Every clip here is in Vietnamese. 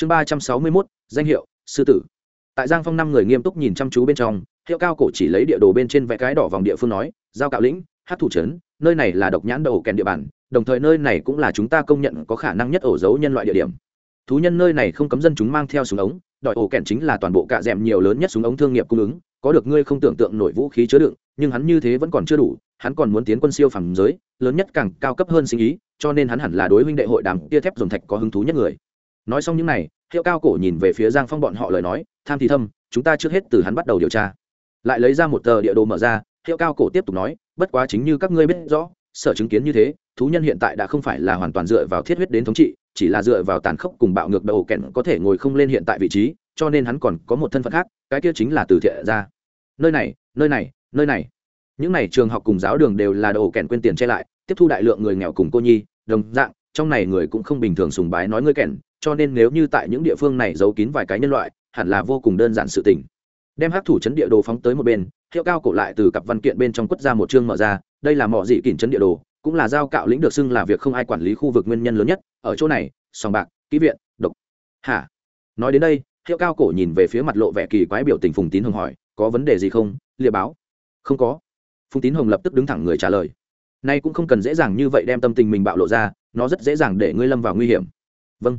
chương ba trăm sáu mươi mốt, danh hiệu, sư tử. Tại giang phong năm người nghiêm túc nhìn chăm chú bên trong, hiệu cao cổ chỉ lấy địa đồ bên trên vẽ cái đỏ vòng địa phương nói, giao cạo lĩnh hát thủ trấn, nơi này là độc nhãn đầu kèn địa bàn, đồng thời nơi này cũng là chúng ta công nhận có khả năng nhất ổ dấu nhân loại địa điểm. Thú nhân nơi này không cấm dân chúng mang theo súng ống, đòi ổ kèn chính là toàn bộ cạ d nhiều lớn nhất súng ống thương nghiệp cung ứng, có được ngươi không tưởng tượng nổi vũ khí chứa đựng, nhưng hắn như thế vẫn còn chưa đủ, hắn còn muốn tiến quân siêu phàm giới, lớn nhất càng cao cấp hơn sinh ý, cho nên hắn hẳn là đối huynh đệ hội đàm tia thép dùng thạch có hứng thú nhất người nói xong những này, hiệu cao cổ nhìn về phía giang phong bọn họ lời nói, tham thì thâm, chúng ta trước hết từ hắn bắt đầu điều tra. Lại lấy ra một tờ địa đồ mở ra, hiệu cao cổ tiếp tục nói, bất quá chính như các ngươi biết rõ, sở chứng kiến như thế, thú nhân hiện tại đã không phải là hoàn toàn dựa vào thiết huyết đến thống trị, chỉ là dựa vào tàn khốc cùng bạo ngược đầu kẹn có thể ngồi không lên hiện tại vị trí, cho nên hắn còn có một thân phận khác, cái kia chính là từ thiện ra nơi này nơi này nơi này. Những này trường học cùng giáo đường đều là đầu kẹn quên tiền che lại, tiếp thu đại lượng người nghèo cùng cô nhi, đồng dạng, trong này người cũng không bình thường sùng bái nói ngươi kẹn cho nên nếu như tại những địa phương này giấu kín vài cái nhân loại, hẳn là vô cùng đơn giản sự tình. Đem hắc thủ chấn địa đồ phóng tới một bên, hiệu cao cổ lại từ cặp văn kiện bên trong quất ra một chương mở ra, đây là mỏ dị kỉnh chấn địa đồ, cũng là giao cạo lĩnh được xưng là việc không ai quản lý khu vực nguyên nhân lớn nhất, ở chỗ này, sòng bạc kỹ viện, độc. Hả? Nói đến đây, hiệu cao cổ nhìn về phía mặt lộ vẻ kỳ quái biểu tình phùng tín hồng hỏi, có vấn đề gì không? Lia báo. Không có. Phùng tín hồng lập tức đứng thẳng người trả lời. Nay cũng không cần dễ dàng như vậy đem tâm tình mình bạo lộ ra, nó rất dễ dàng để ngươi lâm vào nguy hiểm. Vâng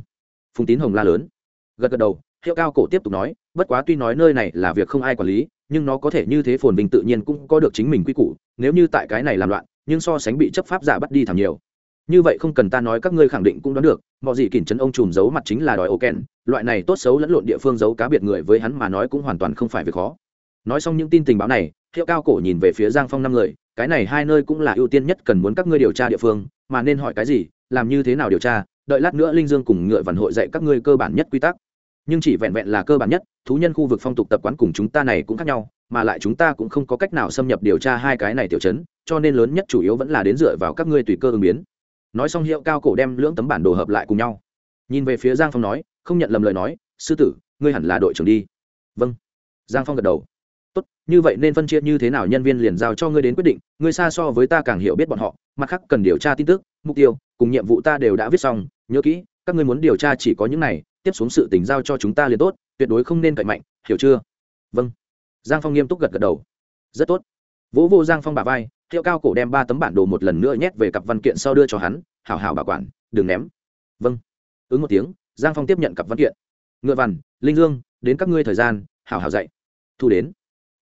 phùng tín hồng la lớn. Gật gật đầu, hiệu cao cổ tiếp tục nói, bất quá tuy nói nơi này là việc không ai quản lý, nhưng nó có thể như thế phồn vinh tự nhiên cũng có được chính mình quy củ, nếu như tại cái này làm loạn, nhưng so sánh bị chấp pháp giả bắt đi thảm nhiều. Như vậy không cần ta nói các ngươi khẳng định cũng đoán được, mọi gì kỉnh chấn ông trùm giấu mặt chính là đòi ô kèn loại này tốt xấu lẫn lộn địa phương giấu cá biệt người với hắn mà nói cũng hoàn toàn không phải việc khó. Nói xong những tin tình báo này, hiệu cao cổ nhìn về phía giang phong năm người, cái này hai nơi cũng là ưu tiên nhất cần muốn các ngươi điều tra địa phương, mà nên hỏi cái gì, làm như thế nào điều tra đợi lát nữa linh dương cùng ngựa vằn hội dạy các ngươi cơ bản nhất quy tắc. Nhưng chỉ vẹn vẹn là cơ bản nhất, thú nhân khu vực phong tục tập quán cùng chúng ta này cũng khác nhau, mà lại chúng ta cũng không có cách nào xâm nhập điều tra hai cái này tiểu chấn cho nên lớn nhất chủ yếu vẫn là đến dựa vào các ngươi tùy cơ ứng biến. Nói xong hiệu cao cổ đem lưỡng tấm bản đồ hợp lại cùng nhau. Nhìn về phía giang phong nói, không nhận lầm lời nói, sư tử, ngươi hẳn là đội trưởng đi. Vâng. Giang phong gật đầu. Tốt, như vậy nên phân chia như thế nào nhân viên liền giao cho ngươi đến quyết định, ngươi xa so với ta càng hiểu biết bọn họ, mặt khác cần điều tra tin tức mục tiêu, cùng nhiệm vụ ta đều đã viết xong, nhớ kỹ, các ngươi muốn điều tra chỉ có những này, tiếp xuống sự tình giao cho chúng ta liền tốt, tuyệt đối không nên cậy mạnh, hiểu chưa? Vâng. Giang phong nghiêm túc gật gật đầu. Rất tốt. Vỗ vô giang phong bà vai hiệu cao cổ đem ba tấm bản đồ một lần nữa nhét về cặp văn kiện sau đưa cho hắn, hảo hảo bảo quản, đừng ném. Vâng. Ứng một tiếng, giang phong tiếp nhận cặp văn kiện. Ngựa vằn, linh dương, đến các ngươi thời gian, hảo hảo dạy. Thu đến.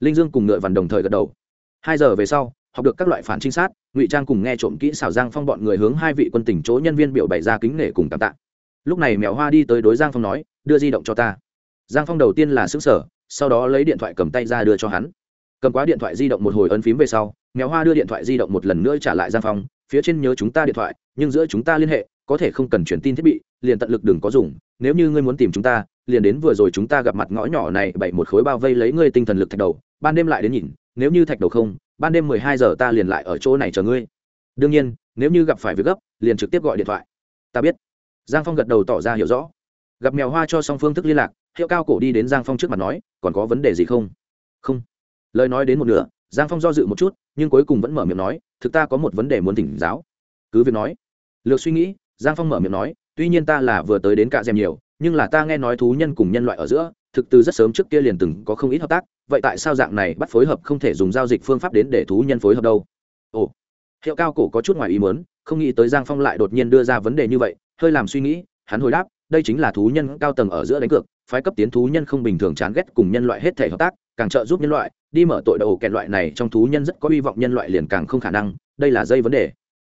Linh dương cùng ngựa vằn đồng thời gật đầu. Hai giờ về sau học được các loại phản trinh sát, ngụy trang cùng nghe trộm kỹ xảo giang phong bọn người hướng hai vị quân tỉnh chỗ nhân viên biểu bày ra kính nể cùng tạm tạ. Lúc này mèo hoa đi tới đối giang phong nói, đưa di động cho ta. Giang phong đầu tiên là xứng sở sau đó lấy điện thoại cầm tay ra đưa cho hắn. Cầm quá điện thoại di động một hồi ấn phím về sau mèo hoa đưa điện thoại di động một lần nữa trả lại giang phong, phía trên nhớ chúng ta điện thoại, nhưng giữa chúng ta liên hệ, có thể không cần truyền tin thiết bị, liền tận lực đừng có dùng, nếu như ngươi muốn tìm chúng ta, liền đến vừa rồi chúng ta gặp mặt ngõ nhỏ này, bảy một khối bao vây lấy ngươi tinh thần lực thạch đầu, ban đêm lại đến nhìn, nếu như thạch đầu không ban đêm mười hai giờ ta liền lại ở chỗ này chờ ngươi. Đương nhiên, nếu như gặp phải việc gấp, liền trực tiếp gọi điện thoại. Ta biết. Giang phong gật đầu tỏ ra hiểu rõ. Gặp mèo hoa cho xong phương thức liên lạc, hiệu cao cổ đi đến giang phong trước mặt nói, còn có vấn đề gì không? Không. Lời nói đến một nửa, giang phong do dự một chút, nhưng cuối cùng vẫn mở miệng nói, thực ta có một vấn đề muốn tỉnh giáo. Cứ việc nói. Lược suy nghĩ, giang phong mở miệng nói, tuy nhiên ta là vừa tới đến cạ dèm nhiều, nhưng là ta nghe nói thú nhân cùng nhân loại ở giữa, thực từ rất sớm trước kia liền từng có không ít hợp tác vậy tại sao dạng này bắt phối hợp không thể dùng giao dịch phương pháp đến để thú nhân phối hợp đâu? Ồ, hiệu cao cổ có chút ngoài ý muốn, không nghĩ tới giang phong lại đột nhiên đưa ra vấn đề như vậy, hơi làm suy nghĩ, hắn hồi đáp, đây chính là thú nhân cao tầng ở giữa đánh cược, phái cấp tiến thú nhân không bình thường chán ghét cùng nhân loại hết thể hợp tác, càng trợ giúp nhân loại, đi mở tội đầu kẹt loại này trong thú nhân rất có hy vọng nhân loại liền càng không khả năng, đây là dây vấn đề.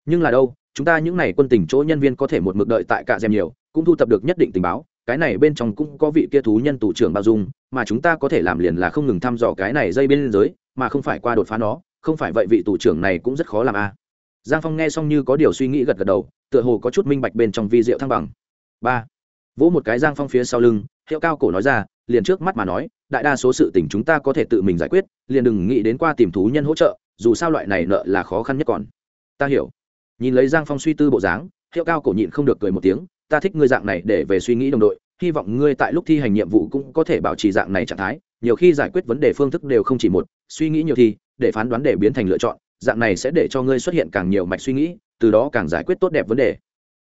Nhưng là đâu, chúng ta những n à y quân tình chỗ nhân viên có thể một mực đợi tại cạ dèm nhiều, cũng thu thập được nhất định tình báo cái này bên trong cũng có vị kia thú nhân tù trưởng bao dung, mà chúng ta có thể làm liền là không ngừng thăm dò cái này dây bên giới, mà không phải qua đột phá nó, không phải vậy vị tù trưởng này cũng rất khó làm a. Giang phong nghe xong như có điều suy nghĩ gật gật đầu, tựa hồ có chút minh bạch bên trong vi diệu thăng bằng. Ba. Vỗ một cái giang phong phía sau lưng, hiệu cao cổ nói ra, liền trước mắt mà nói, đại đa số sự tình chúng ta có thể tự mình giải quyết, liền đừng nghĩ đến qua tìm thú nhân hỗ trợ, dù sao loại này nợ là khó khăn nhất còn. Ta hiểu. Nhìn lấy giang phong suy tư bộ dáng, hiệu cao cổ nhịn không được cười một tiếng ta thích ngươi dạng này để về suy nghĩ đồng đội, hy vọng ngươi tại lúc thi hành nhiệm vụ cũng có thể bảo trì dạng này trạng thái. Nhiều khi giải quyết vấn đề phương thức đều không chỉ một, suy nghĩ nhiều thì, để phán đoán để biến thành lựa chọn, dạng này sẽ để cho ngươi xuất hiện càng nhiều mạch suy nghĩ, từ đó càng giải quyết tốt đẹp vấn đề.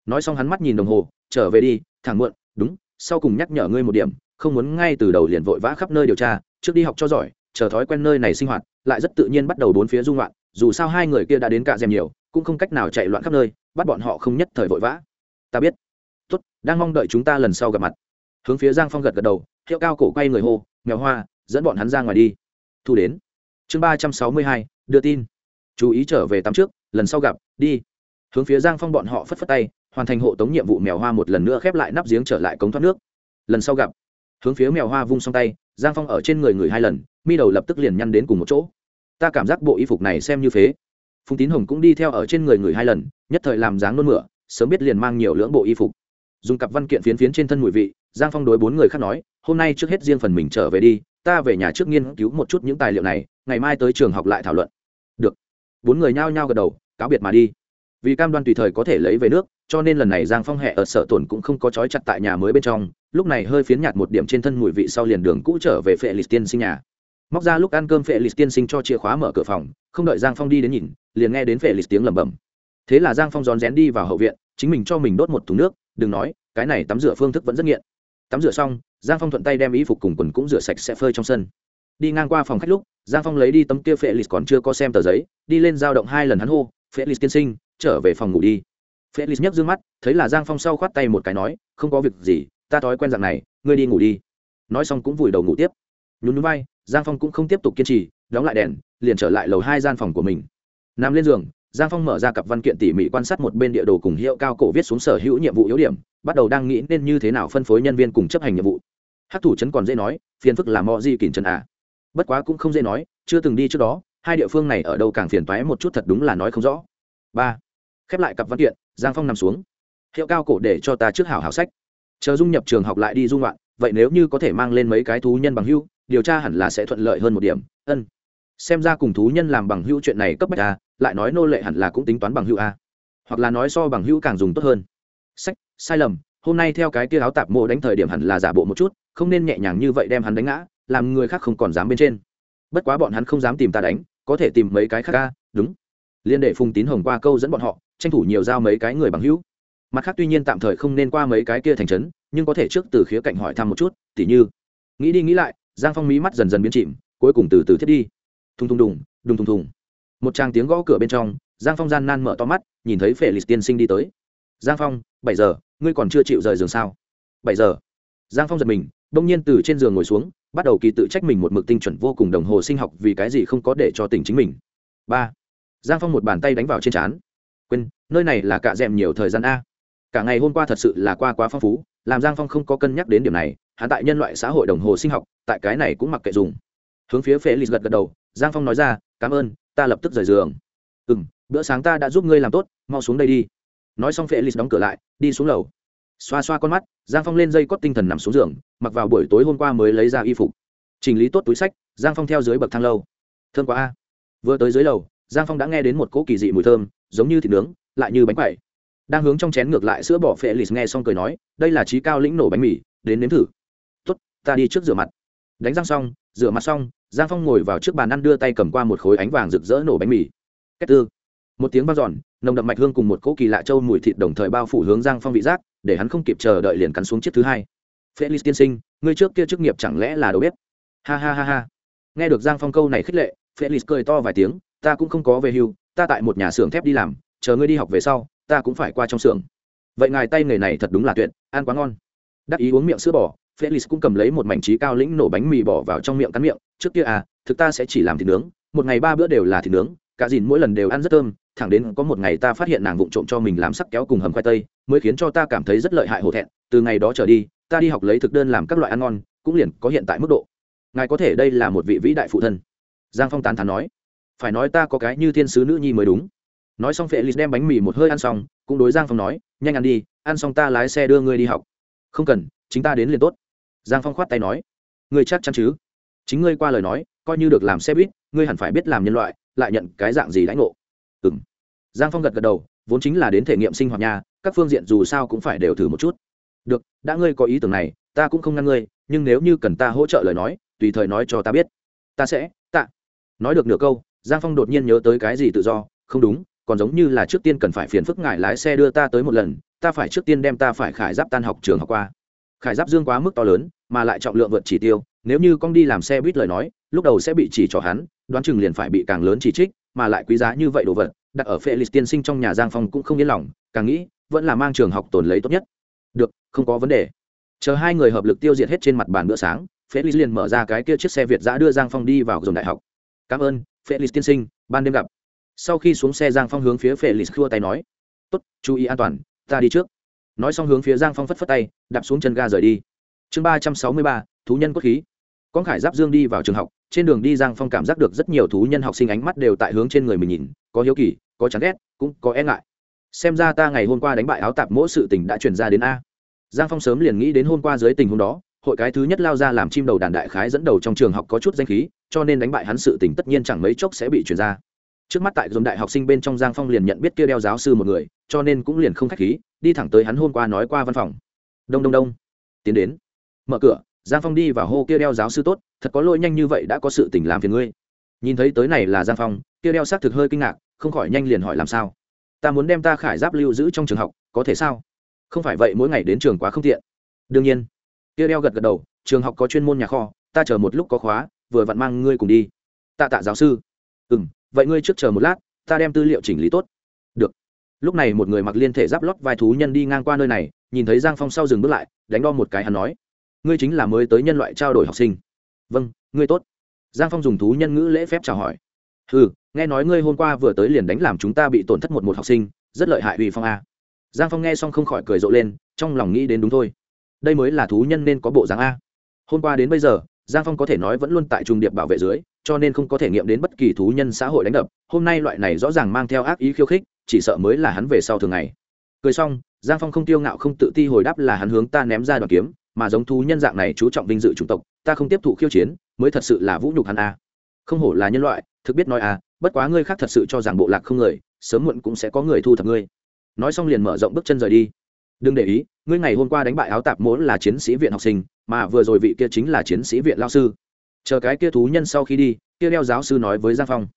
Nói xong hắn mắt nhìn đồng hồ, trở về đi, thẳng muộn, đúng, sau cùng nhắc nhở ngươi một điểm, không muốn ngay từ đầu liền vội vã khắp nơi điều tra, trước đi học cho giỏi, chờ thói quen nơi này sinh hoạt, lại rất tự nhiên bắt đầu bốn phía dung loạn dù sao hai người kia đã đến cạ dèm nhiều, cũng không cách nào chạy loạn khắp nơi, bắt bọn họ không nhất thời vội vã. Ta biết đang mong đợi chúng ta lần sau gặp mặt. Hướng phía giang phong gật gật đầu, hiệu cao cổ quay người hô, mèo hoa, dẫn bọn hắn ra ngoài đi. Thu đến. Chương ba trăm sáu mươi hai, đưa tin. Chú ý trở về tắm trước, lần sau gặp, đi. Hướng phía giang phong bọn họ phất phất tay, hoàn thành hộ tống nhiệm vụ mèo hoa một lần nữa khép lại nắp giếng trở lại cống thoát nước. Lần sau gặp. Hướng phía mèo hoa vung xong tay, giang phong ở trên người người hai lần, mi đầu lập tức liền nhăn đến cùng một chỗ. Ta cảm giác bộ y phục này xem như phế. Phùng tín hồng cũng đi theo ở trên người người hai lần, nhất thời làm dáng nôn mửa, sớm biết liền mang nhiều lưỡng bộ y phục dùng cặp văn kiện phiến phiến trên thân mùi vị, giang phong đối bốn người khác nói, hôm nay trước hết riêng phần mình trở về đi, ta về nhà trước nghiên cứu một chút những tài liệu này, ngày mai tới trường học lại thảo luận. Được. Bốn người nhao nhao gật đầu, cáo biệt mà đi. Vì cam đoan tùy thời có thể lấy về nước, cho nên lần này giang phong hẹ ở sở tổn cũng không có trói chặt tại nhà mới bên trong, lúc này hơi phiến nhạt một điểm trên thân mùi vị sau liền đường cũ trở về phệ lịch tiên sinh nhà. Móc ra lúc ăn cơm phệ lịch tiên sinh cho chìa khóa mở cửa phòng, không đợi giang phong đi đến nhìn, liền nghe đến phệ lịch tiếng lẩm bẩm. Thế là giang phong rón rén đi vào hậu viện, chính mình cho mình đốt một thùng nước đừng nói, cái này tắm rửa phương thức vẫn rất nghiện. Tắm rửa xong, giang phong thuận tay đem y phục cùng quần cũng rửa sạch sẽ phơi trong sân. Đi ngang qua phòng khách lúc, giang phong lấy đi tấm kia phệ lịch còn chưa có xem tờ giấy, đi lên giao động hai lần hắn hô phệ lịch tiên sinh, trở về phòng ngủ đi. Phệ lịch nhấc d mắt, thấy là giang phong sau khoát tay một cái nói, không có việc gì, ta thói quen dạng này, ngươi đi ngủ đi. Nói xong cũng vùi đầu ngủ tiếp. Nhún núi bay giang phong cũng không tiếp tục kiên trì, đóng lại đèn, liền trở lại lầu hai gian phòng của mình. Nằm lên giường giang phong mở ra cặp văn kiện tỉ mỉ quan sát một bên địa đồ cùng hiệu cao cổ viết xuống sở hữu nhiệm vụ yếu điểm, bắt đầu đang nghĩ nên như thế nào phân phối nhân viên cùng chấp hành nhiệm vụ. Hát thủ trấn còn dễ nói, phiền phức là mò di kỳnh trần à. Bất quá cũng không dễ nói, chưa từng đi trước đó, hai địa phương này ở đâu càng phiền toái một chút thật đúng là nói không rõ. Ba. Khép lại cặp văn kiện, giang phong nằm xuống. Hiệu cao cổ để cho ta trước hảo hảo sách. Chờ dung nhập trường học lại đi dung loạn vậy nếu như có thể mang lên mấy cái thú nhân bằng hưu, điều tra hẳn là sẽ thuận lợi hơn một điểm. Ân xem ra cùng thú nhân làm bằng hữu chuyện này cấp bách a lại nói nô lệ hẳn là cũng tính toán bằng hữu a hoặc là nói so bằng hữu càng dùng tốt hơn. Sách, sai lầm, hôm nay theo cái kia áo tạp mộ đánh thời điểm hẳn là giả bộ một chút, không nên nhẹ nhàng như vậy đem hắn đánh ngã, làm người khác không còn dám bên trên. Bất quá bọn hắn không dám tìm ta đánh, có thể tìm mấy cái khác ca đúng. Liên đệ phùng tín hồng qua câu dẫn bọn họ, tranh thủ nhiều giao mấy cái người bằng hữu. Mặt khác tuy nhiên tạm thời không nên qua mấy cái kia thành trấn, nhưng có thể trước từ khía cạnh hỏi thăm một chút, tỉ như. Nghĩ đi nghĩ lại, giang phong mí mắt dần dần biến chìm, cuối cùng từ từ thiết đi thùng thùng đùng đùng thùng thùng. Một tràng tiếng gõ cửa bên trong, giang phong gian nan mở to mắt, nhìn thấy phệ lịch tiên sinh đi tới. Giang phong, bảy giờ, ngươi còn chưa chịu rời giường sao? Bảy giờ. Giang phong giật mình, đông nhiên từ trên giường ngồi xuống, bắt đầu kỳ tự trách mình một mực tinh chuẩn vô cùng đồng hồ sinh học vì cái gì không có để cho tỉnh chính mình. Ba. Giang phong một bàn tay đánh vào trên trán. Quên, nơi này là cạ d è m nhiều thời gian a. Cả ngày hôm qua thật sự là qua quá phong phú, làm giang phong không có cân nhắc đến điểm này hạ tại nhân loại xã hội đồng hồ sinh học, tại cái này cũng mặc kệ dùng. Hướng phía phê lịch gật gật đầu giang phong nói ra, cảm ơn, ta lập tức rời giường. Ừ m bữa sáng ta đã giúp ngươi làm tốt, mau xuống đây đi. Nói xong Phệ lịch đóng cửa lại, đi xuống lầu. Xoa xoa con mắt, giang phong lên dây cót tinh thần nằm xuống giường, mặc vào buổi tối hôm qua mới lấy ra y phục. Chỉnh lý tốt túi sách, giang phong theo dưới bậc thang lâu thơm quá a. Vừa tới dưới lầu, giang phong đã nghe đến một cỗ kỳ dị mùi thơm, giống như thịt nướng, lại như bánh quậy đang hướng trong chén ngược lại sữa bỏ phệ lì nghe xong cười nói, đây là trí cao lĩnh nổ bánh mì, đến nếm thử. T ta đi trước rửa mặt. Đánh răng xong, rửa mặt xong giang phong ngồi vào trước bàn ăn đưa tay cầm qua một khối ánh vàng rực rỡ nổ bánh mì. Cách tư. Một tiếng vang giòn nồng đậm mạch hương cùng một cỗ kỳ lạ trâu mùi thịt đồng thời bao phủ hướng giang phong vị giác, để hắn không kịp chờ đợi liền cắn xuống chiếc thứ hai. Felix tiên sinh người trước kia chức nghiệp chẳng lẽ là đầu bếp? Ha ha ha ha. Nghe được giang phong câu này khích lệ felix cười to vài tiếng, ta cũng không có về hưu, ta tại một nhà xưởng thép đi làm, chờ ngươi đi học về sau, ta cũng phải qua trong xưởng. Vậy ngài tay nghề này thật đúng là tuyệt, ăn quá ngon. Đắc ý uống miệng sữa bò felix cũng cầm lấy một mảnh trí cao lĩnh nổ bánh mì bỏ vào trong miệng cắn miệng, trước kia à thực ta sẽ chỉ làm thịt nướng, một ngày ba bữa đều là thịt nướng, cả dìn mỗi lần đều ăn rất thơm, thẳng đến có một ngày ta phát hiện nàng vụng trộm cho mình làm sắc kéo cùng hầm khoai tây, mới khiến cho ta cảm thấy rất lợi hại hổ thẹn, từ ngày đó trở đi, ta đi học lấy thực đơn làm các loại ăn ngon, cũng liền có hiện tại mức độ. Ngài có thể đây là một vị vĩ đại phụ thân. Giang phong tán thán nói. Phải nói ta có cái như thiên sứ nữ nhi mới đúng. Nói xong phệ đem bánh mì một hơi ăn xong, cũng đối giang phong nói, nhanh ăn đi, ăn xong ta lái xe đưa ngươi đi học. Không cần, chính ta đến liền tốt giang phong khoát tay nói, ngươi chắc chắn chứ? Chính ngươi qua lời nói, coi như được làm xe buýt, ngươi hẳn phải biết làm nhân loại, lại nhận cái dạng gì lãnh ngộ. Ừ m giang phong gật gật đầu, vốn chính là đến thể nghiệm sinh hoạt nhà, các phương diện dù sao cũng phải đều thử một chút. Được, đã ngươi có ý tưởng này, ta cũng không ngăn ngươi, nhưng nếu như cần ta hỗ trợ lời nói, tùy thời nói cho ta biết. Ta sẽ, tạ. Nói được nửa câu, giang phong đột nhiên nhớ tới cái gì tự do, không đúng, còn giống như là trước tiên cần phải phiền phức ngài lái xe đưa ta tới một lần, ta phải trước tiên đem ta phải khải giáp tan học trường học qua. Khải giáp dương quá mức to lớn mà lại trọng lượng vượt chỉ tiêu, nếu như con đi làm xe buýt lời nói, lúc đầu sẽ bị chỉ cho hắn, đoán chừng liền phải bị càng lớn chỉ trích, mà lại quý giá như vậy đồ vật, đặt ở felix tiên sinh trong nhà giang phong cũng không yên lòng, càng nghĩ, vẫn là mang trường học tồn lấy tốt nhất. Được, không có vấn đề. Chờ hai người hợp lực tiêu diệt hết trên mặt bàn bữa sáng, felix liền mở ra cái kia chiếc xe việt giã đưa giang phong đi vào dùng đại học. Cảm ơn, felix tiên sinh, ban đêm gặp. Sau khi xuống xe, giang phong hướng phía felix khua tay nói, tốt, chú ý an toàn, ta đi trước. Nói xong hướng phía giang phong phất phất tay, đạp xuống chân ga rời đi chương ba trăm sáu mươi ba, thú nhân cốt khí. Con khải giáp dương đi vào trường học, trên đường đi giang phong cảm giác được rất nhiều thú nhân học sinh ánh mắt đều tại hướng trên người mình nhìn, có hiếu kỳ, có chán ghét, cũng có e ngại. Xem ra ta ngày hôm qua đánh bại áo tạp mỗi sự tình đã chuyển ra đến a. Giang phong sớm liền nghĩ đến hôm qua dưới tình huống đó, hội cái thứ nhất lao ra làm chim đầu đàn đại khái dẫn đầu trong trường học có chút danh khí, cho nên đánh bại hắn sự tình tất nhiên chẳng mấy chốc sẽ bị chuyển ra. Trước mắt tại dồn đại học sinh bên trong giang phong liền nhận biết kia đeo giáo sư một người, cho nên cũng liền không k h á c h khí, đi thẳng tới hắn hôm qua nói qua văn phòng. Đông đông đông. Tiến đến mở cửa, giang phong đi và hô kia đeo giáo sư tốt, thật có lỗi nhanh như vậy đã có sự tình làm phiền ngươi. Nhìn thấy tới này là giang phong, kia đeo xác thực hơi kinh ngạc, không khỏi nhanh liền hỏi làm sao? Ta muốn đem ta khải giáp lưu giữ trong trường học, có thể sao? Không phải vậy mỗi ngày đến trường quá không tiện. Đương nhiên. Kia đeo gật gật đầu, trường học có chuyên môn nhà kho, ta chờ một lúc có khóa, vừa vặn mang ngươi cùng đi. Tạ tạ giáo sư. Ừ m vậy ngươi trước chờ một lát, ta đem tư liệu chỉnh lý tốt. Được. Lúc này một người mặc liên thể giáp lót vai thú nhân đi ngang qua nơi này, nhìn thấy giang phong sau dừng bước lại, đánh đo một cái hắn nói ngươi chính là mới tới nhân loại trao đổi học sinh. Vâng ngươi tốt. Giang phong dùng thú nhân ngữ lễ phép chào hỏi. Ừ nghe nói ngươi hôm qua vừa tới liền đánh làm chúng ta bị tổn thất một một học sinh, rất lợi hại uy phong a. Giang phong nghe xong không khỏi cười rộ lên, trong lòng nghĩ đến đúng thôi. Đây mới là thú nhân nên có bộ dáng a. Hôm qua đến bây giờ, giang phong có thể nói vẫn luôn tại trung điệp bảo vệ dưới, cho nên không có thể nghiệm đến bất kỳ thú nhân xã hội đánh đập. Hôm nay loại này rõ ràng mang theo ác ý khiêu khích, chỉ sợ mới là hắn về sau thường ngày. Cười xong, giang phong không tiêu ngạo không tự ti hồi đáp là hắn hướng ta ném ra đoàn kiếm mà giống thú nhân dạng này chú trọng vinh dự chủng tộc, ta không tiếp thụ khiêu chiến, mới thật sự là vũ nhục hắn a. Không hổ là nhân loại, thực biết nói a, bất quá ngươi khác thật sự cho rằng bộ lạc không người, sớm muộn cũng sẽ có người thu thập ngươi. Nói xong liền mở rộng bước chân rời đi. Đừng để ý, ngươi ngày hôm qua đánh bại áo tạp mỗ là chiến sĩ viện học sinh, mà vừa rồi vị kia chính là chiến sĩ viện lao sư. Chờ cái kia thú nhân sau khi đi, kia đeo giáo sư nói với giang phong.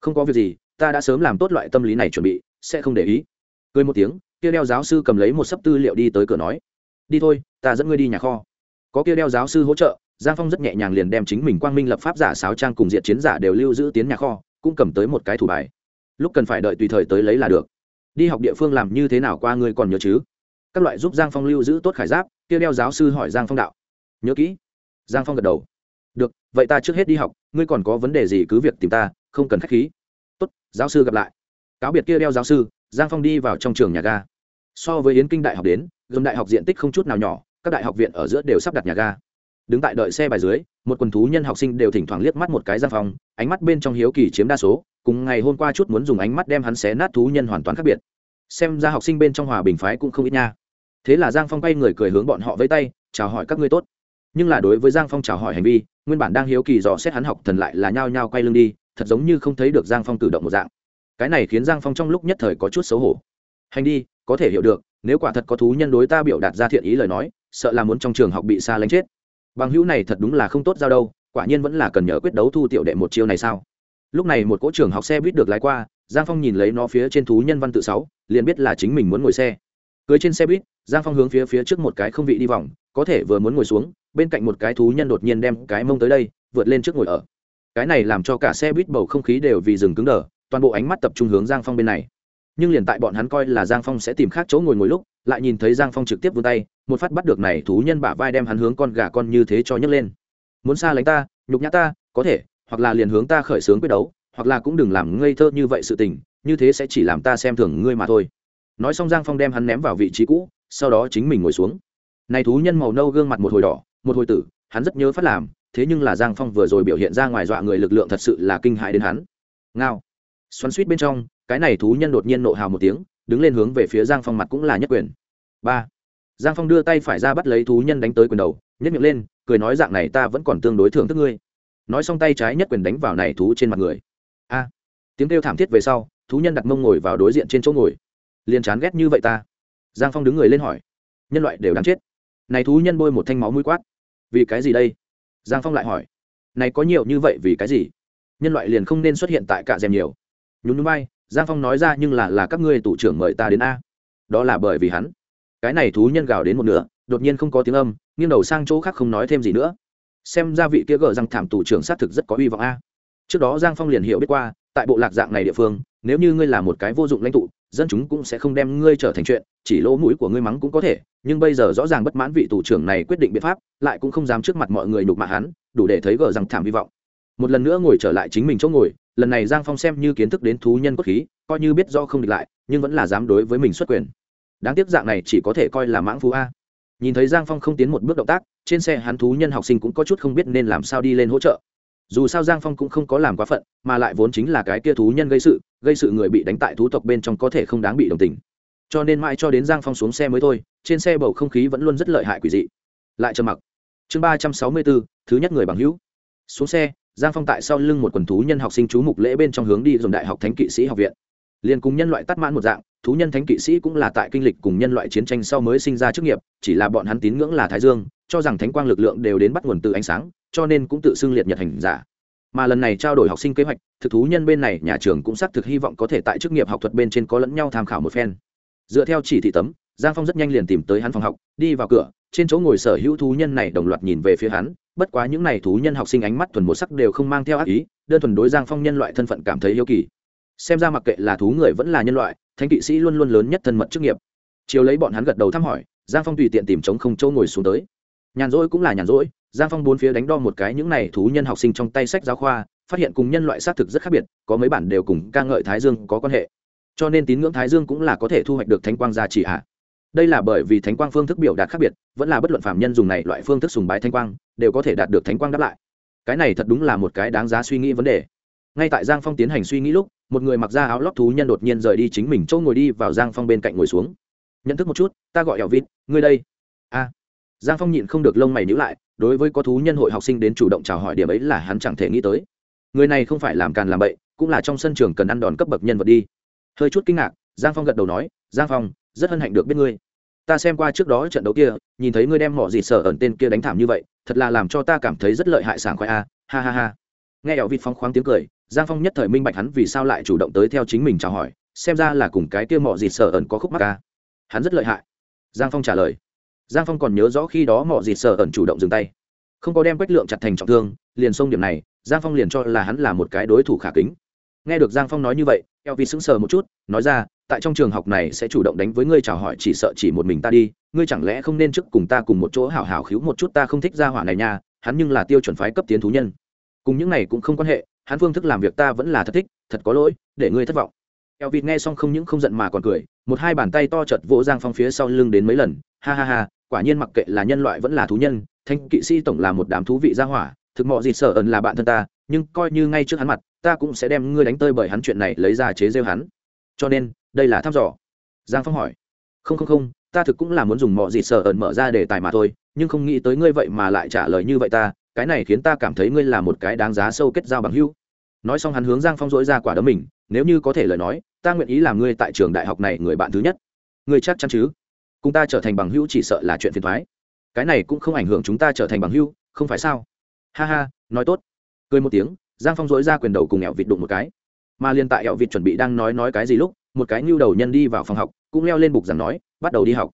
Không có việc gì, ta đã sớm làm tốt loại tâm lý này chuẩn bị, sẽ không để ý. Cười một tiếng, kia đeo giáo sư cầm lấy một sấp tư liệu đi tới cửa nói đi thôi, ta dẫn ngươi đi nhà kho. Có kia đeo giáo sư hỗ trợ, giang phong rất nhẹ nhàng liền đem chính mình quang minh lập pháp giả sáo trang cùng diện chiến giả đều lưu giữ tiến nhà kho, cũng cầm tới một cái thủ bài. Lúc cần phải đợi tùy thời tới lấy là được. Đi học địa phương làm như thế nào qua ngươi còn nhớ chứ? Các loại giúp giang phong lưu giữ tốt khải giáp, kia đeo giáo sư hỏi giang phong đạo. Nhớ kỹ. Giang phong gật đầu. Được, vậy ta trước hết đi học, ngươi còn có vấn đề gì cứ việc tìm ta, không cần k h á c h khí. Tốt, giáo sư gặp lại. Cáo biệt kia đeo giáo sư, giang phong đi vào trong trường nhà ga. So với yến kinh đại học đến gồm đại học diện tích không chút nào nhỏ các đại học viện ở giữa đều sắp đặt nhà ga. Đứng tại đợi xe bài dưới một quần thú nhân học sinh đều thỉnh thoảng liếc mắt một cái giang phòng, ánh mắt bên trong hiếu kỳ chiếm đa số cùng ngày hôm qua chút muốn dùng ánh mắt đem hắn xé nát thú nhân hoàn toàn khác biệt. Xem ra học sinh bên trong hòa bình phái cũng không ít nha. Thế là giang phong quay người cười hướng bọn họ với tay chào hỏi các ngươi tốt. Nhưng là đối với giang phong chào hỏi hành vi nguyên bản đang hiếu kỳ dò xét hắn học thần lại là nhao nhao quay lưng đi thật giống như không thấy được giang phong cử động một dạng. Cái này khiến giang phong trong lúc nhất thời có chút xấu hổ. Hành đi có thể hiểu được nếu quả thật có thú nhân đối ta biểu đạt ra thiện ý lời nói, sợ là muốn trong trường học bị xa lánh chết. Bằng hữu này thật đúng là không tốt giao đâu, quả nhiên vẫn là cần nhờ quyết đấu thu tiểu đệ một chiêu này sao? Lúc này một cỗ trường học xe buýt được lái qua, giang phong nhìn lấy nó phía trên thú nhân văn tự sáu, liền biết là chính mình muốn ngồi xe. Cưới trên xe buýt, giang phong hướng phía phía trước một cái không vị đi vòng, có thể vừa muốn ngồi xuống, bên cạnh một cái thú nhân đột nhiên đem cái mông tới đây, vượt lên trước ngồi ở. Cái này làm cho cả xe buýt bầu không khí đều vì dừng cứng đờ, toàn bộ ánh mắt tập trung hướng giang phong bên này nhưng liền tại bọn hắn coi là giang phong sẽ tìm khác chỗ ngồi ngồi lúc, lại nhìn thấy giang phong trực tiếp vươn tay, một phát bắt được này thú nhân bả vai đem hắn hướng con gà con như thế cho nhấc lên. Muốn xa lánh ta, nhục nhã ta, có thể, hoặc là liền hướng ta khởi xướng quyết đấu, hoặc là cũng đừng làm ngây thơ như vậy sự tình, như thế sẽ chỉ làm ta xem thường ngươi mà thôi. Nói xong giang phong đem hắn ném vào vị trí cũ, sau đó chính mình ngồi xuống. Này thú nhân màu nâu gương mặt một hồi đỏ, một hồi tử, hắn rất nhớ phát làm, thế nhưng là giang phong vừa rồi biểu hiện ra ngoài dọa người lực lượng thật sự là kinh hại đến hắn. Ngao xoắn suýt bên trong, cái này thú nhân đột nhiên nộ hào một tiếng, đứng lên hướng về phía giang phong mặt cũng là nhất quyền. Ba. Giang phong đưa tay phải ra bắt lấy thú nhân đánh tới quyền đầu nhất miệng lên, cười nói dạng này ta vẫn còn tương đối thưởng thức ngươi. Nói xong tay trái nhất quyền đánh vào này thú trên mặt người. A. Tiếng kêu thảm thiết về sau, thú nhân đặt mông ngồi vào đối diện trên chỗ ngồi. Liền chán ghét như vậy ta. Giang phong đứng người lên hỏi. Nhân loại đều đáng chết. Này thú nhân bôi một thanh máu mũi quát. Vì cái gì đây? Giang phong lại hỏi. Này có nhiều như vậy vì cái gì? Nhân loại liền không nên xuất hiện tại cả rèm nhiều nhún núi bay giang phong nói ra nhưng là là các ngươi tủ trưởng mời ta đến a. Đó là bởi vì hắn. Cái này thú nhân gào đến một nửa, đột nhiên không có tiếng âm, nghiêng đầu sang chỗ khác không nói thêm gì nữa. Xem ra vị kia gờ rằng thảm tù trưởng xác thực rất có uy vọng a. Trước đó giang phong liền hiểu biết qua, tại bộ lạc dạng này địa phương, nếu như ngươi là một cái vô dụng lãnh tụ, dân chúng cũng sẽ không đem ngươi trở thành chuyện, chỉ lỗ mũi của ngươi mắng cũng có thể, nhưng bây giờ rõ ràng bất mãn vị tù trưởng này quyết định biện pháp, lại cũng không dám trước mặt mọi người nhục mạ hắn, đủ để thấy gờ rằng thảm hy vọng. Một lần nữa ngồi trở lại chính mình chỗ ngồi lần này giang phong xem như kiến thức đến thú nhân cốt khí, coi như biết do không địch lại, nhưng vẫn là dám đối với mình xuất quyền. Đáng tiếc dạng này chỉ có thể coi là mãng phú a. Nhìn thấy giang phong không tiến một bước động tác, trên xe hắn thú nhân học sinh cũng có chút không biết nên làm sao đi lên hỗ trợ. Dù sao giang phong cũng không có làm quá phận, mà lại vốn chính là cái kia thú nhân gây sự gây sự người bị đánh tại thú tộc bên trong có thể không đáng bị đồng tình. Cho nên mãi cho đến giang phong xuống xe mới thôi, trên xe bầu không khí vẫn luôn rất lợi hại quỷ dị. Lại trầm mặc. Chương ba trăm sáu mươi bốn, thứ nhất người bằng hữu. Xuống xe giang phong tại sau lưng một quần thú nhân học sinh chú mục lễ bên trong hướng đi dùng đại học thánh kỵ sĩ học viện. Liền cùng nhân loại tắt mãn một dạng, thú nhân thánh kỵ sĩ cũng là tại kinh lịch cùng nhân loại chiến tranh sau mới sinh ra chức nghiệp, chỉ là bọn hắn tín ngưỡng là thái dương, cho rằng thánh quang lực lượng đều đến bắt nguồn từ ánh sáng, cho nên cũng tự xưng liệt nhật hành giả. Mà lần này trao đổi học sinh kế hoạch, thực thú nhân bên này, nhà trường cũng xác thực hy vọng có thể tại chức nghiệp học thuật bên trên có lẫn nhau tham khảo một phen. Dựa theo chỉ thị tấm, giang phong rất nhanh liền tìm tới hắn phòng học, đi vào cửa, trên chỗ ngồi sở hữu thú nhân này đồng loạt nhìn về phía hắn bất quá những n à y thú nhân học sinh ánh mắt thuần một sắc đều không mang theo ác ý, đơn thuần đối giang phong nhân loại thân phận cảm thấy yêu kỳ. Xem ra mặc kệ là thú người vẫn là nhân loại, thánh kỵ sĩ luôn luôn lớn nhất thân mật chức nghiệp. Chiều lấy bọn hắn gật đầu thăm hỏi, giang phong tùy tiện tìm chống không chỗ ngồi xuống tới. Nhàn rỗi cũng là nhàn rỗi, giang phong bốn phía đánh đo một cái những này thú nhân học sinh trong tay sách giáo khoa, phát hiện cùng nhân loại xác thực rất khác biệt, có mấy bản đều cùng ca ngợi thái dương có quan hệ. Cho nên tín ngưỡng thái dương cũng là có thể thu hoạch được thánh quang gia trị hạ đây là bởi vì thánh quang phương thức biểu đạt khác biệt, vẫn là bất luận phạm nhân dùng này loại phương thức sùng bái thánh quang, đều có thể đạt được thánh quang đáp lại. Cái này thật đúng là một cái đáng giá suy nghĩ vấn đề. Ngay tại giang phong tiến hành suy nghĩ lúc, một người mặc ra áo lót thú nhân đột nhiên rời đi chính mình châu ngồi đi vào giang phong bên cạnh ngồi xuống. Nhận thức một chút, ta gọi ẻo vịt ngươi đây. A. Giang phong nhịn không được lông mày nhữ lại, đối với có thú nhân hội học sinh đến chủ động chào hỏi điểm ấy là hắn chẳng thể nghĩ tới. Người này không phải làm càn làm bậy, cũng là trong sân trường cần ăn đòn cấp bậc nhân vật đi. Hơi chút kinh ngạc, giang phong gật đầu nói, giang phong rất hân hạnh được biết ngươi. Ta xem qua trước đó trận đấu kia, nhìn thấy ngươi đem mỏ dịt sở ẩn tên kia đánh thảm như vậy, thật là làm cho ta cảm thấy rất lợi hại sảng khoái a. Ha ha ha. Nghe ẻo vịt phong khoáng tiếng cười, giang phong nhất thời minh bạch hắn vì sao lại chủ động tới theo chính mình chào hỏi, xem ra là cùng cái kia mỏ dịt sở ẩn có khúc mắc ca hắn rất lợi hại. Giang phong trả lời. Giang phong còn nhớ rõ khi đó mỏ dịt sở ẩn chủ động dừng tay. Không có đem quách lượng chặt thành trọng thương, liền xông điểm này, giang phong liền cho là hắn là một cái đối thủ khả kính nghe được giang phong nói như vậy eo vi sững sờ một chút, nói ra, tại trong trường học này sẽ chủ động đánh với ngươi chào hỏi, chỉ sợ chỉ một mình ta đi, ngươi chẳng lẽ không nên trước cùng ta cùng một chỗ hảo hảo khíu một chút, ta không thích ra hỏa này nha, hắn nhưng là tiêu chuẩn phái cấp tiến thú nhân. Cùng những này cũng không quan hệ, hắn phương thức làm việc ta vẫn là thật thích, thật có lỗi, để ngươi thất vọng. Eo vịt nghe xong không những không giận mà còn cười, một hai bàn tay to chật vỗ giang phong phía sau lưng đến mấy lần, ha ha ha, quả nhiên mặc kệ là nhân loại vẫn là thú nhân, thanh kỵ sĩ tổng là một đám thú vị gia hỏa, thực mọi gì sợ ẩn là bạn thân ta, nhưng coi như ngay trước hắn mặt ta cũng sẽ đem ngươi đánh tơi bởi hắn chuyện này lấy ra chế rêu hắn. Cho nên, đây là thăm dò. Giang phong hỏi. Không không không, ta thực cũng là muốn dùng mọi gì sợ ẩn mở ra để tài mà thôi, nhưng không nghĩ tới ngươi vậy mà lại trả lời như vậy ta, cái này khiến ta cảm thấy ngươi là một cái đáng giá sâu kết giao bằng hữu. Nói xong hắn hướng giang phong dỗi ra quả đấm mình, nếu như có thể lời nói, ta nguyện ý làm ngươi tại trường đại học này người bạn thứ nhất. Ngươi chắc chắn chứ? Cùng ta trở thành bằng hữu chỉ sợ là chuyện phiền thoái cái này cũng không ảnh hưởng chúng ta trở thành bằng hữu, không phải sao? Ha ha, nói tốt. Cười một tiếng giang phong dối ra quyền đầu cùng ẹo vịt đụng một cái. Mà liên tại ẹo vịt chuẩn bị đang nói nói cái gì lúc, một cái nhu đầu nhân đi vào phòng học, cũng leo lên bục giảng nói, bắt đầu đi học.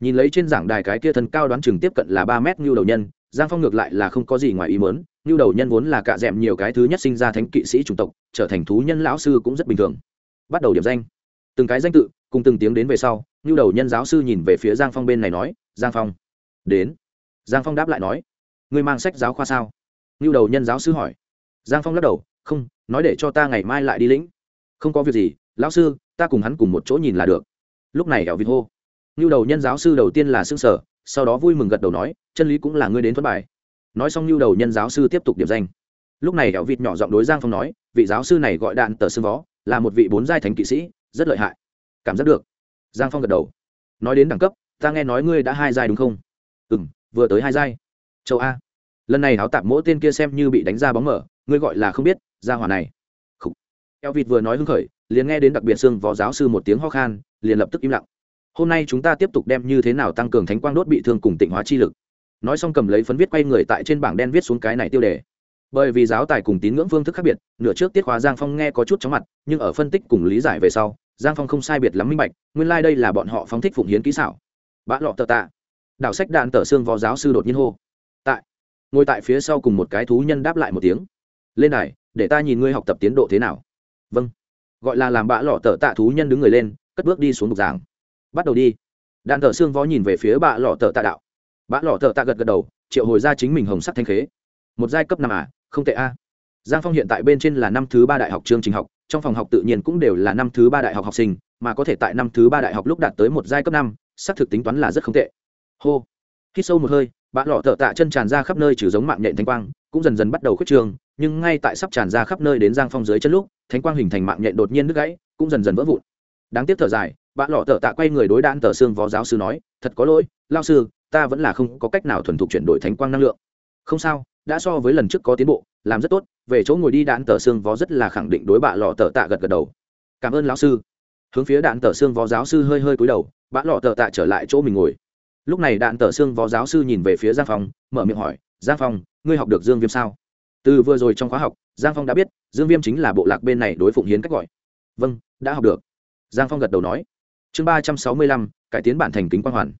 Nhìn lấy trên giảng đài cái kia thân cao đoán chừng tiếp cận là ba mét nhu đầu nhân, giang phong ngược lại là không có gì ngoài ý mớn nhu đầu nhân vốn là cạ d nhiều cái thứ nhất sinh ra thánh kỵ sĩ chủng tộc, trở thành thú nhân lão sư cũng rất bình thường. Bắt đầu điểm danh. Từng cái danh tự, cùng từng tiếng đến về sau, nhu đầu nhân giáo sư nhìn về phía giang phong bên này nói, giang phong. Đến. Giang phong đáp lại nói, ngươi mang sách giáo khoa sao? Nhu đầu nhân giáo sư hỏi giang phong lắc đầu, không, nói để cho ta ngày mai lại đi lĩnh. Không có việc gì, lão sư, ta cùng hắn cùng một chỗ nhìn là được. Lúc này ẻo vịt hô. Như đầu nhân giáo sư đầu tiên là xương sở sau đó vui mừng gật đầu nói, chân lý cũng là ngươi đến thuất bài. Nói xong như đầu nhân giáo sư tiếp tục điểm danh. Lúc này ẻo vịt nhỏ giọng đối giang phong nói, vị giáo sư này gọi đạn tờ xương vó là một vị bốn giai thánh kỵ sĩ, rất lợi hại. Cảm giác được. Giang phong gật đầu. Nói đến đẳng cấp, ta nghe nói ngươi đã hai giai đúng không? Ừ m vừa tới hai giai. Châu a. Lần này áo tạp mỗi tên kia xem như bị đánh ra bóng mở ngươi gọi là không biết, ra hỏa này. Khủ. eo vịt vừa nói hưng khởi, liền nghe đến đặc biệt xương võ giáo sư một tiếng ho khan, liền lập tức im lặng. Hôm nay chúng ta tiếp tục đem như thế nào tăng cường thánh quang đốt bị thương cùng tịnh hóa chi lực. Nói xong cầm lấy phấn viết quay người tại trên bảng đen viết xuống cái này tiêu đề. Bởi vì giáo tài cùng tín ngưỡng phương thức khác biệt, nửa trước tiết khóa giang phong nghe có chút chóng mặt, nhưng ở phân tích cùng lý giải về sau, giang phong không sai biệt lắm minh bạch, nguyên lai、like、đây là bọn họ phóng thích phụng hiến kỹ xảo. Bã lọ tờ tạ. Đảo sách đạn tờ xương vó giáo sư đột nhiên hô. Tại. Ngồi tại phía sau cùng một cái thú nhân đáp lại một tiếng lên này để ta nhìn ngươi học tập tiến độ thế nào. Vâng. Gọi là làm bạ lọ tờ tạ thú nhân đứng người lên, cất bước đi xuống bục giảng. Bắt đầu đi. Đàn tờ xương vó nhìn về phía bạ lọ tờ tạ đạo. Bạ lọ tờ tạ gật gật đầu, triệu hồi ra chính mình hồng sắc thanh khế. Một giai cấp năm à không tệ a. Giang phong hiện tại bên trên là năm thứ ba đại học chương trình học, trong phòng học tự nhiên cũng đều là năm thứ ba đại học học sinh, mà có thể tại năm thứ ba đại học lúc đạt tới một giai cấp năm, xác thực tính toán là rất không tệ. Hô. Hít sâu một hơi bã lọ thợ tạ chân tràn ra khắp nơi trừ giống mạng nhện thanh quang, cũng dần dần bắt đầu khuyết trường nhưng ngay tại sắp tràn ra khắp nơi đến giang phong dưới chân lúc, thánh quang hình thành mạng nhện đột nhiên đứt gãy, cũng dần dần vỡ vụn. Đáng tiếc thở dài bạn lọ tờ tạ quay người đối đan tờ xương vó giáo sư nói, thật có lỗi lao sư, ta vẫn là không có cách nào thuần thục chuyển đổi thánh quang năng lượng. Không sao, đã so với lần trước có tiến bộ, làm rất tốt, về chỗ ngồi đi đạn tờ xương vó rất là khẳng định đối bạ lọ tờ tạ gật gật đầu. Cảm ơn lão sư. Hướng phía đạn tờ xương vó giáo sư hơi hơi cúi đầu bạ lọ tờ tạ trở lại chỗ mình ngồi. Lúc này đạn tờ xương vó giáo sư nhìn về phía giang phong, mở miệng hỏi, giang phong, ngươi học được dương viêm sao? Từ vừa rồi trong khóa học, giang phong đã biết, dương viêm chính là bộ lạc bên này đối phụng hiến cách gọi. Vâng đã học được. Giang phong gật đầu nói. Chương ba trăm sáu mươi lăm, cải tiến bản thành kính quang hoàn.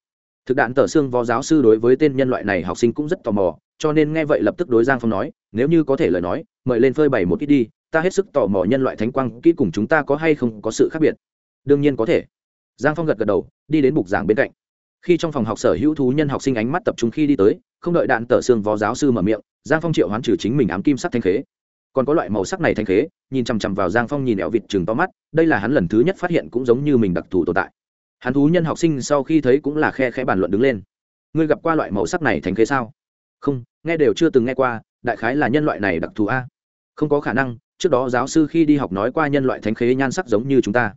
Thực đạn tờ xương võ giáo sư đối với tên nhân loại này học sinh cũng rất tò mò, cho nên nghe vậy lập tức đối giang phong nói, nếu như có thể lời nói, mời lên phơi bày một ít đi, ta hết sức tò mò nhân loại thánh quang kỹ cùng chúng ta có hay không có sự khác biệt. Đương nhiên có thể. Giang phong gật gật đầu, đi đến bục giảng bên cạnh khi trong phòng học sở hữu thú nhân học sinh ánh mắt tập trung khi đi tới, không đợi đạn tờ xương vó giáo sư mở miệng, giang phong triệu hoán trừ chính mình ám kim sắc thanh khế. Còn có loại màu sắc này thanh khế, nhìn chằm chằm vào giang phong nhìn ẹo vịt chừng to mắt, đây là hắn lần thứ nhất phát hiện cũng giống như mình đặc thù tồn tại. Hắn thú nhân học sinh sau khi thấy cũng là khe khẽ bàn luận đứng lên. Ngươi gặp qua loại màu sắc này thanh khế sao? Không, nghe đều chưa từng nghe qua, đại khái là nhân loại này đặc thù a. Không có khả năng, trước đó giáo sư khi đi học nói qua nhân loại thánh khế nhan sắc giống như chúng ta.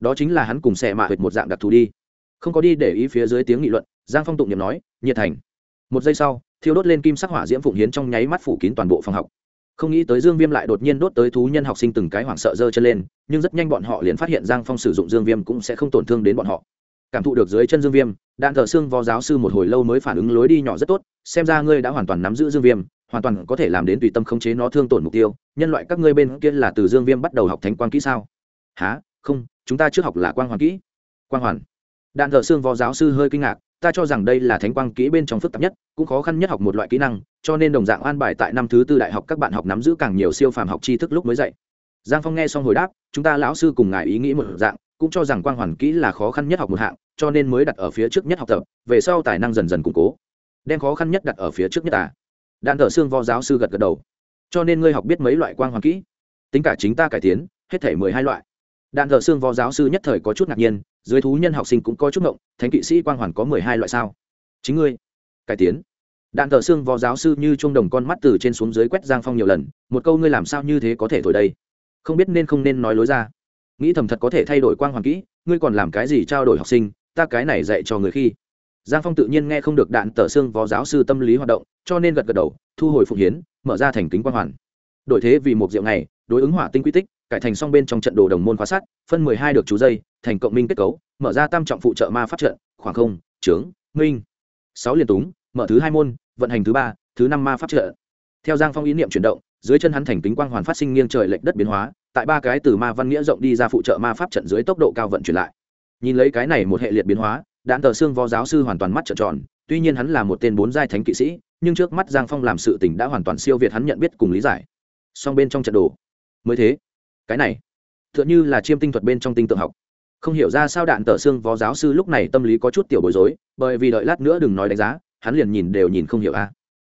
Đó chính là hắn cùng xẻ mạ huyệt một dạng đặc thù đi không có đi để ý phía dưới tiếng nghị luận, giang phong tụng niệm nói, nhiệt thành. Một giây sau, thiêu đốt lên kim sắc hỏa diễm phụng hiến trong nháy mắt phủ kín toàn bộ phòng học. Không nghĩ tới dương viêm lại đột nhiên đốt tới thú nhân học sinh từng cái hoảng sợ dơ chân lên, nhưng rất nhanh bọn họ liền phát hiện giang phong sử dụng dương viêm cũng sẽ không tổn thương đến bọn họ. Cảm thụ được dưới chân dương viêm đạn thờ xương vò giáo sư một hồi lâu mới phản ứng lối đi nhỏ rất tốt, xem ra ngươi đã hoàn toàn nắm giữ dương viêm, hoàn toàn có thể làm đến tùy tâm khống chế nó thương tổn mục tiêu, nhân loại các ngươi bên kia là từ dương viêm bắt đầu học thánh quang kỹ sao? Há không, chúng ta trước học là quang hoàn kỹ. Quang hoàn đạn thợ xương vò giáo sư hơi kinh ngạc, ta cho rằng đây là thánh quang kỹ bên trong phức tạp nhất, cũng khó khăn nhất học một loại kỹ năng, cho nên đồng dạng an bài tại năm thứ tư đại học các bạn học nắm giữ càng nhiều siêu phàm học tri thức lúc mới dạy. Giang phong nghe xong hồi đáp, chúng ta lão sư cùng ngài ý nghĩ một dạng, cũng cho rằng quang hoàn kỹ là khó khăn nhất học một hạng, cho nên mới đặt ở phía trước nhất học tập, về sau tài năng dần dần củng cố. Đem khó khăn nhất đặt ở phía trước nhất à? Đạn thợ xương vò giáo sư gật gật đầu. Cho nên ngươi học biết mấy loại quang hoàn kỹ? Tính cả chính ta cải tiến, hết thể mười hai loại. Đạn thợ xương vò giáo sư nhất thời có chút ngạc nhiên dưới thú nhân học sinh cũng có chút ngộng, thánh kỵ sĩ quang hoàn có mười hai loại sao? Chính ngươi, cải tiến. Đạn thợ xương vò giáo sư như chuông đồng con mắt từ trên xuống dưới quét giang phong nhiều lần, một câu ngươi làm sao như thế có thể thổi đây? Không biết nên không nên nói lối ra. Nghĩ thầm thật có thể thay đổi quang hoàn kỹ, ngươi còn làm cái gì trao đổi học sinh, ta cái này dạy cho người khi. Giang phong tự nhiên nghe không được đạn tờ xương vó giáo sư tâm lý hoạt động, cho nên gật gật đầu, thu hồi phụng hiến, mở ra thành kính quang hoàn. Đổi thế vì một diệu này đối ứng hỏa tinh quy tích, cải thành song bên trong trận đồ đồng môn khóa sát phân mười hai được chú dây thành cộng minh kết cấu, mở ra tam trọng phụ trợ ma phát trận, khoảng không, trướng, minh. Sáu liền túng, mở thứ hai môn, vận hành thứ ba, thứ năm ma pháp trợ theo giang phong ý niệm chuyển động, dưới chân hắn thành kính quang hoàn phát sinh nghiêng trời lệch đất biến hóa, tại ba cái từ ma văn nghĩa rộng đi ra phụ trợ ma pháp trận dưới tốc độ cao vận chuyển lại. Nhìn lấy cái này một hệ liệt biến hóa đạn tờ xương võ giáo sư hoàn toàn mắt trợn tròn, tuy nhiên hắn là một tên bốn giai thánh kỵ sĩ, nhưng trước mắt giang phong làm sự tình đã hoàn toàn siêu việt hắn nhận biết cùng lý giải. Song bên trong trận đồ. Mới thế. Cái này t h ư ợ n như là chiêm tinh thuật bên trong tinh tượng học không hiểu ra sao đạn tờ xương võ giáo sư lúc này tâm lý có chút tiểu bối rối, bởi vì đợi lát nữa đừng nói đánh giá, hắn liền nhìn đều nhìn không hiểu a.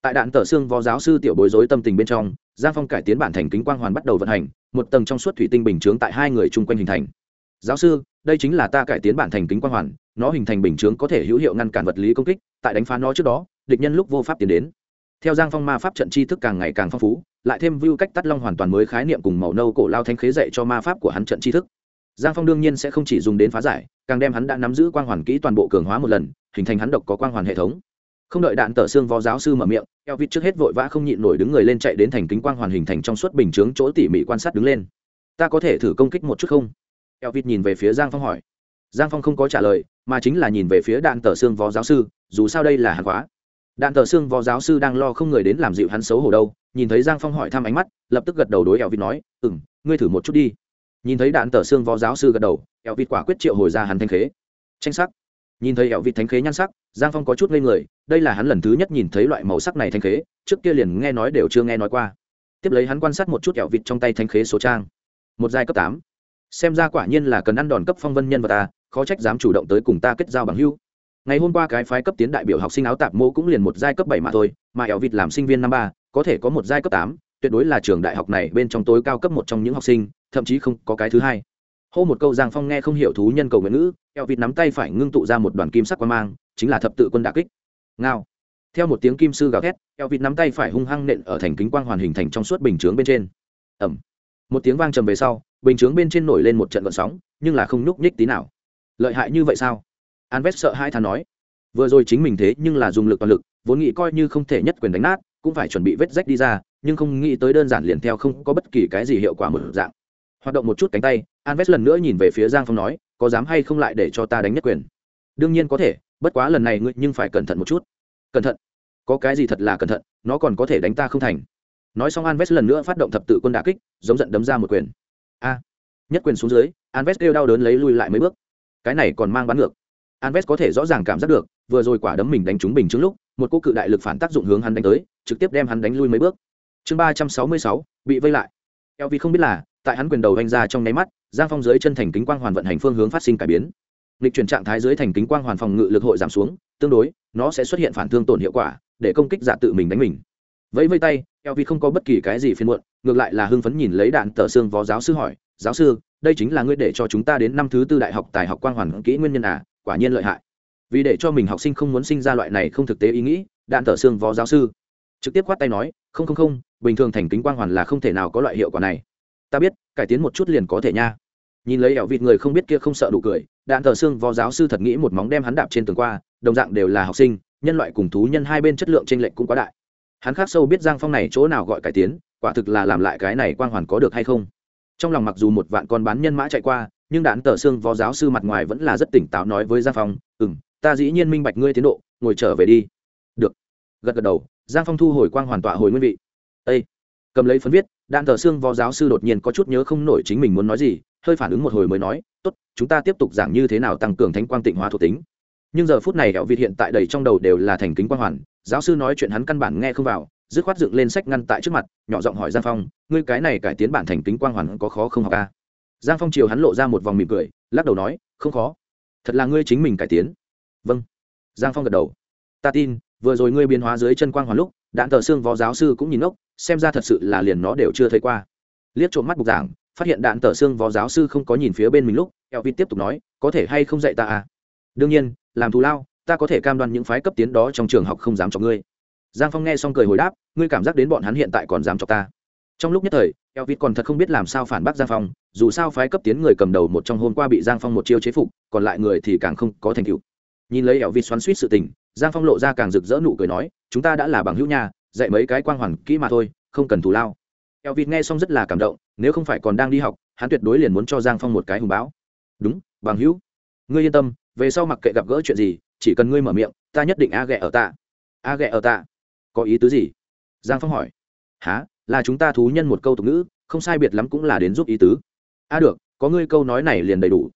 Tại đạn tờ xương võ giáo sư tiểu bối rối tâm tình bên trong, giang phong cải tiến bản thành kính quang hoàn bắt đầu vận hành, một tầng trong suốt thủy tinh bình chướng tại hai người chung quanh hình thành. Giáo sư, đây chính là ta cải tiến bản thành kính quang hoàn, nó hình thành bình chướng có thể hữu hiệu ngăn cản vật lý công kích, tại đánh phá nó trước đó, địch nhân lúc vô pháp tiến đến. Theo giang phong ma pháp trận tri thức càng ngày càng phong phú, lại thêm view cách tắt long hoàn toàn mới khái niệm cùng màu nâu cổ lao thanh khế dạy cho ma pháp của hắn trận tri thức giang phong đương nhiên sẽ không chỉ dùng đến phá giải, càng đem hắn đã nắm giữ quang hoàn kỹ toàn bộ cường hóa một lần, hình thành hắn độc có quang hoàn hệ thống. Không đợi đạn tờ xương vó giáo sư mở miệng elvit trước hết vội vã không nhịn nổi đứng người lên chạy đến thành kính quang hoàn hình thành trong suốt bình chướng chỗ tỉ mỉ quan sát đứng lên. Ta có thể thử công kích một chút không? Elvit nhìn về phía giang phong hỏi. Giang phong không có trả lời, mà chính là nhìn về phía đạn tờ xương vó giáo sư, dù sao đây là hàng hóa. đạn tờ xương vó giáo sư đang lo không người đến làm dịu hắn xấu hổ đâu, nhìn thấy giang phong hỏi thăm ánh mắt, lập tức gật đầu đối elvit nói ừ m ngươi thử một chút đi nhìn thấy đạn tờ xương võ giáo sư gật đầu elvit quả quyết triệu hồi ra hắn thanh khế. Tranh sắc. Nhìn thấy ẹo vịt thanh khế nhan sắc, giang phong có chút ngây người, đây là hắn lần thứ nhất nhìn thấy loại màu sắc này thanh khế, trước kia liền nghe nói đều chưa nghe nói qua. Tiếp lấy hắn quan sát một chút kẹo vịt trong tay thanh khế số trang. Một giai cấp tám. Xem ra quả nhiên là cần ăn đòn cấp phong vân nhân vật ta, khó trách dám chủ động tới cùng ta kết giao bằng hưu ngày hôm qua cái phái cấp tiến đại biểu học sinh áo tạp mô cũng liền một giai cấp bảy mà thôi, mà ẻo vịt làm sinh viên năm ba, có thể có một giai cấp tám, tuyệt đối là trường đại học này bên trong tối cao cấp một trong những học sinh thậm chí không có cái thứ hai. Hô một câu giang phong nghe không hiểu thú nhân cầu nguyện ngữ, eo vịt nắm tay phải ngưng tụ ra một đoàn kim sắc quan mang, chính là thập tự quân đà kích. Ngao. Theo một tiếng kim sư gào thét, eo vịt nắm tay phải hung hăng nện ở thành kính quang hoàn hình thành trong suốt bình chướng bên trên. Ẩm một tiếng vang trầm về sau, bình chướng bên trên nổi lên một trận vận sóng, nhưng là không nhúc nhích tí nào. Lợi hại như vậy sao? An Anves sợ hai thà nói. Vừa rồi chính mình thế nhưng là dùng lực toàn lực, vốn nghĩ coi như không thể nhất quyền đánh nát, cũng phải chuẩn bị vết rách đi ra, nhưng không nghĩ tới đơn giản liền theo không có bất kỳ cái gì hiệu quả một dạng hoạt động một chút cánh tay, Anves lần nữa nhìn về phía giang phong nói, có dám hay không lại để cho ta đánh nhất quyền? Đương nhiên có thể, bất quá lần này ngươi nhưng phải cẩn thận một chút. Cẩn thận? Có cái gì thật là cẩn thận, nó còn có thể đánh ta không thành. Nói xong Anves lần nữa phát động thập tự quân đả kích, giống giận đấm ra một quyền. A, nhất quyền xuống dưới, Anves kêu đau đớn lấy lui lại mấy bước. Cái này còn mang bắn ngược. Anves có thể rõ ràng cảm giác được, vừa rồi quả đấm mình đánh trúng bình trước lúc, một cô cự đại lực phản tác dụng hướng hắn đánh tới, trực tiếp đem hắn đánh lui mấy bước. Chương ba trăm sáu mươi sáu, bị vây lại eo vì không biết là, tại hắn quyền đầu vanh ra trong nháy mắt, giang phong dưới chân thành kính quang hoàn vận hành phương hướng phát sinh cải biến. Lịch chuyển trạng thái dưới thành kính quang hoàn phòng ngự lực hội giảm xuống, tương đối, nó sẽ xuất hiện phản thương tổn hiệu quả, để công kích giả tự mình đánh mình. Vẫy vây tay, eo vì không có bất kỳ cái gì phiên muộn, ngược lại là hưng phấn nhìn lấy đạn tờ xương vó giáo sư hỏi, giáo sư, đây chính là ngươi để cho chúng ta đến năm thứ tư đại học tài học quang hoàn kỹ nguyên nhân à quả nhiên lợi hại. Vì để cho mình học sinh không muốn sinh ra loại này không thực tế ý nghĩ, đạn tờ xương vó giáo sư trực tiếp quát tay nói, không không không, bình thường thành kính quang hoàn là không thể nào có loại hiệu quả này. Ta biết, cải tiến một chút liền có thể nha. Nhìn lấy ẻo vịt người không biết kia không sợ đủ cười, đạn thờ xương vò giáo sư thật nghĩ một móng đem hắn đạp trên tường qua, đồng dạng đều là học sinh, nhân loại cùng thú nhân hai bên chất lượng t r ê n lệch cũng quá đại. Hắn khác sâu biết giang phong này chỗ nào gọi cải tiến, quả thực là làm lại cái này quang hoàn có được hay không. Trong lòng mặc dù một vạn con bán nhân mã chạy qua, nhưng đạn tờ xương vò giáo sư mặt ngoài vẫn là rất tỉnh táo nói với giang phong ừ m ta dĩ nhiên minh bạch ngươi tiến độ, ngồi trở về đi. Được. Gật gật đầu giang phong thu hồi quang hoàn tọa hồi nguyên vị. Â cầm lấy phấn viết đạn thờ xương võ giáo sư đột nhiên có chút nhớ không nổi chính mình muốn nói gì, hơi phản ứng một hồi mới nói, tốt, chúng ta tiếp tục giảng như thế nào tăng cường thánh quang tịnh hóa thuộc tính. Nhưng giờ phút này hẹo việt hiện tại đầy trong đầu đều là thành kính quang hoàn, giáo sư nói chuyện hắn căn bản nghe không vào, dứt khoát dựng lên sách ngăn tại trước mặt, nhỏ giọng hỏi giang phong, ngươi cái này cải tiến bản thành kính quang hoàn có khó không học ca giang phong chiều hắn lộ ra một vòng mỉm cười, lắc đầu nói, không khó. Thật là ngươi chính mình cải tiến. Vâng. Giang phong gật đầu. Ta tin vừa rồi ngươi biến hóa dưới chân quang hoàn lúc, đạn tờ xương võ giáo sư cũng nhìn ngốc, xem ra thật sự là liền nó đều chưa thấy qua. Liếc trộm mắt bục giảng, phát hiện đạn tờ xương võ giáo sư không có nhìn phía bên mình lúc, eo vít tiếp tục nói, có thể hay không dạy ta à? Đương nhiên, làm thù lao, ta có thể cam đoan những phái cấp tiến đó trong trường học không dám cho ngươi. Giang phong nghe xong cười hồi đáp, ngươi cảm giác đến bọn hắn hiện tại còn dám cho ta? Trong lúc nhất thời, eo vít còn thật không biết làm sao phản bác giang phong, dù sao phái cấp tiến người cầm đầu một trong hôm qua bị giang phong một chiêu chế phục, còn lại người thì càng không có thành tựu. Nhìn lấy eo vít xoắn suýt sự tình giang phong lộ ra càng rực rỡ nụ cười nói chúng ta đã là bằng hữu nhà dạy mấy cái quang hoàn kỹ mà thôi không cần thù lao. Eo vịt nghe xong rất là cảm động nếu không phải còn đang đi học hắn tuyệt đối liền muốn cho giang phong một cái hùng báo. Đúng bằng hữu. Ngươi yên tâm về sau mặc kệ gặp gỡ chuyện gì chỉ cần ngươi mở miệng ta nhất định a ghẹ ở ta. a ghẹ ở ta, có ý tứ gì? Giang phong hỏi. Há là chúng ta thú nhân một câu tục ngữ không sai biệt lắm cũng là đến giúp ý tứ. A được có ngươi câu nói này liền đầy đủ.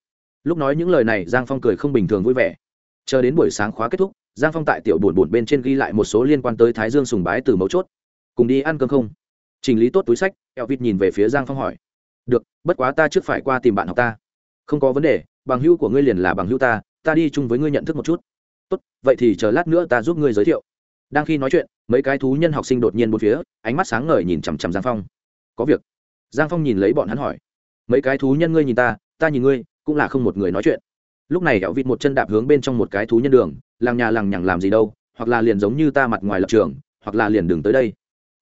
Lúc nói những lời này giang phong cười không bình thường vui vẻ. Chờ đến buổi sáng khóa kết thúc giang phong tại tiểu buồn buồn bên trên ghi lại một số liên quan tới thái dương sùng bái từ mấu chốt. Cùng đi ăn cơm không? Chỉnh lý tốt túi sách, eo vịt nhìn về phía giang phong hỏi. Được, bất quá ta trước phải qua tìm bạn học ta. Không có vấn đề, bằng hữu của ngươi liền là bằng hữu ta ta đi chung với ngươi nhận thức một chút. Tốt, vậy thì chờ lát nữa ta giúp ngươi giới thiệu. Đang khi nói chuyện, mấy cái thú nhân học sinh đột nhiên một phía, ánh mắt sáng ngời nhìn chằm chằm giang phong. Có việc. Giang phong nhìn lấy bọn hắn hỏi. Mấy cái thú nhân ngươi nhìn ta ta nhìn ngươi, cũng là không một người nói chuyện. Lúc này hẹo vịt một chân đạp hướng bên trong một cái thú nhân đường làng nhà làng nhằng làm gì đâu, hoặc là liền giống như ta mặt ngoài lập trường, hoặc là liền đường tới đây.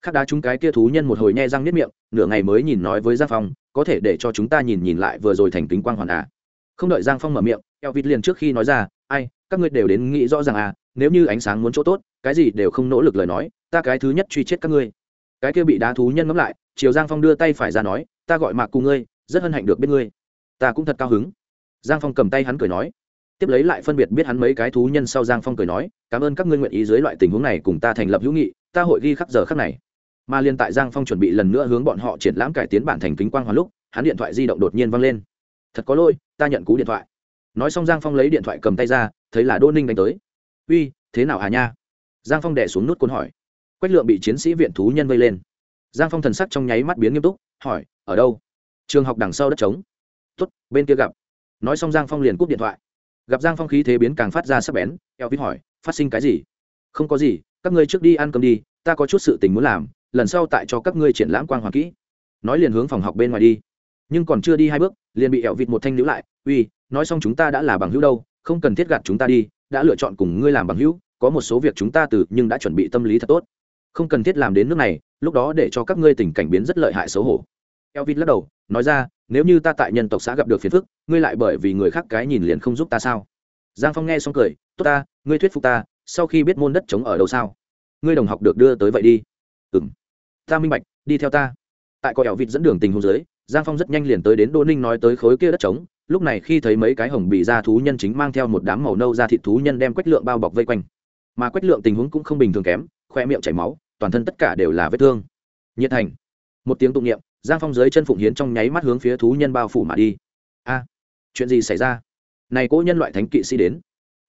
Khắc đá chúng cái kia thú nhân một hồi nhe răng nếp miệng, nửa ngày mới nhìn nói với giang phong, có thể để cho chúng ta nhìn nhìn lại vừa rồi thành kính quang hoàn à. Không đợi giang phong mở miệng, eo vịt liền trước khi nói ra, ai, các ngươi đều đến nghĩ rõ ràng à nếu như ánh sáng muốn chỗ tốt, cái gì đều không nỗ lực lời nói, ta cái thứ nhất truy chết các ngươi. Cái kia bị đá thú nhân ngẫm lại, chiều giang phong đưa tay phải ra nói, ta gọi mạc cùng ngươi, rất hân hạnh được biết ngươi. Ta cũng thật cao hứng. Giang phong cầm tay hắn cười nói tiếp lấy lại phân biệt biết hắn mấy cái thú nhân sau giang phong cười nói, cảm ơn các ngươi nguyện ý dưới loại tình huống này cùng ta thành lập hữu nghị, ta hội ghi khắc giờ khắc này. Mà liên tại giang phong chuẩn bị lần nữa hướng bọn họ triển lãm cải tiến bản thành kính quang hoàn lúc, hắn điện thoại di động đột nhiên văng lên. Thật có lỗi, ta nhận cú điện thoại. Nói xong giang phong lấy điện thoại cầm tay ra, thấy là đô ninh đánh tới. Uy, thế nào hà nha? Giang phong đẻ xuống nút côn hỏi. Quách lượng bị chiến sĩ viện thú nhân vây lên. Giang phong thần sắc trong nháy mắt biến nghiêm túc, hỏi, ở đâu? Trường học đằng sau đất trống. Tuất bên kia gặp. Nói xong giang phong liền cúp điện thoại gặp giang phong khí thế biến càng phát ra sắc bén, eo vít hỏi, phát sinh cái gì? Không có gì, các ngươi trước đi ăn cơm đi, ta có chút sự tình muốn làm, lần sau tại cho các ngươi triển lãm quang hoàng kỹ. Nói liền hướng phòng học bên ngoài đi. Nhưng còn chưa đi hai bước, liền bị eo vịt một thanh nữ lại, uy, nói xong chúng ta đã là bằng hữu đâu, không cần thiết gạt chúng ta đi, đã lựa chọn cùng ngươi làm bằng hữu, có một số việc chúng ta từ nhưng đã chuẩn bị tâm lý thật tốt. Không cần thiết làm đến nước này, lúc đó để cho các ngươi tình cảnh biến rất lợi hại xấu hổ. Elvin lắc đầu nói ra, nếu như ta tại nhân tộc xã gặp được phiền phức, ngươi lại bởi vì người khác cái nhìn liền không giúp ta sao? Giang phong nghe xong cười, tốt ta, ngươi thuyết phục ta, sau khi biết môn đất trống ở đâu sao? Ngươi đồng học được đưa tới vậy đi. Ừ m ta minh bạch, đi theo ta. Tại cò ẻo vịt dẫn đường tình hồ dưới, giang phong rất nhanh liền tới đến đô ninh nói tới khối kia đất trống. Lúc này khi thấy mấy cái hồng bị ra thú nhân chính mang theo một đám màu nâu ra thịt thú nhân đem quách lượng bao bọc vây quanh. Mà quách lượng tình huống cũng không bình thường kém, khoe miệng chảy máu, toàn thân tất cả đều là vết thương. Nhiệt thành. Một tiếng tụng niệm giang phong dưới chân phụng hiến trong nháy mắt hướng phía thú nhân bao phủ mà đi. A, chuyện gì xảy ra? Này cỗ nhân loại thánh kỵ sĩ đến.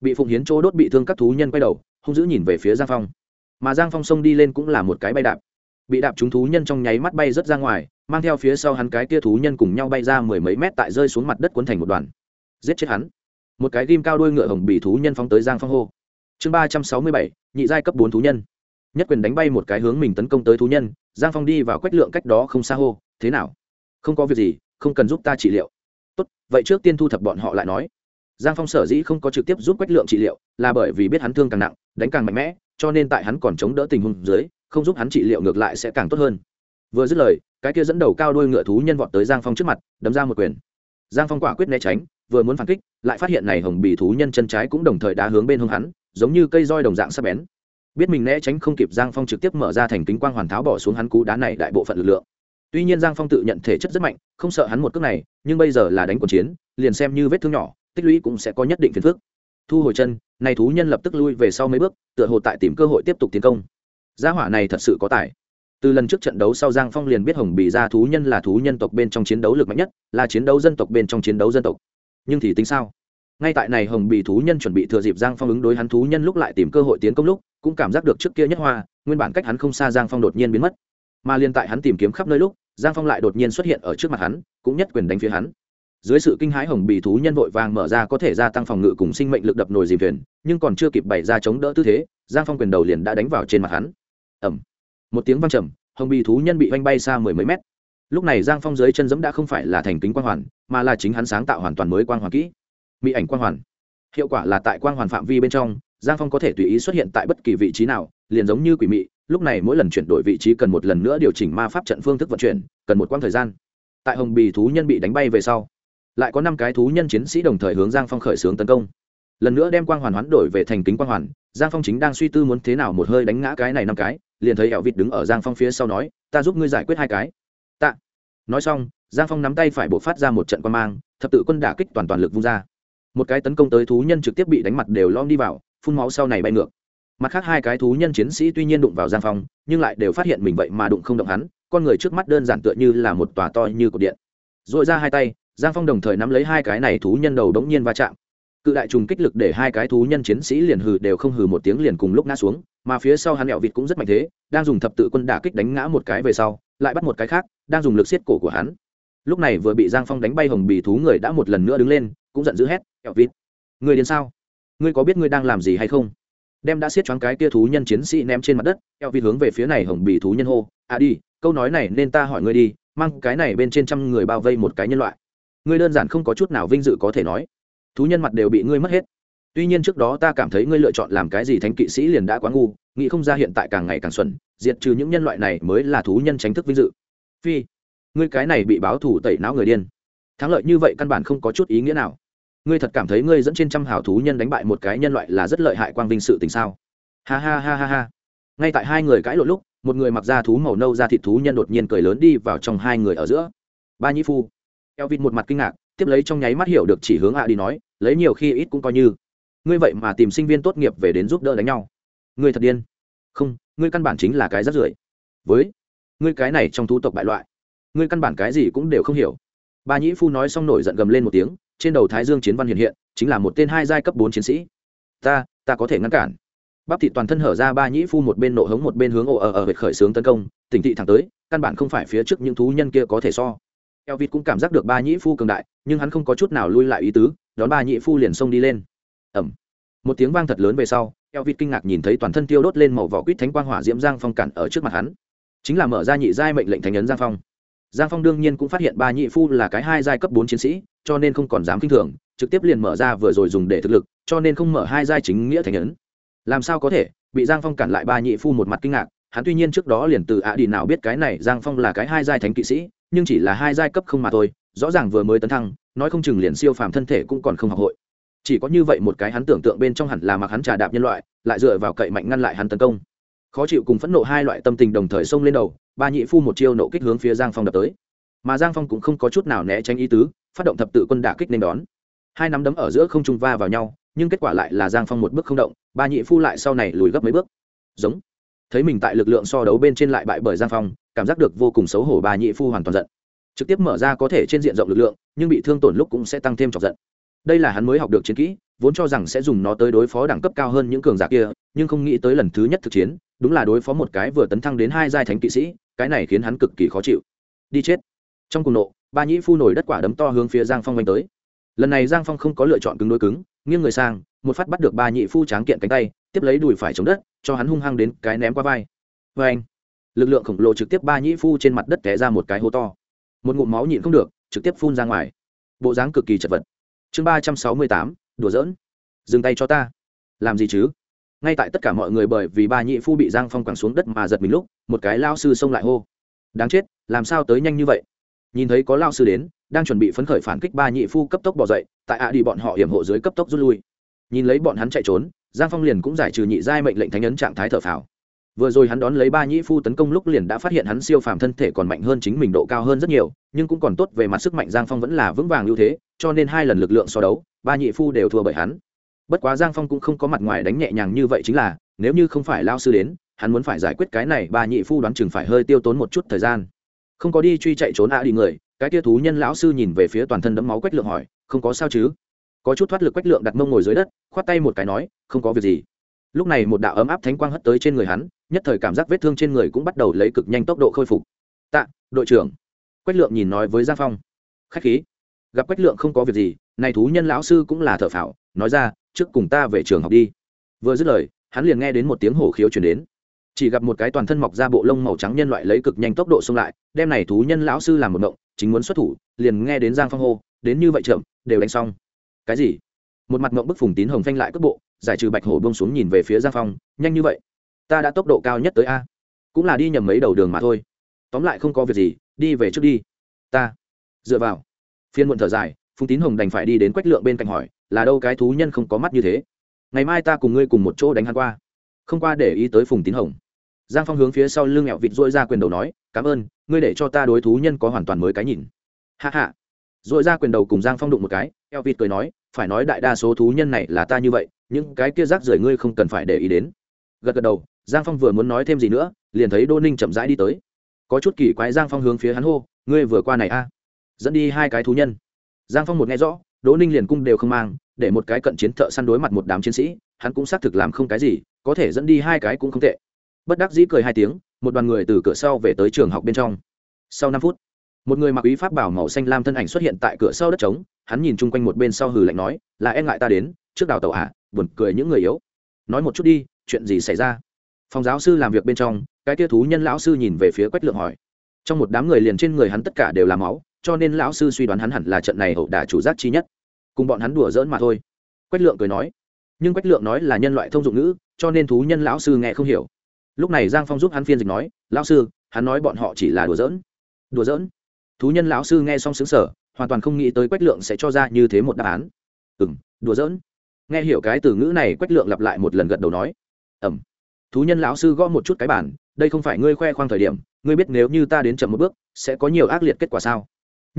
Bị phụng hiến chỗ đốt bị thương các thú nhân quay đầu, hung dữ nhìn về phía giang phong. Mà giang phong xông đi lên cũng là một cái bay đạp. Bị đạp chúng thú nhân trong nháy mắt bay rớt ra ngoài, mang theo phía sau hắn cái kia thú nhân cùng nhau bay ra mười mấy mét tại rơi xuống mặt đất cuốn thành một đoàn. Giết chết hắn. Một cái ghim cao đuôi ngựa hồng bị thú nhân phóng tới giang phong hô. Chương ba trăm sáu mươi bảy, nhị giai cấp bốn thú nhân nhất quyền đánh bay một cái hướng mình tấn công tới thú nhân, giang phong đi vào quách lượng cách đó không xa hô, thế nào? Không có việc gì, không cần giúp ta trị liệu. Tốt, vậy trước tiên thu thập bọn họ lại nói. Giang phong sở dĩ không có trực tiếp giúp quách lượng trị liệu, là bởi vì biết hắn thương càng nặng, đánh càng mạnh mẽ, cho nên tại hắn còn chống đỡ tình huống dưới, không giúp hắn trị liệu ngược lại sẽ càng tốt hơn. Vừa dứt lời, cái kia dẫn đầu cao đôi ngựa thú nhân vọt tới giang phong trước mặt, đấm ra một quyền. Giang phong quả quyết né tránh, vừa muốn phản kích, lại phát hiện này hồng bì thú nhân chân trái cũng đồng thời đá hướng bên hông hắn, giống như cây roi đồng dạng sắp bén biết mình né tránh không kịp giang phong trực tiếp mở ra thành kính quang hoàn tháo bỏ xuống hắn cú đá này đại bộ phận lực lượng. Tuy nhiên giang phong tự nhận thể chất rất mạnh, không sợ hắn một cước này, nhưng bây giờ là đánh cuộc chiến, liền xem như vết thương nhỏ, tích lũy cũng sẽ có nhất định phiền phức. Thu hồi chân, này thú nhân lập tức lui về sau mấy bước, tựa hồ tại tìm cơ hội tiếp tục tiến công. Gia hỏa này thật sự có tài. Từ lần trước trận đấu sau giang phong liền biết hồng bị ra thú nhân là thú nhân tộc bên trong chiến đấu lực mạnh nhất, là chiến đấu dân tộc bên trong chiến đấu dân tộc. Nhưng thì tính sao? Ngay tại này hồng bị thú nhân chuẩn bị thừa dịp giang phong ứng đối hắn thú nhân lúc lại tìm cơ hội tiến công lúc, cũng cảm giác được trước kia nhất hoa, nguyên bản cách hắn không xa giang phong đột nhiên biến mất. Mà liên tại hắn tìm kiếm khắp nơi lúc, giang phong lại đột nhiên xuất hiện ở trước mặt hắn, cũng nhất quyền đánh phía hắn. Dưới sự kinh hãi hồng bì thú nhân vội vàng mở ra có thể gia tăng phòng ngự cùng sinh mệnh lực đập nồi dìm thuyền, nhưng còn chưa kịp bày ra chống đỡ tư thế, giang phong quyền đầu liền đã đánh vào trên mặt hắn. Ẩm một tiếng văng trầm, hồng bì thú nhân bị oanh bay xa mười mấy mét. Lúc này giang phong dưới chân dẫm đã không phải là thành kính quang hoàn, mà là chính hắn sáng tạo hoàn toàn mới quang hoàn kỹ mỹ ảnh quang hoàn. Hiệu quả là tại quang hoàn phạm vi bên trong, giang phong có thể tùy ý xuất hiện tại bất kỳ vị trí nào, liền giống như quỷ mị, lúc này mỗi lần chuyển đổi vị trí cần một lần nữa điều chỉnh ma pháp trận phương thức vận chuyển, cần một quãng thời gian. Tại hồng bì thú nhân bị đánh bay về sau, lại có năm cái thú nhân chiến sĩ đồng thời hướng giang phong khởi xướng tấn công. Lần nữa đem quang hoàn hoán đổi về thành kính quang hoàn, giang phong chính đang suy tư muốn thế nào một hơi đánh ngã cái này năm cái, liền thấy ẻo vịt đứng ở giang phong phía sau nói, ta giúp ngươi giải quyết hai cái. Tạ. Nói xong, giang phong nắm tay phải buộc phát ra một trận quan mang, thập tự quân đả kích toàn toàn lực vung ra một cái tấn công tới thú nhân trực tiếp bị đánh mặt đều lom đi vào, phun máu sau này bay ngược. Mặt khác hai cái thú nhân chiến sĩ tuy nhiên đụng vào giang phong, nhưng lại đều phát hiện mình vậy mà đụng không động hắn, con người trước mắt đơn giản tựa như là một tòa to như cột điện. R ồ i ra hai tay, giang phong đồng thời nắm lấy hai cái này thú nhân đầu đống nhiên va chạm. Cự đại trùng kích lực để hai cái thú nhân chiến sĩ liền hừ đều không hừ một tiếng liền cùng lúc ngã xuống, mà phía sau hắn mẹo vịt cũng rất mạnh thế, đang dùng thập tự quân đả kích đánh ngã một cái về sau, lại bắt một cái khác, đang dùng lực xiết cổ của hắn. Lúc này vừa bị giang phong đánh bay hồng bì thú người đã một lần nữa đứng lên cũng giận dữ hét mẹo vịt, người đến sao? Ngươi có biết ngươi đang làm gì hay không? Đem đã xiết choáng cái kia thú nhân chiến sĩ ném trên mặt đất eo vịt hướng về phía này hồng bì thú nhân hô à đi, câu nói này nên ta hỏi ngươi đi, mang cái này bên trên trăm người bao vây một cái nhân loại. Ngươi đơn giản không có chút nào vinh dự có thể nói. Thú nhân mặt đều bị ngươi mất hết. Tuy nhiên trước đó ta cảm thấy ngươi lựa chọn làm cái gì thánh kỵ sĩ liền đã quá ngu, nghĩ không ra hiện tại càng ngày càng xuẩn, diệt trừ những nhân loại này mới là thú nhân tránh thức vinh dự. Phi, ngươi cái này bị báo thủ tẩy não người điên. Thắng lợi như vậy căn bản không có chút ý nghĩa nào ngươi thật cảm thấy ngươi dẫn trên trăm hào thú nhân đánh bại một cái nhân loại là rất lợi hại quang vinh sự tình sao? Ha ha ha ha ha. Ngay tại hai người cãi lộn lúc, một người mặc da thú màu nâu da thịt thú nhân đột nhiên cười lớn đi vào trong hai người ở giữa. Ba nhĩ phu. Eo vịt một mặt kinh ngạc, tiếp lấy trong nháy mắt hiểu được chỉ hướng ạ đi nói, lấy nhiều khi ít cũng coi như. Ngươi vậy mà tìm sinh viên tốt nghiệp về đến giúp đỡ đánh nhau. Ngươi thật điên. Không, ngươi căn bản chính là cái rất rưởi. Với, ngươi cái này trong thú tộc bại loại. Ngươi căn bản cái gì cũng đều không hiểu. Ba nhĩ phu nói xong nổi giận gầm lên một tiếng trên đầu thái dương chiến văn hiện hiện, chính là một tên hai giai cấp bốn chiến sĩ. Ta ta có thể ngăn cản. Bắp thị toàn thân hở ra ba nhĩ phu một bên nộ hống một bên hướng ồ ở ở vệt khởi xướng tấn công, tỉnh thị thẳng tới, căn bản không phải phía trước những thú nhân kia có thể so. Eo vịt cũng cảm giác được ba nhĩ phu cường đại, nhưng hắn không có chút nào lui lại ý tứ, đón ba nhĩ phu liền xông đi lên. Ẩm một tiếng vang thật lớn về sau, eo vịt kinh ngạc nhìn thấy toàn thân tiêu đốt lên màu vỏ quýt thánh quang hỏa diễm giang phong cản ở trước mặt hắn. Chính là mở ra nhị giai mệnh lệnh thánh ấn giang phong giang phong đương nhiên cũng phát hiện ba nhị phu là cái hai giai cấp bốn chiến sĩ, cho nên không còn dám k i n h thường, trực tiếp liền mở ra vừa rồi dùng để thực lực, cho nên không mở hai giai chính nghĩa thành ấn. Làm sao có thể? Bị giang phong cản lại ba nhị phu một mặt kinh ngạc, hắn tuy nhiên trước đó liền từ ạ đi nào biết cái này giang phong là cái hai giai thánh kỵ sĩ, nhưng chỉ là hai giai cấp không mà thôi, rõ ràng vừa mới tấn thăng, nói không chừng liền siêu phàm thân thể cũng còn không học hội. Chỉ có như vậy một cái hắn tưởng tượng bên trong hẳn là mặc hắn trà đạp nhân loại, lại dựa vào cậy mạnh ngăn lại hắn tấn công khó chịu cùng phẫn nộ hai loại tâm tình đồng thời xông lên đầu, ba nhị phu một chiêu nộ kích hướng phía giang phong đập tới. Mà giang phong cũng không có chút nào né tránh ý tứ, phát động thập tự quân đả kích nên đón. Hai nắm đấm ở giữa không trung va vào nhau, nhưng kết quả lại là giang phong một bước không động, ba nhị phu lại sau này lùi gấp mấy bước. Giống. Thấy mình tại lực lượng so đấu bên trên lại bại bởi giang phong, cảm giác được vô cùng xấu hổ ba nhị phu hoàn toàn giận. Trực tiếp mở ra có thể trên diện rộng lực lượng, nhưng bị thương tổn lúc cũng sẽ tăng thêm chọc giận. Đây là hắn mới học được chiến kỹ, vốn cho rằng sẽ dùng nó tới đối phó đẳng cấp cao hơn những cường giả kia nhưng không nghĩ tới lần thứ nhất thực chiến, đúng là đối phó một cái vừa tấn thăng đến hai giai thánh kỵ sĩ, cái này khiến hắn cực kỳ khó chịu. Đi chết. Trong cùng nộ, ba nhĩ phu nổi đất quả đấm to hướng phía giang phong oanh tới. Lần này giang phong không có lựa chọn cứng đối cứng, nghiêng người sang, một phát bắt được ba nhị phu tráng kiện cánh tay, tiếp lấy đùi phải chống đất, cho hắn hung hăng đến cái ném qua vai. Vê anh lực lượng khổng lồ trực tiếp ba nhĩ phu trên mặt đất té ra một cái hố to. Một ngụm máu nhịn không được, trực tiếp phun ra ngoài. Bộ dáng cực kỳ chật vật. Chương ba trăm sáu mươi tám, đùa giỡn. Dừng tay cho ta. Làm gì chứ? Ngay tại tất cả mọi người bởi vì ba nhị phu bị giang phong quẳng xuống đất mà giật mình lúc, một cái lao sư xông lại hô. Đáng chết, làm sao tới nhanh như vậy? Nhìn thấy có lao sư đến, đang chuẩn bị phấn khởi phản kích ba nhị phu cấp tốc bỏ dậy, tại ạ đi bọn họ hiểm hộ dưới cấp tốc rút lui. Nhìn lấy bọn hắn chạy trốn, giang phong liền cũng giải trừ nhị giai mệnh lệnh thánh ấn trạng thái thở phào. Vừa rồi hắn đón lấy ba nhị phu tấn công lúc liền đã phát hiện hắn siêu phàm thân thể còn mạnh hơn chính mình độ cao hơn rất nhiều, nhưng cũng còn tốt về mặt sức mạnh giang phong vẫn là vững vàng ưu thế, cho nên hai lần lực lượng so đấu, ba nhị phu đều thua bởi hắn bất quá giang phong cũng không có mặt ngoài đánh nhẹ nhàng như vậy chính là, nếu như không phải lao sư đến, hắn muốn phải giải quyết cái này, bà nhị phu đoán chừng phải hơi tiêu tốn một chút thời gian. Không có đi truy chạy trốn ạ đi người, cái tia thú nhân lão sư nhìn về phía toàn thân đẫm máu quách lượng hỏi, không có sao chứ? Có chút thoát lực quách lượng đặt mông ngồi dưới đất, khoát tay một cái nói, không có việc gì. Lúc này một đạo ấm áp thánh quang hất tới trên người hắn, nhất thời cảm giác vết thương trên người cũng bắt đầu lấy cực nhanh tốc độ khôi phục. Tạ, đội trưởng. Quách lượng nhìn nói với giang phong. Khách khí. Gặp quách lượng không có việc gì, này thú nhân lão sư cũng là thợ phảo nói ra trước cùng ta về trường học đi. Vừa dứt lời, hắn liền nghe đến một tiếng hổ khiếu chuyển đến. Chỉ gặp một cái toàn thân mọc ra bộ lông màu trắng nhân loại lấy cực nhanh tốc độ xông lại, đem này thú nhân lão sư làm một động, chính muốn xuất thủ, liền nghe đến giang phong hô, đến như vậy chậm, đều đánh xong. Cái gì? Một mặt mộng bức phùng tín hồng phanh lại cước bộ, giải trừ bạch hổ bông xuống nhìn về phía giang phong, nhanh như vậy, ta đã tốc độ cao nhất tới a. Cũng là đi nhầm mấy đầu đường mà thôi. Tóm lại không có việc gì, đi về trước đi. Ta, dựa vào. Phiên muộn thở dài, phùng tín hồng đành phải đi đến quách lượng bên cạnh hỏi là đâu cái thú nhân không có mắt như thế. Ngày mai ta cùng ngươi cùng một chỗ đánh hắn qua. Không qua để ý tới phùng tín hồng. Giang phong hướng phía sau lưng nghẹo vịt dội ra quyền đầu nói, cảm ơn, ngươi để cho ta đối thú nhân có hoàn toàn mới cái nhìn. Hạ hạ dội ra quyền đầu cùng giang phong đụng một cái eo vịt cười nói, phải nói đại đa số thú nhân này là ta như vậy, những cái kia rác rưởi ngươi không cần phải để ý đến. Gật gật đầu, giang phong vừa muốn nói thêm gì nữa, liền thấy đô ninh chậm rãi đi tới. Có chút kỳ quái giang phong hướng phía hắn hô, ngươi vừa qua này a, dẫn đi hai cái thú nhân. Giang phong một nghe rõ đỗ ninh liền cung đều không mang để một cái cận chiến thợ săn đối mặt một đám chiến sĩ hắn cũng xác thực làm không cái gì có thể dẫn đi hai cái cũng không tệ. Bất đắc dĩ cười hai tiếng một đoàn người từ cửa sau về tới trường học bên trong. Sau năm phút một người mặc ý pháp bảo màu xanh lam thân ảnh xuất hiện tại cửa sau đất trống hắn nhìn chung quanh một bên sau hừ lạnh nói là e ngại ta đến trước đào tàu à, buồn cười những người yếu. Nói một chút đi chuyện gì xảy ra? Phòng giáo sư làm việc bên trong cái tia thú nhân lão sư nhìn về phía quách lượng hỏi. Trong một đám người liền trên người hắn tất cả đều là máu cho nên lão sư suy đoán hắn hẳn là trận này hậu đả chủ giác chi nhất. Cùng bọn hắn đùa giỡn mà thôi. Quách lượng cười nói. Nhưng quách lượng nói là nhân loại thông dụng ngữ, cho nên thú nhân lão sư nghe không hiểu. Lúc này giang phong giúp hắn phiên dịch nói, lão sư, hắn nói bọn họ chỉ là đùa giỡn. Đùa giỡn? Thú nhân lão sư nghe xong xứng sở hoàn toàn không nghĩ tới quách lượng sẽ cho ra như thế một đáp án. Ừ m đùa giỡn. Nghe hiểu cái từ ngữ này, quách lượng lặp lại một lần gật đầu nói. Ẩm thú nhân lão sư gõ một chút cái bản đây không phải ngươi khoe khoang thời điểm, ngươi biết nếu như ta đến chậm một bước, sẽ có nhiều ác liệt kết quả sao?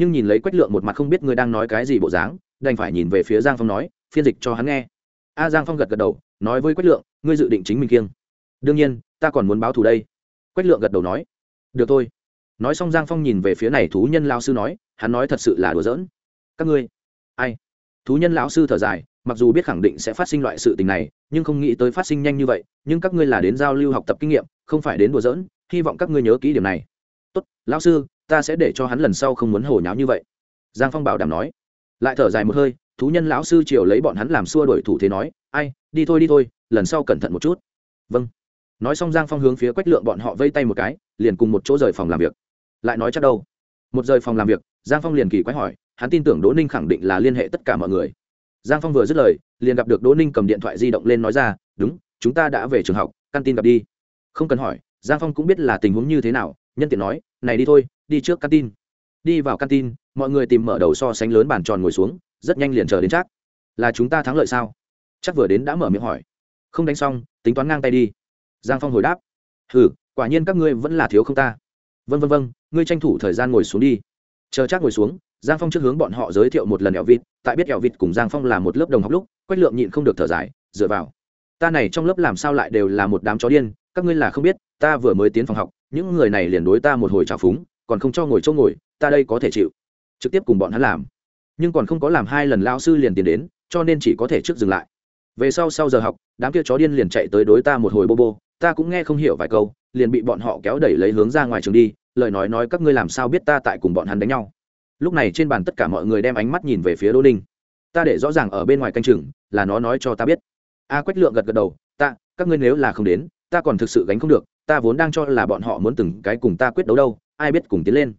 Nhưng nhìn lấy quách lượng một mặt không biết ngươi đang nói cái gì bộ dáng, đành phải nhìn về phía giang phong nói, phiên dịch cho hắn nghe. A giang phong gật gật đầu, nói với quách lượng, ngươi dự định chính mình kiêng. Đương nhiên, ta còn muốn báo thù đây. Quách lượng gật đầu nói, được thôi. Nói xong giang phong nhìn về phía này thú nhân lao sư nói, hắn nói thật sự là đùa giỡn. Các ngươi, ai? Thú nhân lão sư thở dài, mặc dù biết khẳng định sẽ phát sinh loại sự tình này, nhưng không nghĩ tới phát sinh nhanh như vậy, nhưng các ngươi là đến giao lưu học tập kinh nghiệm, không phải đến đùa giỡn, hy vọng các ngươi nhớ kỹ điểm này. Tốt, lão sư ta sẽ để cho hắn lần sau không muốn hồ nháo như vậy. Giang phong bảo đảm nói. Lại thở dài một hơi, thú nhân lão sư triều lấy bọn hắn làm xua đổi thủ thế nói, ai, đi thôi đi thôi, lần sau cẩn thận một chút. Vâng. Nói xong giang phong hướng phía quách lượng bọn họ vây tay một cái, liền cùng một chỗ rời phòng làm việc. Lại nói chắc đâu? Một rời phòng làm việc, giang phong liền kỳ quái hỏi, hắn tin tưởng đỗ ninh khẳng định là liên hệ tất cả mọi người. Giang phong vừa dứt lời, liền gặp được đỗ ninh cầm điện thoại di động lên nói ra, đúng, chúng ta đã về trường học, căn tin gặp đi. Không cần hỏi, giang phong cũng biết là tình huống như thế nào, nhân tiện nói, này đi thôi đi trước căn tin. Đi vào căn tin, mọi người tìm mở đầu so sánh lớn bàn tròn ngồi xuống, rất nhanh liền chờ đến chắc. Là chúng ta thắng lợi sao? Chắc vừa đến đã mở miệng hỏi. Không đánh xong, tính toán ngang tay đi. Giang phong hồi đáp. Hừ, quả nhiên các ngươi vẫn là thiếu không ta. Vân vân vân ngươi tranh thủ thời gian ngồi xuống đi. Chờ chắc ngồi xuống, giang phong trước hướng bọn họ giới thiệu một lần ẻo vịt. Tại biết ẻo vịt cùng giang phong là một lớp đồng học lúc, quách lượng nhịn không được thở dài, dựa vào. Ta này trong lớp làm sao lại đều là một đám chó điên, các ngươi là không biết, ta vừa mới tiến phòng học, những người này liền đối ta một hồi trào phúng còn không cho ngồi chỗ ngồi, ta đây có thể chịu. Trực tiếp cùng bọn hắn làm. Nhưng còn không có làm hai lần lao sư liền tiến đến, cho nên chỉ có thể trước dừng lại. Về sau sau giờ học, đám kia chó điên liền chạy tới đối ta một hồi bô bô, ta cũng nghe không hiểu vài câu, liền bị bọn họ kéo đẩy lấy hướng ra ngoài trường đi, lời nói nói các ngươi làm sao biết ta tại cùng bọn hắn đánh nhau. Lúc này trên bàn tất cả mọi người đem ánh mắt nhìn về phía đỗ ninh. Ta để rõ ràng ở bên ngoài canh chừng, là nó nói cho ta biết. A quách lượng gật gật đầu, ta, các ngươi nếu là không đến, ta còn thực sự gánh không được, ta vốn đang cho là bọn họ muốn từng cái cùng ta quyết đấu đâu ai biết cùng tiến lên.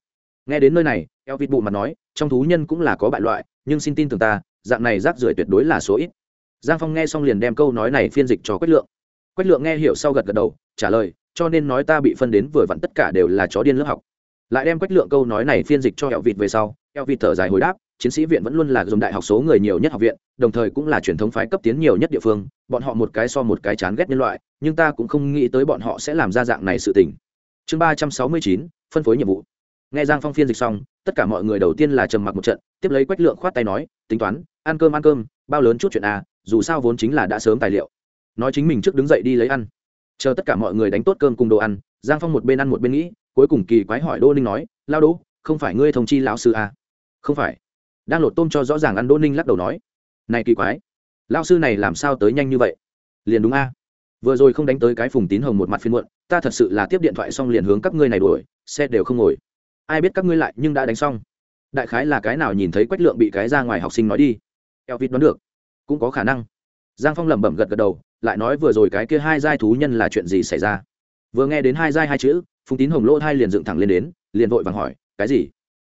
Nghe đến nơi này eo vịt bụ mặt nói, trong thú nhân cũng là có bại loại, nhưng xin tin tưởng ta, dạng này rác rưởi tuyệt đối là số ít. Giang phong nghe xong liền đem câu nói này phiên dịch cho quách lượng. Quách lượng nghe hiểu sau gật gật đầu, trả lời, cho nên nói ta bị phân đến vừa vặn tất cả đều là chó điên lớp học. Lại đem quách lượng câu nói này phiên dịch cho eo vịt về sau eo vịt thở dài hồi đáp, chiến sĩ viện vẫn luôn là dùng đại học số người nhiều nhất học viện, đồng thời cũng là truyền thống phái cấp tiến nhiều nhất địa phương, bọn họ một cái so một cái chán ghét nhân loại, nhưng ta cũng không nghĩ tới bọn họ sẽ làm ra dạng này sự tình. Chương ba trăm sáu mươi chín phân phối nhiệm vụ. Nghe giang phong phiên dịch xong, tất cả mọi người đầu tiên là trầm mặc một trận, tiếp lấy quách lượng khoát tay nói, tính toán, ăn cơm ăn cơm, bao lớn chút chuyện à dù sao vốn chính là đã sớm tài liệu. Nói chính mình trước đứng dậy đi lấy ăn. Chờ tất cả mọi người đánh tốt cơm cùng đồ ăn, giang phong một bên ăn một bên nghĩ, cuối cùng kỳ quái hỏi đô ninh nói, lao đỗ, không phải ngươi thông chi lão sư à? không phải. Đang lột tôm cho rõ ràng ăn, đỗ ninh lắc đầu nói, này kỳ quái lao sư này làm sao tới nhanh như vậy? Liền đúng a. À? vừa rồi không đánh tới cái phùng tín hồng một mặt phiên muộn, ta thật sự là tiếp điện thoại xong liền hướng các ngươi này đuổi xe đều không ngồi. Ai biết các ngươi lại nhưng đã đánh xong. Đại khái là cái nào nhìn thấy quách lượng bị cái ra ngoài học sinh nói đi. Eo vịt đoán được. Cũng có khả năng. Giang phong lẩm bẩm gật gật đầu, lại nói vừa rồi cái kia hai giai thú nhân là chuyện gì xảy ra? Vừa nghe đến hai giai hai chữ, phùng tín hồng lỗ hai liền dựng thẳng lên đến, liền vội vàng hỏi, cái gì?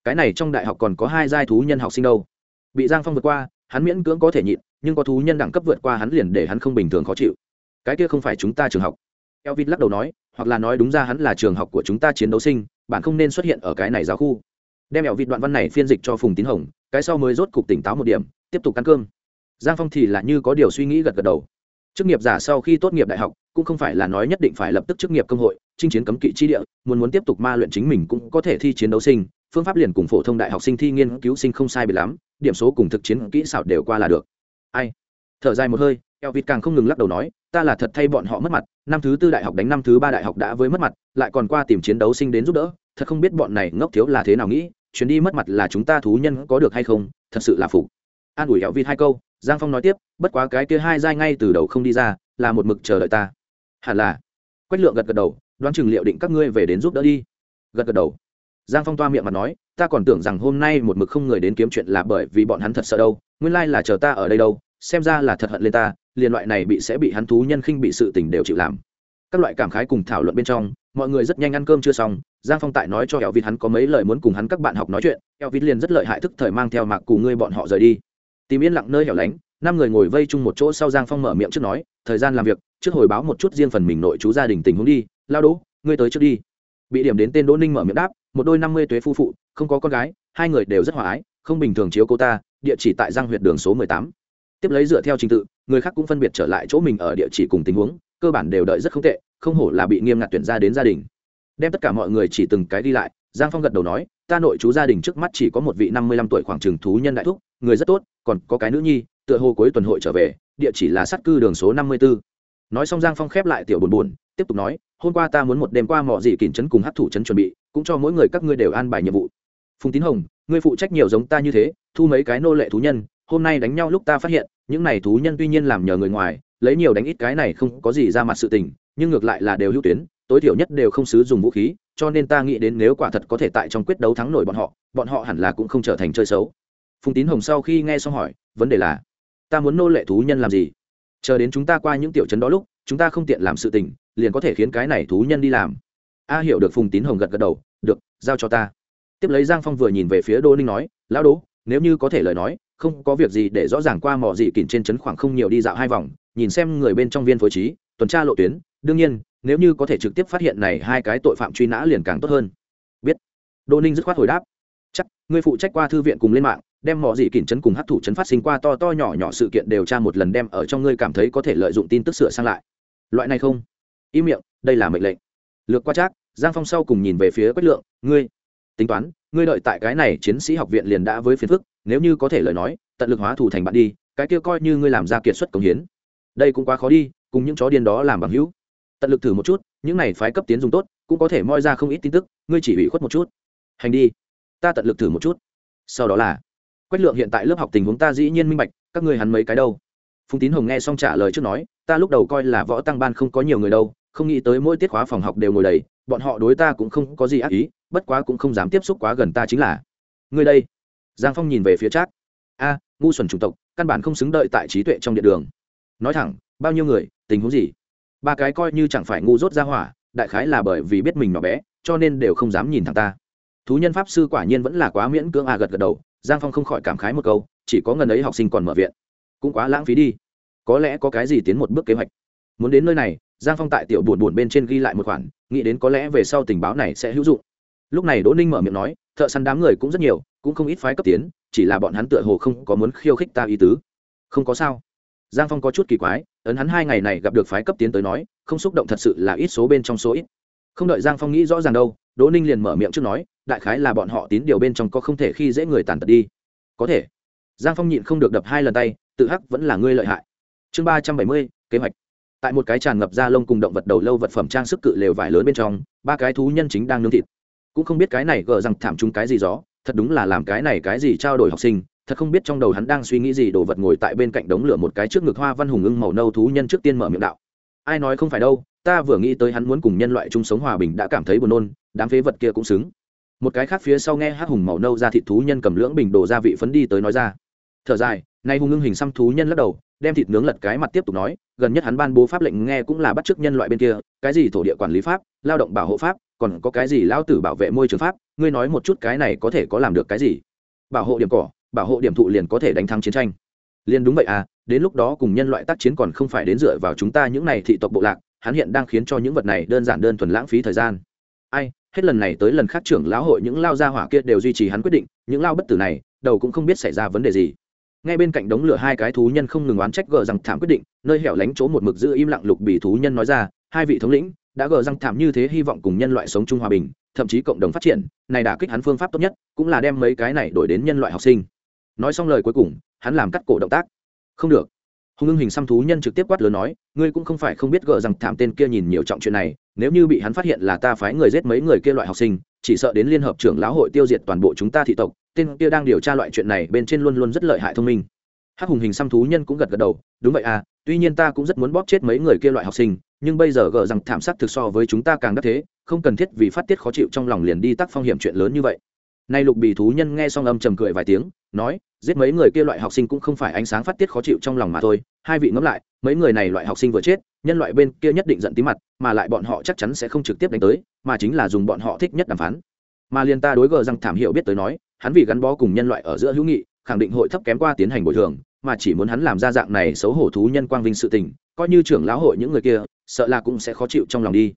Cái này trong đại học còn có hai giai thú nhân học sinh đâu? Bị giang phong vượt qua, hắn miễn cưỡng có thể nhịn, nhưng có thú nhân đẳng cấp vượt qua hắn liền để hắn không bình thường khó chịu. Cái kia không phải chúng ta trường học. Elvin lắc đầu nói hoặc là nói đúng ra hắn là trường học của chúng ta chiến đấu sinh, bạn không nên xuất hiện ở cái này giáo khu. Đem mẹo vịt đoạn văn này phiên dịch cho phùng tín hồng, cái sau mới rốt cục tỉnh táo một điểm, tiếp tục ăn cơm. Giang phong thì là như có điều suy nghĩ gật gật đầu. Chức nghiệp giả sau khi tốt nghiệp đại học, cũng không phải là nói nhất định phải lập tức chức nghiệp công hội, chinh chiến cấm kỵ chi địa, muốn muốn tiếp tục ma luyện chính mình cũng có thể thi chiến đấu sinh, phương pháp liền cùng phổ thông đại học sinh thi nghiên cứu sinh không sai bị lắm, điểm số cùng thực chiến kỹ xảo đều qua là được. Ai? Thở dài một hơi eo vịt càng không ngừng lắc đầu nói ta là thật thay bọn họ mất mặt, năm thứ tư đại học đánh năm thứ ba đại học đã với mất mặt, lại còn qua tìm chiến đấu sinh đến giúp đỡ, thật không biết bọn này ngốc thiếu là thế nào nghĩ, chuyến đi mất mặt là chúng ta thú nhân có được hay không, thật sự là phục. An ủi hẹo vịt hai câu, giang phong nói tiếp, bất quá cái kia hai giai ngay từ đầu không đi ra, là một mực chờ đợi ta. Hẳn là. Quách lượng gật gật đầu, đoán chừng liệu định các ngươi về đến giúp đỡ đi. Gật gật đầu. Giang phong toa miệng mà nói, ta còn tưởng rằng hôm nay một mực không người đến kiếm chuyện là bởi vì bọn hắn thật sợ đâu, nguyên lai là chờ ta ở đây đâu, xem ra là thật hận lên ta liền loại này bị sẽ bị hắn thú nhân khinh bị sự tình đều chịu làm. Các loại cảm khái cùng thảo luận bên trong, mọi người rất nhanh ăn cơm chưa xong, giang phong tại nói cho eo vịt hắn có mấy lời muốn cùng hắn các bạn học nói chuyện. Eo vịt liền rất lợi hại thức thời mang theo mạc cùng ngươi bọn họ rời đi. Tìm yên lặng nơi hẻo lánh, năm người ngồi vây chung một chỗ sau giang phong mở miệng trước nói, thời gian làm việc, trước hồi báo một chút riêng phần mình nội chú gia đình tình huống đi. Lao đỗ, ngươi tới trước đi. Bị điểm đến tên đỗ ninh mở miệng đáp, một đôi năm mươi tuế phu phụ, không có con gái, hai người đều rất hòa ái, không bình thường chiếu cô ta, địa chỉ tại giang huyện đường số mười tám tiếp lấy dựa theo trình tự, người khác cũng phân biệt trở lại chỗ mình ở địa chỉ cùng tình huống, cơ bản đều đợi rất không tệ, không hổ là bị nghiêm ngặt tuyển ra đến gia đình. Đem tất cả mọi người chỉ từng cái đi lại, giang phong gật đầu nói, ta nội chú gia đình trước mắt chỉ có một vị năm mươi lăm tuổi khoảng trừng thú nhân đại thúc, người rất tốt, còn có cái nữ nhi, tựa hồ cuối tuần hội trở về, địa chỉ là sát cư đường số năm mươi b ố nói xong giang phong khép lại tiểu buồn buồn, tiếp tục nói, hôm qua ta muốn một đêm qua mọi gì kìm trấn cùng hát thủ trấn chuẩn bị, cũng cho mỗi người các ngươi đều an bài nhiệm vụ. Phùng tín hồng, ngươi phụ trách nhiều giống ta như thế, thu mấy cái nô lệ thú nhân hôm nay đánh nhau lúc ta phát hiện, những này thú nhân tuy nhiên làm nhờ người ngoài, lấy nhiều đánh ít cái này không có gì ra mặt sự tình, nhưng ngược lại là đều hữu tuyến, tối thiểu nhất đều không sử dụng vũ khí, cho nên ta nghĩ đến nếu quả thật có thể tại trong quyết đấu thắng nổi bọn họ bọn họ hẳn là cũng không trở thành chơi xấu. Phùng tín hồng sau khi nghe xong hỏi, vấn đề là, ta muốn nô lệ thú nhân làm gì? Chờ đến chúng ta qua những tiểu chấn đó lúc, chúng ta không tiện làm sự tình, liền có thể khiến cái này thú nhân đi làm. A hiểu được phùng tín hồng gật gật đầu, được, giao cho ta. Tiếp lấy giang phong vừa nhìn về phía đô ninh nói, lão đỗ, nếu như có thể lời nói không có việc gì để rõ ràng qua mò gì kỉnh trên trấn khoảng không nhiều đi dạo hai vòng, nhìn xem người bên trong viên phối trí, tuần tra lộ tuyến, đương nhiên, nếu như có thể trực tiếp phát hiện này hai cái tội phạm truy nã liền càng tốt hơn. Biết. Đô ninh dứt khoát hồi đáp. Chắc, ngươi phụ trách qua thư viện cùng lên mạng, đem mỏ gì kỉnh chấn cùng hấp thụ chấn phát sinh qua to to nhỏ nhỏ sự kiện đều tra một lần đem ở trong ngươi cảm thấy có thể lợi dụng tin tức sửa sang lại. Loại này không? Im miệng, đây là mệnh lệnh. Lược qua chắc giang phong sau cùng nhìn về phía quách lượng, ngươi, tính toán, ngươi đợi tại cái này chiến sĩ học viện liền đã với phiền phức nếu như có thể lời nói, tận lực hóa thủ thành bạn đi, cái kia coi như ngươi làm ra kiệt xuất công hiến. Đây cũng quá khó đi, cùng những chó điên đó làm bằng hữu. Tận lực thử một chút, những này phái cấp tiến dùng tốt, cũng có thể moi ra không ít tin tức, ngươi chỉ ủy khuất một chút. Hành đi, ta tận lực thử một chút. Sau đó là, quách lượng hiện tại lớp học tình huống ta dĩ nhiên minh bạch, các ngươi hắn mấy cái đâu? Phùng tín hồng nghe xong trả lời trước nói, ta lúc đầu coi là võ tăng ban không có nhiều người đâu, không nghĩ tới mỗi tiết khóa phòng học đều ngồi đầy, bọn họ đối ta cũng không có gì ác ý, bất quá cũng không dám tiếp xúc quá gần ta chính là. Ngươi đây giang phong nhìn về phía trác. A, ngu xuẩn chủng tộc, căn bản không xứng đợi tại trí tuệ trong điện đường. Nói thẳng, bao nhiêu người, tình huống gì? Ba cái coi như chẳng phải ngu dốt ra hỏa, đại khái là bởi vì biết mình nhỏ bé, cho nên đều không dám nhìn thẳng ta. Thú nhân pháp sư quả nhiên vẫn là quá miễn cưỡng à gật gật đầu, giang phong không khỏi cảm khái một câu, chỉ có ngần ấy học sinh còn mở viện, cũng quá lãng phí đi. Có lẽ có cái gì tiến một bước kế hoạch. Muốn đến nơi này, giang phong tại tiểu buồn buồn bên trên ghi lại một khoản, nghĩ đến có lẽ về sau tình báo này sẽ hữu dụng. Lúc này đỗ ninh mở miệng nói, thợ săn đám người cũng rất nhiều cũng không ít phái cấp tiến, chỉ là bọn hắn tựa hồ không có muốn khiêu khích ta ý tứ. Không có sao. Giang phong có chút kỳ quái, ấn hắn hai ngày này gặp được phái cấp tiến tới nói, không xúc động thật sự là ít số bên trong số ít. Không đợi giang phong nghĩ rõ ràng đâu, đỗ ninh liền mở miệng trước nói, đại khái là bọn họ tín điều bên trong có không thể khi dễ người tàn tật đi. Có thể. Giang phong nhịn không được đập hai lần tay, tự hắc vẫn là ngươi lợi hại. Chương ba trăm bảy mươi, kế hoạch. Tại một cái tràn ngập da lông cùng động vật đầu lâu vật phẩm trang sức cự lều vải lớn bên trong, ba cái thú nhân chính đang nướng thịt. Cũng không biết cái này gờ rằng thảm chúng cái gì gió thật đúng là làm cái này cái gì trao đổi học sinh, thật không biết trong đầu hắn đang suy nghĩ gì, đồ vật ngồi tại bên cạnh đống lửa một cái trước ngực hoa văn hùng ưng màu nâu thú nhân trước tiên mở miệng đạo. Ai nói không phải đâu, ta vừa nghĩ tới hắn muốn cùng nhân loại chung sống hòa bình đã cảm thấy buồn nôn, đám phế vật kia cũng xứng. Một cái khác phía sau nghe hát hùng màu nâu ra thịt thú nhân cầm lưỡng bình đồ gia vị phấn đi tới nói ra. Thở dài, nay hùng ưng hình xăm thú nhân lắc đầu, đem thịt nướng lật cái mặt tiếp tục nói, gần nhất hắn ban bố pháp lệnh nghe cũng là bắt chước nhân loại bên kia, cái gì thổ địa quản lý pháp, lao động bảo hộ pháp còn có cái gì lao tử bảo vệ môi trường pháp, ngươi nói một chút cái này có thể có làm được cái gì? Bảo hộ điểm cỏ, bảo hộ điểm thụ liền có thể đánh thắng chiến tranh. Liền đúng vậy à đến lúc đó cùng nhân loại tác chiến còn không phải đến dựa vào chúng ta những này thị tộc bộ lạc, hắn hiện đang khiến cho những vật này đơn giản đơn thuần lãng phí thời gian. Ai, hết lần này tới lần khác trưởng lão hội những lao gia hỏa kia đều duy trì hắn quyết định, những lao bất tử này, đầu cũng không biết xảy ra vấn đề gì. Ngay bên cạnh đống lửa hai cái thú nhân không ngừng oán trách gờ rằng thảm quyết định, nơi hẻo lánh chỗ một mực giữ im lặng lục bị thú nhân nói ra, hai vị thống lĩnh đã gờ răng thảm như thế hy vọng cùng nhân loại sống chung hòa bình, thậm chí cộng đồng phát triển, này đã kích hắn phương pháp tốt nhất, cũng là đem mấy cái này đổi đến nhân loại học sinh. Nói xong lời cuối cùng, hắn làm cắt cổ động tác. Không được. Hùng ưng hình xăm thú nhân trực tiếp quát lớn nói, ngươi cũng không phải không biết gờ rằng thảm tên kia nhìn nhiều trọng chuyện này, nếu như bị hắn phát hiện là ta phái người giết mấy người kia loại học sinh, chỉ sợ đến liên hợp trưởng lão hội tiêu diệt toàn bộ chúng ta thị tộc, tên kia đang điều tra loại chuyện này bên trên luôn luôn rất lợi hại thông minh. Hắc hùng hình xăm thú nhân cũng gật gật đầu, đúng vậy à tuy nhiên ta cũng rất muốn bóp chết mấy người kia loại học sinh nhưng bây giờ gờ rằng thảm sát thực so với chúng ta càng đắc thế, không cần thiết vì phát tiết khó chịu trong lòng liền đi tắc phong hiểm chuyện lớn như vậy. Nay lục bì thú nhân nghe xong âm trầm cười vài tiếng, nói, giết mấy người kia loại học sinh cũng không phải ánh sáng phát tiết khó chịu trong lòng mà thôi. Hai vị ngẫm lại, mấy người này loại học sinh vừa chết, nhân loại bên kia nhất định giận tí mặt, mà lại bọn họ chắc chắn sẽ không trực tiếp đánh tới, mà chính là dùng bọn họ thích nhất đàm phán. Mà liền ta đối gờ rằng thảm hiểu biết tới nói, hắn vì gắn bó cùng nhân loại ở giữa hữu nghị, khẳng định hội thấp kém qua tiến hành bồi thường, mà chỉ muốn hắn làm ra dạng này xấu hổ thú nhân quang vinh sự tình coi như trưởng lão hội những người kia, sợ là cũng sẽ khó chịu trong lòng đi.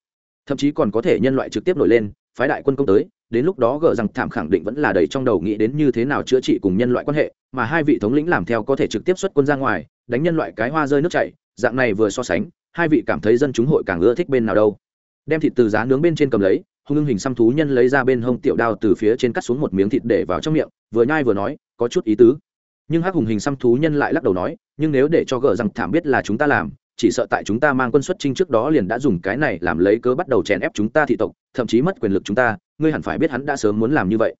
Thậm chí còn có thể nhân loại trực tiếp nổi lên, phái đại quân công tới, đến lúc đó gờ rằng thảm khẳng định vẫn là đầy trong đầu nghĩ đến như thế nào chữa trị cùng nhân loại quan hệ, mà hai vị thống lĩnh làm theo có thể trực tiếp xuất quân ra ngoài, đánh nhân loại cái hoa rơi nước chảy, dạng này vừa so sánh, hai vị cảm thấy dân chúng hội càng ưa thích bên nào đâu. Đem thịt từ giá nướng bên trên cầm lấy, hung ưng hình xăm thú nhân lấy ra bên hông tiểu đao từ phía trên cắt xuống một miếng thịt để vào trong miệng, vừa nhai vừa nói, có chút ý tứ. Nhưng hắc hùng hình xăm thú nhân lại lắc đầu nói, nhưng nếu để cho gờ rằng thảm biết là chúng ta làm chỉ sợ tại chúng ta mang quân xuất chinh trước đó liền đã dùng cái này làm lấy cớ bắt đầu chèn ép chúng ta thị tộc, thậm chí mất quyền lực chúng ta, ngươi hẳn phải biết hắn đã sớm muốn làm như vậy.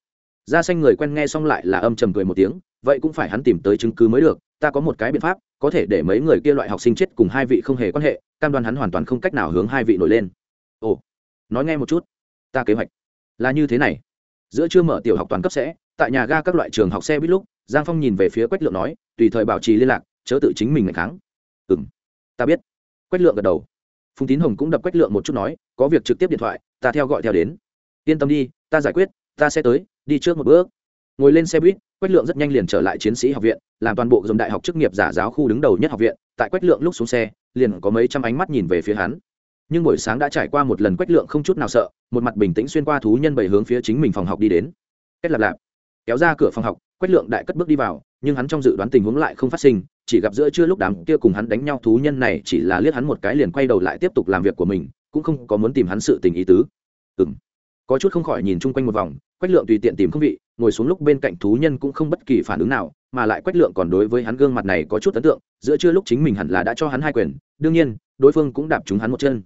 Gia xanh người quen nghe xong lại là âm trầm cười một tiếng, vậy cũng phải hắn tìm tới chứng cứ mới được, ta có một cái biện pháp, có thể để mấy người kia loại học sinh chết cùng hai vị không hề quan hệ, cam đoan hắn hoàn toàn không cách nào hướng hai vị nổi lên. Ồ, nói nghe một chút, ta kế hoạch là như thế này. Giữa trưa mở tiểu học toàn cấp sẽ, tại nhà ga các loại trường học xe buýt lúc, giang phong nhìn về phía quách lượng nói, tùy thời bảo trì liên lạc, chớ tự chính mình ngày kháng. Ừ ta biết. Quách lượng gật đầu. Phùng tín hồng cũng đập quách lượng một chút nói, có việc trực tiếp điện thoại, ta theo gọi theo đến. Yên tâm đi, ta giải quyết, ta sẽ tới, đi trước một bước. Ngồi lên xe buýt, quách lượng rất nhanh liền trở lại chiến sĩ học viện, làm toàn bộ dòng đại học chức nghiệp giả giáo khu đứng đầu nhất học viện. Tại quách lượng lúc xuống xe, liền có mấy trăm ánh mắt nhìn về phía hắn. Nhưng buổi sáng đã trải qua một lần quách lượng không chút nào sợ, một mặt bình tĩnh xuyên qua thú nhân bảy hướng phía chính mình phòng học đi đến. Kết lạp lạp. Kéo ra cửa phòng học, quách lượng đại cất bước đi vào, nhưng hắn trong dự đoán tình huống lại không phát sinh chỉ gặp giữa trưa lúc đám kia cùng hắn đánh nhau thú nhân này chỉ là liếc hắn một cái liền quay đầu lại tiếp tục làm việc của mình, cũng không có muốn tìm hắn sự tình ý tứ. Ừ m có chút không khỏi nhìn chung quanh một vòng, quách lượng tùy tiện tìm không vị, ngồi xuống lúc bên cạnh thú nhân cũng không bất kỳ phản ứng nào, mà lại quách lượng còn đối với hắn gương mặt này có chút ấn tượng, giữa trưa lúc chính mình hẳn là đã cho hắn hai quyền, đương nhiên, đối phương cũng đạp trúng hắn một chân.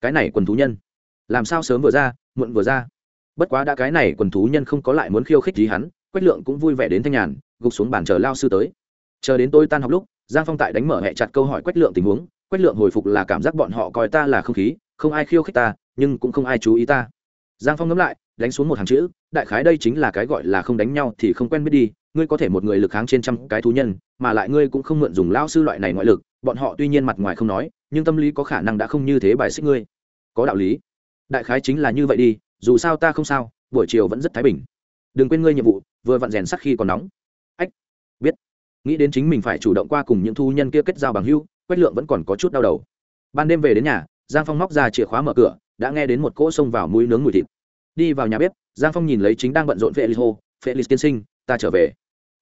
Cái này quần thú nhân, làm sao sớm vừa ra, muộn vừa ra. Bất quá đã cái này quần thú nhân không có lại muốn khiêu khích gì hắn, quách lượng cũng vui vẻ đến thanh nhàn, gục xuống bàn chờ lao sư tới chờ đến tôi tan học lúc, giang phong tại đánh mở hẹ chặt câu hỏi quách lượng tình huống. Quách lượng hồi phục là cảm giác bọn họ coi ta là không khí, không ai khiêu khích ta, nhưng cũng không ai chú ý ta. Giang phong ngẫm lại, đánh xuống một hàng chữ, đại khái đây chính là cái gọi là không đánh nhau thì không quen biết đi, ngươi có thể một người lực kháng trên trăm cái thú nhân, mà lại ngươi cũng không mượn dùng lao sư loại này ngoại lực, bọn họ tuy nhiên mặt ngoài không nói, nhưng tâm lý có khả năng đã không như thế bài xích ngươi. Có đạo lý. Đại khái chính là như vậy đi, dù sao ta không sao, buổi chiều vẫn rất thái bình. Đừng quên ngươi nhiệm vụ, vừa vặn rèn sắc khi còn nóng. Ách, biết nghĩ đến chính mình phải chủ động qua cùng những thu nhân kia kết giao bằng hưu quách lượng vẫn còn có chút đau đầu. Ban đêm về đến nhà, giang phong móc ra chìa khóa mở cửa, đã nghe đến một cỗ xông vào mũi nướng mùi thịt. Đi vào nhà bếp, giang phong nhìn lấy chính đang bận rộn vệ lì hô vệ lì tiên sinh, ta trở về.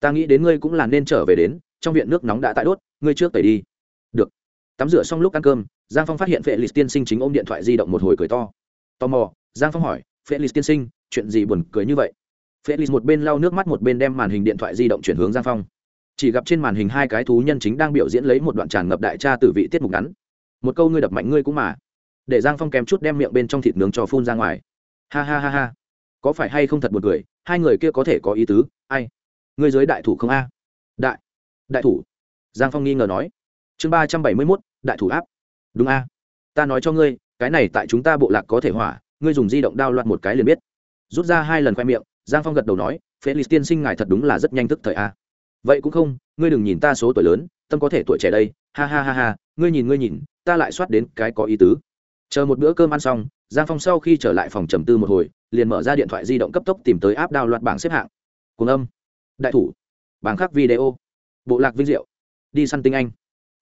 Ta nghĩ đến ngươi cũng là nên trở về đến, trong viện nước nóng đã tại đốt, ngươi trước tẩy đi. Được. Tắm rửa xong lúc ăn cơm, giang phong phát hiện vệ lì tiên sinh chính ôm điện thoại di động một hồi cười to. Tò mò, giang phong hỏi vệ lì tiên sinh, chuyện gì buồn cười như vậy? Vệ lì một bên lau nước mắt một bên đem màn hình điện thoại di động chuyển hướng giang phong chỉ gặp trên màn hình hai cái thú nhân chính đang biểu diễn lấy một đoạn tràn ngập đại tra từ vị tiết mục ngắn. Một câu ngươi đập mạnh ngươi cũng mà. Để giang phong kèm chút đem miệng bên trong thịt nướng cho phun ra ngoài. Ha ha ha ha. Có phải hay không thật một người hai người kia có thể có ý tứ, ai? Ngươi giới đại thủ không a? Đại. Đại thủ. Giang phong nghi ngờ nói. Chương ba trăm bảy mươi mốt, đại thủ áp. Đúng a. Ta nói cho ngươi, cái này tại chúng ta bộ lạc có thể hỏa, ngươi dùng di động đao loạn một cái liền biết. Rút ra hai lần khoe miệng, giang phong gật đầu nói felix tiên sinh ngài thật đúng là rất nhanh thức thời a vậy cũng không, ngươi đừng nhìn ta số tuổi lớn, tâm có thể tuổi trẻ đây, ha ha ha ha, ngươi nhìn ngươi nhìn, ta lại soát đến cái có ý tứ. Chờ một bữa cơm ăn xong, giang phong sau khi trở lại phòng trầm tư một hồi, liền mở ra điện thoại di động cấp tốc tìm tới áp đao loạt bảng xếp hạng. Cùng âm. Đại thủ. Bảng khắc video. Bộ lạc vinh diệu. Đi săn tinh anh.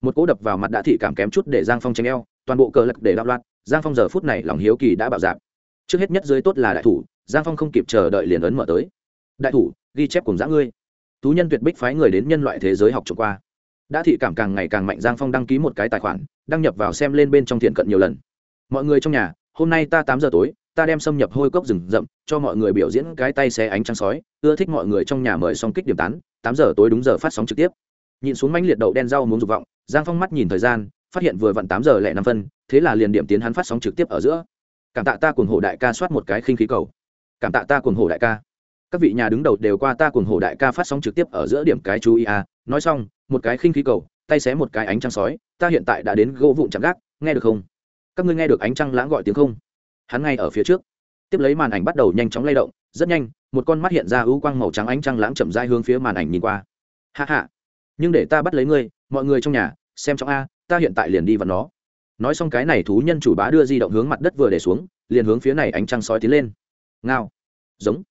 Một cỗ đập vào mặt đã thị cảm kém chút để giang phong tranh eo, toàn bộ cờ lật để đạo loạt giang phong giờ phút này lòng hiếu kỳ đã bạo dạp trước hết nhất dưới tốt là đại thủ, giang phong không kịp chờ đợi liền ấn mở tới. Đại thủ, ghi chép cùng giã ngươi thú nhân tuyệt bích phái người đến nhân loại thế giới học trộm qua. Đã thị cảm càng ngày càng mạnh, giang phong đăng ký một cái tài khoản, đăng nhập vào xem lên bên trong thiện cận nhiều lần. Mọi người trong nhà, hôm nay ta tám giờ tối, ta đem xâm nhập hôi cốc rừng rậm, cho mọi người biểu diễn cái tay xe ánh trăng sói, ưa thích mọi người trong nhà mời xong kích điểm tán, tám giờ tối đúng giờ phát sóng trực tiếp. Nhìn xuống manh liệt đậu đen rau muốn dục vọng, giang phong mắt nhìn thời gian, phát hiện vừa vặn tám giờ lẻ năm phân, thế là liền điểm tiến hắn phát sóng trực tiếp ở giữa. Cảm tạ ta cùng hồ đại ca soát một cái khinh khí cầu. Cảm tạ ta cùng hồ đại ca các vị nhà đứng đầu đều qua ta cùng hồ đại ca phát sóng trực tiếp ở giữa điểm cái chú ý à. Nói xong, một cái khinh khí cầu, tay xé một cái ánh trăng sói, ta hiện tại đã đến gỗ vụn chạm gác, nghe được không? Các ngươi nghe được ánh trăng lãng gọi tiếng không? Hắn ngay ở phía trước. Tiếp lấy màn ảnh bắt đầu nhanh chóng lay động, rất nhanh, một con mắt hiện ra ưu quang màu trắng ánh trăng lãng chậm dai hướng phía màn ảnh nhìn qua. Hạ hạ nhưng để ta bắt lấy ngươi, mọi người trong nhà, xem trong a, ta hiện tại liền đi vào nó. Nói xong cái này thú nhân chủ bá đưa di động hướng mặt đất vừa để xuống, liền hướng phía này ánh trăng sói tiến lên. Ngao. Giống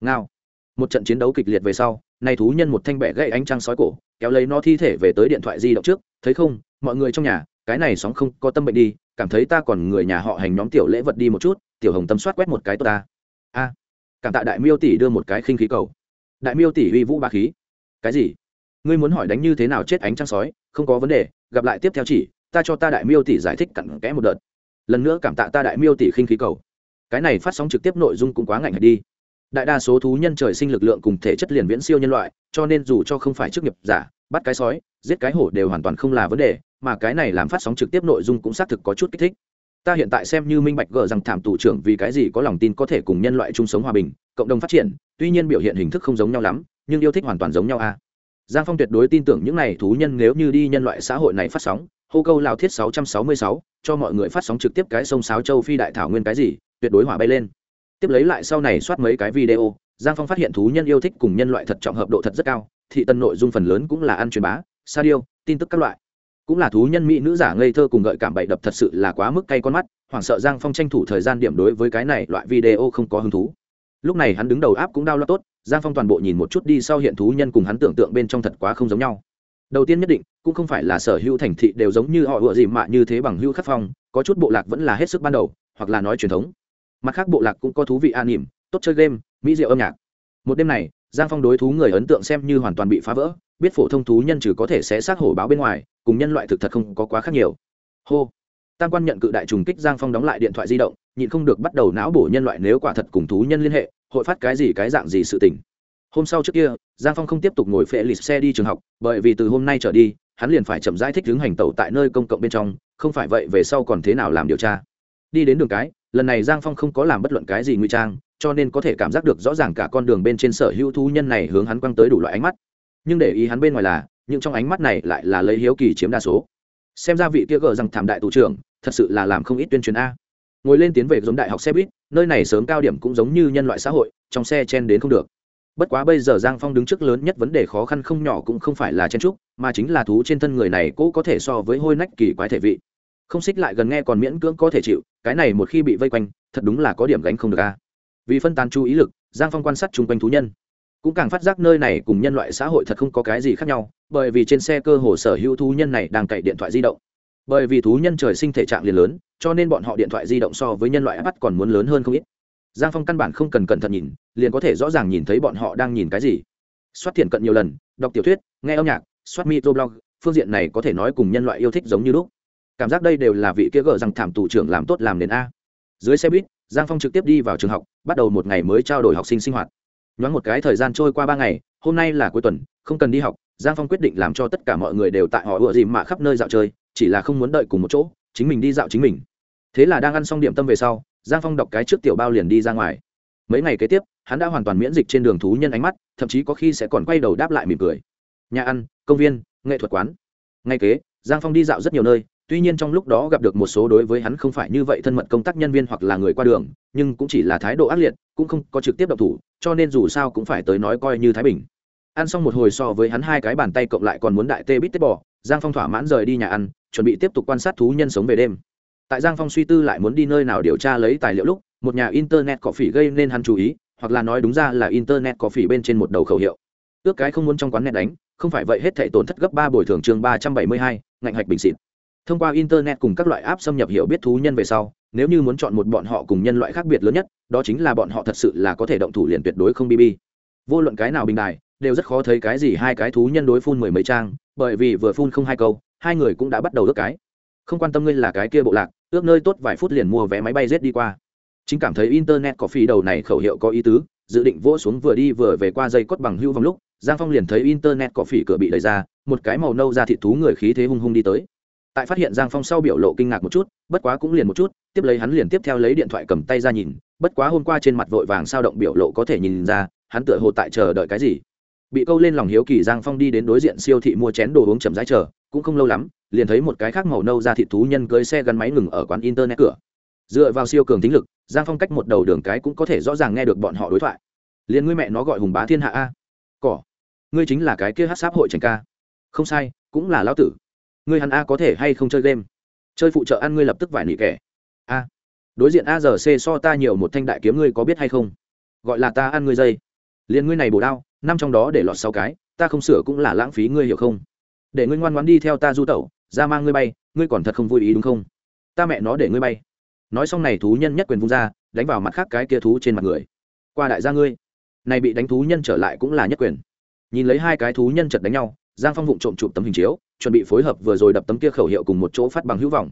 ngao. Một trận chiến đấu kịch liệt về sau này thú nhân một thanh bẻ gãy ánh trăng sói cổ, kéo lấy nó thi thể về tới điện thoại di động trước, thấy không, mọi người trong nhà, cái này sóng không có tâm bệnh đi, cảm thấy ta còn người nhà họ hành nhóm tiểu lễ vật đi một chút, tiểu hồng tâm soát quét một cái tốt ta. A, cảm tạ đại miêu tỷ đưa một cái khinh khí cầu. Đại miêu tỷ uy vũ ba khí. Cái gì? Ngươi muốn hỏi đánh như thế nào chết ánh trăng sói, không có vấn đề, gặp lại tiếp theo chỉ, ta cho ta đại miêu tỷ giải thích cặn kẽ một đợt. Lần nữa cảm tạ ta đại miêu tỷ khinh khí cầu. Cái này phát sóng trực tiếp nội dung cũng quá ngạnh đi đại đa số thú nhân trời sinh lực lượng cùng thể chất liền viễn siêu nhân loại cho nên dù cho không phải chức nghiệp giả bắt cái sói giết cái hổ đều hoàn toàn không là vấn đề mà cái này làm phát sóng trực tiếp nội dung cũng xác thực có chút kích thích. Ta hiện tại xem như minh bạch gờ rằng thảm tù trưởng vì cái gì có lòng tin có thể cùng nhân loại chung sống hòa bình cộng đồng phát triển tuy nhiên biểu hiện hình thức không giống nhau lắm nhưng yêu thích hoàn toàn giống nhau a giang phong tuyệt đối tin tưởng những này thú nhân nếu như đi nhân loại xã hội này phát sóng hô câu lao thiết 666, cho mọi người phát sóng trực tiếp cái sông sáo châu phi đại thảo nguyên cái gì tuyệt đối hỏa bay lên tiếp lấy lại sau này soát mấy cái video, giang phong phát hiện thú nhân yêu thích cùng nhân loại thật trọng hợp độ thật rất cao, thị tân nội dung phần lớn cũng là ăn truyền bá, sa điêu, tin tức các loại. Cũng là thú nhân mỹ nữ giả ngây thơ cùng gợi cảm bậy đập thật sự là quá mức cay con mắt, hoảng sợ giang phong tranh thủ thời gian điểm đối với cái này loại video không có hứng thú. Lúc này hắn đứng đầu áp cũng đau lo tốt, giang phong toàn bộ nhìn một chút đi sau hiện thú nhân cùng hắn tưởng tượng bên trong thật quá không giống nhau. Đầu tiên nhất định, cũng không phải là sở hữu thành thị đều giống như họ ựa gì mạ như thế bằng hữu khắc phong, có chút bộ lạc vẫn là hết sức ban đầu, hoặc là nói truyền thống mặt khác bộ lạc cũng có thú vị an nỉm, tốt chơi game, mỹ diệu âm nhạc. Một đêm này, giang phong đối thú người ấn tượng xem như hoàn toàn bị phá vỡ, biết phổ thông thú nhân trừ có thể sẽ sát hổ báo bên ngoài, cùng nhân loại thực thật không có quá khác nhiều. Hô. Tam quan nhận cự đại trùng kích giang phong đóng lại điện thoại di động, nhịn không được bắt đầu não bổ nhân loại nếu quả thật cùng thú nhân liên hệ, hội phát cái gì cái dạng gì sự tình. Hôm sau trước kia, giang phong không tiếp tục ngồi phệ lịt xe đi trường học, bởi vì từ hôm nay trở đi, hắn liền phải chậm giải thích hướng hành tẩu tại nơi công cộng bên trong, không phải vậy về sau còn thế nào làm điều tra. Đi đến đường cái lần này giang phong không có làm bất luận cái gì nguy trang cho nên có thể cảm giác được rõ ràng cả con đường bên trên sở hữu thú nhân này hướng hắn quăng tới đủ loại ánh mắt nhưng để ý hắn bên ngoài là nhưng trong ánh mắt này lại là lấy hiếu kỳ chiếm đa số xem ra vị kia gờ rằng thảm đại tù trưởng thật sự là làm không ít tuyên truyền a ngồi lên tiến về giống đại học xe buýt nơi này sớm cao điểm cũng giống như nhân loại xã hội trong xe chen đến không được bất quá bây giờ giang phong đứng trước lớn nhất vấn đề khó khăn không nhỏ cũng không phải là chen trúc mà chính là thú trên thân người này cũ có thể so với hôi nách kỳ quái thể vị không xích lại gần nghe còn miễn cưỡng có thể chịu cái này một khi bị vây quanh, thật đúng là có điểm gánh không được a. Vì phân tán chú ý lực, giang phong quan sát chung quanh thú nhân. Cũng càng phát giác nơi này cùng nhân loại xã hội thật không có cái gì khác nhau, bởi vì trên xe cơ hồ sở hữu thú nhân này đang cậy điện thoại di động. Bởi vì thú nhân trời sinh thể trạng liền lớn, cho nên bọn họ điện thoại di động so với nhân loại bắt còn muốn lớn hơn không ít. Giang phong căn bản không cần cẩn thận nhìn, liền có thể rõ ràng nhìn thấy bọn họ đang nhìn cái gì. Xoát thiện cận nhiều lần, đọc tiểu thuyết, nghe âm nhạc xoát microblog, phương diện này có thể nói cùng nhân loại yêu thích giống như lúc cảm giác đây đều là vị kia gờ rằng thảm tù trưởng làm tốt làm nền a. Dưới xe buýt, giang phong trực tiếp đi vào trường học, bắt đầu một ngày mới trao đổi học sinh sinh hoạt. Nhoáng một cái thời gian trôi qua ba ngày, hôm nay là cuối tuần, không cần đi học, giang phong quyết định làm cho tất cả mọi người đều tại họ ựa dìm mà khắp nơi dạo chơi, chỉ là không muốn đợi cùng một chỗ, chính mình đi dạo chính mình. Thế là đang ăn xong điểm tâm về sau, giang phong đọc cái trước tiểu bao liền đi ra ngoài. Mấy ngày kế tiếp, hắn đã hoàn toàn miễn dịch trên đường thú nhân ánh mắt, thậm chí có khi sẽ còn quay đầu đáp lại mỉm cười. Nhà ăn, công viên, nghệ thuật quán. Ngay kế, giang phong đi dạo rất nhiều nơi tuy nhiên trong lúc đó gặp được một số đối với hắn không phải như vậy thân mật công tác nhân viên hoặc là người qua đường, nhưng cũng chỉ là thái độ ác liệt, cũng không có trực tiếp độc thủ, cho nên dù sao cũng phải tới nói coi như thái bình. Ăn xong một hồi so với hắn hai cái bàn tay cộng lại còn muốn đại tê bít tết bỏ giang phong thỏa mãn rời đi nhà ăn, chuẩn bị tiếp tục quan sát thú nhân sống về đêm. Tại giang phong suy tư lại muốn đi nơi nào điều tra lấy tài liệu lúc, một nhà internet có phỉ gây nên hắn chú ý, hoặc là nói đúng ra là internet có phỉ bên trên một đầu khẩu hiệu. Ước cái không muốn trong quán net đánh, không phải vậy hết thể tổn thất gấp ba bồi thường chương ba trăm bảy mươi hai, ngạnh hạch bình xịt thông qua internet cùng các loại app xâm nhập hiểu biết thú nhân về sau, nếu như muốn chọn một bọn họ cùng nhân loại khác biệt lớn nhất, đó chính là bọn họ thật sự là có thể động thủ liền tuyệt đối không bb vô luận cái nào bình đài, đều rất khó thấy cái gì hai cái thú nhân đối phun mười mấy trang, bởi vì vừa phun không hai câu, hai người cũng đã bắt đầu ước cái. Không quan tâm ngươi là cái kia bộ lạc, ước nơi tốt vài phút liền mua vé máy bay rết đi qua. Chính cảm thấy internet có phí đầu này khẩu hiệu có ý tứ, dự định vỗ xuống vừa đi vừa về qua dây cốt bằng hưu vòng lúc, giang phong liền thấy internet có phỉ cửa bị đẩy ra, một cái màu nâu ra thịt thú người khí thế hung hung đi tới tại phát hiện giang phong sau biểu lộ kinh ngạc một chút, bất quá cũng liền một chút, tiếp lấy hắn liền tiếp theo lấy điện thoại cầm tay ra nhìn, bất quá hôm qua trên mặt vội vàng sao động biểu lộ có thể nhìn ra, hắn tựa hồ tại chờ đợi cái gì. Bị câu lên lòng hiếu kỳ giang phong đi đến đối diện siêu thị mua chén đồ uống chậm rãi chờ, cũng không lâu lắm, liền thấy một cái khác màu nâu ra thị thú nhân cưới xe gắn máy ngừng ở quán internet cửa. Dựa vào siêu cường tính lực, giang phong cách một đầu đường cái cũng có thể rõ ràng nghe được bọn họ đối thoại. Liền ngươi mẹ nó gọi hùng bá thiên hạ a. Cỏ. Ngươi chính là cái kia hát sáp hội trành ca. Không sai, cũng là lão tử ngươi hắn a có thể hay không chơi game? Chơi phụ trợ ăn ngươi lập tức vải nỉ kẻ. A. Đối diện a giờ c so ta nhiều một thanh đại kiếm ngươi có biết hay không? Gọi là ta ăn ngươi dây. Liền ngươi này bổ đao, năm trong đó để lọt sáu cái, ta không sửa cũng là lãng phí ngươi hiểu không? Để ngươi ngoan ngoãn đi theo ta du tẩu, ra mang ngươi bay, ngươi còn thật không vui ý đúng không? Ta mẹ nó để ngươi bay. Nói xong này thú nhân nhất quyền vung ra, đánh vào mặt khác cái kia thú trên mặt người. Qua đại gia ngươi. Này bị đánh thú nhân trở lại cũng là nhất quyền. Nhìn lấy hai cái thú nhân chật đánh nhau giang phong vụng trộm chụp tấm hình chiếu, chuẩn bị phối hợp vừa rồi đập tấm kia khẩu hiệu cùng một chỗ phát bằng hữu vọng.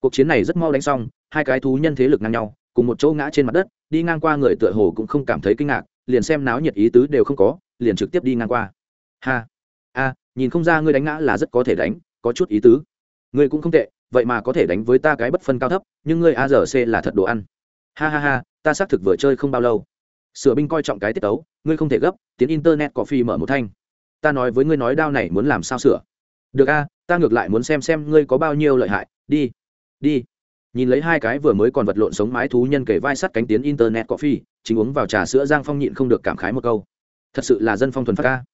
Cuộc chiến này rất mau đánh xong, hai cái thú nhân thế lực ngang nhau, cùng một chỗ ngã trên mặt đất, đi ngang qua người tựa hồ cũng không cảm thấy kinh ngạc, liền xem náo nhiệt ý tứ đều không có, liền trực tiếp đi ngang qua. Ha, a, nhìn không ra ngươi đánh ngã là rất có thể đánh, có chút ý tứ. Ngươi cũng không tệ, vậy mà có thể đánh với ta cái bất phân cao thấp, nhưng ngươi a giờ c là thật đồ ăn. Ha ha ha, ta xác thực vừa chơi không bao lâu. Sửa binh coi trọng cái tiết tấu, ngươi không thể gấp, tiến internet có phi mở một thanh ta nói với ngươi nói đao này muốn làm sao sửa. Được a, ta ngược lại muốn xem xem ngươi có bao nhiêu lợi hại. Đi đi. Nhìn lấy hai cái vừa mới còn vật lộn sống mái thú nhân kể vai sắt cánh tiến internet coffee, chính uống vào trà sữa giang phong nhịn không được cảm khái một câu. Thật sự là dân phong thuần phát ca.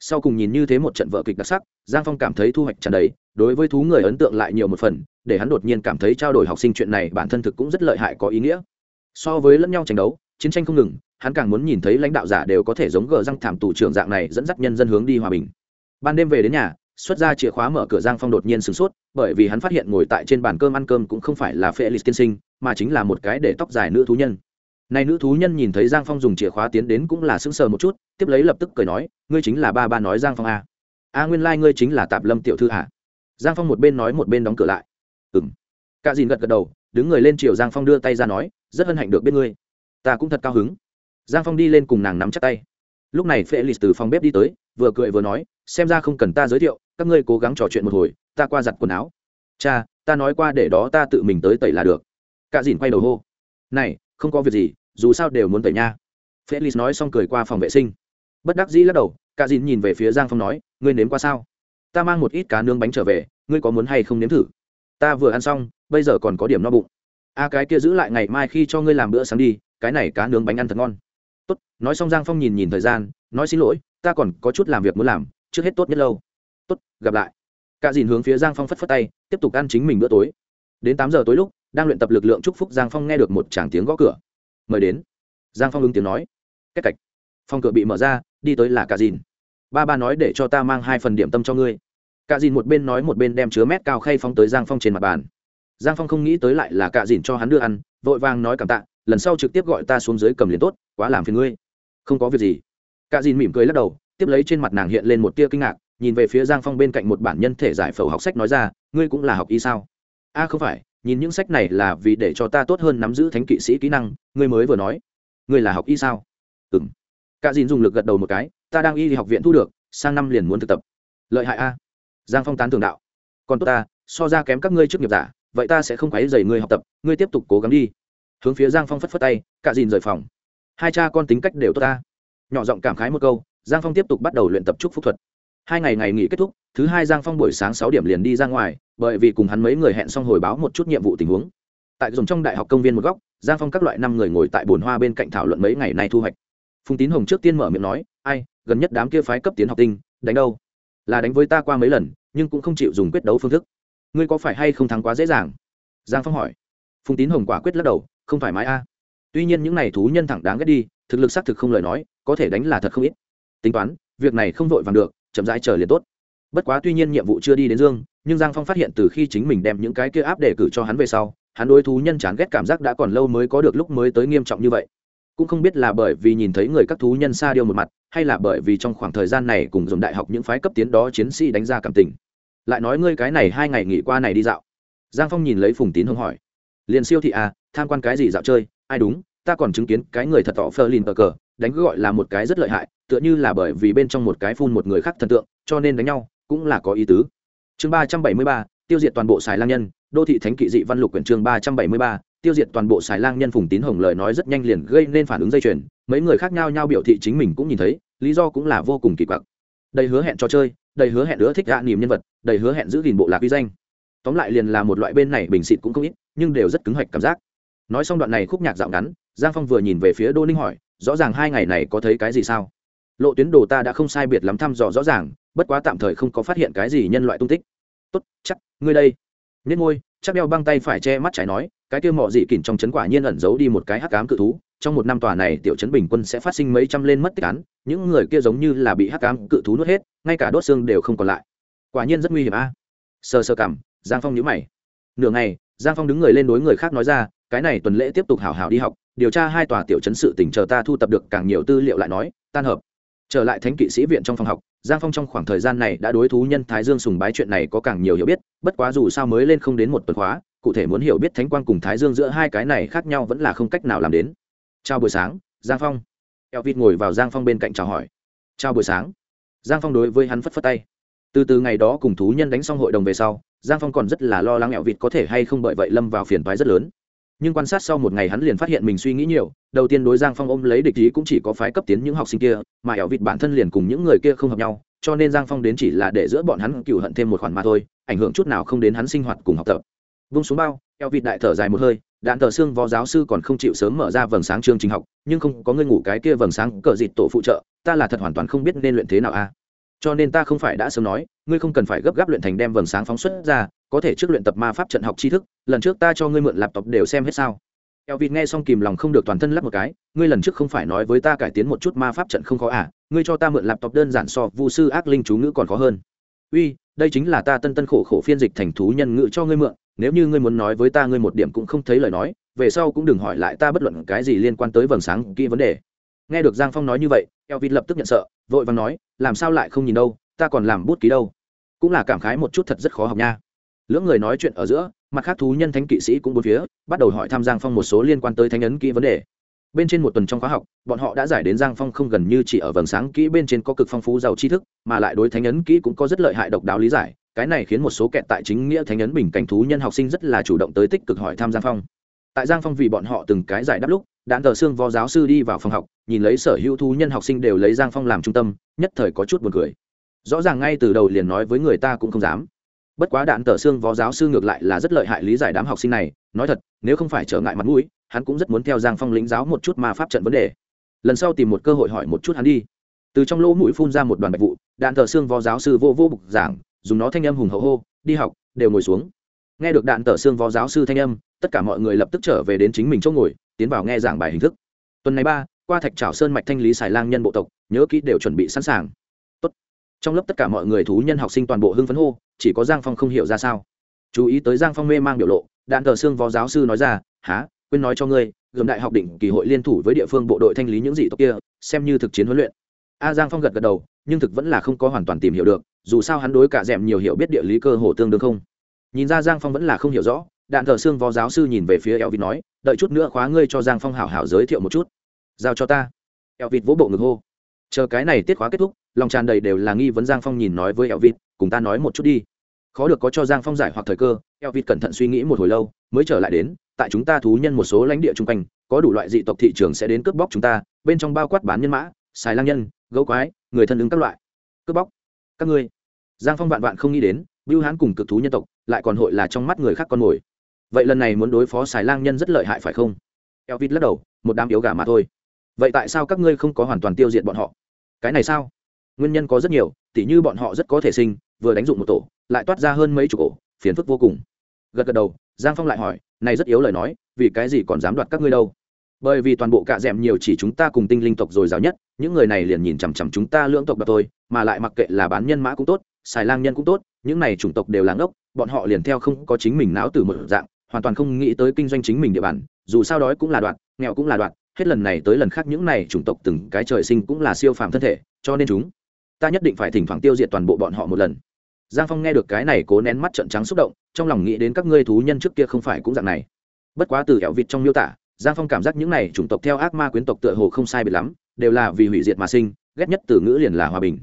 Sau cùng nhìn như thế một trận vợ kịch đặc sắc, giang phong cảm thấy thu hoạch tràn đầy, đối với thú người ấn tượng lại nhiều một phần, để hắn đột nhiên cảm thấy trao đổi học sinh chuyện này bản thân thực cũng rất lợi hại có ý nghĩa. So với lẫn nhau tranh đấu, chiến tranh không ngừng hắn càng muốn nhìn thấy lãnh đạo giả đều có thể giống gờ răng thảm tù trưởng dạng này dẫn dắt nhân dân hướng đi hòa bình. Ban đêm về đến nhà, xuất ra chìa khóa mở cửa giang phong đột nhiên sửng sốt, bởi vì hắn phát hiện ngồi tại trên bàn cơm ăn cơm cũng không phải là felix tiên sinh, mà chính là một cái để tóc dài nữ thú nhân. Này nữ thú nhân nhìn thấy giang phong dùng chìa khóa tiến đến cũng là sững sờ một chút, tiếp lấy lập tức cười nói, ngươi chính là ba ba nói giang phong a a nguyên lai、like、ngươi chính là tạp lâm tiểu thư à. giang phong một bên nói một bên đóng cửa lại. Ừ m cả dìn gật gật đầu, đứng người lên chiều giang phong đưa tay ra nói, rất hân hạnh được biết ngươi. Ta cũng thật cao hứng giang phong đi lên cùng nàng nắm chắc tay. Lúc này felix từ phòng bếp đi tới, vừa cười vừa nói, xem ra không cần ta giới thiệu, các ngươi cố gắng trò chuyện một hồi, ta qua giặt quần áo. Cha, ta nói qua để đó ta tự mình tới tẩy là được. Cả dìn quay đầu hô, này, không có việc gì, dù sao đều muốn tẩy nha. Felix nói xong cười qua phòng vệ sinh. Bất đắc dĩ lắc đầu, cả dìn nhìn về phía giang phong nói, ngươi nếm qua sao? Ta mang một ít cá nướng bánh trở về, ngươi có muốn hay không nếm thử? Ta vừa ăn xong, bây giờ còn có điểm no bụng. A, cái kia giữ lại ngày mai khi cho ngươi làm bữa sáng đi, cái này cá nướng bánh ăn thật ngon tốt, nói xong giang phong nhìn nhìn thời gian, nói xin lỗi, ta còn có chút làm việc muốn làm, trước hết tốt nhất lâu. Tốt, gặp lại. Cả dìn hướng phía giang phong phất phất tay, tiếp tục ăn chính mình bữa tối. Đến tám giờ tối lúc, đang luyện tập lực lượng chúc phúc, giang phong nghe được một tràng tiếng gõ cửa. Mời đến. Giang phong ứng tiếng nói. Cách cạch. Phòng cửa bị mở ra, đi tới là cả dìn. Ba ba nói để cho ta mang hai phần điểm tâm cho ngươi. Cả dìn một bên nói một bên đem chứa mét cao khay phong tới giang phong trên mặt bàn. Giang phong không nghĩ tới lại là cả dìn cho hắn đưa ăn, vội vàng nói cảm tạ lần sau trực tiếp gọi ta xuống dưới cầm liền tốt, quá làm phiền ngươi. Không có việc gì. Cả dìn mỉm cười lắc đầu, tiếp lấy trên mặt nàng hiện lên một tia kinh ngạc, nhìn về phía giang phong bên cạnh một bản nhân thể giải phẫu học sách nói ra, ngươi cũng là học y sao? A, không phải, nhìn những sách này là vì để cho ta tốt hơn nắm giữ thánh kỵ sĩ kỹ năng, ngươi mới vừa nói. Ngươi là học y sao? Ừ m cả dìn dùng lực gật đầu một cái, ta đang y học viện thu được, sang năm liền muốn thực tập. Lợi hại a. Giang phong tán thường đạo. Còn tốt ta, so ra kém các ngươi trước nghiệp giả, vậy ta sẽ không quấy dày ngươi học tập, ngươi tiếp tục cố gắng đi hướng phía giang phong phất phất tay cạ dìn rời phòng. Hai cha con tính cách đều tốt ta. Nhỏ giọng cảm khái một câu, giang phong tiếp tục bắt đầu luyện tập trúc phúc thuật. Hai ngày ngày nghỉ kết thúc, thứ hai giang phong buổi sáng sáu điểm liền đi ra ngoài, bởi vì cùng hắn mấy người hẹn xong hồi báo một chút nhiệm vụ tình huống. Tại dùng trong đại học công viên một góc, giang phong các loại năm người ngồi tại bồn hoa bên cạnh thảo luận mấy ngày nay thu hoạch. Phùng tín hồng trước tiên mở miệng nói, ai, gần nhất đám kia phái cấp tiến học tinh, đánh đâu? Là đánh với ta qua mấy lần, nhưng cũng không chịu dùng quyết đấu phương thức. Ngươi có phải hay không thắng quá dễ dàng? Giang phong hỏi. Phùng tín hồng quả quyết lắc đầu không thoải mái a. Tuy nhiên những n à y thú nhân thẳng đáng ghét đi, thực lực xác thực không lời nói, có thể đánh là thật không ít. Tính toán, việc này không vội vàng được, chậm rãi chờ liền tốt. Bất quá tuy nhiên nhiệm vụ chưa đi đến dương, nhưng giang phong phát hiện từ khi chính mình đem những cái kia áp để cử cho hắn về sau, hắn đối thú nhân chán ghét cảm giác đã còn lâu mới có được lúc mới tới nghiêm trọng như vậy. Cũng không biết là bởi vì nhìn thấy người các thú nhân xa điêu một mặt, hay là bởi vì trong khoảng thời gian này cùng dùng đại học những phái cấp tiến đó chiến sĩ đánh ra cảm tình. Lại nói ngươi cái này hai ngày nghỉ qua này đi dạo. Giang phong nhìn lấy phùng tín hưng hỏi liền siêu thị à tham quan cái gì dạo chơi? Ai đúng, ta còn chứng kiến cái người thật tỏ phơ lìn cờ cờ, đánh gọi là một cái rất lợi hại, tựa như là bởi vì bên trong một cái phun một người khác thần tượng, cho nên đánh nhau, cũng là có ý tứ. Chương ba trăm bảy mươi ba, tiêu diệt toàn bộ xài lang nhân, đô thị thánh kỵ dị văn lục quyển chương ba trăm bảy mươi ba, tiêu diệt toàn bộ xài lang nhân phùng tín hồng lời nói rất nhanh liền gây nên phản ứng dây chuyền, mấy người khác nhau nhau biểu thị chính mình cũng nhìn thấy, lý do cũng là vô cùng kỳ quặc. Đầy hứa hẹn trò chơi, đầy hứa hẹn nữa thích gạ niềm nhân vật, đầy hứa hẹn giữ gìn bộ lạc uy danh. Tóm lại liền là một loại bên này bình xịt cũng không ít nhưng đều rất cứng hạch cảm giác. Nói xong đoạn này khúc nhạc dạo ngắn, giang phong vừa nhìn về phía đô ninh hỏi, rõ ràng hai ngày này có thấy cái gì sao? Lộ tuyến đồ ta đã không sai biệt lắm thăm dò rõ ràng, bất quá tạm thời không có phát hiện cái gì nhân loại tung tích. Tốt, chắc, ngươi đây. Nhất ngôi chắc đeo băng tay phải che mắt trái nói, cái kia mọ dị kỉnh trong trấn quả nhiên ẩn giấu đi một cái hắc cám cự thú, trong một năm tòa này tiểu trấn bình quân sẽ phát sinh mấy trăm lên mất tích án, những người kia giống như là bị hắc cám cự thú nuốt hết, ngay cả đốt xương đều không còn lại. Quả nhiên rất nguy hiểm a. Sơ sơ cảm, giang phong nhíu mày. Nửa ngày giang phong đứng người lên đối người khác nói ra, cái này tuần lễ tiếp tục hảo hảo đi học, điều tra hai tòa tiểu chấn sự tỉnh chờ ta thu tập được càng nhiều tư liệu lại nói, tan hợp. Trở lại thánh kỵ sĩ viện trong phòng học, giang phong trong khoảng thời gian này đã đối thú nhân thái dương sùng bái chuyện này có càng nhiều hiểu biết, bất quá dù sao mới lên không đến một tuần khóa, cụ thể muốn hiểu biết thánh quang cùng thái dương giữa hai cái này khác nhau vẫn là không cách nào làm đến. Chào buổi sáng, giang phong. Eo vịt ngồi vào giang phong bên cạnh chào hỏi. Chào buổi sáng. Giang phong đối với hắn phất phất tay. Từ từ ngày đó cùng thú nhân đánh xong hội đồng về sau giang phong còn rất là lo lắng eo vịt có thể hay không bởi vậy lâm vào phiền toái rất lớn. Nhưng quan sát sau một ngày hắn liền phát hiện mình suy nghĩ nhiều, đầu tiên đối giang phong ôm lấy địch ý cũng chỉ có phái cấp tiến những học sinh kia, mà ẻo vịt bản thân liền cùng những người kia không hợp nhau, cho nên giang phong đến chỉ là để giữa bọn hắn cựu hận thêm một khoản mà thôi, ảnh hưởng chút nào không đến hắn sinh hoạt cùng học tập. Vung xuống bao, ẻo vịt đại thở dài một hơi, đạn tờ xương võ giáo sư còn không chịu sớm mở ra vầng sáng chương trình học, nhưng không có người ngủ cái kia vầng sáng cờ dịt tổ phụ trợ, ta là thật hoàn toàn không biết nên luyện thế nào a cho nên ta không phải đã sớm nói, ngươi không cần phải gấp gáp luyện thành đem vầng sáng phóng xuất ra, có thể trước luyện tập ma pháp trận học tri thức, lần trước ta cho ngươi mượn lạp tập đều xem hết sao. Eo vịt nghe xong kìm lòng không được toàn thân lắp một cái, ngươi lần trước không phải nói với ta cải tiến một chút ma pháp trận không khó à ngươi cho ta mượn lạp tập đơn giản so vu sư ác linh chú ngữ còn khó hơn. Uy, đây chính là ta tân tân khổ khổ phiên dịch thành thú nhân ngữ cho ngươi mượn, nếu như ngươi muốn nói với ta ngươi một điểm cũng không thấy lời nói, về sau cũng đừng hỏi lại ta bất luận cái gì liên quan tới vầng sáng kỹ vấn đề nghe được giang phong nói như vậy eo vịt lập tức nhận sợ, vội vàng nói, làm sao lại không nhìn đâu, ta còn làm bút ký đâu. Cũng là cảm khái một chút thật rất khó học nha. Lưỡng người nói chuyện ở giữa, mặt khác thú nhân thánh kỵ sĩ cũng bốn phía, bắt đầu hỏi tham giang phong một số liên quan tới thánh ấn kỹ vấn đề. Bên trên một tuần trong khóa học, bọn họ đã giải đến giang phong không gần như chỉ ở vầng sáng kỹ bên trên có cực phong phú giàu tri thức, mà lại đối thánh ấn kỹ cũng có rất lợi hại độc đáo lý giải, cái này khiến một số kẹt tại chính nghĩa thánh ấn bình cảnh thú nhân học sinh rất là chủ động tới tích cực hỏi tham giang phong. Tại giang phong vì bọn họ từng cái giải đáp lúc đạn tờ xương võ giáo sư đi vào phòng học, nhìn lấy sở hữu thú nhân học sinh đều lấy giang phong làm trung tâm, nhất thời có chút buồn cười. Rõ ràng ngay từ đầu liền nói với người ta cũng không dám. Bất quá đạn tờ xương võ giáo sư ngược lại là rất lợi hại lý giải đám học sinh này, nói thật, nếu không phải trở ngại mặt mũi, hắn cũng rất muốn theo giang phong lĩnh giáo một chút ma pháp trận vấn đề. Lần sau tìm một cơ hội hỏi một chút hắn đi. Từ trong lỗ mũi phun ra một đoàn bạch vụ, đạn tờ xương võ giáo sư vô vô bục giảng, dùng nó thanh âm hùng hậu hô, đi học, đều ngồi xuống. Nghe được đạn tờ xương võ giáo sư thanh âm, tất cả mọi người lập tức trở về đến chính mình chỗ ngồi tiến vào nghe giảng bài hình thức. Tuần này ba, qua thạch trảo sơn mạch thanh lý xài lang nhân bộ tộc, nhớ kỹ đều chuẩn bị sẵn sàng. Tốt. trong lớp tất cả mọi người thú nhân học sinh toàn bộ hưng phấn hô, chỉ có giang phong không hiểu ra sao. Chú ý tới giang phong mê mang biểu lộ, đạn tờ xương vó giáo sư nói ra há quên nói cho ngươi gồm đại học định kỳ hội liên thủ với địa phương bộ đội thanh lý những dị tộc kia, xem như thực chiến huấn luyện. A giang phong gật gật đầu, nhưng thực vẫn là không có hoàn toàn tìm hiểu được, dù sao hắn đối cả d nhiều hiểu biết địa lý cơ hồ tương đương không. Nhìn ra giang phong vẫn là không hiểu rõ đạn thờ xương võ giáo sư nhìn về phía eo vịt nói, đợi chút nữa khóa ngươi cho giang phong hảo hảo giới thiệu một chút. Giao cho ta. Eo vịt vỗ bộ ngực hô. Chờ cái này tiết khóa kết thúc, lòng tràn đầy đều là nghi vấn giang phong nhìn nói với eo vịt cùng ta nói một chút đi. Khó được có cho giang phong giải hoặc thời cơ eo vịt cẩn thận suy nghĩ một hồi lâu, mới trở lại đến, tại chúng ta thú nhân một số lãnh địa chung quanh, có đủ loại dị tộc thị trường sẽ đến cướp bóc chúng ta, bên trong bao quát bán nhân mã, xài lang nhân, gấu quái, người thân ứng các loại. Cướp bóc? Các ngươi? Giang phong vạn vạn không nghĩ đến, bưu hán cùng cực thú nhân tộc, lại còn hội là trong mắt người khác con mồi vậy lần này muốn đối phó xài lang nhân rất lợi hại phải không? Eo vít lắc đầu, một đám yếu gà mà thôi. Vậy tại sao các ngươi không có hoàn toàn tiêu diệt bọn họ? Cái này sao? Nguyên nhân có rất nhiều, tỉ như bọn họ rất có thể sinh, vừa đánh dụng một tổ, lại toát ra hơn mấy chục ổ, phiền phức vô cùng. Gật gật đầu, giang phong lại hỏi, này rất yếu lời nói, vì cái gì còn dám đoạt các ngươi đâu? Bởi vì toàn bộ cạ d ẻ m nhiều chỉ chúng ta cùng tinh linh tộc dồi dào nhất, những người này liền nhìn chằm chằm chúng ta lưỡng tộc đoạt thôi, mà lại mặc kệ là bán nhân mã cũng tốt xài lang nhân cũng tốt, những này chủng tộc đều làng ốc bọn họ liền theo không có chính mình não từ một dạng hoàn toàn không nghĩ tới kinh doanh chính mình địa bàn, dù sao đói cũng là đoạn nghèo cũng là đoạn hết lần này tới lần khác những này chủng tộc từng cái trời sinh cũng là siêu phàm thân thể, cho nên chúng ta nhất định phải thỉnh thoảng tiêu diệt toàn bộ bọn họ một lần. Giang phong nghe được cái này cố nén mắt trận trắng xúc động, trong lòng nghĩ đến các ngươi thú nhân trước kia không phải cũng dạng này. Bất quá từ ẻo vịt trong miêu tả, giang phong cảm giác những này chủng tộc theo ác ma quyến tộc tựa hồ không sai biệt lắm, đều là vì hủy diệt mà sinh, ghét nhất từ ngữ liền là hòa bình.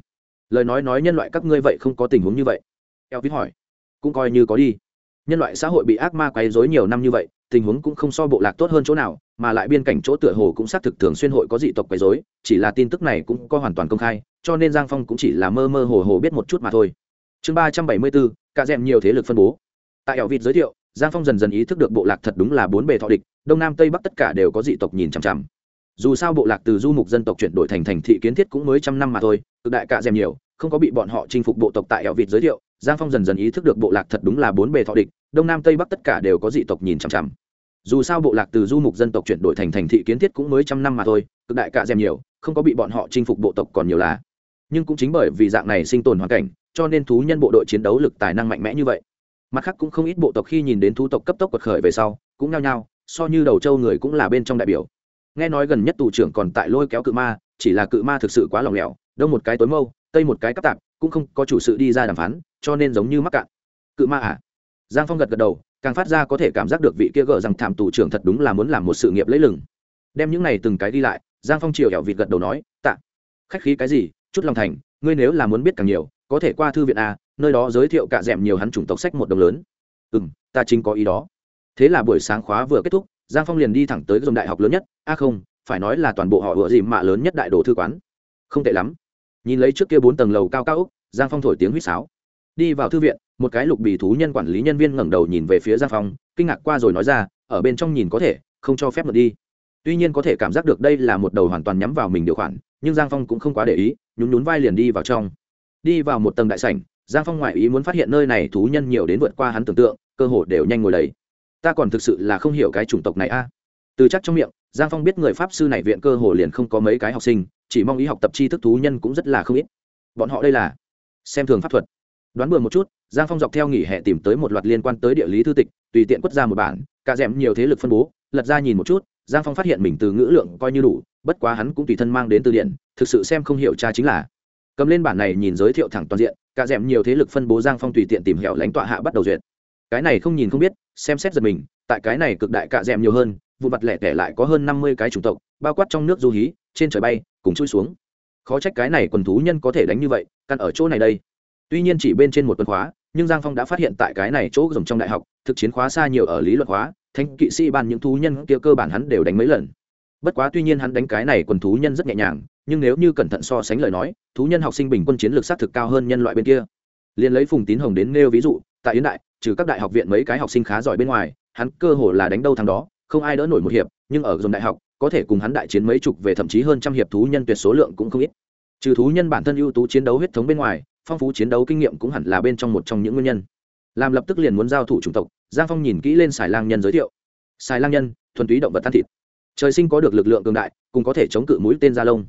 Lời nói nói nhân loại các ngươi vậy không có tình huống như vậy? Eo vít hỏi. Cũng coi như có đi nhân loại xã hội bị ác ma quấy rối nhiều năm như vậy, tình huống cũng không so bộ lạc tốt hơn chỗ nào, mà lại biên cảnh chỗ tựa hồ cũng xác thực thường xuyên hội có dị tộc quấy rối. chỉ là tin tức này cũng có hoàn toàn công khai, cho nên giang phong cũng chỉ là mơ mơ hồ hồ biết một chút mà thôi chương ba trăm bảy mươi bốn, cả d nhiều thế lực phân bố tại ẻo vịt giới thiệu, giang phong dần dần ý thức được bộ lạc thật đúng là bốn bề thọ địch, đông nam tây bắc tất cả đều có dị tộc nhìn chằm chằm dù sao bộ lạc từ du mục dân tộc chuyển đổi thành thành thị kiến thiết cũng mới trăm năm mà thôi, cực đại cạ dèm nhiều, không có bị bọn họ chinh phục bộ tộc tại ẻo vịt giới thiệu, giang phong dần dần ý thức được bộ lạc thật đúng là bốn bề thọ địch đông nam tây bắc tất cả đều có dị tộc nhìn chằm chằm. Dù sao bộ lạc từ du mục dân tộc chuyển đổi thành thành thị kiến thiết cũng mới trăm năm mà thôi, cực đại cạ dèm nhiều, không có bị bọn họ chinh phục bộ tộc còn nhiều là. Nhưng cũng chính bởi vì dạng này sinh tồn hoàn cảnh, cho nên thú nhân bộ đội chiến đấu lực tài năng mạnh mẽ như vậy. Mặt khác cũng không ít bộ tộc khi nhìn đến thú tộc cấp tốc quật khởi về sau, cũng nhao nhao, so như đầu châu người cũng là bên trong đại biểu. Nghe nói gần nhất tù trưởng còn tại lôi kéo cự ma, chỉ là cự ma thực sự quá lòng lẻo, đông một cái tối mâu, tây một cái cắp tạp, cũng không có chủ sự đi ra đàm phán, cho nên giống như mắc cạn. Cự ma à? Giang phong gật gật đầu, càng phát ra có thể cảm giác được vị kia gờ rằng thảm tù trưởng thật đúng là muốn làm một sự nghiệp lấy lừng. Đem những này từng cái đi lại, giang phong chiều hẻo vịt gật đầu nói, tạ, khách khí cái gì, chút lòng thành, ngươi nếu là muốn biết càng nhiều, có thể qua thư viện a, nơi đó giới thiệu cả d nhiều hắn chủng tộc sách một đồng lớn. Ừ m ta chính có ý đó. Thế là buổi sáng khóa vừa kết thúc, giang phong liền đi thẳng tới dòng đại học lớn nhất. A không, phải nói là toàn bộ họ ựa dìm mạ lớn nhất đại đồ thư quán. Không tệ lắm. Nhìn lấy trước kia bốn tầng lầu cao cao úc, giang phong thổi tiếng huýt sáo đi vào thư viện, một cái lục bì thú nhân quản lý nhân viên ngẩng đầu nhìn về phía giang phong, kinh ngạc qua rồi nói ra, ở bên trong nhìn có thể, không cho phép mượn đi. Tuy nhiên có thể cảm giác được đây là một đầu hoàn toàn nhắm vào mình điều khoản, nhưng giang phong cũng không quá để ý, nhún nhún vai liền đi vào trong. Đi vào một tầng đại sảnh, giang phong ngoại ý muốn phát hiện nơi này thú nhân nhiều đến vượt qua hắn tưởng tượng, cơ hội đều nhanh ngồi đầy. Ta còn thực sự là không hiểu cái chủng tộc này a. Từ chắc trong miệng, giang phong biết người pháp sư này viện cơ hồ liền không có mấy cái học sinh, chỉ mong ý học tập tri thức thú nhân cũng rất là không ít. Bọn họ đây là xem thường pháp thuật đoán bừa một chút, giang phong dọc theo nghỉ hè tìm tới một loạt liên quan tới địa lý thư tịch, tùy tiện quất ra một bản, cả d nhiều thế lực phân bố, lật ra nhìn một chút, giang phong phát hiện mình từ ngữ lượng coi như đủ, bất quá hắn cũng tùy thân mang đến từ điện, thực sự xem không hiểu cha chính là. Cầm lên bản này nhìn giới thiệu thẳng toàn diện, cả d nhiều thế lực phân bố giang phong tùy tiện tìm hẻo lãnh tọa hạ bắt đầu duyệt. Cái này không nhìn không biết, xem xét giật mình, tại cái này cực đại cả d nhiều hơn, vụ mặt lẻ tẻ lại có hơn năm mươi cái chủng tộc, bao quát trong nước du hí, trên trời bay, cùng chui xuống. Khó trách cái này quần thú nhân có thể đánh như vậy, căn ở chỗ này đây tuy nhiên chỉ bên trên một tuần khóa, nhưng giang phong đã phát hiện tại cái này chỗ dùng trong đại học, thực chiến khóa xa nhiều ở lý luận khóa thanh kỵ sĩ ban những thú nhân kia cơ bản hắn đều đánh mấy lần. Bất quá tuy nhiên hắn đánh cái này quần thú nhân rất nhẹ nhàng, nhưng nếu như cẩn thận so sánh lời nói, thú nhân học sinh bình quân chiến lược xác thực cao hơn nhân loại bên kia. Liền lấy phùng tín hồng đến nêu ví dụ, tại yến đại, trừ các đại học viện mấy cái học sinh khá giỏi bên ngoài, hắn cơ hồ là đánh đâu thằng đó, không ai đỡ nổi một hiệp, nhưng ở dòng đại học, có thể cùng hắn đại chiến mấy chục về thậm chí hơn trăm hiệp thú nhân tuyệt số lượng cũng không ít. Trừ thú nhân bản thân ưu tú chiến đấu huyết thống bên ngoài phong phú chiến đấu kinh nghiệm cũng hẳn là bên trong một trong những nguyên nhân. Làm lập tức liền muốn giao thủ chủng tộc, giang phong nhìn kỹ lên xài lang nhân giới thiệu. Xài lang nhân, thuần túy động vật tan thịt. Trời sinh có được lực lượng cường đại, cùng có thể chống cự mũi tên da lông.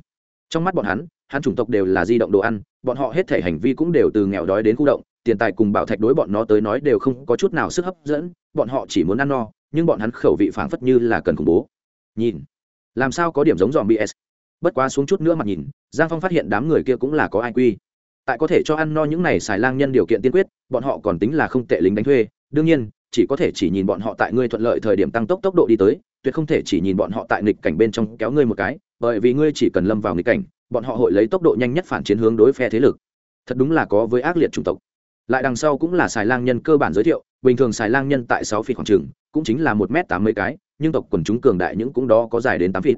Trong mắt bọn hắn hắn chủng tộc đều là di động đồ ăn, bọn họ hết thể hành vi cũng đều từ nghèo đói đến khu động, tiền tài cùng bảo thạch đối bọn nó tới nói đều không có chút nào sức hấp dẫn, bọn họ chỉ muốn ăn no, nhưng bọn hắn khẩu vị phảng phất như là cần khủng bố. Nhìn, làm sao có điểm giống dòm bs bất quá xuống chút nữa mặt nhìn, giang phong phát hiện đám người kia cũng là có ai quy tại có thể cho ăn no những này xài lang nhân điều kiện tiên quyết, bọn họ còn tính là không tệ lính đánh thuê. Đương nhiên, chỉ có thể chỉ nhìn bọn họ tại ngươi thuận lợi thời điểm tăng tốc tốc độ đi tới, tuyệt không thể chỉ nhìn bọn họ tại nghịch cảnh bên trong kéo ngươi một cái, bởi vì ngươi chỉ cần lâm vào nghịch cảnh, bọn họ hội lấy tốc độ nhanh nhất phản chiến hướng đối phe thế lực. Thật đúng là có với ác liệt chủng tộc. Lại đằng sau cũng là xài lang nhân cơ bản giới thiệu, bình thường xài lang nhân tại sáu feet khoảng trường cũng chính là một m tám mươi cái, nhưng tộc quần chúng cường đại những cũng đó có dài đến tám feet.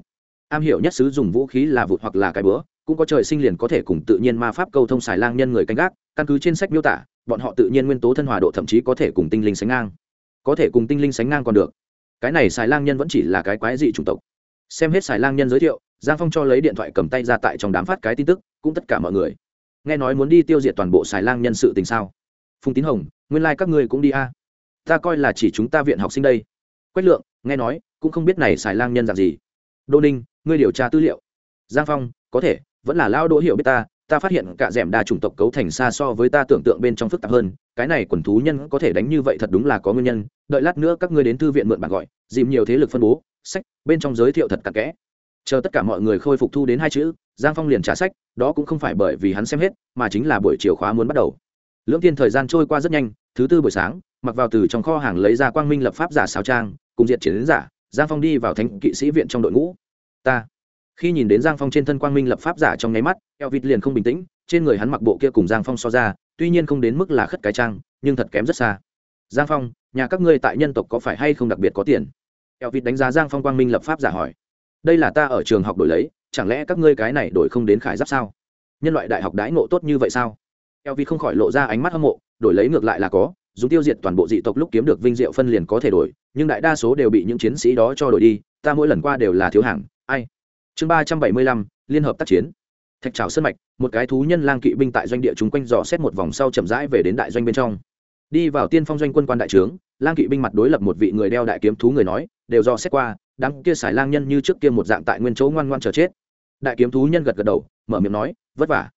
Am hiểu nhất sứ dùng vũ khí là vụt hoặc là cái bữa cũng có trời sinh liền có thể cùng tự nhiên ma pháp câu thông xài lang nhân người canh gác, căn cứ trên sách miêu tả, bọn họ tự nhiên nguyên tố thân hòa độ thậm chí có thể cùng tinh linh sánh ngang. Có thể cùng tinh linh sánh ngang còn được. Cái này xài lang nhân vẫn chỉ là cái quái dị chủng tộc. Xem hết xài lang nhân giới thiệu, giang phong cho lấy điện thoại cầm tay ra tại trong đám phát cái tin tức, cũng tất cả mọi người. Nghe nói muốn đi tiêu diệt toàn bộ xài lang nhân sự tình sao? Phùng tín hồng, nguyên lai、like、các ngươi cũng đi a. À. ta coi là chỉ chúng ta viện học sinh đây. Quách lượng, nghe nói, cũng không biết này xài lang nhân dạng gì. Đô ninh, ngươi điều tra tư liệu. Giang phong, có thể vẫn là lao đỗ hiểu biết ta ta phát hiện cả rẻm đa chủng tộc cấu thành xa so với ta tưởng tượng bên trong phức tạp hơn, cái này quần thú nhân có thể đánh như vậy thật đúng là có nguyên nhân, đợi lát nữa các ngươi đến thư viện mượn bản gọi, dìm nhiều thế lực phân bố, sách, bên trong giới thiệu thật cặn kẽ. Chờ tất cả mọi người khôi phục thu đến hai chữ, giang phong liền trả sách, đó cũng không phải bởi vì hắn xem hết, mà chính là buổi chiều khóa muốn bắt đầu. Lưỡng tiên thời gian trôi qua rất nhanh, thứ tư buổi sáng, mặc vào từ trong kho hàng lấy ra quang minh lập pháp giả xào trang, cùng diện chiến giả, giang phong đi vào thánh kỵ sĩ viện trong đội ngũ. Ta khi nhìn đến giang phong trên thân quang minh lập pháp giả trong nháy mắt, eo vịt liền không bình tĩnh, trên người hắn mặc bộ kia cùng giang phong so ra, tuy nhiên không đến mức là khất cái trang, nhưng thật kém rất xa. Giang phong, nhà các ngươi tại nhân tộc có phải hay không đặc biệt có tiền? Eo vịt đánh giá giang phong quang minh lập pháp giả hỏi. Đây là ta ở trường học đổi lấy, chẳng lẽ các ngươi cái này đổi không đến khải giáp sao? Nhân loại đại học đãi ngộ tốt như vậy sao? Eo vịt không khỏi lộ ra ánh mắt hâm mộ, đổi lấy ngược lại là có, dùng tiêu diệt toàn bộ dị tộc lúc kiếm được vinh diệu phân liền có thể đổi, nhưng đại đa số đều bị những chiến sĩ đó cho đổi đi, ta mỗi lần qua đều là thiếu hàng, ai? Chương ba trăm bảy mươi lăm, liên hợp tác chiến. Thạch trào sân mạch, một cái thú nhân lang kỵ binh tại doanh địa chúng quanh dò xét một vòng sau chậm rãi về đến đại doanh bên trong. Đi vào tiên phong doanh quân quan đại trướng, lang kỵ binh mặt đối lập một vị người đeo đại kiếm thú người nói, đều dò xét qua, đám kia xài lang nhân như trước kia một dạng tại nguyên chỗ ngoan ngoan chờ chết. Đại kiếm thú nhân gật gật đầu, mở miệng nói, vất vả.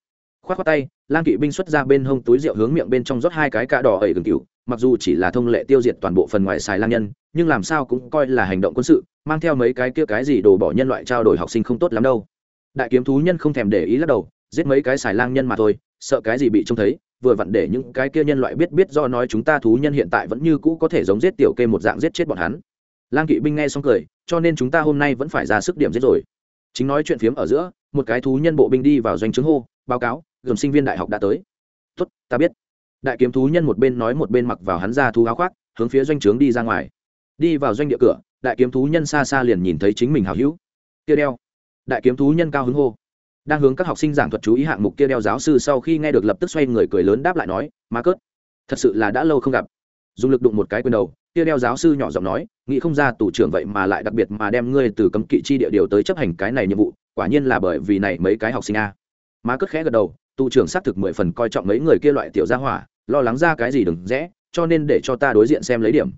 Khoát khoát tay, lang kỵ binh xuất ra bên hông túi rượu hướng miệng bên trong rót hai cái cạ đỏ ẩy gừng cựu mặc dù chỉ là thông lệ tiêu diệt toàn bộ phần ngoài xài lang nhân, nhưng làm sao cũng coi là hành động quân sự, mang theo mấy cái kia cái gì đồ bỏ nhân loại trao đổi học sinh không tốt lắm đâu. Đại kiếm thú nhân không thèm để ý lắc đầu, giết mấy cái xài lang nhân mà thôi, sợ cái gì bị trông thấy, vừa vặn để những cái kia nhân loại biết biết do nói chúng ta thú nhân hiện tại vẫn như cũ có thể giống giết tiểu kê một dạng giết chết bọn hắn. Lang kỵ binh nghe xong cười, cho nên chúng ta hôm nay vẫn phải ra sức điểm giết rồi. Chính nói chuyện phiếm ở giữa, một cái thú nhân bộ binh đi vào doanh trướng hô, báo cáo, gồm sinh viên đại học đã tới. Tốt, ta biết đại kiếm thú nhân một bên nói một bên mặc vào hắn ra thú áo khoác, hướng phía doanh trướng đi ra ngoài. Đi vào doanh địa cửa, đại kiếm thú nhân xa xa liền nhìn thấy chính mình hào hữu. Kia đeo. Đại kiếm thú nhân cao hứng hô. Đang hướng các học sinh giảng thuật chú ý hạng mục kia đeo giáo sư sau khi nghe được lập tức xoay người cười lớn đáp lại nói ma cớt, thật sự là đã lâu không gặp. Dùng lực đụng một cái quên đầu, kia đeo giáo sư nhỏ giọng nói, nghĩ không ra tù trưởng vậy mà lại đặc biệt mà đem ngươi từ cấm kỵ chi địa điều tới chấp hành cái này nhiệm vụ, quả nhiên là bởi vì này mấy cái học sinh a. Má cất khẽ gật đầu, tù trưởng xác thực mười phần coi trọng mấy người kia loại tiểu gia hỏa lo lắng ra cái gì đừng rẽ, cho nên để cho ta đối diện xem lấy điểm.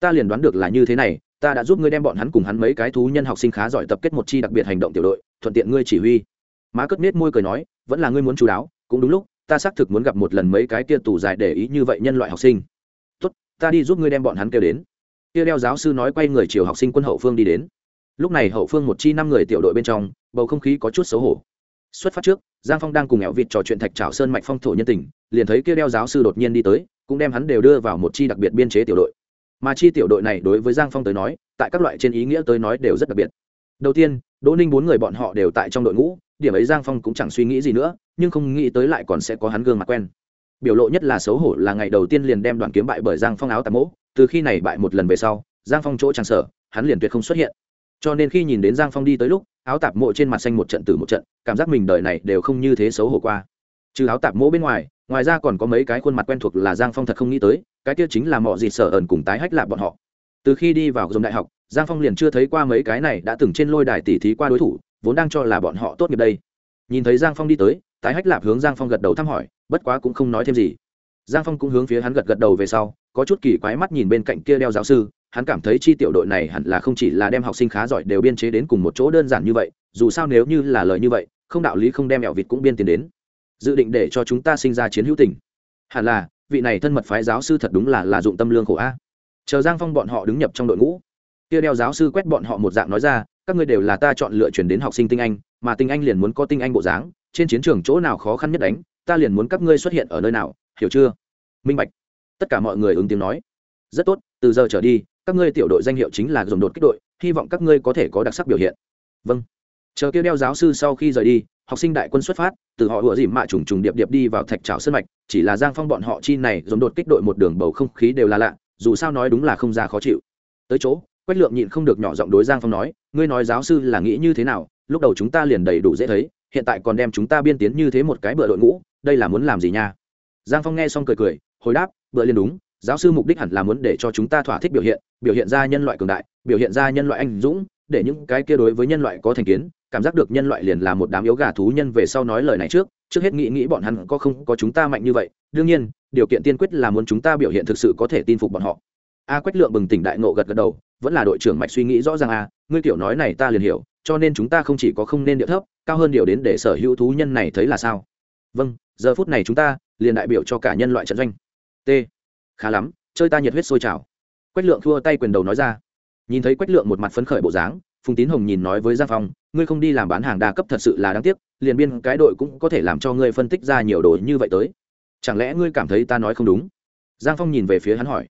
Ta liền đoán được là như thế này, ta đã giúp ngươi đem bọn hắn cùng hắn mấy cái thú nhân học sinh khá giỏi tập kết một chi đặc biệt hành động tiểu đội, thuận tiện ngươi chỉ huy. Má cất nết môi cười nói, vẫn là ngươi muốn chú đáo, cũng đúng lúc, ta xác thực muốn gặp một lần mấy cái kia tù dài để ý như vậy nhân loại học sinh. Tốt, ta đi giúp ngươi đem bọn hắn kêu đến. Kia đeo giáo sư nói quay người chiều học sinh quân hậu phương đi đến. Lúc này hậu phương một chi năm người tiểu đội bên trong, bầu không khí có chút xấu hổ xuất phát trước, giang phong đang cùng ẹo vịt trò chuyện thạch trào sơn mạch phong thổ nhân tình, liền thấy kia đeo giáo sư đột nhiên đi tới, cũng đem hắn đều đưa vào một chi đặc biệt biên chế tiểu đội. Mà chi tiểu đội này đối với giang phong tới nói, tại các loại trên ý nghĩa tới nói đều rất đặc biệt. Đầu tiên, đỗ ninh bốn người bọn họ đều tại trong đội ngũ, điểm ấy giang phong cũng chẳng suy nghĩ gì nữa, nhưng không nghĩ tới lại còn sẽ có hắn gương mặt quen. Biểu lộ nhất là xấu hổ là ngày đầu tiên liền đem đoàn kiếm bại bởi giang phong áo tà mỗ, từ khi này bại một lần về sau, giang phong chỗ trang sở hắn liền tuyệt không xuất hiện. Cho nên khi nhìn đến giang phong đi tới lúc áo tạp mộ trên mặt xanh một trận từ một trận, cảm giác mình đời này đều không như thế xấu hổ qua. Trừ áo tạp mộ bên ngoài ngoài ra còn có mấy cái khuôn mặt quen thuộc là giang phong thật không nghĩ tới, cái kia chính là mọi gì sở ẩn cùng tái hách lạ bọn họ. Từ khi đi vào dòng đại học, giang phong liền chưa thấy qua mấy cái này đã từng trên lôi đài tỉ thí qua đối thủ, vốn đang cho là bọn họ tốt nghiệp đây. Nhìn thấy giang phong đi tới, tái hách lạp hướng giang phong gật đầu thăm hỏi, bất quá cũng không nói thêm gì. Giang phong cũng hướng phía hắn gật gật đầu về sau, có chút kỳ quái mắt nhìn bên cạnh kia đeo giáo sư hắn cảm thấy chi tiểu đội này hẳn là không chỉ là đem học sinh khá giỏi đều biên chế đến cùng một chỗ đơn giản như vậy, dù sao nếu như là lời như vậy, không đạo lý không đem mẹo vịt cũng biên tiền đến. Dự định để cho chúng ta sinh ra chiến hữu tình. Hẳn là, vị này thân mật phái giáo sư thật đúng là là dụng tâm lương khổ a. Chờ giang phong bọn họ đứng nhập trong đội ngũ, kia đeo giáo sư quét bọn họ một dạng nói ra, các ngươi đều là ta chọn lựa chuyển đến học sinh tinh anh, mà tinh anh liền muốn có tinh anh bộ dáng, trên chiến trường chỗ nào khó khăn nhất đánh, ta liền muốn các ngươi xuất hiện ở nơi nào, hiểu chưa? Minh bạch. Tất cả mọi người ứng tiếng nói. Rất tốt, từ giờ trở đi các ngươi tiểu đội danh hiệu chính là dồn đột kích đội, hy vọng các ngươi có thể có đặc sắc biểu hiện. Vâng. Chờ kêu đeo giáo sư sau khi rời đi, học sinh đại quân xuất phát, từ họ ủa dìm mạ trùng trùng điệp điệp đi vào thạch trào sân mạch, chỉ là giang phong bọn họ chi này dồn đột kích đội một đường bầu không khí đều là lạ, dù sao nói đúng là không ra khó chịu. Tới chỗ, quách lượng nhịn không được nhỏ giọng đối giang phong nói, ngươi nói giáo sư là nghĩ như thế nào, lúc đầu chúng ta liền đầy đủ dễ thấy, hiện tại còn đem chúng ta biên tiến như thế một cái bựa đội ngũ, đây là muốn làm gì nha? Giang phong nghe xong cười cười, hồi đáp bựa liền đúng giáo sư mục đích hẳn là muốn để cho chúng ta thỏa thích biểu hiện biểu hiện ra nhân loại cường đại, biểu hiện ra nhân loại anh dũng, để những cái kia đối với nhân loại có thành kiến, cảm giác được nhân loại liền là một đám yếu gà thú nhân về sau nói lời này trước trước hết nghĩ nghĩ bọn hắn có không có chúng ta mạnh như vậy, đương nhiên, điều kiện tiên quyết là muốn chúng ta biểu hiện thực sự có thể tin phục bọn họ. A quách lượng bừng tỉnh đại ngộ gật gật đầu, vẫn là đội trưởng mạch suy nghĩ rõ ràng a, ngươi kiểu nói này ta liền hiểu, cho nên chúng ta không chỉ có không nên điệu thấp, cao hơn điều đến để sở hữu thú nhân này thấy là sao? Vâng giờ phút này chúng ta liền đại biểu cho cả nhân loại trận doanh. T khá lắm, chơi ta nhiệt huyết sôi trào. Quách lượng thua tay quyền đầu nói ra. Nhìn thấy quách lượng một mặt phấn khởi bộ dáng, phùng tín hồng nhìn nói với giang phong, ngươi không đi làm bán hàng đa cấp thật sự là đáng tiếc, liền biên cái đội cũng có thể làm cho ngươi phân tích ra nhiều đồ như vậy tới. Chẳng lẽ ngươi cảm thấy ta nói không đúng? Giang phong nhìn về phía hắn hỏi.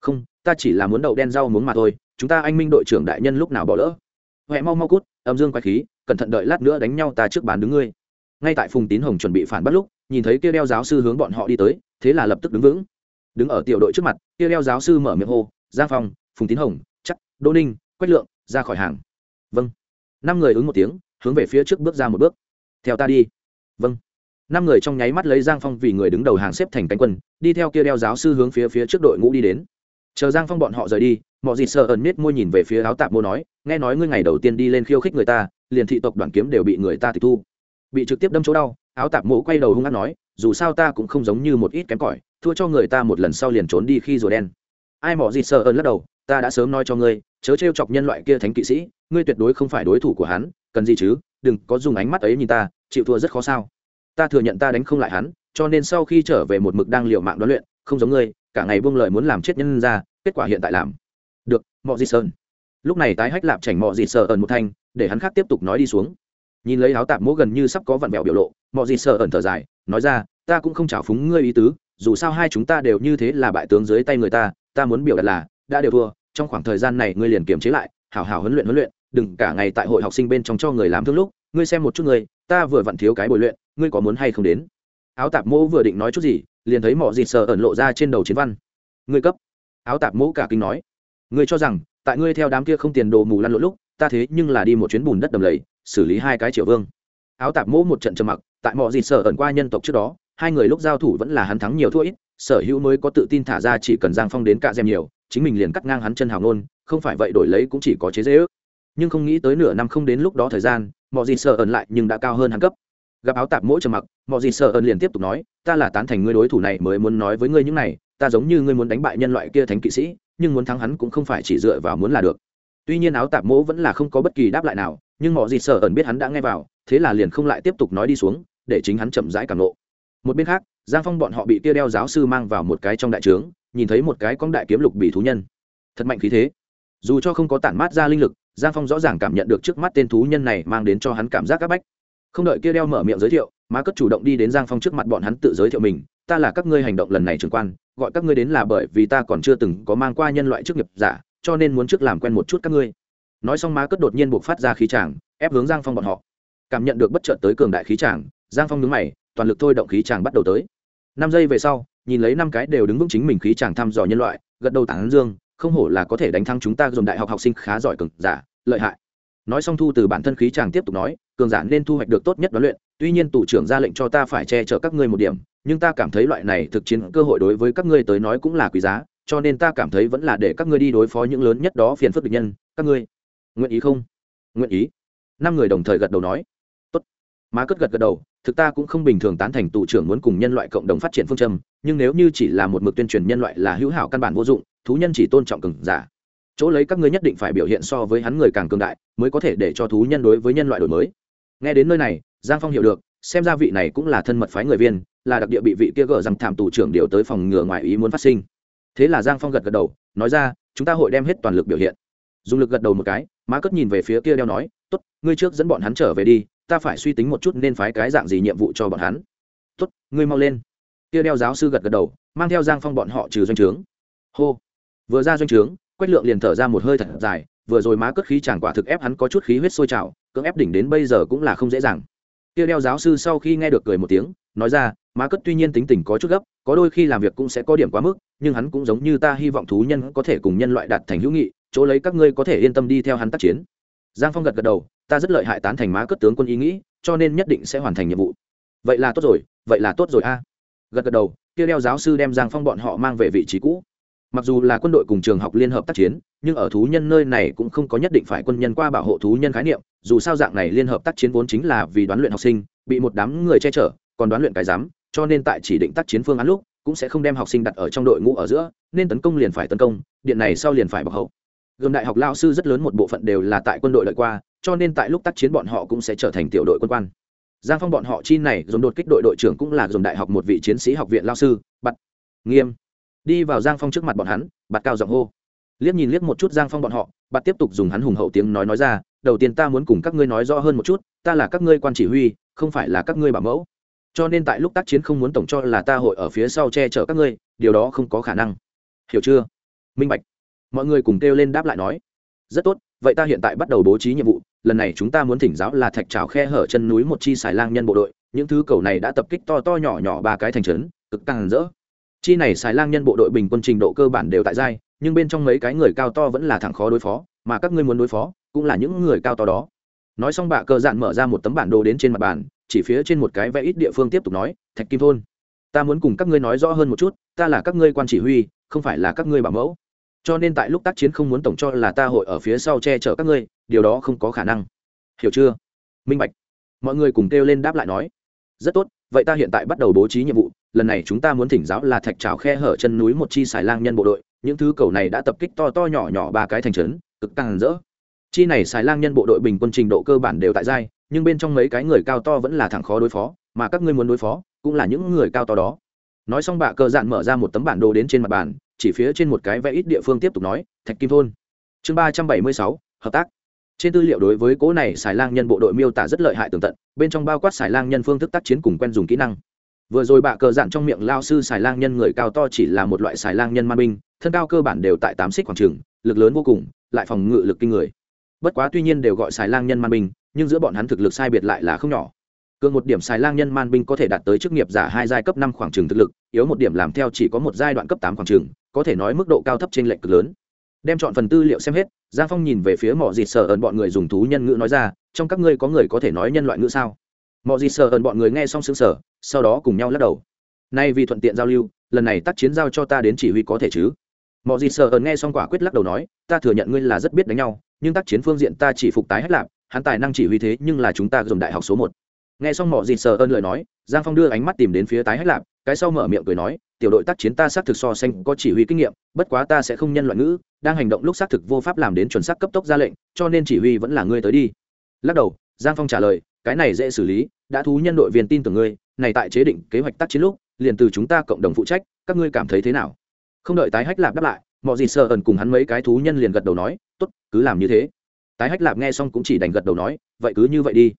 Không, ta chỉ là muốn đậu đen rau muống mà thôi, chúng ta anh minh đội trưởng đại nhân lúc nào bỏ lỡ? Huệ mau mau cút, âm dương quay khí, cẩn thận đợi lát nữa đánh nhau ta trước bàn đứng ngươi. Ngay tại phùng tín hồng chuẩn bị phản bắt lúc, nhìn thấy kia đeo giáo sư hướng bọn họ đi tới, thế là lập tức đứng vững đứng ở tiểu đội trước mặt, kia đeo giáo sư mở miệng hô, giang phong, phùng tín hồng, chắc đô ninh, quách lượng, ra khỏi hàng. Vâng. Năm người ứng một tiếng, hướng về phía trước bước ra một bước. Theo ta đi. Vâng. Năm người trong nháy mắt lấy giang phong vì người đứng đầu hàng xếp thành cánh quân, đi theo kia đeo giáo sư hướng phía phía trước đội ngũ đi đến. Chờ giang phong bọn họ rời đi mọi gì sợ ẩn nết môi nhìn về phía áo tạp mô nói, nghe nói ngươi ngày đầu tiên đi lên khiêu khích người ta, liền thị tộc đoàn kiếm đều bị người ta tịch thu. Bị trực tiếp đâm chỗ đau, áo tạp mô quay đầu hung hát nói dù sao ta cũng không giống như một ít kém cỏi, thua cho người ta một lần sau liền trốn đi khi rồi đen. Ai mỏ gì sợ ơn lắc đầu, ta đã sớm nói cho ngươi, chớ t chọc nhân loại kia thánh kỵ sĩ, ngươi tuyệt đối không phải đối thủ của hắn, cần gì chứ, đừng có dùng ánh mắt ấy nhìn ta, chịu thua rất khó sao. Ta thừa nhận ta đánh không lại hắn, cho nên sau khi trở về một mực đang liều mạng đoán luyện, không giống ngươi, cả ngày buông lời muốn làm chết nhân ra, kết quả hiện tại làm. Được mọi gì sơn lúc này tái hách lạp chảnh mọi gì sợ ẩn một thanh, để hắn khác tiếp tục nói đi xuống. Nhìn lấy áo tạp mỗ gần như sắp có vặn vẹo biểu lộ mọi gì sợ ẩn thở dài nói ra, ta cũng không chảo phúng ngươi ý tứ, dù sao hai chúng ta đều như thế là bại tướng dưới tay người ta ta muốn biểu đạt là, đã đều thua, trong khoảng thời gian này ngươi liền kiềm chế lại, hảo hảo huấn luyện huấn luyện, đừng cả ngày tại hội học sinh bên trong cho người làm thương lúc, ngươi xem một chút người ta vừa vặn thiếu cái bồi luyện, ngươi có muốn hay không đến? Áo tạp mỗ vừa định nói chút gì, liền thấy mỏ dịt sờ ẩn lộ ra trên đầu chiến văn. Ngươi cấp. Áo tạp mỗ cả kinh nói. Ngươi cho rằng, tại ngươi theo đám kia không tiền đồ mù lăn lộn lúc, ta thế nhưng là đi một chuyến bùn đất đầm lầy, xử lý hai cái triệu vương. Áo tạp mỗ một trận trầm mặc tại mọi gì sở ẩn qua nhân tộc trước đó, hai người lúc giao thủ vẫn là hắn thắng nhiều thua ít, sở hữu mới có tự tin thả ra chỉ cần giang phong đến cạ dèm nhiều, chính mình liền cắt ngang hắn chân hào nôn không phải vậy đổi lấy cũng chỉ có chế dễ ước. Nhưng không nghĩ tới nửa năm không đến lúc đó thời gian, mọi gì sở ẩn lại nhưng đã cao hơn hắn cấp. Gặp áo tạp mỗi trầm mặc, mọi gì sở ẩn liền tiếp tục nói, ta là tán thành ngươi đối thủ này mới muốn nói với ngươi những này, ta giống như ngươi muốn đánh bại nhân loại kia thánh kỵ sĩ, nhưng muốn thắng hắn cũng không phải chỉ dựa vào muốn là được. Tuy nhiên áo tạp mỗ vẫn là không có bất kỳ đáp lại nào, nhưng mọi gì sở ẩn biết hắn đã nghe vào, thế là liền không lại tiếp tục nói đi xuống để chính hắn chậm rãi cảm nộ. Một bên khác, giang phong bọn họ bị tia đeo giáo sư mang vào một cái trong đại trướng, nhìn thấy một cái con đại kiếm lục bị thú nhân. Thật mạnh khí thế. Dù cho không có tản mát ra linh lực, giang phong rõ ràng cảm nhận được trước mắt tên thú nhân này mang đến cho hắn cảm giác áp bách. Không đợi kia đeo mở miệng giới thiệu má cất chủ động đi đến giang phong trước mặt bọn hắn tự giới thiệu mình, ta là các ngươi hành động lần này trường quan, gọi các ngươi đến là bởi vì ta còn chưa từng có mang qua nhân loại chức nghiệp giả, cho nên muốn trước làm quen một chút các ngươi. Nói xong má cất đột nhiên buộc phát ra khí tràng ép hướng giang phong bọn họ. Cảm nhận được bất chợt tới cường đại khí tràng giang phong đứng mày, toàn lực thôi động khí chàng bắt đầu tới. Năm giây về sau, nhìn lấy năm cái đều đứng vững chính mình khí chàng thăm dò nhân loại, gật đầu tảng dương, không hổ là có thể đánh thắng chúng ta dồn đại học học sinh khá giỏi cường giả, lợi hại. Nói xong thu từ bản thân khí chàng tiếp tục nói, cường giả nên thu hoạch được tốt nhất đoán luyện, tuy nhiên tù trưởng ra lệnh cho ta phải che chở các ngươi một điểm, nhưng ta cảm thấy loại này thực chiến cơ hội đối với các ngươi tới nói cũng là quý giá, cho nên ta cảm thấy vẫn là để các ngươi đi đối phó những lớn nhất đó phiền phức địch nhân, các ngươi. Nguyện ý không? Nguyện ý. Năm người đồng thời gật đầu nói má cất gật gật đầu, thực ta cũng không bình thường tán thành tù trưởng muốn cùng nhân loại cộng đồng phát triển phương châm, nhưng nếu như chỉ là một mực tuyên truyền nhân loại là hữu hảo căn bản vô dụng, thú nhân chỉ tôn trọng cường giả. Chỗ lấy các ngươi nhất định phải biểu hiện so với hắn người càng cường đại, mới có thể để cho thú nhân đối với nhân loại đổi mới. Nghe đến nơi này, giang phong hiểu được, xem ra vị này cũng là thân mật phái người viên, là đặc địa bị vị kia gỡ rằng thảm tù trưởng điều tới phòng ngừa ngoài ý muốn phát sinh. Thế là giang phong gật gật đầu, nói ra, chúng ta hội đem hết toàn lực biểu hiện. Dùng lực gật đầu một cái, má cất nhìn về phía kia đeo nói, tốt, ngươi trước dẫn bọn hắn trở về đi ta phải suy tính một chút nên phái cái dạng gì nhiệm vụ cho bọn hắn. Tốt, ngươi mau lên. Kia đeo giáo sư gật gật đầu, mang theo giang phong bọn họ trừ doanh trướng. Hô. Vừa ra doanh trướng, quách lượng liền thở ra một hơi thật dài, vừa rồi má cất khí chàng quả thực ép hắn có chút khí huyết sôi trào, cưỡng ép đỉnh đến bây giờ cũng là không dễ dàng. Kia đeo giáo sư sau khi nghe được cười một tiếng, nói ra, má cất tuy nhiên tính tình có chút gấp, có đôi khi làm việc cũng sẽ có điểm quá mức, nhưng hắn cũng giống như ta hy vọng thú nhân có thể cùng nhân loại đạt thành hữu nghị, chỗ lấy các ngươi có thể yên tâm đi theo hắn tác chiến giang phong gật gật đầu, ta rất lợi hại tán thành má cất tướng quân ý nghĩ, cho nên nhất định sẽ hoàn thành nhiệm vụ. Vậy là tốt rồi, vậy là tốt rồi a. Gật gật đầu, kia đeo giáo sư đem giang phong bọn họ mang về vị trí cũ. Mặc dù là quân đội cùng trường học liên hợp tác chiến, nhưng ở thú nhân nơi này cũng không có nhất định phải quân nhân qua bảo hộ thú nhân khái niệm, dù sao dạng này liên hợp tác chiến vốn chính là vì đoán luyện học sinh, bị một đám người che chở, còn đoán luyện cái dám cho nên tại chỉ định tác chiến phương án lúc, cũng sẽ không đem học sinh đặt ở trong đội ngũ ở giữa, nên tấn công liền phải tấn công, điện này sau liền phải bảo hậu gồm đại học lao sư rất lớn một bộ phận đều là tại quân đội lợi qua, cho nên tại lúc tác chiến bọn họ cũng sẽ trở thành tiểu đội quân quan. Giang phong bọn họ chi này dồn đột kích đội đội trưởng cũng là dồn đại học một vị chiến sĩ học viện lao sư bặt nghiêm. Đi vào giang phong trước mặt bọn hắn bặt cao giọng hô. Liếc nhìn liếc một chút giang phong bọn họ bặt tiếp tục dùng hắn hùng hậu tiếng nói nói ra, đầu tiên ta muốn cùng các ngươi nói rõ hơn một chút, ta là các ngươi quan chỉ huy, không phải là các ngươi bảo mẫu. Cho nên tại lúc tác chiến không muốn tổng cho là ta hội ở phía sau che chở các ngươi, điều đó không có khả năng. Hiểu chưa? Minh bạch mọi người cùng kêu lên đáp lại nói, rất tốt, vậy ta hiện tại bắt đầu bố trí nhiệm vụ, lần này chúng ta muốn thỉnh giáo là thạch trào khe hở chân núi một chi xài lang nhân bộ đội, những thứ cầu này đã tập kích to to nhỏ nhỏ ba cái thành trấn, cực càng rỡ. Chi này xài lang nhân bộ đội bình quân trình độ cơ bản đều tại giai, nhưng bên trong mấy cái người cao to vẫn là thẳng khó đối phó, mà các ngươi muốn đối phó cũng là những người cao to đó. Nói xong bạ cờ dạn mở ra một tấm bản đồ đến trên mặt bàn, chỉ phía trên một cái vẽ ít địa phương tiếp tục nói, thạch kim thôn, ta muốn cùng các ngươi nói rõ hơn một chút, ta là các ngươi quan chỉ huy, không phải là các ngươi bảo mẫu cho nên tại lúc tác chiến không muốn tổng cho là ta hội ở phía sau che chở các ngươi, điều đó không có khả năng. Hiểu chưa? Minh bạch. Mọi người cùng kêu lên đáp lại nói. Rất tốt, vậy ta hiện tại bắt đầu bố trí nhiệm vụ, lần này chúng ta muốn thỉnh giáo là thạch trào khe hở chân núi một chi xài lang nhân bộ đội, những thứ cầu này đã tập kích to to nhỏ nhỏ ba cái thành trấn, cực càng rỡ. Chi này xài lang nhân bộ đội bình quân trình độ cơ bản đều tại giai, nhưng bên trong mấy cái người cao to vẫn là thẳng khó đối phó, mà các ngươi muốn đối phó, cũng là những người cao to đó. Nói xong bạ cờ dạn mở ra một tấm bản đồ đến trên mặt bàn chỉ phía trên một cái vẽ ít địa phương tiếp tục nói, thạch kim thôn. Chương ba trăm bảy mươi sáu, hợp tác. Trên tư liệu đối với cỗ này xài lang nhân bộ đội miêu tả rất lợi hại tường tận, bên trong bao quát xài lang nhân phương thức tác chiến cùng quen dùng kỹ năng. Vừa rồi bạ cờ dạn trong miệng lao sư xài lang nhân người cao to chỉ là một loại xài lang nhân man binh, thân cao cơ bản đều tại tám xích khoảng trường, lực lớn vô cùng, lại phòng ngự lực kinh người. Bất quá tuy nhiên đều gọi xài lang nhân man binh, nhưng giữa bọn hắn thực lực sai biệt lại là không nhỏ cường một điểm xài lang nhân man binh có thể đạt tới chức nghiệp giả hai giai cấp năm khoảng trường thực lực, yếu một điểm làm theo chỉ có một giai đoạn cấp tám khoảng trường, có thể nói mức độ cao thấp trên lệnh cực lớn. Đem chọn phần tư liệu xem hết, giang phong nhìn về phía mọi dịt sợ ẩn bọn người dùng thú nhân ngữ nói ra, trong các ngươi có người có thể nói nhân loại ngữ sao? Mọi dịt sợ ẩn bọn người nghe xong xứng sở sau đó cùng nhau lắc đầu. Nay vì thuận tiện giao lưu, lần này tác chiến giao cho ta đến chỉ huy có thể chứ? Mọi dịt sợ ẩn nghe xong quả quyết lắc đầu nói, ta thừa nhận ngươi là rất biết đánh nhau, nhưng tác chiến phương diện ta chỉ phục tái hết lạp, hắn tài năng chỉ huy thế nhưng là chúng ta dùng đại học số một nghe xong mỏ dịt sờ ơn lời nói, giang phong đưa ánh mắt tìm đến phía tái Hách lạp, cái sau mở miệng cười nói, tiểu đội tác chiến ta xác thực so xanh có chỉ huy kinh nghiệm, bất quá ta sẽ không nhân loại ngữ, đang hành động lúc xác thực vô pháp làm đến chuẩn xác cấp tốc ra lệnh, cho nên chỉ huy vẫn là ngươi tới đi. Lắc đầu, giang phong trả lời, cái này dễ xử lý, đã thú nhân đội viên tin tưởng ngươi, này tại chế định kế hoạch tác chiến lúc, liền từ chúng ta cộng đồng phụ trách, các ngươi cảm thấy thế nào? Không đợi tái hách lạp đáp lại mọi gì sợ ẩn cùng hắn mấy cái thú nhân liền gật đầu nói, tốt, cứ làm như thế. Tái hách lạp nghe xong cũng chỉ đành gật đầu nói, vậy cứ như vậy đi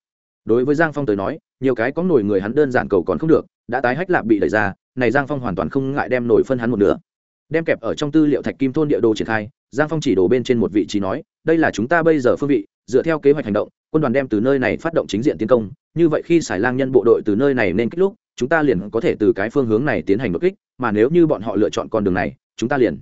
đối với giang phong tới nói, nhiều cái có nổi người hắn đơn giản cầu còn không được, đã tái hách lạp bị đẩy ra, này giang phong hoàn toàn không ngại đem nổi phân hắn một nửa. Đem kẹp ở trong tư liệu thạch kim thôn địa đồ triển khai, giang phong chỉ đổ bên trên một vị trí nói, đây là chúng ta bây giờ phương vị, dựa theo kế hoạch hành động, quân đoàn đem từ nơi này phát động chính diện tiến công, như vậy khi xài lang nhân bộ đội từ nơi này nên kích lúc, chúng ta liền có thể từ cái phương hướng này tiến hành đột kích, mà nếu như bọn họ lựa chọn con đường này, chúng ta liền.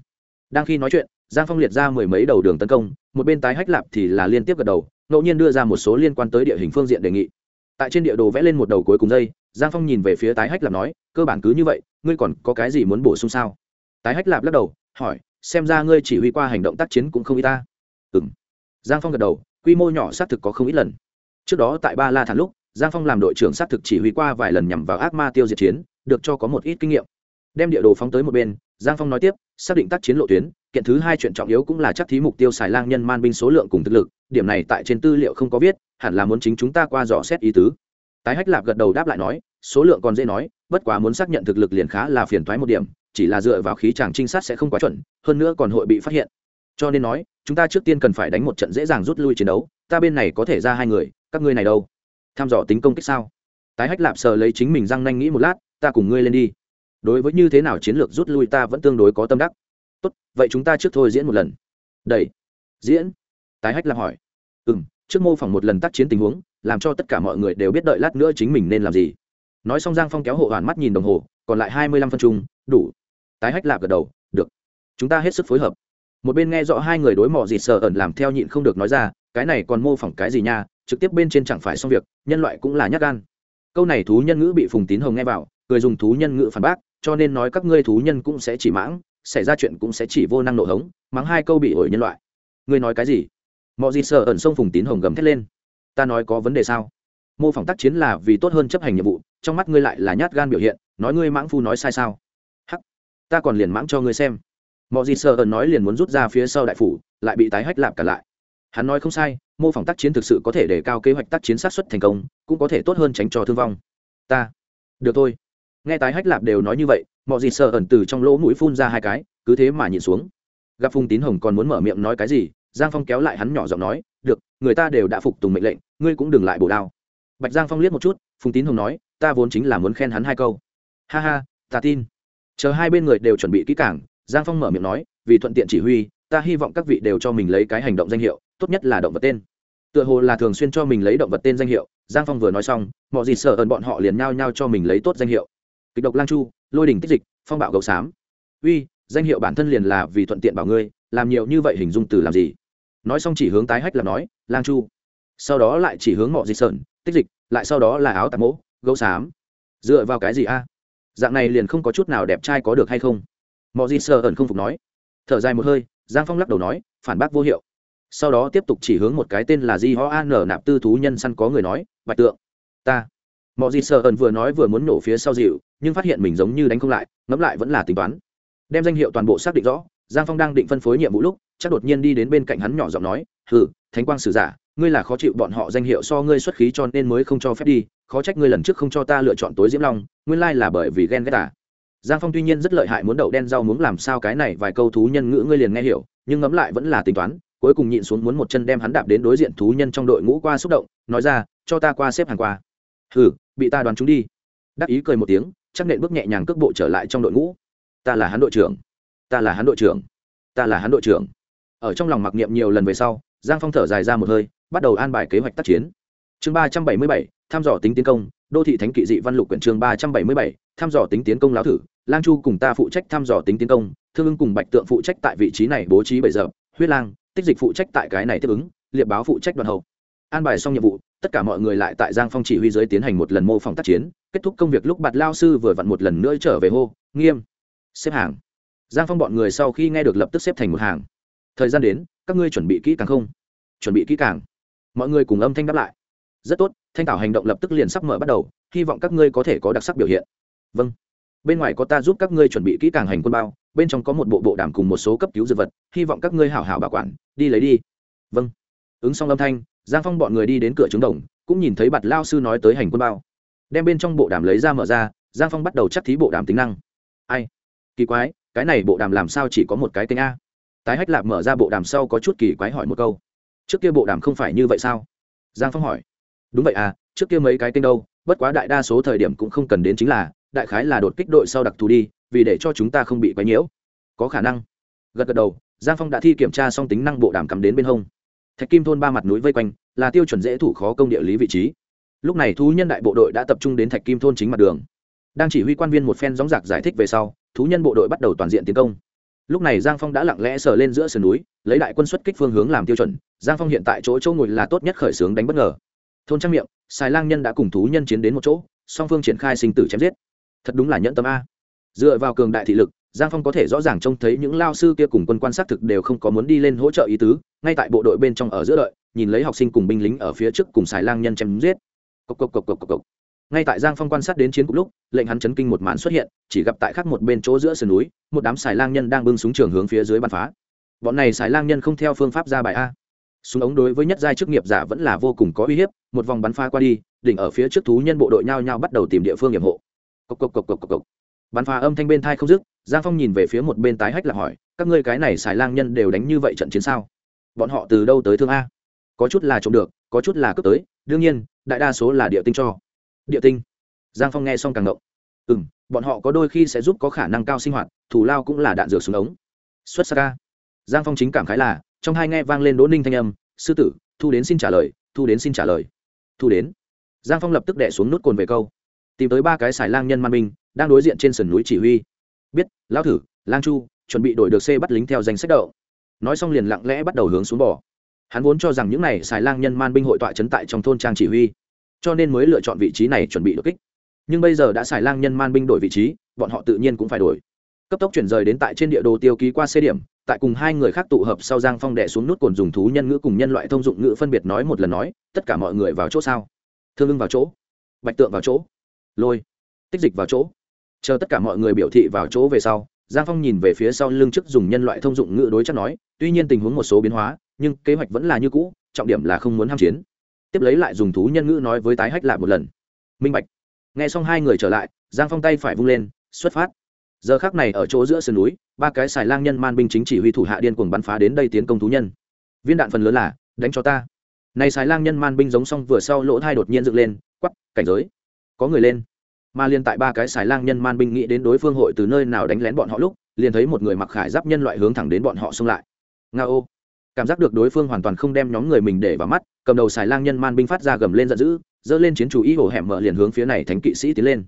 Đang khi nói chuyện, giang phong liệt ra mười mấy đầu đường tấn công, một bên tái hách lạp thì là liên tiếp gật đầu ngẫu nhiên đưa ra một số liên quan tới địa hình phương diện đề nghị. Tại trên địa đồ vẽ lên một đầu cuối cùng dây, giang phong nhìn về phía tái hách lạp nói, cơ bản cứ như vậy, ngươi còn có cái gì muốn bổ sung sao? Tái hách lạp lắc đầu, hỏi, xem ra ngươi chỉ huy qua hành động tác chiến cũng không ít ta. Ừ m giang phong gật đầu, quy mô nhỏ xác thực có không ít lần. Trước đó tại ba la thản lúc, giang phong làm đội trưởng xác thực chỉ huy qua vài lần nhằm vào ác ma tiêu diệt chiến, được cho có một ít kinh nghiệm. Đem địa đồ phóng tới một bên giang phong nói tiếp, xác định tác chiến lộ tuyến, kiện thứ hai chuyện trọng yếu cũng là chắc thí mục tiêu xài lang nhân man binh số lượng cùng thực lực, điểm này tại trên tư liệu không có viết, hẳn là muốn chính chúng ta qua dò xét ý tứ. Tái hách lạp gật đầu đáp lại nói, số lượng còn dễ nói, bất quá muốn xác nhận thực lực liền khá là phiền thoái một điểm, chỉ là dựa vào khí chàng trinh sát sẽ không quá chuẩn, hơn nữa còn hội bị phát hiện. Cho nên nói, chúng ta trước tiên cần phải đánh một trận dễ dàng rút lui chiến đấu, ta bên này có thể ra hai người, các ngươi này đâu? Tham dò tính công kích sao? Tái hách lạp sờ lấy chính mình răng nanh nghĩ một lát, ta cùng ngươi lên đi đối với như thế nào chiến lược rút lui ta vẫn tương đối có tâm đắc. Tốt, vậy chúng ta trước thôi diễn một lần. Đầy diễn. Tái hách làm hỏi. Ừ m trước mô phỏng một lần tác chiến tình huống, làm cho tất cả mọi người đều biết đợi lát nữa chính mình nên làm gì. Nói xong giang phong kéo hộ hoàn mắt nhìn đồng hồ, còn lại hai mươi lăm phân chung, đủ. Tái hách lạp gật đầu, được. Chúng ta hết sức phối hợp. Một bên nghe rõ hai người đối mò gì sợ ẩn làm theo nhịn không được nói ra, cái này còn mô phỏng cái gì nha, trực tiếp bên trên chẳng phải xong việc, nhân loại cũng là nhát gan. Câu này thú nhân ngữ bị phùng tín hồng nghe vào, cười dùng thú nhân ngữ phản bác cho nên nói các ngươi thú nhân cũng sẽ chỉ mãng, xảy ra chuyện cũng sẽ chỉ vô năng nổ hống, mắng hai câu bị ổi nhân loại. Ngươi nói cái gì? Mọi gì sợ ẩn sông phùng tín hồng gầm thét lên. Ta nói có vấn đề sao? Mô phỏng tác chiến là vì tốt hơn chấp hành nhiệm vụ, trong mắt ngươi lại là nhát gan biểu hiện, nói ngươi mãng phu nói sai sao? Hắc, ta còn liền mãng cho ngươi xem. Mọi gì sợ ẩn nói liền muốn rút ra phía sau đại phủ, lại bị tái hách lạp cả lại. Hắn nói không sai, mô phỏng tác chiến thực sự có thể để cao kế hoạch tác chiến sát xuất thành công, cũng có thể tốt hơn tránh cho thương vong. Ta, được thôi nghe tái hách lạp đều nói như vậy, mọi gì sợ ẩn từ trong lỗ mũi phun ra hai cái, cứ thế mà nhìn xuống. Gặp phùng tín hồng còn muốn mở miệng nói cái gì, giang phong kéo lại hắn nhỏ giọng nói, được, người ta đều đã phục tùng mệnh lệnh, ngươi cũng đừng lại bổ đao. Bạch giang phong liếc một chút, phùng tín hồng nói, ta vốn chính là muốn khen hắn hai câu. Ha ha, ta tin. Chờ hai bên người đều chuẩn bị kỹ cảng giang phong mở miệng nói, vì thuận tiện chỉ huy, ta hy vọng các vị đều cho mình lấy cái hành động danh hiệu, tốt nhất là động vật tên. Tựa hồ là thường xuyên cho mình lấy động vật tên danh hiệu, giang phong vừa nói xong, mọi gì sợ ẩn bọn họ liền nhao nhao cho mình lấy tốt danh hiệu kịch độc lang chu, lôi đình tích dịch, phong bạo gấu xám. Uy, danh hiệu bản thân liền là vì thuận tiện bảo ngươi, làm nhiều như vậy hình dung từ làm gì? Nói xong chỉ hướng tái hách làm nói, lang chu. Sau đó lại chỉ hướng mọi dịch sợn tích dịch, lại sau đó là áo tạp mỗ, gấu xám. Dựa vào cái gì a? Dạng này liền không có chút nào đẹp trai có được hay không? Mọi gì sờ ẩn không phục nói. Thở dài một hơi, giang phong lắc đầu nói, phản bác vô hiệu. Sau đó tiếp tục chỉ hướng một cái tên là di ho an nạp tư thú nhân săn có người nói, bạch tượng, ta mọi gì sợ ẩn vừa nói vừa muốn nổ phía sau dịu, nhưng phát hiện mình giống như đánh không lại, ngẫm lại vẫn là tính toán đem danh hiệu toàn bộ xác định rõ, giang phong đang định phân phối nhiệm vụ lúc, chắc đột nhiên đi đến bên cạnh hắn nhỏ giọng nói, hừ, thánh quang sử giả, ngươi là khó chịu bọn họ danh hiệu so ngươi xuất khí cho nên mới không cho phép đi, khó trách ngươi lần trước không cho ta lựa chọn tối diễm long, nguyên lai là bởi vì ghen ghét à. giang phong tuy nhiên rất lợi hại muốn đậu đen rau muốn làm sao cái này vài câu thú nhân ngữ ngươi liền nghe hiểu, nhưng ngẫm lại vẫn là tính toán, cuối cùng nhịn xuống muốn một chân đem hắn đạp đến đối diện thú nhân trong đội ngũ qua xúc động, nói ra, cho ta qua xếp hàng qua hừ bị ta đoán chúng đi. Đắc ý cười một tiếng, chắc nện bước nhẹ nhàng cước bộ trở lại trong đội ngũ. Ta là hắn đội trưởng. Ta là hắn đội trưởng. Ta là hắn đội trưởng. Ở trong lòng mặc niệm nhiều lần về sau, giang phong thở dài ra một hơi, bắt đầu an bài kế hoạch tác chiến. Chương ba trăm bảy mươi bảy, thăm dò tính tiến công, đô thị thánh kỵ dị văn lục quyển chương ba trăm bảy mươi bảy, thăm dò tính tiến công láo thử. Lang chu cùng ta phụ trách thăm dò tính tiến công, thương ưng cùng bạch tượng phụ trách tại vị trí này bố trí bảy giờ huyết lang, tích dịch phụ trách tại cái này tiếp ứng, liệp báo phụ trách đoàn hậu an bài xong nhiệm vụ, tất cả mọi người lại tại giang phong chỉ huy dưới tiến hành một lần mô phỏng tác chiến. Kết thúc công việc lúc bạt lao sư vừa vặn một lần nữa trở về hô, nghiêm, xếp hàng. Giang phong bọn người sau khi nghe được lập tức xếp thành một hàng. Thời gian đến, các ngươi chuẩn bị kỹ càng không? Chuẩn bị kỹ càng. Mọi người cùng âm thanh đáp lại. Rất tốt, thanh tảo hành động lập tức liền sắp mở bắt đầu, hy vọng các ngươi có thể có đặc sắc biểu hiện. Vâng. Bên ngoài có ta giúp các ngươi chuẩn bị kỹ càng hành quân bao, bên trong có một bộ bộ đàm cùng một số cấp cứu dược vật, hy vọng các ngươi hảo hảo bảo quản, đi lấy đi. Vâng. Ứng xong âm thanh giang phong bọn người đi đến cửa trứng đồng, cũng nhìn thấy bạt lao sư nói tới hành quân bao. Đem bên trong bộ đàm lấy ra mở ra, giang phong bắt đầu chắc thí bộ đàm tính năng. Ai? Kỳ quái, cái này bộ đàm làm sao chỉ có một cái kênh a? Tái hách lạp mở ra bộ đàm sau có chút kỳ quái hỏi một câu. Trước kia bộ đàm không phải như vậy sao? Giang phong hỏi. Đúng vậy à trước kia mấy cái kênh đâu, bất quá đại đa số thời điểm cũng không cần đến chính là, đại khái là đột kích đội sau đặc thù đi, vì để cho chúng ta không bị quấy nhiễu. Có khả năng. Gật gật đầu, giang phong đã thi kiểm tra xong tính năng bộ đàm cắm đến bên hông thạch kim thôn ba mặt núi vây quanh, là tiêu chuẩn dễ thủ khó công địa lý vị trí. Lúc này thú nhân đại bộ đội đã tập trung đến thạch kim thôn chính mặt đường. Đang chỉ huy quan viên một phen gióng giặc giải thích về sau, thú nhân bộ đội bắt đầu toàn diện tiến công. Lúc này giang phong đã lặng lẽ sờ lên giữa sườn núi, lấy đại quân xuất kích phương hướng làm tiêu chuẩn. Giang phong hiện tại chỗ chỗ ngồi là tốt nhất khởi xướng đánh bất ngờ. Thôn trang miệng xài lang nhân đã cùng thú nhân chiến đến một chỗ, song phương triển khai sinh tử chém giết. Thật đúng là nhẫn tâm a. Dựa vào cường đại thị lực giang phong có thể rõ ràng trông thấy những lao sư kia cùng quân quan sát thực đều không có muốn đi lên hỗ trợ ý tứ, ngay tại bộ đội bên trong ở giữa đợi, nhìn lấy học sinh cùng binh lính ở phía trước cùng xài lang nhân chém giết. Cộc cộc cộc cộc cộc cộc. Ngay tại giang phong quan sát đến chiến cục lúc, lệnh hắn chấn kinh một màn xuất hiện, chỉ gặp tại khắc một bên chỗ giữa sườn núi, một đám xài lang nhân đang bưng súng trường hướng phía dưới bắn phá. Bọn này xài lang nhân không theo phương pháp ra bài a. Súng ống đối với nhất giai chức nghiệp giả vẫn là vô cùng có uy hiếp, một vòng bắn phá qua đi, đỉnh ở phía trước thú nhân bộ đội nhao nhao bắt đầu tìm địa phương nhiệm hộ. Cộc cộc cộc cộc cộc cộc bắn phá âm thanh bên thai không dứt, giang phong nhìn về phía một bên tái hách là hỏi, các ngươi cái này xài lang nhân đều đánh như vậy trận chiến sao? Bọn họ từ đâu tới thương a? Có chút là trộm được, có chút là cướp tới, đương nhiên, đại đa số là địa tinh cho. Địa tinh. Giang phong nghe xong càng ngộng. Ừ m bọn họ có đôi khi sẽ giúp có khả năng cao sinh hoạt thủ lao cũng là đạn dược xuống ống. Xuất sắc ca giang phong chính cảm khái là, trong hai nghe vang lên đỗ ninh thanh âm, sư tử, thu đến xin trả lời, thu đến xin trả lời. Thu đến. Giang phong lập tức đẻ xuống nút cồn về câu. Tìm tới ba cái xài lang nhân man minh đang đối diện trên sườn núi chỉ huy. Biết, lão thử, lang chu, chuẩn bị đổi được c bắt lính theo danh sách đậu. Nói xong liền lặng lẽ bắt đầu hướng xuống bò. Hắn vốn cho rằng những này xài lang nhân man binh hội tọa trấn tại trong thôn trang chỉ huy, cho nên mới lựa chọn vị trí này chuẩn bị đột kích. Nhưng bây giờ đã xài lang nhân man binh đổi vị trí, bọn họ tự nhiên cũng phải đổi. Cấp tốc chuyển rời đến tại trên địa đồ tiêu ký qua xe điểm, tại cùng hai người khác tụ hợp sau giang phong đẻ xuống nút cồn dùng thú nhân ngữ cùng nhân loại thông dụng ngữ phân biệt nói một lần nói, tất cả mọi người vào chỗ sao? Thương ưng vào chỗ. Bạch tượng vào chỗ. Lôi. Tích dịch vào chỗ chờ tất cả mọi người biểu thị vào chỗ về sau, giang phong nhìn về phía sau lưng chức dùng nhân loại thông dụng ngữ đối chắc nói, tuy nhiên tình huống một số biến hóa, nhưng kế hoạch vẫn là như cũ, trọng điểm là không muốn ham chiến. Tiếp lấy lại dùng thú nhân ngữ nói với tái hách lại một lần. Minh bạch. Nghe xong hai người trở lại, giang phong tay phải vung lên, xuất phát. Giờ khác này ở chỗ giữa sườn núi, ba cái xài lang nhân man binh chính chỉ huy thủ hạ điên cuồng bắn phá đến đây tiến công thú nhân. Viên đạn phần lớn là, đánh cho ta. Này xài lang nhân man binh giống xong vừa sau lỗ thai đột nhiên dựng lên quắp cảnh giới. Có người lên mà liên tại ba cái xài lang nhân man binh nghĩ đến đối phương hội từ nơi nào đánh lén bọn họ lúc, liền thấy một người mặc khải giáp nhân loại hướng thẳng đến bọn họ xông lại. Nga ô. Cảm giác được đối phương hoàn toàn không đem nhóm người mình để vào mắt, cầm đầu xài lang nhân man binh phát ra gầm lên giận dữ dơ lên chiến chủ ý hổ hẻm mở liền hướng phía này thánh kỵ sĩ tiến lên.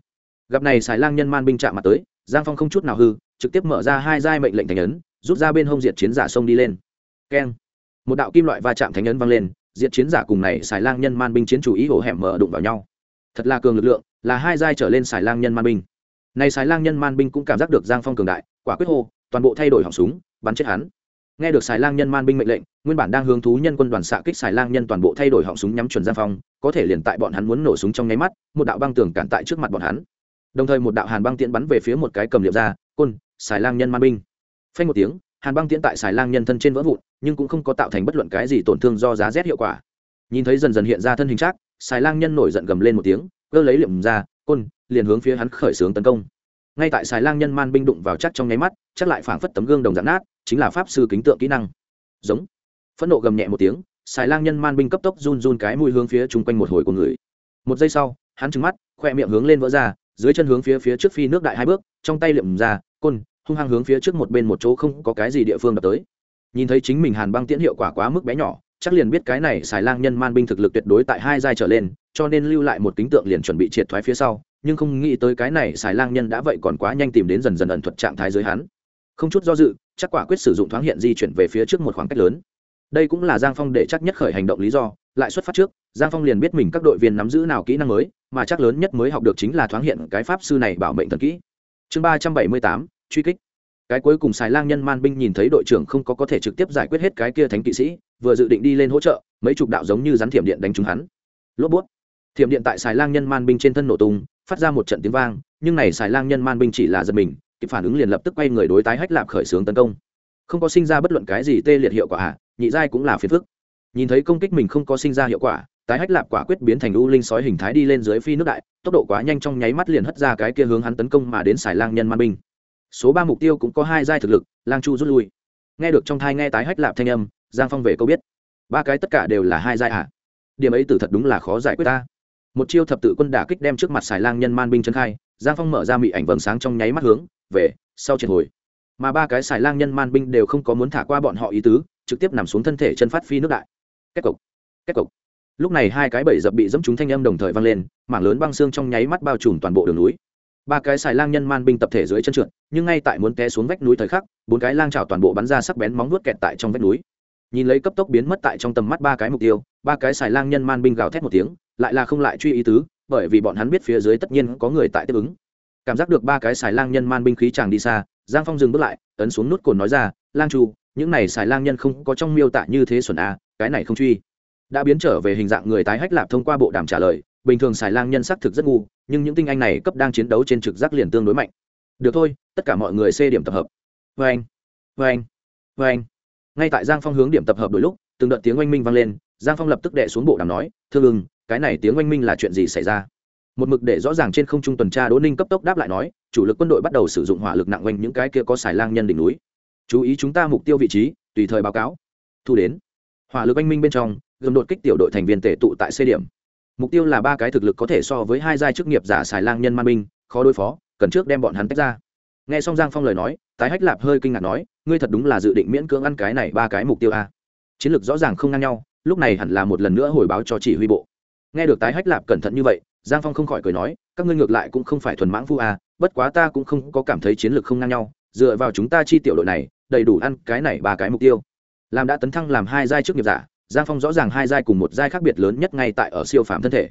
Gặp này xài lang nhân man binh chạm mặt tới, giang phong không chút nào hư, trực tiếp mở ra hai giai mệnh lệnh thành ấn, rút ra bên hông diệt chiến giả sông đi lên. Keng. Một đạo kim loại va chạm thánh ấn vang lên, diệt chiến giả cùng này xài lang nhân man binh chiến chủ ý hổ hẻm mở đụng vào nhau. Thật là cường lực lượng là hai giai trở lên xài lang nhân man binh. Này xài lang nhân man binh cũng cảm giác được giang phong cường đại, quả quyết hô, toàn bộ thay đổi họng súng, bắn chết hắn. Nghe được xài lang nhân man binh mệnh lệnh, nguyên bản đang hướng thú nhân quân đoàn xạ kích xài lang nhân toàn bộ thay đổi họng súng nhắm chuẩn giang phong, có thể liền tại bọn hắn muốn nổ súng trong nháy mắt, một đạo băng tường cản tại trước mặt bọn hắn. Đồng thời một đạo hàn băng tiễn bắn về phía một cái cầm liệm ra, côn, xài lang nhân man binh. Phanh một tiếng, hàn băng tiễn tại xài lang nhân thân trên vỡ vụn, nhưng cũng không có tạo thành bất luận cái gì tổn thương do giá rét hiệu quả. Nhìn thấy dần dần hiện ra thân hình chắc, xài lang nhân nổi giận gầm lên một tiếng cơ lấy liệm ra, côn, liền hướng phía hắn khởi xướng tấn công. Ngay tại xài lang nhân man binh đụng vào chắc trong nháy mắt, chắc lại phảng phất tấm gương đồng dạng nát, chính là pháp sư kính tượng kỹ năng. Giống. Phẫn nộ gầm nhẹ một tiếng xài lang nhân man binh cấp tốc run run cái mùi hướng phía chung quanh một hồi của người. Một giây sau, hắn trừng mắt, khoe miệng hướng lên vỡ ra, dưới chân hướng phía phía trước phi nước đại hai bước, trong tay liệm ra, côn, hung hăng hướng phía trước một bên một chỗ không có cái gì địa phương đập tới. Nhìn thấy chính mình hàn băng tiễn hiệu quả quá mức bé nhỏ, chắc liền biết cái này xài lang nhân man binh thực lực tuyệt đối tại hai giai trở lên cho nên lưu lại một kính tượng liền chuẩn bị triệt thoái phía sau, nhưng không nghĩ tới cái này xài lang nhân đã vậy còn quá nhanh tìm đến dần dần ẩn thuật trạng thái giới hắn. Không chút do dự, chắc quả quyết sử dụng thoáng hiện di chuyển về phía trước một khoảng cách lớn. Đây cũng là giang phong để chắc nhất khởi hành động lý do, lại xuất phát trước, giang phong liền biết mình các đội viên nắm giữ nào kỹ năng mới, mà chắc lớn nhất mới học được chính là thoáng hiện cái pháp sư này bảo mệnh thần kỹ. Chương ba trăm bảy mươi tám, truy kích. Cái cuối cùng xài lang nhân man binh nhìn thấy đội trưởng không có có thể trực tiếp giải quyết hết cái kia thánh kỵ sĩ, vừa dự định đi lên hỗ trợ, mấy chục đạo giống như rắn thiểm điện đánh trúng hắn. Lốp bút thiểm điện tại xài lang nhân man binh trên thân nổ tung, phát ra một trận tiếng vang, nhưng này xài lang nhân man binh chỉ là giật mình, kịp phản ứng liền lập tức quay người đối tái hách lạp khởi xướng tấn công. Không có sinh ra bất luận cái gì tê liệt hiệu quả hạ nhị giai cũng là phiền phức. Nhìn thấy công kích mình không có sinh ra hiệu quả, tái hách lạp quả quyết biến thành u linh sói hình thái đi lên dưới phi nước đại, tốc độ quá nhanh trong nháy mắt liền hất ra cái kia hướng hắn tấn công mà đến xài lang nhân man binh. Số ba mục tiêu cũng có hai giai thực lực, lang chu rút lui. Nghe được trong thai nghe tái hách lạp thanh âm, giang phong về câu biết. Ba cái tất cả đều là hai giai ạ à. điểm ấy tử thật đúng là khó giải quyết ta một chiêu thập tự quân đả kích đem trước mặt xài lang nhân man binh trấn khai, giang phong mở ra mị ảnh vầng sáng trong nháy mắt hướng, về, sau triệt hồi. Mà ba cái xài lang nhân man binh đều không có muốn thả qua bọn họ ý tứ, trực tiếp nằm xuống thân thể chân phát phi nước đại. Kết cục kết cục. Lúc này hai cái bẫy dập bị dẫm trúng thanh âm đồng thời vang lên, mảng lớn băng xương trong nháy mắt bao trùm toàn bộ đường núi. Ba cái xài lang nhân man binh tập thể dưới chân trượt, nhưng ngay tại muốn té xuống vách núi thời khắc, bốn cái lang trào toàn bộ bắn ra sắc bén móng vuốt kẹt tại trong vách núi. Nhìn lấy cấp tốc biến mất tại trong tầm mắt ba cái mục tiêu, ba cái xài lang nhân man binh gào thét một tiếng lại là không lại truy ý tứ bởi vì bọn hắn biết phía dưới tất nhiên có người tại tiếp ứng. Cảm giác được ba cái xài lang nhân man binh khí chàng đi xa giang phong dừng bước lại ấn xuống nút cồn nói ra lang chu những này xài lang nhân không có trong miêu tả như thế xuẩn a à, cái này không truy. Đã biến trở về hình dạng người tái hách lạp thông qua bộ đàm trả lời bình thường xài lang nhân xác thực rất ngu nhưng những tinh anh này cấp đang chiến đấu trên trực giác liền tương đối mạnh. Được thôi tất cả mọi người xê điểm tập hợp. Vê anh vê anh vê anh ngay tại giang phong hướng điểm tập hợp đôi lúc từng đợt tiếng oanh minh vang lên giang phong lập tức đệ xuống bộ đàm nói thương ưng cái này tiếng oanh minh là chuyện gì xảy ra? Một mực để rõ ràng trên không trung tuần tra đỗ ninh cấp tốc đáp lại nói, chủ lực quân đội bắt đầu sử dụng hỏa lực nặng oanh những cái kia có xài lang nhân đỉnh núi. Chú ý chúng ta mục tiêu vị trí, tùy thời báo cáo. Thu đến. Hỏa lực oanh minh bên trong gồm đột kích tiểu đội thành viên tể tụ tại c điểm. Mục tiêu là ba cái thực lực có thể so với hai giai chức nghiệp giả xài lang nhân man minh khó đối phó, cần trước đem bọn hắn tách ra. Nghe xong giang phong lời nói, tái hách lạp hơi kinh ngạc nói, ngươi thật đúng là dự định miễn cưỡng ăn cái này ba cái mục tiêu a. Chiến lược rõ ràng không ngang nhau, lúc này hẳn là một lần nữa hồi báo cho chỉ huy bộ nghe được tái hách lạp cẩn thận như vậy, giang phong không khỏi cười nói, các ngươi ngược lại cũng không phải thuần mãng phu a bất quá ta cũng không có cảm thấy chiến lược không ngang nhau, dựa vào chúng ta chi tiểu đội này, đầy đủ ăn cái này ba cái mục tiêu. Làm đã tấn thăng làm hai giai trước nghiệp giả, giang phong rõ ràng hai giai cùng một giai khác biệt lớn nhất ngay tại ở siêu phàm thân thể.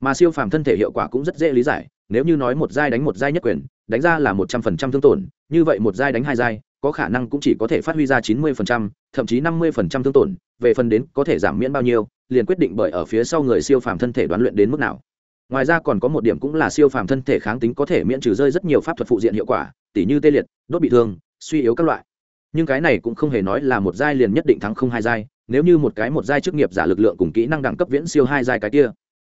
Mà siêu phàm thân thể hiệu quả cũng rất dễ lý giải, nếu như nói một giai đánh một giai nhất quyền, đánh ra là một trăm phần trăm thương tổn, như vậy một giai đánh hai giai có khả năng cũng chỉ có thể phát huy ra chín mươi phần trăm, thậm chí năm mươi phần trăm thương tổn, về phần đến có thể giảm miễn bao nhiêu, liền quyết định bởi ở phía sau người siêu phàm thân thể đoán luyện đến mức nào. Ngoài ra còn có một điểm cũng là siêu phàm thân thể kháng tính có thể miễn trừ rơi rất nhiều pháp thuật phụ diện hiệu quả, tỉ như tê liệt, đốt bị thương, suy yếu các loại. Nhưng cái này cũng không hề nói là một giai liền nhất định thắng không hai giai, nếu như một cái một giai chức nghiệp giả lực lượng cùng kỹ năng đẳng cấp viễn siêu hai giai cái kia.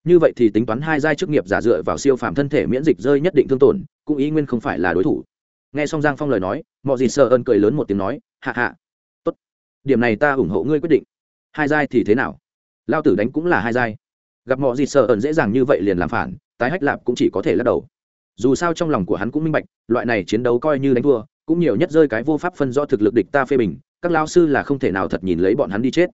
Như vậy thì tính toán hai giai chức nghiệp giả dựa vào siêu phàm thân thể miễn dịch rơi nhất định thương tổn, cũng ý nguyên không phải là đối thủ nghe xong giang phong lời nói mọi gì sợ ơn cười lớn một tiếng nói, hạ hạ, tốt. Điểm này ta ủng hộ ngươi quyết định. Hai giai thì thế nào? Lao tử đánh cũng là hai giai. Gặp mọi gì sợ ơn dễ dàng như vậy liền làm phản, tái hách lạp cũng chỉ có thể lắc đầu. Dù sao trong lòng của hắn cũng minh bạch, loại này chiến đấu coi như đánh thua, cũng nhiều nhất rơi cái vô pháp phân do thực lực địch ta phê bình, các lao sư là không thể nào thật nhìn lấy bọn hắn đi chết.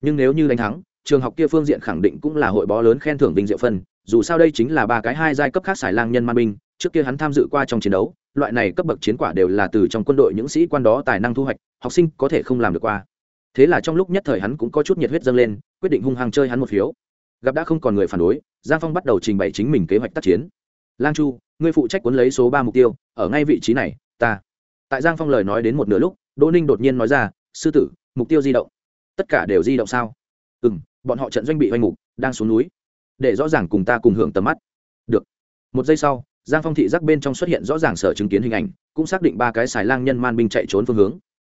Nhưng nếu như đánh thắng, trường học kia phương diện khẳng định cũng là hội bó lớn khen thưởng vinh diệu phân, dù sao đây chính là ba cái hai giai cấp khác xài lang nhân man binh trước kia hắn tham dự qua trong chiến đấu, loại này cấp bậc chiến quả đều là từ trong quân đội những sĩ quan đó tài năng thu hoạch, học sinh có thể không làm được qua. Thế là trong lúc nhất thời hắn cũng có chút nhiệt huyết dâng lên, quyết định hung hăng chơi hắn một phiếu. Gặp đã không còn người phản đối, giang phong bắt đầu trình bày chính mình kế hoạch tác chiến. Lang chu, ngươi phụ trách cuốn lấy số ba mục tiêu, ở ngay vị trí này, ta. Tại giang phong lời nói đến một nửa lúc, đỗ ninh đột nhiên nói ra, sư tử, mục tiêu di động. Tất cả đều di động sao? Ừ m bọn họ trận doanh bị oanh mục, đang xuống núi. Để rõ ràng cùng ta cùng hưởng tầm mắt. Được. Một giây sau giang phong thị giác bên trong xuất hiện rõ ràng sở chứng kiến hình ảnh, cũng xác định ba cái xài lang nhân man binh chạy trốn phương hướng.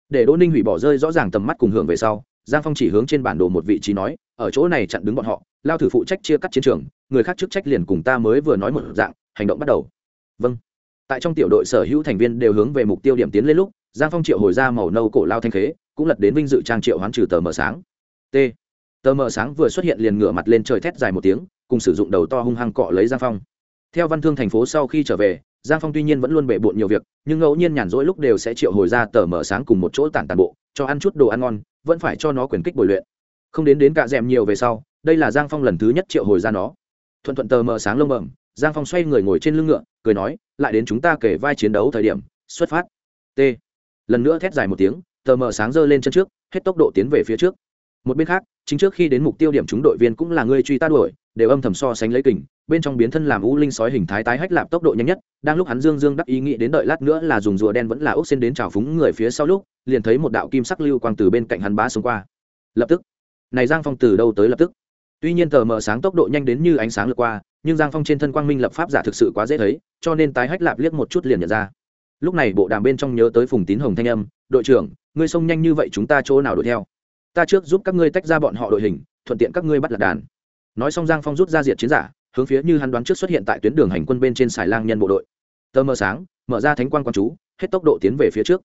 Để đỗ ninh hủy bỏ rơi rõ ràng tầm mắt cùng hưởng về sau, giang phong chỉ hướng trên bản đồ một vị trí nói, ở chỗ này chặn đứng bọn họ, lao thử phụ trách chia cắt chiến trường, người khác chức trách liền cùng ta mới vừa nói một dạng, hành động bắt đầu. Vâng. Tại trong tiểu đội sở hữu thành viên đều hướng về mục tiêu điểm tiến lên lúc, giang phong triệu hồi ra màu nâu cổ lao thanh khế, cũng lật đến vinh dự trang triệu hoán trừ tờ mờ sáng. T. Tờ mờ sáng vừa xuất hiện liền ngửa mặt lên trời thét dài một tiếng, cùng sử dụng đầu to hung hăng cọ lấy giang phong theo văn thương thành phố sau khi trở về, giang phong tuy nhiên vẫn luôn bể bộn nhiều việc, nhưng ngẫu nhiên nhàn rỗi lúc đều sẽ triệu hồi ra tờ mở sáng cùng một chỗ tản tàn bộ, cho ăn chút đồ ăn ngon, vẫn phải cho nó quyền kích bồi luyện. Không đến đến cạ d nhiều về sau, đây là giang phong lần thứ nhất triệu hồi ra nó. Thuận thuận tờ mở sáng lông bẩm, giang phong xoay người ngồi trên lưng ngựa, cười nói, lại đến chúng ta kể vai chiến đấu thời điểm, xuất phát. T. Lần nữa thét dài một tiếng, tờ mờ sáng giơ lên chân trước, hết tốc độ tiến về phía trước. Một bên khác, chính trước khi đến mục tiêu điểm chúng đội viên cũng là người truy ta đuổi, đều âm thầm so sánh lấy kình bên trong biến thân làm u linh sói hình thái tái hách lạp tốc độ nhanh nhất, đang lúc hắn dương dương đắc ý nghĩ đến đợi lát nữa là dùng rùa đen vẫn là ốc xên đến trào phúng người phía sau lúc, liền thấy một đạo kim sắc lưu quang từ bên cạnh hắn bá xông qua. Lập tức, này giang phong từ đâu tới lập tức? Tuy nhiên tờ mờ sáng tốc độ nhanh đến như ánh sáng lướt qua, nhưng giang phong trên thân quang minh lập pháp giả thực sự quá dễ thấy, cho nên tái hách lạp liếc một chút liền nhận ra. Lúc này bộ đàm bên trong nhớ tới phùng tín hồng thanh âm, đội trưởng, ngươi xông nhanh như vậy chúng ta chỗ nào đuổi theo? Ta trước giúp các ngươi tách ra bọn họ đội hình, thuận tiện các ngươi bắt lạc đàn. Nói xong giang phong rút ra diệt chiến giả hướng phía như hắn đoán trước xuất hiện tại tuyến đường hành quân bên trên xài lang nhân bộ đội. Tờ mờ sáng, mở ra thánh quan quan chú, hết tốc độ tiến về phía trước.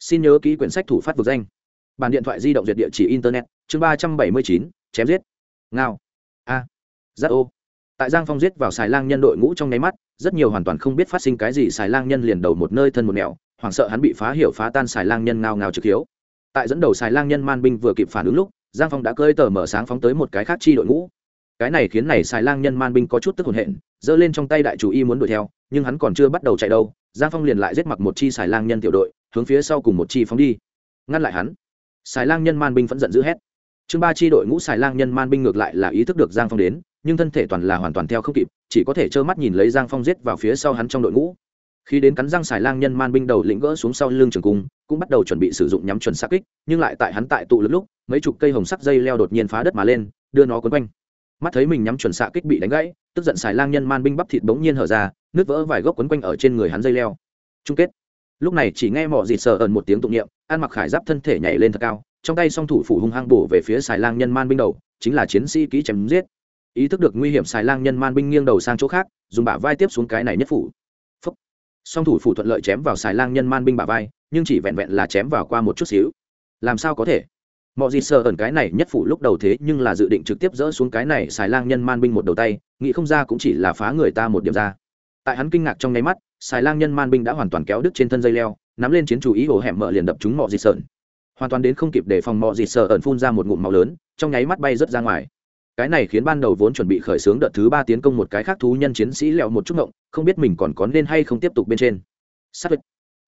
Xin nhớ ký quyển sách thủ phát vực danh. Bản điện thoại di động duyệt địa chỉ internet, chương ba trăm bảy mươi chín, chém giết. Ngao. A. À. ô. Tại giang phong giết vào xài lang nhân đội ngũ trong nháy mắt, rất nhiều hoàn toàn không biết phát sinh cái gì, xài lang nhân liền đầu một nơi thân một nẻo, hoảng sợ hắn bị phá hiểu phá tan xài lang nhân ngao ngao trực hiếu. Tại dẫn đầu xài lang nhân man binh vừa kịp phản ứng lúc, giang phong đã cơi tờ mở sáng phóng tới một cái khác chi đội ngũ cái này khiến này xài lang nhân man binh có chút tức hồn hện, giơ lên trong tay đại chủ y muốn đuổi theo, nhưng hắn còn chưa bắt đầu chạy đâu, giang phong liền lại giết mặc một chi xài lang nhân tiểu đội, hướng phía sau cùng một chi phóng đi. Ngăn lại hắn. Xài lang nhân man binh vẫn giận dữ hét. Chương ba chi đội ngũ xài lang nhân man binh ngược lại là ý thức được giang phong đến, nhưng thân thể toàn là hoàn toàn theo không kịp, chỉ có thể trơ mắt nhìn lấy giang phong giết vào phía sau hắn trong đội ngũ. Khi đến cắn răng xài lang nhân man binh đầu lĩnh gỡ xuống sau lưng trường cung, cũng bắt đầu chuẩn bị sử dụng nhắm chuẩn xác kích, nhưng lại tại hắn tại tụ lực lúc, mấy chục cây hồng sắc dây leo đột nhiên phá đất mà lên, đưa nó quấn quanh mắt thấy mình nhắm chuẩn xạ kích bị đánh gãy, tức giận xài lang nhân man binh bắp thịt bỗng nhiên hở ra nước vỡ vài gốc quấn quanh ở trên người hắn dây leo. Chung kết. Lúc này chỉ nghe mỏ dịt sờ ẩn một tiếng tụng niệm, ăn mặc khải giáp thân thể nhảy lên thật cao, trong tay song thủ phủ hung hăng bổ về phía xài lang nhân man binh đầu, chính là chiến sĩ kỹ chém giết. Ý thức được nguy hiểm, xài lang nhân man binh nghiêng đầu sang chỗ khác, dùng bả vai tiếp xuống cái này nhất phủ. Phúc. song thủ phủ thuận lợi chém vào xài lang nhân man binh bả vai, nhưng chỉ vẹn vẹn là chém vào qua một chút xíu. Làm sao có thể? Mọi gì sợ ẩn cái này nhất phủ lúc đầu thế nhưng là dự định trực tiếp dỡ xuống cái này xài lang nhân man binh một đầu tay, nghĩ không ra cũng chỉ là phá người ta một điểm ra. Tại hắn kinh ngạc trong nháy mắt xài lang nhân man binh đã hoàn toàn kéo đứt trên thân dây leo, nắm lên chiến chủ ý hồ hẻm mở liền đập chúng mọi gì sợ hoàn toàn đến không kịp để phòng mọi gì sợ ẩn phun ra một ngụm máu lớn, trong nháy mắt bay rớt ra ngoài. Cái này khiến ban đầu vốn chuẩn bị khởi xướng đợt thứ ba tiến công một cái khác thú nhân chiến sĩ lẹo một chút ngộng, không biết mình còn có nên hay không tiếp tục bên trên. Sát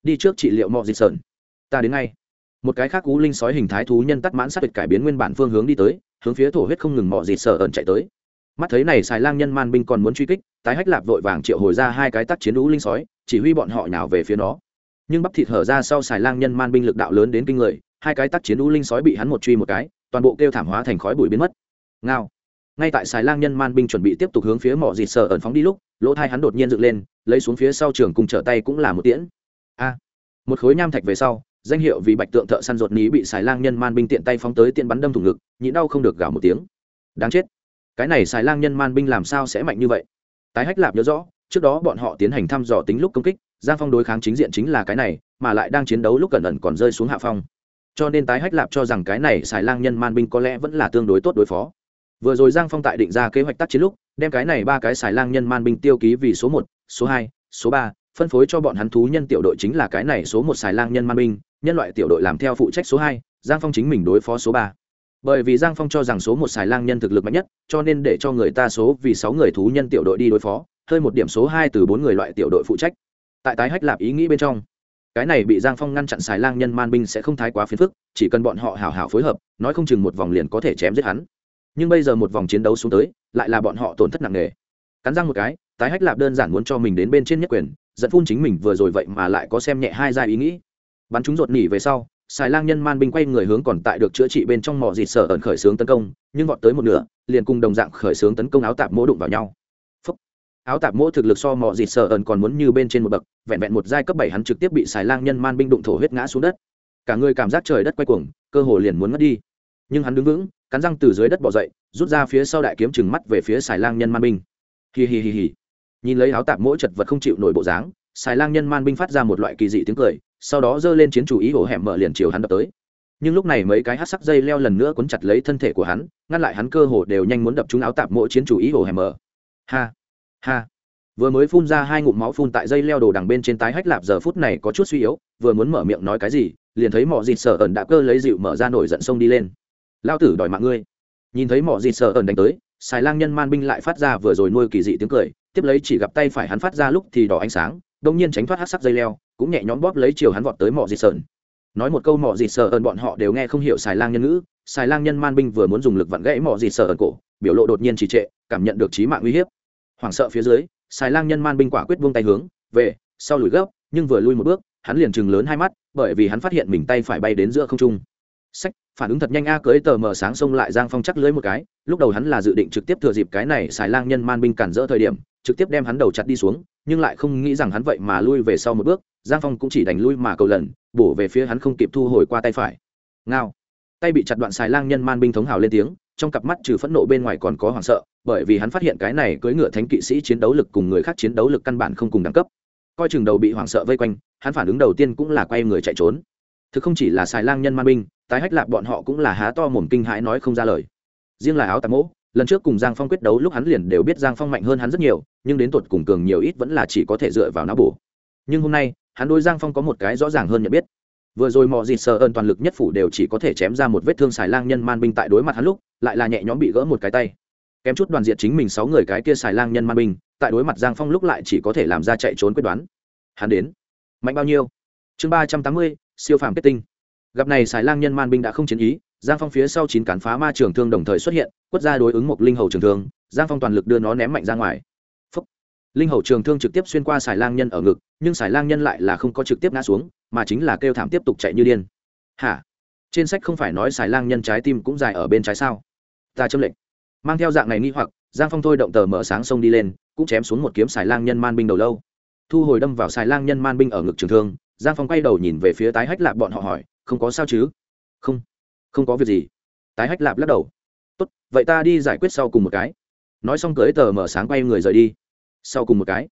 đi trước trị liệu mọi gì sợn ta đến ngay một cái khác cú linh sói hình thái thú nhân tắt mãn sát tuyệt cải biến nguyên bản phương hướng đi tới, hướng phía thổ huyết không ngừng mọ dịt sợ ẩn chạy tới. Mắt thấy này xài lang nhân man binh còn muốn truy kích, tái hách lạp vội vàng triệu hồi ra hai cái tắt chiến lũ linh sói, chỉ huy bọn họ nhào về phía nó. Nhưng bắp thịt hở ra sau xài lang nhân man binh lực đạo lớn đến kinh người, hai cái tắt chiến lũ linh sói bị hắn một truy một cái, toàn bộ kêu thảm hóa thành khói bụi biến mất. Ngao. Ngay tại xài lang nhân man binh chuẩn bị tiếp tục hướng phía mỏ dịt sờ ẩn phóng đi lúc, lỗ thai hắn đột nhiên dựng lên, lấy xuống phía sau trường cùng trở tay cũng là một tiễn. A. Một khối nham thạch về sau danh hiệu vì bạch tượng thợ săn ruột ní bị xài lang nhân man binh tiện tay phóng tới tiện bắn đâm thủng ngực, nhịn đau không được gào một tiếng. Đáng chết. Cái này xài lang nhân man binh làm sao sẽ mạnh như vậy? Tái hách lạp nhớ rõ, trước đó bọn họ tiến hành thăm dò tính lúc công kích, giang phong đối kháng chính diện chính là cái này, mà lại đang chiến đấu lúc cẩn ẩn còn rơi xuống hạ phong. Cho nên tái hách lạp cho rằng cái này xài lang nhân man binh có lẽ vẫn là tương đối tốt đối phó. Vừa rồi giang phong tại định ra kế hoạch tác chiến lúc, đem cái này ba cái xài lang nhân man binh tiêu ký vì số một, số hai, số ba phân phối cho bọn hắn thú nhân tiểu đội chính là cái này số một xài lang nhân man binh, nhân loại tiểu đội làm theo phụ trách số hai, giang phong chính mình đối phó số ba. Bởi vì giang phong cho rằng số một xài lang nhân thực lực mạnh nhất, cho nên để cho người ta số vì sáu người thú nhân tiểu đội đi đối phó hơi một điểm số hai từ bốn người loại tiểu đội phụ trách. Tại tái hách lạp ý nghĩ bên trong, cái này bị giang phong ngăn chặn xài lang nhân man binh sẽ không thái quá phiền phức, chỉ cần bọn họ hào hào phối hợp, nói không chừng một vòng liền có thể chém giết hắn. Nhưng bây giờ một vòng chiến đấu xuống tới, lại là bọn họ tổn thất nặng nề. Cắn răng một cái, tái hách lạp đơn giản muốn cho mình đến bên trên nhất quyền dẫn phun chính mình vừa rồi vậy mà lại có xem nhẹ hai giai ý nghĩ. Bắn chúng ruột nỉ về sau xài lang nhân man binh quay người hướng còn tại được chữa trị bên trong mỏ dịt sở ẩn khởi xướng tấn công, nhưng vọt tới một nửa, liền cùng đồng dạng khởi xướng tấn công áo tạp mỗ đụng vào nhau. Phúc. áo tạp mỗ thực lực so mỏ dịt sở ẩn còn muốn như bên trên một bậc, vẹn vẹn một giai cấp bảy hắn trực tiếp bị xài lang nhân man binh đụng thổ huyết ngã xuống đất. Cả người cảm giác trời đất quay cuồng, cơ hồ liền muốn mất đi. Nhưng hắn đứng vững, cắn răng từ dưới đất bỏ dậy, rút ra phía sau đại kiếm chừng mắt về phía xài lang nhân man binh. Hì hì hì hì nhìn lấy áo tạp mỗi chật vật không chịu nổi bộ dáng xài lang nhân man binh phát ra một loại kỳ dị tiếng cười, sau đó giơ lên chiến chủ ý hổ hẻm mở liền chiều hắn đập tới. Nhưng lúc này mấy cái hát sắc dây leo lần nữa cuốn chặt lấy thân thể của hắn, ngăn lại hắn cơ hồ đều nhanh muốn đập trúng áo tạp mỗi chiến chủ ý hổ hẻm mở. Ha ha. Vừa mới phun ra hai ngụm máu phun tại dây leo đồ đằng bên trên tái hách lạp giờ phút này có chút suy yếu, vừa muốn mở miệng nói cái gì, liền thấy mỏ dịt sở ẩn đã cơ lấy dịu mở ra nổi giận sông đi lên. Lao tử đòi mạng ngươi. Nhìn thấy mỏ dịt sợ ẩn đánh tới xài lang nhân man binh lại phát ra vừa rồi nuôi kỳ dị tiếng cười tiếp lấy chỉ gặp tay phải hắn phát ra lúc thì đỏ ánh sáng đông nhiên tránh thoát hát sắc dây leo, cũng nhẹ nhõm bóp lấy chiều hắn vọt tới mỏ dịt sợn nói một câu mỏ dịt sờ ơn bọn họ đều nghe không hiểu xài lang nhân ngữ, xài lang nhân man binh vừa muốn dùng lực vặn gãy mỏ dịt sờ ơn cổ, biểu lộ đột nhiên trì trệ, cảm nhận được trí mạng uy hiếp. Hoảng sợ phía dưới, xài lang nhân man binh quả quyết vung tay hướng, về, sau lùi gấp, nhưng vừa lui một bước, hắn liền chừng lớn hai mắt, bởi vì hắn phát hiện mình tay phải bay đến giữa không trung. Sách phản ứng thật nhanh a, cưới tờ mờ sáng xông lại giang phong chắc lưới một cái, lúc đầu hắn là dự định trực tiếp thừa dịp cái này xài lang nhân man binh cản rỡ thời điểm, trực tiếp đem hắn đầu chặt đi xuống, nhưng lại không nghĩ rằng hắn vậy mà lui về sau một bước, giang phong cũng chỉ đành lui mà cầu lần, bổ về phía hắn không kịp thu hồi qua tay phải. Ngao. Tay bị chặt đoạn xài lang nhân man binh thống hào lên tiếng, trong cặp mắt trừ phẫn nộ bên ngoài còn có hoảng sợ, bởi vì hắn phát hiện cái này cưỡi ngựa thánh kỵ sĩ chiến đấu lực cùng người khác chiến đấu lực căn bản không cùng đẳng cấp. Coi chừng đầu bị hoảng sợ vây quanh, hắn phản ứng đầu tiên cũng là quay người chạy trốn thực không chỉ là xài lang nhân man binh, tái hách lạc bọn họ cũng là há to mồm kinh hãi nói không ra lời. Riêng là áo tạp mỗ, lần trước cùng giang phong quyết đấu lúc hắn liền đều biết giang phong mạnh hơn hắn rất nhiều, nhưng đến tột cùng cường nhiều ít vẫn là chỉ có thể dựa vào não bổ. Nhưng hôm nay, hắn đôi giang phong có một cái rõ ràng hơn nhận biết. Vừa rồi mọi dịt sờ ơn toàn lực nhất phủ đều chỉ có thể chém ra một vết thương xài lang nhân man binh tại đối mặt hắn lúc, lại là nhẹ nhõm bị gỡ một cái tay. Kém chút đoàn diện chính mình sáu người cái kia xài lang nhân man binh, tại đối mặt giang phong lúc lại chỉ có thể làm ra chạy trốn quyết đoán. Hắn đến. Mạnh bao nhiêu? Chương ba trăm tám mươi siêu phàm kết tinh. Gặp này xài lang nhân man binh đã không chiến ý, giang phong phía sau chín cán phá ma trường thương đồng thời xuất hiện, quất ra đối ứng một linh hầu trường thương, giang phong toàn lực đưa nó ném mạnh ra ngoài. Phúc. linh hầu trường thương trực tiếp xuyên qua xài lang nhân ở ngực, nhưng xài lang nhân lại là không có trực tiếp ngã xuống, mà chính là kêu thảm tiếp tục chạy như điên. Hả? Trên sách không phải nói xài lang nhân trái tim cũng dài ở bên trái sao? Ta châm lệnh. Mang theo dạng này nghi hoặc, giang phong thôi động tờ mở sáng sông đi lên, cũng chém xuống một kiếm xài lang nhân man binh đầu lâu. Thu hồi đâm vào xài lang nhân man binh ở ngực trường thương giang phong quay đầu nhìn về phía tái hách Lạp bọn họ hỏi, không có sao chứ? Không không có việc gì. Tái hách lạp lắc đầu, tốt, vậy ta đi giải quyết sau cùng một cái. Nói xong cưới tờ mở sáng quay người rời đi. Sau cùng một cái,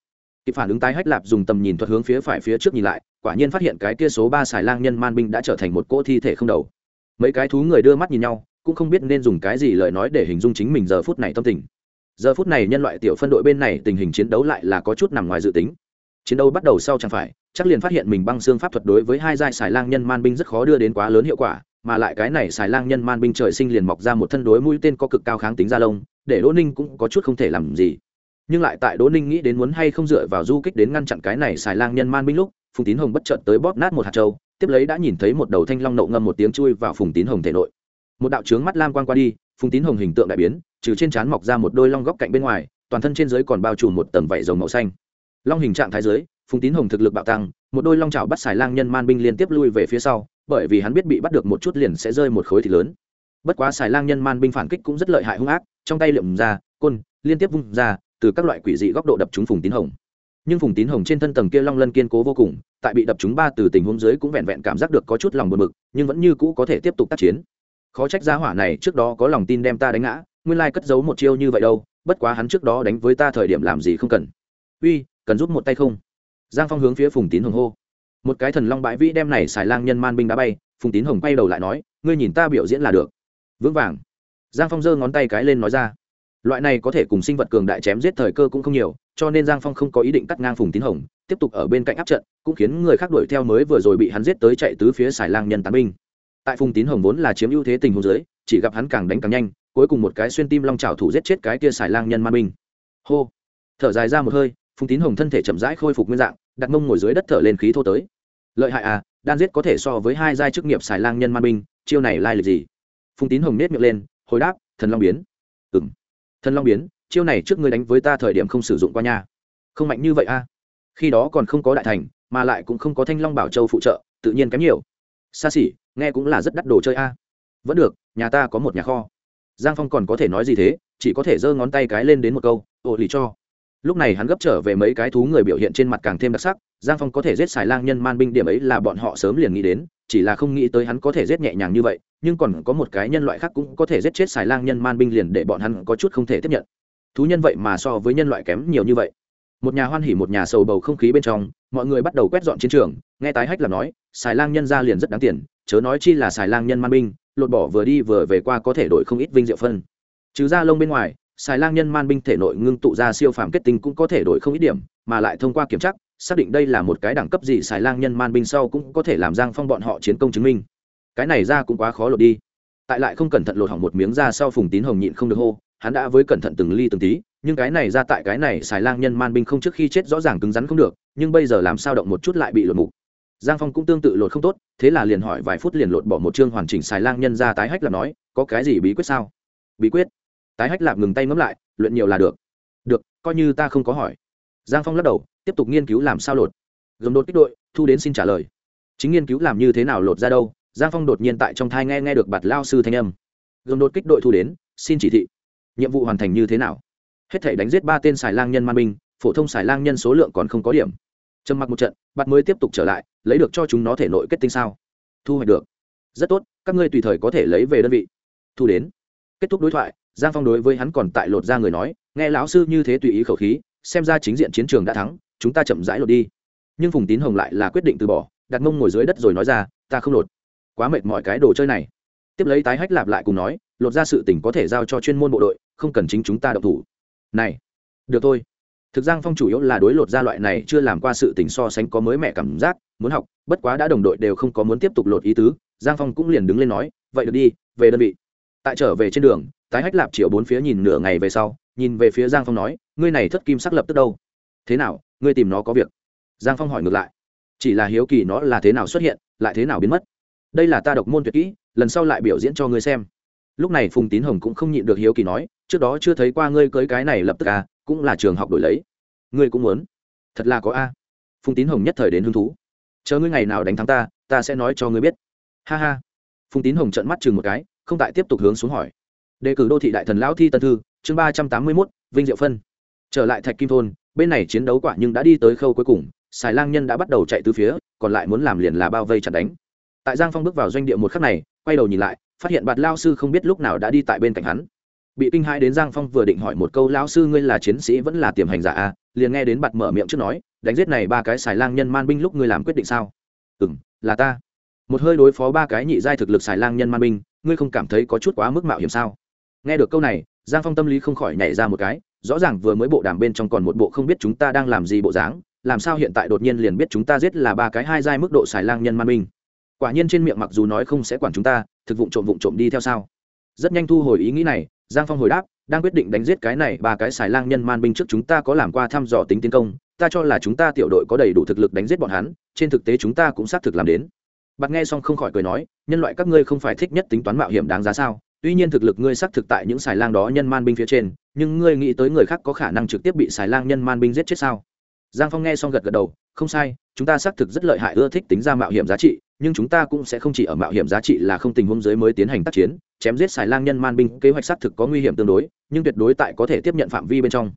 kịp phản ứng tái hách lạp dùng tầm nhìn thuật hướng phía phải phía trước nhìn lại, quả nhiên phát hiện cái kia số ba xài lang nhân man binh đã trở thành một cỗ thi thể không đầu. Mấy cái thú người đưa mắt nhìn nhau, cũng không biết nên dùng cái gì lời nói để hình dung chính mình giờ phút này tâm tình. Giờ phút này nhân loại tiểu phân đội bên này tình hình chiến đấu lại là có chút nằm ngoài dự tính chiến đấu bắt đầu sau chẳng phải, chắc liền phát hiện mình băng xương pháp thuật đối với hai giai xài lang nhân man binh rất khó đưa đến quá lớn hiệu quả, mà lại cái này xài lang nhân man binh trời sinh liền mọc ra một thân đối mũi tên có cực cao kháng tính da lông, để đỗ ninh cũng có chút không thể làm gì. Nhưng lại tại đỗ ninh nghĩ đến muốn hay không dựa vào du kích đến ngăn chặn cái này xài lang nhân man binh lúc, phùng tín hồng bất chợt tới bóp nát một hạt trâu tiếp lấy đã nhìn thấy một đầu thanh long nộ ngâm một tiếng chui vào phùng tín hồng thể nội. Một đạo trướng mắt lam quan qua đi, phùng tín hồng hình tượng đại biến, trừ trên trán mọc ra một đôi long góc cạnh bên ngoài, toàn thân trên dưới còn bao trùm một tầng vảy dầu màu xanh long hình trạng thái dưới, phùng tín hồng thực lực bạo tăng, một đôi long chảo bắt xài lang nhân man binh liên tiếp lui về phía sau, bởi vì hắn biết bị bắt được một chút liền sẽ rơi một khối thịt lớn. Bất quá xài lang nhân man binh phản kích cũng rất lợi hại hung ác, trong tay liệm ra, côn, liên tiếp vung ra, từ các loại quỷ dị góc độ đập trúng phùng tín hồng. Nhưng phùng tín hồng trên thân tầng kia long lân kiên cố vô cùng, tại bị đập trúng ba từ tình huống dưới cũng vẹn vẹn cảm giác được có chút lòng buồn bực, nhưng vẫn như cũ có thể tiếp tục tác chiến. Khó trách gia hỏa này trước đó có lòng tin đem ta đánh ngã, nguyên lai cất giấu một chiêu như vậy đâu, bất quá hắn trước đó đánh với ta thời điểm làm gì không cần. Uy cần giúp một tay không? Giang phong hướng phía phùng tín hồng hô. Một cái thần long bãi vĩ đem này xài lang nhân man binh đá bay, phùng tín hồng quay đầu lại nói, ngươi nhìn ta biểu diễn là được. Vững vàng. Giang phong giơ ngón tay cái lên nói ra. Loại này có thể cùng sinh vật cường đại chém giết thời cơ cũng không nhiều, cho nên giang phong không có ý định cắt ngang phùng tín hồng, tiếp tục ở bên cạnh áp trận, cũng khiến người khác đuổi theo mới vừa rồi bị hắn giết tới chạy tứ phía xài lang nhân tán binh. Tại phùng tín hồng vốn là chiếm ưu thế tình huống dưới, chỉ gặp hắn càng đánh càng nhanh, cuối cùng một cái xuyên tim long trào thủ giết chết cái kia xài lang nhân man binh. Hô. Thở dài ra một hơi phùng tín hồng thân thể chậm rãi khôi phục nguyên dạng, đặt mông ngồi dưới đất thở lên khí thô tới. Lợi hại à đan giết có thể so với hai giai chức nghiệp xài lang nhân man binh, chiêu này lai lịch gì? Phùng tín hồng nết miệng lên, hồi đáp, thần long biến. Ừ m thần long biến, chiêu này trước ngươi đánh với ta thời điểm không sử dụng qua nha. Không mạnh như vậy a à? khi đó còn không có đại thành, mà lại cũng không có thanh long bảo châu phụ trợ, tự nhiên kém nhiều. Xa xỉ, nghe cũng là rất đắt đồ chơi a. À? vẫn được, nhà ta có một nhà kho. Giang phong còn có thể nói gì thế, chỉ có thể giơ ngón tay cái lên đến một câu ồ lì cho lúc này hắn gấp trở về mấy cái thú người biểu hiện trên mặt càng thêm đặc sắc, giang phong có thể giết xài lang nhân man binh điểm ấy là bọn họ sớm liền nghĩ đến, chỉ là không nghĩ tới hắn có thể giết nhẹ nhàng như vậy, nhưng còn có một cái nhân loại khác cũng có thể giết chết xài lang nhân man binh liền để bọn hắn có chút không thể tiếp nhận. Thú nhân vậy mà so với nhân loại kém nhiều như vậy. Một nhà hoan hỉ một nhà sầu bầu không khí bên trong, mọi người bắt đầu quét dọn chiến trường, nghe tái hách là nói, xài lang nhân ra liền rất đáng tiền, chớ nói chi là xài lang nhân man binh, lột bỏ vừa đi vừa về qua có thể đổi không ít vinh diệu phân. Trừ ra lông bên ngoài xài lang nhân man binh thể nội ngưng tụ ra siêu phàm kết tinh cũng có thể đổi không ít điểm, mà lại thông qua kiểm tra, xác định đây là một cái đẳng cấp gì xài lang nhân man binh sau cũng có thể làm giang phong bọn họ chiến công chứng minh. Cái này ra cũng quá khó lột đi. Tại lại không cẩn thận lột hỏng một miếng ra sau phùng tín hồng nhịn không được hô, hắn đã với cẩn thận từng ly từng tí, nhưng cái này ra tại cái này xài lang nhân man binh không trước khi chết rõ ràng cứng rắn không được, nhưng bây giờ làm sao động một chút lại bị lột mục. Giang phong cũng tương tự lột không tốt, thế là liền hỏi vài phút liền lột bỏ một chương hoàn chỉnh xài lang nhân ra tái hách là nói, có cái gì bí quyết sao? Bí quyết? Tái hách lạp ngừng tay ngẫm lại, luyện nhiều là được. Được, coi như ta không có hỏi. Giang phong lắc đầu, tiếp tục nghiên cứu làm sao lột. Gầm đột kích đội, thu đến xin trả lời. Chính nghiên cứu làm như thế nào lột ra đâu? Giang phong đột nhiên tại trong thai nghe nghe được bạt lao sư thanh âm. Gầm đột kích đội thu đến, xin chỉ thị. Nhiệm vụ hoàn thành như thế nào? Hết thể đánh giết ba tên xài lang nhân man binh, phổ thông xài lang nhân số lượng còn không có điểm. Trầm mặc một trận, bạt mới tiếp tục trở lại, lấy được cho chúng nó thể nội kết tinh sao. Thu hoạch được. Rất tốt, các ngươi tùy thời có thể lấy về đơn vị. Thu đến. Kết thúc đối thoại giang phong đối với hắn còn tại lột ra người nói, nghe lão sư như thế tùy ý khẩu khí, xem ra chính diện chiến trường đã thắng, chúng ta chậm rãi lột đi. Nhưng phùng tín hồng lại là quyết định từ bỏ, đặt mông ngồi dưới đất rồi nói ra, ta không lột. Quá mệt mọi cái đồ chơi này. Tiếp lấy tái hách lạp lại cùng nói, lột ra sự tỉnh có thể giao cho chuyên môn bộ đội, không cần chính chúng ta động thủ. Này, được thôi. Thực giang phong chủ yếu là đối lột ra loại này chưa làm qua sự tình so sánh có mới mẹ cảm giác, muốn học, bất quá đã đồng đội đều không có muốn tiếp tục lột ý tứ, giang phong cũng liền đứng lên nói, vậy được đi, về đơn vị. Tại trở về trên đường tái hách lạp triệu bốn phía nhìn nửa ngày về sau, nhìn về phía giang phong nói, ngươi này thất kim sắc lập tức đâu? Thế nào, ngươi tìm nó có việc? Giang phong hỏi ngược lại, chỉ là hiếu kỳ nó là thế nào xuất hiện, lại thế nào biến mất? Đây là ta độc môn tuyệt kỹ, lần sau lại biểu diễn cho ngươi xem. Lúc này phùng tín hồng cũng không nhịn được hiếu kỳ nói, trước đó chưa thấy qua ngươi cưới cái này lập tức à cũng là trường học đổi lấy. Ngươi cũng muốn? Thật là có a. Phùng tín hồng nhất thời đến hứng thú. Chờ ngươi ngày nào đánh thắng ta ta sẽ nói cho ngươi biết. Ha ha. Phùng tín hồng trợn mắt chừng một cái, không tại tiếp tục hướng xuống hỏi đề cử đô thị đại thần lão thi tân thư, chương ba trăm tám mươi mốt, vinh diệu phân. Trở lại thạch kim thôn, bên này chiến đấu quả nhưng đã đi tới khâu cuối cùng xài lang nhân đã bắt đầu chạy từ phía, còn lại muốn làm liền là bao vây chặt đánh. Tại giang phong bước vào doanh địa một khắc này, quay đầu nhìn lại, phát hiện bạt lao sư không biết lúc nào đã đi tại bên cạnh hắn. Bị kinh hãi đến giang phong vừa định hỏi một câu lao sư, ngươi là chiến sĩ vẫn là tiềm hành giả a liền nghe đến bạt mở miệng trước nói, đánh giết này ba cái xài lang nhân man binh lúc ngươi làm quyết định sao? Ừ m là ta. Một hơi đối phó ba cái nhị giai thực lực xài lang nhân man binh, ngươi không cảm thấy có chút quá mức mạo hiểm sao? Nghe được câu này, giang phong tâm lý không khỏi nhảy ra một cái, rõ ràng vừa mới bộ đàm bên trong còn một bộ không biết chúng ta đang làm gì bộ dáng, làm sao hiện tại đột nhiên liền biết chúng ta giết là ba cái hai giai mức độ xài lang nhân man binh quả nhiên trên miệng mặc dù nói không sẽ quản chúng ta, thực vụ trộm vụ trộm đi theo sao? Rất nhanh thu hồi ý nghĩ này, giang phong hồi đáp, đang quyết định đánh giết cái này ba cái xài lang nhân man binh trước chúng ta có làm qua thăm dò tính tiến công, ta cho là chúng ta tiểu đội có đầy đủ thực lực đánh giết bọn hắn, trên thực tế chúng ta cũng xác thực làm đến. Bạt nghe xong không khỏi cười nói, nhân loại các ngươi không phải thích nhất tính toán mạo hiểm đáng giá sao? Tuy nhiên thực lực ngươi xác thực tại những xài lang đó nhân man binh phía trên, nhưng ngươi nghĩ tới người khác có khả năng trực tiếp bị xài lang nhân man binh giết chết sao? Giang phong nghe xong gật gật đầu, không sai, chúng ta xác thực rất lợi hại, ưa thích tính ra mạo hiểm giá trị, nhưng chúng ta cũng sẽ không chỉ ở mạo hiểm giá trị là không tình huống giới mới tiến hành tác chiến, chém giết xài lang nhân man binh, kế hoạch xác thực có nguy hiểm tương đối, nhưng tuyệt đối tại có thể tiếp nhận phạm vi bên trong.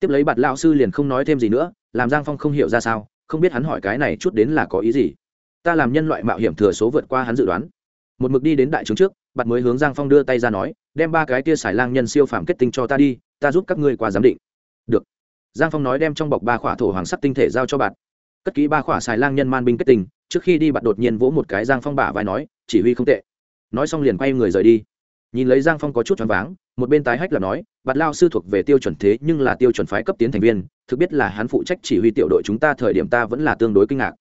Tiếp lấy bạt lao sư liền không nói thêm gì nữa, làm giang phong không hiểu ra sao, không biết hắn hỏi cái này chút đến là có ý gì. Ta làm nhân loại mạo hiểm thừa số vượt qua hắn dự đoán. Một mực đi đến đại trướng trước bạn mới hướng giang phong đưa tay ra nói đem ba cái tia xài lang nhân siêu phạm kết tinh cho ta đi ta giúp các ngươi qua giám định. Được. Giang phong nói đem trong bọc ba khỏa thổ hoàng sắc tinh thể giao cho bạn. Cất ký ba khỏa xài lang nhân man binh kết tinh, trước khi đi bạn đột nhiên vỗ một cái giang phong bả vai nói chỉ huy không tệ. Nói xong liền quay người rời đi. Nhìn lấy giang phong có chút choáng váng một bên tái hách là nói bạn lao sư thuộc về tiêu chuẩn thế nhưng là tiêu chuẩn phái cấp tiến thành viên thực biết là hắn phụ trách chỉ huy tiểu đội chúng ta thời điểm ta vẫn là tương đối kinh ngạc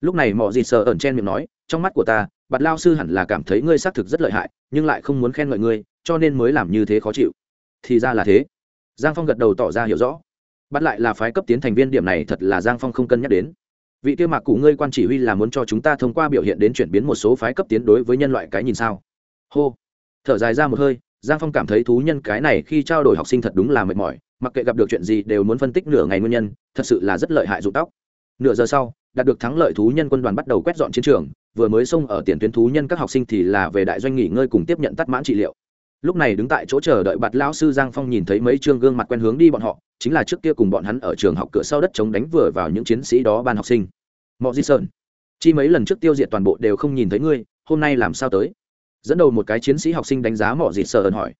lúc này mọi gì sợ ẩn chen miệng nói, trong mắt của ta bạn lao sư hẳn là cảm thấy ngươi xác thực rất lợi hại, nhưng lại không muốn khen ngợi ngươi, cho nên mới làm như thế khó chịu. Thì ra là thế. Giang phong gật đầu tỏ ra hiểu rõ. Bắt lại là phái cấp tiến thành viên điểm này thật là giang phong không cân nhắc đến. Vị tiêu mạc cụ ngươi quan chỉ huy là muốn cho chúng ta thông qua biểu hiện đến chuyển biến một số phái cấp tiến đối với nhân loại cái nhìn sao? Hô. Thở dài ra một hơi, giang phong cảm thấy thú nhân cái này khi trao đổi học sinh thật đúng là mệt mỏi, mặc kệ gặp được chuyện gì đều muốn phân tích nửa ngày nguyên nhân, thật sự là rất lợi hại dụng tóc. Nửa giờ sau đạt được thắng lợi thú nhân quân đoàn bắt đầu quét dọn chiến trường, vừa mới xông ở tiền tuyến thú nhân các học sinh thì là về đại doanh nghỉ ngơi cùng tiếp nhận tắt mãn trị liệu. Lúc này đứng tại chỗ chờ đợi bạt lão sư giang phong nhìn thấy mấy chương gương mặt quen hướng đi bọn họ, chính là trước kia cùng bọn hắn ở trường học cửa sau đất chống đánh vừa vào những chiến sĩ đó ban học sinh. Mọi di sơn, chi mấy lần trước tiêu diệt toàn bộ đều không nhìn thấy ngươi, hôm nay làm sao tới? Dẫn đầu một cái chiến sĩ học sinh đánh giá mọi di ẩn hỏi.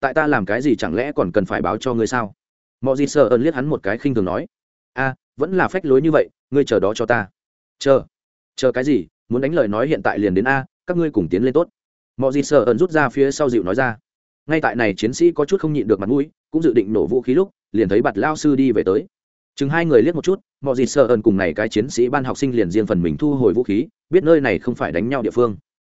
Tại ta làm cái gì chẳng lẽ còn cần phải báo cho ngươi sao? Mọi di ẩn liếc hắn một cái khinh thường nói. A vẫn là phách lối như vậy, ngươi chờ đó cho ta. Chờ. Chờ cái gì? Muốn đánh lời nói hiện tại liền đến a, các ngươi cùng tiến lên tốt. Mọi gì sợ ẩn rút ra phía sau dịu nói ra. Ngay tại này chiến sĩ có chút không nhịn được mặt mũi, cũng dự định nổ vũ khí lúc, liền thấy bạt lao sư đi về tới. Chừng hai người liếc một chút mọi gì sợ ẩn cùng này cái chiến sĩ ban học sinh liền riêng phần mình thu hồi vũ khí, biết nơi này không phải đánh nhau địa phương.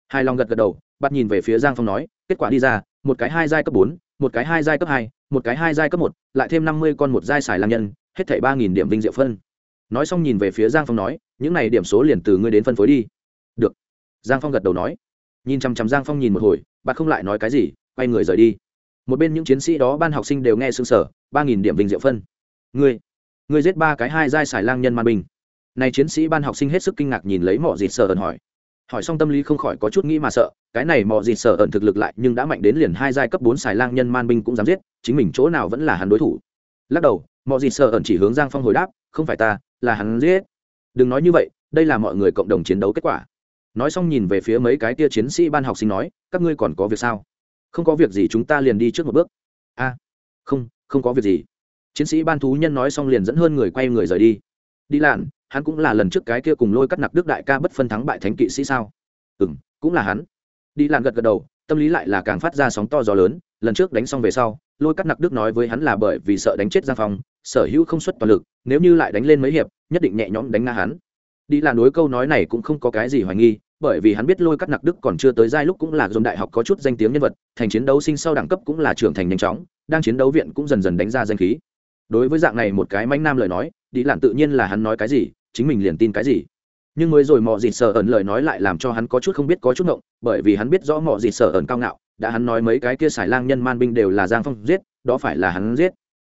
Hai lòng gật gật đầu bắt nhìn về phía giang phong nói, kết quả đi ra, một cái hai giai cấp bốn, một cái hai giai cấp hai, một cái hai giai cấp một, lại thêm năm mươi con một giai xài làm nhân hết thảy ba nghìn điểm vinh diệu phân. Nói xong nhìn về phía giang phong nói, những này điểm số liền từ ngươi đến phân phối đi. Được. Giang phong gật đầu nói. Nhìn chằm chằm giang phong nhìn một hồi bà không lại nói cái gì, quay người rời đi. Một bên những chiến sĩ đó ban học sinh đều nghe xương sở ba nghìn điểm vinh diệu phân. Ngươi ngươi giết ba cái hai giai xài lang nhân man binh. Này chiến sĩ ban học sinh hết sức kinh ngạc nhìn lấy mỏ dịt sở ẩn hỏi. Hỏi xong tâm lý không khỏi có chút nghĩ mà sợ, cái này mỏ dịt sở ẩn thực lực lại nhưng đã mạnh đến liền hai giai cấp bốn xài lang nhân man binh cũng dám giết, chính mình chỗ nào vẫn là hắn đối thủ. Lắc đầu mọi gì sợ ẩn chỉ hướng giang phong hồi đáp, không phải ta, là hắn giết. Đừng nói như vậy, đây là mọi người cộng đồng chiến đấu kết quả. Nói xong nhìn về phía mấy cái tia chiến sĩ ban học sinh nói, các ngươi còn có việc sao? Không có việc gì chúng ta liền đi trước một bước. A, không không có việc gì. Chiến sĩ ban thú nhân nói xong liền dẫn hơn người quay người rời đi. Đi làn hắn cũng là lần trước cái kia cùng lôi cắt nặc đức đại ca bất phân thắng bại thánh kỵ sĩ sao? Ừ m cũng là hắn. Đi làn gật gật đầu, tâm lý lại là càng phát ra sóng to gió lớn, lần trước đánh xong về sau, lôi cắt nặc đức nói với hắn là bởi vì sợ đánh chết giang phong sở hữu không xuất toàn lực, nếu như lại đánh lên mấy hiệp, nhất định nhẹ nhõm đánh nga hắn. Đi là đối câu nói này cũng không có cái gì hoài nghi, bởi vì hắn biết lôi cắt nặc đức còn chưa tới giai lúc cũng là dùng đại học có chút danh tiếng nhân vật, thành chiến đấu sinh sau đẳng cấp cũng là trưởng thành nhanh chóng, đang chiến đấu viện cũng dần dần đánh ra danh khí. Đối với dạng này một cái manh nam lời nói, đi lạn tự nhiên là hắn nói cái gì, chính mình liền tin cái gì. Nhưng mới rồi mọ dịt sợ ẩn lời nói lại làm cho hắn có chút không biết có chút ngộng, bởi vì hắn biết rõ mọ dịt sợ ẩn cao ngạo, đã hắn nói mấy cái kia xài lang nhân man binh đều là giang phong giết, đó phải là hắn giết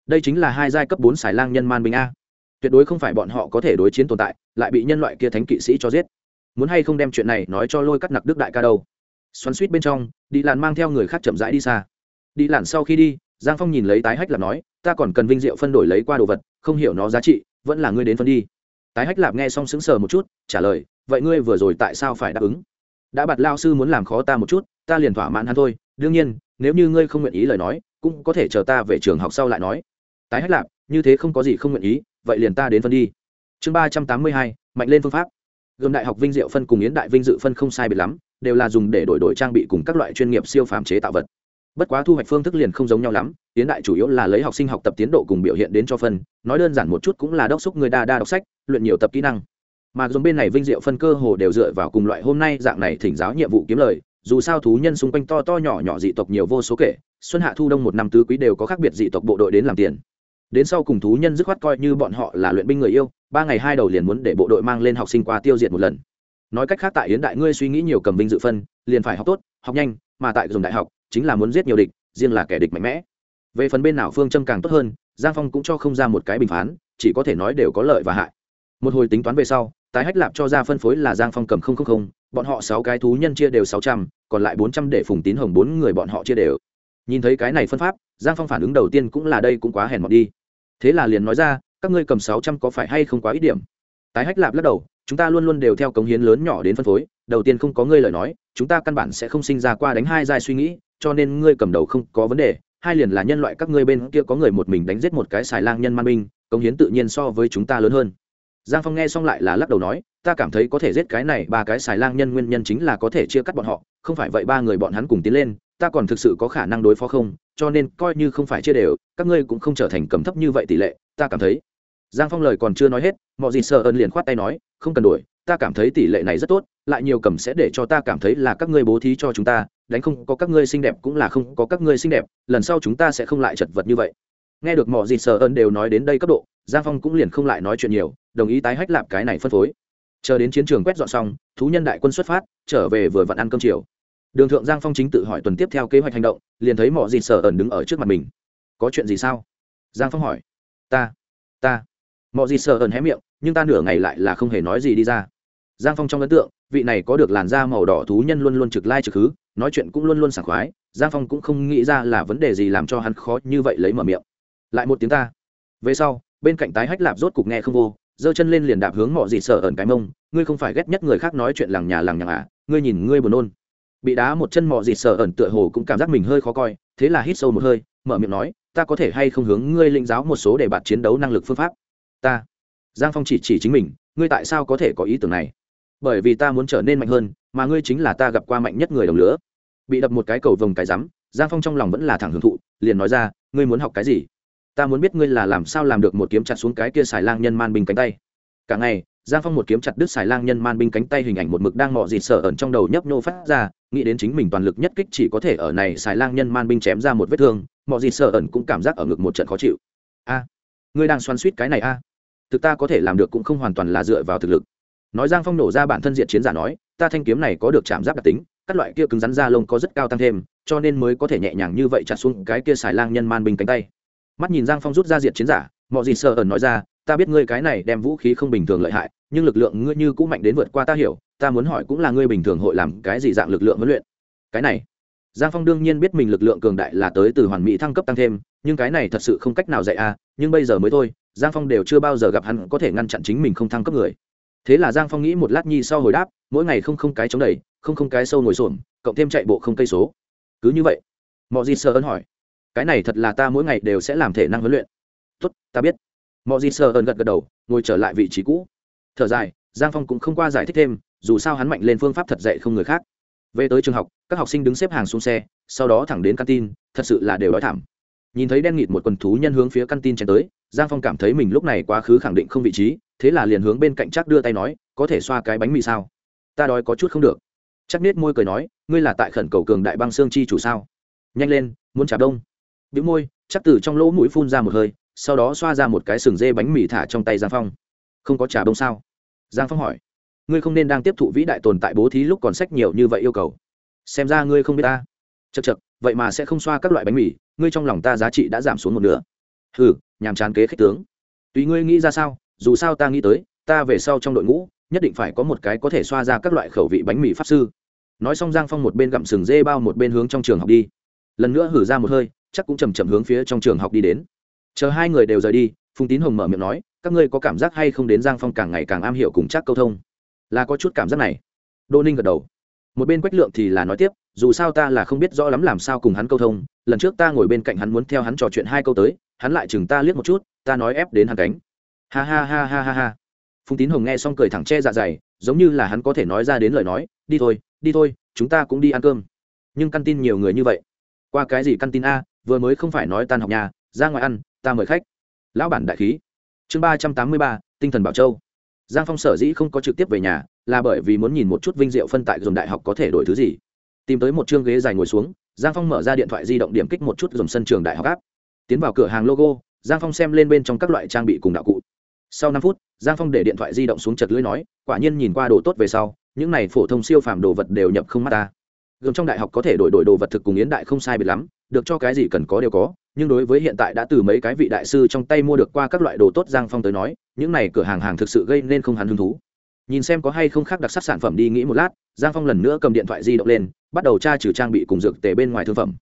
đây chính là hai giai cấp bốn xài lang nhân man binh a. Tuyệt đối không phải bọn họ có thể đối chiến tồn tại, lại bị nhân loại kia thánh kỵ sĩ cho giết. Muốn hay không đem chuyện này nói cho lôi cắt nặc đức đại ca đâu. Xoắn suýt bên trong đi làn mang theo người khác chậm rãi đi xa. Đi làn sau khi đi, giang phong nhìn lấy tái hách Lạp nói, ta còn cần vinh diệu phân đổi lấy qua đồ vật, không hiểu nó giá trị, vẫn là ngươi đến phân đi. Tái hách lạp nghe xong sững sờ một chút, trả lời, vậy ngươi vừa rồi tại sao phải đáp ứng? Đã bạt lao sư muốn làm khó ta một chút, ta liền thỏa mãn hắn thôi. Đương nhiên, nếu như ngươi không nguyện ý lời nói, cũng có thể chờ ta về trường học sau lại nói tái hách lạp như thế không có gì không nguyện ý, vậy liền ta đến phân đi. Chương ba trăm tám mươi hai, mạnh lên phương pháp. Gồm đại học vinh diệu phân cùng yến đại vinh dự phân không sai biệt lắm, đều là dùng để đổi đổi trang bị cùng các loại chuyên nghiệp siêu phàm chế tạo vật. Bất quá thu hoạch phương thức liền không giống nhau lắm, yến đại chủ yếu là lấy học sinh học tập tiến độ cùng biểu hiện đến cho phân, nói đơn giản một chút cũng là đốc xúc người đa đa đọc sách, luyện nhiều tập kỹ năng. Mà giống bên này vinh diệu phân cơ hồ đều dựa vào cùng loại hôm nay dạng này thỉnh giáo nhiệm vụ kiếm lời, dù sao thú nhân xung quanh to to nhỏ nhỏ dị tộc nhiều vô số kể, xuân hạ thu đông một năm tứ quý đều có khác biệt dị tộc bộ đội đến làm tiền đến sau cùng thú nhân dứt khoát coi như bọn họ là luyện binh người yêu, ba ngày hai đầu liền muốn để bộ đội mang lên học sinh qua tiêu diệt một lần. Nói cách khác tại hiến đại ngươi suy nghĩ nhiều cầm binh dự phân, liền phải học tốt, học nhanh, mà tại dùng đại học, chính là muốn giết nhiều địch, riêng là kẻ địch mạnh mẽ. Về phần bên nào phương châm càng tốt hơn, giang phong cũng cho không ra một cái bình phán, chỉ có thể nói đều có lợi và hại. Một hồi tính toán về sau, tái hách lạp cho ra phân phối là giang phong cầm không không không, bọn họ sáu cái thú nhân chia đều sáu trăm, còn lại bốn trăm để phùng tín hồng bốn người bọn họ chia đều. Nhìn thấy cái này phân pháp, giang phong phản ứng đầu tiên cũng là đây cũng quá hèn mọt đi thế là liền nói ra, các ngươi cầm sáu trăm có phải hay không quá ít điểm? Tái hách lạp lắc đầu, chúng ta luôn luôn đều theo cống hiến lớn nhỏ đến phân phối, đầu tiên không có ngươi lời nói, chúng ta căn bản sẽ không sinh ra qua đánh hai giai suy nghĩ, cho nên ngươi cầm đầu không có vấn đề, hai liền là nhân loại các ngươi bên kia có người một mình đánh giết một cái xài lang nhân man minh cống hiến tự nhiên so với chúng ta lớn hơn. Giang phong nghe xong lại là lắc đầu nói, ta cảm thấy có thể giết cái này ba cái xài lang nhân nguyên nhân chính là có thể chia cắt bọn họ, không phải vậy ba người bọn hắn cùng tiến lên, ta còn thực sự có khả năng đối phó không? Cho nên coi như không phải chia đều, các ngươi cũng không trở thành cầm thấp như vậy tỷ lệ, ta cảm thấy. Giang phong lời còn chưa nói hết, mọi gì sợ ơn liền khoát tay nói, không cần đổi, ta cảm thấy tỷ lệ này rất tốt, lại nhiều cầm sẽ để cho ta cảm thấy là các ngươi bố thí cho chúng ta, đánh không có các ngươi xinh đẹp cũng là không có các ngươi xinh đẹp, lần sau chúng ta sẽ không lại chật vật như vậy. Nghe được mọi gì sợ ơn đều nói đến đây cấp độ, giang phong cũng liền không lại nói chuyện nhiều, đồng ý tái hách lạp cái này phân phối. Chờ đến chiến trường quét dọn xong, thú nhân đại quân xuất phát, trở về vừa vặn ăn cơm chiều đường thượng giang phong chính tự hỏi tuần tiếp theo kế hoạch hành động, liền thấy mọi gì sở ẩn đứng ở trước mặt mình. Có chuyện gì sao? Giang phong hỏi. Ta ta. Mọi gì sở ẩn hé miệng, nhưng ta nửa ngày lại là không hề nói gì đi ra. Giang phong trong ấn tượng, vị này có được làn da màu đỏ thú nhân luôn luôn trực lai trực hứ, nói chuyện cũng luôn luôn sảng khoái, giang phong cũng không nghĩ ra là vấn đề gì làm cho hắn khó như vậy lấy mở miệng. Lại một tiếng ta. Về sau, bên cạnh tái hách lạp rốt cục nghe không vô, giơ chân lên liền đạp hướng mọi gì sợ ẩn cái mông, ngươi không phải ghét nhất người khác nói chuyện làng nhà làng nhà à? Ngươi nhìn ngươi buồn nôn bị đá một chân mò dịt sợ ẩn tựa hồ cũng cảm giác mình hơi khó coi, thế là hít sâu một hơi, mở miệng nói, ta có thể hay không hướng ngươi linh giáo một số để bạt chiến đấu năng lực phương pháp? Ta. Giang phong chỉ chỉ chính mình, ngươi tại sao có thể có ý tưởng này? Bởi vì ta muốn trở nên mạnh hơn, mà ngươi chính là ta gặp qua mạnh nhất người đồng lứa bị đập một cái cầu vồng cái rắm, giang phong trong lòng vẫn là thẳng hưởng thụ, liền nói ra, ngươi muốn học cái gì? Ta muốn biết ngươi là làm sao làm được một kiếm chặt xuống cái kia xài lang nhân man bình cánh tay. Cả ngày giang phong một kiếm chặt đứt xài lang nhân man binh cánh tay hình ảnh một mực đang mọ dịt sợ ẩn trong đầu nhấp nhô phát ra, nghĩ đến chính mình toàn lực nhất kích chỉ có thể ở này xài lang nhân man binh chém ra một vết thương mọ dịt sợ ẩn cũng cảm giác ở ngực một trận khó chịu. A, ngươi đang xoắn suýt cái này a. Thực ta có thể làm được cũng không hoàn toàn là dựa vào thực lực. Nói giang phong nổ ra bản thân diện chiến giả nói, ta thanh kiếm này có được chạm giáp đặc tính, các loại kia cứng rắn da lông có rất cao tăng thêm, cho nên mới có thể nhẹ nhàng như vậy chặt xuống cái kia xài lang nhân man binh cánh tay. Mắt nhìn giang phong rút ra diệt chiến giả mọi gì sợ ẩn nói ra ta biết ngươi cái này đem vũ khí không bình thường lợi hại, nhưng lực lượng ngươi như cũng mạnh đến vượt qua ta hiểu, ta muốn hỏi cũng là ngươi bình thường hội làm cái gì dạng lực lượng huấn luyện? Cái này, giang phong đương nhiên biết mình lực lượng cường đại là tới từ hoàn mỹ thăng cấp tăng thêm, nhưng cái này thật sự không cách nào dạy à nhưng bây giờ mới thôi, giang phong đều chưa bao giờ gặp hắn có thể ngăn chặn chính mình không thăng cấp người. Thế là giang phong nghĩ một lát nhi sau hồi đáp, mỗi ngày không không cái chống đầy không không cái sâu ngồi xổm, cộng thêm chạy bộ không cây số. Cứ như vậy mọi gì sơ ơn hỏi, cái này thật là ta mỗi ngày đều sẽ làm thể năng huấn luyện. Tốt, ta biết mọi gì sơ ơn gật gật đầu, ngồi trở lại vị trí cũ. Thở dài, giang phong cũng không qua giải thích thêm, dù sao hắn mạnh lên phương pháp thật dạy không người khác. Về tới trường học, các học sinh đứng xếp hàng xuống xe, sau đó thẳng đến căn tin, thật sự là đều đói thảm. Nhìn thấy đen nghịt một quần thú nhân hướng phía căn tin chen tới, giang phong cảm thấy mình lúc này quá khứ khẳng định không vị trí, thế là liền hướng bên cạnh chắc đưa tay nói, có thể xoa cái bánh mì sao? Ta đói có chút không được. Chắc nết môi cười nói, ngươi là tại khẩn cầu cường đại băng xương chi chủ sao? Nhanh lên, muốn trả đông. Bĩu môi chắc từ trong lỗ mũi phun ra một hơi sau đó xoa ra một cái sừng dê bánh mì thả trong tay giang phong. Không có trà đông sao? Giang phong hỏi. Ngươi không nên đang tiếp thụ vĩ đại tồn tại bố thí lúc còn sách nhiều như vậy yêu cầu. Xem ra ngươi không biết ta. Chật chật vậy mà sẽ không xoa các loại bánh mì, ngươi trong lòng ta giá trị đã giảm xuống một nửa. Hừ, nhàm chán kế khách tướng. Tùy ngươi nghĩ ra sao, dù sao ta nghĩ tới, ta về sau trong đội ngũ, nhất định phải có một cái có thể xoa ra các loại khẩu vị bánh mì pháp sư. Nói xong giang phong một bên gặm sừng dê bao một bên hướng trong trường học đi. Lần nữa hử ra một hơi, chắc cũng chầm chậm hướng phía trong trường học đi đến chờ hai người đều rời đi phùng tín hồng mở miệng nói các ngươi có cảm giác hay không đến giang phong càng ngày càng am hiểu cùng chắc câu thông là có chút cảm giác này đô ninh gật đầu một bên quách lượng thì là nói tiếp dù sao ta là không biết rõ lắm làm sao cùng hắn câu thông lần trước ta ngồi bên cạnh hắn muốn theo hắn trò chuyện hai câu tới hắn lại chừng ta liếc một chút ta nói ép đến hắn cánh ha ha ha ha ha ha phùng tín hồng nghe xong cười thẳng che dạ dày giống như là hắn có thể nói ra đến lời nói đi thôi đi thôi chúng ta cũng đi ăn cơm nhưng căn tin nhiều người như vậy qua cái gì căn tin a vừa mới không phải nói tan học nhà ra ngoài ăn ta mời khách. Lão bản đại khí. Chương ba trăm tám mươi ba, tinh thần bảo châu. Giang phong sở dĩ không có trực tiếp về nhà, là bởi vì muốn nhìn một chút vinh diệu phân tại dồn đại học có thể đổi thứ gì. Tìm tới một chương ghế dài ngồi xuống, giang phong mở ra điện thoại di động điểm kích một chút dồn sân trường đại học áp tiến vào cửa hàng logo, giang phong xem lên bên trong các loại trang bị cùng đạo cụ. Sau năm phút, giang phong để điện thoại di động xuống chật lưỡi nói, quả nhiên nhìn qua đồ tốt về sau, những này phổ thông siêu phàm đồ vật đều nhập không mắt ta. Gồm trong đại học có thể đổi đổi đồ vật thực cùng yến đại không sai biệt lắm, được cho cái gì cần có đều có nhưng đối với hiện tại đã từ mấy cái vị đại sư trong tay mua được qua các loại đồ tốt giang phong tới nói, những này cửa hàng hàng thực sự gây nên không hắn hứng thú. Nhìn xem có hay không khác đặc sắc sản phẩm đi nghĩ một lát, giang phong lần nữa cầm điện thoại di động lên, bắt đầu tra trừ trang bị cùng dược tề bên ngoài thương phẩm.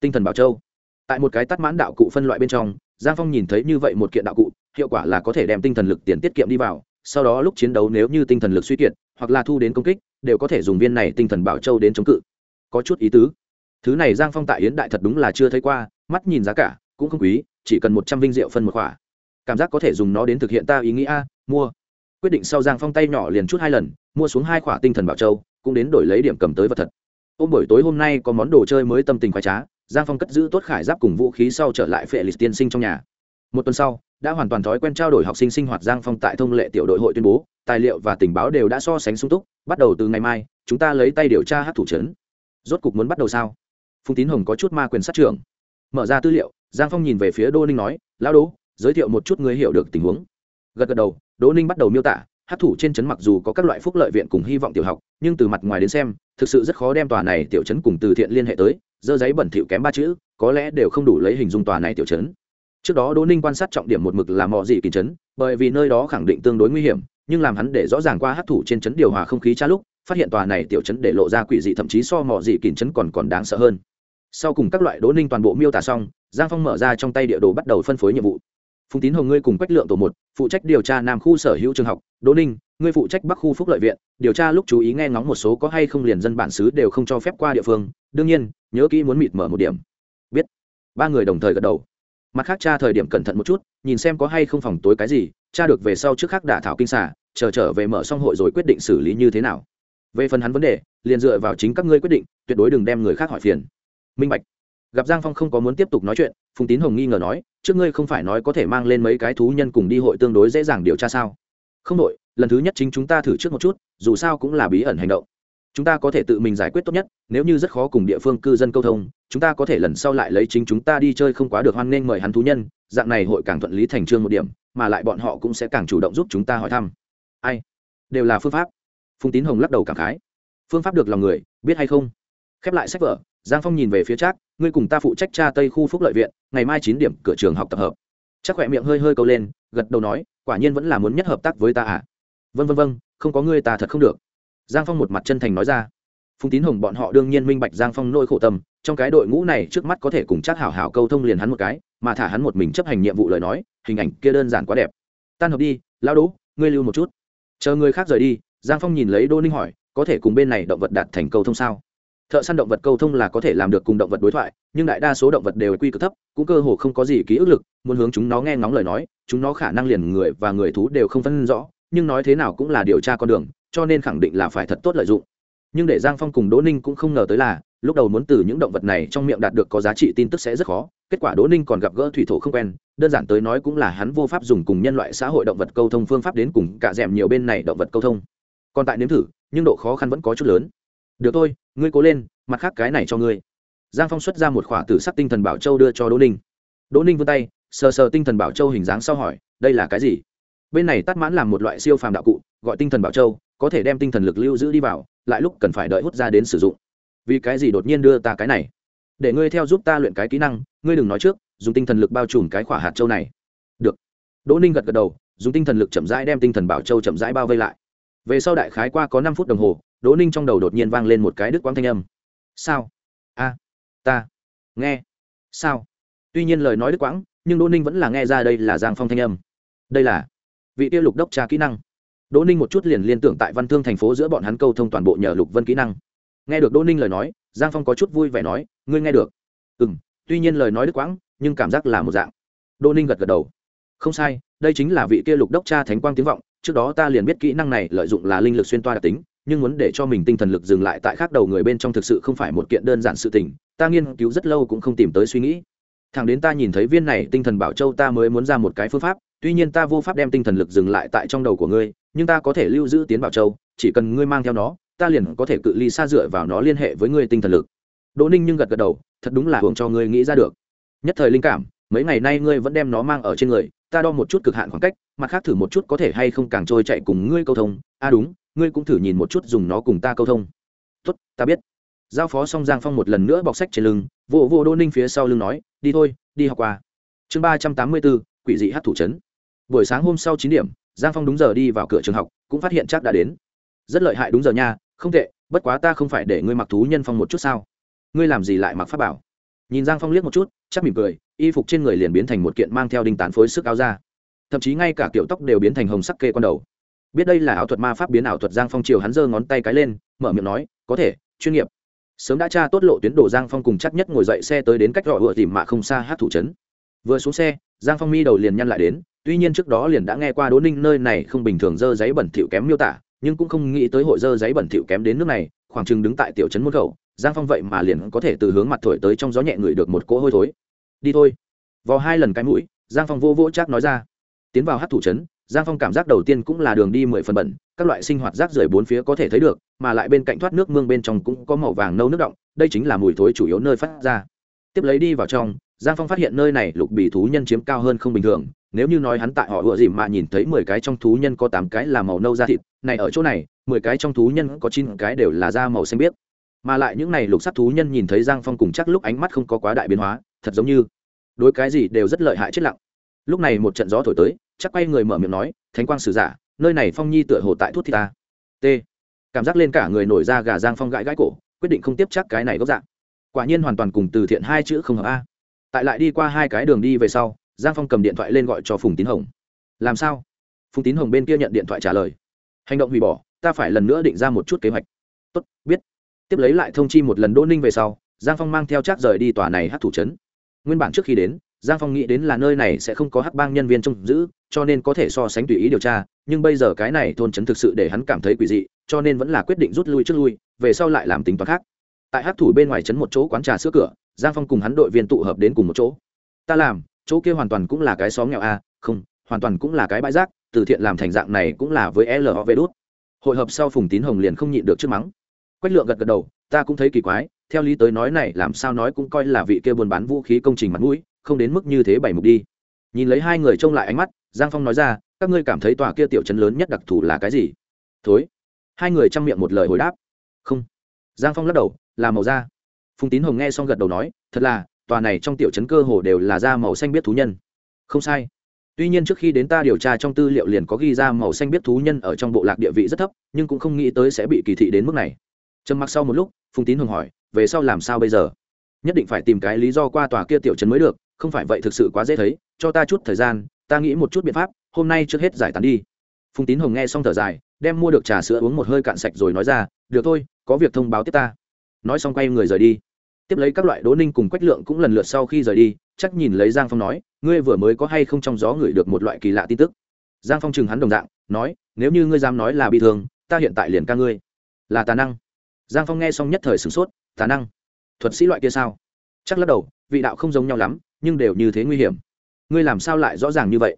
Tinh thần bảo châu. Tại một cái tắt mãn đạo cụ phân loại bên trong, giang phong nhìn thấy như vậy một kiện đạo cụ, hiệu quả là có thể đem tinh thần lực tiền tiết kiệm đi vào, sau đó lúc chiến đấu nếu như tinh thần lực suy kiệt, hoặc là thu đến công kích, đều có thể dùng viên này tinh thần bảo châu đến chống cự. Có chút ý tứ thứ này giang phong tại yến đại thật đúng là chưa thấy qua, mắt nhìn giá cả cũng không quý, chỉ cần một trăm vinh rượu phân một khỏa cảm giác có thể dùng nó đến thực hiện ta ý nghĩ a, mua. Quyết định sau giang phong tay nhỏ liền chút hai lần, mua xuống hai khỏa tinh thần bảo châu, cũng đến đổi lấy điểm cầm tới vật thật. Ôm buổi tối hôm nay có món đồ chơi mới tâm tình khoái trá, giang phong cất giữ tốt khải giáp cùng vũ khí sau trở lại phệ lịch tiên sinh trong nhà. Một tuần sau, đã hoàn toàn thói quen trao đổi học sinh sinh hoạt giang phong tại thông lệ tiểu đội hội tuyên bố, tài liệu và tình báo đều đã so sánh sung túc, bắt đầu từ ngày mai, chúng ta lấy tay điều tra hát thủ trấn. Rốt cục muốn bắt đầu sao? Phùng tín hồng có chút ma quyền sát trưởng. Mở ra tư liệu, giang phong nhìn về phía đô ninh nói, lão đỗ, giới thiệu một chút người hiểu được tình huống. Gật gật đầu, đỗ ninh bắt đầu miêu tả, hát thủ trên trấn mặc dù có các loại phúc lợi viện cùng hy vọng tiểu học, nhưng từ mặt ngoài đến xem, thực sự rất khó đem tòa này tiểu trấn cùng từ thiện liên hệ tới, dơ giấy bẩn thỉu kém ba chữ, có lẽ đều không đủ lấy hình dung tòa này tiểu trấn. Trước đó đỗ ninh quan sát trọng điểm một mực là mò dị kỳ trấn, bởi vì nơi đó khẳng định tương đối nguy hiểm, nhưng làm hắn để rõ ràng qua hát thủ trên trấn điều hòa không khí tra lúc, phát hiện tòa này tiểu trấn để lộ ra quỷ dị thậm chí so mò dị kỳ trấn còn còn đáng sợ hơn sau cùng các loại đỗ ninh toàn bộ miêu tả xong, giang phong mở ra trong tay địa đồ bắt đầu phân phối nhiệm vụ. Phùng tín hồng, ngươi cùng quách lượng tổ một, phụ trách điều tra nam khu sở hữu trường học. Đỗ ninh, ngươi phụ trách bắc khu phúc lợi viện. Điều tra lúc chú ý nghe ngóng một số có hay không liền dân bản xứ đều không cho phép qua địa phương. Đương nhiên, nhớ kỹ muốn mịt mở một điểm. Biết. Ba người đồng thời gật đầu. Mặt khác, cha thời điểm cẩn thận một chút, nhìn xem có hay không phòng tối cái gì. Cha được về sau trước khác đả thảo kinh xả chờ trở về mở xong hội rồi quyết định xử lý như thế nào. Về phần hắn vấn đề, liền dựa vào chính các ngươi quyết định, tuyệt đối đừng đem người khác hỏi phiền minh bạch. Gặp giang phong không có muốn tiếp tục nói chuyện, phùng tín hồng nghi ngờ nói, trước ngươi không phải nói có thể mang lên mấy cái thú nhân cùng đi hội tương đối dễ dàng điều tra sao? Không đội, lần thứ nhất chính chúng ta thử trước một chút, dù sao cũng là bí ẩn hành động. Chúng ta có thể tự mình giải quyết tốt nhất, nếu như rất khó cùng địa phương cư dân câu thông, chúng ta có thể lần sau lại lấy chính chúng ta đi chơi không quá được hoan nghênh mời hắn thú nhân. Dạng này hội càng thuận lý thành trương một điểm, mà lại bọn họ cũng sẽ càng chủ động giúp chúng ta hỏi thăm. Ai? Đều là phương pháp. Phùng tín hồng lắc đầu cảm khái. Phương pháp được lòng người, biết hay không? Khép lại sách vở giang phong nhìn về phía trác, ngươi cùng ta phụ trách tra tây khu phúc lợi viện, ngày mai chín điểm cửa trường học tập hợp. Chắc khỏe miệng hơi hơi câu lên, gật đầu nói, quả nhiên vẫn là muốn nhất hợp tác với ta à? Vân vân vân không có ngươi ta thật không được. Giang phong một mặt chân thành nói ra. Phùng tín hồng bọn họ đương nhiên minh bạch giang phong nỗi khổ tâm, trong cái đội ngũ này trước mắt có thể cùng chắc hảo hảo câu thông liền hắn một cái, mà thả hắn một mình chấp hành nhiệm vụ lời nói, hình ảnh kia đơn giản quá đẹp. Tan hợp đi lao đỗ ngươi lưu một chút. Chờ người khác rời đi. Giang phong nhìn lấy đô ninh hỏi, có thể cùng bên này động vật đạt thành câu thông sao? Thợ săn động vật câu thông là có thể làm được cùng động vật đối thoại, nhưng đại đa số động vật đều quy cực thấp, cũng cơ hồ không có gì ký ức lực, muốn hướng chúng nó nghe ngóng lời nói, chúng nó khả năng liền người và người thú đều không phân rõ, nhưng nói thế nào cũng là điều tra con đường, cho nên khẳng định là phải thật tốt lợi dụng. Nhưng để giang phong cùng đỗ ninh cũng không ngờ tới là, lúc đầu muốn từ những động vật này trong miệng đạt được có giá trị tin tức sẽ rất khó, kết quả đỗ ninh còn gặp gỡ thủy thổ không quen, đơn giản tới nói cũng là hắn vô pháp dùng cùng nhân loại xã hội động vật câu thông phương pháp đến cùng cả d m nhiều bên này động vật câu thông. Còn tại nếm thử, nhưng độ khó khăn vẫn có chút lớn được thôi, ngươi cố lên, mặt khác cái này cho ngươi. Giang phong xuất ra một khỏa tử sắc tinh thần bảo châu đưa cho đỗ ninh. Đỗ ninh vươn tay, sờ sờ tinh thần bảo châu hình dáng sau hỏi, đây là cái gì? Bên này tắt mãn làm một loại siêu phàm đạo cụ, gọi tinh thần bảo châu, có thể đem tinh thần lực lưu giữ đi vào, lại lúc cần phải đợi hút ra đến sử dụng. Vì cái gì đột nhiên đưa ta cái này? Để ngươi theo giúp ta luyện cái kỹ năng, ngươi đừng nói trước, dùng tinh thần lực bao trùm cái khỏa hạt châu này. Được. Đỗ ninh gật gật đầu, dùng tinh thần lực chậm rãi đem tinh thần bảo châu chậm rãi bao vây lại. Về sau đại khái qua có năm phút đồng hồ đỗ ninh trong đầu đột nhiên vang lên một cái đức quang thanh âm. Sao? A ta. Nghe. Sao? Tuy nhiên lời nói đức quãng, nhưng đỗ ninh vẫn là nghe ra đây là giang phong thanh âm. Đây là vị tiêu lục đốc tra kỹ năng. Đỗ ninh một chút liền liên tưởng tại văn thương thành phố giữa bọn hắn câu thông toàn bộ nhờ lục vân kỹ năng. Nghe được đỗ ninh lời nói, giang phong có chút vui vẻ nói, ngươi nghe được. Ừ m tuy nhiên lời nói đức quãng, nhưng cảm giác là một dạng. Đỗ ninh gật gật đầu. Không sai, đây chính là vị kia lục đốc cha thánh quang tiếng vọng, trước đó ta liền biết kỹ năng này lợi dụng là linh lực xuyên toa đặc tính nhưng muốn để cho mình tinh thần lực dừng lại tại khác đầu người bên trong thực sự không phải một kiện đơn giản sự tình, ta nghiên cứu rất lâu cũng không tìm tới suy nghĩ. Thằng đến ta nhìn thấy viên này tinh thần bảo châu ta mới muốn ra một cái phương pháp, tuy nhiên ta vô pháp đem tinh thần lực dừng lại tại trong đầu của ngươi, nhưng ta có thể lưu giữ tiến bảo châu, chỉ cần ngươi mang theo nó, ta liền có thể cự ly xa dựa vào nó liên hệ với ngươi tinh thần lực. Đỗ ninh nhưng gật gật đầu, thật đúng là hưởng cho ngươi nghĩ ra được. Nhất thời linh cảm, mấy ngày nay ngươi vẫn đem nó mang ở trên người, ta đo một chút cực hạn khoảng cách, mặt khác thử một chút có thể hay không càng trôi chạy cùng ngươi câu thông. A à đúng ngươi cũng thử nhìn một chút dùng nó cùng ta câu thông. Tốt, ta biết. Giao phó xong giang phong một lần nữa bọc sách trên lưng vô vô đô ninh phía sau lưng nói, đi thôi, đi học qua. Chương ba trăm tám mươi bốn, quỷ dị hát thủ trấn buổi sáng hôm sau chín điểm, giang phong đúng giờ đi vào cửa trường học, cũng phát hiện chắc đã đến. Rất lợi hại đúng giờ nha, không tệ, bất quá ta không phải để ngươi mặc thú nhân phong một chút sao? Ngươi làm gì lại mặc pháp bảo? Nhìn giang phong liếc một chút, chắc mỉm cười, y phục trên người liền biến thành một kiện mang theo đinh tán phối sức áo ra thậm chí ngay cả kiểu tóc đều biến thành hồng sắc kê con đầu biết đây là ảo thuật ma pháp biến ảo thuật giang phong triều hắn giơ ngón tay cái lên, mở miệng nói, có thể, chuyên nghiệp. Sớm đã tra tốt lộ tuyến đồ giang phong cùng chắc nhất ngồi dậy xe tới đến cách gọi vựa tìm mạ không xa hát thủ trấn. Vừa xuống xe, giang phong mi đầu liền nhăn lại đến, tuy nhiên trước đó liền đã nghe qua đố ninh nơi này không bình thường dơ giấy bẩn thỉu kém miêu tả, nhưng cũng không nghĩ tới hội dơ giấy bẩn thỉu kém đến nước này, khoảng chừng đứng tại tiểu trấn môn khẩu, giang phong vậy mà liền có thể từ hướng mặt thổi tới trong gió nhẹ ngửi được một cỗ hôi thối. Đi thôi. Vào hai lần cái mũi, giang phong vô vỗ chắc nói ra. Tiến vào hát thủ trấn giang phong cảm giác đầu tiên cũng là đường đi mười phần bẩn, các loại sinh hoạt rác rưởi bốn phía có thể thấy được, mà lại bên cạnh thoát nước mương bên trong cũng có màu vàng nâu nước động, đây chính là mùi thối chủ yếu nơi phát ra. Tiếp lấy đi vào trong, giang phong phát hiện nơi này lục bì thú nhân chiếm cao hơn không bình thường, nếu như nói hắn tại họ ựa dìm mà nhìn thấy mười cái trong thú nhân có tám cái là màu nâu da thịt, này ở chỗ này, mười cái trong thú nhân có chín cái đều là da màu xanh biếc. Mà lại những này lục sắc thú nhân nhìn thấy giang phong cùng chắc lúc ánh mắt không có quá đại biến hóa, thật giống như đối cái gì đều rất lợi hại chết lặng. Lúc này một trận gió thổi tới chắc quay người mở miệng nói, thánh quang sử giả, nơi này phong nhi tựa hồ tại thuốc thì ta. T. Cảm giác lên cả người nổi ra gà giang phong gãi gãi cổ, quyết định không tiếp chắc cái này gốc dạng quả nhiên hoàn toàn cùng từ thiện hai chữ không hợp a. Tại lại đi qua hai cái đường đi về sau, giang phong cầm điện thoại lên gọi cho phùng tín hồng. Làm sao? Phùng tín hồng bên kia nhận điện thoại trả lời. Hành động hủy bỏ, ta phải lần nữa định ra một chút kế hoạch. Tốt, biết. Tiếp lấy lại thông chi một lần đỗ ninh về sau, giang phong mang theo chắc rời đi tòa này hát thủ trấn. Nguyên bản trước khi đến giang phong nghĩ đến là nơi này sẽ không có hắc bang nhân viên trông giữ, cho nên có thể so sánh tùy ý điều tra, nhưng bây giờ cái này thôn trấn thực sự để hắn cảm thấy quỷ dị, cho nên vẫn là quyết định rút lui trước lui, về sau lại làm tính toán khác. Tại hát thủ bên ngoài trấn một chỗ quán trà sữa cửa, giang phong cùng hắn đội viên tụ hợp đến cùng một chỗ. Ta làm, chỗ kia hoàn toàn cũng là cái xóm nghèo a, không, hoàn toàn cũng là cái bãi rác, từ thiện làm thành dạng này cũng là với lov đút. Hội hợp sau phùng tín hồng liền không nhịn được trước mắng. Quách lượng gật gật đầu, ta cũng thấy kỳ quái, theo lý tới nói này làm sao nói cũng coi là vị kia buôn bán vũ khí công trình mặt mũi không đến mức như thế bảy mục đi. Nhìn lấy hai người trông lại ánh mắt, giang phong nói ra, các ngươi cảm thấy tòa kia tiểu chấn lớn nhất đặc thù là cái gì? Thối. Hai người chăm miệng một lời hồi đáp. Không. Giang phong lắc đầu, là màu da. Phùng tín hồng nghe xong gật đầu nói, thật là, tòa này trong tiểu chấn cơ hồ đều là da màu xanh biết thú nhân. Không sai. Tuy nhiên trước khi đến ta điều tra trong tư liệu liền có ghi ra màu xanh biết thú nhân ở trong bộ lạc địa vị rất thấp, nhưng cũng không nghĩ tới sẽ bị kỳ thị đến mức này. Trầm mặc sau một lúc, phùng tín hồng hỏi, về sau làm sao bây giờ? Nhất định phải tìm cái lý do qua tòa kia tiểu trấn mới được không phải vậy thực sự quá dễ thấy, cho ta chút thời gian, ta nghĩ một chút biện pháp, hôm nay trước hết giải tán đi. Phùng tín hồng nghe xong thở dài, đem mua được trà sữa uống một hơi cạn sạch rồi nói ra, được thôi, có việc thông báo tiếp ta. Nói xong quay người rời đi. Tiếp lấy các loại đố ninh cùng quách lượng cũng lần lượt sau khi rời đi, chắc nhìn lấy giang phong nói, ngươi vừa mới có hay không trong gió ngửi được một loại kỳ lạ tin tức? Giang phong chừng hắn đồng dạng, nói, nếu như ngươi dám nói là bị thương, ta hiện tại liền ca ngươi. Là tà năng. Giang phong nghe xong nhất thời sửng sốt, tà năng? Thuật sĩ loại kia sao? Chắc lắc đầu, vị đạo không giống nhau lắm nhưng đều như thế nguy hiểm. Ngươi làm sao lại rõ ràng như vậy?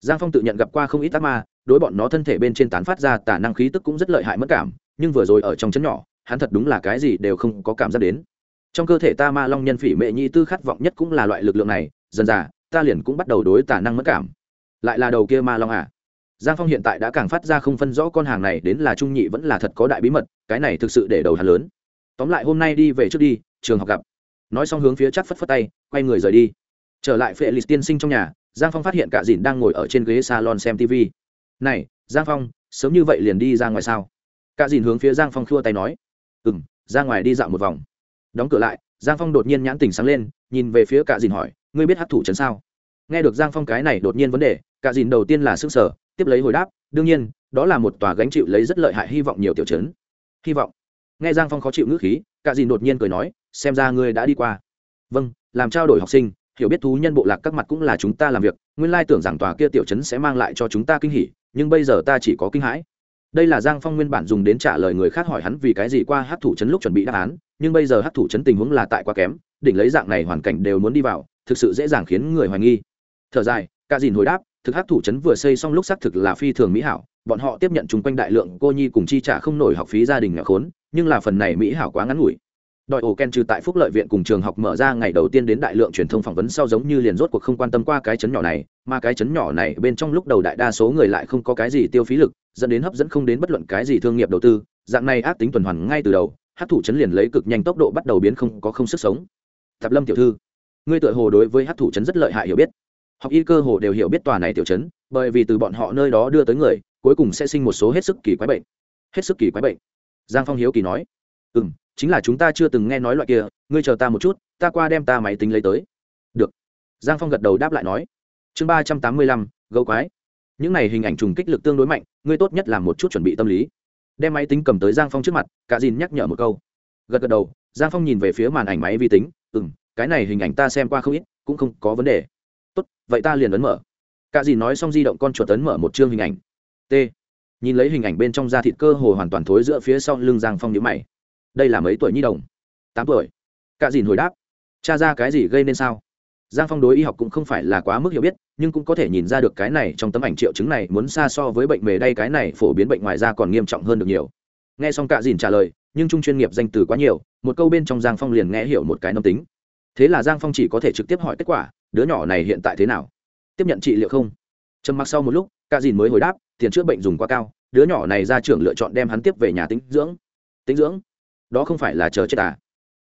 Giang phong tự nhận gặp qua không ít ác ma, đối bọn nó thân thể bên trên tán phát ra tà năng khí tức cũng rất lợi hại mất cảm, nhưng vừa rồi ở trong chấn nhỏ, hắn thật đúng là cái gì đều không có cảm giác đến. Trong cơ thể ta ma long nhân phỉ mệ nhi tư khát vọng nhất cũng là loại lực lượng này, dần dà, ta liền cũng bắt đầu đối tà năng mất cảm. Lại là đầu kia ma long à? Giang phong hiện tại đã càng phát ra không phân rõ con hàng này đến là trung nhị vẫn là thật có đại bí mật, cái này thực sự để đầu hắn lớn. Tóm lại hôm nay đi về trước đi, trường học gặp. Nói xong hướng phía chắc phất phất tay, quay người rời đi trở lại phệ lịch tiên sinh trong nhà, giang phong phát hiện cả dìn đang ngồi ở trên ghế salon xem tv này, giang phong, sớm như vậy liền đi ra ngoài sao? Cả dìn hướng phía giang phong khua tay nói. Ừ m ra ngoài đi dạo một vòng. Đóng cửa lại, giang phong đột nhiên nhãn tình sáng lên, nhìn về phía cả dìn hỏi, ngươi biết hát thủ trấn sao? Nghe được giang phong cái này đột nhiên vấn đề, cả dìn đầu tiên là s ư n g sở tiếp lấy hồi đáp, đương nhiên, đó là một tòa gánh chịu lấy rất lợi hại hy vọng nhiều tiểu trấn. Hy vọng? Nghe giang phong khó chịu ngữ khí, cả dìn đột nhiên cười nói, xem ra ngươi đã đi qua. Vâng làm trao đổi học sinh hiểu biết thú nhân bộ lạc các mặt cũng là chúng ta làm việc, nguyên lai tưởng rằng tòa kia tiểu trấn sẽ mang lại cho chúng ta kinh hỉ, nhưng bây giờ ta chỉ có kinh hãi. Đây là giang phong nguyên bản dùng đến trả lời người khác hỏi hắn vì cái gì qua hát thủ trấn lúc chuẩn bị đáp án, nhưng bây giờ hát thủ trấn tình huống là tại quá kém, đỉnh lấy dạng này hoàn cảnh đều muốn đi vào, thực sự dễ dàng khiến người hoài nghi. Thở dài, ca dìn hồi đáp, thực hát thủ trấn vừa xây xong lúc xác thực là phi thường mỹ hảo, bọn họ tiếp nhận chung quanh đại lượng cô nhi cùng chi trả không nổi học phí gia đình nghèo khốn, nhưng là phần này mỹ hảo quá ngắn ngủi đòi ổ ken trừ tại phúc lợi viện cùng trường học mở ra ngày đầu tiên đến đại lượng truyền thông phỏng vấn sau giống như liền rốt cuộc không quan tâm qua cái chấn nhỏ này, mà cái chấn nhỏ này bên trong lúc đầu đại đa số người lại không có cái gì tiêu phí lực, dẫn đến hấp dẫn không đến bất luận cái gì thương nghiệp đầu tư, dạng này ác tính tuần hoàn ngay từ đầu, hát thủ chấn liền lấy cực nhanh tốc độ bắt đầu biến không có không sức sống. Thập lâm tiểu thư, ngươi tự hồ đối với hát thủ chấn rất lợi hại hiểu biết. Học y cơ hồ đều hiểu biết tòa này tiểu chấn, bởi vì từ bọn họ nơi đó đưa tới người, cuối cùng sẽ sinh một số hết sức kỳ quái bệnh. Hết sức kỳ quái bệnh. Giang phong hiếu kỳ nói. Ừ m chính là chúng ta chưa từng nghe nói loại kia, ngươi chờ ta một chút, ta qua đem ta máy tính lấy tới. Được. Giang phong gật đầu đáp lại nói. Chương ba trăm tám mươi lăm, gấu quái. Những này hình ảnh trùng kích lực tương đối mạnh, ngươi tốt nhất làm một chút chuẩn bị tâm lý. Đem máy tính cầm tới giang phong trước mặt, cả dìn nhắc nhở một câu. Gật gật đầu, giang phong nhìn về phía màn ảnh máy vi tính ừ m cái này hình ảnh ta xem qua không ít, cũng không có vấn đề. Tốt, vậy ta liền ấn mở. Cả dìn nói xong di động con chuột ấn mở một chương hình ảnh. T. Nhìn lấy hình ảnh bên trong da thịt cơ hồ hoàn toàn thối giữa phía sau lưng giang phong nhữ mày đây là mấy tuổi nhi đồng? Tám tuổi. Cả dìn hồi đáp. Cha ra cái gì gây nên sao? Giang phong đối y học cũng không phải là quá mức hiểu biết, nhưng cũng có thể nhìn ra được cái này trong tấm ảnh triệu chứng này muốn xa so với bệnh mề đay cái này phổ biến bệnh ngoài ra còn nghiêm trọng hơn được nhiều. Nghe xong cạ dìn trả lời, nhưng trung chuyên nghiệp danh từ quá nhiều, một câu bên trong giang phong liền nghe hiểu một cái nông tính. Thế là giang phong chỉ có thể trực tiếp hỏi kết quả, đứa nhỏ này hiện tại thế nào? Tiếp nhận trị liệu không? Trầm mặc sau một lúc cạ dìn mới hồi đáp, tiền chữa bệnh dùng quá cao, đứa nhỏ này ra trưởng lựa chọn đem hắn tiếp về nhà tính dưỡng. Tính dưỡng? Đó không phải là chờ chết à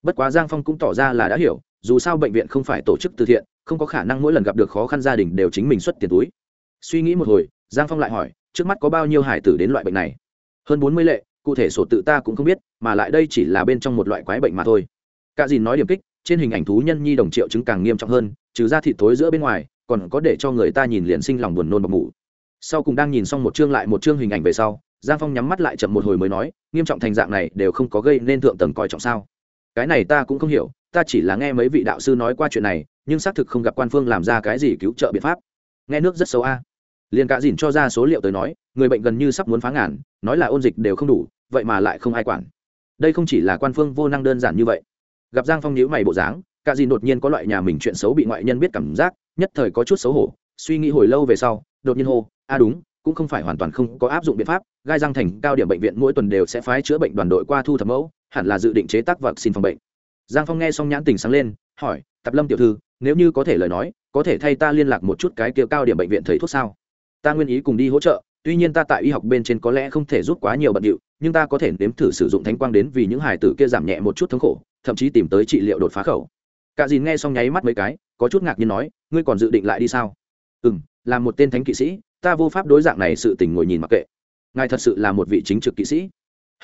bất quá giang phong cũng tỏ ra là đã hiểu, dù sao bệnh viện không phải tổ chức từ thiện, không có khả năng mỗi lần gặp được khó khăn gia đình đều chính mình xuất tiền túi. Suy nghĩ một hồi, giang phong lại hỏi, trước mắt có bao nhiêu hải tử đến loại bệnh này? Hơn bốn mươi lệ, cụ thể sổ tự ta cũng không biết, mà lại đây chỉ là bên trong một loại quái bệnh mà thôi. Cả dìn nói điểm kích, trên hình ảnh thú nhân nhi đồng triệu chứng càng nghiêm trọng hơn, trừ ra thịt thối giữa bên ngoài, còn có để cho người ta nhìn liền sinh lòng buồn nôn bọc mủ. Sau cùng đang nhìn xong một chương lại một chương hình ảnh về sau giang phong nhắm mắt lại chậm một hồi mới nói, nghiêm trọng thành dạng này đều không có gây nên thượng tầng coi trọng sao? Cái này ta cũng không hiểu, ta chỉ là nghe mấy vị đạo sư nói qua chuyện này, nhưng xác thực không gặp quan phương làm ra cái gì cứu trợ biện pháp. Nghe nước rất xấu a. Liền cả dìn cho ra số liệu tới nói, người bệnh gần như sắp muốn phá ngàn, nói là ôn dịch đều không đủ, vậy mà lại không ai quản. Đây không chỉ là quan phương vô năng đơn giản như vậy. Gặp giang phong nhíu mày bộ dáng cả dìn đột nhiên có loại nhà mình chuyện xấu bị ngoại nhân biết cảm giác, nhất thời có chút xấu hổ, suy nghĩ hồi lâu về sau, đột nhiên hô, a, đúng cũng không phải hoàn toàn không có áp dụng biện pháp, gai răng thành cao điểm bệnh viện mỗi tuần đều sẽ phái chữa bệnh đoàn đội qua thu thập mẫu, hẳn là dự định chế tác vật xin phòng bệnh. Giang phong nghe xong nhãn tình sáng lên, hỏi tập lâm tiểu thư, nếu như có thể lời nói, có thể thay ta liên lạc một chút cái kia cao điểm bệnh viện thầy thuốc sao? Ta nguyên ý cùng đi hỗ trợ, tuy nhiên ta tại y học bên trên có lẽ không thể giúp quá nhiều bận điệu, nhưng ta có thể nếm thử sử dụng thánh quang đến vì những hài tử kia giảm nhẹ một chút thống khổ, thậm chí tìm tới trị liệu đột phá khẩu. Cả dìn nghe xong nháy mắt mấy cái, có chút ngạc nhiên nói, ngươi còn dự định lại đi sao? Ừ m là một tên thánh kỵ sĩ ta vô pháp đối dạng này sự tình ngồi nhìn mặc kệ. Ngài thật sự là một vị chính trực kỵ sĩ.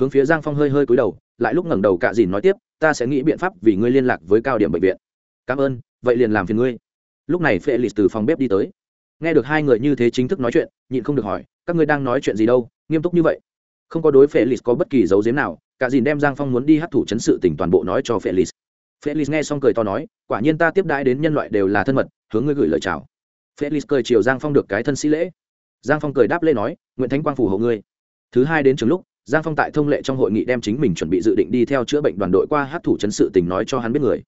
Hướng phía giang phong hơi hơi cúi đầu, lại lúc ngẩng đầu cạ dìn nói tiếp, ta sẽ nghĩ biện pháp vì ngươi liên lạc với cao điểm bệnh viện. Cảm ơn, vậy liền làm phiền ngươi. Lúc này phê lịch từ phòng bếp đi tới. Nghe được hai người như thế chính thức nói chuyện, nhịn không được hỏi, các ngươi đang nói chuyện gì đâu, nghiêm túc như vậy. Không có đối phê lịch có bất kỳ dấu diếm nào cả dìn đem giang phong muốn đi hát thủ chấn sự tỉnh toàn bộ nói cho phê lịch. Phê lịch nghe xong cười to nói, quả nhiên ta tiếp đãi đến nhân loại đều là thân mật, hướng ngươi gửi lời chào. Phê lịch cười chiều giang phong được cái thân sĩ lễ giang phong cười đáp lê nói nguyễn thánh quang phù hộ ngươi. Thứ hai đến trường lúc, giang phong tại thông lệ trong hội nghị đem chính mình chuẩn bị dự định đi theo chữa bệnh đoàn đội qua hát thủ chấn sự tình nói cho hắn biết người.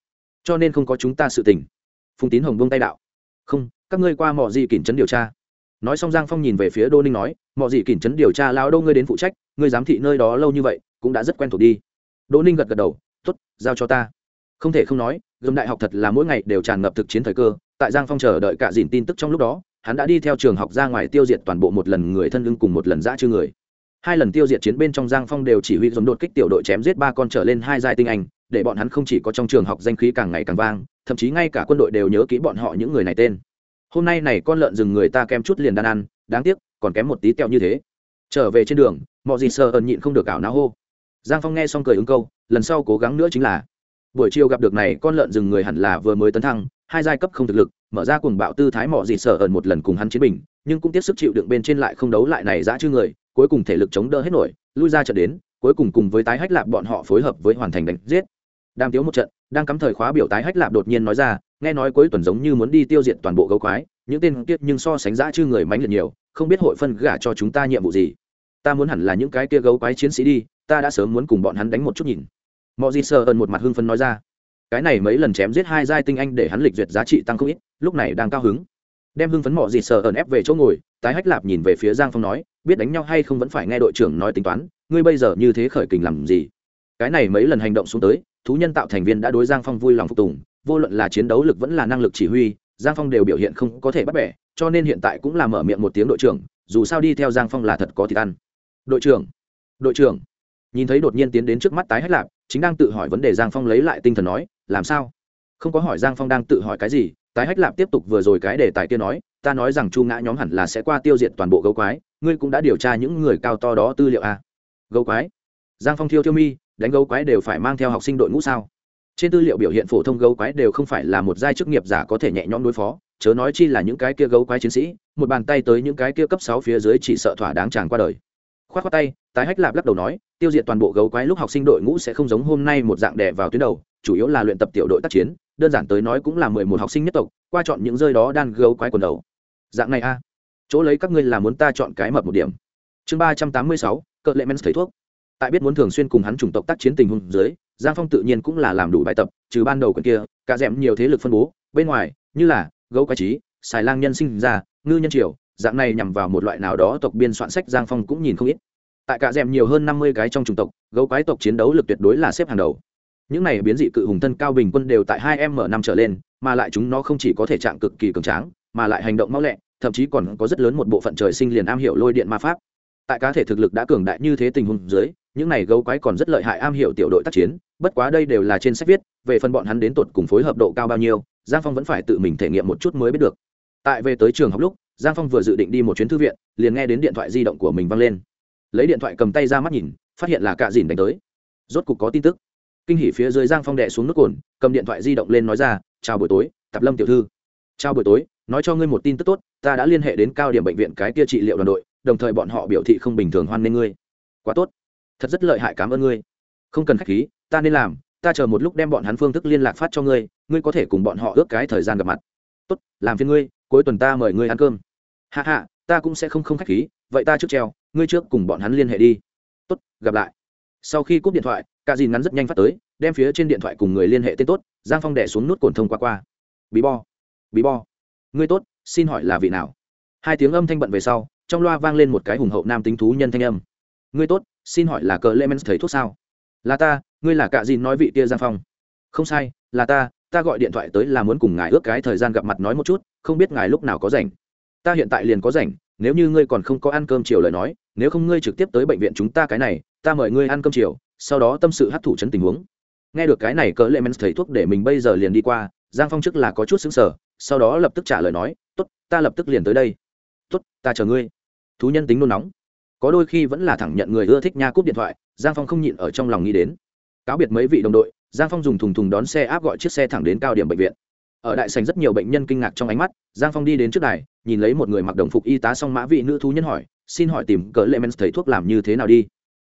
Cho nên không có chúng ta sự tình. Phùng tín hồng bông tay đạo, không, các ngươi qua mọi gì kỉnh chấn điều tra. Nói xong giang phong nhìn về phía đô ninh nói mọi gì kỉnh chấn điều tra lao đâu ngươi đến phụ trách, ngươi giám thị nơi đó lâu như vậy, cũng đã rất quen thuộc đi. Đô ninh gật gật đầu t ố t giao cho ta. Không thể không nói gồm đại học thật là mỗi ngày đều tràn ngập thực chiến thời cơ, tại giang phong chờ đợi cả dìn tin tức trong lúc đó hắn đã đi theo trường học ra ngoài tiêu diệt toàn bộ một lần người thân lưng cùng một lần dã chư người. Hai lần tiêu diệt chiến bên trong giang phong đều chỉ huy dồn đột kích tiểu đội chém giết ba con trở lên hai giai tinh anh, để bọn hắn không chỉ có trong trường học danh khí càng ngày càng vang, thậm chí ngay cả quân đội đều nhớ kỹ bọn họ những người này tên. Hôm nay này con lợn rừng người ta kém chút liền đan ăn, đáng tiếc, còn kém một tí teo như thế. Trở về trên đường, mọi gì sờ ẩn nhịn không được ảo não hô. Giang phong nghe xong cười ứng câu, lần sau cố gắng nữa chính là, buổi chiều gặp được này con lợn rừng người hẳn là vừa mới tấn thăng hai giai cấp không thực lực, mở ra cuồng bạo tư thái mỏ dịt sở ẩn một lần cùng hắn chiến bình, nhưng cũng tiếp sức chịu đựng bên trên lại không đấu lại này dã chư người, cuối cùng thể lực chống đỡ hết nổi, lui ra trận đến, cuối cùng cùng với tái hách lạp bọn họ phối hợp với hoàn thành đánh giết. Đang tiếu một trận, đang cắm thời khóa biểu tái hách lạp đột nhiên nói ra, nghe nói cuối tuần giống như muốn đi tiêu diệt toàn bộ gấu quái, những tên kiết nhưng so sánh dã chư người mánh liệt nhiều, không biết hội phân gả cho chúng ta nhiệm vụ gì. Ta muốn hẳn là những cái kia gấu quái chiến sĩ đi, ta đã sớm muốn cùng bọn hắn đánh một chút nhìn. Mọi gì sợ ẩn một mặt hưng phấn nói ra cái này mấy lần chém giết hai giai tinh anh để hắn lịch duyệt giá trị tăng không ít, lúc này đang cao hứng. Đem hưng phấn mọ gì sờ ẩn ép về chỗ ngồi, tái hách lạp nhìn về phía giang phong nói, biết đánh nhau hay không vẫn phải nghe đội trưởng nói tính toán, ngươi bây giờ như thế khởi kình làm gì? Cái này mấy lần hành động xuống tới, thú nhân tạo thành viên đã đối giang phong vui lòng phục tùng, vô luận là chiến đấu lực vẫn là năng lực chỉ huy, giang phong đều biểu hiện không có thể bắt bẻ, cho nên hiện tại cũng là mở miệng một tiếng đội trưởng, dù sao đi theo giang phong là thật có thịt ăn. Đội trưởng đội trưởng. Nhìn thấy đột nhiên tiến đến trước mắt tái hách lạp, chính đang tự hỏi vấn đề giang phong lấy lại tinh thần nói làm sao? Không có hỏi giang phong đang tự hỏi cái gì, tái hách lạp tiếp tục vừa rồi cái đề tài kia nói, ta nói rằng chu ngã nhóm hẳn là sẽ qua tiêu diệt toàn bộ gấu quái, ngươi cũng đã điều tra những người cao to đó tư liệu à? gấu quái? Giang phong thiêu thiêu mi, đánh gấu quái đều phải mang theo học sinh đội ngũ sao? Trên tư liệu biểu hiện phổ thông gấu quái đều không phải là một giai chức nghiệp giả có thể nhẹ nhõm đối phó, chớ nói chi là những cái kia gấu quái chiến sĩ, một bàn tay tới những cái kia cấp sáu phía dưới chỉ sợ thỏa đáng chàng qua đời k h o á t k tay, tái hách lạp lắc đầu nói, tiêu diệt toàn bộ gấu quái lúc học sinh đội ngũ sẽ không giống hôm nay một dạng đè vào tuyến đầu, chủ yếu là luyện tập tiểu đội tác chiến, đơn giản tới nói cũng là mười một học sinh nhất tộc, qua chọn những rơi đó đan gấu quái quần đầu. Dạng này a. Chỗ lấy các ngươi là muốn ta chọn cái mập một điểm. Chương ba trăm tám mươi sáu cỡ lệ men thấy thuốc. Tại biết muốn thường xuyên cùng hắn chủng tộc tác chiến tình huống dưới, giang phong tự nhiên cũng là làm đủ bài tập, trừ ban đầu quyền kia, cả d nhiều thế lực phân bố, bên ngoài, như là gấu quái trí, xài lang nhân sinh ra, ngư nhân triều dạng này nhằm vào một loại nào đó tộc biên soạn sách giang phong cũng nhìn không ít. Tại cả d nhiều hơn năm mươi cái trong chủng tộc, gấu quái tộc chiến đấu lực tuyệt đối là xếp hàng đầu. Những này biến dị cự hùng thân cao bình quân đều tại hai m năm trở lên, mà lại chúng nó không chỉ có thể trạng cực kỳ cường tráng, mà lại hành động mau lẹ, thậm chí còn có rất lớn một bộ phận trời sinh liền am hiểu lôi điện ma pháp. Tại cá thể thực lực đã cường đại như thế tình huống dưới, những này gấu quái còn rất lợi hại am hiểu tiểu đội tác chiến, bất quá đây đều là trên sách viết, về phần bọn hắn đến tột cùng phối hợp độ cao bao nhiêu, giang phong vẫn phải tự mình thể nghiệm một chút mới biết được. Tại về tới trường học lúc giang phong vừa dự định đi một chuyến thư viện, liền nghe đến điện thoại di động của mình văng lên. Lấy điện thoại cầm tay ra mắt nhìn, phát hiện là cạ dìn đánh tới. Rốt cục có tin tức. Kinh hỉ phía dưới giang phong đệ xuống nước cồn, cầm điện thoại di động lên nói ra, chào buổi tối, tạp lâm tiểu thư. Chào buổi tối, nói cho ngươi một tin tức tốt, ta đã liên hệ đến cao điểm bệnh viện cái kia trị liệu đoàn đội, đồng thời bọn họ biểu thị không bình thường hoan nghênh ngươi. Quá tốt. Thật rất lợi hại, cảm ơn ngươi. Không cần khách khí, ta nên làm, ta chờ một lúc đem bọn hắn phương thức liên lạc phát cho ngươi ngươi có thể cùng bọn họ ước cái thời gian gặp mặt. Tốt, làm phiền ngươi cuối tuần ta mời ngươi ăn cơm. Hạ hạ ta cũng sẽ không không khách khí, vậy ta trước treo, ngươi trước cùng bọn hắn liên hệ đi. Tốt, gặp lại. Sau khi cúp điện thoại cả dìn ngắn rất nhanh phát tới, đem phía trên điện thoại cùng người liên hệ tên tốt, giang phong đẻ xuống nút cồn thông qua qua. Bí bo bí bo. Ngươi tốt, xin hỏi là vị nào? Hai tiếng âm thanh bận về sau, trong loa vang lên một cái hùng hậu nam tính thú nhân thanh âm. Ngươi tốt, xin hỏi là cờ lemens thầy thuốc sao? Là ta, ngươi là cạ dìn nói vị kia giang phong. Không sai, là ta ta gọi điện thoại tới là muốn cùng ngài ước cái thời gian gặp mặt nói một chút, không biết ngài lúc nào có rảnh. Ta hiện tại liền có rảnh, nếu như ngươi còn không có ăn cơm chiều lời nói, nếu không ngươi trực tiếp tới bệnh viện chúng ta cái này, ta mời ngươi ăn cơm chiều, sau đó tâm sự hấp thụ chấn tình huống. Nghe được cái này cỡ lệ men thầy thuốc để mình bây giờ liền đi qua, giang phong trước là có chút xứng sở sau đó lập tức trả lời nói t ố t ta lập tức liền tới đây. T ố t ta chờ ngươi. Thú nhân tính nôn nóng. Có đôi khi vẫn là thẳng nhận người ưa thích nha cúp điện thoại, giang phong không nhịn ở trong lòng nghĩ đến. Cáo biệt mấy vị đồng đội giang phong dùng thùng thùng đón xe áp gọi chiếc xe thẳng đến cao điểm bệnh viện. Ở đại sành rất nhiều bệnh nhân kinh ngạc trong ánh mắt, giang phong đi đến trước đài, nhìn lấy một người mặc đồng phục y tá song mã vị nữ thú nhân hỏi, xin hỏi tìm cỡ lệ men thầy thuốc làm như thế nào đi?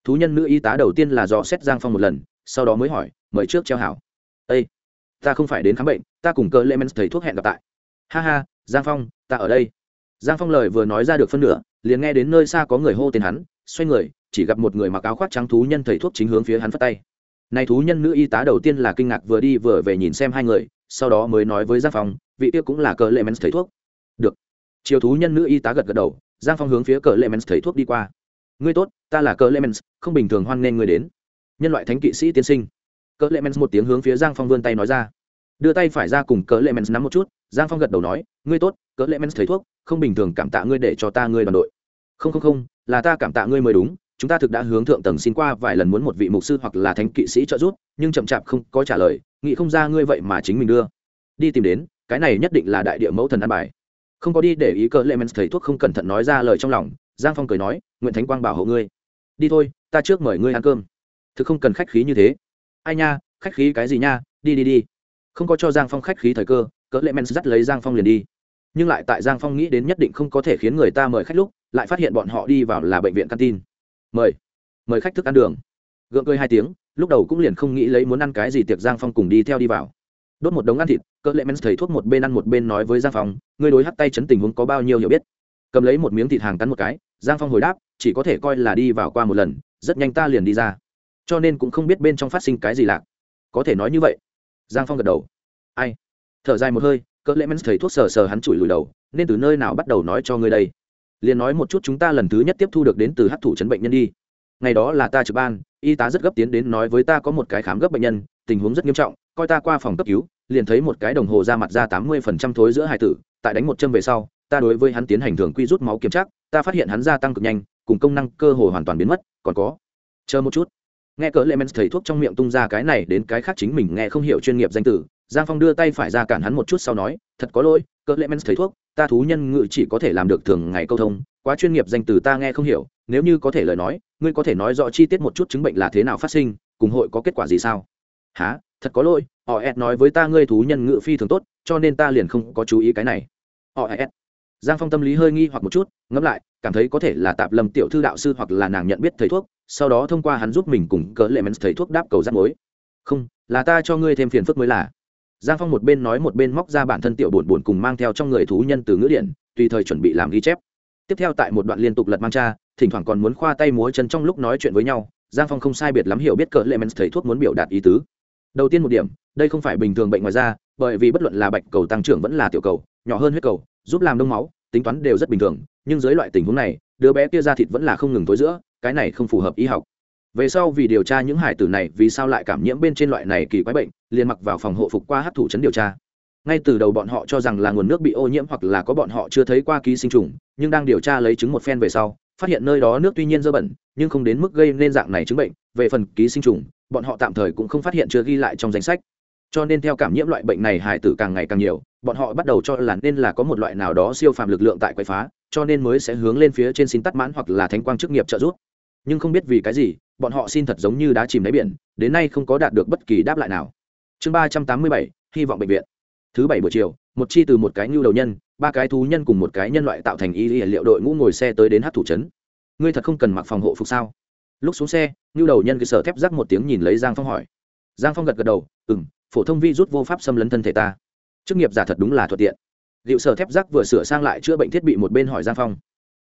Thú nhân nữ y tá đầu tiên là dò xét giang phong một lần, sau đó mới hỏi, mời trước treo hảo. Â ta không phải đến khám bệnh, ta cùng cỡ lệ men thầy thuốc hẹn gặp tại. Ha ha, giang phong, ta ở đây. Giang phong lời vừa nói ra được phân nửa, liền nghe đến nơi xa có người hô tên hắn, xoay người, chỉ gặp một người mặc áo khoác trắng thú nhân thầy thuốc chính hướng phía hắn phát tay này thú nhân nữ y tá đầu tiên là kinh ngạc vừa đi vừa về nhìn xem hai người, sau đó mới nói với giang phong, vị kia cũng là cờ lệ mens thầy thuốc. Được. Chiều thú nhân nữ y tá gật gật đầu, giang phong hướng phía cờ lệ mens thầy thuốc đi qua. Ngươi tốt, ta là cờ lệ mens không bình thường hoan nghênh ngươi đến. Nhân loại thánh kỵ sĩ tiên sinh. Cờ lệ mens một tiếng hướng phía giang phong vươn tay nói ra. Đưa tay phải ra cùng cờ lệ mens nắm một chút, giang phong gật đầu nói, ngươi tốt, cờ lệ mens thầy thuốc, không bình thường cảm tạ ngươi để cho ta ngươi đoàn đội. Không không không, là ta cảm tạ ngươi mới đúng chúng ta thực đã hướng thượng tầng xin qua vài lần muốn một vị mục sư hoặc là thánh kỵ sĩ trợ giúp, nhưng chậm chạp không có trả lời, nghĩ không ra ngươi vậy mà chính mình đưa. Đi tìm đến, cái này nhất định là đại địa mẫu thần an bài. Không có đi để ý cỡ lệ men thầy thuốc không cẩn thận nói ra lời trong lòng, giang phong cười nói, nguyện thánh quang bảo hộ ngươi. Đi thôi, ta trước mời ngươi ăn cơm. Thực không cần khách khí như thế. Ai nha, khách khí cái gì nha? Đi đi đi. Không có cho giang phong khách khí thời cơ cỡ lệ men dắt lấy giang phong liền đi. Nhưng lại tại giang phong nghĩ đến nhất định không có thể khiến người ta mời khách lúc, lại phát hiện bọn họ đi vào là bệnh viện căn tin mời. Mời khách thức ăn đường. Gượng cười hai tiếng, lúc đầu cũng liền không nghĩ lấy muốn ăn cái gì, tiệc giang phong cùng đi theo đi vào. Đốt một đống ăn thịt, cỡ lệ men thầy thuốc một bên ăn một bên nói với giang phong, ngươi đối hắt tay chấn tình huống có bao nhiêu hiểu biết? Cầm lấy một miếng thịt hàng cắn một cái, giang phong hồi đáp, chỉ có thể coi là đi vào qua một lần, rất nhanh ta liền đi ra. Cho nên cũng không biết bên trong phát sinh cái gì lạc. Có thể nói như vậy. Giang phong gật đầu. Ai? Thở dài một hơi, cỡ lệ men thầy thuốc sờ sờ hắn chùi lùi đầu, nên từ nơi nào bắt đầu nói cho ngươi đây? Liền nói một chút chúng ta lần thứ nhất tiếp thu được đến từ hát thủ chấn bệnh nhân đi. Ngày đó là ta trực ban, y tá rất gấp tiến đến nói với ta có một cái khám gấp bệnh nhân, tình huống rất nghiêm trọng, coi ta qua phòng cấp cứu, liền thấy một cái đồng hồ ra mặt ra tám mươi phần trăm thối giữa hai tử, tại đánh một châm về sau, ta đối với hắn tiến hành thường quy rút máu kiểm tra, ta phát hiện hắn gia tăng cực nhanh, cùng công năng cơ hồ hoàn toàn biến mất, còn có, chờ một chút. Nghe cỡ lệ men thầy thuốc trong miệng tung ra cái này đến cái khác chính mình nghe không hiểu chuyên nghiệp danh từ, giang phong đưa tay phải ra cản hắn một chút sau nói, thật có lỗi, cỡ lệ men thầy thuốc ta thú nhân ngự chỉ có thể làm được thường ngày câu thông, quá chuyên nghiệp danh từ ta nghe không hiểu, nếu như có thể lời nói, ngươi có thể nói rõ chi tiết một chút chứng bệnh là thế nào phát sinh, cùng hội có kết quả gì sao? Há thật có lỗi, họ ed nói với ta ngươi thú nhân ngự phi thường tốt, cho nên ta liền không có chú ý cái này. Họ ed giang phong tâm lý hơi nghi hoặc một chút, ngẫm lại, cảm thấy có thể là tạp lâm tiểu thư đạo sư hoặc là nàng nhận biết thầy thuốc, sau đó thông qua hắn giúp mình cùng cỡ lệ mến thầy thuốc đáp cầu rắt mối. Không, là ta cho ngươi thêm phiền phức mới là giang phong một bên nói một bên móc ra bản thân tiểu bổn bổn cùng mang theo trong người thú nhân từ ngữ điện tùy thời chuẩn bị làm ghi chép. Tiếp theo tại một đoạn liên tục lật mang cha thỉnh thoảng còn muốn khoa tay múa chân trong lúc nói chuyện với nhau, giang phong không sai biệt lắm hiểu biết cỡ lệ men thầy thuốc muốn biểu đạt ý tứ. Đầu tiên một điểm, đây không phải bình thường bệnh ngoài da, bởi vì bất luận là bạch cầu tăng trưởng vẫn là tiểu cầu, nhỏ hơn huyết cầu, giúp làm đông máu, tính toán đều rất bình thường, nhưng dưới loại tình huống này, đứa bé kia da thịt vẫn là không ngừng tối giữa, cái này không phù hợp y học về sau vì điều tra những hải tử này, vì sao lại cảm nhiễm bên trên loại này kỳ quái bệnh, liền mặc vào phòng hộ phục qua hấp thụ chấn điều tra. Ngay từ đầu bọn họ cho rằng là nguồn nước bị ô nhiễm hoặc là có bọn họ chưa thấy qua ký sinh trùng, nhưng đang điều tra lấy chứng một phen về sau, phát hiện nơi đó nước tuy nhiên dơ bẩn, nhưng không đến mức gây nên dạng này chứng bệnh. Về phần ký sinh trùng, bọn họ tạm thời cũng không phát hiện chưa ghi lại trong danh sách. Cho nên theo cảm nhiễm loại bệnh này, hải tử càng ngày càng nhiều, bọn họ bắt đầu cho là nên là có một loại nào đó siêu phàm lực lượng tại quậy phá, cho nên mới sẽ hướng lên phía trên xin tắt mãn hoặc là thánh quang chức nghiệp trợ giúp. Nhưng không biết vì cái gì bọn họ xin thật giống như đá chìm đáy biển, đến nay không có đạt được bất kỳ đáp lại nào. Chương ba trăm tám mươi bảy, hy vọng bệnh viện. Thứ bảy buổi chiều, một chi từ một cái nhu đầu nhân, ba cái thú nhân cùng một cái nhân loại tạo thành y liệu đội ngũ ngồi xe tới đến hát thủ trấn. Ngươi thật không cần mặc phòng hộ phục sao? Lúc xuống xe nhu đầu nhân cơ sở thép rắc một tiếng nhìn lấy giang phong hỏi. Giang phong gật gật đầu ừ m phổ thông vi rút vô pháp xâm lấn thân thể ta. Chức nghiệp giả thật đúng là thuận tiện. Liệu sở thép rắc vừa sửa sang lại chữa bệnh thiết bị một bên hỏi giang phong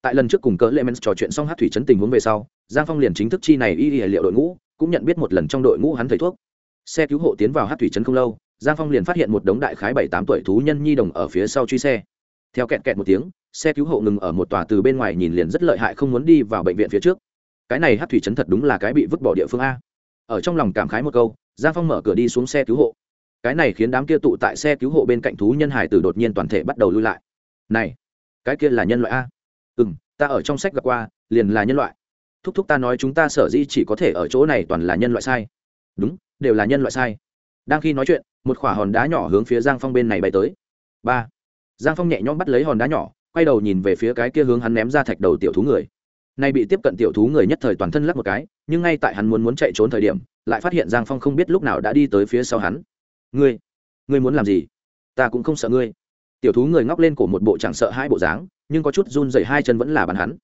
tại lần trước cùng cỡ lệ men trò chuyện xong hát thủy chấn tình huống về sau, giang phong liền chính thức chi này y y liệu đội ngũ, cũng nhận biết một lần trong đội ngũ hắn thầy thuốc. Xe cứu hộ tiến vào hát thủy trấn không lâu, giang phong liền phát hiện một đống đại khái bảy tám tuổi thú nhân nhi đồng ở phía sau truy xe. Theo kẹt kẹt một tiếng, xe cứu hộ ngừng ở một tòa từ bên ngoài nhìn liền rất lợi hại không muốn đi vào bệnh viện phía trước. Cái này hát thủy trấn thật đúng là cái bị vứt bỏ địa phương a. Ở trong lòng cảm khái một câu, giang phong mở cửa đi xuống xe cứu hộ. Cái này khiến đám kia tụ tại xe cứu hộ bên cạnh thú nhân hải tử đột nhiên toàn thể bắt đầu lui lại. Này, cái kia là nhân loại a ừ m ta ở trong sách gặp qua, liền là nhân loại. Thúc thúc ta nói chúng ta sở dĩ chỉ có thể ở chỗ này toàn là nhân loại sai. Đúng, đều là nhân loại sai. Đang khi nói chuyện, một khỏa hòn đá nhỏ hướng phía giang phong bên này bay tới. Ba. Giang phong nhẹ nhõm bắt lấy hòn đá nhỏ, quay đầu nhìn về phía cái kia hướng hắn ném ra thạch đầu tiểu thú người. Nay bị tiếp cận tiểu thú người nhất thời toàn thân lắc một cái, nhưng ngay tại hắn muốn muốn chạy trốn thời điểm, lại phát hiện giang phong không biết lúc nào đã đi tới phía sau hắn. Ngươi ngươi muốn làm gì? Ta cũng không sợ ngươi. Tiểu thú người ngóc lên cổ một bộ chẳng sợ hai bộ dáng nhưng có chút run dậy hai chân vẫn là bắn hắn.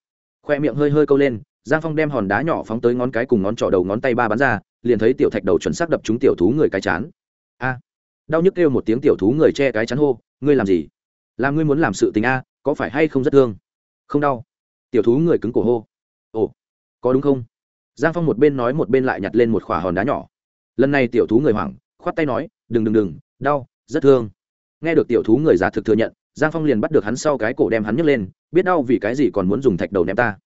Khoe miệng hơi hơi câu lên, giang phong đem hòn đá nhỏ phóng tới ngón cái cùng ngón trỏ đầu ngón tay ba bắn ra, liền thấy tiểu thạch đầu chuẩn xác đập trúng tiểu thú người cái chán. A! Đau nhức kêu một tiếng tiểu thú người che cái chắn hô, ngươi làm gì? Làm ngươi muốn làm sự tình a, có phải hay không rất thương? Không đau. Tiểu thú người cứng cổ hô. Ồ, có đúng không? Giang phong một bên nói một bên lại nhặt lên một khỏa hòn đá nhỏ. Lần này tiểu thú người hoảng, khoát tay nói, đừng đừng đừng, đau, rất thương. Nghe được tiểu thú người già thực thừa nhận giang phong liền bắt được hắn sau cái cổ đem hắn nhấc lên, biết đau vì cái gì còn muốn dùng thạch đầu ném ta.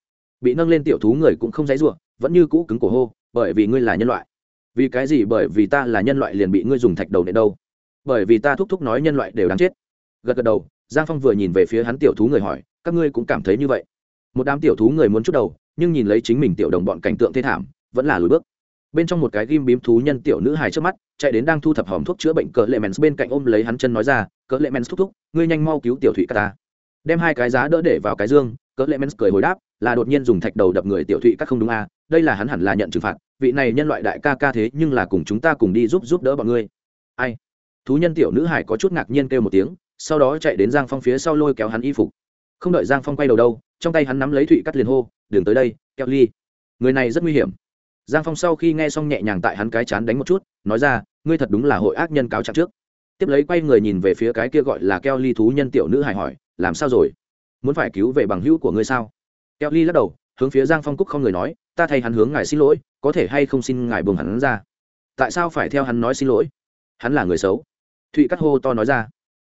Bị nâng lên tiểu thú người cũng không dãy ruộng vẫn như cũ cứng cổ hô, bởi vì ngươi là nhân loại. Vì cái gì? Bởi vì ta là nhân loại liền bị ngươi dùng thạch đầu nện đâu. Bởi vì ta thúc thúc nói nhân loại đều đáng chết. Gật gật đầu, giang phong vừa nhìn về phía hắn tiểu thú người hỏi, các ngươi cũng cảm thấy như vậy. Một đám tiểu thú người muốn chút đầu, nhưng nhìn lấy chính mình tiểu đồng bọn cảnh tượng thê thảm, vẫn là lùi bước bên trong một cái ghim bím thú nhân tiểu nữ hài trước mắt, chạy đến đang thu thập hòm thuốc chữa bệnh cỡ lệ mens bên cạnh ôm lấy hắn chân nói ra, cỡ lệ mens thúc thúc, ngươi nhanh mau cứu tiểu thụy ta. Đem hai cái giá đỡ để vào cái dương, cỡ lệ mens cười hồi đáp, là đột nhiên dùng thạch đầu đập người tiểu thụy các không đúng à đây là hắn hẳn là nhận trừng phạt, vị này nhân loại đại ca ca thế nhưng là cùng chúng ta cùng đi giúp giúp đỡ bọn ngươi. Ai? Thú nhân tiểu nữ hải có chút ngạc nhiên kêu một tiếng, sau đó chạy đến giang phong phía sau lôi kéo hắn y phục. Không đợi giang phong quay đầu đâu, trong tay hắn nắm lấy thụy cắt liền hô đường tới đây keo ly người này rất nguy hiểm giang phong sau khi nghe xong nhẹ nhàng tại hắn cái chán đánh một chút, nói ra, ngươi thật đúng là hội ác nhân cáo trạng trước. Tiếp lấy quay người nhìn về phía cái kia gọi là keo ly thú nhân tiểu nữ hải hỏi, làm sao rồi? Muốn phải cứu về bằng hữu của ngươi sao? Keo ly lắc đầu, hướng phía giang phong cúc không người nói, ta thay hắn hướng ngài xin lỗi, có thể hay không xin ngài buông hắn ra? Tại sao phải theo hắn nói xin lỗi? Hắn là người xấu. Thụy cắt hô to nói ra.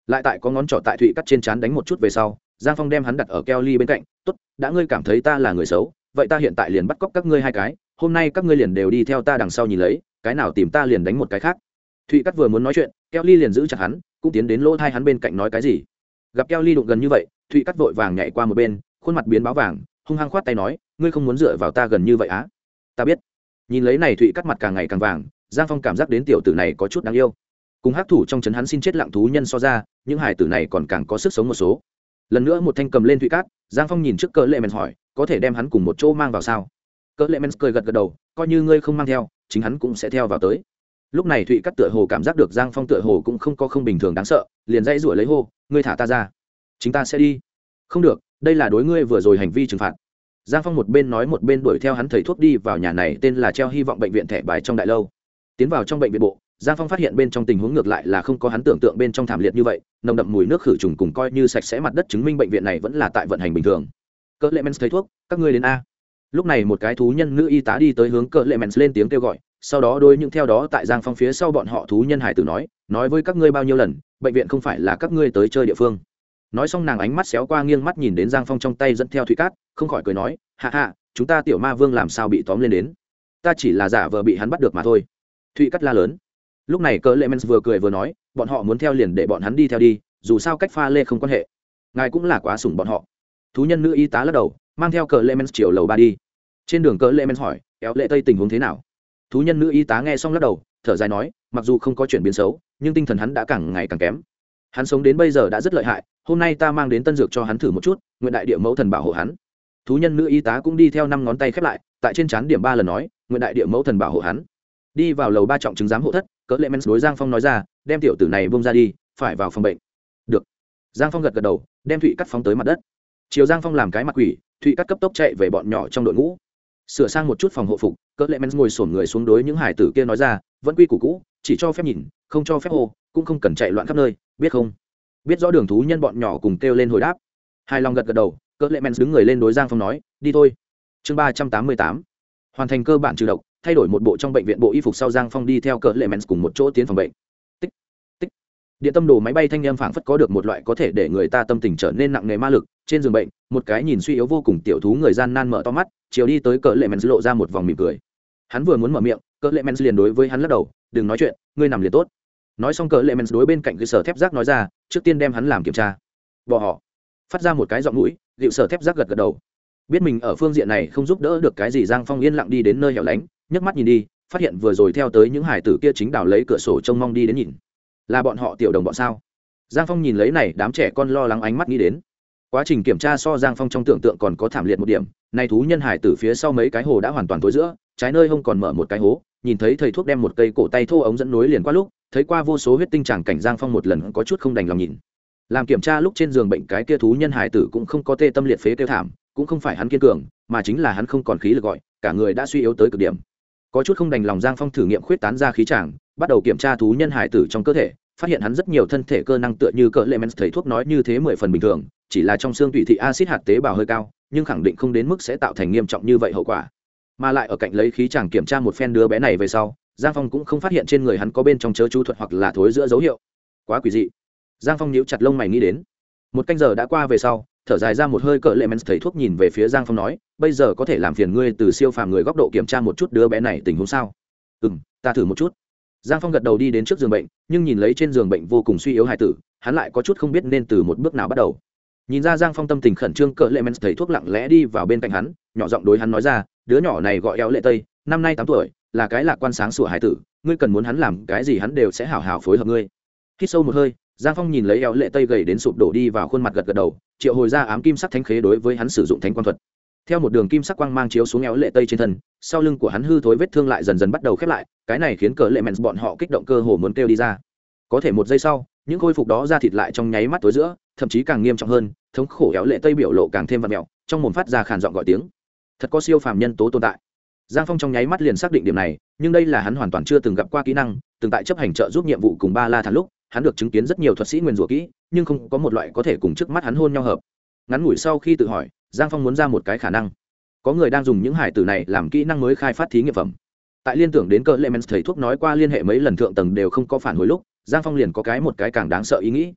Lại tại có ngón trỏ tại thụy cắt trên trán đánh một chút về sau, giang phong đem hắn đặt ở keo ly bên cạnh, tốt, đã ngươi cảm thấy ta là người xấu, vậy ta hiện tại liền bắt cóc các ngươi hai cái hôm nay các ngươi liền đều đi theo ta đằng sau nhìn lấy, cái nào tìm ta liền đánh một cái khác. Thụy cắt vừa muốn nói chuyện, keo ly liền giữ chặt hắn, cũng tiến đến lỗ thai hắn bên cạnh nói cái gì. Gặp keo ly đụng gần như vậy, thụy cắt vội vàng nhảy qua một bên, khuôn mặt biến báo vàng, hung hăng khoát tay nói, ngươi không muốn dựa vào ta gần như vậy á? Ta biết. Nhìn lấy này thụy cắt mặt càng ngày càng vàng, giang phong cảm giác đến tiểu tử này có chút đáng yêu. Cùng hát thủ trong c h ấ n hắn xin chết lặng thú nhân so ra, những hải tử này còn càng có sức sống một số. Lần nữa một thanh cầm lên thụy cát, giang phong nhìn trước cỡ lệ mệt hỏi, có thể đem hắn cùng một chỗ mang vào sao? Cỡ lệ men cười gật gật đầu, coi như ngươi không mang theo, chính hắn cũng sẽ theo vào tới. Lúc này thụy cắt tựa hồ cảm giác được giang phong tựa hồ cũng không có không bình thường đáng sợ, liền dãy rủa lấy hô, ngươi thả ta ra, chính ta sẽ đi. Không được, đây là đối ngươi vừa rồi hành vi trừng phạt. Giang phong một bên nói một bên đuổi theo hắn thầy thuốc đi vào nhà này tên là treo hy vọng bệnh viện thẻ bài trong đại lâu. Tiến vào trong bệnh viện bộ, giang phong phát hiện bên trong tình huống ngược lại là không có hắn tưởng tượng bên trong thảm liệt như vậy, nồng đậm mùi nước khử trùng cùng coi như sạch sẽ mặt đất chứng minh bệnh viện này vẫn là tại vận hành bình thường. Cỡ lệ men thầy thuốc, các ngươi đến a lúc này một cái thú nhân nữ y tá đi tới hướng cỡ lệ mèn lên tiếng kêu gọi, sau đó đôi những theo đó tại giang phong phía sau bọn họ thú nhân hải tử nói nói với các ngươi bao nhiêu lần, bệnh viện không phải là các ngươi tới chơi địa phương. Nói xong nàng ánh mắt xéo qua nghiêng mắt nhìn đến giang phong trong tay dẫn theo thụy cát, không khỏi cười nói hạ hạ chúng ta tiểu ma vương làm sao bị tóm lên đến? Ta chỉ là giả vờ bị hắn bắt được mà thôi. Thụy cắt la lớn. Lúc này cỡ lệ mens vừa cười vừa nói, bọn họ muốn theo liền để bọn hắn đi theo đi, dù sao cách pha lê không quan hệ. Ngài cũng là quá sủng bọn họ. Thú nhân nữ y tá lắc đầu, mang theo cờ lê men chiều lầu ba đi trên đường cỡ lệ men hỏi éo lệ tây tình huống thế nào? Thú nhân nữ y tá nghe xong lắc đầu, thở dài nói, mặc dù không có chuyển biến xấu, nhưng tinh thần hắn đã càng ngày càng kém. Hắn sống đến bây giờ đã rất lợi hại, hôm nay ta mang đến tân dược cho hắn thử một chút, nguyện đại địa mẫu thần bảo hộ hắn. Thú nhân nữ y tá cũng đi theo năm ngón tay khép lại, tại trên trán điểm ba lần nói, nguyện đại địa mẫu thần bảo hộ hắn. Đi vào lầu ba trọng chứng giám hộ thất, cỡ lệ men đối giang phong nói ra, đem tiểu tử này bông ra đi, phải vào phòng bệnh. Được. Giang phong gật gật đầu, đem thụy cắt phóng tới mặt đất. Chiều giang phong làm cái mặt quỷ, thụy cắt cấp tốc chạy về bọn nhỏ trong đội ngũ sửa sang một chút phòng hộ phục, cỡ lệ men ngồi sổn người xuống đối những hải tử kia nói ra, vẫn quy củ cũ, chỉ cho phép nhìn, không cho phép hô, cũng không cần chạy loạn khắp nơi, biết không? Biết rõ đường thú nhân bọn nhỏ cùng kêu lên hồi đáp. Hai lòng gật gật đầu, cỡ lệ men đứng người lên đối giang phong nói, đi thôi. Chương ba trăm tám mươi tám. Hoàn thành cơ bản trừ độc, thay đổi một bộ trong bệnh viện bộ y phục sau giang phong đi theo cỡ lệ men cùng một chỗ tiến phòng bệnh. Tích tích. Điện tâm đồ máy bay thanh em phảng phất có được một loại có thể để người ta tâm tình trở nên nặng nề ma lực, trên giường bệnh, một cái nhìn suy yếu vô cùng tiểu thú người gian nan mở to mắt chiều đi tới cỡ lệ men lộ ra một vòng mỉm cười. Hắn vừa muốn mở miệng, cỡ lệ men liền đối với hắn lắc đầu, đừng nói chuyện, ngươi nằm liền tốt. Nói xong cỡ lệ men đối bên cạnh cái sở thép rác nói ra, trước tiên đem hắn làm kiểm tra. Bỏ họ. Phát ra một cái giọng mũi liệu sở thép rác gật gật đầu. Biết mình ở phương diện này không giúp đỡ được cái gì, giang phong yên lặng đi đến nơi hẻo lánh, nhấc mắt nhìn đi, phát hiện vừa rồi theo tới những hải tử kia chính đào lấy cửa sổ trông mong đi đến nhìn. Là bọn họ tiểu đồng bọn sao? Giang phong nhìn lấy này đám trẻ con lo lắng ánh mắt nghĩ đến quá trình kiểm tra so giang phong trong tưởng tượng còn có thảm liệt một điểm, nay thú nhân hải từ phía sau mấy cái hồ đã hoàn toàn tối giữa, trái nơi hông còn mở một cái hố, nhìn thấy thầy thuốc đem một cây cổ tay thô ống dẫn nối liền qua lúc, thấy qua vô số huyết tinh tràng cảnh giang phong một lần có chút không đành lòng nhìn. Làm kiểm tra lúc trên giường bệnh cái kia thú nhân hải tử cũng không có tê tâm liệt phế kêu thảm, cũng không phải hắn kiên cường, mà chính là hắn không còn khí lực gọi, cả người đã suy yếu tới cực điểm. Có chút không đành lòng giang phong thử nghiệm khuyết tán ra khí tràng, bắt đầu kiểm tra thú nhân hải tử trong cơ thể phát hiện hắn rất nhiều thân thể cơ năng tựa như cỡ lệ men thầy thuốc nói như thế mười phần bình thường, chỉ là trong xương tùy thị acid hạt tế bào hơi cao, nhưng khẳng định không đến mức sẽ tạo thành nghiêm trọng như vậy hậu quả. Mà lại ở cạnh lấy khí chàng kiểm tra một phen đứa bé này về sau, giang phong cũng không phát hiện trên người hắn có bên trong chớ chú thuật hoặc là thối giữa dấu hiệu. Quá quỷ dị. Giang phong nhíu chặt lông mày nghĩ đến. Một canh giờ đã qua về sau, thở dài ra một hơi cỡ lệ men thầy thuốc nhìn về phía giang phong nói, bây giờ có thể làm phiền ngươi từ siêu phàm người góc độ kiểm tra một chút đứa bé này tình huống sao? Ừ m ta thử một chút giang phong gật đầu đi đến trước giường bệnh, nhưng nhìn lấy trên giường bệnh vô cùng suy yếu hài tử, hắn lại có chút không biết nên từ một bước nào bắt đầu. Nhìn ra giang phong tâm tình khẩn trương, cỡ lệ men thầy thuốc lặng lẽ đi vào bên cạnh hắn, nhỏ giọng đối hắn nói ra, đứa nhỏ này gọi éo lệ tây, năm nay tám tuổi, là cái lạc quan sáng sủa hải tử, ngươi cần muốn hắn làm cái gì hắn đều sẽ hảo hảo phối hợp ngươi. Hít sâu một hơi, giang phong nhìn lấy éo lệ tây gầy đến sụp đổ đi vào khuôn mặt gật gật đầu, triệu hồi ra ám kim sắc thánh khế đối với hắn sử dụng thánh quan thuật theo một đường kim sắc quang mang chiếu xuống éo lệ tây trên thân, sau lưng của hắn hư thối vết thương lại dần dần bắt đầu khép lại, cái này khiến cờ lệ mens bọn họ kích động cơ hồ muốn kêu đi ra. Có thể một giây sau, những khôi phục đó ra thịt lại trong nháy mắt tối giữa, thậm chí càng nghiêm trọng hơn, thống khổ éo lệ tây biểu lộ càng thêm vật mẹo, trong mồm phát ra khàn giọng gọi tiếng. Thật có siêu phàm nhân tố tồn tại. Giang phong trong nháy mắt liền xác định điểm này, nhưng đây là hắn hoàn toàn chưa từng gặp qua kỹ năng, từng tại chấp hành trợ giúp nhiệm vụ cùng ba la thản lúc, hắn được chứng kiến rất nhiều thuật sĩ nguyên rủa kỹ, nhưng không có một loại có thể cùng trước mắt hắn hôn nhau hợp. Ngắn ngủi sau khi tự hỏi giang phong muốn ra một cái khả năng. Có người đang dùng những hải tử này làm kỹ năng mới khai phát thí nghiệm phẩm. Tại liên tưởng đến cỡ lệ men thầy thuốc nói qua liên hệ mấy lần thượng tầng đều không có phản hồi lúc, giang phong liền có cái một cái càng đáng sợ ý nghĩ.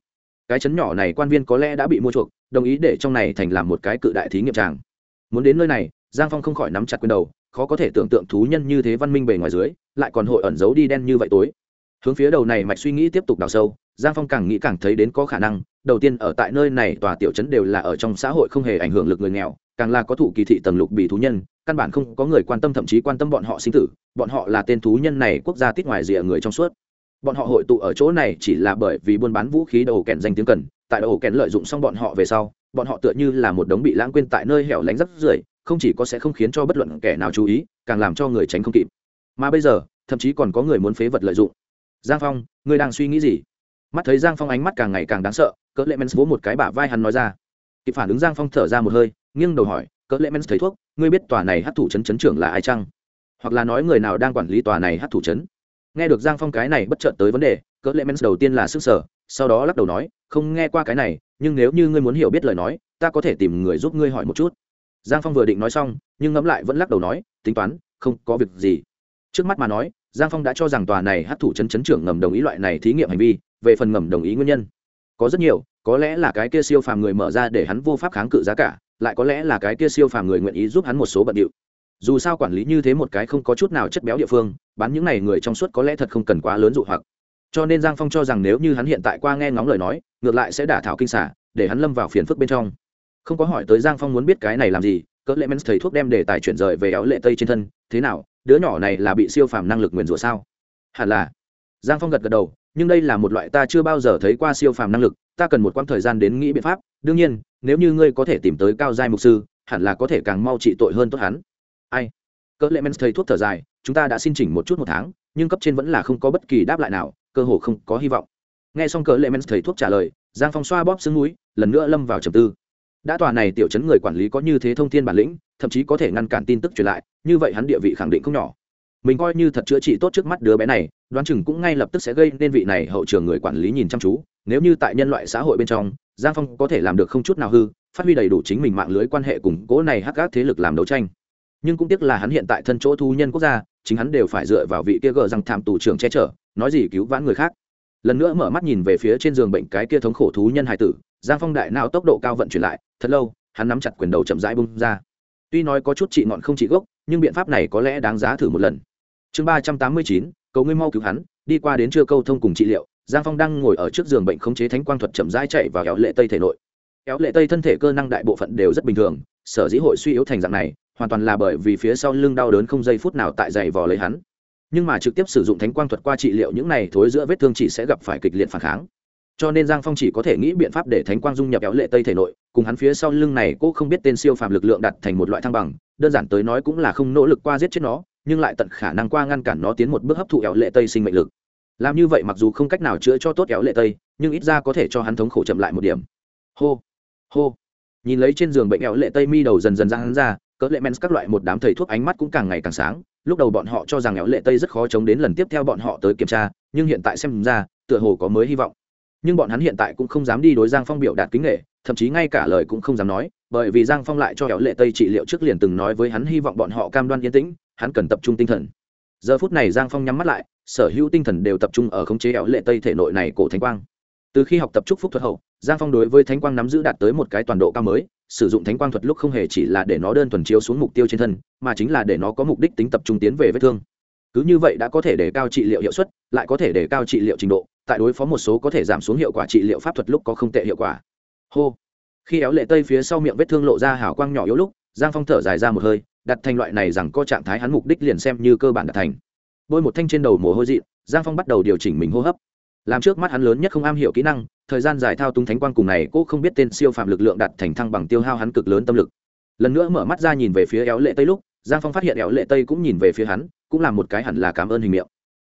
Cái chấn nhỏ này quan viên có lẽ đã bị mua chuộc, đồng ý để trong này thành làm một cái cự đại thí nghiệm tràng. Muốn đến nơi này, giang phong không khỏi nắm chặt quyền đầu, khó có thể tưởng tượng thú nhân như thế văn minh bề ngoài dưới, lại còn hội ẩn giấu đi đen như vậy tối. Hướng phía đầu này mạch suy nghĩ tiếp tục đào sâu, giang phong càng nghĩ càng thấy đến có khả năng đầu tiên ở tại nơi này tòa tiểu trấn đều là ở trong xã hội không hề ảnh hưởng lực người nghèo, càng là có thụ kỳ thị tầng lục bị thú nhân, căn bản không có người quan tâm thậm chí quan tâm bọn họ sinh tử, bọn họ là tên thú nhân này quốc gia tít ngoài rìa người trong suốt. Bọn họ hội tụ ở chỗ này chỉ là bởi vì buôn bán vũ khí đầu kèn danh tiếng cần, tại đầu kèn lợi dụng xong bọn họ về sau, bọn họ tựa như là một đống bị lãng quên tại nơi hẻo lánh rất rưởi, không chỉ có sẽ không khiến cho bất luận kẻ nào chú ý, càng làm cho người tránh không kịp. Mà bây giờ, thậm chí còn có người muốn phế vật lợi dụng. Giang phong, ngươi đang suy nghĩ gì? Mắt thấy giang phong ánh mắt càng ngày càng đáng sợ, cỡ lệ men vỗ một cái bả vai hắn nói ra. Kịp phản ứng giang phong thở ra một hơi, nghiêng đầu hỏi, cỡ lệ men thấy thuốc, ngươi biết tòa này hát thủ chấn chấn trưởng là ai chăng? Hoặc là nói người nào đang quản lý tòa này hát thủ chấn nghe được giang phong cái này bất chợt tới vấn đề, cỡ lệ men đầu tiên là sức sở, sau đó lắc đầu nói, không nghe qua cái này, nhưng nếu như ngươi muốn hiểu biết lời nói, ta có thể tìm người giúp ngươi hỏi một chút. Giang phong vừa định nói xong, nhưng ngẫm lại vẫn lắc đầu nói, tính toán, không có việc gì. Trước mắt mà nói, giang phong đã cho rằng tòa này hát thủ chấn chấn trưởng ngầm đồng ý loại này thí nghiệm hành vi về phần ngầm đồng ý nguyên nhân. Có rất nhiều, có lẽ là cái kia siêu phàm người mở ra để hắn vô pháp kháng cự giá cả, lại có lẽ là cái kia siêu phàm người nguyện ý giúp hắn một số bận điệu. Dù sao quản lý như thế một cái không có chút nào chất béo địa phương, bán những n à y người trong suốt có lẽ thật không cần quá lớn dụ hoặc. Cho nên giang phong cho rằng nếu như hắn hiện tại qua nghe ngóng lời nói, ngược lại sẽ đả thảo kinh xả, để hắn lâm vào phiền phức bên trong. Không có hỏi tới giang phong muốn biết cái này làm gì, cỡ lệ men thầy thuốc đem đề tài chuyển rời về áo lệ tây trên thân, thế nào, đứa nhỏ này là bị siêu phàm năng lực nguyền rủa sao? Hẳn là. Giang phong gật gật đầu nhưng đây là một loại ta chưa bao giờ thấy qua siêu phàm năng lực, ta cần một quãng thời gian đến nghĩ biện pháp, đương nhiên, nếu như ngươi có thể tìm tới cao giai mục sư, hẳn là có thể càng mau trị tội hơn tốt hắn. Ai? Cỡ lệ men thầy thuốc thở dài, chúng ta đã xin chỉnh một chút một tháng, nhưng cấp trên vẫn là không có bất kỳ đáp lại nào, cơ hồ không có hy vọng. Nghe xong cỡ lệ men thầy thuốc trả lời, giang phong xoa bóp xương núi lần nữa lâm vào trầm tư. Đã tòa này tiểu chấn người quản lý có như thế thông thiên bản lĩnh, thậm chí có thể ngăn cản tin tức truyền lại, như vậy hắn địa vị khẳng định không nhỏ mình coi như thật chữa trị tốt trước mắt đứa bé này, đoán chừng cũng ngay lập tức sẽ gây nên vị này hậu trường người quản lý nhìn chăm chú. Nếu như tại nhân loại xã hội bên trong, giang phong có thể làm được không chút nào hư, phát huy đầy đủ chính mình mạng lưới quan hệ cùng cố này hắc gác thế lực làm đấu tranh. Nhưng cũng tiếc là hắn hiện tại thân chỗ thu nhân quốc gia, chính hắn đều phải dựa vào vị kia gờ rằng thảm tù trưởng che chở, nói gì cứu vãn người khác. Lần nữa mở mắt nhìn về phía trên giường bệnh cái kia thống khổ thú nhân hải tử, giang phong đại nào tốc độ cao vận chuyển lại, thật lâu, hắn nắm chặt quyền đầu chậm rãi bung ra. Tuy nói có chút trị ngọn không trị gốc, nhưng biện pháp này có lẽ đáng giá thử một lần chương ba trăm tám mươi chín, cầu ngươi mau cứu hắn, đi qua đến chưa câu thông cùng trị liệu, giang phong đang ngồi ở trước giường bệnh khống chế thánh quang thuật chậm rãi chạy vào kéo lệ tây thể nội. Kéo lệ tây thân thể cơ năng đại bộ phận đều rất bình thường, sở dĩ hội suy yếu thành dạng này, hoàn toàn là bởi vì phía sau lưng đau đớn không giây phút nào tại giày vò lấy hắn. Nhưng mà trực tiếp sử dụng thánh quang thuật qua trị liệu những này thối giữa vết thương chỉ sẽ gặp phải kịch liệt phản kháng. Cho nên giang phong chỉ có thể nghĩ biện pháp để thánh quang dung nhập kéo lệ tây thể nội, cùng hắn phía sau lưng này cô không biết tên siêu phàm lực lượng đặt thành một loại thăng bằng, đơn giản tới nói cũng là không nỗ lực qua giết chết nó nhưng lại tận khả năng qua ngăn cản nó tiến một bước hấp thụ éo lệ tây sinh mệnh lực. Làm như vậy mặc dù không cách nào chữa cho tốt éo lệ tây, nhưng ít ra có thể cho hắn thống khổ chậm lại một điểm. Hô hô. Nhìn lấy trên giường bệnh éo lệ tây mi đầu dần dần ra hắn ra, cỡ lệ men các loại một đám thầy thuốc ánh mắt cũng càng ngày càng sáng. Lúc đầu bọn họ cho rằng éo lệ tây rất khó chống đến lần tiếp theo bọn họ tới kiểm tra, nhưng hiện tại xem ra, tựa hồ có mới hy vọng. Nhưng bọn hắn hiện tại cũng không dám đi đối giang phong biểu đạt kính nghệ thậm chí ngay cả lời cũng không dám nói, bởi vì giang phong lại cho éo lệ tây trị liệu trước liền từng nói với hắn hy vọng bọn họ cam đoan yên tĩnh hắn cần tập trung tinh thần. Giờ phút này giang phong nhắm mắt lại, sở hữu tinh thần đều tập trung ở khống chế kéo lệ tây thể nội này cổ thánh quang. Từ khi học tập trúc phúc thuật hậu, giang phong đối với thánh quang nắm giữ đạt tới một cái toàn độ cao mới, sử dụng thánh quang thuật lúc không hề chỉ là để nó đơn thuần chiếu xuống mục tiêu trên thân, mà chính là để nó có mục đích tính tập trung tiến về vết thương. Cứ như vậy đã có thể để cao trị liệu hiệu suất, lại có thể để cao trị liệu trình độ, tại đối phó một số có thể giảm xuống hiệu quả trị liệu pháp thuật lúc có không tệ hiệu quả. Hô. Khi éo lệ tây phía sau miệng vết thương lộ ra hào quang nhỏ yếu lúc, giang phong thở dài ra một hơi đặt thành loại này rằng có trạng thái hắn mục đích liền xem như cơ bản đạt thành. Bôi một thanh trên đầu mồ hôi dị giang phong bắt đầu điều chỉnh mình hô hấp. Làm trước mắt hắn lớn nhất không am hiểu kỹ năng, thời gian dài thao túng thánh quang cùng này cô không biết tên siêu phạm lực lượng đặt thành thăng bằng tiêu hao hắn cực lớn tâm lực. Lần nữa mở mắt ra nhìn về phía éo lệ tây lúc, giang phong phát hiện éo lệ tây cũng nhìn về phía hắn, cũng là một cái hẳn là cảm ơn hình miệng.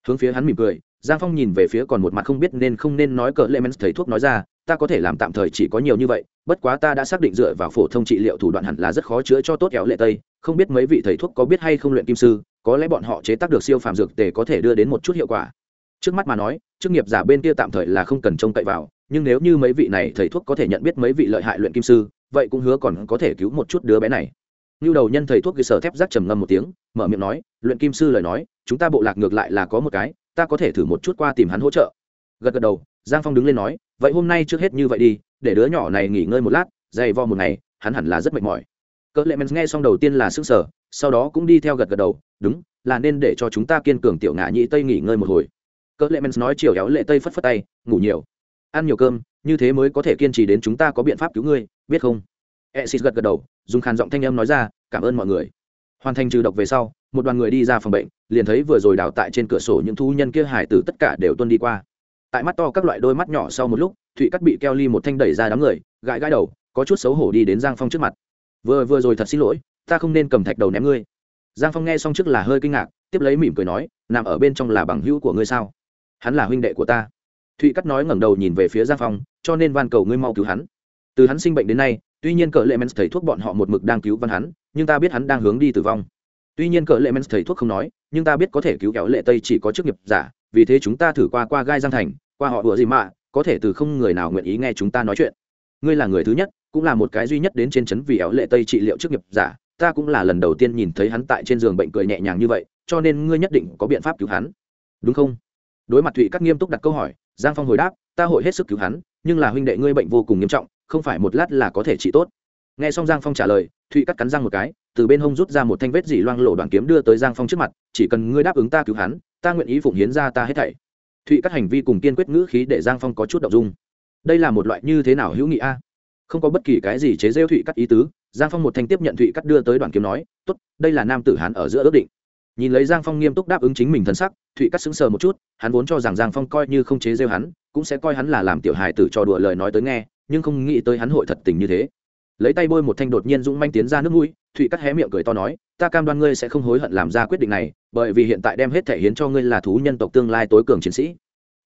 Hướng phía hắn mỉm cười, giang phong nhìn về phía còn một mặt không biết nên không nên nói cỡ lệ mens thầy thuốc nói ra ta có thể làm tạm thời chỉ có nhiều như vậy, bất quá ta đã xác định dựa vào phổ thông trị liệu thủ đoạn hẳn là rất khó chữa cho tốt kéo lệ tây. Không biết mấy vị thầy thuốc có biết hay không luyện kim sư, có lẽ bọn họ chế tác được siêu phàm dược tề có thể đưa đến một chút hiệu quả. Trước mắt mà nói, chức nghiệp giả bên kia tạm thời là không cần trông cậy vào, nhưng nếu như mấy vị này thầy thuốc có thể nhận biết mấy vị lợi hại luyện kim sư, vậy cũng hứa còn có thể cứu một chút đứa bé này. Như đầu nhân thầy thuốc ghi sở thép rác trầm ngâm một tiếng, mở miệng nói, luyện kim sư lời nói, chúng ta bộ lạc ngược lại là có một cái, ta có thể thử một chút qua tìm hắn hỗ trợ gật gật đầu, giang phong đứng lên nói, vậy hôm nay trước hết như vậy đi, để đứa nhỏ này nghỉ ngơi một lát, dày vo một ngày, hắn hẳn là rất mệt mỏi. Cỡ lệ men nghe xong đầu tiên là s ư n g sở sau đó cũng đi theo gật gật đầu, đúng, là nên để cho chúng ta kiên cường tiểu ngã nhị tây nghỉ ngơi một hồi. Cỡ lệ men nói chiều éo lệ tây phất phất tay, ngủ nhiều, ăn nhiều cơm, như thế mới có thể kiên trì đến chúng ta có biện pháp cứu ngươi, biết không? E xịt gật gật đầu, dùng khàn giọng thanh âm nói ra, cảm ơn mọi người. Hoàn thành trừ độc về sau, một đoàn người đi ra phòng bệnh, liền thấy vừa rồi đào tại trên cửa sổ những thu nhân kia, hải tử tất cả đều tuân đi qua tại mắt to các loại đôi mắt nhỏ sau một lúc, thụy cắt bị keo ly một thanh đẩy ra đám người, gãi gãi đầu, có chút xấu hổ đi đến giang phong trước mặt. Vừa vừa rồi thật xin lỗi, ta không nên cầm thạch đầu ném ngươi. Giang phong nghe xong trước là hơi kinh ngạc, tiếp lấy mỉm cười nói, nằm ở bên trong là bằng hữu của ngươi sao? Hắn là huynh đệ của ta. Thụy cắt nói ngẩng đầu nhìn về phía giang phong, cho nên van cầu ngươi mau cứu hắn. Từ hắn sinh bệnh đến nay, tuy nhiên cỡ lệ men thầy thuốc bọn họ một mực đang cứu văn hắn, nhưng ta biết hắn đang hướng đi tử vong. Tuy nhiên cỡ lệ men thầy thuốc không nói, nhưng ta biết có thể cứu kéo lệ tây chỉ có chức nghiệp giả vì thế chúng ta thử qua qua gai giang thành, qua họ đùa gì mà, có thể từ không người nào nguyện ý nghe chúng ta nói chuyện. Ngươi là người thứ nhất, cũng là một cái duy nhất đến trên trấn vì éo lệ tây trị liệu chức nghiệp giả, ta cũng là lần đầu tiên nhìn thấy hắn tại trên giường bệnh cười nhẹ nhàng như vậy, cho nên ngươi nhất định có biện pháp cứu hắn. Đúng không? Đối mặt thụy các nghiêm túc đặt câu hỏi, giang phong hồi đáp, ta hội hết sức cứu hắn, nhưng là huynh đệ ngươi bệnh vô cùng nghiêm trọng, không phải một lát là có thể trị tốt. Nghe xong giang phong trả lời, thụy cắt cắn răng một cái, từ bên hông rút ra một thanh vết dỉ loang lộ đoạn kiếm đưa tới giang phong trước mặt, chỉ cần ngươi đáp ứng ta cứu hắn ta nguyện ý phụng hiến ra ta hết thảy. Thụy cắt hành vi cùng kiên quyết ngữ khí để giang phong có chút động dung. Đây là một loại như thế nào hữu nghị a? Không có bất kỳ cái gì chế rêu thụy cắt ý tứ, giang phong một thanh tiếp nhận thụy cắt đưa tới đoạn kiếm nói t ố t đây là nam tử hán ở giữa ước định. Nhìn lấy giang phong nghiêm túc đáp ứng chính mình thân sắc, thụy cắt sững sờ một chút, hắn vốn cho rằng giang phong coi như không chế rêu hắn, cũng sẽ coi hắn là làm tiểu hài tử cho đùa lời nói tới nghe, nhưng không nghĩ tới hắn hội thật tình như thế lấy tay bôi một thanh đột nhiên dũng manh tiến ra nước mũi, thụy cắt hé miệng cười to nói, ta cam đoan ngươi sẽ không hối hận làm ra quyết định này, bởi vì hiện tại đem hết thể hiến cho ngươi là thú nhân tộc tương lai tối cường chiến sĩ.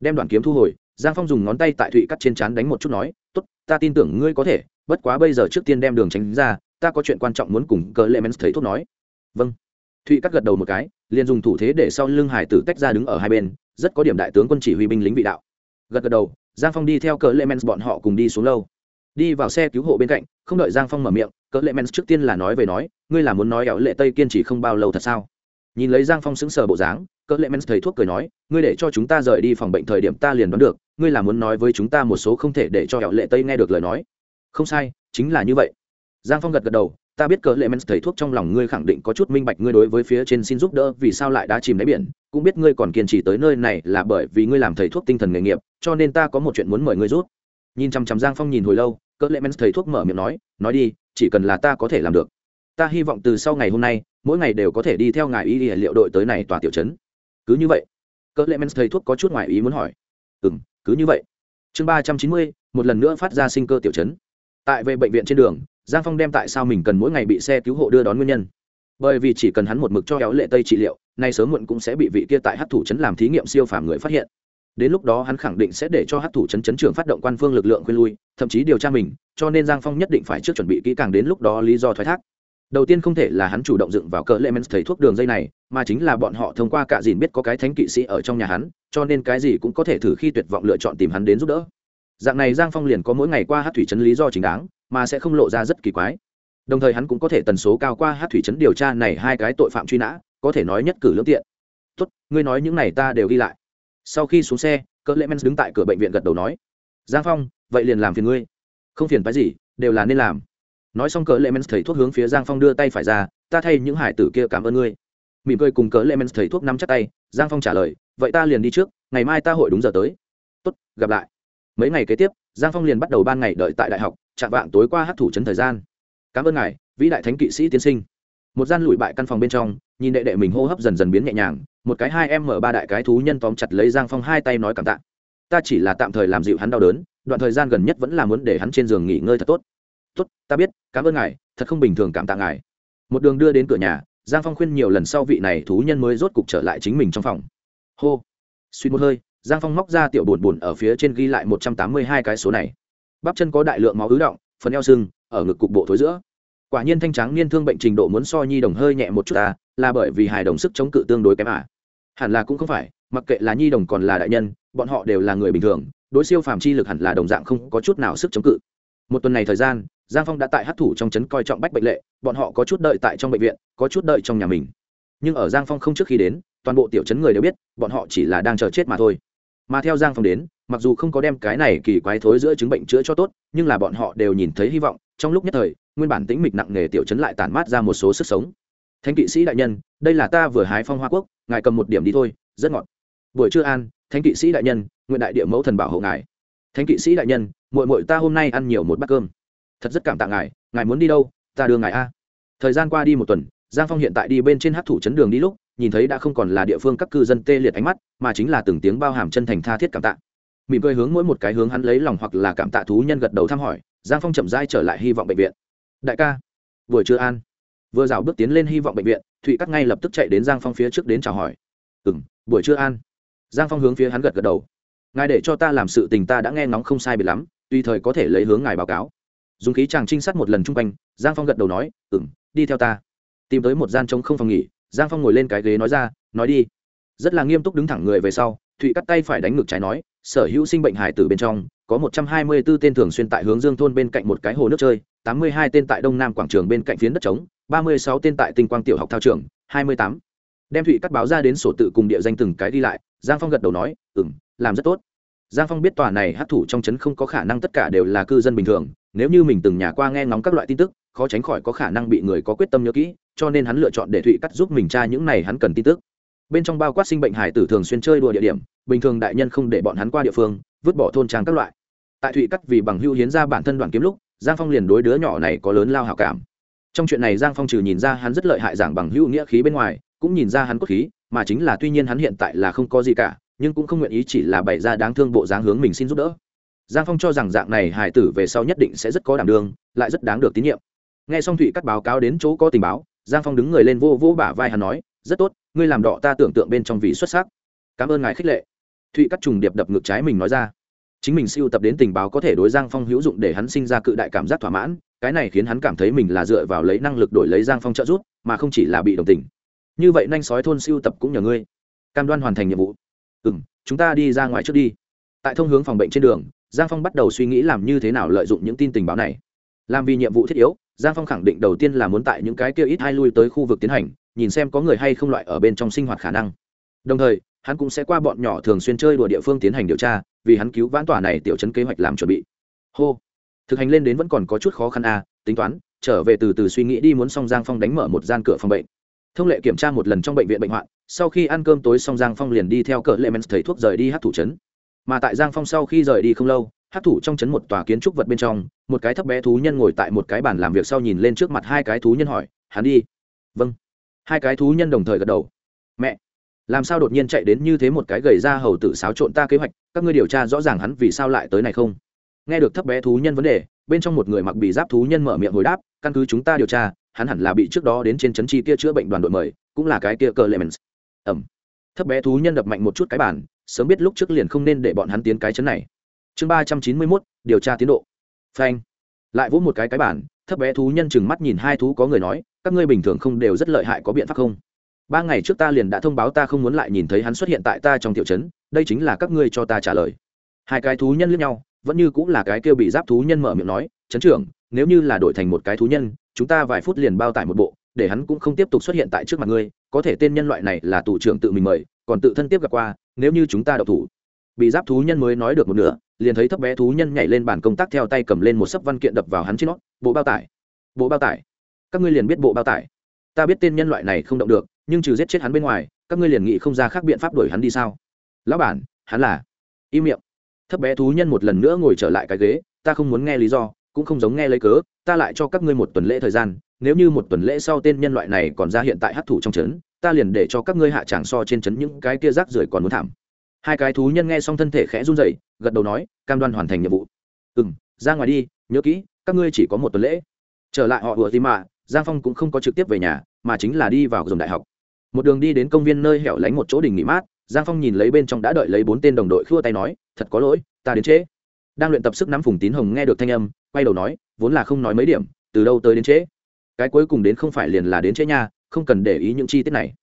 Đem đoàn kiếm thu hồi, giang phong dùng ngón tay tại thụy cắt trên trán đánh một chút nói, tốt, ta tin tưởng ngươi có thể, bất quá bây giờ trước tiên đem đường tránh ra, ta có chuyện quan trọng muốn cùng cờ lệ mens thấy thuốc nói. Vâng. Thụy cắt gật đầu một cái, liền dùng thủ thế để sau lưng hải tử tách ra đứng ở hai bên, rất có điểm đại tướng quân chỉ huy binh lính vị đạo. Gật gật đầu, giang phong đi theo cờ lệ mens bọn họ cùng đi xuống lâu đi vào xe cứu hộ bên cạnh, không đợi giang phong mở miệng, cỡ lệ men trước tiên là nói về nói, ngươi là muốn nói éo lệ tây kiên trì không bao lâu thật sao? Nhìn lấy giang phong xứng sờ bộ dáng, cỡ lệ men thầy thuốc cười nói, ngươi để cho chúng ta rời đi phòng bệnh thời điểm ta liền đoán được, ngươi là muốn nói với chúng ta một số không thể để cho éo lệ tây nghe được lời nói. Không sai, chính là như vậy. Giang phong gật gật đầu, ta biết cỡ lệ men thầy thuốc trong lòng ngươi khẳng định có chút minh bạch ngươi đối với phía trên xin giúp đỡ vì sao lại đã chìm đáy biển, cũng biết ngươi còn kiên trì tới nơi này là bởi vì ngươi làm thầy thuốc tinh thần nghề nghiệp, cho nên ta có một chuyện muốn mời ngươi rút nhìn chằm chằm giang phong nhìn hồi lâu, cỡ lệ men thầy thuốc mở miệng nói nói đi, chỉ cần là ta có thể làm được. Ta hy vọng từ sau ngày hôm nay, mỗi ngày đều có thể đi theo ngài y liệu đội tới này tòa tiểu trấn. Cứ như vậy? Cỡ lệ men thầy thuốc có chút ngoài ý muốn hỏi. Ừ m cứ như vậy. Chương ba trăm chín mươi, một lần nữa phát ra sinh cơ tiểu chấn tại về bệnh viện trên đường, giang phong đem tại sao mình cần mỗi ngày bị xe cứu hộ đưa đón nguyên nhân. Bởi vì chỉ cần hắn một mực cho éo lệ tây trị liệu, nay sớm muộn cũng sẽ bị vị kia tại hát thủ chấn làm thí nghiệm siêu phàm người phát hiện đến lúc đó hắn khẳng định sẽ để cho hát thủ chấn chấn trưởng phát động quan phương lực lượng khuyên lui, thậm chí điều tra mình, cho nên giang phong nhất định phải trước chuẩn bị kỹ càng đến lúc đó lý do thoái thác. Đầu tiên không thể là hắn chủ động dựng vào cỡ lệ men thầy thuốc đường dây này, mà chính là bọn họ thông qua cả dìn biết có cái thánh kỵ sĩ ở trong nhà hắn, cho nên cái gì cũng có thể thử khi tuyệt vọng lựa chọn tìm hắn đến giúp đỡ. Dạng này giang phong liền có mỗi ngày qua hát thủy trấn lý do chính đáng, mà sẽ không lộ ra rất kỳ quái. Đồng thời hắn cũng có thể tần số cao qua hát thủy trấn điều tra này hai cái tội phạm truy nã, có thể nói nhất cử lương tiện. Tốt, ngươi nói những này ta đều ghi lại sau khi xuống xe, cỡ lệ men đứng tại cửa bệnh viện gật đầu nói, giang phong, vậy liền làm phiền ngươi. Không phiền phái gì, đều là nên làm. Nói xong cỡ lệ men thầy thuốc hướng phía giang phong đưa tay phải ra, ta thay những hải tử kia cảm ơn ngươi. Mỉm cười cùng cỡ lệ men thầy thuốc nắm chắc tay, giang phong trả lời, vậy ta liền đi trước, ngày mai ta hội đúng giờ tới. Tốt, gặp lại. Mấy ngày kế tiếp, giang phong liền bắt đầu ban ngày đợi tại đại học, chạm vạng tối qua hát thủ trấn thời gian. Cảm ơn ngài, vĩ đại thánh kỵ sĩ tiến sinh. Một gian lụi bại căn phòng bên trong, nhìn đệ đệ mình hô hấp dần dần biến nhẹ nhàng một cái hai em mở ba đại cái thú nhân tóm chặt lấy giang phong hai tay nói cảm tạ. Ta chỉ là tạm thời làm dịu hắn đau đớn, đoạn thời gian gần nhất vẫn là muốn để hắn trên giường nghỉ ngơi thật tốt. Tốt, ta biết, cảm ơn ngài, thật không bình thường cảm tạ ngài. Một đường đưa đến cửa nhà, giang phong khuyên nhiều lần sau vị này thú nhân mới rốt cục trở lại chính mình trong phòng. Hô. Suy một hơi, giang phong móc ra tiểu bùn bùn ở phía trên ghi lại một trăm tám mươi hai cái số này. Bắp chân có đại lượng máu ứ động, phần eo sưng, ở ngực cục bộ thối giữa quả nhiên thanh trắng niên thương bệnh trình độ muốn so nhi đồng hơi nhẹ một chút ta, là bởi vì hài đồng sức chống cự tương đối kém à. hẳn là cũng không phải, mặc kệ là nhi đồng còn là đại nhân, bọn họ đều là người bình thường, đối siêu phàm chi lực hẳn là đồng dạng không có chút nào sức chống cự. Một tuần này thời gian, giang phong đã tại hát thủ trong trấn coi trọng bách bệnh lệ, bọn họ có chút đợi tại trong bệnh viện, có chút đợi trong nhà mình. Nhưng ở giang phong không trước khi đến, toàn bộ tiểu trấn người đều biết, bọn họ chỉ là đang chờ chết mà thôi. Mà theo giang phong đến, mặc dù không có đem cái này kỳ quái thối giữa chứng bệnh chữa cho tốt, nhưng là bọn họ đều nhìn thấy hy vọng, trong lúc nhất thời nguyên bản tĩnh mịch nặng nề tiểu chấn lại tản mát ra một số sức sống. Thánh kỵ sĩ đại nhân, đây là ta vừa hái phong hoa quốc, ngài cầm một điểm đi thôi, rất ngọt. Buổi trưa an, thánh kỵ sĩ đại nhân, nguyện đại địa mẫu thần bảo hộ ngài. Thánh kỵ sĩ đại nhân, muội muội ta hôm nay ăn nhiều một bát cơm. Thật rất cảm tạ ngài ngài muốn đi đâu, ta đưa ngài a. Thời gian qua đi một tuần, giang phong hiện tại đi bên trên hát thủ chấn đường đi lúc, nhìn thấy đã không còn là địa phương các cư dân tê liệt ánh mắt, mà chính là từng tiếng bao hàm chân thành tha thiết cảm tạ. Mỉm cười hướng mỗi một cái hướng hắn lấy lòng hoặc là cảm tạ thú nhân gật đầu thăm hỏi, giang phong chậm dai trở lại hy vọng bệnh viện đại ca. Vừa chưa an. Vừa rào bước tiến lên hy vọng bệnh viện, thụy cắt ngay lập tức chạy đến giang phong phía trước đến chào hỏi. Ừ m buổi trưa an. Giang phong hướng phía hắn gật gật đầu. Ngài để cho ta làm sự tình ta đã nghe ngóng không sai biệt lắm, tùy thời có thể lấy hướng ngài báo cáo. Dùng khí chàng trinh sát một lần chung quanh, giang phong gật đầu nói ừ m đi theo ta. Tìm tới một gian trống không phòng nghỉ, giang phong ngồi lên cái ghế nói ra, nói đi. Rất là nghiêm túc đứng thẳng người về sau, thụy cắt tay phải đánh ngược trái nói, sở hữu sinh bệnh hải tử bên trong có một trăm hai mươi 124 tên thường xuyên tại hướng dương thôn bên cạnh một cái hồ nước chơi tám mươi hai tên tại đông nam quảng trường bên cạnh phiến đất trống ba mươi sáu tên tại tinh quang tiểu học thao trường hai mươi tám. Đem thụy cắt báo ra đến sổ tự cùng địa danh từng cái đi lại giang phong gật đầu nói ừm, làm rất tốt. Giang phong biết tòa này hát thủ trong trấn không có khả năng tất cả đều là cư dân bình thường nếu như mình từng nhà qua nghe ngóng các loại tin tức khó tránh khỏi có khả năng bị người có quyết tâm nhớ kỹ cho nên hắn lựa chọn để thụy cắt giúp mình tra những này hắn cần tin tức. Bên trong bao quát sinh bệnh hải tử thường xuyên chơi đùa địa điểm bình thường đại nhân không để bọn hắn qua địa phương vứt bỏ thôn trang các loại tại thụy cắt vì bằng hưu hiến ra bản thân đoàn kiếm lúc, giang phong liền đối đứa nhỏ này có lớn lao hảo cảm. Trong chuyện này giang phong trừ nhìn ra hắn rất lợi hại giảng bằng hữu nghĩa khí bên ngoài, cũng nhìn ra hắn cốt khí, mà chính là tuy nhiên hắn hiện tại là không có gì cả, nhưng cũng không nguyện ý chỉ là bày ra đáng thương bộ dáng hướng mình xin giúp đỡ. Giang phong cho rằng dạng này hải tử về sau nhất định sẽ rất có đảm đương, lại rất đáng được tín nhiệm. N g h e xong thụy cắt báo cáo đến chỗ có tình báo, giang phong đứng người lên vô vô bả vai hắn nói, rất tốt, ngươi làm đọ ta tưởng tượng bên trong vị xuất sắc. Cảm ơn ngài khích lệ. Thụy cắt trùng điệp đập ngược trái mình nói ra chính mình siêu tập đến tình báo có thể đối giang phong hữu dụng để hắn sinh ra cự đại cảm giác thỏa mãn, cái này khiến hắn cảm thấy mình là dựa vào lấy năng lực đổi lấy giang phong trợ giúp, mà không chỉ là bị đồng tình. Như vậy nhanh sói thôn siêu tập cũng nhờ ngươi. Cam đoan hoàn thành nhiệm vụ. Ừ m chúng ta đi ra ngoài trước đi. Tại thông hướng phòng bệnh trên đường, giang phong bắt đầu suy nghĩ làm như thế nào lợi dụng những tin tình báo này. Làm vì nhiệm vụ thiết yếu, giang phong khẳng định đầu tiên là muốn tại những cái kia ít hai lui tới khu vực tiến hành, nhìn xem có người hay không loại ở bên trong sinh hoạt khả năng. Đồng thời hắn cũng sẽ qua bọn nhỏ thường xuyên chơi đùa địa phương tiến hành điều tra, vì hắn cứu vãn tòa này tiểu chấn kế hoạch làm chuẩn bị. Hô. Thực hành lên đến vẫn còn có chút khó khăn à tính toán, trở về từ từ suy nghĩ đi muốn xong giang phong đánh mở một gian cửa phòng bệnh. Thông lệ kiểm tra một lần trong bệnh viện bệnh hoạn, sau khi ăn cơm tối xong giang phong liền đi theo cỡ lệ men thầy thuốc rời đi hát thủ trấn. Mà tại giang phong sau khi rời đi không lâu, hát thủ trong trấn một tòa kiến trúc vật bên trong, một cái thấp bé thú nhân ngồi tại một cái bàn làm việc sau nhìn lên trước mặt hai cái thú nhân hỏi, hắn đi? Vâng. Hai cái thú nhân đồng thời gật đầu. Mẹ làm sao đột nhiên chạy đến như thế một cái gầy ra hầu tử xáo trộn ta kế hoạch, các ngươi điều tra rõ ràng hắn vì sao lại tới này không? Nghe được thấp bé thú nhân vấn đề, bên trong một người mặc bị giáp thú nhân mở miệng hồi đáp, căn cứ chúng ta điều tra, hắn hẳn là bị trước đó đến trên trấn chi kia chữa bệnh đoàn đội mời, cũng là cái kia cờ lemens ẩm. Thấp bé thú nhân đập mạnh một chút cái bản sớm biết lúc trước liền không nên để bọn hắn tiến cái chấn này. Chương ba trăm chín mươi mốt, điều tra tiến độ. Phanh. Lại vỗ một cái cái bản thấp bé thú nhân chừng mắt nhìn hai thú có người nói, các ngươi bình thường không đều rất lợi hại có biện pháp không? Ba ngày trước ta liền đã thông báo ta không muốn lại nhìn thấy hắn xuất hiện tại ta trong tiểu trấn, đây chính là các ngươi cho ta trả lời. Hai cái thú nhân lướt nhau, vẫn như cũng là cái kêu bị giáp thú nhân mở miệng nói, trấn trưởng, nếu như là đổi thành một cái thú nhân, chúng ta vài phút liền bao tải một bộ, để hắn cũng không tiếp tục xuất hiện tại trước mặt ngươi, có thể tên nhân loại này là tù trưởng tự mình mời, còn tự thân tiếp gặp qua, nếu như chúng ta đậu thủ. Bị giáp thú nhân mới nói được một nửa, liền thấy thấp bé thú nhân nhảy lên bàn công tác theo tay cầm lên một sấp văn kiện đập vào hắn trên nó, bộ bao tải, bộ bao tải, các ngươi liền biết bộ bao tải ta biết tên nhân loại này không động được, nhưng trừ giết chết hắn bên ngoài, các ngươi liền nghĩ không ra khác biện pháp đuổi hắn đi sao? Lão bản, hắn là im miệng. Thấp bé thú nhân một lần nữa ngồi trở lại cái ghế, ta không muốn nghe lý do, cũng không giống nghe lấy cớ, ta lại cho các ngươi một tuần lễ thời gian, nếu như một tuần lễ sau tên nhân loại này còn ra hiện tại hấp thụ trong trấn, ta liền để cho các ngươi hạ tràng so trên trấn những cái kia rác rưởi còn muốn thảm. Hai cái thú nhân nghe xong thân thể khẽ run rẩy, gật đầu nói, cam đoan hoàn thành nhiệm vụ. Ừ m ra ngoài đi, nhớ kỹ, các ngươi chỉ có một tuần lễ. Trở lại họ vừa gì mà giang phong cũng không có trực tiếp về nhà, mà chính là đi vào dòng đại học. Một đường đi đến công viên nơi hẻo lánh một chỗ đình nghỉ mát, giang phong nhìn lấy bên trong đã đợi lấy bốn tên đồng đội khua tay nói, thật có lỗi, ta đến trễ. Đang luyện tập sức nắm phùng tín hồng nghe được thanh âm, quay đầu nói, vốn là không nói mấy điểm, từ đâu tới đến trễ? Cái cuối cùng đến không phải liền là đến trễ nha, không cần để ý những chi tiết này.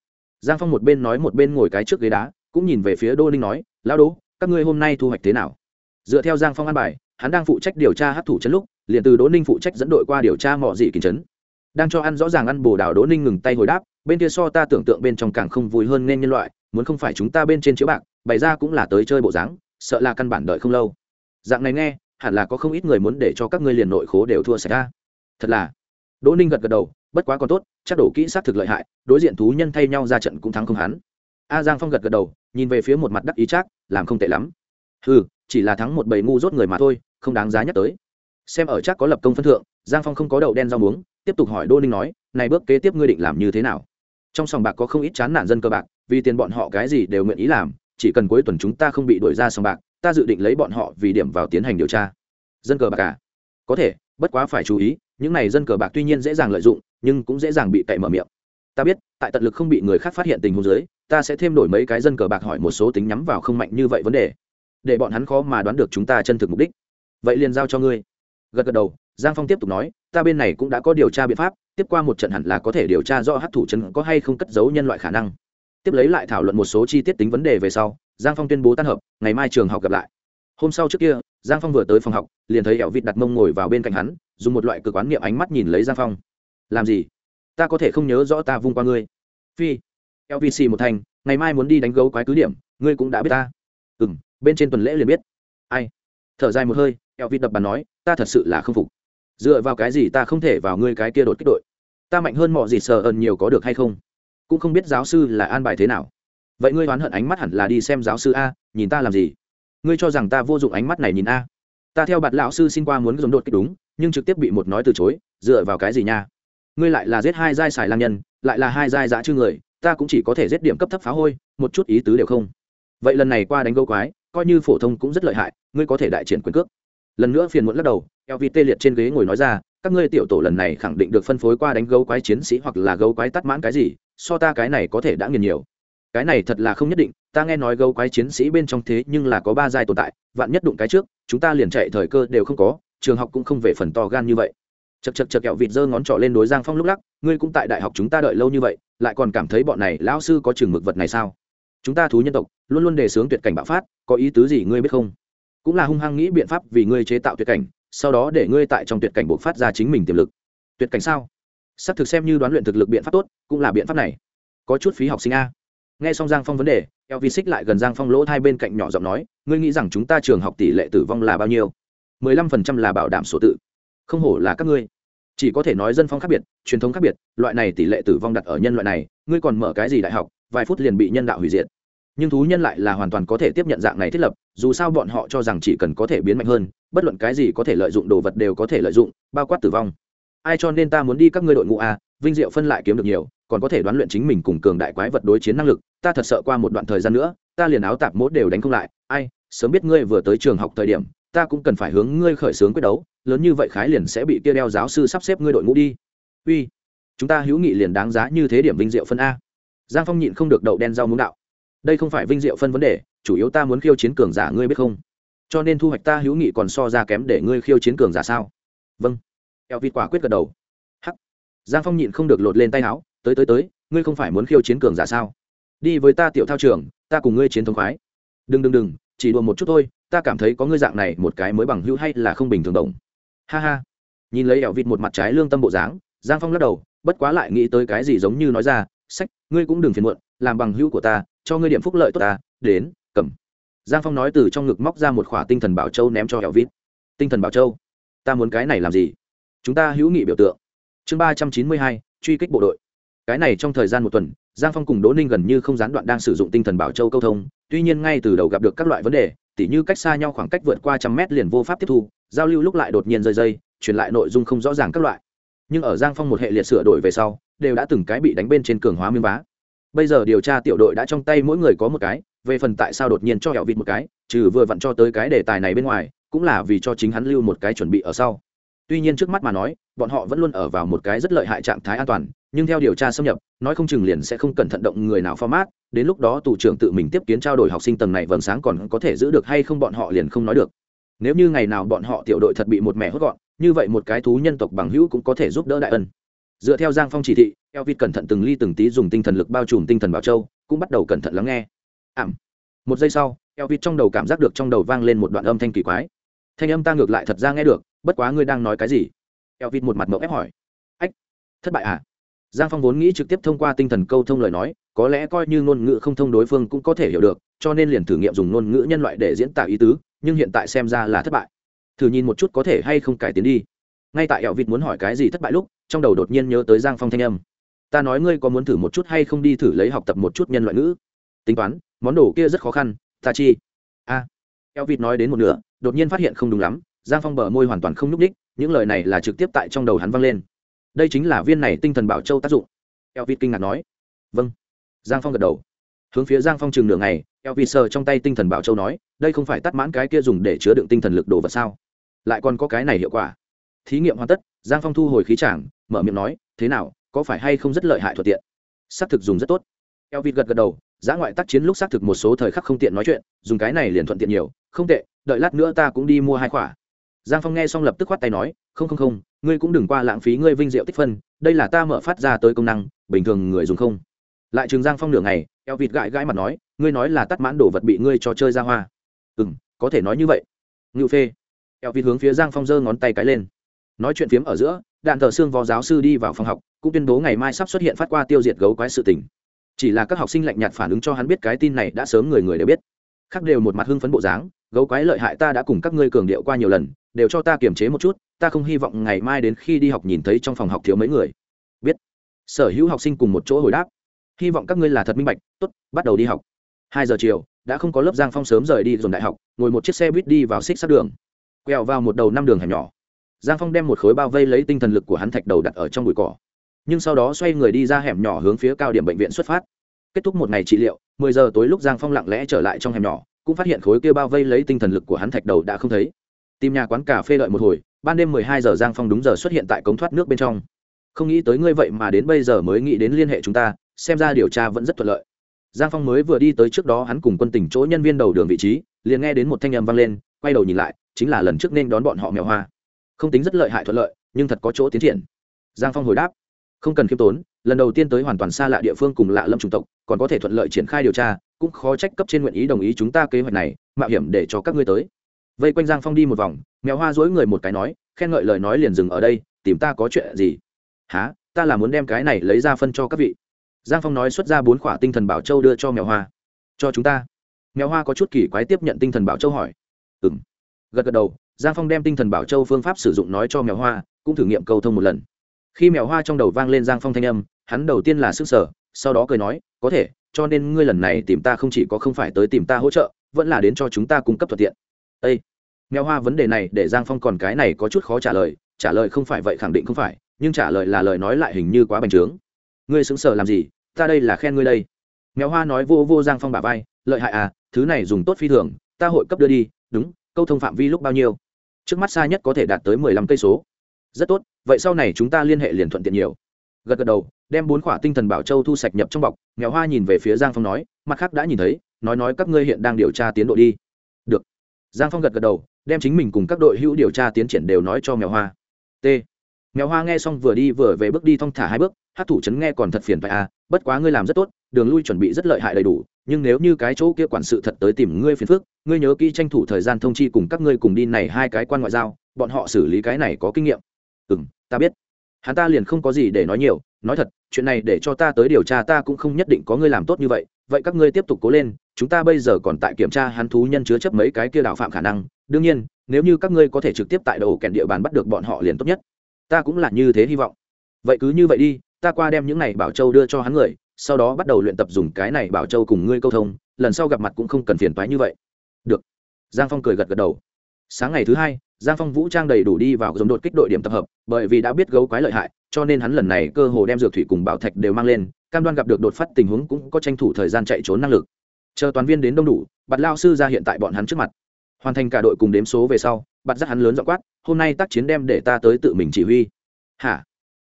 Giang phong một bên nói một bên ngồi cái trước ghế đá, cũng nhìn về phía đô ninh nói, lão đỗ các ngươi hôm nay thu hoạch thế nào? Dựa theo giang phong an bài, hắn đang phụ trách điều tra hát thủ chấn lúc, liền từ đỗ ninh phụ trách dẫn đội qua điều tra mọi dị kín chấn đang cho ăn rõ ràng ăn bồ đào đỗ ninh ngừng tay hồi đáp, bên kia so ta tưởng tượng bên trong càng không vui hơn nên nhân loại, muốn không phải chúng ta bên trên chiếu bạc, bày ra cũng là tới chơi bộ dáng, sợ là căn bản đợi không lâu. Dạng này nghe, hẳn là có không ít người muốn để cho các ngươi liền nội khố đều thua xảy ra. Thật là. Đỗ ninh gật gật đầu, bất quá còn tốt, chắc đổ kỹ sát thực lợi hại, đối diện thú nhân thay nhau ra trận cũng thắng không hắn. A giang phong gật gật đầu, nhìn về phía một mặt đắc ý chắc, làm không tệ lắm. Ừ chỉ là thắng một bầy ngu rốt người mà thôi, không đáng giá nhắc tới. Xem ở chắc có lập công phân thượng, giang phong không có đậu đen rau muống tiếp tục hỏi đô ninh nói, này bước kế tiếp ngươi định làm như thế nào? Trong sòng bạc có không ít chán nản dân cơ bạc, vì tiền bọn họ cái gì đều nguyện ý làm, chỉ cần cuối tuần chúng ta không bị đuổi ra sòng bạc, ta dự định lấy bọn họ vì điểm vào tiến hành điều tra. Dân cờ bạc à? Có thể, bất quá phải chú ý, những này dân cờ bạc tuy nhiên dễ dàng lợi dụng, nhưng cũng dễ dàng bị cậy mở miệng. Ta biết, tại tận lực không bị người khác phát hiện tình huống dưới, ta sẽ thêm đổi mấy cái dân cờ bạc hỏi một số tính nhắm vào không mạnh như vậy vấn đề, để bọn hắn khó mà đoán được chúng ta chân thực mục đích. Vậy liền giao cho ngươi. Gật gật đầu giang phong tiếp tục nói, ta bên này cũng đã có điều tra biện pháp, tiếp qua một trận hẳn là có thể điều tra do hát thủ chân có hay không cất giấu nhân loại khả năng. Tiếp lấy lại thảo luận một số chi tiết tính vấn đề về sau, giang phong tuyên bố tan hợp, ngày mai trường học gặp lại. Hôm sau trước kia, giang phong vừa tới phòng học, liền thấy hẹo vịt đặt mông ngồi vào bên cạnh hắn, dùng một loại cực quán niệm ánh mắt nhìn lấy giang phong. Làm gì? Ta có thể không nhớ rõ ta vung qua ngươi. Phi. Lvc một thành, ngày mai muốn đi đánh gấu quái cứ điểm, ngươi cũng đã biết ta. Ừ m bên trên tuần lễ liền biết. Ai? Thở dài một hơi lvc đập bàn nói, ta thật sự là không phục dựa vào cái gì ta không thể vào ngươi cái kia đột kích đội? Ta mạnh hơn mọi gì sợ ẩn nhiều có được hay không? Cũng không biết giáo sư là an bài thế nào. Vậy ngươi oán hận ánh mắt hẳn là đi xem giáo sư a, nhìn ta làm gì? Ngươi cho rằng ta vô dụng ánh mắt này nhìn a? Ta theo bạt lão sư xin qua muốn giống đột kích đúng, nhưng trực tiếp bị một nói từ chối, dựa vào cái gì nha? Ngươi lại là giết hai giai xài lang nhân, lại là hai giai dã chư người, ta cũng chỉ có thể giết điểm cấp thấp phá hôi, một chút ý tứ đều không. Vậy lần này qua đánh gấu quái, coi như phổ thông cũng rất lợi hại, ngươi có thể đại triển quyền cước lần nữa phiền muộn lắc đầu eo vi tê liệt trên ghế ngồi nói ra, các ngươi tiểu tổ lần này khẳng định được phân phối qua đánh gấu quái chiến sĩ hoặc là gấu quái tắt mãn cái gì, so ta cái này có thể đã nghiền nhiều. Cái này thật là không nhất định, ta nghe nói gấu quái chiến sĩ bên trong thế nhưng là có ba giai tồn tại, vạn nhất đụng cái trước, chúng ta liền chạy thời cơ đều không có, trường học cũng không về phần to gan như vậy. Chật chật chật kẹo vịt giơ ngón trỏ lên đối giang phong lúc lắc, ngươi cũng tại đại học chúng ta đợi lâu như vậy, lại còn cảm thấy bọn này lão sư có chừng mực vật này sao? Chúng ta thú nhân tộc, luôn luôn đề xướng tuyệt cảnh bạo phát, có ý tứ gì ngươi biết không? Cũng là hung hăng nghĩ biện pháp vì ngươi chế tạo tuyệt cảnh, sau đó để ngươi tại trong tuyệt cảnh buộc phát ra chính mình tiềm lực. Tuyệt cảnh sao? Xác thực xem như đoán luyện thực lực biện pháp tốt, cũng là biện pháp này. Có chút phí học sinh a. Nghe xong giang phong vấn đề, eo vi xích lại gần giang phong lỗ hai bên cạnh nhỏ giọng nói, ngươi nghĩ rằng chúng ta trường học tỷ lệ tử vong là bao nhiêu? Mười lăm phần trăm là bảo đảm số tự. Không hổ là các ngươi. Chỉ có thể nói dân phong khác biệt, truyền thống khác biệt, loại này tỷ lệ tử vong đặt ở nhân loại này, ngươi còn mở cái gì đại học, vài phút liền bị nhân đạo hủy diệt nhưng thú nhân lại là hoàn toàn có thể tiếp nhận dạng này thiết lập, dù sao bọn họ cho rằng chỉ cần có thể biến mạnh hơn, bất luận cái gì có thể lợi dụng đồ vật đều có thể lợi dụng, bao quát tử vong. Ai cho nên ta muốn đi các ngươi đội ngũ a, vinh diệu phân lại kiếm được nhiều, còn có thể đoán luyện chính mình cùng cường đại quái vật đối chiến năng lực, ta thật sợ qua một đoạn thời gian nữa, ta liền áo tạp mốt đều đánh không lại. Ai, sớm biết ngươi vừa tới trường học thời điểm, ta cũng cần phải hướng ngươi khởi xướng quyết đấu, lớn như vậy khái liền sẽ bị kia đeo giáo sư sắp xếp ngươi đội ngũ đi. Uy, chúng ta hữu nghị liền đáng giá như thế điểm vinh diệu phân a. Giang phong nhịn không được đậu đen rau muống đạo đây không phải vinh diệu phân vấn đề, chủ yếu ta muốn khiêu chiến cường giả ngươi biết không? Cho nên thu hoạch ta hữu nghị còn so ra kém để ngươi khiêu chiến cường giả sao? Vâng. Eo vịt quả quyết gật đầu. Hắc. Giang phong nhịn không được lột lên tay áo, tới tới tới, ngươi không phải muốn khiêu chiến cường giả sao? Đi với ta tiểu thao trường, ta cùng ngươi chiến thống khoái. Đừng đừng đừng, chỉ đùa một chút thôi, ta cảm thấy có ngươi dạng này một cái mới bằng hữu hay là không bình thường đồng. Ha ha. Nhìn lấy eo vịt một mặt trái lương tâm bộ dáng, giang phong lắc đầu, bất quá lại nghĩ tới cái gì giống như nói ra, sách, ngươi cũng đừng phiền muộn, làm bằng hữu của ta cho ngươi điểm phúc lợi tốt ta, đến, cầm. Giang phong nói từ trong ngực móc ra một khỏa tinh thần bảo châu ném cho hẹo vít. Tinh thần bảo châu? Ta muốn cái này làm gì? Chúng ta hữu nghị biểu tượng. Chương ba trăm chín mươi hai, truy kích bộ đội. Cái này trong thời gian một tuần, giang phong cùng đỗ ninh gần như không gián đoạn đang sử dụng tinh thần bảo châu câu thông. Tuy nhiên ngay từ đầu gặp được các loại vấn đề, tỉ như cách xa nhau khoảng cách vượt qua trăm mét liền vô pháp tiếp thu, giao lưu lúc lại đột nhiên rơi dây truyền lại nội dung không rõ ràng các loại. Nhưng ở giang phong một hệ liệt sửa đổi về sau, đều đã từng cái bị đánh bên trên cường hóa miếng vá bây giờ điều tra tiểu đội đã trong tay mỗi người có một cái, về phần tại sao đột nhiên cho hẹo vịt một cái, trừ vừa vặn cho tới cái đề tài này bên ngoài, cũng là vì cho chính hắn lưu một cái chuẩn bị ở sau. Tuy nhiên trước mắt mà nói, bọn họ vẫn luôn ở vào một cái rất lợi hại trạng thái an toàn, nhưng theo điều tra xâm nhập, nói không chừng liền sẽ không cẩn thận động người nào format, đến lúc đó tù trưởng tự mình tiếp kiến trao đổi học sinh tầng này vầng sáng còn có thể giữ được hay không bọn họ liền không nói được. Nếu như ngày nào bọn họ tiểu đội thật bị một mẹ hốt gọn, như vậy một cái thú nhân tộc bằng hữu cũng có thể giúp đỡ đại ân dựa theo giang phong chỉ thị elvit cẩn thận từng ly từng tí dùng tinh thần lực bao trùm tinh thần bảo châu, cũng bắt đầu cẩn thận lắng nghe. Ảm. Một giây sau elvit trong đầu cảm giác được trong đầu vang lên một đoạn âm thanh kỳ quái. Thanh âm ta ngược lại thật ra nghe được, bất quá ngươi đang nói cái gì? Elvit một mặt mẫu ép hỏi. Ách, thất bại à? Giang phong vốn nghĩ trực tiếp thông qua tinh thần câu thông lời nói, có lẽ coi như ngôn ngữ không thông đối phương cũng có thể hiểu được, cho nên liền thử nghiệm dùng ngôn ngữ nhân loại để diễn tả ý tứ, nhưng hiện tại xem ra là thất bại. Thử nhìn một chút có thể hay không cải tiến đi ngay tại ẹo vịt muốn hỏi cái gì thất bại lúc, trong đầu đột nhiên nhớ tới giang phong thanh âm. Ta nói ngươi có muốn thử một chút hay không đi thử lấy học tập một chút nhân loại ngữ? Tính toán, món đồ kia rất khó khăn, ta chi. A. À. ẹo vịt nói đến một nửa, đột nhiên phát hiện không đúng lắm, giang phong bờ môi hoàn toàn không nhúc ních những lời này là trực tiếp tại trong đầu hắn vang lên. Đây chính là viên này tinh thần bảo châu tác dụng. Eo vịt kinh ngạc nói. Vâng. Giang phong gật đầu. Hướng phía giang phong chừng nửa ngày, eo vịt sờ trong tay tinh thần bảo châu nói, đây không phải tắt mãn cái kia dùng để chứa đựng tinh thần lực đồ vật sao? Lại còn có cái này hiệu quả thí nghiệm hoàn tất, giang phong thu hồi khí trảng mở miệng nói, thế nào, có phải hay không rất lợi hại thuận tiện? Xác thực dùng rất tốt. Elvit gật gật đầu giã ngoại tác chiến lúc xác thực một số thời khắc không tiện nói chuyện, dùng cái này liền thuận tiện nhiều, không tệ, đợi lát nữa ta cũng đi mua hai quả giang phong nghe xong lập tức khoát tay nói, không không không, ngươi cũng đừng qua lãng phí ngươi vinh diệu tích phân, đây là ta mở phát ra tới công năng, bình thường người dùng không. Lại trường giang phong nửa ngày eo vịt gãi gãi mặt nói, ngươi nói là tắt mãn đồ vật bị ngươi cho chơi ra hoa. Ừ m có thể nói như vậy. Ngự phê. Eo vịt hướng phía giang phong giơ ngón tay cái lên nói chuyện phiếm ở giữa, đạn thờ xương vò giáo sư đi vào phòng học, cũng tuyên bố ngày mai sắp xuất hiện phát qua tiêu diệt gấu quái sự tình. Chỉ là các học sinh lạnh nhạt phản ứng cho hắn biết cái tin này đã sớm người người đều biết. Khác đều một mặt hưng phấn bộ dáng, gấu quái lợi hại ta đã cùng các ngươi cường điệu qua nhiều lần, đều cho ta kiềm chế một chút, ta không hy vọng ngày mai đến khi đi học nhìn thấy trong phòng học thiếu mấy người. Biết. Sở hữu học sinh cùng một chỗ hồi đáp. Hy vọng các ngươi là thật minh bạch, tốt, bắt đầu đi học. Hai giờ chiều, đã không có lớp giang phong sớm rời đi dồn đại học, ngồi một chiếc xe buýt đi vào xích sát đường. Quẹo vào một đầu năm đường hẻm nhỏ giang phong đem một khối bao vây lấy tinh thần lực của hắn thạch đầu đặt ở trong bụi cỏ. Nhưng sau đó xoay người đi ra hẻm nhỏ hướng phía cao điểm bệnh viện xuất phát. Kết thúc một ngày trị liệu, mười giờ tối lúc giang phong lặng lẽ trở lại trong hẻm nhỏ, cũng phát hiện khối kia bao vây lấy tinh thần lực của hắn thạch đầu đã không thấy. Tìm nhà quán cà phê đợi một hồi, ban đêm mười hai giờ giang phong đúng giờ xuất hiện tại cống thoát nước bên trong. Không nghĩ tới ngươi vậy mà đến bây giờ mới nghĩ đến liên hệ chúng ta, xem ra điều tra vẫn rất thuận lợi. Giang phong mới vừa đi tới trước đó hắn cùng quân tỉnh chỗ nhân viên đầu đường vị trí, liền nghe đến một thanh âm vang lên, quay đầu nhìn lại, chính là lần trước nên đón bọn họ mèo hoa không tính rất lợi hại thuận lợi, nhưng thật có chỗ tiến triển. Giang phong hồi đáp, không cần khiêm tốn, lần đầu tiên tới hoàn toàn xa lạ địa phương cùng lạ lâm chủng tộc, còn có thể thuận lợi triển khai điều tra, cũng khó trách cấp trên nguyện ý đồng ý chúng ta kế hoạch này, mạo hiểm để cho các ngươi tới. Vây quanh giang phong đi một vòng, mèo hoa dối người một cái nói, khen ngợi lời nói liền dừng ở đây, tìm ta có chuyện gì? Há ta là muốn đem cái này lấy ra phân cho các vị. Giang phong nói xuất ra bốn khỏa tinh thần bảo châu đưa cho mèo hoa. Cho chúng ta. Mèo hoa có chút kỳ quái tiếp nhận tinh thần bảo châu hỏi. Ừ m gật gật đầu giang phong đem tinh thần bảo châu phương pháp sử dụng nói cho mèo hoa, cũng thử nghiệm câu thông một lần. Khi mèo hoa trong đầu vang lên giang phong thanh âm, hắn đầu tiên là sức sở sau đó cười nói, có thể, cho nên ngươi lần này tìm ta không chỉ có không phải tới tìm ta hỗ trợ, vẫn là đến cho chúng ta cung cấp thuận tiện. Â mèo hoa vấn đề này để giang phong còn cái này có chút khó trả lời trả lời không phải vậy khẳng định không phải, nhưng trả lời là lời nói lại hình như quá bành trướng. Ngươi xứng sở làm gì? Ta đây là khen ngươi đây. Mèo hoa nói vô vô giang phong bả vai, lợi hại à thứ này dùng tốt phi thường, ta hội cấp đưa đi, đúng, câu thông phạm vi lúc bao nhiêu? Trước mắt xa nhất có thể đạt tới mười lăm cây số. Rất tốt, vậy sau này chúng ta liên hệ liền thuận tiện nhiều. Gật gật đầu, đem bốn khỏa tinh thần bảo châu thu sạch nhập trong bọc nghèo hoa nhìn về phía giang phong nói, mặt khác đã nhìn thấy, nói nói các ngươi hiện đang điều tra tiến độ đi. Được. Giang phong gật gật đầu, đem chính mình cùng các đội hữu điều tra tiến triển đều nói cho nghèo hoa. T. Nghèo hoa nghe xong vừa đi vừa về bước đi thong thả hai bước, hát thủ trấn nghe còn thật phiền phải à bất quá ngươi làm rất tốt đường lui chuẩn bị rất lợi hại đầy đủ, nhưng nếu như cái chỗ kia quản sự thật tới tìm ngươi phiền phức, ngươi nhớ kỹ tranh thủ thời gian thông chi cùng các ngươi cùng đi này hai cái quan ngoại giao, bọn họ xử lý cái này có kinh nghiệm. Ừ m ta biết. Hắn ta liền không có gì để nói nhiều, nói thật, chuyện này để cho ta tới điều tra ta cũng không nhất định có ngươi làm tốt như vậy vậy các ngươi tiếp tục cố lên, chúng ta bây giờ còn tại kiểm tra hắn thú nhân chứa chấp mấy cái kia đạo phạm khả năng, đương nhiên, nếu như các ngươi có thể trực tiếp tại đầu kèn địa bàn bắt được bọn họ liền tốt nhất. Ta cũng là như thế hy vọng. Vậy cứ như vậy đi, ta qua đem những này bảo châu đưa cho hắn người sau đó bắt đầu luyện tập dùng cái này bảo châu cùng ngươi câu thông, lần sau gặp mặt cũng không cần phiền toái như vậy. Được. Giang phong cười gật gật đầu. Sáng ngày thứ hai, giang phong vũ trang đầy đủ đi vào giống đột kích đội điểm tập hợp, bởi vì đã biết gấu quái lợi hại, cho nên hắn lần này cơ hồ đem dược thủy cùng bảo thạch đều mang lên, cam đoan gặp được đột phát tình huống cũng có tranh thủ thời gian chạy trốn năng lực. Chờ toàn viên đến đông đủ, bạt lao sư ra hiện tại bọn hắn trước mặt. Hoàn thành cả đội cùng đếm số về sau, bạt dắt hắn lớn dọ quát, hôm nay tác chiến đem để ta tới tự mình chỉ huy. Hả?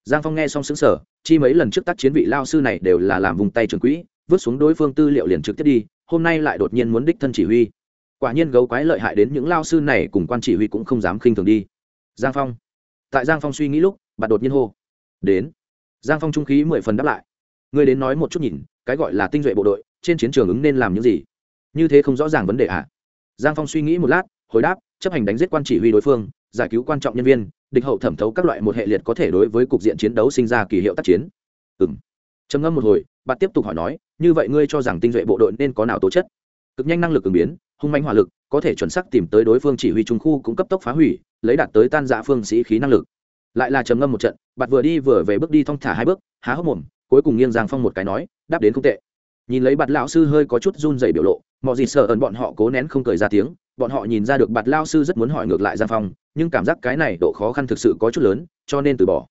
Giang phong nghe xong xứng sở chi mấy lần trước tác chiến vị lao sư này đều là làm vùng tay trường quỹ, vứt xuống đối phương tư liệu liền trực tiếp đi, hôm nay lại đột nhiên muốn đích thân chỉ huy. Quả nhiên gấu quái lợi hại đến những lao sư này cùng quan chỉ huy cũng không dám khinh thường đi. Giang phong. Tại giang phong suy nghĩ lúc, bạn đột nhiên hô. Đến. Giang phong trung khí mười phần đáp lại. Người đến nói một chút nhìn, cái gọi là tinh duệ bộ đội, trên chiến trường ứng nên làm những gì? Như thế không rõ ràng vấn đề ạ à? giang phong suy nghĩ một lát, hồi đáp, chấp hành đánh giết quan chỉ huy đối phương, giải cứu quan trọng nhân viên địch hậu thẩm thấu các loại một hệ liệt có thể đối với cục diện chiến đấu sinh ra kỳ hiệu tác chiến. Ừ trầm ngâm một hồi, bạn tiếp tục hỏi nói, như vậy ngươi cho rằng tinh duệ bộ đội nên có nào tố chất? Cực nhanh năng lực ứng biến, hung mãnh hỏa lực, có thể chuẩn xác tìm tới đối phương chỉ huy trung khu cũng cấp tốc phá hủy, lấy đạt tới tan dạ phương sĩ khí năng lực. Lại là trầm ngâm một trận, bạn vừa đi vừa về bước đi thong thả hai bước, há hốc mồm, cuối cùng nghiêng giang phong một cái nói, đáp đến không tệ nhìn lấy bạt lão sư hơi có chút run dày biểu lộ, mọi gì sợ ẩn bọn họ cố nén không cười ra tiếng, bọn họ nhìn ra được bạt lao sư rất muốn hỏi ngược lại giang phong, nhưng cảm giác cái này độ khó khăn thực sự có chút lớn, cho nên từ bỏ.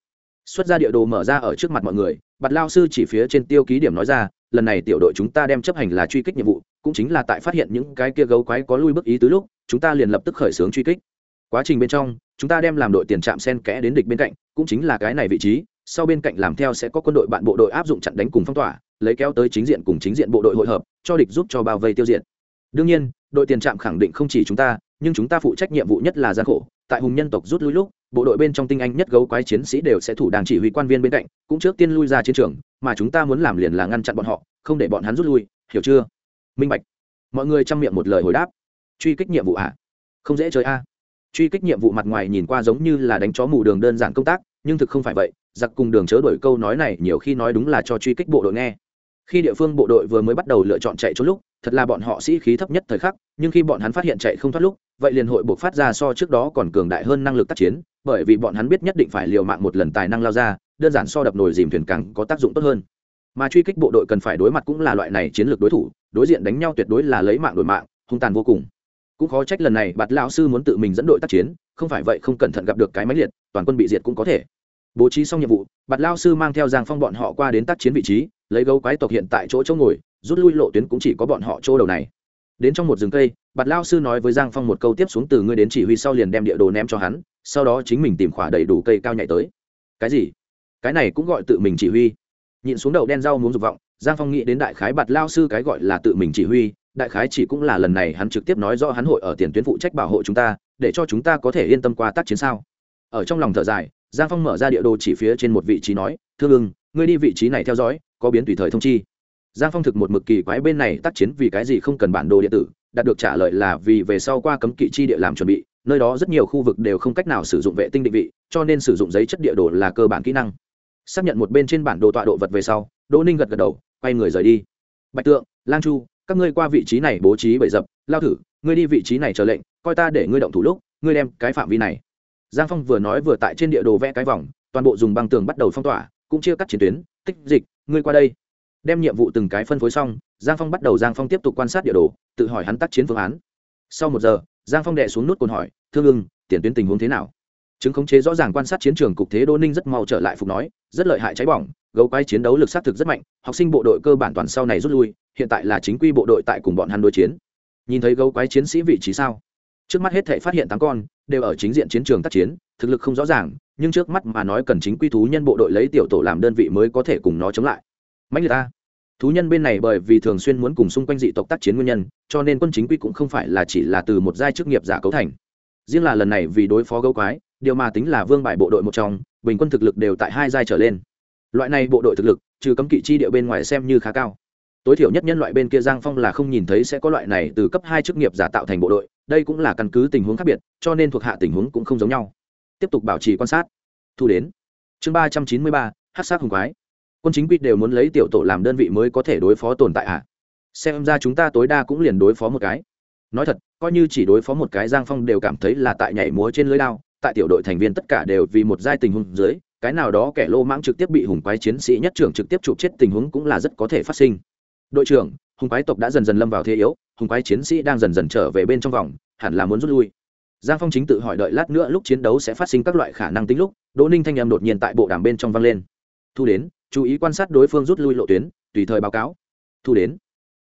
Xuất ra địa đồ mở ra ở trước mặt mọi người, bạt lao sư chỉ phía trên tiêu ký điểm nói ra, lần này tiểu đội chúng ta đem chấp hành là truy kích nhiệm vụ, cũng chính là tại phát hiện những cái kia gấu quái có lui bước ý tứ lúc, chúng ta liền lập tức khởi xướng truy kích. Quá trình bên trong, chúng ta đem làm đội tiền trạm sen kẽ đến địch bên cạnh, cũng chính là cái này vị trí, sau bên cạnh làm theo sẽ có quân đội bạn bộ đội áp dụng chặn đánh cùng phong tỏa lấy kéo tới chính diện cùng chính diện bộ đội hội hợp, cho địch giúp cho bao vây tiêu diệt. Đương nhiên, đội tiền trạm khẳng định không chỉ chúng ta, nhưng chúng ta phụ trách nhiệm vụ nhất là gian khổ. Tại hùng nhân tộc rút lui lúc, bộ đội bên trong tinh anh nhất gấu quái chiến sĩ đều sẽ thủ đàng chỉ huy quan viên bên cạnh, cũng trước tiên lui ra chiến trường, mà chúng ta muốn làm liền là ngăn chặn bọn họ, không để bọn hắn rút lui, hiểu chưa? Minh bạch. Mọi người chăm miệng một lời hồi đáp. Truy kích nhiệm vụ ạ à? không dễ chơi a truy kích nhiệm vụ mặt ngoài nhìn qua giống như là đánh chó mù đường đơn giản công tác, nhưng thực không phải vậy, giặc cùng đường chớ đổi câu nói này nhiều khi nói đúng là cho truy kích bộ đội nghe khi địa phương bộ đội vừa mới bắt đầu lựa chọn chạy trốn lúc, thật là bọn họ sĩ khí thấp nhất thời khắc, nhưng khi bọn hắn phát hiện chạy không thoát lúc, vậy liền hội buộc phát ra so trước đó còn cường đại hơn năng lực tác chiến, bởi vì bọn hắn biết nhất định phải liều mạng một lần tài năng lao ra, đơn giản so đập nồi dìm thuyền càng có tác dụng tốt hơn. Mà truy kích bộ đội cần phải đối mặt cũng là loại này chiến lược đối thủ, đối diện đánh nhau tuyệt đối là lấy mạng đổi mạng, hung tàn vô cùng. Cũng khó trách lần này bạt lão sư muốn tự mình dẫn đội tác chiến, không phải vậy không cẩn thận gặp được cái máy liệt, toàn quân bị diệt cũng có thể. Bố trí xong nhiệm vụ, bạt lao sư mang theo giang phong bọn họ qua đến tác chiến vị trí lấy gấu quái tộc hiện tại chỗ chỗ ngồi, rút lui lộ tuyến cũng chỉ có bọn họ chỗ đầu này. Đến trong một rừng cây, bạt lao sư nói với giang phong một câu tiếp xuống từ ngươi đến chỉ huy sau liền đem địa đồ ném cho hắn, sau đó chính mình tìm khỏa đầy đủ cây cao nhảy tới. Cái gì? Cái này cũng gọi tự mình chỉ huy. Nhịn xuống đầu đen rau muốn dục vọng, giang phong nghĩ đến đại khái bạt lao sư cái gọi là tự mình chỉ huy, đại khái chỉ cũng là lần này hắn trực tiếp nói rõ hắn hội ở tiền tuyến phụ trách bảo hộ chúng ta, để cho chúng ta có thể yên tâm qua tác chiến sao. Ở trong lòng thở dài, giang phong mở ra địa đồ chỉ phía trên một vị trí nói, thương ưng, ngươi đi vị trí này theo dõi có biến tùy thời thông chi. Giang phong thực một mực kỳ quái bên này tác chiến vì cái gì không cần bản đồ điện tử, đạt được trả lời là vì về sau qua cấm kỵ chi địa làm chuẩn bị, nơi đó rất nhiều khu vực đều không cách nào sử dụng vệ tinh định vị, cho nên sử dụng giấy chất địa đồ là cơ bản kỹ năng. Xác nhận một bên trên bản đồ tọa độ vật về sau, đỗ ninh gật gật đầu, quay người rời đi. Bạch tượng, lang chu, các ngươi qua vị trí này bố trí bậy dập, lao thử, ngươi đi vị trí này chờ lệnh, coi ta để ngươi động thủ lúc, ngươi đem cái phạm vi này. Giang phong vừa nói vừa tại trên địa đồ vẽ cái vòng, toàn bộ dùng băng tường bắt đầu phong tỏa, cũng chia cắt chiến tuyến, tích dịch ngươi qua đây. Đem nhiệm vụ từng cái phân phối xong, giang phong bắt đầu giang phong tiếp tục quan sát địa đồ, tự hỏi hắn tác chiến phương án. Sau một giờ, giang phong đệ xuống nút cồn hỏi, thương ưng, tiền tuyến tình huống thế nào? Chứng khống chế rõ ràng quan sát chiến trường cục thế đô ninh rất mau trở lại phục nói, rất lợi hại cháy bỏng, gấu quái chiến đấu lực xác thực rất mạnh, học sinh bộ đội cơ bản toàn sau này rút lui, hiện tại là chính quy bộ đội tại cùng bọn hắn đối chiến. Nhìn thấy gấu quái chiến sĩ vị trí sao? Trước mắt hết thể phát hiện tám con, đều ở chính diện chiến trường tác chiến, thực lực không rõ ràng nhưng trước mắt mà nói cần chính quy thú nhân bộ đội lấy tiểu tổ làm đơn vị mới có thể cùng nó chống lại. Mạnh liệt ta. Thú nhân bên này bởi vì thường xuyên muốn cùng xung quanh dị tộc tác chiến nguyên nhân, cho nên quân chính quy cũng không phải là chỉ là từ một giai chức nghiệp giả cấu thành. Riêng là lần này vì đối phó gấu quái, điều mà tính là vương bài bộ đội một trong, bình quân thực lực đều tại hai giai trở lên. Loại này bộ đội thực lực, trừ cấm kỵ chi địa bên ngoài xem như khá cao. Tối thiểu nhất nhân loại bên kia giang phong là không nhìn thấy sẽ có loại này từ cấp hai chức nghiệp giả tạo thành bộ đội, đây cũng là căn cứ tình huống khác biệt, cho nên thuộc hạ tình huống cũng không giống nhau tiếp tục bảo trì quan sát. Thu đến. Chương ba trăm chín mươi ba hát sát hùng quái. Quân chính quy đều muốn lấy tiểu tổ làm đơn vị mới có thể đối phó tồn tại ạ. À? xem ra chúng ta tối đa cũng liền đối phó một cái. Nói thật, coi như chỉ đối phó một cái giang phong đều cảm thấy là tại nhảy múa trên lưới lao tại tiểu đội thành viên tất cả đều vì một giai tình huống dưới, cái nào đó kẻ lô mãng trực tiếp bị hùng quái chiến sĩ nhất trưởng trực tiếp chụp chết tình huống cũng là rất có thể phát sinh. Đội trưởng, hùng quái tộc đã dần dần lâm vào thế yếu, hùng quái chiến sĩ đang dần dần trở về bên trong vòng, hẳn là muốn rút lui giang phong chính tự hỏi đợi lát nữa lúc chiến đấu sẽ phát sinh các loại khả năng tính lúc, đỗ ninh thanh em đột nhiên tại bộ đàm bên trong vang lên. Thu đến, chú ý quan sát đối phương rút lui lộ tuyến, tùy thời báo cáo. Thu đến,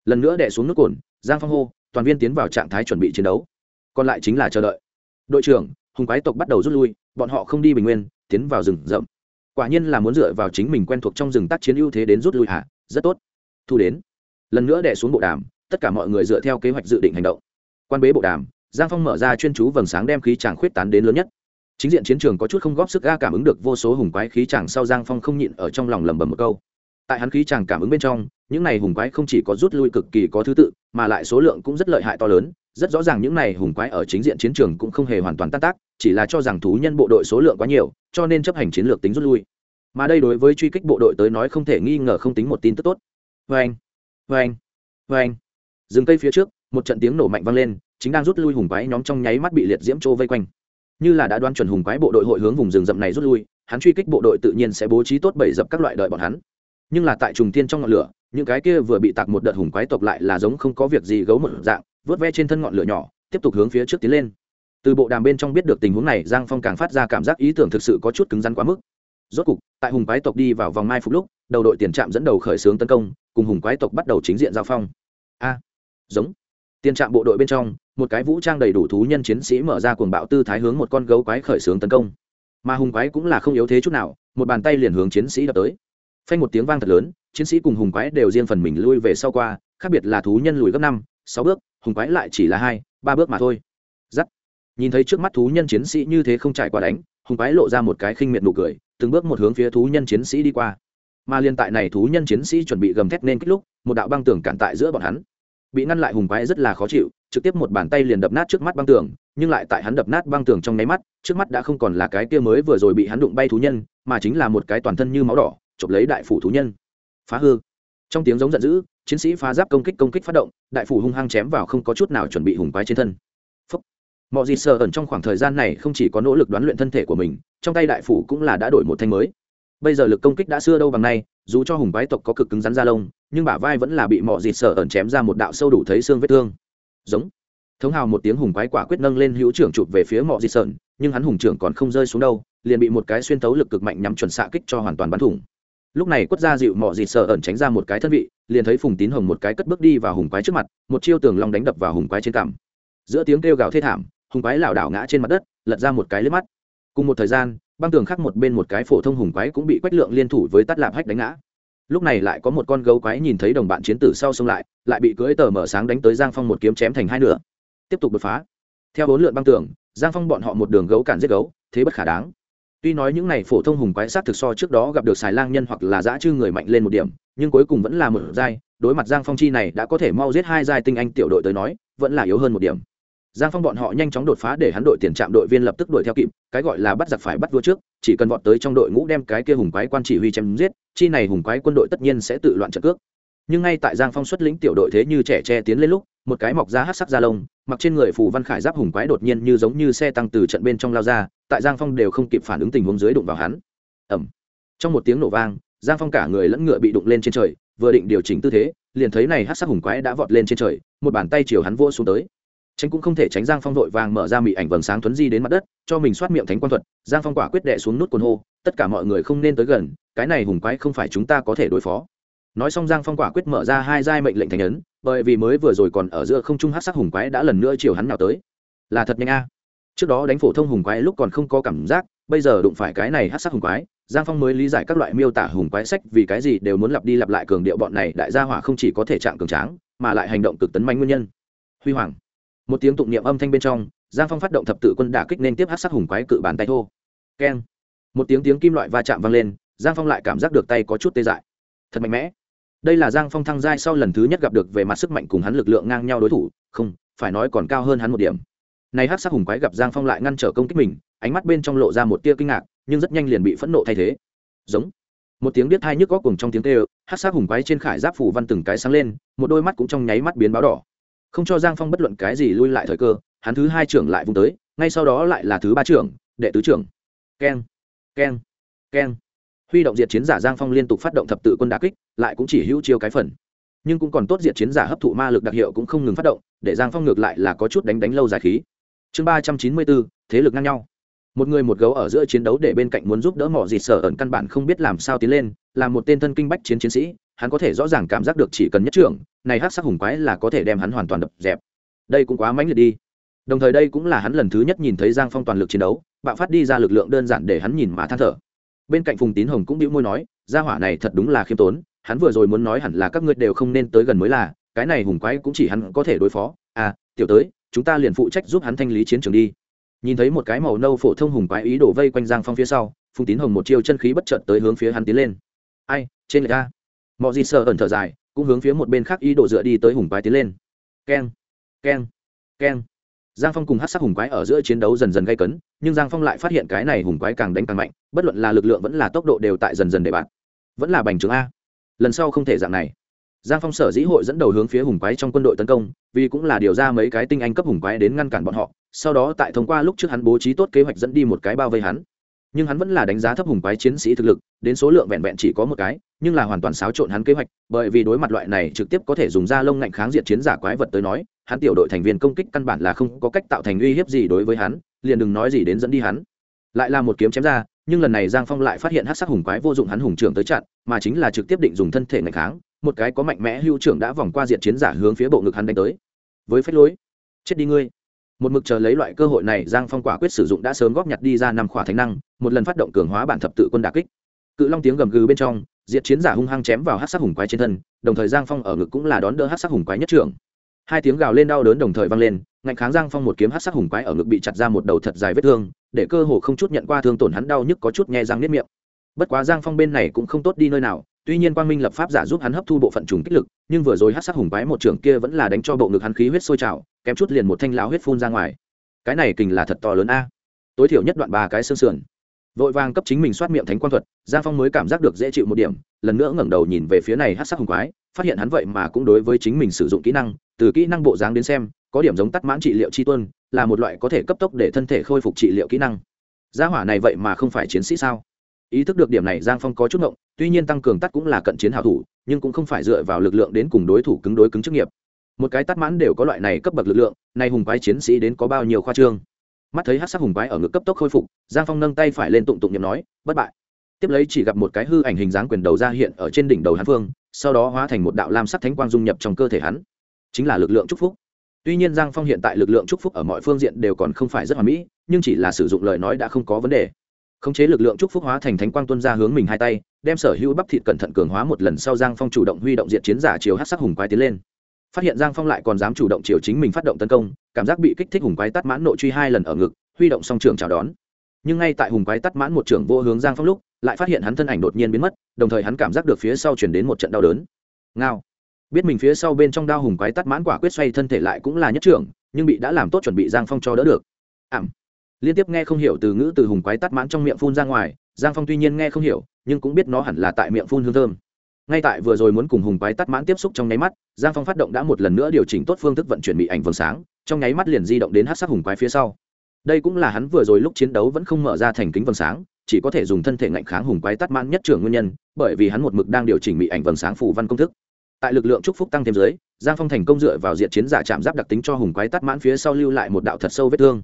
lần nữa đẻ xuống nước cồn, giang phong hô, toàn viên tiến vào trạng thái chuẩn bị chiến đấu. Còn lại chính là chờ đợi. Đội trưởng, hùng quái tộc bắt đầu rút lui, bọn họ không đi bình nguyên, tiến vào rừng rậm. Quả nhiên là muốn dựa vào chính mình quen thuộc trong rừng tác chiến ưu thế đến rút lui hả? rất tốt. Thu đến, lần nữa đẻ xuống bộ đàm, tất cả mọi người dựa theo kế hoạch dự định hành động. Quan bế bộ đàm giang phong mở ra chuyên chú vầng sáng đem khí chàng khuyết tán đến lớn nhất. Chính diện chiến trường có chút không góp sức ga cảm ứng được vô số hùng quái khí chàng sau giang phong không nhịn ở trong lòng lẩm bẩm một câu. Tại hắn khí chàng cảm ứng bên trong, những này hùng quái không chỉ có rút lui cực kỳ có thứ tự, mà lại số lượng cũng rất lợi hại to lớn. Rất rõ ràng những này hùng quái ở chính diện chiến trường cũng không hề hoàn toàn tan tác, chỉ là cho rằng thú nhân bộ đội số lượng quá nhiều, cho nên chấp hành chiến lược tính rút lui. Mà đây đối với truy kích bộ đội tới nói không thể nghi ngờ không tính một tin tức tốt. Vâng, vâng, vâng. Vê anh vê anh vê anh rừng cây phía trước, một trận tiếng nổ mạnh vang lên chính đang rút lui hùng quái nhóm trong nháy mắt bị liệt diễm trô vây quanh. Như là đã đoan chuẩn hùng quái bộ đội hội hướng vùng rừng rậm này rút lui, hắn truy kích bộ đội tự nhiên sẽ bố trí tốt bảy dập các loại đợi bọn hắn. Nhưng là tại trùng tiên trong ngọn lửa, những cái kia vừa bị tạc một đợt hùng quái tộc lại là giống không có việc gì gấu một dạng, vớt ve trên thân ngọn lửa nhỏ, tiếp tục hướng phía trước tiến lên. Từ bộ đàm bên trong biết được tình huống này, giang phong càng phát ra cảm giác ý tưởng thực sự có chút cứng rắn quá mức. Rốt cục, tại hùng quái tộc đi vào vòng mai phục lúc, đầu đội tiền trạm dẫn đầu khởi xướng tấn công, cùng hùng quái tộc bắt đầu chính diện giao phong. A, giống. Tiền trạm bộ đội bên trong một cái vũ trang đầy đủ thú nhân chiến sĩ mở ra cuồng bạo tư thái hướng một con gấu quái khởi xướng tấn công. Mà hùng quái cũng là không yếu thế chút nào, một bàn tay liền hướng chiến sĩ đập tới. Phanh một tiếng vang thật lớn, chiến sĩ cùng hùng quái đều riêng phần mình lui về sau qua, khác biệt là thú nhân lùi gấp năm, sáu bước, hùng quái lại chỉ là hai, ba bước mà thôi. Giắt. Nhìn thấy trước mắt thú nhân chiến sĩ như thế không trải qua đánh, hùng quái lộ ra một cái khinh miệt nụ cười, từng bước một hướng phía thú nhân chiến sĩ đi qua. Mà liên tại này thú nhân chiến sĩ chuẩn bị gầm thét nên kích lúc, một đạo băng tường cản tại giữa bọn hắn bị ngăn lại hùng quái rất là khó chịu, trực tiếp một bàn tay liền đập nát trước mắt băng tường, nhưng lại tại hắn đập nát băng tường trong nháy mắt, trước mắt đã không còn là cái kia mới vừa rồi bị hắn đụng bay thú nhân, mà chính là một cái toàn thân như máu đỏ, chụp lấy đại phủ thú nhân. Phá hư. Trong tiếng giống giận dữ, chiến sĩ phá giáp công kích công kích phát động, đại phủ hung hăng chém vào không có chút nào chuẩn bị hùng quái trên thân. Phúc. mọi gì sờ ẩn trong khoảng thời gian này không chỉ có nỗ lực đoán luyện thân thể của mình, trong tay đại phủ cũng là đã đổi một thanh mới. Bây giờ lực công kích đã xưa đâu bằng nay dù cho hùng quái tộc có cực cứng rắn da lông, nhưng bả vai vẫn là bị mỏ dịt sợ ẩn chém ra một đạo sâu đủ thấy xương vết thương. Giống. Thống hào một tiếng hùng quái quả quyết nâng lên hữu trưởng chụp về phía mọi di sơn nhưng hắn hùng trưởng còn không rơi xuống đâu, liền bị một cái xuyên tấu lực cực mạnh nhắm chuẩn xạ kích cho hoàn toàn bắn thủng. Lúc này quất ra dịu mỏ dịt sợ ẩn tránh ra một cái thân vị, liền thấy phùng tín hồng một cái cất bước đi vào hùng quái trước mặt, một chiêu tường long đánh đập vào hùng quái trên cằm. Giữa tiếng kêu gào thê thảm, hùng quái lảo đảo ngã trên mặt đất, lật ra một cái lướt mắt. Cùng một thời gian băng tường khác một bên một cái phổ thông hùng quái cũng bị quách lượng liên thủ với tắt lạp hách đánh ngã. Lúc này lại có một con gấu quái nhìn thấy đồng bạn chiến tử sau xông lại lại bị cưỡi tờ mở sáng đánh tới giang phong một kiếm chém thành hai nửa. Tiếp tục đột phá. Theo bốn lượn băng tường, giang phong bọn họ một đường gấu cản giết gấu, thế bất khả đáng. Tuy nói những này phổ thông hùng quái sát thực so trước đó gặp được xài lang nhân hoặc là dã chư người mạnh lên một điểm, nhưng cuối cùng vẫn là một giai, đối mặt giang phong chi này đã có thể mau giết hai giai tinh anh tiểu đội tới nói, vẫn là yếu hơn một điểm giang phong bọn họ nhanh chóng đột phá để hắn đội tiền trạm đội viên lập tức đuổi theo kịp, cái gọi là bắt giặc phải bắt vua trước, chỉ cần vọt tới trong đội ngũ đem cái kia hùng quái quan chỉ huy chém giết, chi này hùng quái quân đội tất nhiên sẽ tự loạn trận cước. Nhưng ngay tại giang phong xuất lĩnh tiểu đội thế như trẻ tre tiến lên lúc, một cái mọc ra hát sắc da lông, mặc trên người phù văn khải giáp hùng quái đột nhiên như giống như xe tăng từ trận bên trong lao ra, tại giang phong đều không kịp phản ứng tình huống dưới đụng vào hắn. Ẩm trong một tiếng nổ vang, giang phong cả người lẫn ngựa bị đụng lên trên trời, vừa định điều chỉnh tư thế, liền thấy này hát sắc hùng quái đã vọt lên trên trời, một bàn tay chiều hắn vô xuống tới tránh cũng không thể tránh giang phong vội vàng mở ra mị ảnh vầng sáng thuấn di đến mặt đất, cho mình soát miệng thánh quan thuật, giang phong quả quyết đệ xuống nút cồn hô, tất cả mọi người không nên tới gần, cái này hùng quái không phải chúng ta có thể đối phó. Nói xong giang phong quả quyết mở ra hai giai mệnh lệnh thành ấn, bởi vì mới vừa rồi còn ở giữa không trung hát sắc hùng quái đã lần nữa chiều hắn nào tới. Là thật nhanh a. Trước đó đánh phổ thông hùng quái lúc còn không có cảm giác, bây giờ đụng phải cái này hát sắc hùng quái, giang phong mới lý giải các loại miêu tả hùng quái sách vì cái gì đều muốn lặp đi lặp lại cường điệu bọn này đại gia hỏa không chỉ có thể trạng cường tráng, mà lại hành động cực tấn manh nguyên nhân. Huy hoàng một tiếng tụng niệm âm thanh bên trong, giang phong phát động thập tự quân đả kích nên tiếp hát sắc hùng quái cự bàn tay thô. Keng. Một tiếng tiếng kim loại va chạm vang lên, giang phong lại cảm giác được tay có chút tê dại. Thật mạnh mẽ. Đây là giang phong thăng giai sau lần thứ nhất gặp được về mặt sức mạnh cùng hắn lực lượng ngang nhau đối thủ, không, phải nói còn cao hơn hắn một điểm. Nay hát sắc hùng quái gặp giang phong lại ngăn trở công kích mình, ánh mắt bên trong lộ ra một tia kinh ngạc, nhưng rất nhanh liền bị phẫn nộ thay thế. Giống. Một tiếng biết hai nhức góc cùng trong tiếng tê ơ hát sắc hùng quái trên khải giáp phủ văn từng cái sáng lên, một đôi mắt cũng trong nháy mắt biến báo đỏ không cho giang phong bất luận cái gì lui lại thời cơ, hắn thứ hai trưởng lại vung tới, ngay sau đó lại là thứ ba trưởng, đệ tứ trưởng. Keng keng keng. Huy động diệt chiến giả giang phong liên tục phát động thập tự quân đà kích, lại cũng chỉ hữu chiêu cái phần. Nhưng cũng còn tốt diệt chiến giả hấp thụ ma lực đặc hiệu cũng không ngừng phát động, để giang phong ngược lại là có chút đánh đánh lâu dài khí. Chương ba trăm chín mươi bốn, thế lực ngang nhau một người một gấu ở giữa chiến đấu để bên cạnh muốn giúp đỡ mỏ dịt sở ẩn căn bản không biết làm sao tiến lên, là một tên thân kinh bách chiến chiến sĩ, hắn có thể rõ ràng cảm giác được chỉ cần nhất trưởng, này hát sắc hùng quái là có thể đem hắn hoàn toàn đập dẹp. Đây cũng quá mãnh liệt đi. Đồng thời đây cũng là hắn lần thứ nhất nhìn thấy giang phong toàn lực chiến đấu, bạo phát đi ra lực lượng đơn giản để hắn nhìn mà than thở. Bên cạnh phùng tín hồng cũng đĩu môi nói, gia hỏa này thật đúng là khiêm tốn, hắn vừa rồi muốn nói hẳn là các ngươi đều không nên tới gần mới là, cái này hùng quái cũng chỉ hắn có thể đối phó. À tiểu tới, chúng ta liền phụ trách giúp hắn thanh lý chiến trường đi nhìn thấy một cái màu nâu phổ thông hùng quái ý đổ vây quanh giang phong phía sau, phùng tín hồng một chiêu chân khí bất chợt tới hướng phía hắn tiến lên. Ai, trên người ta. Mọi gì sợ ẩn thở dài, cũng hướng phía một bên khác ý đổ dựa đi tới hùng quái tiến lên. Keng keng keng. Giang phong cùng hát sắc hùng quái ở giữa chiến đấu dần dần gây cấn, nhưng giang phong lại phát hiện cái này hùng quái càng đánh càng mạnh, bất luận là lực lượng vẫn là tốc độ đều tại dần dần để bạn vẫn là bành trướng a. Lần sau không thể dạng này. Giang phong sở dĩ hội dẫn đầu hướng phía hùng quái trong quân đội tấn công, vì cũng là điều ra mấy cái tinh anh cấp hùng quái đến ngăn cản bọn họ sau đó tại thông qua lúc trước hắn bố trí tốt kế hoạch dẫn đi một cái bao vây hắn. Nhưng hắn vẫn là đánh giá thấp hùng quái chiến sĩ thực lực, đến số lượng vẹn vẹn chỉ có một cái, nhưng là hoàn toàn xáo trộn hắn kế hoạch, bởi vì đối mặt loại này trực tiếp có thể dùng da lông ngạnh kháng diện chiến giả quái vật tới nói, hắn tiểu đội thành viên công kích căn bản là không có cách tạo thành uy hiếp gì đối với hắn, liền đừng nói gì đến dẫn đi hắn. Lại là một kiếm chém ra, nhưng lần này giang phong lại phát hiện hát sắc hùng quái vô dụng hắn hùng trưởng tới chặn, mà chính là trực tiếp định dùng thân thể ngạnh kháng, một cái có mạnh mẽ hưu trưởng đã vòng qua diện chiến giả hướng phía bộ ngực hắn đánh tới. Với phép lối, chết đi ngươi một mực chờ lấy loại cơ hội này, giang phong quả quyết sử dụng đã sớm góp nhặt đi ra năm khỏa thánh năng, một lần phát động cường hóa bản thập tự quân đà kích. Cự long tiếng gầm gừ bên trong, diệt chiến giả hung hăng chém vào hát sắc hùng quái trên thân, đồng thời giang phong ở ngực cũng là đón đỡ hát sắc hùng quái nhất trưởng. Hai tiếng gào lên đau đớn đồng thời vang lên, ngạnh kháng giang phong một kiếm hát sắc hùng quái ở ngực bị chặt ra một đầu thật dài vết thương, để cơ hồ không chút nhận qua thương tổn hắn đau nhức có chút nghe răng nếp miệng. Bất quá giang phong bên này cũng không tốt đi nơi nào, tuy nhiên quang minh lập pháp giả giúp hắn hấp thu bộ phận trùng kích lực, nhưng vừa rồi hát sắc hùng quái một trưởng kia vẫn là đánh cho bộ ngực hắn khí huyết sôi trào kém chút liền một thanh lao huyết phun ra ngoài. Cái này kình là thật to lớn a. Tối thiểu nhất đoạn ba cái xương sườn. Vội vàng cấp chính mình soát miệng thánh quang thuật, giang phong mới cảm giác được dễ chịu một điểm, lần nữa ngẩng đầu nhìn về phía này hát sắc hùng quái, phát hiện hắn vậy mà cũng đối với chính mình sử dụng kỹ năng, từ kỹ năng bộ dáng đến xem, có điểm giống tắt mãn trị liệu chi tuân, là một loại có thể cấp tốc để thân thể khôi phục trị liệu kỹ năng. Gia hỏa này vậy mà không phải chiến sĩ sao? Ý thức được điểm này, giang phong có chút ngộng, tuy nhiên tăng cường tắt cũng là cận chiến hào thủ, nhưng cũng không phải dựa vào lực lượng đến cùng đối thủ cứng đối cứng chức nghiệp một cái tắt mãn đều có loại này cấp bậc lực lượng, nay hùng quái chiến sĩ đến có bao nhiêu khoa trương. Mắt thấy hát sắc hùng quái ở ngực cấp tốc khôi phục, giang phong nâng tay phải lên tụng tụng nhậm nói, bất bại. Tiếp lấy chỉ gặp một cái hư ảnh hình dáng quyền đầu ra hiện ở trên đỉnh đầu hắn phương sau đó hóa thành một đạo lam sắc thánh quang dung nhập trong cơ thể hắn. Chính là lực lượng chúc phúc. Tuy nhiên giang phong hiện tại lực lượng chúc phúc ở mọi phương diện đều còn không phải rất hoàn mỹ, nhưng chỉ là sử dụng lời nói đã không có vấn đề. Khống chế lực lượng chúc phúc hóa thành thánh quang tuân ra hướng mình hai tay, đem sở hữu bắp thịt cẩn thận cường hóa một lần sau giang phong chủ động huy động diện chiến giả chiều hát sắc hùng quái tiến lên phát hiện giang phong lại còn dám chủ động chiều chính mình phát động tấn công, cảm giác bị kích thích hùng quái tắt mãn nội truy hai lần ở ngực, huy động song trường chào đón. Nhưng ngay tại hùng quái tắt mãn một trưởng vô hướng giang phong lúc, lại phát hiện hắn thân ảnh đột nhiên biến mất, đồng thời hắn cảm giác được phía sau chuyển đến một trận đau đớn. Ngao. Biết mình phía sau bên trong đao hùng quái tắt mãn quả quyết xoay thân thể lại cũng là nhất trưởng, nhưng bị đã làm tốt chuẩn bị giang phong cho đỡ được. Ảm. Liên tiếp nghe không hiểu từ ngữ từ hùng quái tắt mãn trong miệng phun ra ngoài, giang phong tuy nhiên nghe không hiểu, nhưng cũng biết nó hẳn là tại miệng phun hương thơm ngay tại vừa rồi muốn cùng hùng quái tắt mãn tiếp xúc trong nháy mắt, giang phong phát động đã một lần nữa điều chỉnh tốt phương thức vận chuyển bị ảnh vầng sáng, trong nháy mắt liền di động đến hát sắc hùng quái phía sau. Đây cũng là hắn vừa rồi lúc chiến đấu vẫn không mở ra thành kính vầng sáng, chỉ có thể dùng thân thể ngạnh kháng hùng quái tắt mãn nhất trưởng nguyên nhân, bởi vì hắn một mực đang điều chỉnh bị ảnh vầng sáng phủ văn công thức. Tại lực lượng trúc phúc tăng thêm dưới, giang phong thành công dựa vào diện chiến giả chạm giáp đặc tính cho hùng quái tắt mãn phía sau lưu lại một đạo thật sâu vết thương.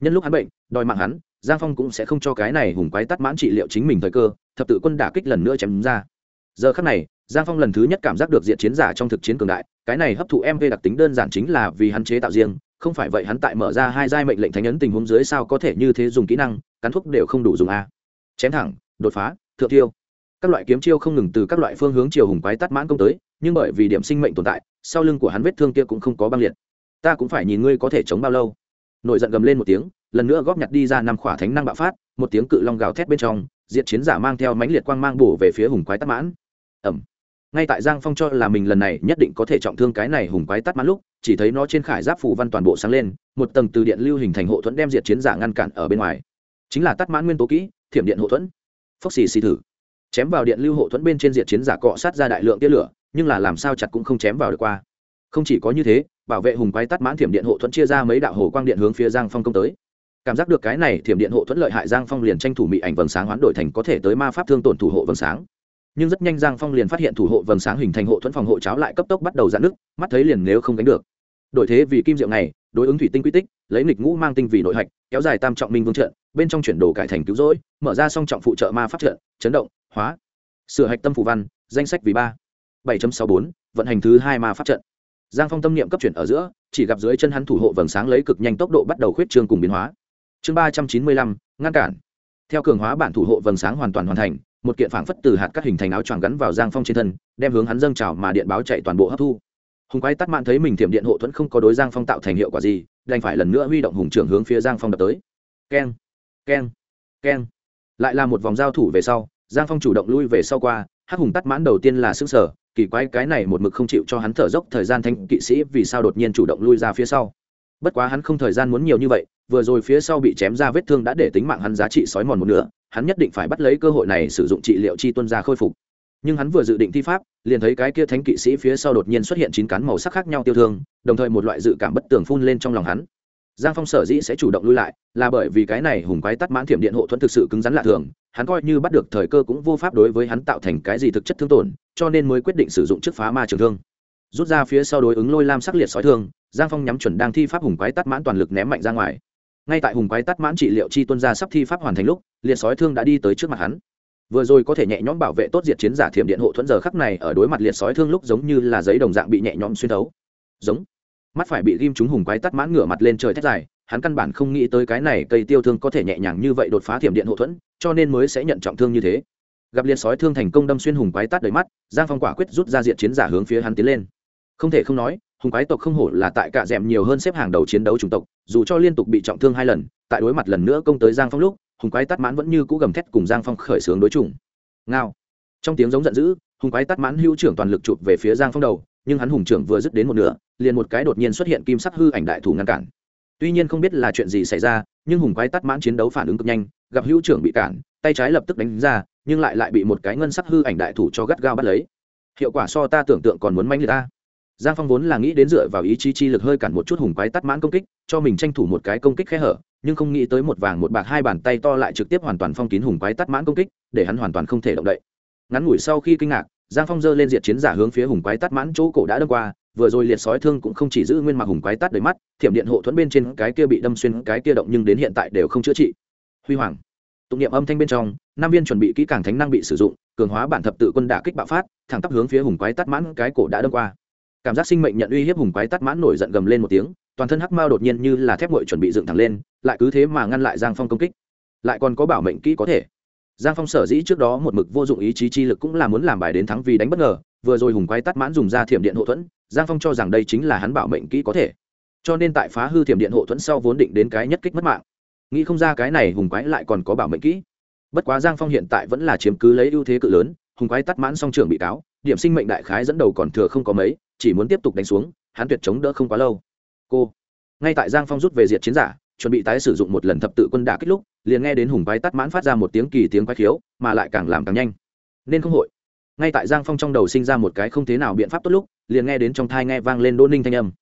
Nhân lúc hắn bệnh, đòi mạng hắn, giang phong cũng sẽ không cho cái này hùng quái tắt mãn trị liệu chính mình thời cơ, thập tự quân đả kích lần nữa chém ra giờ khắc này, giang phong lần thứ nhất cảm giác được diện chiến giả trong thực chiến cường đại, cái này hấp thụ mv đặc tính đơn giản chính là vì hắn chế tạo riêng, không phải vậy hắn tại mở ra hai giai mệnh lệnh thánh ấn tình huống dưới sao có thể như thế dùng kỹ năng, cắn thuốc đều không đủ dùng a. Chém thẳng, đột phá, thượng tiêu. Các loại kiếm chiêu không ngừng từ các loại phương hướng chiều hùng quái tắt mãn công tới, nhưng bởi vì điểm sinh mệnh tồn tại, sau lưng của hắn vết thương kia cũng không có băng liệt. Ta cũng phải nhìn ngươi có thể chống bao lâu. Nổi giận gầm lên một tiếng, lần nữa góp nhặt đi ra năm khỏa thánh năng bạo phát, một tiếng cự long gào thét bên trong diện chiến giả mang theo mãnh liệt quang mang bổ về phía hùng quái tắt mãn. Ẩm. Ngay tại giang phong cho là mình lần này nhất định có thể trọng thương cái này hùng quái tắt mãn lúc, chỉ thấy nó trên khải giáp phủ văn toàn bộ sáng lên, một tầng từ điện lưu hình thành hộ thuẫn đem diệt chiến giả ngăn cản ở bên ngoài. Chính là tắt mãn nguyên tố kỹ, thiểm điện hộ thuẫn. Phốc xì xì thử. Chém vào điện lưu hộ thuẫn bên trên diệt chiến giả cọ sát ra đại lượng tia lửa, nhưng là làm sao chặt cũng không chém vào được qua. Không chỉ có như thế, bảo vệ hùng quái tắt mãn thiểm điện hộ thuẫn chia ra mấy đạo hồ quang điện hướng phía giang phong công tới cảm giác được cái này thiểm điện hộ thuẫn lợi hại giang phong liền tranh thủ mị ảnh vầng sáng hoán đổi thành có thể tới ma pháp thương tổn thủ hộ vầng sáng. Nhưng rất nhanh giang phong liền phát hiện thủ hộ vầng sáng hình thành hộ thuẫn phòng hộ cháo lại cấp tốc bắt đầu giãn nứt, mắt thấy liền nếu không đánh được. Đổi thế vì kim diệu này, đối ứng thủy tinh quy tích, lấy nghịch ngũ mang tinh vì nội hạch, kéo dài tam trọng minh vương trận, bên trong chuyển đồ cải thành cứu rỗi, mở ra song trọng phụ trợ ma pháp trận, chấn động, hóa. Sửa hạch tâm phủ văn, danh sách vì ba. bảy sáu bốn, vận hành thứ hai ma pháp trận. Giang phong tâm niệm cấp chuyển ở giữa, chỉ gặp dưới chân hắn thủ hộ vầng sáng lấy cực nhanh tốc độ bắt đầu khuyết trương cùng biến hóa chương ba trăm chín mươi lăm, ngăn cản. Theo cường hóa bản thủ hộ vầng sáng hoàn toàn hoàn thành, một kiện phảng phất từ hạt các hình thành áo choàng gắn vào giang phong trên thân, đem hướng hắn dâng trào mà điện báo chạy toàn bộ hấp thu. Hùng quái tắt mạn thấy mình thiểm điện hộ thuẫn không có đối giang phong tạo thành hiệu quả gì, đành phải lần nữa huy động hùng trưởng hướng phía giang phong đập tới. Keng keng keng. Lại là một vòng giao thủ về sau, giang phong chủ động lui về sau qua, hắc hùng tắt mãn đầu tiên là s sở kỳ quái cái này một mực không chịu cho hắn thở dốc thời gian thanh kỵ sĩ vì sao đột nhiên chủ động lui ra phía sau bất quá hắn không thời gian muốn nhiều như vậy, vừa rồi phía sau bị chém ra vết thương đã để tính mạng hắn giá trị sói mòn một nửa, hắn nhất định phải bắt lấy cơ hội này sử dụng trị liệu chi tuân ra khôi phục. Nhưng hắn vừa dự định thi pháp, liền thấy cái kia thánh kỵ sĩ phía sau đột nhiên xuất hiện chín cán màu sắc khác nhau tiêu thương, đồng thời một loại dự cảm bất tường phun lên trong lòng hắn. Giang phong sở dĩ sẽ chủ động lui lại, là bởi vì cái này hùng quái tắt mãn thiểm điện hộ thuẫn thực sự cứng rắn lạ thường, hắn coi như bắt được thời cơ cũng vô pháp đối với hắn tạo thành cái gì thực chất thương tổn, cho nên mới quyết định sử dụng chiếc phá ma trường thương. Rút ra phía sau đối ứng lôi lam sắc liệt sói thương giang phong nhắm chuẩn đang thi pháp hùng quái tắt mãn toàn lực ném mạnh ra ngoài. Ngay tại hùng quái tắt mãn trị liệu chi tuân ra sắp thi pháp hoàn thành lúc, liệt sói thương đã đi tới trước mặt hắn. Vừa rồi có thể nhẹ nhõm bảo vệ tốt diệt chiến giả thiểm điện hộ thuẫn giờ khắc này ở đối mặt liệt sói thương lúc giống như là giấy đồng dạng bị nhẹ nhõm xuyên thấu. Giống. Mắt phải bị ghim trúng hùng quái tắt mãn ngửa mặt lên trời thét dài, hắn căn bản không nghĩ tới cái này cây tiêu thương có thể nhẹ nhàng như vậy đột phá thiểm điện hộ thuẫn, cho nên mới sẽ nhận trọng thương như thế. Gặp liệt sói thương thành công đâm xuyên hùng quái tắt đầy mắt, giang phong quả quyết rút ra diện chiến giả hướng phía hắn tiến lên. Không thể không nói hùng quái tộc không hổ là tại cạ d nhiều hơn xếp hàng đầu chiến đấu chủng tộc, dù cho liên tục bị trọng thương hai lần, tại đối mặt lần nữa công tới giang phong lúc, hùng quái tắt mãn vẫn như cũ gầm thét cùng giang phong khởi xướng đối chủng. Ngao. Trong tiếng giống giận dữ, hùng quái tắt mãn hữu trưởng toàn lực chụp về phía giang phong đầu, nhưng hắn hùng trưởng vừa dứt đến một nửa, liền một cái đột nhiên xuất hiện kim sắc hư ảnh đại thủ ngăn cản. Tuy nhiên không biết là chuyện gì xảy ra, nhưng hùng quái tắt mãn chiến đấu phản ứng cực nhanh, gặp hữu trưởng bị cản, tay trái lập tức đánh ra, nhưng lại lại bị một cái ngân sắc hư ảnh đại thủ cho gắt gao bắt lấy. Hiệu quả so ta tưởng tượng còn muốn manh người ta giang phong vốn là nghĩ đến dựa vào ý chí chi lực hơi cản một chút hùng quái tắt mãn công kích, cho mình tranh thủ một cái công kích khe hở, nhưng không nghĩ tới một vàng một bạc hai bàn tay to lại trực tiếp hoàn toàn phong kín hùng quái tắt mãn công kích, để hắn hoàn toàn không thể động đậy. Ngắn ngủi sau khi kinh ngạc, giang phong giơ lên diệt chiến giả hướng phía hùng quái tắt mãn chỗ cổ đã đâm qua, vừa rồi liệt sói thương cũng không chỉ giữ nguyên mặc hùng quái tắt đầy mắt, thiểm điện hộ thuẫn bên trên cái kia bị đâm xuyên, cái kia động nhưng đến hiện tại đều không chữa trị. Huy hoàng. Tụng niệm âm thanh bên trong Nam viên chuẩn bị kỹ càng thánh năng bị sử dụng, cường hóa bản thập tự quân đả kích bạo phát, thẳng tắp hướng phía hùng quái tắt mãn cái cổ đã đâm qua cảm giác sinh mệnh nhận uy hiếp hùng quái tắt mãn nổi giận gầm lên một tiếng, toàn thân hắc mao đột nhiên như là thép ngội chuẩn bị dựng thẳng lên, lại cứ thế mà ngăn lại giang phong công kích. Lại còn có bảo mệnh kỹ có thể. Giang phong sở dĩ trước đó một mực vô dụng ý chí chi lực cũng là muốn làm bài đến thắng vì đánh bất ngờ, vừa rồi hùng quái tắt mãn dùng ra thiểm điện hộ thuẫn, giang phong cho rằng đây chính là hắn bảo mệnh kỹ có thể. Cho nên tại phá hư thiểm điện hộ thuẫn sau vốn định đến cái nhất kích mất mạng. Nghĩ không ra cái này hùng quái lại còn có bảo mệnh kỹ. Bất quá giang phong hiện tại vẫn là chiếm cứ lấy ưu thế cự lớn, hùng quái tắt mãn song trưởng bị cáo, điểm sinh mệnh đại khái dẫn đầu còn thừa không có mấy chỉ muốn tiếp tục đánh xuống, hắn tuyệt chống đỡ không quá lâu. Cô, ngay tại giang phong rút về diệt chiến giả, chuẩn bị tái sử dụng một lần thập tự quân đả kích lúc, liền nghe đến hùng quái tắt mãn phát ra một tiếng kỳ tiếng quái khiếu, mà lại càng làm càng nhanh. Nên không hội. Ngay tại giang phong trong đầu sinh ra một cái không thế nào biện pháp tốt lúc, liền nghe đến trong thai nghe vang lên đỗ ninh thanh âm.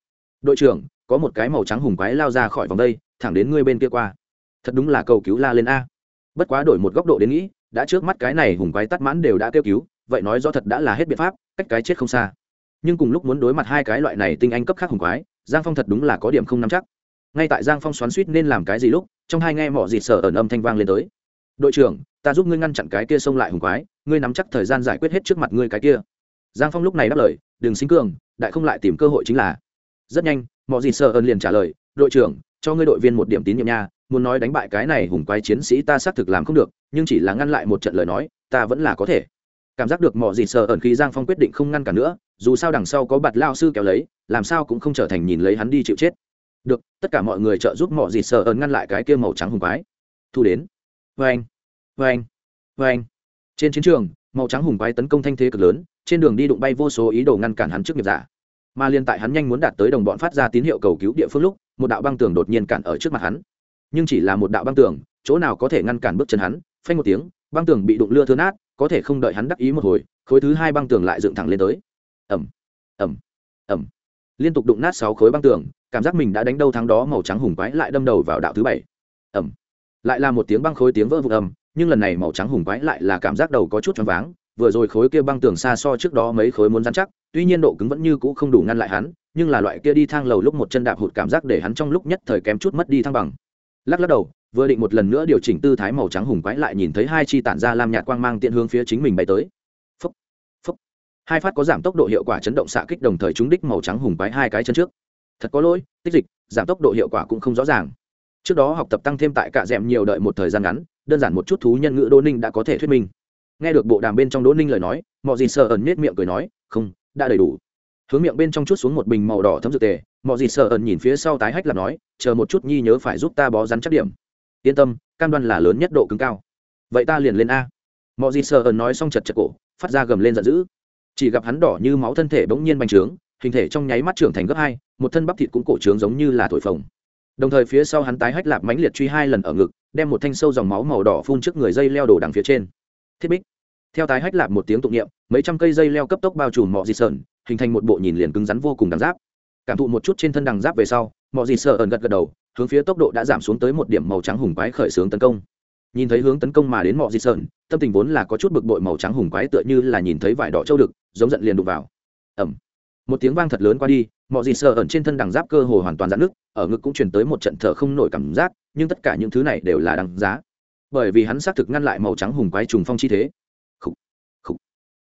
Đội trưởng, có một cái màu trắng hùng quái lao ra khỏi vòng đây, thẳng đến ngươi bên kia qua. Thật đúng là cầu cứu la lên a. Bất quá đổi một góc độ đến nghĩ, đã trước mắt cái này hùng quái tắt mãn đều đã kêu cứu, vậy nói do thật đã là hết biện pháp, cách cái chết không xa nhưng cùng lúc muốn đối mặt hai cái loại này tinh anh cấp khác hùng quái, giang phong thật đúng là có điểm không nắm chắc. Ngay tại giang phong xoắn suýt nên làm cái gì lúc, trong hai nghe mỏ dịt sở ẩn âm thanh vang lên tới. Đội trưởng, ta giúp ngươi ngăn chặn cái kia xông lại hùng quái, ngươi nắm chắc thời gian giải quyết hết trước mặt ngươi cái kia. Giang phong lúc này đáp lời, đừng xính cường, đại không lại tìm cơ hội chính là. Rất nhanh mọi dịt sở ẩn liền trả lời, đội trưởng, cho ngươi đội viên một điểm tín nhiệm nha, muốn nói đánh bại cái này hùng quái chiến sĩ ta xác thực làm không được, nhưng chỉ là ngăn lại một trận lời nói, ta vẫn là có thể cảm giác được mọi gì sợ ẩn khi giang phong quyết định không ngăn cản nữa, dù sao đằng sau có bạt lao sư kéo lấy, làm sao cũng không trở thành nhìn lấy hắn đi chịu chết. Được, tất cả mọi người trợ giúp mọi gì sợ ẩn ngăn lại cái kia màu trắng hùng quái. Thu đến. Vê anh vê anh vê anh trên chiến trường, màu trắng hùng quái tấn công thanh thế cực lớn, trên đường đi đụng bay vô số ý đồ ngăn cản hắn trước nghiệp giả. Mà liên tại hắn nhanh muốn đạt tới đồng bọn phát ra tín hiệu cầu cứu địa phương lúc, một đạo băng tường đột nhiên cản ở trước mặt hắn. Nhưng chỉ là một đạo băng tường, chỗ nào có thể ngăn cản bước chân hắn? Phanh một tiếng, băng tường bị đụng lưa thưa nát có thể không đợi hắn đắc ý một hồi, khối thứ hai băng tường lại dựng thẳng lên tới. Ẩm ẩm ẩm liên tục đụng nát sáu khối băng tường, cảm giác mình đã đánh đâu thắng đó màu trắng hùng quái lại đâm đầu vào đạo thứ bảy. Ẩm lại là một tiếng băng khối tiếng vỡ vụn ầm, nhưng lần này màu trắng hùng quái lại là cảm giác đầu có chút choáng váng, vừa rồi khối kia băng tường xa so trước đó mấy khối muốn dán chắc, tuy nhiên độ cứng vẫn như cũ không đủ ngăn lại hắn, nhưng là loại kia đi thang lầu lúc một chân đạp hụt cảm giác để hắn trong lúc nhất thời kém chút mất đi thăng bằng. Lắc lắc đầu vừa định một lần nữa điều chỉnh tư thái màu trắng hùng quái lại nhìn thấy hai chi tản ra làm nhạt quang mang tiện hướng phía chính mình bay tới. Phấp phấp hai phát có giảm tốc độ hiệu quả chấn động xạ kích đồng thời trúng đích màu trắng hùng quái hai cái chân trước. Thật có lỗi, tích dịch, giảm tốc độ hiệu quả cũng không rõ ràng. Trước đó học tập tăng thêm tại cả m nhiều đợi một thời gian ngắn, đơn giản một chút thú nhân ngữ đô ninh đã có thể thuyết minh. Nghe được bộ đàm bên trong đỗ ninh lời nói mọi gì sợ ẩn nết miệng cười nói, không, đã đầy đủ. Hướng miệng bên trong chút xuống một bình màu đỏ thấm dược tề mọi gì sợ ẩn nhìn phía sau tái hách làm nói, chờ một chút nhi nhớ phải giúp ta bó rắn chắc điểm yên tâm, cam đoan là lớn nhất độ cứng cao. Vậy ta liền lên a. Mọi gì sợ ẩn nói xong chật chật cổ, phát ra gầm lên giận dữ. Chỉ gặp hắn đỏ như máu thân thể bỗng nhiên bành trướng, hình thể trong nháy mắt trưởng thành gấp hai, một thân bắp thịt cũng cổ trướng giống như là thổi phồng. Đồng thời phía sau hắn tái hách lạp mãnh liệt truy hai lần ở ngực, đem một thanh sâu dòng máu màu đỏ phun trước người dây leo đổ đằng phía trên. Thiết bích. Theo tái hách lạp một tiếng tụng niệm, mấy trăm cây dây leo cấp tốc bao trùm mọi di sơn hình thành một bộ nhìn liền cứng rắn vô cùng đằng giáp. Cảm thụ một chút trên thân đằng giáp về sau mọi di sợ ẩn gật gật đầu hướng phía tốc độ đã giảm xuống tới một điểm màu trắng hùng quái khởi xướng tấn công. Nhìn thấy hướng tấn công mà đến mọi di sơn tâm tình vốn là có chút bực bội màu trắng hùng quái tựa như là nhìn thấy vải đỏ châu đực giống giận liền đụng vào. Ẩm một tiếng vang thật lớn qua đi mọi gì sờ ẩn trên thân đằng giáp cơ hồ hoàn toàn giãn nước ở ngực cũng chuyển tới một trận thở không nổi cảm giác nhưng tất cả những thứ này đều là đằng giá. Bởi vì hắn xác thực ngăn lại màu trắng hùng quái trùng phong chi thế. Khủ, khủ.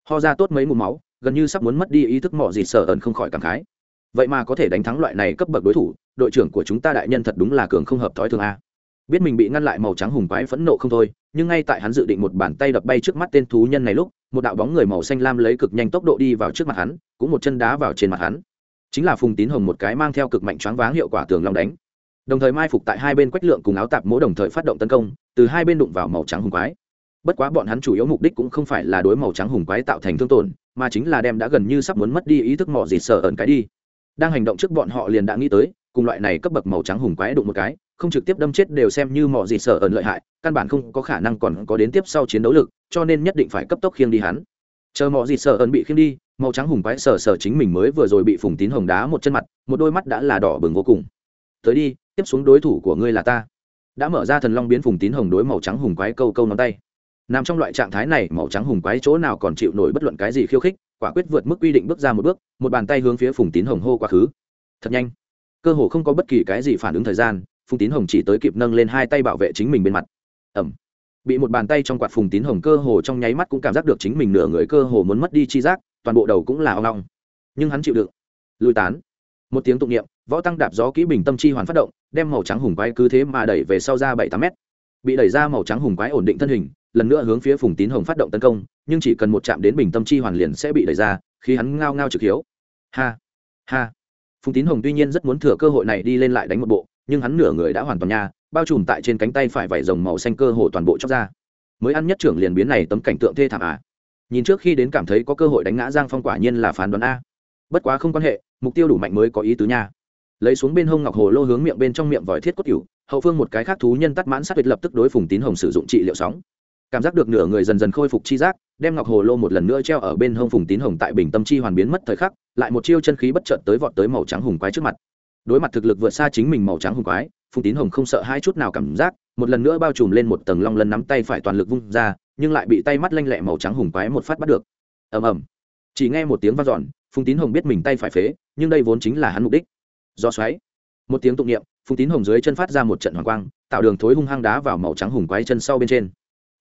ho ra tốt mấy mù máu gần như sắp muốn mất đi ý thức mọi gì sờ ẩn không khỏi cảm khái vậy mà có thể đánh thắng loại này cấp bậc đối thủ, đội trưởng của chúng ta đại nhân thật đúng là cường không hợp thói thường a. Biết mình bị ngăn lại màu trắng hùng quái phẫn nộ không thôi, nhưng ngay tại hắn dự định một bàn tay đập bay trước mắt tên thú nhân này lúc, một đạo bóng người màu xanh lam lấy cực nhanh tốc độ đi vào trước mặt hắn, cũng một chân đá vào trên mặt hắn. Chính là phùng tín hồng một cái mang theo cực mạnh choáng váng hiệu quả tường long đánh. Đồng thời mai phục tại hai bên quách lượng cùng áo tạp mỗ đồng thời phát động tấn công, từ hai bên đụng vào màu trắng hùng quái. Bất quá bọn hắn chủ yếu mục đích cũng không phải là đối màu trắng hùng quái tạo thành thương tổn, mà chính là đem đã gần như sắp muốn mất đi ý thức mỏ dịt sợ ẩn cái đi đang hành động trước bọn họ liền đã nghĩ tới, cùng loại này cấp bậc màu trắng hùng quái đụng một cái, không trực tiếp đâm chết đều xem như mỏ gì sợ ẩn lợi hại, căn bản không có khả năng còn có đến tiếp sau chiến đấu lực, cho nên nhất định phải cấp tốc khiêng đi hắn. Chờ mỏ gì sợ ẩn bị khiêng đi, màu trắng hùng quái sờ sờ chính mình mới vừa rồi bị phùng tín hồng đá một chân mặt, một đôi mắt đã là đỏ bừng vô cùng. Tới đi, tiếp xuống đối thủ của ngươi là ta. Đã mở ra thần long biến phùng tín hồng đối màu trắng hùng quái câu câu ngón tay. Nằm trong loại trạng thái này, màu trắng hùng quái chỗ nào còn chịu nổi bất luận cái gì khiêu khích quả quyết vượt mức quy định bước ra một bước, một bàn tay hướng phía phùng tín hồng hô quá khứ. Thật nhanh. Cơ hồ không có bất kỳ cái gì phản ứng thời gian, phùng tín hồng chỉ tới kịp nâng lên hai tay bảo vệ chính mình bên mặt. Ẩm bị một bàn tay trong quạt phùng tín hồng cơ hồ trong nháy mắt cũng cảm giác được chính mình nửa người cơ hồ muốn mất đi chi giác, toàn bộ đầu cũng là oong long nhưng hắn chịu đựng. Lùi tán. Một tiếng tụng niệm, võ tăng đạp gió kỹ bình tâm chi hoàn phát động, đem màu trắng hùng quái cứ thế mà đẩy về sau ra bảy tám mét. Bị đẩy ra màu trắng hùng quái ổn định thân hình lần nữa hướng phía phùng tín hồng phát động tấn công, nhưng chỉ cần một chạm đến bình tâm chi hoàn liền sẽ bị đẩy ra, khi hắn ngao ngao trực hiếu. Ha ha. Phùng tín hồng tuy nhiên rất muốn thừa cơ hội này đi lên lại đánh một bộ, nhưng hắn nửa người đã hoàn toàn nha, bao trùm tại trên cánh tay phải vải rồng màu xanh cơ hồ toàn bộ chóc ra. Mới ăn nhất trưởng liền biến này tấm cảnh tượng thê thảm à. Nhìn trước khi đến cảm thấy có cơ hội đánh ngã giang phong quả nhiên là phán đoán a. Bất quá không quan hệ, mục tiêu đủ mạnh mới có ý tứ nha. Lấy xuống bên hông ngọc hồ lô hướng miệng bên trong miệng vòi thiết cốt cửu, hậu phương một cái khác thú nhân tắt mãn sát tuyệt lập tức đối phùng tín hồng sử dụng trị liệu sóng cảm giác được nửa người dần dần khôi phục chi giác, đem ngọc hồ lô một lần nữa treo ở bên hông phùng tín hồng tại bình tâm chi hoàn biến mất thời khắc, lại một chiêu chân khí bất chợt tới vọt tới màu trắng hùng quái trước mặt. Đối mặt thực lực vượt xa chính mình màu trắng hùng quái, phùng tín hồng không sợ hai chút nào cảm giác, một lần nữa bao trùm lên một tầng long lân nắm tay phải toàn lực vung ra, nhưng lại bị tay mắt lanh lẹ màu trắng hùng quái một phát bắt được. Ầm ầm. Chỉ nghe một tiếng v a n giòn phùng tín hồng biết mình tay phải phế, nhưng đây vốn chính là hắn mục đích. Do xoáy. Một tiếng tụng niệm, phùng tín hồng dưới chân phát ra một trận hoàng quang, tạo đường thối hung hăng đá vào màu trắng hùng quái chân sau bên trên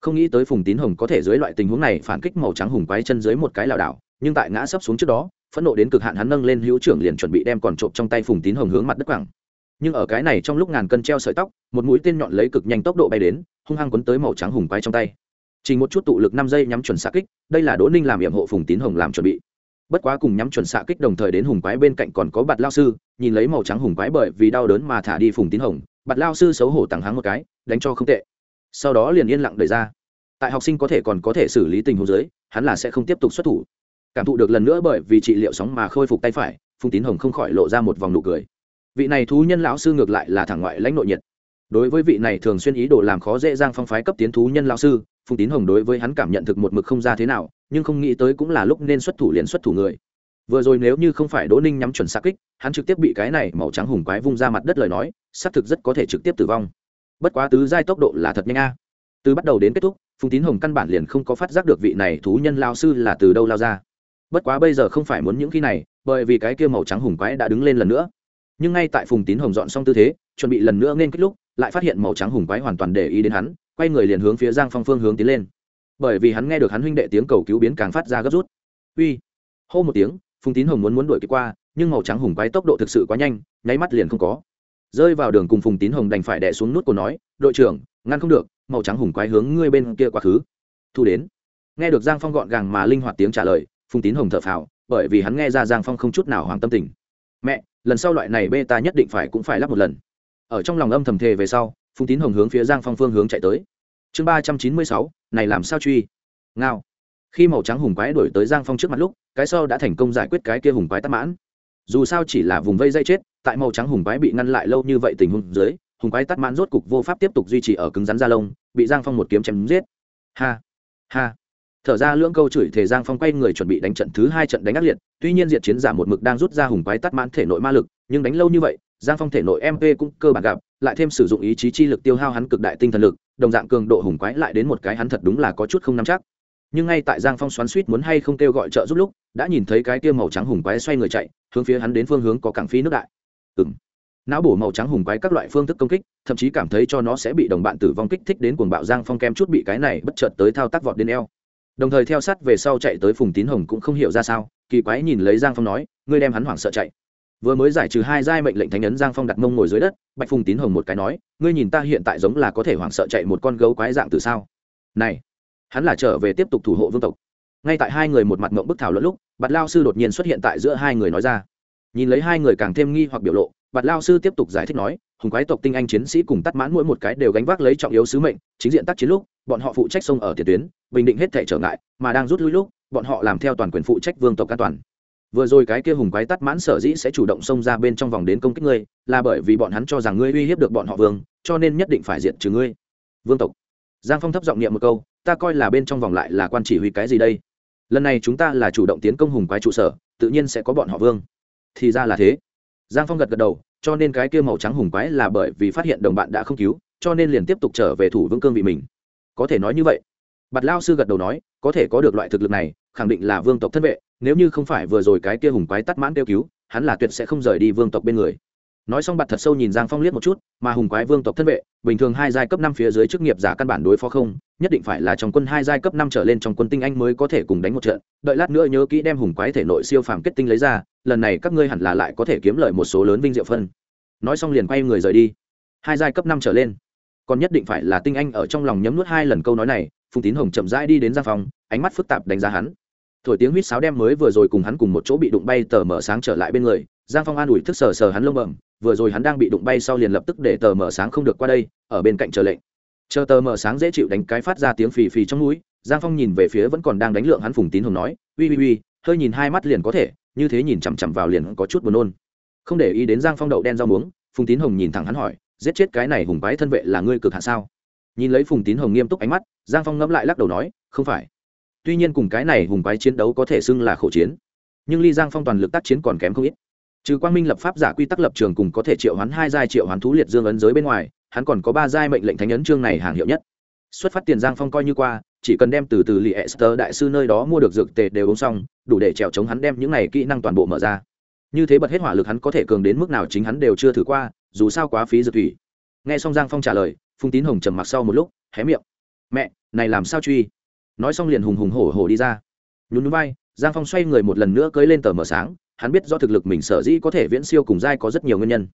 không nghĩ tới phùng tín hồng có thể dưới loại tình huống này phản kích màu trắng hùng quái chân dưới một cái lảo đảo, nhưng tại ngã sấp xuống trước đó, phẫn nộ đến cực hạn hắn nâng lên hữu trưởng liền chuẩn bị đem còn trộm trong tay phùng tín hồng hướng mặt đất quẳng. Nhưng ở cái này trong lúc ngàn cân treo sợi tóc, một mũi tên nhọn lấy cực nhanh tốc độ bay đến, hung hăng quấn tới màu trắng hùng quái trong tay. Chỉ một chút tụ lực năm giây nhắm chuẩn xạ kích, đây là đỗ ninh làm nhiệm hộ phùng tín hồng làm chuẩn bị. Bất quá cùng nhắm chuẩn xạ kích đồng thời đến hùng quái bên cạnh còn có bạt lao sư, nhìn lấy màu trắng hùng quái bởi vì đau đớn mà thả đi phùng tín hồng, bạt lao sư xấu hổ tặng hắng một cái, đánh cho không tệ sau đó liền yên lặng đẩy ra. Tại học sinh có thể còn có thể xử lý tình huống dưới, hắn là sẽ không tiếp tục xuất thủ. Cảm thụ được lần nữa bởi vì trị liệu sóng mà khôi phục tay phải, phùng tín hồng không khỏi lộ ra một vòng nụ cười. Vị này thú nhân lão sư ngược lại là thẳng ngoại lãnh nội nhiệt. Đối với vị này thường xuyên ý đồ làm khó dễ dàng phong phái cấp tiến thú nhân lão sư, phùng tín hồng đối với hắn cảm nhận thực một mực không ra thế nào, nhưng không nghĩ tới cũng là lúc nên xuất thủ liền xuất thủ người. Vừa rồi nếu như không phải đỗ ninh nhắm chuẩn xa kích, hắn trực tiếp bị cái này màu trắng hùng quái vung ra mặt đất lời nói, xác thực rất có thể trực tiếp tử vong bất quá tứ giai tốc độ là thật nhanh a. Từ bắt đầu đến kết thúc, phùng tín hồng căn bản liền không có phát giác được vị này thú nhân lao sư là từ đâu lao ra. Bất quá bây giờ không phải muốn những khi này, bởi vì cái kia màu trắng hùng quái đã đứng lên lần nữa. Nhưng ngay tại phùng tín hồng dọn xong tư thế, chuẩn bị lần nữa nên kết lúc, lại phát hiện màu trắng hùng quái hoàn toàn để ý đến hắn, quay người liền hướng phía giang phong phương hướng tiến lên. Bởi vì hắn nghe được hắn huynh đệ tiếng cầu cứu biến càng phát ra gấp rút. Uy! Hô một tiếng, phùng tín hồng muốn muốn đuổi kịp qua, nhưng màu trắng hùng quái tốc độ thực sự quá nhanh, nháy mắt liền không có rơi vào đường cùng phùng tín hồng đành phải đẻ xuống nút của nói, đội trưởng, ngăn không được, màu trắng hùng quái hướng ngươi bên kia quá khứ. Thu đến. Nghe được giang phong gọn gàng mà linh hoạt tiếng trả lời, phùng tín hồng thở phào, bởi vì hắn nghe ra giang phong không chút nào hoàng tâm tình. Mẹ, lần sau loại này bê ta nhất định phải cũng phải lắp một lần. Ở trong lòng âm thầm thề về sau, phùng tín hồng hướng phía giang phong phương hướng chạy tới. Chương ba trăm chín mươi sáu, này làm sao truy? Ngao. Khi màu trắng hùng quái đổi tới giang phong trước mặt lúc, cái sau đã thành công giải quyết cái kia hùng quái tắc mãn dù sao chỉ là vùng vây dây chết, tại màu trắng hùng quái bị ngăn lại lâu như vậy tình huống dưới, hùng quái tắt mãn rốt cục vô pháp tiếp tục duy trì ở cứng rắn da lông, bị giang phong một kiếm chém giết. Ha ha. Thở ra lưỡng câu chửi thể giang phong quay người chuẩn bị đánh trận thứ hai trận đánh ác liệt, tuy nhiên diện chiến giả một mực đang rút ra hùng quái tắt mãn thể nội ma lực, nhưng đánh lâu như vậy, giang phong thể nội mp cũng cơ bản gặp, lại thêm sử dụng ý chí chi lực tiêu hao hắn cực đại tinh thần lực, đồng dạng cường độ hùng quái lại đến một cái hắn thật đúng là có chút không nắm chắc. Nhưng ngay tại giang phong xoắn suýt muốn hay không kêu gọi trợ giúp lúc đã nhìn thấy cái kia màu trắng hùng quái xoay người chạy, hướng phía hắn đến phương hướng có cảng phi nước đại. Ừng não bổ màu trắng hùng quái các loại phương thức công kích, thậm chí cảm thấy cho nó sẽ bị đồng bạn tử vong kích thích đến cuồng bạo giang phong kem chút bị cái này bất chợt tới thao tác vọt đến eo. Đồng thời theo sát về sau chạy tới phùng tín hồng cũng không hiểu ra sao, kỳ quái nhìn lấy giang phong nói, ngươi đem hắn hoảng sợ chạy. Vừa mới giải trừ hai giai mệnh lệnh thánh ấn, giang phong đặt mông ngồi dưới đất, bạch phùng tín hồng một cái nói, ngươi nhìn ta hiện tại giống là có thể hoảng sợ chạy một con gấu quái dạng từ sao? Này, hắn là trở về tiếp tục thủ hộ vương tộc ngay tại hai người một mặt mộng bức thảo luận lúc, bạt lao sư đột nhiên xuất hiện tại giữa hai người nói ra. Nhìn lấy hai người càng thêm nghi hoặc biểu lộ, bạt lao sư tiếp tục giải thích nói, hùng quái tộc tinh anh chiến sĩ cùng tắt mãn mỗi một cái đều gánh vác lấy trọng yếu sứ mệnh, chính diện tác chiến lúc, bọn họ phụ trách sông ở tiền tuyến, bình định hết thể trở ngại, mà đang rút lui lúc, bọn họ làm theo toàn quyền phụ trách vương tộc an toàn. Vừa rồi cái kia hùng quái tắt mãn sở dĩ sẽ chủ động xông ra bên trong vòng đến công kích ngươi, là bởi vì bọn hắn cho rằng ngươi uy hiếp được bọn họ vương, cho nên nhất định phải diện trừ ngươi. Vương tộc. Giang phong thấp giọng niệm một câu, ta coi là bên trong vòng lại là quan chỉ huy cái gì đây? Lần này chúng ta là chủ động tiến công hùng quái trụ sở, tự nhiên sẽ có bọn họ vương. Thì ra là thế. Giang phong gật gật đầu, cho nên cái kia màu trắng hùng quái là bởi vì phát hiện đồng bạn đã không cứu, cho nên liền tiếp tục trở về thủ vương cương vị mình. Có thể nói như vậy. Bạt lao sư gật đầu nói, có thể có được loại thực lực này, khẳng định là vương tộc thân vệ, nếu như không phải vừa rồi cái kia hùng quái tắt mãn kêu cứu, hắn là tuyệt sẽ không rời đi vương tộc bên người nói xong bạt thật sâu nhìn giang phong liếc một chút, mà hùng quái vương tộc thân vệ, bình thường hai giai cấp năm phía dưới chức nghiệp giả căn bản đối phó không, nhất định phải là trong quân hai giai cấp năm trở lên trong quân tinh anh mới có thể cùng đánh một trận. Đợi lát nữa nhớ kỹ đem hùng quái thể nội siêu phàm kết tinh lấy ra, lần này các ngươi hẳn là lại có thể kiếm lợi một số lớn vinh diệu phân. Nói xong liền quay người rời đi. Hai giai cấp năm trở lên. Còn nhất định phải là tinh anh ở trong lòng nhấm nuốt hai lần câu nói này, phùng tín hồng chậm rãi đi đến giang phòng ánh mắt phức tạp đánh giá hắn. Thổi tiếng huýt sáo đem mới vừa rồi cùng hắn cùng một chỗ bị đụng bay tờ mở sáng trở lại bên người, giang phong an ủi thức sờ sờ hắn lông bẩm vừa rồi hắn đang bị đụng bay sau liền lập tức để tờ mở sáng không được qua đây, ở bên cạnh chờ lệnh. Chờ tờ mở sáng dễ chịu đánh cái phát ra tiếng phì phì trong núi, giang phong nhìn về phía vẫn còn đang đánh lượng hắn phùng tín hồng nói ui ui ui hơi nhìn hai mắt liền có thể, như thế nhìn chằm chằm vào liền có chút buồn nôn. Không để ý đến giang phong đậu đen rau muống, phùng tín hồng nhìn thẳng hắn hỏi, giết chết cái này hùng bái thân vệ là ngươi cực hạ sao? Nhìn lấy phùng tín hồng nghiêm túc ánh mắt, giang phong ngẫm lại lắc đầu nói, không phải. Tuy nhiên cùng cái này hùng bái chiến đấu có thể xưng là khổ chiến, nhưng ly giang phong toàn lực tác chiến còn kém không ít trừ quang minh lập pháp giả quy tắc lập trường cùng có thể triệu hoán hai giai triệu hoán thú liệt dương ấn giới bên ngoài, hắn còn có ba giai mệnh lệnh thánh ấn chương này hàng hiệu nhất. Xuất phát tiền giang phong coi như qua, chỉ cần đem từ từ lì Esther đại sư nơi đó mua được dược tề đều uống xong, đủ để trèo chống hắn đem những này kỹ năng toàn bộ mở ra. Như thế bật hết hỏa lực hắn có thể cường đến mức nào chính hắn đều chưa thử qua, dù sao quá phí dược thủy. Nghe xong giang phong trả lời, phùng tín hồng trầm mặc sau một lúc, hé miệng. Mẹ, này làm sao truy? Nói xong liền hùng hùng hổ hổ đi ra. Nhún núi vai, giang phong xoay người một lần nữa cưới lên tờ mờ sáng hắn biết do thực lực mình sở dĩ có thể viễn siêu cùng giai có rất nhiều nguyên nhân.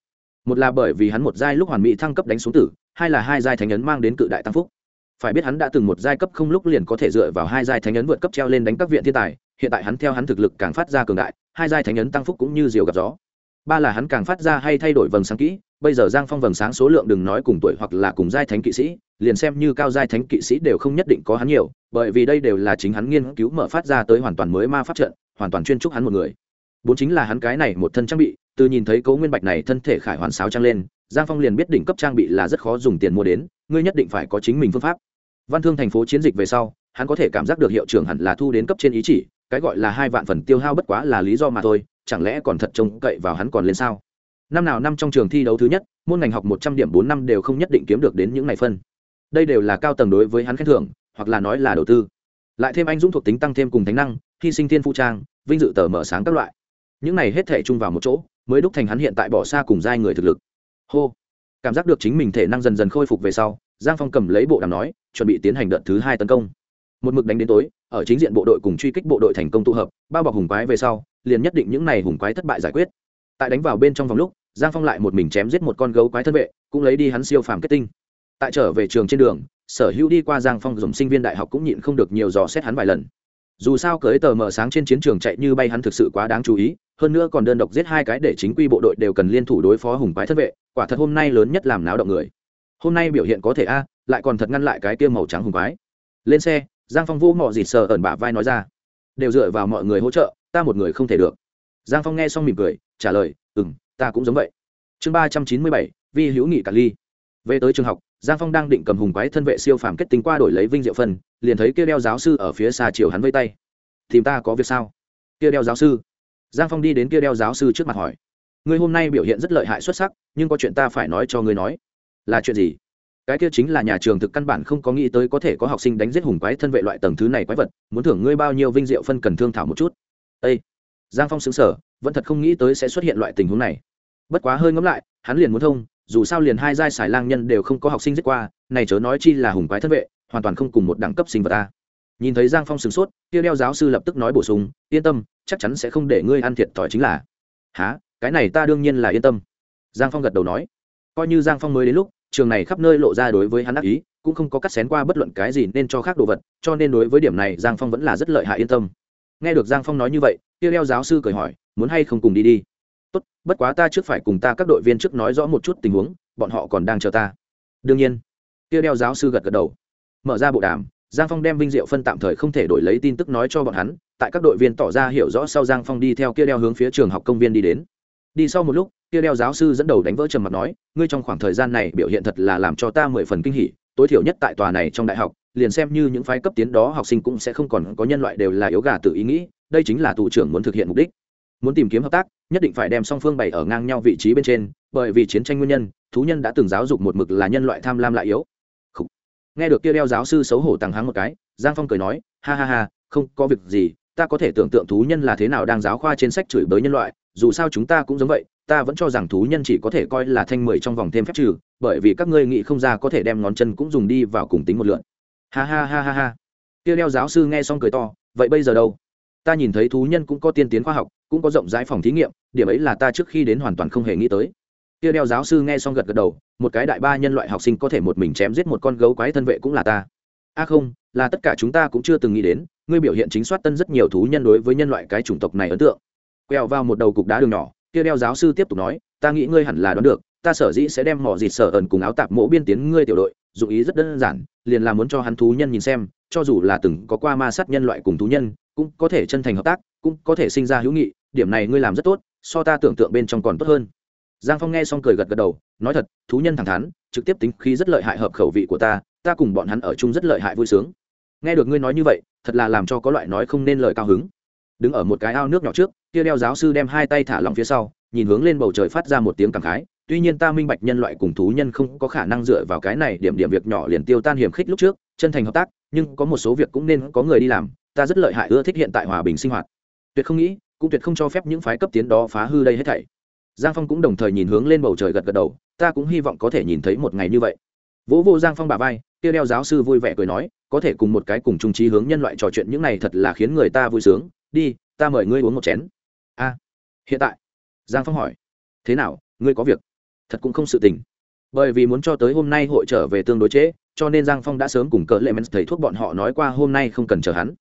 Một là bởi vì hắn một giai lúc hoàn mỹ thăng cấp đánh xuống tử, hai là hai giai thánh ấn mang đến cự đại tăng phúc. Phải biết hắn đã từng một giai cấp không lúc liền có thể dựa vào hai giai thánh ấn vượt cấp treo lên đánh các viện thiên tài, hiện tại hắn theo hắn thực lực càng phát ra cường đại, hai giai thánh ấn tăng phúc cũng như diều gặp gió. Ba là hắn càng phát ra hay thay đổi vầng sáng kỹ, bây giờ giang phong vầng sáng số lượng đừng nói cùng tuổi hoặc là cùng giai thánh kỵ sĩ, liền xem như cao giai thánh kỵ sĩ đều không nhất định có hắn nhiều, bởi vì đây đều là chính hắn nghiên cứu mở phát ra tới hoàn toàn mới ma pháp trận, hoàn toàn chuyên trúc hắn một người bốn chính là hắn cái này một thân trang bị, từ nhìn thấy cấu nguyên bạch này thân thể khải hoàn sáo trang lên, giang phong liền biết đỉnh cấp trang bị là rất khó dùng tiền mua đến, ngươi nhất định phải có chính mình phương pháp. Văn thương thành phố chiến dịch về sau, hắn có thể cảm giác được hiệu trưởng hẳn là thu đến cấp trên ý chỉ, cái gọi là hai vạn phần tiêu hao bất quá là lý do mà thôi, chẳng lẽ còn thật trông cậy vào hắn còn lên sao? Năm nào năm trong trường thi đấu thứ nhất, môn ngành học một trăm điểm bốn năm đều không nhất định kiếm được đến những ngày phân. Đây đều là cao tầng đối với hắn khen thưởng, hoặc là nói là đầu tư. Lại thêm anh dũng thuộc tính tăng thêm cùng thánh năng, hy sinh thiên phu trang, vinh dự tờ mở sáng các loại những này hết thể chung vào một chỗ, mới đúc thành hắn hiện tại bỏ xa cùng giai người thực lực. Hô. Cảm giác được chính mình thể năng dần dần khôi phục về sau, giang phong cầm lấy bộ đàm nói, chuẩn bị tiến hành đợt thứ hai tấn công. Một mực đánh đến tối, ở chính diện bộ đội cùng truy kích bộ đội thành công tụ hợp, bao bọc hùng quái về sau, liền nhất định những n à y hùng quái thất bại giải quyết. Tại đánh vào bên trong vòng lúc, giang phong lại một mình chém giết một con gấu quái thân vệ, cũng lấy đi hắn siêu phàm kết tinh. Tại trở về trường trên đường, sở hữu đi qua giang phong dùng sinh viên đại học cũng nhịn không được nhiều dò xét hắn vài lần. Dù sao cởi tờ mờ sáng trên chiến trường chạy như bay hắn thực sự quá đáng chú ý hơn nữa còn đơn độc giết hai cái để chính quy bộ đội đều cần liên thủ đối phó hùng quái thân vệ, quả thật hôm nay lớn nhất làm náo động người. Hôm nay biểu hiện có thể a, lại còn thật ngăn lại cái kia màu trắng hùng quái lên xe, giang phong vô mọ dịt sờ ẩn bả vai nói ra. Đều dựa vào mọi người hỗ trợ, ta một người không thể được. Giang phong nghe xong mỉm cười, trả lời ừ m ta cũng giống vậy. Chương ba trăm chín mươi bảy, vi hữu nghị cả ly. Về tới trường học, giang phong đang định cầm hùng quái thân vệ siêu phàm kết tinh qua đổi lấy vinh diệu phân, liền thấy kia đeo giáo sư ở phía xa chiều hắn vây tay. Tìm ta có việc sao? Kia đeo giáo sư giang phong đi đến kia đeo giáo sư trước mặt hỏi. Ngươi hôm nay biểu hiện rất lợi hại xuất sắc, nhưng có chuyện ta phải nói cho ngươi nói. Là chuyện gì? Cái kia chính là nhà trường thực căn bản không có nghĩ tới có thể có học sinh đánh giết hùng quái thân vệ loại tầng thứ này quái vật, muốn thưởng ngươi bao nhiêu vinh diệu phân cần thương thảo một chút. Â giang phong xứng sở vẫn thật không nghĩ tới sẽ xuất hiện loại tình huống này. Bất quá hơi ngẫm lại, hắn liền muốn thông, dù sao liền hai giai xài lang nhân đều không có học sinh giết qua, này chớ nói chi là hùng quái thân vệ, hoàn toàn không cùng một đẳng cấp sinh vật ta nhìn thấy giang phong sửng sốt, kia đeo giáo sư lập tức nói bổ sung, yên tâm, chắc chắn sẽ không để ngươi ăn thiệt thòi chính là. Há cái này ta đương nhiên là yên tâm. Giang phong gật đầu nói. Coi như giang phong mới đến lúc, trường này khắp nơi lộ ra đối với hắn ác ý, cũng không có cắt xén qua bất luận cái gì nên cho khác đồ vật, cho nên đối với điểm này giang phong vẫn là rất lợi hại yên tâm. Nghe được giang phong nói như vậy, kia đeo giáo sư cười hỏi, muốn hay không cùng đi đi? Tốt, bất quá ta trước phải cùng ta các đội viên trước nói rõ một chút tình huống, bọn họ còn đang chờ ta. Đương nhiên. Kia đeo giáo sư gật gật đầu. Mở ra bộ đàm giang phong đem vinh diệu phân tạm thời không thể đổi lấy tin tức nói cho bọn hắn, tại các đội viên tỏ ra hiểu rõ sau giang phong đi theo kia đeo hướng phía trường học công viên đi đến. Đi sau một lúc, kia đeo giáo sư dẫn đầu đánh vỡ trầm mặt nói, ngươi trong khoảng thời gian này biểu hiện thật là làm cho ta mười phần kinh hỉ, tối thiểu nhất tại tòa này trong đại học, liền xem như những phái cấp tiến đó học sinh cũng sẽ không còn có nhân loại đều là yếu gà tự ý nghĩ, đây chính là tù trưởng muốn thực hiện mục đích. Muốn tìm kiếm hợp tác, nhất định phải đem song phương bày ở ngang nhau vị trí bên trên, bởi vì chiến tranh nguyên nhân, thú nhân đã từng giáo dục một mực là nhân loại tham lam lại yếu nghe được kia đeo giáo sư xấu hổ tàng hắng một cái, giang phong cười nói, ha ha ha, không có việc gì, ta có thể tưởng tượng thú nhân là thế nào đang giáo khoa trên sách chửi bới nhân loại, dù sao chúng ta cũng giống vậy, ta vẫn cho rằng thú nhân chỉ có thể coi là thanh mười trong vòng thêm phép trừ, bởi vì các ngươi nghĩ không ra có thể đem ngón chân cũng dùng đi vào cùng tính một lượn. Ha ha ha ha ha. Kia đeo giáo sư nghe xong cười to, vậy bây giờ đâu? Ta nhìn thấy thú nhân cũng có tiên tiến khoa học, cũng có rộng rãi phòng thí nghiệm, điểm ấy là ta trước khi đến hoàn toàn không hề nghĩ tới kia đeo giáo sư nghe xong gật gật đầu, một cái đại ba nhân loại học sinh có thể một mình chém giết một con gấu quái thân vệ cũng là ta. A không, là tất cả chúng ta cũng chưa từng nghĩ đến, ngươi biểu hiện chính soát tân rất nhiều thú nhân đối với nhân loại cái chủng tộc này ấn tượng. Quẹo vào một đầu cục đá đường nhỏ, kia đeo giáo sư tiếp tục nói, ta nghĩ ngươi hẳn là đoán được, ta sở dĩ sẽ đem mỏ dịt sở ẩn cùng áo tạp mỗ biên tiến ngươi tiểu đội, dụng ý rất đơn giản, liền là muốn cho hắn thú nhân nhìn xem, cho dù là từng có qua ma sát nhân loại cùng thú nhân, cũng có thể chân thành hợp tác, cũng có thể sinh ra hữu nghị, điểm này ngươi làm rất tốt, so ta tưởng tượng bên trong còn tốt hơn giang phong nghe xong cười gật gật đầu, nói thật, thú nhân thẳng thắn, trực tiếp tính khí rất lợi hại hợp khẩu vị của ta ta cùng bọn hắn ở chung rất lợi hại vui sướng. Nghe được ngươi nói như vậy, thật là làm cho có loại nói không nên lời cao hứng. Đứng ở một cái ao nước nhỏ trước, kia đeo giáo sư đem hai tay thả lòng phía sau, nhìn hướng lên bầu trời phát ra một tiếng cảm khái. Tuy nhiên ta minh bạch nhân loại cùng thú nhân không có khả năng dựa vào cái này điểm điểm việc nhỏ liền tiêu tan hiểm khích lúc trước, chân thành hợp tác, nhưng có một số việc cũng nên có người đi làm, ta rất lợi hại ưa thích hiện tại hòa bình sinh hoạt. Tuyệt không nghĩ, cũng tuyệt không cho phép những phái cấp tiến đó phá hư đây hết thảy giang phong cũng đồng thời nhìn hướng lên bầu trời gật gật đầu ta cũng hy vọng có thể nhìn thấy một ngày như vậy. Vỗ vô giang phong bà vai kia đeo giáo sư vui vẻ cười nói có thể cùng một cái cùng trung trí hướng nhân loại trò chuyện những này thật là khiến người ta vui sướng. Đi ta mời ngươi uống một chén. A hiện tại? Giang phong hỏi. Thế nào ngươi có việc? Thật cũng không sự tình. Bởi vì muốn cho tới hôm nay hội trở về tương đối chế, cho nên giang phong đã sớm cùng cỡ lệ men thầy thuốc bọn họ nói qua hôm nay không cần chờ hắn.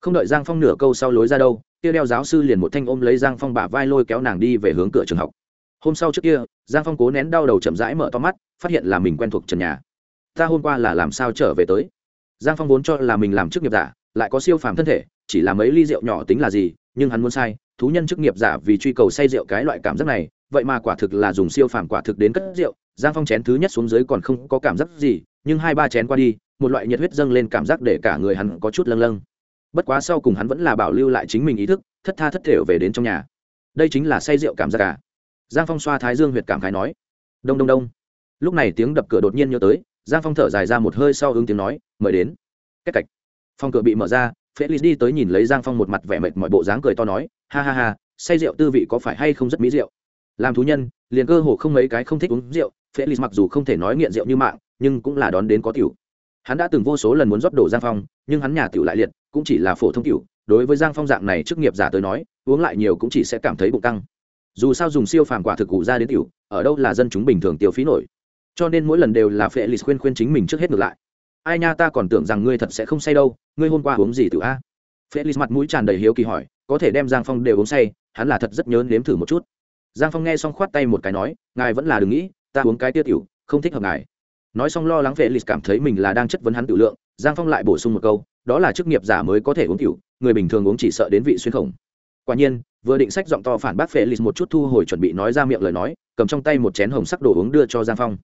Không đợi giang phong nửa câu sau lối ra đâu kia đeo giáo sư liền một thanh ôm lấy giang phong bả vai lôi kéo nàng đi về hướng cửa trường học hôm sau trước kia, giang phong cố nén đau đầu chậm rãi mở to mắt, phát hiện là mình quen thuộc trần nhà. Ta hôm qua là làm sao trở về tới? Giang phong vốn cho là mình làm chức nghiệp giả, lại có siêu phàm thân thể, chỉ là mấy ly rượu nhỏ tính là gì, nhưng hắn muốn sai, thú nhân chức nghiệp giả vì truy cầu say rượu cái loại cảm giác này, vậy mà quả thực là dùng siêu phàm quả thực đến cất rượu, giang phong chén thứ nhất xuống dưới còn không có cảm giác gì, nhưng hai ba chén qua đi, một loại nhiệt huyết dâng lên cảm giác để cả người hắn có chút lâng lâng. Bất quá sau cùng hắn vẫn là bảo lưu lại chính mình ý thức, thất tha thất thểu về đến trong nhà. Đây chính là say rượu cảm giác cả à? Giang phong xoa thái dương huyệt cảm khái nói, đông đông đông. Lúc này tiếng đập cửa đột nhiên nhớ tới, giang phong thở dài ra một hơi sau hướng tiếng nói, mời đến. Cách cạch phòng cửa bị mở ra felix đi tới nhìn lấy giang phong một mặt vẻ mệt mọi bộ dáng cười to nói, ha ha ha, say rượu tư vị có phải hay không rất mỹ rượu? Làm thú nhân, liền cơ hồ không mấy cái không thích uống rượu felix mặc dù không thể nói nghiện rượu như mạng, nhưng cũng là đón đến có tiểu. Hắn đã từng vô số lần muốn rót đổ giang phong, nhưng hắn nhà tiểu lại liệt, cũng chỉ là phổ thông tiểu. Đối với giang phong dạng này chức nghiệp giả tới nói, uống lại nhiều cũng chỉ sẽ cảm thấy bụng tăng dù sao dùng siêu phàm quả thực cụ ra đến tiểu, ở đâu là dân chúng bình thường tiêu phí nổi. Cho nên mỗi lần đều là phệ lì khuyên khuyên chính mình trước hết ngược lại. Ai nha, ta còn tưởng rằng ngươi thật sẽ không say đâu, ngươi hôm qua uống gì tự a? Phệ lì mặt mũi tràn đầy hiếu kỳ hỏi, có thể đem giang phong đều uống say, hắn là thật rất nhớ nếm thử một chút. Giang phong nghe xong khoát tay một cái nói, ngài vẫn là đừng nghĩ, ta uống cái tiêu tiểu, không thích hợp ngài. Nói xong lo lắng phệ lì cảm thấy mình là đang chất vấn hắn tự lượng, giang phong lại bổ sung một câu, đó là chức nghiệp giả mới có thể uống tiểu, người bình thường uống chỉ sợ đến vị xuyên khổng. Quả nhiên vừa định sách giọng to phản bác phệ lì một chút thu hồi chuẩn bị nói ra miệng lời nói, cầm trong tay một chén hồng sắc đồ uống đưa cho giang phong.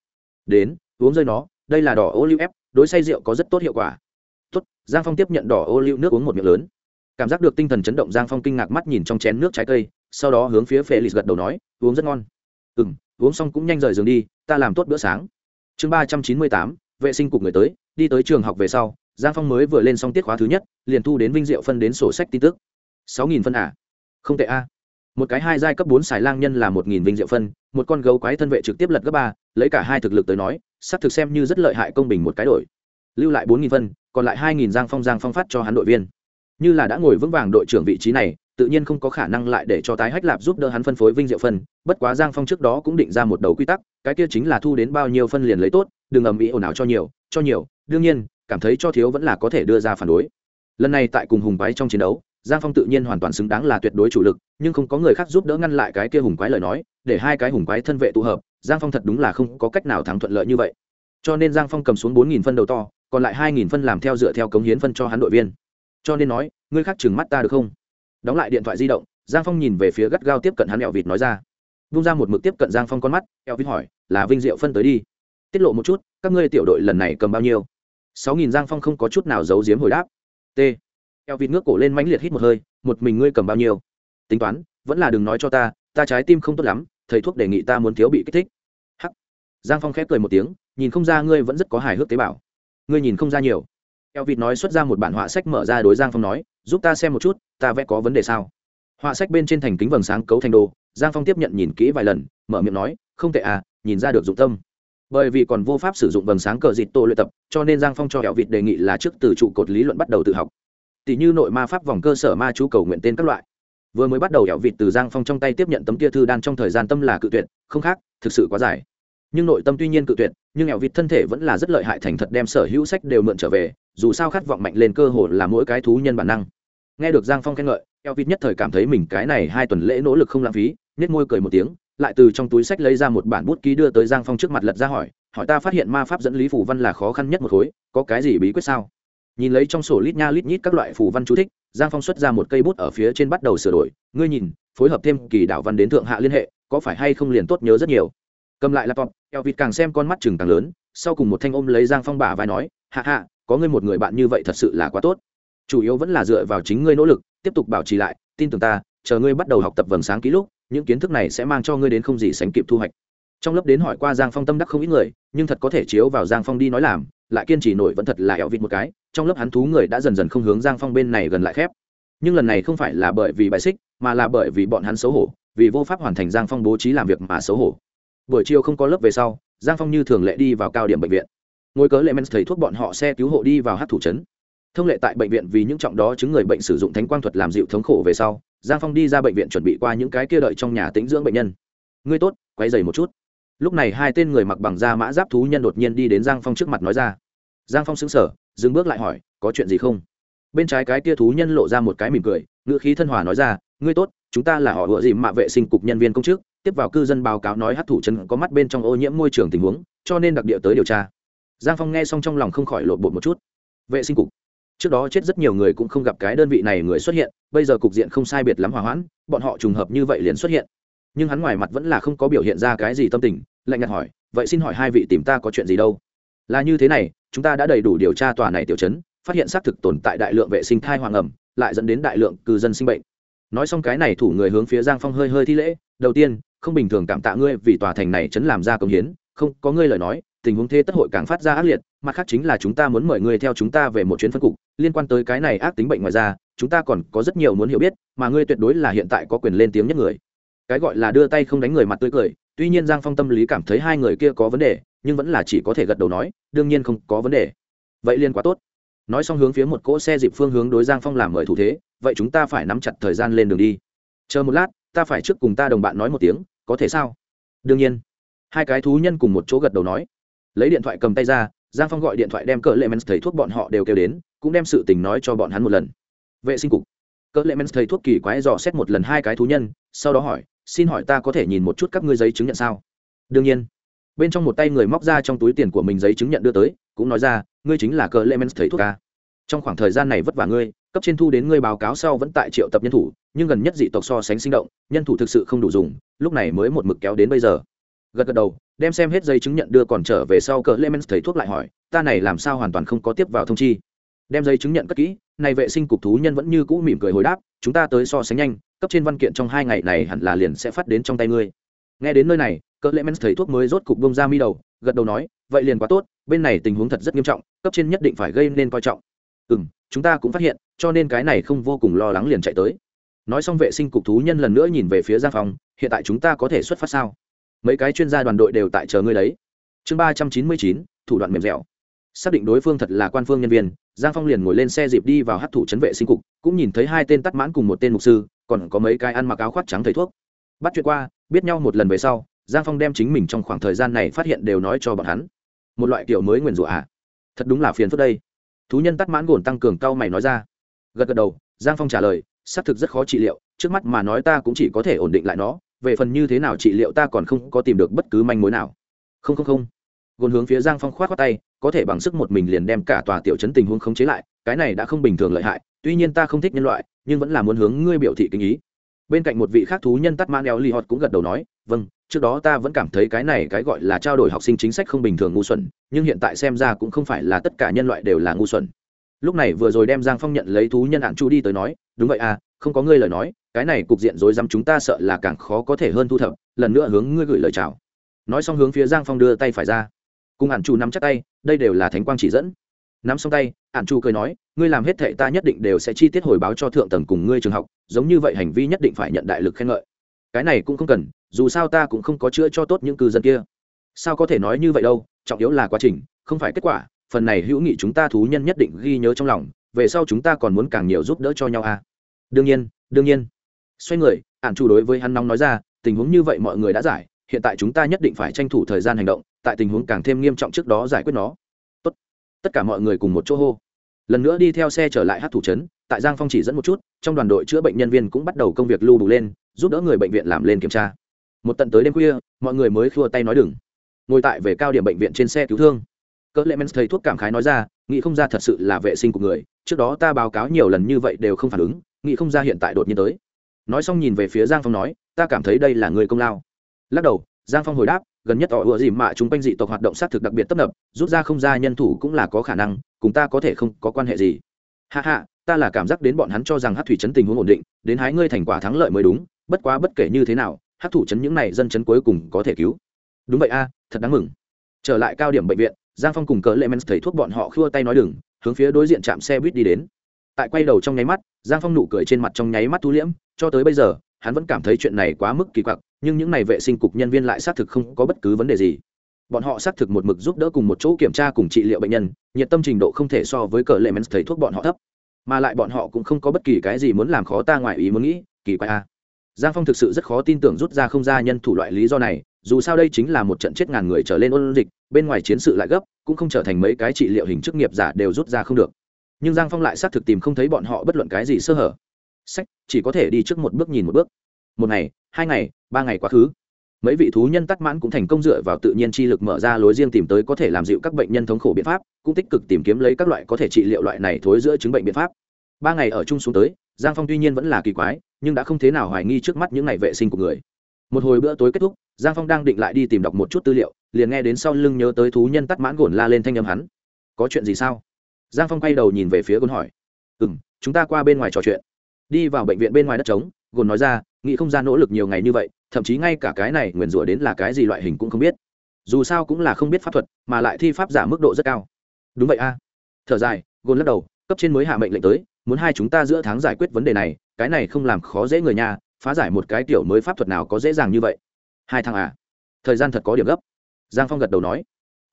Đến, uống rơi nó, đây là đỏ ô liu ép, đối say rượu có rất tốt hiệu quả. Tốt. Giang phong tiếp nhận đỏ ô liu nước uống một miệng lớn. Cảm giác được tinh thần chấn động, giang phong kinh ngạc mắt nhìn trong chén nước trái cây, sau đó hướng phía phê lì gật đầu nói, uống rất ngon. Ừ m uống xong cũng nhanh rời giường đi, ta làm tốt bữa sáng. Chương ba trăm chín mươi tám, vệ sinh cục người tới, đi tới trường học về sau, giang phong mới vừa lên xong tiết khóa thứ nhất, liền thu đến vinh diệu phân đến sổ sách tin tức. Sáu nghìn phân à? Không tệ a. Một cái hai giai cấp bốn xài lang nhân là một nghìn vinh diệu phân, một con gấu quái thân vệ trực tiếp lật gấp ba, lấy cả hai thực lực tới nói sắp thực xem như rất lợi hại công bình một cái đổi. Lưu lại bốn nghìn phân, còn lại hai nghìn giang phong giang phong phát cho hắn đội viên. Như là đã ngồi vững vàng đội trưởng vị trí này, tự nhiên không có khả năng lại để cho tái hách lạp giúp đỡ hắn phân phối vinh diệu phân, bất quá giang phong trước đó cũng định ra một đầu quy tắc, cái kia chính là thu đến bao nhiêu phân liền lấy tốt, đừng ầm ĩ ồn ào cho nhiều cho nhiều, đương nhiên, cảm thấy cho thiếu vẫn là có thể đưa ra phản đối. Lần này tại cùng hùng bái trong chiến đấu giang phong tự nhiên hoàn toàn xứng đáng là tuyệt đối chủ lực, nhưng không có người khác giúp đỡ ngăn lại cái kia hùng quái lời nói, để hai cái hùng quái thân vệ tụ hợp, giang phong thật đúng là không có cách nào thắng thuận lợi như vậy. Cho nên giang phong cầm xuống bốn nghìn phân đầu to, còn lại hai nghìn phân làm theo dựa theo cống hiến phân cho hắn đội viên. Cho nên nói, ngươi khác chừng mắt ta được không? Đóng lại điện thoại di động, giang phong nhìn về phía gắt gao tiếp cận hắn ẹo vịt nói ra. Vung ra một mực tiếp cận giang phong con mắt ẹo vịt hỏi, là vinh diệu phân tới đi? Tiết lộ một chút, các ngươi tiểu đội lần này cầm bao nhiêu? Sáu nghìn. Giang phong không có chút nào giấu giếm hồi đáp. T eo vịt ngước cổ lên mãnh liệt hít một hơi, một mình ngươi cầm bao nhiêu? Tính toán, vẫn là đừng nói cho ta ta trái tim không tốt lắm, thầy thuốc đề nghị ta muốn thiếu bị kích thích. Hắc. Giang phong khép cười một tiếng, nhìn không ra ngươi vẫn rất có hài hước tế bào. Ngươi nhìn không ra nhiều. Eo vịt nói xuất ra một bản họa sách mở ra đối giang phong nói, giúp ta xem một chút, ta vẽ có vấn đề sao? Họa sách bên trên thành kính vầng sáng cấu thành đồ, giang phong tiếp nhận nhìn kỹ vài lần, mở miệng nói, không tệ à nhìn ra được dụng tâm. Bởi vì còn vô pháp sử dụng vầng sáng cờ dịt tô luyện tập, cho nên giang phong cho hẹo vịt đề nghị là trước từ trụ cột lý luận bắt đầu tự học tỷ như nội ma pháp vòng cơ sở ma chú cầu nguyện tên các loại. Vừa mới bắt đầu hẹo vịt từ giang phong trong tay tiếp nhận tấm kia thư đan trong thời gian tâm là cự tuyệt, không khác, thực sự quá dài. Nhưng nội tâm tuy nhiên cự tuyệt, nhưng hẹo vịt thân thể vẫn là rất lợi hại thành thật đem sở hữu sách đều mượn trở về, dù sao khát vọng mạnh lên cơ hội là mỗi cái thú nhân bản năng. Nghe được giang phong khen ngợi eo vịt nhất thời cảm thấy mình cái này hai tuần lễ nỗ lực không lãng phí nết môi cười một tiếng, lại từ trong túi sách lấy ra một bản bút ký đưa tới giang phong trước mặt lật ra hỏi hỏi ta phát hiện ma pháp dẫn lý phủ văn là khó khăn nhất một khối, có cái gì bí quyết sao? Nhìn lấy trong sổ lít nha lít nhít các loại phù văn chú thích, giang phong xuất ra một cây bút ở phía trên bắt đầu sửa đổi. Ngươi nhìn, phối hợp thêm kỳ đạo văn đến thượng hạ liên hệ, có phải hay không liền tốt nhớ rất nhiều. Cầm lại laptop, eo vịt càng xem con mắt chừng càng lớn, sau cùng một thanh ôm lấy giang phong bả vai nói, hạ hạ, có ngươi một người bạn như vậy thật sự là quá tốt. Chủ yếu vẫn là dựa vào chính ngươi nỗ lực, tiếp tục bảo trì lại, tin tưởng ta, chờ ngươi bắt đầu học tập vầng sáng ký lúc, những kiến thức này sẽ mang cho ngươi đến không gì sánh kịp thu hoạch. Trong lớp đến hỏi qua giang phong tâm đắc không ít người, nhưng thật có thể chiếu vào giang phong đi nói làm lại kiên trì nổi vẫn thật là ẻo vịt một cái, trong lớp hắn thú người đã dần dần không hướng giang phong bên này gần lại khép. Nhưng lần này không phải là bởi vì bài xích, mà là bởi vì bọn hắn xấu hổ, vì vô pháp hoàn thành giang phong bố trí làm việc mà xấu hổ. Buổi chiều không có lớp về sau, giang phong như thường lệ đi vào cao điểm bệnh viện. Ngồi cớ lệ men thầy thuốc bọn họ xe cứu hộ đi vào hát thủ trấn. Thông lệ tại bệnh viện vì những trọng đó chứng người bệnh sử dụng thánh quang thuật làm dịu thống khổ về sau, giang phong đi ra bệnh viện chuẩn bị qua những cái kia đợi trong nhà tĩnh dưỡng bệnh nhân. Ngươi tốt, quay dày một chút lúc này hai tên người mặc bằng da mã giáp thú nhân đột nhiên đi đến giang phong trước mặt nói ra. Giang phong xứng sở dừng bước lại hỏi, có chuyện gì không? Bên trái cái tia thú nhân lộ ra một cái mỉm cười, ngữ khí thân hòa nói ra, ngươi tốt, chúng ta là họ ựa dìm mạ vệ sinh cục nhân viên công chức, tiếp vào cư dân báo cáo nói hát thủ chân có mắt bên trong ô nhiễm môi trường tình huống, cho nên đặc địa tới điều tra. Giang phong nghe xong trong lòng không khỏi lộn bột một chút. Vệ sinh cục? Trước đó chết rất nhiều người cũng không gặp cái đơn vị này người xuất hiện, bây giờ cục diện không sai biệt lắm hòa hoãn, bọn họ trùng hợp như vậy liền xuất hiện. Nhưng hắn ngoài mặt vẫn là không có biểu hiện ra cái gì tâm tình lạnh nhạt hỏi, vậy xin hỏi hai vị tìm ta có chuyện gì đâu? Là như thế này, chúng ta đã đầy đủ điều tra tòa này tiểu chấn phát hiện xác thực tồn tại đại lượng vệ sinh thai hoàng ẩm, lại dẫn đến đại lượng cư dân sinh bệnh. Nói xong cái này, thủ người hướng phía giang phong hơi hơi thi lễ, đầu tiên, không bình thường cảm tạ ngươi vì tòa thành này chấn làm ra công hiến, không, có ngươi lời nói, tình huống thế tất hội càng phát ra ác liệt, mặt khác chính là chúng ta muốn mời ngươi theo chúng ta về một chuyến phân cục, liên quan tới cái này ác tính bệnh ngoài ra, chúng ta còn có rất nhiều muốn hiểu biết, mà ngươi tuyệt đối là hiện tại có quyền lên tiếng nhất người. Cái gọi là đưa tay không đánh người mặt tươi cười tuy nhiên giang phong tâm lý cảm thấy hai người kia có vấn đề, nhưng vẫn là chỉ có thể gật đầu nói, đương nhiên không có vấn đề. Vậy liên quá tốt. Nói xong hướng phía một cỗ xe dịp phương hướng đối giang phong làm mời thủ thế, vậy chúng ta phải nắm chặt thời gian lên đường đi. Chờ một lát, ta phải trước cùng ta đồng bạn nói một tiếng, có thể sao? Đương nhiên. Hai cái thú nhân cùng một chỗ gật đầu nói. Lấy điện thoại cầm tay ra, giang phong gọi điện thoại đem cỡ lệ men thầy thuốc bọn họ đều kêu đến, cũng đem sự tình nói cho bọn hắn một lần. Vệ sinh cục. Cỡ lệ men thầy thuốc kỳ quái dò xét một lần hai cái thú nhân, sau đó hỏi xin hỏi ta có thể nhìn một chút các ngươi giấy chứng nhận sao? Đương nhiên. Bên trong một tay người móc ra trong túi tiền của mình giấy chứng nhận đưa tới, cũng nói ra, ngươi chính là cờ Lemens thầy thuốc ca. Trong khoảng thời gian này vất vả ngươi, cấp trên thu đến ngươi báo cáo sau vẫn tại triệu tập nhân thủ, nhưng gần nhất dị tộc so sánh sinh động, nhân thủ thực sự không đủ dùng, lúc này mới một mực kéo đến bây giờ. Gật gật đầu, đem xem hết giấy chứng nhận đưa còn trở về sau cờ Lemens thầy thuốc lại hỏi, ta này làm sao hoàn toàn không có tiếp vào thông chi? Đem giấy chứng nhận cất kỹ, này vệ sinh cục thú nhân vẫn như cũ mỉm cười hồi đáp, chúng ta tới so sánh nhanh cấp trên văn kiện trong hai ngày này hẳn là liền sẽ phát đến trong tay ngươi. Nghe đến nơi này, cỡ lệ men thầy thuốc mới rốt cục bông ra mi đầu, gật đầu nói, vậy liền quá tốt, bên này tình huống thật rất nghiêm trọng, cấp trên nhất định phải gây nên coi trọng. Ừ m chúng ta cũng phát hiện, cho nên cái này không vô cùng lo lắng liền chạy tới. Nói xong vệ sinh cục thú nhân lần nữa nhìn về phía giang phòng, hiện tại chúng ta có thể xuất phát sao? Mấy cái chuyên gia đoàn đội đều tại chờ ngươi đấy. Chương ba trăm chín mươi chín, thủ đoạn mềm dẻo. Xác định đối phương thật là quan phương nhân viên giang phong liền ngồi lên xe dịp đi vào hát thủ chấn vệ sinh cục, cũng nhìn thấy hai tên tắt mãn cùng một tên mục sư, còn có mấy cái ăn mặc áo khoác trắng thầy thuốc. Bắt chuyện qua, biết nhau một lần về sau, giang phong đem chính mình trong khoảng thời gian này phát hiện đều nói cho bọn hắn. Một loại kiểu mới nguyền rủa ạ à. thật đúng là phiền phức đây. Thú nhân tắt mãn gồn tăng cường cao mày nói ra. Gật gật đầu, giang phong trả lời, xác thực rất khó trị liệu, trước mắt mà nói ta cũng chỉ có thể ổn định lại nó, về phần như thế nào trị liệu ta còn không có tìm được bất cứ manh mối nào. Không không không gồn hướng phía giang phong khoát khoát tay, có thể bằng sức một mình liền đem cả tòa tiểu chấn tình huống khống chế lại, cái này đã không bình thường lợi hại, tuy nhiên ta không thích nhân loại, nhưng vẫn là muốn hướng ngươi biểu thị kinh ý. Bên cạnh một vị khác thú nhân tắt man eo li hot cũng gật đầu nói vâng trước đó ta vẫn cảm thấy cái này cái gọi là trao đổi học sinh chính sách không bình thường ngu xuẩn, nhưng hiện tại xem ra cũng không phải là tất cả nhân loại đều là ngu xuẩn. Lúc này vừa rồi đem giang phong nhận lấy thú nhân hạn chu đi tới nói, đúng vậy à không có ngươi lời nói, cái này cục diện rối rắm chúng ta sợ là càng khó có thể hơn thu thập, lần nữa hướng ngươi gửi lời chào. Nói xong hướng phía giang phong đưa tay phải ra cùng hạn chu nắm chắc tay, đây đều là thánh quang chỉ dẫn. Nắm xong tay ạn chu cười nói, ngươi làm hết thệ ta nhất định đều sẽ chi tiết hồi báo cho thượng tầng cùng ngươi trường học, giống như vậy hành vi nhất định phải nhận đại lực khen ngợi. Cái này cũng không cần, dù sao ta cũng không có chữa cho tốt những cư dân kia. Sao có thể nói như vậy đâu, trọng yếu là quá trình, không phải kết quả, phần này hữu nghị chúng ta thú nhân nhất định ghi nhớ trong lòng, về sau chúng ta còn muốn càng nhiều giúp đỡ cho nhau à? Đương nhiên đương nhiên. Xoay người ạn chu đối với hắn nóng nói ra, tình huống như vậy mọi người đã giải, hiện tại chúng ta nhất định phải tranh thủ thời gian hành động tại tình huống càng thêm nghiêm trọng trước đó giải quyết nó. Tất cả mọi người cùng một chỗ hô. Lần nữa đi theo xe trở lại hát thủ trấn, tại giang phong chỉ dẫn một chút, trong đoàn đội chữa bệnh nhân viên cũng bắt đầu công việc lưu đủ lên, giúp đỡ người bệnh viện làm lên kiểm tra. Một tận tới đêm khuya, mọi người mới khua tay nói đừng. Ngồi tại về cao điểm bệnh viện trên xe cứu thương. Cỡ lệ men thầy thuốc cảm khái nói ra, nghĩ không ra thật sự là vệ sinh của người, trước đó ta báo cáo nhiều lần như vậy đều không phản ứng, nghĩ không ra hiện tại đột nhiên tới. Nói xong nhìn về phía giang phong nói, ta cảm thấy đây là người công lao. Lắc đầu giang phong hồi đáp, gần nhất họ ùa dìm mạ chúng quanh dị tộc hoạt động xác thực đặc biệt tấp nập, rút ra không ra nhân thủ cũng là có khả năng, cùng ta có thể không có quan hệ gì. Hạ hạ ta là cảm giác đến bọn hắn cho rằng hát thủy trấn tình huống ổn định, đến hái ngươi thành quả thắng lợi mới đúng, bất quá bất kể như thế nào hát thủ trấn những này dân chấn cuối cùng có thể cứu. Đúng vậy a, thật đáng mừng. Trở lại cao điểm bệnh viện, giang phong cùng cỡ lệ men thầy thuốc bọn họ khua tay nói đừng, hướng phía đối diện trạm xe buýt đi đến. Tại quay đầu trong nháy mắt, giang phong nụ cười trên mặt trong nháy mắt thu liễm, cho tới bây giờ hắn vẫn cảm thấy chuyện này quá mức kỳ quặc, nhưng những n à y vệ sinh cục nhân viên lại xác thực không có bất cứ vấn đề gì. Bọn họ xác thực một mực giúp đỡ cùng một chỗ kiểm tra cùng trị liệu bệnh nhân, nhiệt tâm trình độ không thể so với cờ lệ men thầy thuốc bọn họ thấp. Mà lại bọn họ cũng không có bất kỳ cái gì muốn làm khó ta ngoài ý muốn nghĩ, kỳ quái a giang phong thực sự rất khó tin tưởng rút ra không ra nhân thủ loại lý do này, dù sao đây chính là một trận chết ngàn người trở lên ôn dịch, bên ngoài chiến sự lại gấp, cũng không trở thành mấy cái trị liệu hình chức nghiệp giả đều rút ra không được. Nhưng giang phong lại xác thực tìm không thấy bọn họ bất luận cái gì sơ hở sách, chỉ có thể đi trước một bước nhìn một bước. Một ngày, hai ngày, ba ngày quá khứ. Mấy vị thú nhân tắc mãn cũng thành công dựa vào tự nhiên chi lực mở ra lối riêng tìm tới có thể làm dịu các bệnh nhân thống khổ biện pháp, cũng tích cực tìm kiếm lấy các loại có thể trị liệu loại này thối giữa chứng bệnh biện pháp. Ba ngày ở chung xuống tới, giang phong tuy nhiên vẫn là kỳ quái, nhưng đã không thế nào hoài nghi trước mắt những ngày vệ sinh của người. Một hồi bữa tối kết thúc, giang phong đang định lại đi tìm đọc một chút tư liệu, liền nghe đến sau lưng nhớ tới thú nhân tắt mãn gồn la lên thanh âm hắn. Có chuyện gì sao? Giang phong quay đầu nhìn về phía gồn hỏi. Ừ m chúng ta qua bên ngoài trò chuyện đi vào bệnh viện bên ngoài đất trống, gồn nói ra, nghĩ không ra nỗ lực nhiều ngày như vậy, thậm chí ngay cả cái này nguyền rủa đến là cái gì loại hình cũng không biết. Dù sao cũng là không biết pháp thuật, mà lại thi pháp giả mức độ rất cao. Đúng vậy a. Thở dài, gồn lắc đầu, cấp trên mới hạ mệnh lệnh tới, muốn hai chúng ta giữa tháng giải quyết vấn đề này, cái này không làm khó dễ người nhà, phá giải một cái tiểu mới pháp thuật nào có dễ dàng như vậy. Hai tháng à? Thời gian thật có điểm gấp. Giang phong gật đầu nói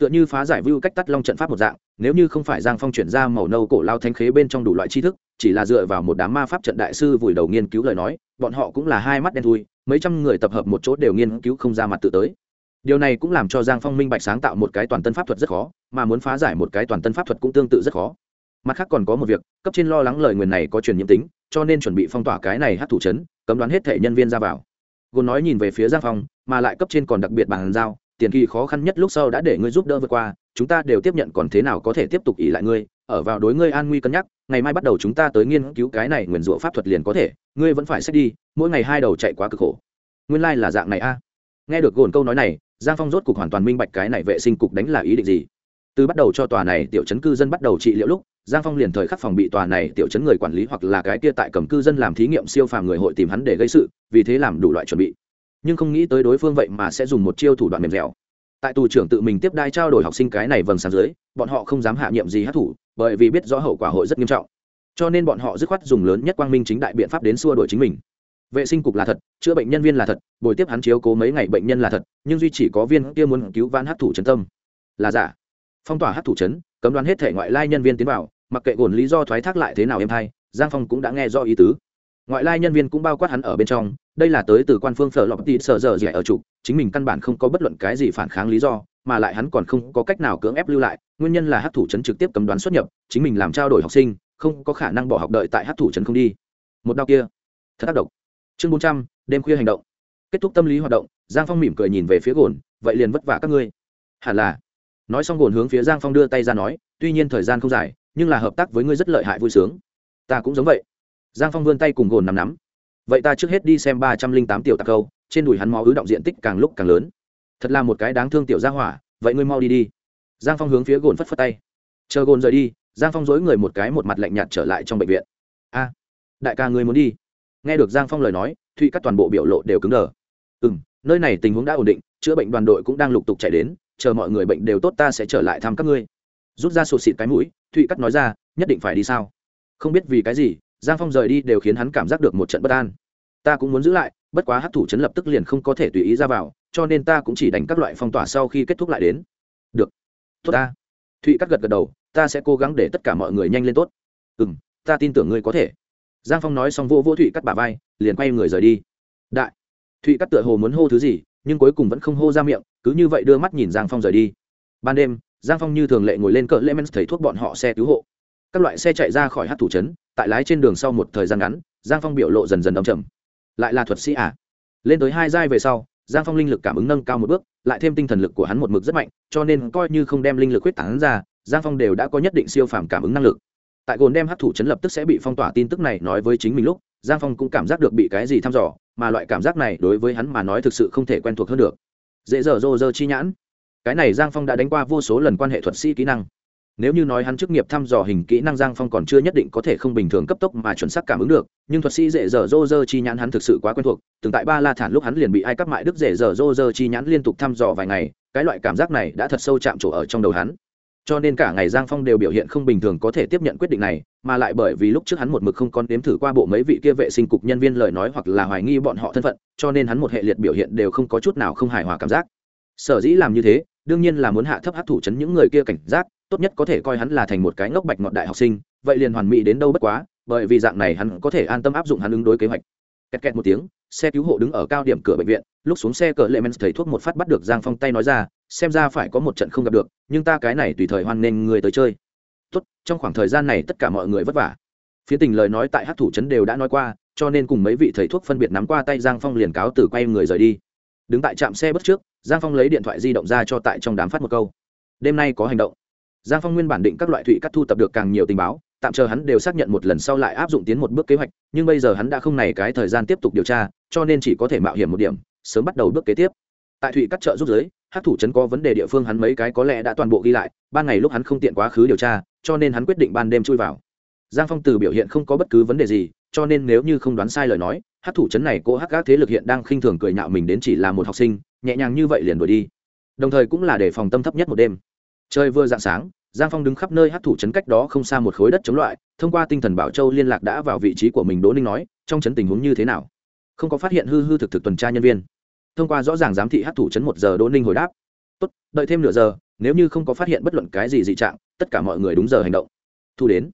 tựa như phá giải vưu cách tắt long trận pháp một dạng, nếu như không phải giang phong chuyển ra màu nâu cổ lao thanh khế bên trong đủ loại tri thức, chỉ là dựa vào một đám ma pháp trận đại sư vùi đầu nghiên cứu lời nói, bọn họ cũng là hai mắt đen thui, mấy trăm người tập hợp một chỗ đều nghiên cứu không ra mặt tự tới. Điều này cũng làm cho giang phong minh bạch sáng tạo một cái toàn tân pháp thuật rất khó, mà muốn phá giải một cái toàn tân pháp thuật cũng tương tự rất khó. Mặt khác còn có một việc, cấp trên lo lắng lời nguyền này có truyền nhiễm tính, cho nên chuẩn bị phong tỏa cái này hát thủ chấn, cấm đoán hết thể nhân viên ra vào. Gồn nói nhìn về phía giang phong, mà lại cấp trên còn đặc biệt bàn giao tiền kỳ khó khăn nhất lúc sau đã để ngươi giúp đỡ vượt qua, chúng ta đều tiếp nhận còn thế nào có thể tiếp tục ỉ lại ngươi, ở vào đối ngươi an nguy cân nhắc, ngày mai bắt đầu chúng ta tới nghiên cứu cái này nguyền rủa pháp thuật liền có thể, ngươi vẫn phải xét đi, mỗi ngày hai đầu chạy quá cực khổ. Nguyên lai、like、là dạng này a. Nghe được gồn câu nói này, giang phong rốt cục hoàn toàn minh bạch cái này vệ sinh cục đánh là ý định gì. Từ bắt đầu cho tòa này tiểu chấn cư dân bắt đầu trị liệu lúc, giang phong liền thời khắc phòng bị tòa này tiểu chấn người quản lý hoặc là cái kia tại cầm cư dân làm thí nghiệm siêu phàm người hội tìm hắn để gây sự, vì thế làm đủ loại chuẩn bị nhưng không nghĩ tới đối phương vậy mà sẽ dùng một chiêu thủ đoạn mềm dẻo. Tại tù trưởng tự mình tiếp đai trao đổi học sinh cái này vầng sáng dưới, bọn họ không dám hạ nhiệm gì hát thủ, bởi vì biết rõ hậu quả hội rất nghiêm trọng. Cho nên bọn họ dứt khoát dùng lớn nhất quang minh chính đại biện pháp đến xua đổi chính mình. Vệ sinh cục là thật, chữa bệnh nhân viên là thật bồi tiếp hắn chiếu cố mấy ngày bệnh nhân là thật, nhưng duy chỉ có viên kia muốn cứu vãn hát thủ trấn tâm. Là giả. Phong tỏa hát thủ trấn cấm đoán hết thể ngoại lai nhân viên tiến vào, mặc kệ gồn lý do thoái thác lại thế nào em thay giang phong cũng đã nghe do ý tứ. Ngoại lai nhân viên cũng bao quát hắn ở bên trong đây là tới từ quan phương phở lọc tị sợ dở dẻ ở chủ, chính mình căn bản không có bất luận cái gì phản kháng lý do mà lại hắn còn không có cách nào cưỡng ép lưu lại. Nguyên nhân là hát thủ trấn trực tiếp cấm đoán xuất nhập chính mình làm trao đổi học sinh không có khả năng bỏ học đợi tại hát thủ trấn không đi. Một đau kia. Thật tác động chương bốn trăm đêm khuya hành động. Kết thúc tâm lý hoạt động giang phong mỉm cười nhìn về phía gồn vậy liền vất vả các ngươi. Hẳn là. Nói xong gồn hướng phía giang phong đưa tay ra nói tuy nhiên thời gian không dài nhưng là hợp tác với ngươi rất lợi hại vui sướng. Ta cũng giống vậy. Giang phong vươn tay cùng gồn nắm nắm vậy ta trước hết đi xem ba trăm linh tám tiểu tạc câu, trên đùi hắn máu ứ động diện tích càng lúc càng lớn. Thật là một cái đáng thương tiểu gia hỏa, vậy ngươi mau đi đi. Giang phong hướng phía gồn phất phất tay. Chờ gồn rời đi, giang phong dối người một cái một mặt lạnh nhạt trở lại trong bệnh viện. A, đại ca ngươi muốn đi. Nghe được giang phong lời nói, thụy các toàn bộ biểu lộ đều cứng đờ. Ừ m nơi này tình huống đã ổn định, chữa bệnh đoàn đội cũng đang lục tục chạy đến, chờ mọi người bệnh đều tốt ta sẽ trở lại thăm các ngươi. Rút ra sụt xịt cái mũi, thụy cắt nói ra, nhất định phải đi sao? Không biết vì cái gì giang phong rời đi đều khiến hắn cảm giác được một trận bất an. Ta cũng muốn giữ lại, bất quá hát thủ chấn lập tức liền không có thể tùy ý ra vào, cho nên ta cũng chỉ đánh các loại phong tỏa sau khi kết thúc lại đến. Được. Tốt ta. Thụy cắt gật gật đầu, ta sẽ cố gắng để tất cả mọi người nhanh lên tốt. Ừ m ta tin tưởng ngươi có thể. Giang phong nói xong vô vô thụy cắt bà vai, liền quay người rời đi. Đại. Thụy cắt tựa hồ muốn hô thứ gì, nhưng cuối cùng vẫn không hô ra miệng, cứ như vậy đưa mắt nhìn giang phong rời đi. Ban đêm, giang phong như thường lệ ngồi lên cỡ lễ men thầy thuốc bọn họ xe cứu hộ các loại xe chạy ra khỏi hát thủ trấn, tại lái trên đường sau một thời gian ngắn, giang phong biểu lộ dần dần đ trầm. Lại là thuật sĩ à? Lên tới hai giai về sau, giang phong linh lực cảm ứng nâng cao một bước, lại thêm tinh thần lực của hắn một mực rất mạnh, cho nên coi như không đem linh lực huyết tán ra, giang phong đều đã có nhất định siêu phàm cảm ứng năng lực. Tại gồn đem hát thủ chấn lập tức sẽ bị phong tỏa tin tức này nói với chính mình lúc, giang phong cũng cảm giác được bị cái gì thăm dò, mà loại cảm giác này đối với hắn mà nói thực sự không thể quen thuộc hơn được. Dễ dở dô dơ chi nhãn. Cái này giang phong đã đánh qua vô số lần quan hệ thuật sĩ kỹ năng nếu như nói hắn chức nghiệp thăm dò hình kỹ năng giang phong còn chưa nhất định có thể không bình thường cấp tốc mà chuẩn xác cảm ứng được, nhưng thuật sĩ dễ dở dô dơ chi nhãn hắn thực sự quá quen thuộc, từng tại ba la thản lúc hắn liền bị ai cắp mại đức dễ dở dô dơ chi nhãn liên tục thăm dò vài ngày, cái loại cảm giác này đã thật sâu chạm trổ ở trong đầu hắn. Cho nên cả ngày giang phong đều biểu hiện không bình thường có thể tiếp nhận quyết định này, mà lại bởi vì lúc trước hắn một mực không còn đếm thử qua bộ mấy vị kia vệ sinh cục nhân viên lời nói hoặc là hoài nghi bọn họ thân phận, cho nên hắn một hệ liệt biểu hiện đều không có chút nào không hài hòa cảm giác. Sở dĩ làm như thế đương nhiên là muốn hạ thấp hát thủ chấn những người kia cảnh giác, tốt nhất có thể coi hắn là thành một cái ngốc bạch ngọt đại học sinh, vậy liền hoàn mỹ đến đâu bất quá, bởi vì dạng này hắn có thể an tâm áp dụng hắn ứng đối kế hoạch. Kẹt kẹt một tiếng, xe cứu hộ đứng ở cao điểm cửa bệnh viện, lúc xuống xe cờ lệ men thầy thuốc một phát bắt được giang phong tay nói ra, xem ra phải có một trận không gặp được, nhưng ta cái này tùy thời hoan nghênh người tới chơi. Tốt, trong khoảng thời gian này tất cả mọi người vất vả. Phía tình lời nói tại hát thủ trấn đều đã nói qua, cho nên cùng mấy vị thầy thuốc phân biệt nắm qua tay giang phong liền cáo từ quay người rời đi. Đứng tại trạm xe bất trước giang phong lấy điện thoại di động ra cho tại trong đám phát một câu. Đêm nay có hành động. Giang phong nguyên bản định các loại thụy cắt thu tập được càng nhiều tình báo, tạm chờ hắn đều xác nhận một lần sau lại áp dụng tiến một bước kế hoạch, nhưng bây giờ hắn đã không này cái thời gian tiếp tục điều tra, cho nên chỉ có thể mạo hiểm một điểm, sớm bắt đầu bước kế tiếp. Tại thụy cắt chợ rút giới hát thủ trấn có vấn đề địa phương hắn mấy cái có lẽ đã toàn bộ ghi lại, ban ngày lúc hắn không tiện quá khứ điều tra, cho nên hắn quyết định ban đêm chui vào. Giang phong từ biểu hiện không có bất cứ vấn đề gì, cho nên nếu như không đoán sai lời nói hát thủ trấn này cô hát các thế lực hiện đang khinh thường cười nhạo mình đến chỉ là một học sinh, nhẹ nhàng như vậy liền đuổi đi. Đồng thời cũng là để phòng tâm thấp nhất một đêm. Trời vừa dạng sáng, giang phong đứng khắp nơi hát thủ trấn cách đó không xa một khối đất chống loại, thông qua tinh thần bảo châu liên lạc đã vào vị trí của mình đỗ ninh nói, trong trấn tình huống như thế nào? Không có phát hiện hư hư thực thực tuần tra nhân viên. Thông qua rõ ràng giám thị hát thủ trấn một giờ đỗ ninh hồi đáp, tốt, đợi thêm nửa giờ, nếu như không có phát hiện bất luận cái gì dị trạng, tất cả mọi người đúng giờ hành động. Thu đến.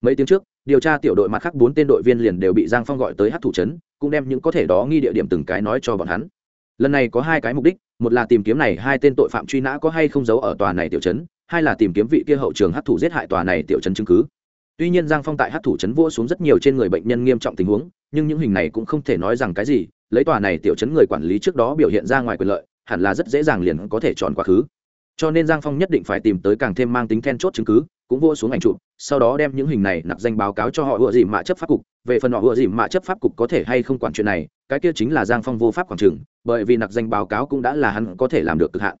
Mấy tiếng trước điều tra tiểu đội mặt khác bốn tên đội viên liền đều bị giang phong gọi tới hát thủ trấn, cũng đem những có thể đó nghi địa điểm từng cái nói cho bọn hắn. Lần này có hai cái mục đích, một là tìm kiếm này hai tên tội phạm truy nã có hay không giấu ở tòa này tiểu trấn, hai là tìm kiếm vị kia hậu trường hát thủ giết hại tòa này tiểu trấn chứng cứ. Tuy nhiên giang phong tại hát thủ trấn vỗ xuống rất nhiều trên người bệnh nhân nghiêm trọng tình huống, nhưng những hình này cũng không thể nói rằng cái gì, lấy tòa này tiểu trấn người quản lý trước đó biểu hiện ra ngoài quyền lợi, hẳn là rất dễ dàng liền có thể tròn quá khứ cho nên giang phong nhất định phải tìm tới càng thêm mang tính then chốt chứng cứ, cũng vô xuống ảnh chụp, sau đó đem những hình này nạp danh báo cáo cho họ ựa dìm mạ chấp pháp cục. Về phần họ ựa dìm mạ chấp pháp cục có thể hay không quản chuyện này, cái kia chính là giang phong vô pháp quảng trường bởi vì nạp danh báo cáo cũng đã là hắn có thể làm được cực hạn.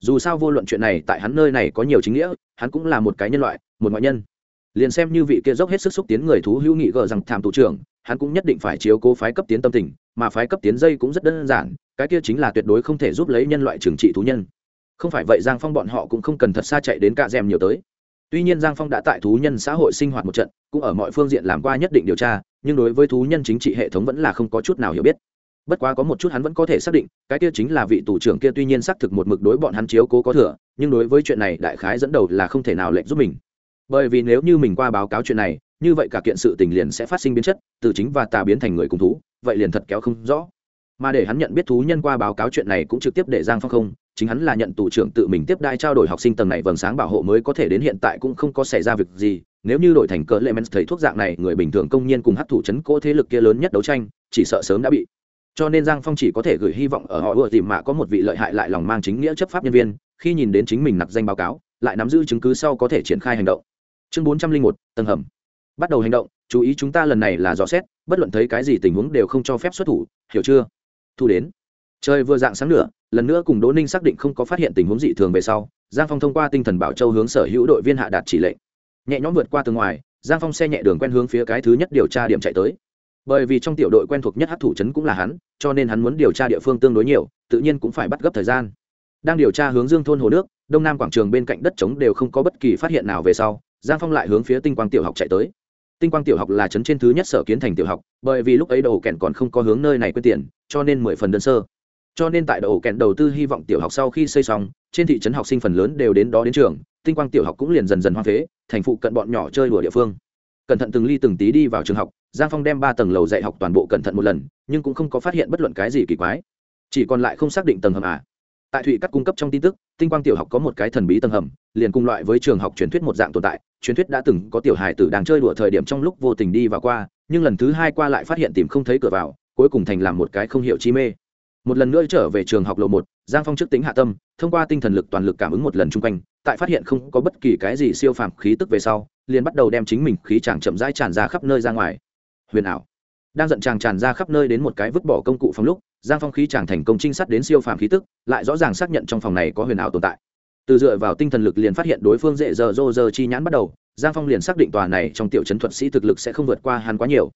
Dù sao vô luận chuyện này tại hắn nơi này có nhiều chính nghĩa, hắn cũng là một cái nhân loại, một ngoại nhân. Liền xem như vị kia dốc hết sức xúc tiến người thú hữu nghị gờ rằng thảm thủ trưởng, hắn cũng nhất định phải chiếu cố phái cấp tiến tâm tình, mà phái cấp tiến dây cũng rất đơn giản, cái kia chính là tuyệt đối không thể giúp lấy nhân loại trừng trị thú nhân không phải vậy giang phong bọn họ cũng không cần thật xa chạy đến cạ rèm nhiều tới. Tuy nhiên giang phong đã tại thú nhân xã hội sinh hoạt một trận, cũng ở mọi phương diện làm qua nhất định điều tra, nhưng đối với thú nhân chính trị hệ thống vẫn là không có chút nào hiểu biết. Bất quá có một chút hắn vẫn có thể xác định, cái kia chính là vị tù trưởng kia tuy nhiên xác thực một mực đối bọn hắn chiếu cố có thừa, nhưng đối với chuyện này đại khái dẫn đầu là không thể nào lệnh giúp mình. Bởi vì nếu như mình qua báo cáo chuyện này, như vậy cả kiện sự tình liền sẽ phát sinh biến chất, từ chính và tà biến thành người cùng thú, vậy liền thật kéo không rõ. Mà để hắn nhận biết thú nhân qua báo cáo chuyện này cũng trực tiếp để giang phong không chính hắn là nhận tù trưởng tự mình tiếp đai trao đổi học sinh tầng này vầng sáng bảo hộ mới có thể đến hiện tại cũng không có xảy ra việc gì. Nếu như đổi thành cỡ lệ men thầy thuốc dạng này, người bình thường công nhân cùng hấp thụ chấn cỗ thế lực kia lớn nhất đấu tranh, chỉ sợ sớm đã bị. Cho nên giang phong chỉ có thể gửi hy vọng ở họ ưa tìm mạ có một vị lợi hại lại lòng mang chính nghĩa chấp pháp nhân viên, khi nhìn đến chính mình nặc danh báo cáo, lại nắm giữ chứng cứ sau có thể triển khai hành động. Chương bốn trăm linh một, tầng hầm. Bắt đầu hành động, chú ý chúng ta lần này là dò xét, bất luận thấy cái gì tình huống đều không cho phép xuất thủ, hiểu chưa? Thu đến trời vừa dạng sáng nữa lần nữa cùng đỗ ninh xác định không có phát hiện tình huống dị thường về sau, giang phong thông qua tinh thần bảo châu hướng sở hữu đội viên hạ đạt chỉ lệnh. Nhẹ nhõm vượt qua từ ngoài, giang phong xe nhẹ đường quen hướng phía cái thứ nhất điều tra điểm chạy tới. Bởi vì trong tiểu đội quen thuộc nhất hát thủ trấn cũng là hắn, cho nên hắn muốn điều tra địa phương tương đối nhiều, tự nhiên cũng phải bắt gấp thời gian. Đang điều tra hướng dương thôn hồ nước, đông nam quảng trường bên cạnh đất trống đều không có bất kỳ phát hiện nào về sau, giang phong lại hướng phía tinh quang tiểu học chạy tới. Tinh quang tiểu học là trấn trên thứ nhất sở kiến thành tiểu học, bởi vì lúc ấy đầu kèn còn không có hướng nơi này quyết tiền, cho nên mười phần đơn sơ cho nên tại đầu kèn đầu tư hy vọng tiểu học sau khi xây xong, trên thị trấn học sinh phần lớn đều đến đó đến trường, tinh quang tiểu học cũng liền dần dần hoang phế, thành phụ cận bọn nhỏ chơi đùa địa phương. Cẩn thận từng ly từng tí đi vào trường học, giang phong đem ba tầng lầu dạy học toàn bộ cẩn thận một lần, nhưng cũng không có phát hiện bất luận cái gì kỳ quái. Chỉ còn lại không xác định tầng hầm à. Tại thụy cắt cung cấp trong tin tức, tinh quang tiểu học có một cái thần bí tầng hầm, liền cùng loại với trường học truyền thuyết một dạng tồn tại. Truyền thuyết đã từng có tiểu hài tử đang chơi đùa thời điểm trong lúc vô tình đi và qua, nhưng lần thứ hai qua lại phát hiện tìm không thấy cửa vào, cuối cùng thành làm một cái không hiểu chi mê một lần nữa trở về trường học lộ một, giang phong trước tính hạ tâm, thông qua tinh thần lực toàn lực cảm ứng một lần chung quanh, tại phát hiện không có bất kỳ cái gì siêu phàm khí tức về sau, liền bắt đầu đem chính mình khí chàng chậm rãi tràn ra khắp nơi ra ngoài. Huyền ảo. Đang giận chàng tràn ra khắp nơi đến một cái vứt bỏ công cụ phòng lúc, giang phong khí chàng thành công trinh sát đến siêu phàm khí tức, lại rõ ràng xác nhận trong phòng này có huyền ảo tồn tại. Từ dựa vào tinh thần lực liền phát hiện đối phương dễ dơ dô dơ chi nhãn bắt đầu, giang phong liền xác định tòa này trong tiểu chấn thuật sĩ thực lực sẽ không vượt qua hắn quá nhiều.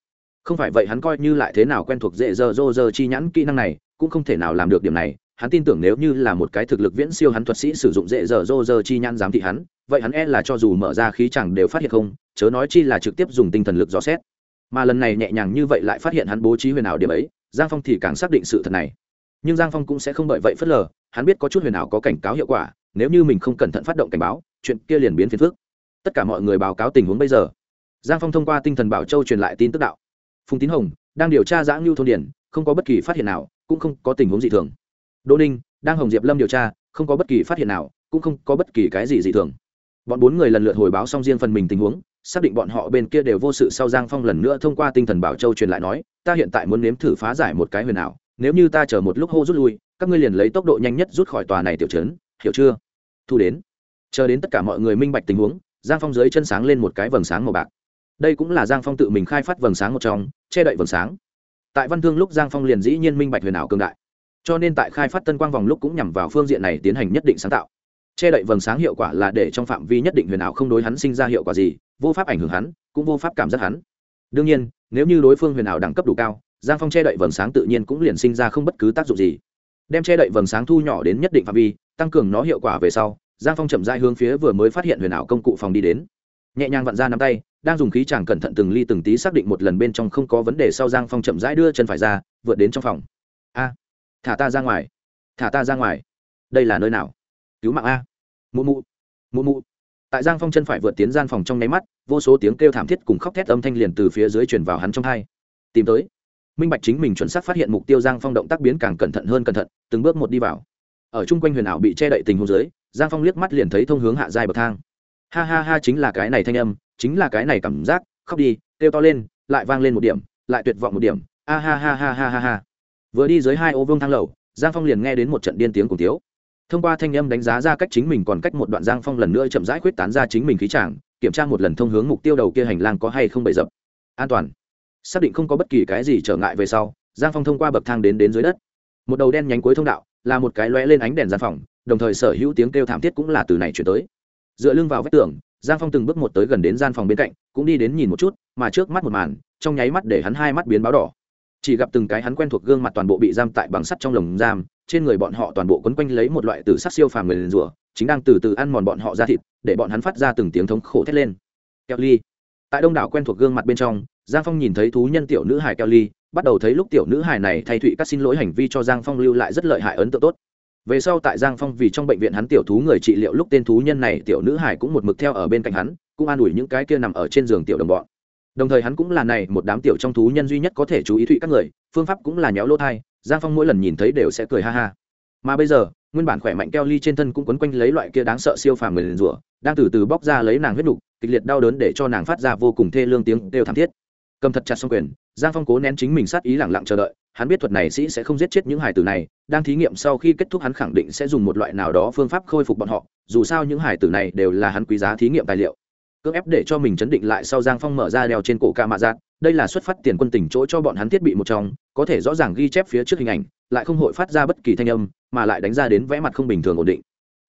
Không phải vậy hắn coi như lại thế nào quen thuộc dễ dơ dô dơ chi nhãn kỹ năng này cũng không thể nào làm được điểm này. Hắn tin tưởng nếu như là một cái thực lực viễn siêu hắn thuật sĩ sử dụng dễ dở dô dơ chi nhãn giám thị hắn, vậy hắn e là cho dù mở ra khí chẳng đều phát hiện không, chớ nói chi là trực tiếp dùng tinh thần lực dò xét. Mà lần này nhẹ nhàng như vậy lại phát hiện hắn bố trí huyền ảo điểm ấy, giang phong thì càng xác định sự thật này. Nhưng giang phong cũng sẽ không bởi vậy phớt lờ, hắn biết có chút huyền ảo có cảnh cáo hiệu quả, nếu như mình không cẩn thận phát động cảnh báo, chuyện kia liền biến phiền phước tất cả mọi người báo cáo tình huống bây giờ. Giang phong thông qua tinh thần bảo châu truyền lại tin tức đạo. Phùng tín hồng đang điều tra giã ngưu thôn điển, không có bất kỳ phát hiện nào cũng không có tình huống gì thường. Đỗ ninh đang hồng diệp lâm điều tra, không có bất kỳ phát hiện nào, cũng không có bất kỳ cái gì dị thường. Bọn bốn người lần lượt hồi báo xong riêng phần mình tình huống, xác định bọn họ bên kia đều vô sự sau giang phong lần nữa thông qua tinh thần bảo châu truyền lại nói, ta hiện tại muốn nếm thử phá giải một cái huyền ảo, nếu như ta chờ một lúc hô rút lui, các ngươi liền lấy tốc độ nhanh nhất rút khỏi tòa này tiểu trấn, hiểu chưa? Thu đến. Chờ đến tất cả mọi người minh bạch tình huống, giang phong dưới chân sáng lên một cái vầng sáng màu bạc. Đây cũng là giang phong tự mình khai phát vầng sáng một trong, che đậy vầng sáng tại văn thương lúc giang phong liền dĩ nhiên minh bạch huyền ảo cường đại cho nên tại khai phát tân quang vòng lúc cũng nhằm vào phương diện này tiến hành nhất định sáng tạo che đậy vầng sáng hiệu quả là để trong phạm vi nhất định huyền ảo không đối hắn sinh ra hiệu quả gì vô pháp ảnh hưởng hắn cũng vô pháp cảm giác hắn đương nhiên nếu như đối phương huyền ảo đẳng cấp đủ cao giang phong che đậy vầng sáng tự nhiên cũng liền sinh ra không bất cứ tác dụng gì đem che đậy vầng sáng thu nhỏ đến nhất định phạm vi tăng cường nó hiệu quả về sau giang phong chậm dai hướng phía vừa mới phát hiện huyền ảo công cụ phòng đi đến nhẹ nhàng vặn ra nắm tay, đang dùng khí chàng cẩn thận từng ly từng tí xác định một lần bên trong không có vấn đề sau giang phong chậm rãi đưa chân phải ra, vượt đến trong phòng. A, thả ta ra ngoài, thả ta ra ngoài. Đây là nơi nào? Cứu mạng a. Mụ mụ mụ mụ. Tại giang phong chân phải vượt tiến gian phòng trong nháy mắt, vô số tiếng kêu thảm thiết cùng khóc thét âm thanh liền từ phía dưới chuyển vào hắn trong hai. Tìm tới. Minh bạch chính mình chuẩn xác phát hiện mục tiêu giang phong động tác biến càng cẩn thận hơn cẩn thận, từng bước một đi vào. Ở chung quanh huyền ảo bị che đậy tình huống dưới, giang phong liếc mắt liền thấy thông hướng hạ dài bậc thang ha ha ha, chính là cái này thanh âm, chính là cái này cảm giác, khóc đi, kêu to lên, lại vang lên một điểm, lại tuyệt vọng một điểm. A ha ha ha ha ha ha. Vừa đi dưới hai ô vương thang lầu, giang phong liền nghe đến một trận điên tiếng cùng tiếu thông qua thanh âm đánh giá ra cách chính mình còn cách một đoạn giang phong lần nữa chậm rãi khuyết tán ra chính mình khí tràng kiểm tra một lần thông hướng mục tiêu đầu kia hành lang có hay không bậy dập. An toàn. Xác định không có bất kỳ cái gì trở ngại về sau, giang phong thông qua bậc thang đến đến dưới đất. Một đầu đen nhánh cuối thông đạo, là một cái lóe lên ánh đèn gian phòng, đồng thời sở hữu tiếng kêu thảm thiết cũng là từ này chuyển tới dựa lưng vào vách tường, giang phong từng bước một tới gần đến gian phòng bên cạnh, cũng đi đến nhìn một chút, mà trước mắt một màn, trong nháy mắt để hắn hai mắt biến báo đỏ. Chỉ gặp từng cái hắn quen thuộc gương mặt toàn bộ bị giam tại bằng sắt trong lồng giam, trên người bọn họ toàn bộ quấn quanh lấy một loại từ sắc siêu phàm người liền rủa, chính đang từ từ ăn mòn bọn họ ra thịt, để bọn hắn phát ra từng tiếng thống khổ thét lên. Kelly tại đông đảo quen thuộc gương mặt bên trong, giang phong nhìn thấy thú nhân tiểu nữ hải kelly bắt đầu thấy lúc tiểu nữ hải này thay thụy các xin lỗi hành vi cho giang phong lưu lại rất lợi hại ấn tượng tốt về sau tại giang phong vì trong bệnh viện hắn tiểu thú người trị liệu lúc tên thú nhân này, tiểu nữ hải cũng một mực theo ở bên cạnh hắn, cũng an ủi những cái kia nằm ở trên giường tiểu đồng bọn. Đồng thời hắn cũng là này, một đám tiểu trong thú nhân duy nhất có thể chú ý thụy các người, phương pháp cũng là nhéo lỗ thai, giang phong mỗi lần nhìn thấy đều sẽ cười ha ha. Mà bây giờ, nguyên bản khỏe mạnh keo ly trên thân cũng quấn quanh lấy loại kia đáng sợ siêu phàm người liền rủa, đang từ từ bóc ra lấy nàng huyết đục kịch liệt đau đớn để cho nàng phát ra vô cùng thê lương tiếng đều thảm thiết. Cầm thật chặt xong quyền, giang phong cố nén chính mình sát ý lẳng lặng chờ đợi hắn biết thuật này sĩ sẽ không giết chết những hải tử này, đang thí nghiệm sau khi kết thúc hắn khẳng định sẽ dùng một loại nào đó phương pháp khôi phục bọn họ, dù sao những hải tử này đều là hắn quý giá thí nghiệm tài liệu. Cưỡng ép để cho mình chấn định lại sau giang phong mở ra đeo trên cổ ca mạ giác đây là xuất phát tiền quân tỉnh chỗ cho bọn hắn thiết bị một trong, có thể rõ ràng ghi chép phía trước hình ảnh, lại không hội phát ra bất kỳ thanh âm, mà lại đánh ra đến vẽ mặt không bình thường ổn định.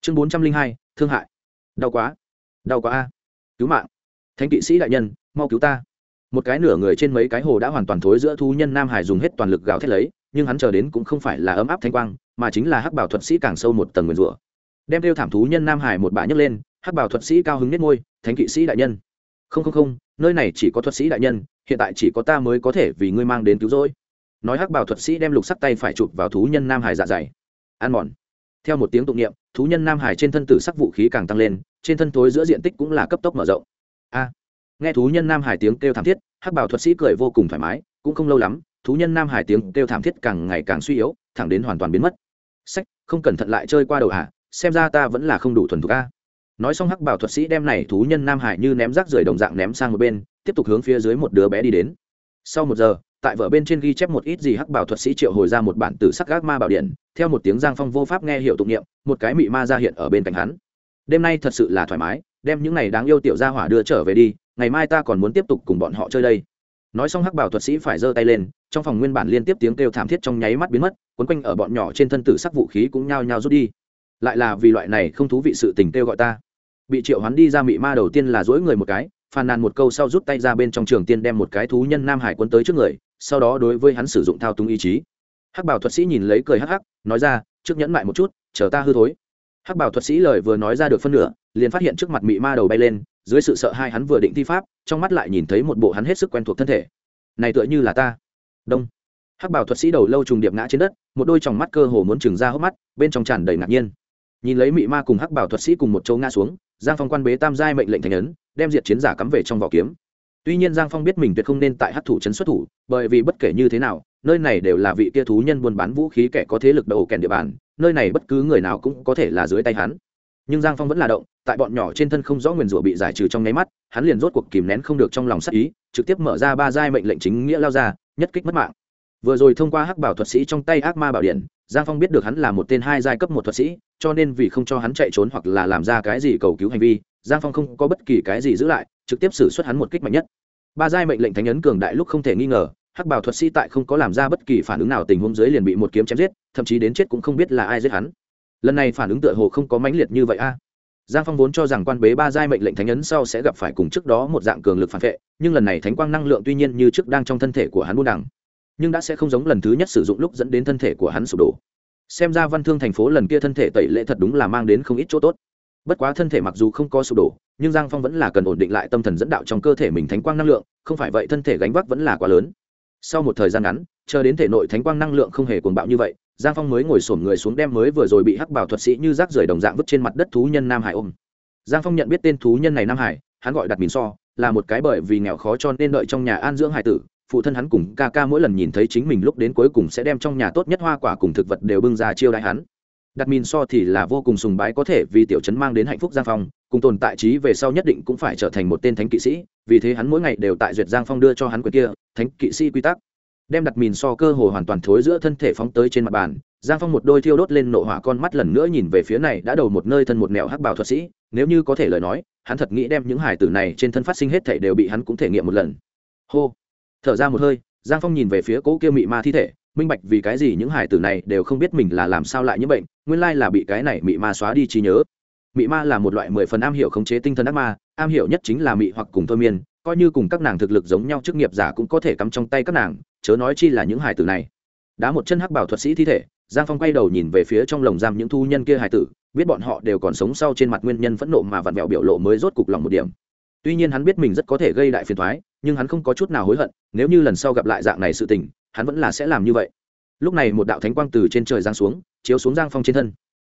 Chương bốn trăm linh hai, thương hại. Đau quá. Đau quá a. Cứu mạng. Thánh kỵ sĩ đại nhân, mau cứu ta một cái nửa người trên mấy cái hồ đã hoàn toàn thối giữa thú nhân nam hải dùng hết toàn lực gào thét lấy, nhưng hắn chờ đến cũng không phải là ấm áp thanh quang, mà chính là hắc bảo thuật sĩ càng sâu một tầng nguyền rủa. Đem đeo thảm thú nhân nam hải một bả nhấc lên, hắc bảo thuật sĩ cao hứng nhất ngôi thánh kỵ sĩ đại nhân. Không không không, nơi này chỉ có thuật sĩ đại nhân, hiện tại chỉ có ta mới có thể vì ngươi mang đến cứu rỗi. Nói hắc bảo thuật sĩ đem lục sắc tay phải chụp vào thú nhân nam hải dạ dày. Ăn mòn. Theo một tiếng tụng niệm, thú nhân nam hải trên thân tử sắc vũ khí càng tăng lên, trên thân thối giữa diện tích cũng là cấp tốc mở rộng. A nghe thú nhân nam hải tiếng kêu thảm thiết, hắc bảo thuật sĩ cười vô cùng thoải mái, cũng không lâu lắm, thú nhân nam hải tiếng kêu thảm thiết càng ngày càng suy yếu, thẳng đến hoàn toàn biến mất. Sách, không cẩn thận lại chơi qua đầu hạ xem ra ta vẫn là không đủ thuần thục a. Nói xong hắc bảo thuật sĩ đem này thú nhân nam hải như ném rác rưởi đồng dạng ném sang một bên, tiếp tục hướng phía dưới một đứa bé đi đến. Sau một giờ, tại vợ bên trên ghi chép một ít gì hắc bảo thuật sĩ triệu hồi ra một bản tử sắc gác ma bảo điện, theo một tiếng giang phong vô pháp nghe hiệu tụng niệm, một cái mị ma ra hiện ở bên cạnh hắn. Đêm nay thật sự là thoải mái, đem những này đáng yêu tiểu gia hỏa đưa trở về đi ngày mai ta còn muốn tiếp tục cùng bọn họ chơi đây. Nói xong hắc bảo thuật sĩ phải giơ tay lên, trong phòng nguyên bản liên tiếp tiếng kêu thảm thiết trong nháy mắt biến mất, quấn quanh ở bọn nhỏ trên thân tử sắc vũ khí cũng nhao nhao rút đi. Lại là vì loại này không thú vị sự tình kêu gọi ta. Bị triệu hoán đi ra mị ma đầu tiên là dỗi người một cái, phàn nàn một câu sau rút tay ra bên trong trường tiên đem một cái thú nhân nam hải quân tới trước người, sau đó đối với hắn sử dụng thao túng ý chí. Hắc bảo thuật sĩ nhìn lấy cười hắc hắc, nói ra, trước nhẫn lại một chút, chờ ta hư thối. Hắc bảo thuật sĩ lời vừa nói ra được phân nửa, liền phát hiện trước mặt mị ma đầu bay lên dưới sự sợ hai hắn vừa định thi pháp, trong mắt lại nhìn thấy một bộ hắn hết sức quen thuộc thân thể. Này tựa như là ta. Đông. Hắc bảo thuật sĩ đầu lâu trùng điệp ngã trên đất, một đôi tròng mắt cơ hồ muốn trừng ra hốc mắt, bên trong tràn đầy ngạc nhiên. Nhìn lấy mị ma cùng hắc bảo thuật sĩ cùng một chỗ ngã xuống, giang phong quan bế tam giai mệnh lệnh thành ấn, đem diệt chiến giả cắm về trong vỏ kiếm. Tuy nhiên giang phong biết mình tuyệt không nên tại hắc thủ trấn xuất thủ, bởi vì bất kể như thế nào, nơi này đều là vị kia thú nhân buôn bán vũ khí kẻ có thế lực đầu kèn địa bàn, nơi này bất cứ người nào cũng có thể là dưới tay hắn. Nhưng giang phong vẫn là động tại bọn nhỏ trên thân không rõ nguyền rủa bị giải trừ trong nháy mắt, hắn liền rốt cuộc kìm nén không được trong lòng sắc ý, trực tiếp mở ra ba giai mệnh lệnh chính nghĩa lao ra, nhất kích mất mạng. Vừa rồi thông qua hắc bảo thuật sĩ trong tay ác ma bảo điện, giang phong biết được hắn là một tên hai giai cấp một thuật sĩ, cho nên vì không cho hắn chạy trốn hoặc là làm ra cái gì cầu cứu hành vi, giang phong không có bất kỳ cái gì giữ lại, trực tiếp xử suất hắn một kích mạnh nhất. Ba giai mệnh lệnh thánh ấn cường đại lúc không thể nghi ngờ, hắc bảo thuật sĩ tại không có làm ra bất kỳ phản ứng nào tình huống dưới liền bị một kiếm chém giết, thậm chí đến chết cũng không biết là ai giết hắn. Lần này phản ứng tựa hồ không có mãnh liệt như vậy a giang phong vốn cho rằng quan bế ba giai mệnh lệnh thánh ấn sau sẽ gặp phải cùng trước đó một dạng cường lực phản vệ, nhưng lần này thánh quang năng lượng tuy nhiên như trước đang trong thân thể của hắn buôn đẳng nhưng đã sẽ không giống lần thứ nhất sử dụng lúc dẫn đến thân thể của hắn sụp đổ. Xem ra văn thương thành phố lần kia thân thể tẩy lệ thật đúng là mang đến không ít chỗ tốt. Bất quá thân thể mặc dù không có sụp đổ, nhưng giang phong vẫn là cần ổn định lại tâm thần dẫn đạo trong cơ thể mình thánh quang năng lượng, không phải vậy thân thể gánh vác vẫn là quá lớn. Sau một thời gian ngắn, chờ đến thể nội thánh quang năng lượng không hề cuồng bạo như vậy giang phong mới ngồi sổm người xuống đem mới vừa rồi bị hắc bảo thuật sĩ như rác rời đồng dạng vứt trên mặt đất thú nhân nam hải ôm. Giang phong nhận biết tên thú nhân này nam hải, hắn gọi đặt mìn so, là một cái bởi vì nghèo khó cho nên đợi trong nhà an dưỡng hải tử, phụ thân hắn cùng ca ca mỗi lần nhìn thấy chính mình lúc đến cuối cùng sẽ đem trong nhà tốt nhất hoa quả cùng thực vật đều bưng ra chiêu đại hắn. Đặt mìn so thì là vô cùng sùng bái có thể vì tiểu chấn mang đến hạnh phúc giang phong, cùng tồn tại trí về sau nhất định cũng phải trở thành một tên thánh kỵ sĩ, vì thế hắn mỗi ngày đều tại duyệt giang phong đưa cho hắn quyền kia, thánh kỵ sĩ quy tắc đem đặt mìn so cơ hồ hoàn toàn thối giữa thân thể phóng tới trên mặt bàn. Giang phong một đôi thiêu đốt lên nộ hỏa con mắt lần nữa nhìn về phía này đã đầu một nơi thân một mẹo hắc bảo thuật sĩ. Nếu như có thể lời nói, hắn thật nghĩ đem những hải tử này trên thân phát sinh hết thể đều bị hắn cũng thể nghiệm một lần. Hô. Thở ra một hơi, giang phong nhìn về phía cỗ kia mị ma thi thể, minh bạch vì cái gì những hải tử này đều không biết mình là làm sao lại như bệnh, nguyên lai là bị cái này mị ma xóa đi trí nhớ. Mị ma là một loại mười phần am hiểu khống chế tinh thần ác ma, am hiểu nhất chính là mị hoặc cùng thôi miên coi như cùng các nàng thực lực giống nhau chức nghiệp giả cũng có thể cắm trong tay các nàng, chớ nói chi là những hải tử này. Đá một chân hắc bảo thuật sĩ thi thể, giang phong quay đầu nhìn về phía trong lồng giam những thu nhân kia hải tử, biết bọn họ đều còn sống sau trên mặt nguyên nhân phẫn nộ mà vặn vẹo biểu lộ mới rốt cục lòng một điểm. Tuy nhiên hắn biết mình rất có thể gây đại phiền thoái nhưng hắn không có chút nào hối hận, nếu như lần sau gặp lại dạng này sự tình, hắn vẫn là sẽ làm như vậy. Lúc này một đạo thánh quang từ trên trời giang xuống, chiếu xuống giang phong trên thân.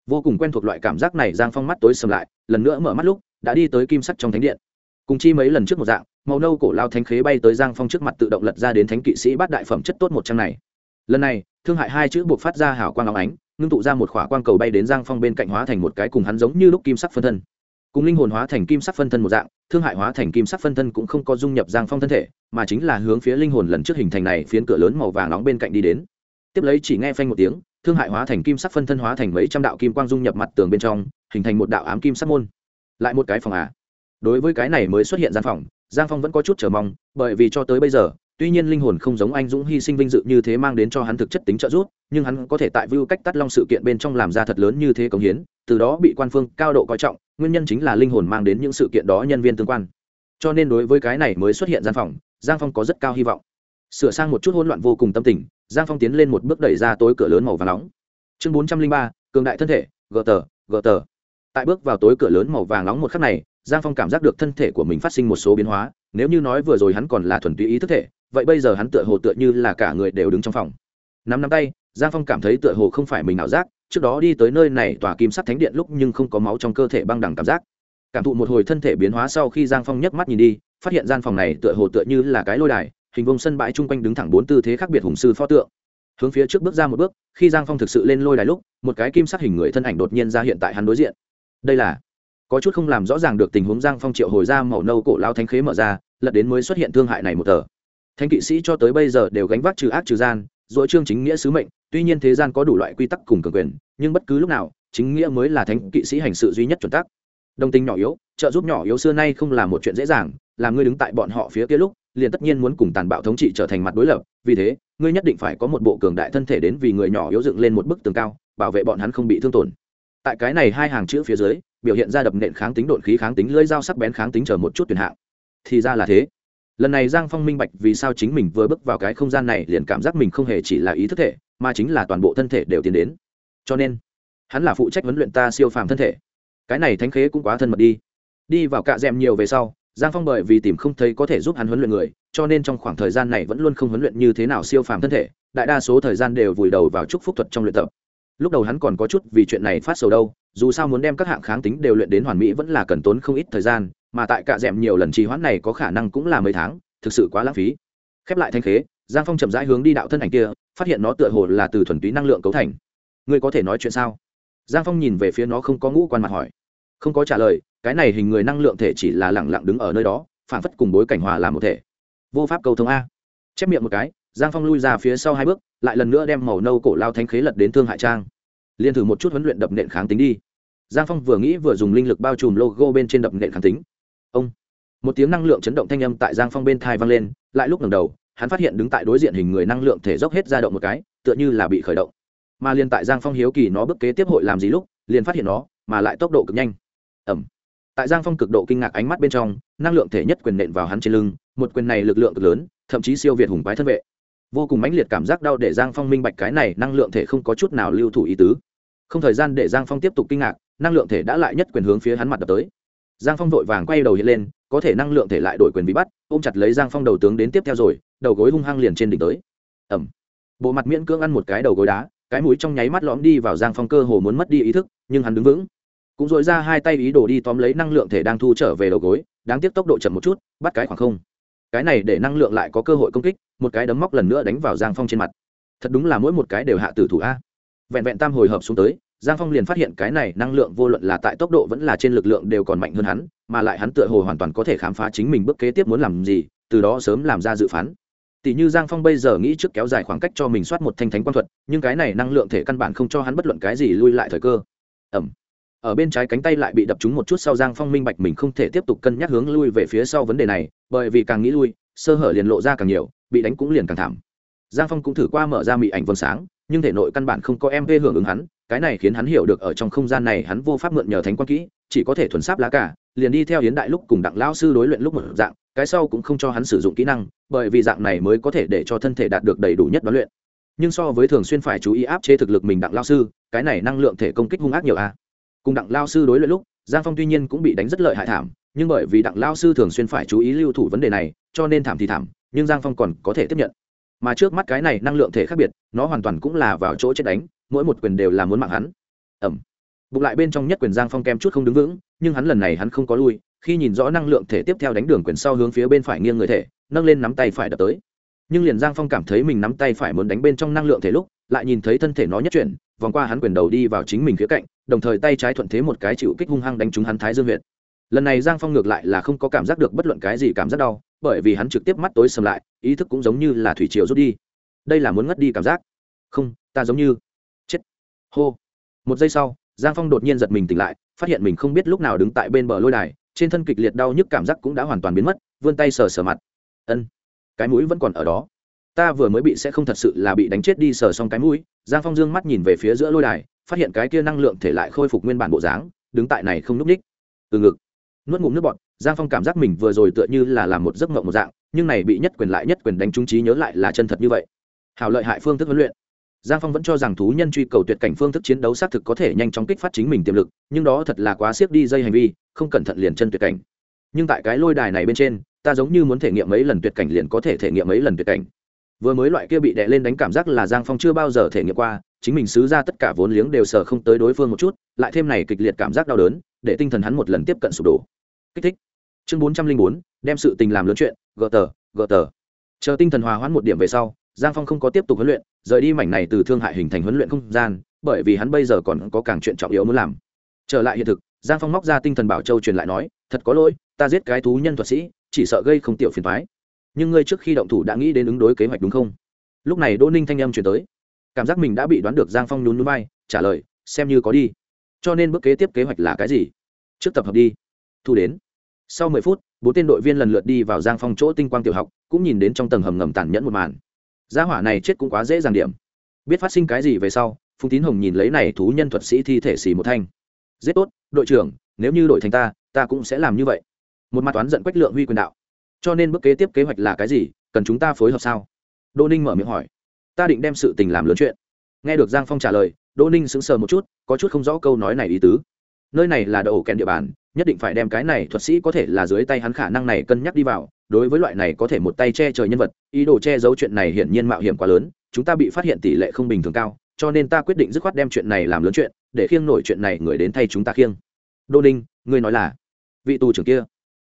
Vô cùng quen thuộc loại cảm giác này, giang phong mắt tối sầm lại, lần nữa mở mắt lúc, đã đi tới kim sắt trong thánh điện cùng chi mấy lần trước một dạng, màu nâu cổ lao thánh khế bay tới giang phong trước mặt tự động lật ra đến thánh kỵ sĩ bát đại phẩm chất tốt một trang này. Lần này, thương hại hai chữ buộc phát ra hảo quang áo ánh, ngưng tụ ra một khỏa quang cầu bay đến giang phong bên cạnh hóa thành một cái cùng hắn giống như lúc kim sắc phân thân. Cùng linh hồn hóa thành kim sắc phân thân một dạng, thương hại hóa thành kim sắc phân thân cũng không có dung nhập giang phong thân thể, mà chính là hướng phía linh hồn lần trước hình thành này phiến cửa lớn màu vàng nóng bên cạnh đi đến. Tiếp lấy chỉ nghe phanh một tiếng, thương hại hóa thành kim sắc phân thân hóa thành mấy trăm đạo kim quang dung nhập mặt tường bên trong, hình thành một đạo ám kim sắc môn. Lại một cái phòng à? Đối với cái này mới xuất hiện gian phòng, giang phong vẫn có chút chờ mong, bởi vì cho tới bây giờ, tuy nhiên linh hồn không giống anh dũng hy sinh vinh dự như thế mang đến cho hắn thực chất tính trợ giúp, nhưng hắn có thể tại vưu cách tắt long sự kiện bên trong làm ra thật lớn như thế cống hiến, từ đó bị quan phương cao độ coi trọng, nguyên nhân chính là linh hồn mang đến những sự kiện đó nhân viên tương quan. Cho nên đối với cái này mới xuất hiện gian phòng, giang phong có rất cao hy vọng. Sửa sang một chút hỗn loạn vô cùng tâm tình, giang phong tiến lên một bước đẩy ra tối cửa lớn màu và nóng. Chương bốn trăm linh ba, cường đại thân thể, gờ tờ gờ tờ. Tại bước vào tối cửa lớn màu vàng nóng một khắc này giang phong cảm giác được thân thể của mình phát sinh một số biến hóa, nếu như nói vừa rồi hắn còn là thuần túy ý thức thể, vậy bây giờ hắn tựa hồ tựa như là cả người đều đứng trong phòng. Nắm nắm tay, giang phong cảm thấy tựa hồ không phải mình ảo giác, trước đó đi tới nơi này tỏa kim sắt thánh điện lúc nhưng không có máu trong cơ thể băng đẳng cảm giác. Cảm thụ một hồi thân thể biến hóa sau khi giang phong nhấc mắt nhìn đi, phát hiện gian phòng này tựa hồ tựa như là cái lôi đài, hình vông sân bãi chung quanh đứng thẳng bốn tư thế khác biệt hùng sư pho tượng. Hướng phía trước bước ra một bước, khi giang phong thực sự lên lôi đài lúc, một cái kim sắc hình người thân ảnh đột nhiên ra hiện tại hắn đối diện. Đây là có chút không làm rõ ràng được tình huống giang phong triệu hồi ra màu nâu cổ lao thánh khế mở ra, lật đến mới xuất hiện thương hại này một tờ. Thánh kỵ sĩ cho tới bây giờ đều gánh vác trừ ác trừ gian dội chương chính nghĩa sứ mệnh, tuy nhiên thế gian có đủ loại quy tắc cùng cường quyền, nhưng bất cứ lúc nào, chính nghĩa mới là thánh kỵ sĩ hành sự duy nhất chuẩn tắc. Đồng tình nhỏ yếu, trợ giúp nhỏ yếu xưa nay không là một chuyện dễ dàng làm ngươi đứng tại bọn họ phía kia lúc, liền tất nhiên muốn cùng tàn bạo thống trị trở thành mặt đối lập, vì thế, ngươi nhất định phải có một bộ cường đại thân thể đến vì người nhỏ yếu dựng lên một bức tường cao, bảo vệ bọn hắn không bị thương tổn. Tại cái này hai hàng chữ phía dưới biểu hiện ra đập nện kháng tính độn khí kháng tính, lưỡi dao sắc bén kháng tính chờ một chút tuyển hạng. Thì ra là thế. Lần này giang phong minh bạch vì sao chính mình vừa bước vào cái không gian này liền cảm giác mình không hề chỉ là ý thức thể, mà chính là toàn bộ thân thể đều tiến đến. Cho nên, hắn là phụ trách huấn luyện ta siêu phàm thân thể. Cái này thánh khế cũng quá thân mật đi. Đi vào cạ d nhiều về sau, giang phong bởi vì tìm không thấy có thể giúp hắn huấn luyện người, cho nên trong khoảng thời gian này vẫn luôn không huấn luyện như thế nào siêu phàm thân thể, đại đa số thời gian đều vùi đầu vào chúc phúc thuật trong luyện tập lúc đầu hắn còn có chút vì chuyện này phát sầu đâu, dù sao muốn đem các hạng kháng tính đều luyện đến hoàn mỹ vẫn là cần tốn không ít thời gian, mà tại cạ d nhiều lần trì hoãn này có khả năng cũng là mấy tháng, thực sự quá lãng phí. Khép lại thanh khế, giang phong chậm rãi hướng đi đạo thân ảnh kia, phát hiện nó tựa hồ là từ thuần túy năng lượng cấu thành. Ngươi có thể nói chuyện sao? Giang phong nhìn về phía nó không có ngũ quan mặt hỏi. Không có trả lời, cái này hình người năng lượng thể chỉ là lẳng lặng đứng ở nơi đó phản phất cùng bối cảnh hòa làm một thể. Vô pháp cầu thông a. Chép miệng một cái, giang phong lui ra phía sau hai bước lại lần nữa đem màu nâu cổ lao thanh khế lật đến thương hại trang. Liên thử một chút huấn luyện đập nện kháng tính đi. Giang phong vừa nghĩ vừa dùng linh lực bao trùm logo bên trên đập nện kháng tính. Ông. Một tiếng năng lượng chấn động thanh âm tại giang phong bên thai vang lên, lại lúc ngẩng đầu, hắn phát hiện đứng tại đối diện hình người năng lượng thể dốc hết ra động một cái, tựa như là bị khởi động. Mà liền tại giang phong hiếu kỳ nó bước kế tiếp hội làm gì lúc, liền phát hiện nó, mà lại tốc độ cực nhanh. Ẩm. Tại giang phong cực độ kinh ngạc ánh mắt bên trong, năng lượng thể nhất quyền nện vào hắn trên lưng, một quyền này lực lượng cực lớn, thậm chí siêu việt hùng quái thân vệ vô cùng mãnh liệt cảm giác đau để giang phong minh bạch cái này năng lượng thể không có chút nào lưu thủ ý tứ. Không thời gian để giang phong tiếp tục kinh ngạc, năng lượng thể đã lại nhất quyền hướng phía hắn mặt đập tới. Giang phong vội vàng quay đầu hiện lên, có thể năng lượng thể lại đổi quyền bị bắt, ôm chặt lấy giang phong đầu tướng đến tiếp theo rồi, đầu gối hung hăng liền trên đỉnh tới. Ẩm bộ mặt miễn cưỡng ăn một cái đầu gối đá, cái mũi trong nháy mắt lõm đi vào giang phong cơ hồ muốn mất đi ý thức, nhưng hắn đứng vững. Cũng dội ra hai tay ý đồ đi tóm lấy năng lượng thể đang thu trở về đầu gối, đáng tiếc tốc độ chậm một chút, bắt cái khoảng không. Cái này để năng lượng lại có cơ hội công kích một cái đấm móc lần nữa đánh vào giang phong trên mặt. Thật đúng là mỗi một cái đều hạ tử thủ a. Vẹn vẹn tam hồi hợp xuống tới, giang phong liền phát hiện cái này năng lượng vô luận là tại tốc độ vẫn là trên lực lượng đều còn mạnh hơn hắn, mà lại hắn tựa hồ hoàn toàn có thể khám phá chính mình bước kế tiếp muốn làm gì, từ đó sớm làm ra dự phán. Tỷ như giang phong bây giờ nghĩ trước kéo dài khoảng cách cho mình soát một thanh thánh quan thuật, nhưng cái này năng lượng thể căn bản không cho hắn bất luận cái gì lui lại thời cơ. Ẩm. Ở bên trái cánh tay lại bị đập trúng một chút sau giang phong minh bạch mình không thể tiếp tục cân nhắc hướng lui về phía sau vấn đề này, bởi vì càng nghĩ lui, sơ hở liền lộ ra càng nhiều bị đánh cũng liền càng thảm. Giang phong cũng thử qua mở ra mị ảnh vầng sáng, nhưng thể nội căn bản không có em vê hưởng ứng hắn, cái này khiến hắn hiểu được ở trong không gian này hắn vô pháp mượn nhờ thánh quan kỹ, chỉ có thể thuần sáp lá cả liền đi theo hiến đại lúc cùng đặng lao sư đối luyện lúc một dạng, cái sau cũng không cho hắn sử dụng kỹ năng, bởi vì dạng này mới có thể để cho thân thể đạt được đầy đủ nhất đoán luyện. Nhưng so với thường xuyên phải chú ý áp chế thực lực mình đặng lao sư, cái này năng lượng thể công kích hung ác nhiều a. Cùng đặng lao sư đối luyện lúc, giang phong tuy nhiên cũng bị đánh rất lợi hại thảm, nhưng bởi vì đặng lao sư thường xuyên phải chú ý lưu thủ vấn đề này, cho nên thảm thì thảm nhưng giang phong còn có thể tiếp nhận. Mà trước mắt cái này năng lượng thể khác biệt, nó hoàn toàn cũng là vào chỗ chết đánh, mỗi một quyền đều là muốn mạng hắn. Ẩm. Bụng lại bên trong nhất quyền giang phong kem chút không đứng vững, nhưng hắn lần này hắn không có lui, khi nhìn rõ năng lượng thể tiếp theo đánh đường quyền sau hướng phía bên phải nghiêng người thể, nâng lên nắm tay phải đập tới. Nhưng liền giang phong cảm thấy mình nắm tay phải muốn đánh bên trong năng lượng thể lúc, lại nhìn thấy thân thể nó nhất chuyển, vòng qua hắn quyền đầu đi vào chính mình phía cạnh, đồng thời tay trái thuận thế một cái chịu kích hung hăng đánh trúng hắn thái dương huyện lần này giang phong ngược lại là không có cảm giác được bất luận cái gì cảm giác đau bởi vì hắn trực tiếp mắt tối sầm lại, ý thức cũng giống như là thủy triều rút đi. Đây là muốn ngất đi cảm giác. Không, ta giống như chết. Hô. Một giây sau, giang phong đột nhiên giật mình tỉnh lại, phát hiện mình không biết lúc nào đứng tại bên bờ lôi đài, trên thân kịch liệt đau nhức cảm giác cũng đã hoàn toàn biến mất, vươn tay sờ sờ mặt. Ân, cái mũi vẫn còn ở đó. Ta vừa mới bị sẽ không thật sự là bị đánh chết đi sờ xong cái mũi, giang phong dương mắt nhìn về phía giữa lôi đài, phát hiện cái kia năng lượng thể lại khôi phục nguyên bản bộ dáng, đứng tại này không n ú c ních. Từ ngực, nuốt ngụm nước bọt giang phong cảm giác mình vừa rồi tựa như là làm một giấc mộng một dạng, nhưng này bị nhất quyền lại nhất quyền đánh trúng trí nhớ lại là chân thật như vậy. Hảo lợi hại phương thức huấn luyện. Giang phong vẫn cho rằng thú nhân truy cầu tuyệt cảnh phương thức chiến đấu xác thực có thể nhanh chóng kích phát chính mình tiềm lực, nhưng đó thật là quá siết đi dây hành vi, không cẩn thận liền chân tuyệt cảnh. Nhưng tại cái lôi đài này bên trên, ta giống như muốn thể nghiệm mấy lần tuyệt cảnh liền có thể thể nghiệm mấy lần tuyệt cảnh. Vừa mới loại kia bị đè lên đánh cảm giác là giang phong chưa bao giờ thể nghiệm qua, chính mình xứ ra tất cả vốn liếng đều sờ không tới đối phương một chút, lại thêm này kịch liệt cảm giác đau đớn, để tinh thần hắn một lần tiếp cận sụp đổ kích thích. Chương bốn trăm linh bốn, đem sự tình làm lớn chuyện, gờ tờ gờ tờ. Chờ tinh thần hòa hoãn một điểm về sau, giang phong không có tiếp tục huấn luyện, rời đi mảnh này từ thương hại hình thành huấn luyện không gian, bởi vì hắn bây giờ còn có càng chuyện trọng yếu muốn làm. Trở lại hiện thực, giang phong móc ra tinh thần bảo châu truyền lại nói, thật có lỗi, ta giết cái thú nhân thuật sĩ, chỉ sợ gây không tiểu phiền thoái nhưng ngươi trước khi động thủ đã nghĩ đến ứng đối kế hoạch đúng không? Lúc này đỗ ninh thanh âm chuyển tới. Cảm giác mình đã bị đoán được giang phong nhún núi bay trả lời, xem như có đi. Cho nên bước kế tiếp kế hoạch là cái gì? Trước tập hợp đi thu đến. Sau mười phút, bốn tên đội viên lần lượt đi vào giang phong chỗ tinh quang tiểu học, cũng nhìn đến trong tầng hầm ngầm tàn nhẫn một màn. Gia hỏa này chết cũng quá dễ dàng điểm. Biết phát sinh cái gì về sau, phùng tín hồng nhìn lấy này thú nhân thuật sĩ thi thể xì một thanh. Giết tốt, đội trưởng, nếu như đội thành ta ta cũng sẽ làm như vậy. Một mặt toán giận quách lượng huy quyền đạo. Cho nên bước kế tiếp kế hoạch là cái gì, cần chúng ta phối hợp sao? Đô ninh mở miệng hỏi. Ta định đem sự tình làm lớn chuyện. Nghe được giang phong trả lời đô ninh sững sờ một chút, có chút không rõ câu nói này ý tứ. Nơi này là đậu kèn địa bàn nhất định phải đem cái này thuật sĩ có thể là dưới tay hắn khả năng này cân nhắc đi vào, đối với loại này có thể một tay che trời nhân vật, ý đồ che giấu chuyện này hiển nhiên mạo hiểm quá lớn, chúng ta bị phát hiện tỷ lệ không bình thường cao, cho nên ta quyết định dứt khoát đem chuyện này làm lớn chuyện, để khiêng nổi chuyện này người đến thay chúng ta khiêng. Đô ninh, ngươi nói là? Vị tù trưởng kia.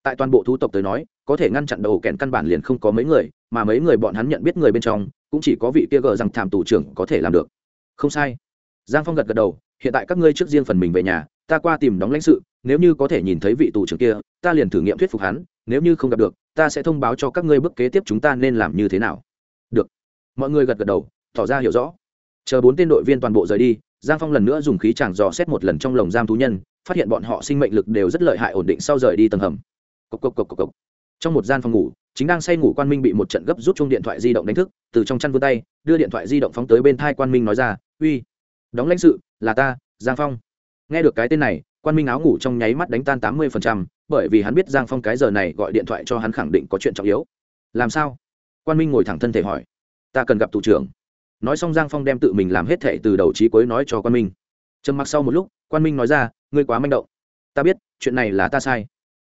Tại toàn bộ thú tộc tới nói, có thể ngăn chặn đầu kèn căn bản liền không có mấy người, mà mấy người bọn hắn nhận biết người bên trong, cũng chỉ có vị kia gờ rằng thảm tù trưởng có thể làm được. Không sai. Giang phong gật gật đầu, hiện tại các ngươi trước riêng phần mình về nhà, ta qua tìm đóng lãnh sự nếu như có thể nhìn thấy vị tù trưởng kia, ta liền thử nghiệm thuyết phục hắn, nếu như không gặp được, ta sẽ thông báo cho các ngươi bước kế tiếp chúng ta nên làm như thế nào. Được. Mọi người gật gật đầu, tỏ ra hiểu rõ. Chờ bốn tên đội viên toàn bộ rời đi, giang phong lần nữa dùng khí chàng dò xét một lần trong lồng giam thú nhân, phát hiện bọn họ sinh mệnh lực đều rất lợi hại ổn định sau rời đi tầng hầm. Cục cục cục cục cục. trong một gian phòng ngủ, chính đang say ngủ quan minh bị một trận gấp rút chung điện thoại di động đánh thức, từ trong chăn vươn tay, đưa điện thoại di động phóng tới bên thai quan minh nói ra, uy, đóng lãnh sự, là ta, giang phong. Nghe được cái tên này quan minh áo ngủ trong nháy mắt đánh tan tám mươi phần trăm, bởi vì hắn biết giang phong cái giờ này gọi điện thoại cho hắn khẳng định có chuyện trọng yếu. Làm sao? Quan minh ngồi thẳng thân thể hỏi. Ta cần gặp thủ trưởng. Nói xong giang phong đem tự mình làm hết thệ từ đầu trí cuối nói cho quan minh. Trầm mặc sau một lúc quan minh nói ra ngươi quá manh động. Ta biết chuyện này là ta sai.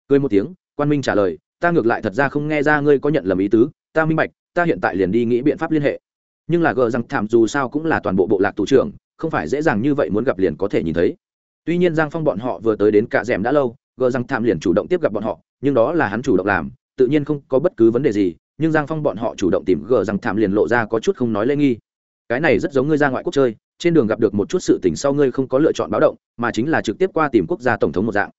Cười một tiếng quan minh trả lời ta ngược lại thật ra không nghe ra ngươi có nhận lầm ý tứ. Ta minh bạch ta hiện tại liền đi nghĩ biện pháp liên hệ. Nhưng là gờ rằng thảm dù sao cũng là toàn bộ bộ lạc thủ trưởng không phải dễ dàng như vậy muốn gặp liền có thể nhìn thấy tuy nhiên giang phong bọn họ vừa tới đến cạ rèm đã lâu, gờ rằng thảm liền chủ động tiếp gặp bọn họ, nhưng đó là hắn chủ động làm, tự nhiên không có bất cứ vấn đề gì, nhưng giang phong bọn họ chủ động tìm gờ rằng thảm liền lộ ra có chút không nói lễ nghi. Cái này rất giống ngươi ra ngoại quốc chơi, trên đường gặp được một chút sự tình sau ngươi không có lựa chọn báo động, mà chính là trực tiếp qua tìm quốc gia tổng thống một dạng.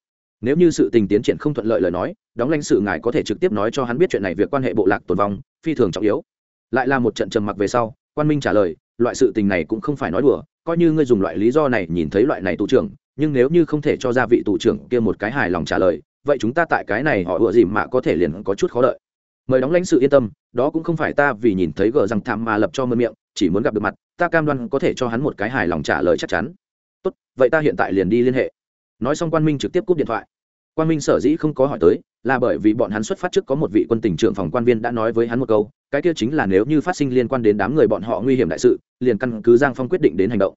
Nếu như sự tình tiến triển không thuận lợi lời nói, đóng lãnh sự ngài có thể trực tiếp nói cho hắn biết chuyện này việc quan hệ bộ lạc tồn vong, phi thường trọng yếu. Lại là một trận trầm mặc về sau, quan minh trả lời, loại sự tình này cũng không phải nói đùa, coi như ngươi dùng loại lý do này nhìn thấy loại này tù trưởng nhưng nếu như không thể cho ra vị tù trưởng kia một cái hài lòng trả lời, vậy chúng ta tại cái này họ ủa dìm mà có thể liền có chút khó đợi. Mời đóng lãnh sự yên tâm, đó cũng không phải ta vì nhìn thấy gờ răng thảm mà lập cho mơ miệng, chỉ muốn gặp được mặt, ta cam đoan có thể cho hắn một cái hài lòng trả lời chắc chắn. Tốt, vậy ta hiện tại liền đi liên hệ. Nói xong quan minh trực tiếp cúp điện thoại. Quan minh sở dĩ không có hỏi tới, là bởi vì bọn hắn xuất phát trước có một vị quân tỉnh trưởng phòng quan viên đã nói với hắn một câu, cái kia chính là nếu như phát sinh liên quan đến đám người bọn họ nguy hiểm đại sự, liền căn cứ giang phong quyết định đến hành động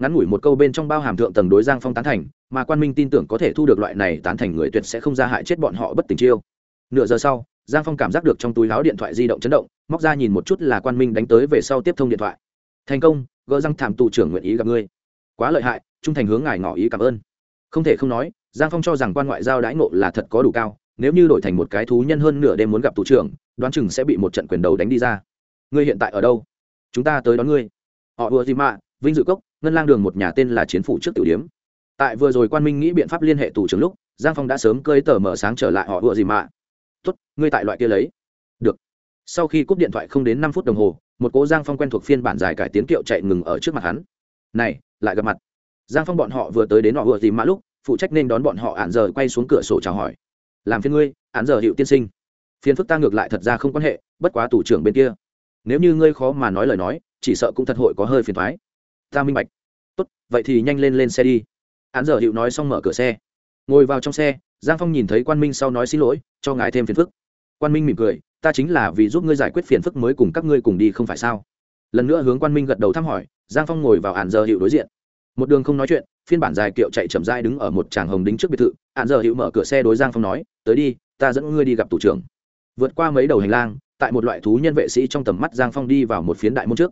ngắn ngủi một câu bên trong bao hàm thượng tầng đối giang phong tán thành, mà quan minh tin tưởng có thể thu được loại này tán thành người tuyệt sẽ không ra hại chết bọn họ bất tình chiêu. Nửa giờ sau, giang phong cảm giác được trong túi láo điện thoại di động chấn động, móc ra nhìn một chút là quan minh đánh tới về sau tiếp thông điện thoại. Thành công, gỡ răng thảm tù trưởng nguyện ý gặp ngươi. Quá lợi hại, trung thành hướng ngài ngỏ ý cảm ơn. Không thể không nói, giang phong cho rằng quan ngoại giao đãi ngộ là thật có đủ cao, nếu như đổi thành một cái thú nhân hơn nửa đêm muốn gặp tù trưởng, đoán chừng sẽ bị một trận quyền đầu đánh đi ra. Ngươi hiện tại ở đâu? Chúng ta tới đón ngươi. Họ ùa gì mạ vinh dự cốc ngân lang đường một nhà tên là chiến phủ trước tiểu điếm. Tại vừa rồi quan minh nghĩ biện pháp liên hệ tù trưởng lúc, giang phong đã sớm cơi tờ mở sáng trở lại họ ùa gì mạ tốt, ngươi tại loại kia lấy. Được. Sau khi cúp điện thoại không đến năm phút đồng hồ, một cố giang phong quen thuộc phiên bản dài cải tiến kiệu chạy ngừng ở trước mặt hắn. Này, lại gặp mặt. Giang phong bọn họ vừa tới đến họ vừa gì mà lúc, phụ trách nên đón bọn họ ạn giờ quay xuống cửa sổ chào hỏi. Làm phiên ngươi ạn giờ hiệu tiên sinh. Phiên phức ta ngược lại thật ra không quan hệ, bất quá tù trưởng bên kia. Nếu như ngươi khó mà nói lời nói, chỉ sợ cũng thật hội có hơi phiền thoái ta minh bạch. Tốt, vậy thì nhanh lên lên xe đi. Ạn giờ hiệu nói xong mở cửa xe. Ngồi vào trong xe, giang phong nhìn thấy quan minh sau nói xin lỗi, cho ngài thêm phiền phức. Quan minh mỉm cười, ta chính là vì giúp ngươi giải quyết phiền phức mới cùng các ngươi cùng đi không phải sao? Lần nữa hướng quan minh gật đầu thăm hỏi, giang phong ngồi vào hạn giờ hiệu đối diện. Một đường không nói chuyện, phiên bản dài kiệu chạy chậm dai đứng ở một tràng hồng đính trước biệt thự. Hạn giờ hiệu mở cửa xe đối giang phong nói, tới đi, ta dẫn ngươi đi gặp thủ trưởng. Vượt qua mấy đầu hành lang, tại một loại thú nhân vệ sĩ trong tầm mắt giang phong đi vào một phiến đại môn trước.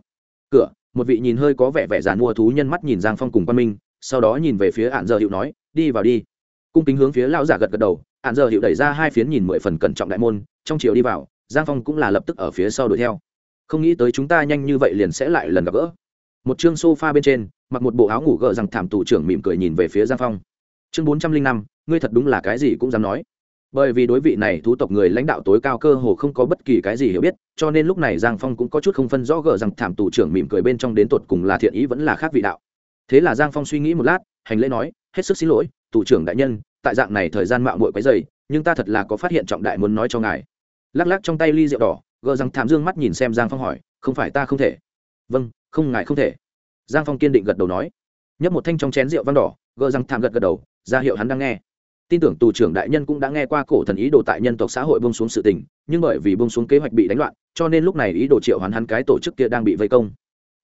Cửa một vị nhìn hơi có vẻ vẻ giàn mua thú nhân mắt nhìn giang phong cùng quan minh, sau đó nhìn về phía ạn Dơ hiệu nói, đi vào đi. Cung kính hướng phía lão giả gật gật đầu ạn Dơ hiệu đẩy ra hai phiến nhìn mười phần cẩn trọng đại môn, trong chiều đi vào, giang phong cũng là lập tức ở phía sau đuổi theo. Không nghĩ tới chúng ta nhanh như vậy liền sẽ lại lần gặp gỡ. Một chương sofa bên trên, mặc một bộ áo ngủ gờ rằng thảm tù trưởng mỉm cười nhìn về phía giang phong. Chương bốn trăm linh năm, ngươi thật đúng là cái gì cũng dám nói bởi vì đối vị này thú tộc người lãnh đạo tối cao cơ hồ không có bất kỳ cái gì hiểu biết, cho nên lúc này giang phong cũng có chút không phân rõ gờ rằng thảm tù trưởng mỉm cười bên trong đến tột cùng là thiện ý vẫn là khác vị đạo. Thế là giang phong suy nghĩ một lát, hành lễ nói, hết sức xin lỗi, tù trưởng đại nhân, tại dạng này thời gian mạo muội quấy dày nhưng ta thật là có phát hiện trọng đại muốn nói cho ngài. Lắc lắc trong tay ly rượu đỏ, gờ rằng thảm dương mắt nhìn xem giang phong hỏi, không phải ta không thể? Vâng không ngài không thể. Giang phong kiên định gật đầu nói. Nhấp một thanh trong chén rượu vang đỏ, gờ rằng thảm gật gật đầu, ra hiệu hắn đang nghe tin tưởng tù trưởng đại nhân cũng đã nghe qua cổ thần ý đồ tại nhân tộc xã hội bông xuống sự tình, nhưng bởi vì bông xuống kế hoạch bị đánh loạn, cho nên lúc này ý đồ triệu hoán hắn cái tổ chức kia đang bị vây công.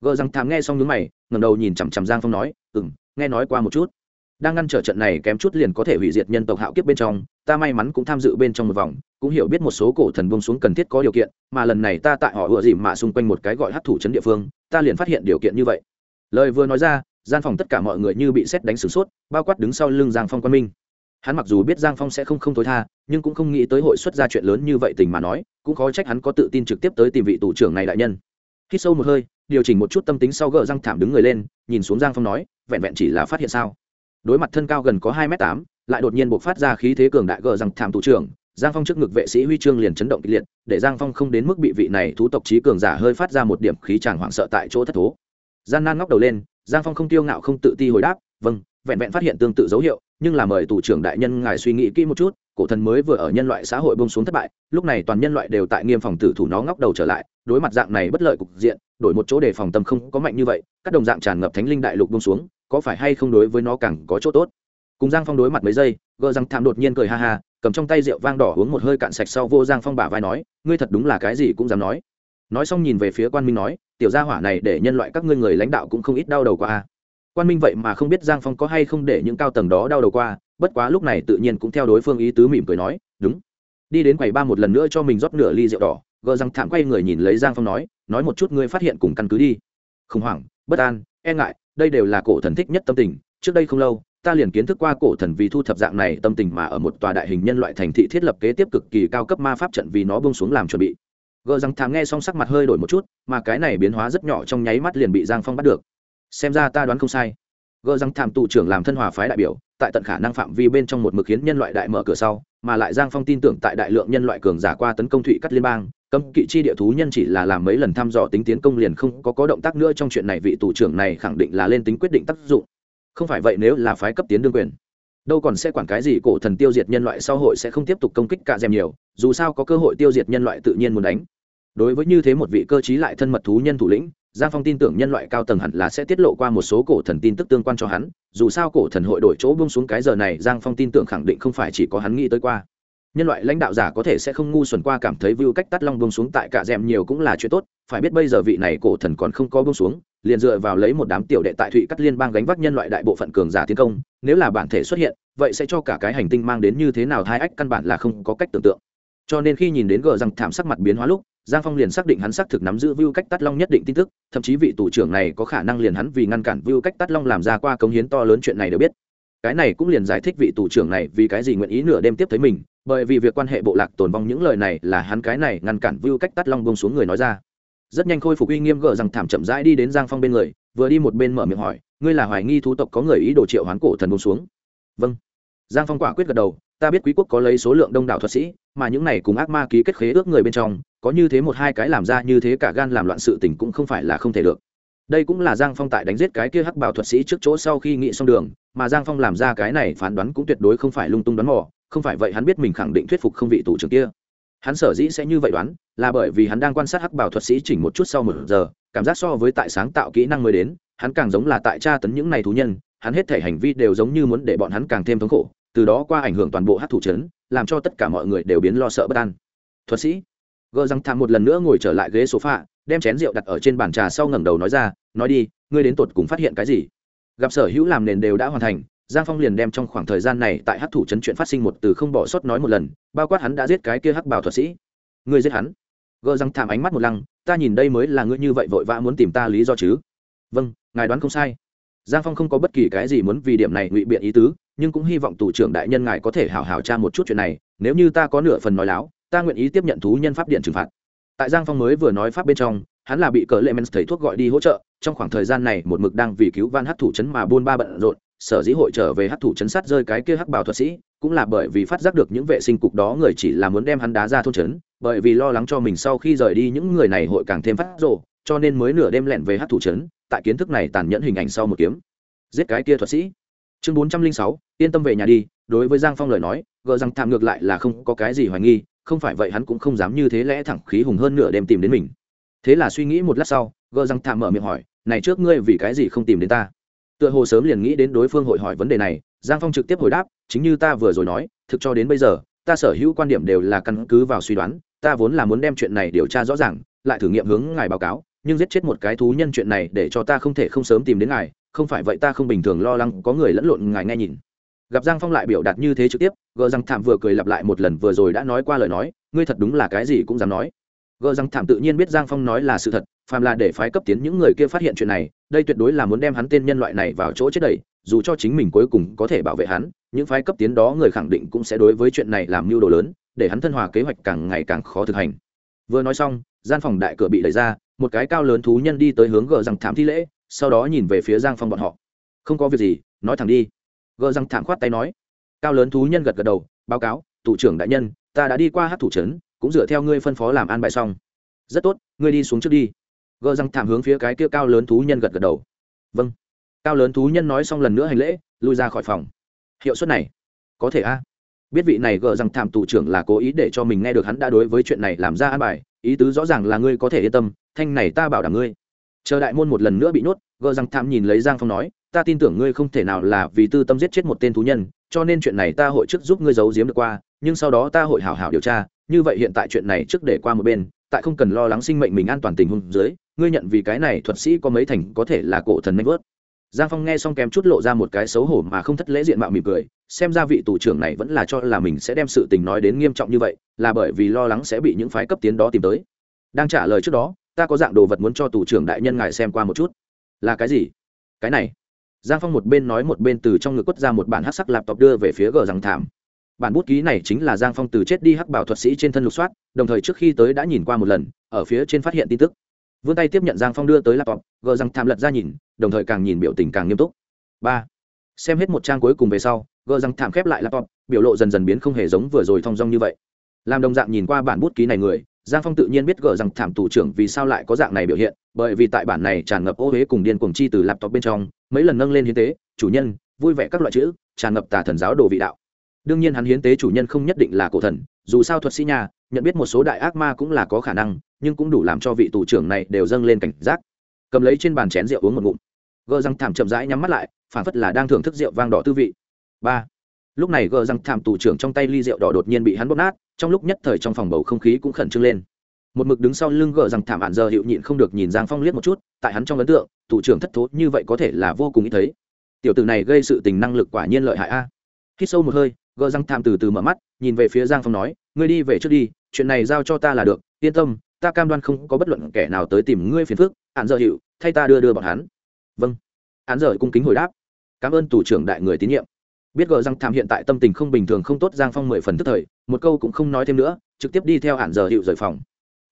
Gờ răng thám nghe xong nhướng mày ngầm đầu nhìn chằm chằm giang phong nói ừ m nghe nói qua một chút. Đang ngăn trở trận này kém chút liền có thể hủy diệt nhân tộc hạo kiếp bên trong, ta may mắn cũng tham dự bên trong một vòng, cũng hiểu biết một số cổ thần bông xuống cần thiết có điều kiện, mà lần này ta tại họ ựa dìm mạ xung quanh một cái gọi hát thủ trấn địa phương, ta liền phát hiện điều kiện như vậy. Lời vừa nói ra gian phòng tất cả mọi người như bị xét đánh sửng sốt, bao quát đứng sau lưng giang phong quan minh hắn mặc dù biết giang phong sẽ không không tối tha, nhưng cũng không nghĩ tới hội xuất ra chuyện lớn như vậy tình mà nói, cũng khó trách hắn có tự tin trực tiếp tới tìm vị tù trưởng này đại nhân. Khi sâu một hơi, điều chỉnh một chút tâm tính sau gỡ răng thảm đứng người lên, nhìn xuống giang phong nói, vẹn vẹn chỉ là phát hiện sao? Đối mặt thân cao gần có hai m tám, lại đột nhiên buộc phát ra khí thế cường đại gờ răng thảm tù trưởng, giang phong trước ngực vệ sĩ huy chương liền chấn động kịch liệt, để giang phong không đến mức bị vị này thú tộc trí cường giả hơi phát ra một điểm khí chàng hoảng sợ tại chỗ thất thố. Gian nan ngóc đầu lên, giang phong không tiêu ngạo không tự ti hồi đáp vâng vẹn vẹn phát hiện tương tự dấu hiệu nhưng là mời tù trưởng đại nhân ngài suy nghĩ kỹ một chút, cổ thần mới vừa ở nhân loại xã hội bông xuống thất bại, lúc này toàn nhân loại đều tại nghiêm phòng tử thủ nó ngóc đầu trở lại, đối mặt dạng này bất lợi cục diện, đổi một chỗ để phòng tâm không có mạnh như vậy, các đồng dạng tràn ngập thánh linh đại lục bông xuống, có phải hay không đối với nó càng có chỗ tốt? Cùng giang phong đối mặt mấy giây gờ răng thảm đột nhiên cười ha ha, cầm trong tay rượu vang đỏ uống một hơi cạn sạch sau vô giang phong bả vai nói, ngươi thật đúng là cái gì cũng dám nói. Nói xong nhìn về phía quan minh nói, tiểu gia hỏa này để nhân loại các ngươi người lãnh đạo cũng không ít đau đầu qua à quan minh vậy mà không biết giang phong có hay không để những cao tầng đó đau đầu qua, bất quá lúc này tự nhiên cũng theo đối phương ý tứ mỉm cười nói, đúng. Đi đến quầy ba một lần nữa cho mình rót nửa ly rượu đỏ. Gờ răng thảm quay người nhìn lấy giang phong nói nói một chút ngươi phát hiện cùng căn cứ đi. Khủng hoảng, bất an e ngại, đây đều là cổ thần thích nhất tâm tình, trước đây không lâu, ta liền kiến thức qua cổ thần vì thu thập dạng này tâm tình mà ở một tòa đại hình nhân loại thành thị thiết lập kế tiếp cực kỳ cao cấp ma pháp trận vì nó bông xuống làm chuẩn bị. Gờ rằng thảm nghe xong sắc mặt hơi đổi một chút, mà cái này biến hóa rất nhỏ trong nháy mắt liền bị giang phong bắt được xem ra ta đoán không sai. Gờ rằng thảm tụ trưởng làm thân hòa phái đại biểu, tại tận khả năng phạm vi bên trong một mực khiến nhân loại đại mở cửa sau, mà lại giang phong tin tưởng tại đại lượng nhân loại cường giả qua tấn công thụy cắt liên bang, cấm kỵ chi địa thú nhân chỉ là làm mấy lần thăm dò tính tiến công liền không có có động tác nữa trong chuyện này, vị tù trưởng này khẳng định là lên tính quyết định tác dụng. Không phải vậy nếu là phái cấp tiến đương quyền, đâu còn sẽ quản cái gì cổ thần tiêu diệt nhân loại xã hội sẽ không tiếp tục công kích cả dèm nhiều, dù sao có cơ hội tiêu diệt nhân loại tự nhiên muốn đánh. Đối với như thế một vị cơ chí lại thân mật thú nhân thủ lĩnh giang phong tin tưởng nhân loại cao tầng hẳn là sẽ tiết lộ qua một số cổ thần tin tức tương quan cho hắn, dù sao cổ thần hội đổi chỗ bông xuống cái giờ này, giang phong tin tưởng khẳng định không phải chỉ có hắn nghĩ tới qua. Nhân loại lãnh đạo giả có thể sẽ không ngu xuẩn qua cảm thấy view cách tắt long bông xuống tại cả rèm nhiều cũng là chuyện tốt, phải biết bây giờ vị này cổ thần còn không có bông xuống, liền dựa vào lấy một đám tiểu đệ tại thụy cắt liên bang gánh vác nhân loại đại bộ phận cường giả tiến công, nếu là bản thể xuất hiện, vậy sẽ cho cả cái hành tinh mang đến như thế nào hai ách căn bản là không có cách tưởng tượng. Cho nên khi nhìn đến gờ rằng thảm sắc mặt biến hóa lúc giang phong liền xác định hắn xác thực nắm giữ view cách tắt long nhất định tin tức, thậm chí vị tù trưởng này có khả năng liền hắn vì ngăn cản view cách tắt long làm ra qua công hiến to lớn chuyện này đều biết. Cái này cũng liền giải thích vị tù trưởng này vì cái gì nguyện ý nửa đêm tiếp thấy mình, bởi vì việc quan hệ bộ lạc tồn vong những lời này là hắn cái này ngăn cản view cách tắt long bông xuống người nói ra. Rất nhanh khôi phục uy nghiêm gờ rằng thảm chậm rãi đi đến giang phong bên người, vừa đi một bên mở miệng hỏi, ngươi là hoài nghi thú tộc có người ý đồ triệu hoán cổ thần bông xuống? Vâng. Giang phong quả quyết gật đầu ta biết quý quốc có lấy số lượng đông đảo thuật sĩ, mà những này cùng ác ma ký kết khế ước người bên trong, có như thế một hai cái làm ra như thế cả gan làm loạn sự tình cũng không phải là không thể được. Đây cũng là giang phong tại đánh giết cái kia hắc bảo thuật sĩ trước chỗ sau khi nghị xong đường, mà giang phong làm ra cái này phán đoán cũng tuyệt đối không phải lung tung đoán mò, không phải vậy hắn biết mình khẳng định thuyết phục không vị tù trưởng kia. Hắn sở dĩ sẽ như vậy đoán, là bởi vì hắn đang quan sát hắc bảo thuật sĩ chỉnh một chút sau một giờ, cảm giác so với tại sáng tạo kỹ năng mới đến, hắn càng giống là tại tra tấn những này thú nhân, hắn hết thể hành vi đều giống như muốn để bọn hắn càng thêm thống khổ từ đó qua ảnh hưởng toàn bộ hát thủ trấn, làm cho tất cả mọi người đều biến lo sợ bất an. Thuật sĩ, gờ răng thảm một lần nữa ngồi trở lại ghế sofa, đem chén rượu đặt ở trên bàn trà sau ngẩng đầu nói ra, nói đi, ngươi đến tột cùng phát hiện cái gì? Gặp sở hữu làm nền đều đã hoàn thành, giang phong liền đem trong khoảng thời gian này tại hát thủ trấn chuyện phát sinh một từ không bỏ sót nói một lần, bao quát hắn đã giết cái kia hắc bảo thuật sĩ. Ngươi giết hắn? Gờ răng thảm ánh mắt một lăng, ta nhìn đây mới là ngươi như vậy vội vã muốn tìm ta lý do chứ? Vâng ngài đoán không sai. Giang phong không có bất kỳ cái gì muốn vì điểm này ngụy biện ý tứ nhưng cũng hy vọng tù trưởng đại nhân ngài có thể hảo hảo tra một chút chuyện này, nếu như ta có nửa phần nói láo, ta nguyện ý tiếp nhận thú nhân pháp điện trừng phạt. Tại giang phong mới vừa nói pháp bên trong, hắn là bị cờ lệ men thầy thuốc gọi đi hỗ trợ, trong khoảng thời gian này một mực đang vì cứu van hát thủ chấn mà buôn ba bận rộn, sở dĩ hội trở về hát thủ chấn sát rơi cái kia hắc bảo thuật sĩ, cũng là bởi vì phát giác được những vệ sinh cục đó người chỉ là muốn đem hắn đá ra thôn chấn, bởi vì lo lắng cho mình sau khi rời đi những người này hội càng thêm phát rộ cho nên mới nửa đêm lẹn về hát thủ chấn, tại kiến thức này tàn nhẫn hình ảnh sau một kiếm. Giết cái kia thuật sĩ chương bốn trăm linh sáu, yên tâm về nhà đi, đối với giang phong lời nói, gờ rằng thảm ngược lại là không có cái gì hoài nghi, không phải vậy hắn cũng không dám như thế lẽ thẳng khí hùng hơn nửa đêm tìm đến mình. Thế là suy nghĩ một lát sau, gờ rằng thảm mở miệng hỏi, này trước ngươi vì cái gì không tìm đến ta? Tựa hồ sớm liền nghĩ đến đối phương hội hỏi vấn đề này, giang phong trực tiếp hồi đáp, chính như ta vừa rồi nói, thực cho đến bây giờ, ta sở hữu quan điểm đều là căn cứ vào suy đoán, ta vốn là muốn đem chuyện này điều tra rõ ràng, lại thử nghiệm hướng ngài báo cáo, nhưng giết chết một cái thú nhân chuyện này để cho ta không thể không sớm tìm đến ngài không phải vậy ta không bình thường lo lắng có người lẫn lộn ngài nghe nhìn. Gặp giang phong lại biểu đạt như thế trực tiếp, gờ răng thảm vừa cười lặp lại một lần vừa rồi đã nói qua lời nói, ngươi thật đúng là cái gì cũng dám nói. Gờ răng thảm tự nhiên biết giang phong nói là sự thật, phàm là để phái cấp tiến những người kia phát hiện chuyện này, đây tuyệt đối là muốn đem hắn tên nhân loại này vào chỗ chết đầy, dù cho chính mình cuối cùng có thể bảo vệ hắn, những phái cấp tiến đó người khẳng định cũng sẽ đối với chuyện này làm mưu đồ lớn, để hắn thân hòa kế hoạch càng ngày càng khó thực hành. Vừa nói xong, gian phòng đại cửa bị đẩy ra, một cái cao lớn thú nhân đi tới hướng gờ răng thảm thi lễ sau đó nhìn về phía giang phong bọn họ. Không có việc gì, nói thẳng đi. Gờ răng thảm khoát tay nói. Cao lớn thú nhân gật gật đầu, báo cáo, thủ trưởng đại nhân, ta đã đi qua hát thủ trấn, cũng dựa theo ngươi phân phó làm an bài xong. Rất tốt, ngươi đi xuống trước đi. Gờ răng thảm hướng phía cái kia cao lớn thú nhân gật gật đầu. Vâng. Cao lớn thú nhân nói xong lần nữa hành lễ, lui ra khỏi phòng. Hiệu suất này, có thể a? Biết vị này gờ rằng thảm tù trưởng là cố ý để cho mình nghe được hắn đã đối với chuyện này làm ra an bài, ý tứ rõ ràng là ngươi có thể yên tâm, thanh này ta bảo đảm ngươi chờ đại môn một lần nữa bị nhốt gờ rằng tham nhìn lấy giang phong nói, ta tin tưởng ngươi không thể nào là vì tư tâm giết chết một tên thú nhân, cho nên chuyện này ta hội trước giúp ngươi giấu giếm được qua, nhưng sau đó ta hội hảo hảo điều tra, như vậy hiện tại chuyện này trước để qua một bên, tại không cần lo lắng sinh mệnh mình an toàn tình huống dưới, ngươi nhận vì cái này thuật sĩ có mấy thành có thể là cổ thần nanh vớt giang phong nghe xong kém chút lộ ra một cái xấu hổ mà không thất lễ diện mạo mỉm cười, xem ra vị tù trưởng này vẫn là cho là mình sẽ đem sự tình nói đến nghiêm trọng như vậy, là bởi vì lo lắng sẽ bị những phái cấp tiến đó tìm tới. Đang trả lời trước đó ta có dạng đồ vật muốn cho tù trưởng đại nhân ngài xem qua một chút. Là cái gì? Cái này. Giang phong một bên nói một bên từ trong ngực quất ra một bản hát sắc lạp tộc đưa về phía gờ rằng thảm. Bản bút ký này chính là giang phong từ chết đi hắc bảo thuật sĩ trên thân lục soát, đồng thời trước khi tới đã nhìn qua một lần, ở phía trên phát hiện tin tức. Vươn tay tiếp nhận giang phong đưa tới laptop, gờ rằng thảm lật ra nhìn, đồng thời càng nhìn biểu tình càng nghiêm túc. Ba. Xem hết một trang cuối cùng về sau, gờ rằng thảm khép lại laptop, biểu lộ dần dần biến không hề giống vừa rồi thong dong như vậy. Làm đồng dạng nhìn qua bản bút ký này người giang phong tự nhiên biết gờ rằng thảm tù trưởng vì sao lại có dạng này biểu hiện, bởi vì tại bản này tràn ngập ô huế cùng điên cuồng chi từ laptop bên trong, mấy lần nâng lên hiến tế, chủ nhân, vui vẻ các loại chữ, tràn ngập tà thần giáo đồ vị đạo. Đương nhiên hắn hiến tế chủ nhân không nhất định là cổ thần, dù sao thuật sĩ nhà, nhận biết một số đại ác ma cũng là có khả năng, nhưng cũng đủ làm cho vị tù trưởng này đều dâng lên cảnh giác. Cầm lấy trên bàn chén rượu uống một ngụm. Gờ răng thảm chậm rãi nhắm mắt lại phản phất là đang thưởng thức rượu vang đỏ tư vị. Ba lúc này gờ răng thảm tù trưởng trong tay ly rượu đỏ đột nhiên bị hắn bóp nát, trong lúc nhất thời trong phòng bầu không khí cũng khẩn trương lên. Một mực đứng sau lưng gờ răng thảm ạn giờ hiệu nhịn không được nhìn giang phong liếc một chút, tại hắn trong ấn tượng, tù trưởng thất thố như vậy có thể là vô cùng ý thấy. Tiểu tử này gây sự tình năng lực quả nhiên lợi hại a. Khi sâu một hơi, gờ răng thảm từ từ mở mắt, nhìn về phía giang phong nói, ngươi đi về trước đi, chuyện này giao cho ta là được, yên tâm, ta cam đoan không có bất luận kẻ nào tới tìm ngươi phiền phức ạn giờ hiệu, thay ta đưa đưa bọn hắn. Vâng. Hắn giờ cung kính hồi đáp. Cảm ơn tù trưởng đại người tín nhiệm biết gờ răng thảm hiện tại tâm tình không bình thường không tốt giang phong mười phần tức thời, một câu cũng không nói thêm nữa, trực tiếp đi theo hạn giờ hiệu rời phòng.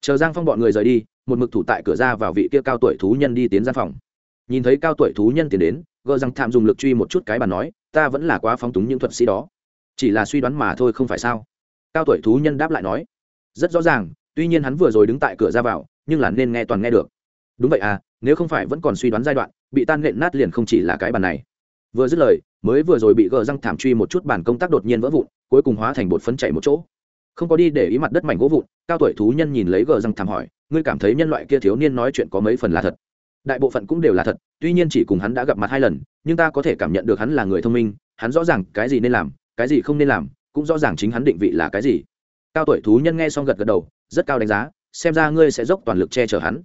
Chờ giang phong bọn người rời đi, một mực thủ tại cửa ra vào vị kia cao tuổi thú nhân đi tiến gian phòng. Nhìn thấy cao tuổi thú nhân tiến đến, gờ răng thảm dùng lực truy một chút cái bàn nói, ta vẫn là quá phóng túng những thuật sĩ đó. Chỉ là suy đoán mà thôi không phải sao? Cao tuổi thú nhân đáp lại nói, rất rõ ràng, tuy nhiên hắn vừa rồi đứng tại cửa ra vào, nhưng là nên nghe toàn nghe được. Đúng vậy à nếu không phải vẫn còn suy đoán giai đoạn, bị tan nện nát liền không chỉ là cái bàn này vừa dứt lời, mới vừa rồi bị gờ răng thảm truy một chút bàn công tác đột nhiên vỡ vụn, cuối cùng hóa thành bột phấn chảy một chỗ. Không có đi để ý mặt đất mảnh gỗ vụn, cao tuổi thú nhân nhìn lấy gờ răng thảm hỏi, ngươi cảm thấy nhân loại kia thiếu niên nói chuyện có mấy phần là thật? Đại bộ phận cũng đều là thật, tuy nhiên chỉ cùng hắn đã gặp mặt hai lần, nhưng ta có thể cảm nhận được hắn là người thông minh, hắn rõ ràng cái gì nên làm, cái gì không nên làm, cũng rõ ràng chính hắn định vị là cái gì. Cao tuổi thú nhân nghe xong gật gật đầu, rất cao đánh giá, xem ra ngươi sẽ dốc toàn lực che chở hắn.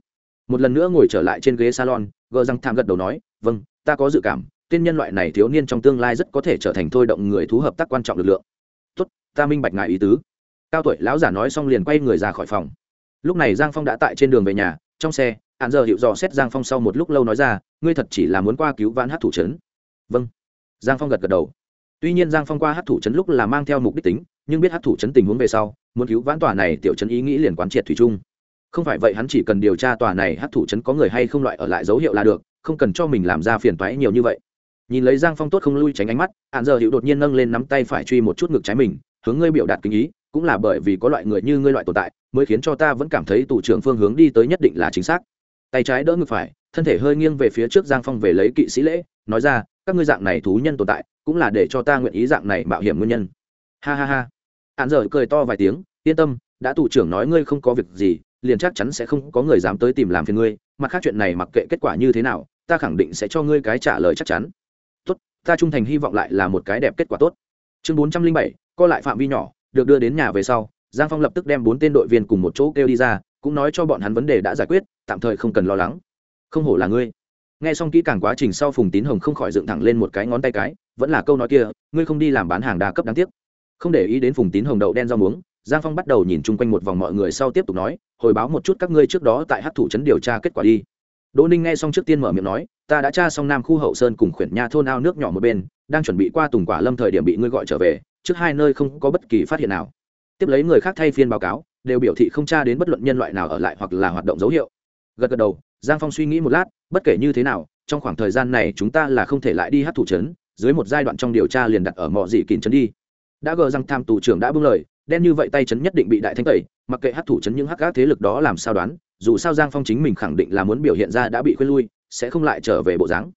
Một lần nữa ngồi trở lại trên ghế salon, gờ răng thảm gật đầu nói vâng ta có dự cảm tên nhân loại này thiếu niên trong tương lai rất có thể trở thành thôi động người thú hợp tác quan trọng lực lượng. Tốt, ta minh bạch ngại ý tứ. Cao tuổi lão giả nói xong liền quay người ra khỏi phòng. Lúc này giang phong đã tại trên đường về nhà, trong xe hạn giờ hiệu dò xét giang phong sau một lúc lâu nói ra, ngươi thật chỉ là muốn qua cứu vãn hát thủ trấn? Vâng. Giang phong gật gật đầu. Tuy nhiên giang phong qua hát thủ trấn lúc là mang theo mục đích tính, nhưng biết hát thủ trấn tình huống về sau, muốn cứu vãn tòa này tiểu trấn ý nghĩ liền quán triệt thủy chung. Không phải vậy hắn chỉ cần điều tra tòa này hát thủ trấn có người hay không loại ở lại dấu hiệu là được, không cần cho mình làm ra phiền toái nhiều như vậy nhìn lấy giang phong tốt không lui tránh ánh mắt, hạn giờ hiệu đột nhiên nâng lên nắm tay phải truy một chút ngực trái mình, hướng ngươi biểu đạt kinh ý, cũng là bởi vì có loại người như ngươi loại tồn tại, mới khiến cho ta vẫn cảm thấy tù trưởng phương hướng đi tới nhất định là chính xác. Tay trái đỡ ngực phải, thân thể hơi nghiêng về phía trước giang phong về lấy kỵ sĩ lễ, nói ra, các ngươi dạng này thú nhân tồn tại, cũng là để cho ta nguyện ý dạng này mạo hiểm nguyên nhân. Ha ha ha. Hạn giờ cười to vài tiếng, yên tâm, đã tù trưởng nói ngươi không có việc gì, liền chắc chắn sẽ không có người dám tới tìm làm phiền ngươi, mặt khác chuyện này mặc kệ kết quả như thế nào, ta khẳng định sẽ cho ngươi cái trả lời chắc chắn ta trung thành hy vọng lại là một cái đẹp kết quả tốt. Chương bốn trăm linh bảy, co lại phạm vi nhỏ, được đưa đến nhà về sau, giang phong lập tức đem bốn tên đội viên cùng một chỗ kêu đi ra, cũng nói cho bọn hắn vấn đề đã giải quyết, tạm thời không cần lo lắng. Không hổ là ngươi. Nghe xong kỹ càng quá trình sau phùng tín hồng không khỏi dựng thẳng lên một cái ngón tay cái, vẫn là câu nói kia, ngươi không đi làm bán hàng đa cấp đáng tiếc. Không để ý đến phùng tín hồng đậu đen rau muống, giang phong bắt đầu nhìn chung quanh một vòng mọi người sau tiếp tục nói, hồi báo một chút các ngươi trước đó tại hát thủ trấn điều tra kết quả đi. Đỗ ninh nghe xong trước tiên mở miệng nói ta đã tra xong nam khu hậu sơn cùng khuyển nha thôn ao nước nhỏ một bên, đang chuẩn bị qua tùng quả lâm thời điểm bị ngươi gọi trở về, trước hai nơi không có bất kỳ phát hiện nào. Tiếp lấy người khác thay phiên báo cáo, đều biểu thị không tra đến bất luận nhân loại nào ở lại hoặc là hoạt động dấu hiệu. Gật gật đầu, giang phong suy nghĩ một lát, bất kể như thế nào, trong khoảng thời gian này chúng ta là không thể lại đi hát thủ trấn, dưới một giai đoạn trong điều tra liền đặt ở mọi dị kín trấn đi. Đã gờ rằng tham tù trưởng đã bưng lời, đen như vậy tay trấn nhất định bị đại thanh tẩy, mặc kệ hát thủ trấn những hắc gác thế lực đó làm sao đoán, dù sao giang phong chính mình khẳng định là muốn biểu hiện ra đã bị khuyên lui sẽ không lại trở về bộ dáng.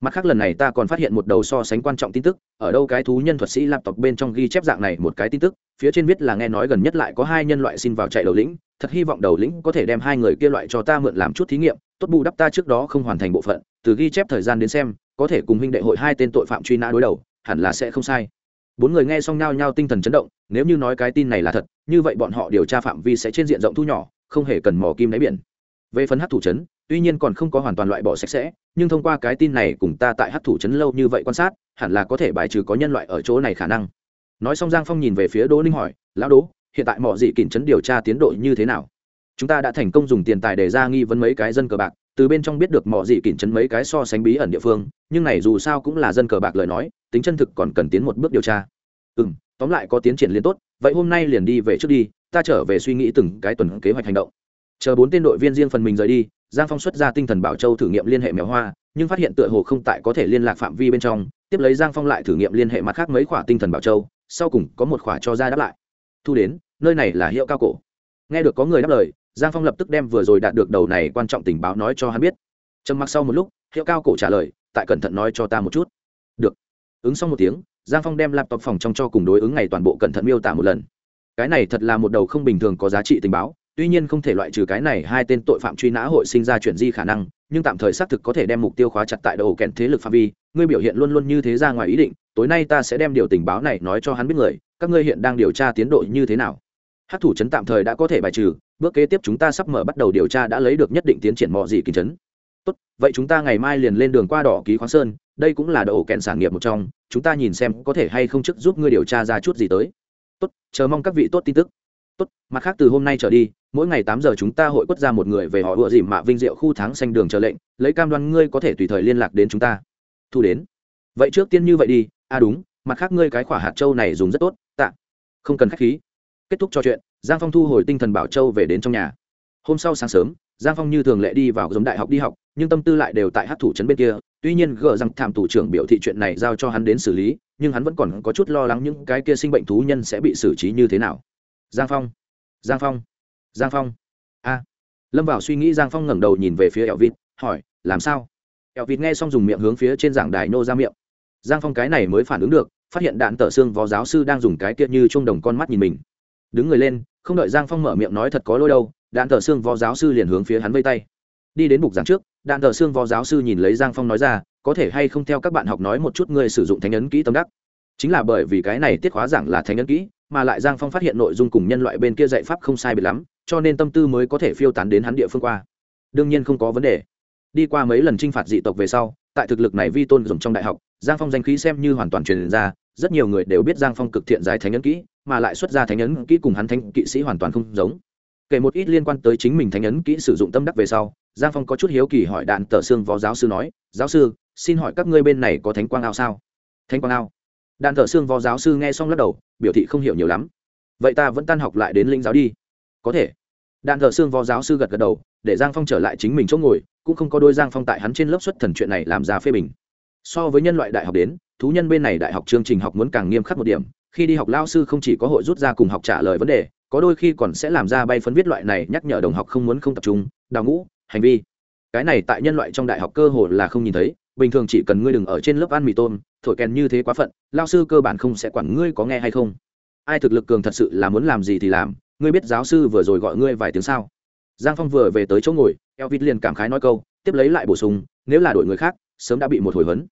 Mặt khác lần này ta còn phát hiện một đầu so sánh quan trọng tin tức, ở đâu cái thú nhân thuật sĩ laptop bên trong ghi chép dạng này một cái tin tức, phía trên viết là nghe nói gần nhất lại có hai nhân loại xin vào chạy đầu lĩnh, thật hy vọng đầu lĩnh có thể đem hai người kia loại cho ta mượn làm chút thí nghiệm, tốt bù đắp ta trước đó không hoàn thành bộ phận, từ ghi chép thời gian đến xem, có thể cùng huynh đệ hội hai tên tội phạm truy nã đối đầu, hẳn là sẽ không sai. Bốn người nghe xong nhau nhau tinh thần chấn động, nếu như nói cái tin này là thật, như vậy bọn họ điều tra phạm vi sẽ trên diện rộng thu nhỏ, không hề cần mò kim đáy biển về phần hát thủ trấn tuy nhiên còn không có hoàn toàn loại bỏ sạch sẽ, nhưng thông qua cái tin này cùng ta tại hát thủ trấn lâu như vậy quan sát, hẳn là có thể bài trừ có nhân loại ở chỗ này khả năng. Nói xong giang phong nhìn về phía đỗ ninh hỏi, lão đỗ, hiện tại mọi dị kỉnh trấn điều tra tiến độ như thế nào? Chúng ta đã thành công dùng tiền tài để ra nghi vấn mấy cái dân cờ bạc, từ bên trong biết được mọi dị kỉnh trấn mấy cái so sánh bí ẩn địa phương, nhưng này dù sao cũng là dân cờ bạc lời nói, tính chân thực còn cần tiến một bước điều tra. Ừ m tóm lại có tiến triển liên tốt, vậy hôm nay liền đi về trước đi, ta trở về suy nghĩ từng cái tuần kế hoạch hành động chờ bốn tên đội viên riêng phần mình rời đi, giang phong xuất ra tinh thần bảo châu thử nghiệm liên hệ mèo hoa, nhưng phát hiện tựa hồ không tại có thể liên lạc phạm vi bên trong, tiếp lấy giang phong lại thử nghiệm liên hệ mặt khác mấy khoả tinh thần bảo châu, sau cùng có một khoả cho ra đáp lại. Thu đến, nơi này là hiệu cao cổ. Nghe được có người đáp lời, giang phong lập tức đem vừa rồi đạt được đầu này quan trọng tình báo nói cho hắn biết. Trầm mặc sau một lúc, hiệu cao cổ trả lời, tại cẩn thận nói cho ta một chút. Được. Ứng xong một tiếng, giang phong đem laptop phòng trong cho cùng đối ứng ngày toàn bộ cẩn thận miêu tả một lần. Cái này thật là một đầu không bình thường có giá trị tình báo tuy nhiên không thể loại trừ cái này hai tên tội phạm truy nã hội sinh ra chuyển di khả năng, nhưng tạm thời xác thực có thể đem mục tiêu khóa chặt tại đầu kèn thế lực phạm vi. Ngươi biểu hiện luôn luôn như thế ra ngoài ý định, tối nay ta sẽ đem điều tình báo này nói cho hắn biết người, các ngươi hiện đang điều tra tiến độ như thế nào. Hát thủ trấn tạm thời đã có thể bài trừ, bước kế tiếp chúng ta sắp mở bắt đầu điều tra đã lấy được nhất định tiến triển mọi gì kỳ trấn. Tốt, vậy chúng ta ngày mai liền lên đường qua đỏ ký khoáng sơn, đây cũng là đậu kèn sản nghiệp một trong, chúng ta nhìn xem có thể hay không chức giúp ngươi điều tra ra chút gì tới. Tốt, chờ mong các vị tốt tin tức tốt, mặt khác từ hôm nay trở đi, mỗi ngày tám giờ chúng ta hội quất ra một người về họ ựa dìm mạ vinh diệu khu tháng xanh đường chờ lệnh, lấy cam đoan ngươi có thể tùy thời liên lạc đến chúng ta. Thu đến. Vậy trước tiên như vậy đi. À đúng, mặt khác ngươi cái khỏa hạt châu này dùng rất tốt, tạ. Không cần khách khí. Kết thúc trò chuyện, giang phong thu hồi tinh thần bảo châu về đến trong nhà. Hôm sau sáng sớm, giang phong như thường lệ đi vào giống đại học đi học, nhưng tâm tư lại đều tại hát thủ trấn bên kia. Tuy nhiên gờ rằng thảm thủ trưởng biểu thị chuyện này giao cho hắn đến xử lý, nhưng hắn vẫn còn có chút lo lắng những cái kia sinh bệnh thú nhân sẽ bị xử trí như thế nào giang phong giang phong giang phong. A. Lâm vào suy nghĩ, giang phong ngẩng đầu nhìn về phía eo vịt, hỏi, làm sao? Eo vịt nghe xong dùng miệng hướng phía trên giảng đài nô ra miệng. Giang phong cái này mới phản ứng được, phát hiện đạn tở xương vó giáo sư đang dùng cái kia như trung đồng con mắt nhìn mình. Đứng người lên, không đợi giang phong mở miệng nói thật có lôi đâu, đạn tở xương vó giáo sư liền hướng phía hắn vây tay. Đi đến bục giảng trước, đạn tở xương vó giáo sư nhìn lấy giang phong nói ra, có thể hay không theo các bạn học nói một chút người sử dụng thánh ấn kỹ tâm đắc? Chính là bởi vì cái này tiết hóa giảng là thánh ấn kỹ mà lại giang phong phát hiện nội dung cùng nhân loại bên kia dạy pháp không sai biệt lắm, cho nên tâm tư mới có thể phiêu tán đến hắn địa phương qua. Đương nhiên không có vấn đề. Đi qua mấy lần t r i n h phạt dị tộc về sau, tại thực lực này vi tôn dùng trong đại học, giang phong danh khí xem như hoàn toàn truyền ra, rất nhiều người đều biết giang phong cực thiện giải thánh ấn kỹ, mà lại xuất ra thánh ấn kỹ cùng hắn thánh kỵ sĩ hoàn toàn không giống. Kể một ít liên quan tới chính mình thánh ấn kỹ sử dụng tâm đắc về sau, giang phong có chút hiếu kỳ hỏi đạn tờ xương phó giáo sư nói, giáo sư, xin hỏi các ngươi bên này có thánh quang ao sao? Thánh quang ao? Đàn thở xương võ giáo sư nghe xong lắc đầu, biểu thị không hiểu nhiều lắm. Vậy ta vẫn tan học lại đến linh giáo đi. Có thể. Đàn thở xương võ giáo sư gật gật đầu, để giang phong trở lại chính mình chỗ ngồi, cũng không có đôi giang phong tại hắn trên lớp xuất thần chuyện này làm ra phê bình. So với nhân loại đại học đến, thú nhân bên này đại học chương trình học muốn càng nghiêm khắc một điểm, khi đi học lao sư không chỉ có hội rút ra cùng học trả lời vấn đề, có đôi khi còn sẽ làm ra bay phấn viết loại này nhắc nhở đồng học không muốn không tập trung, đào ngũ, hành vi. Cái này tại nhân loại trong đại học cơ hồ là không nhìn thấy, bình thường chỉ cần ngươi đừng ở trên lớp ăn mì tôm thổi kèn như thế quá phận, lao sư cơ bản không sẽ quản ngươi có nghe hay không. Ai thực lực cường thật sự là muốn làm gì thì làm, ngươi biết giáo sư vừa rồi gọi ngươi vài tiếng sao? Giang phong vừa về tới chỗ ngồi, eo vít liền cảm khái nói câu, tiếp lấy lại bổ sung, nếu là đội người khác, sớm đã bị một hồi huấn.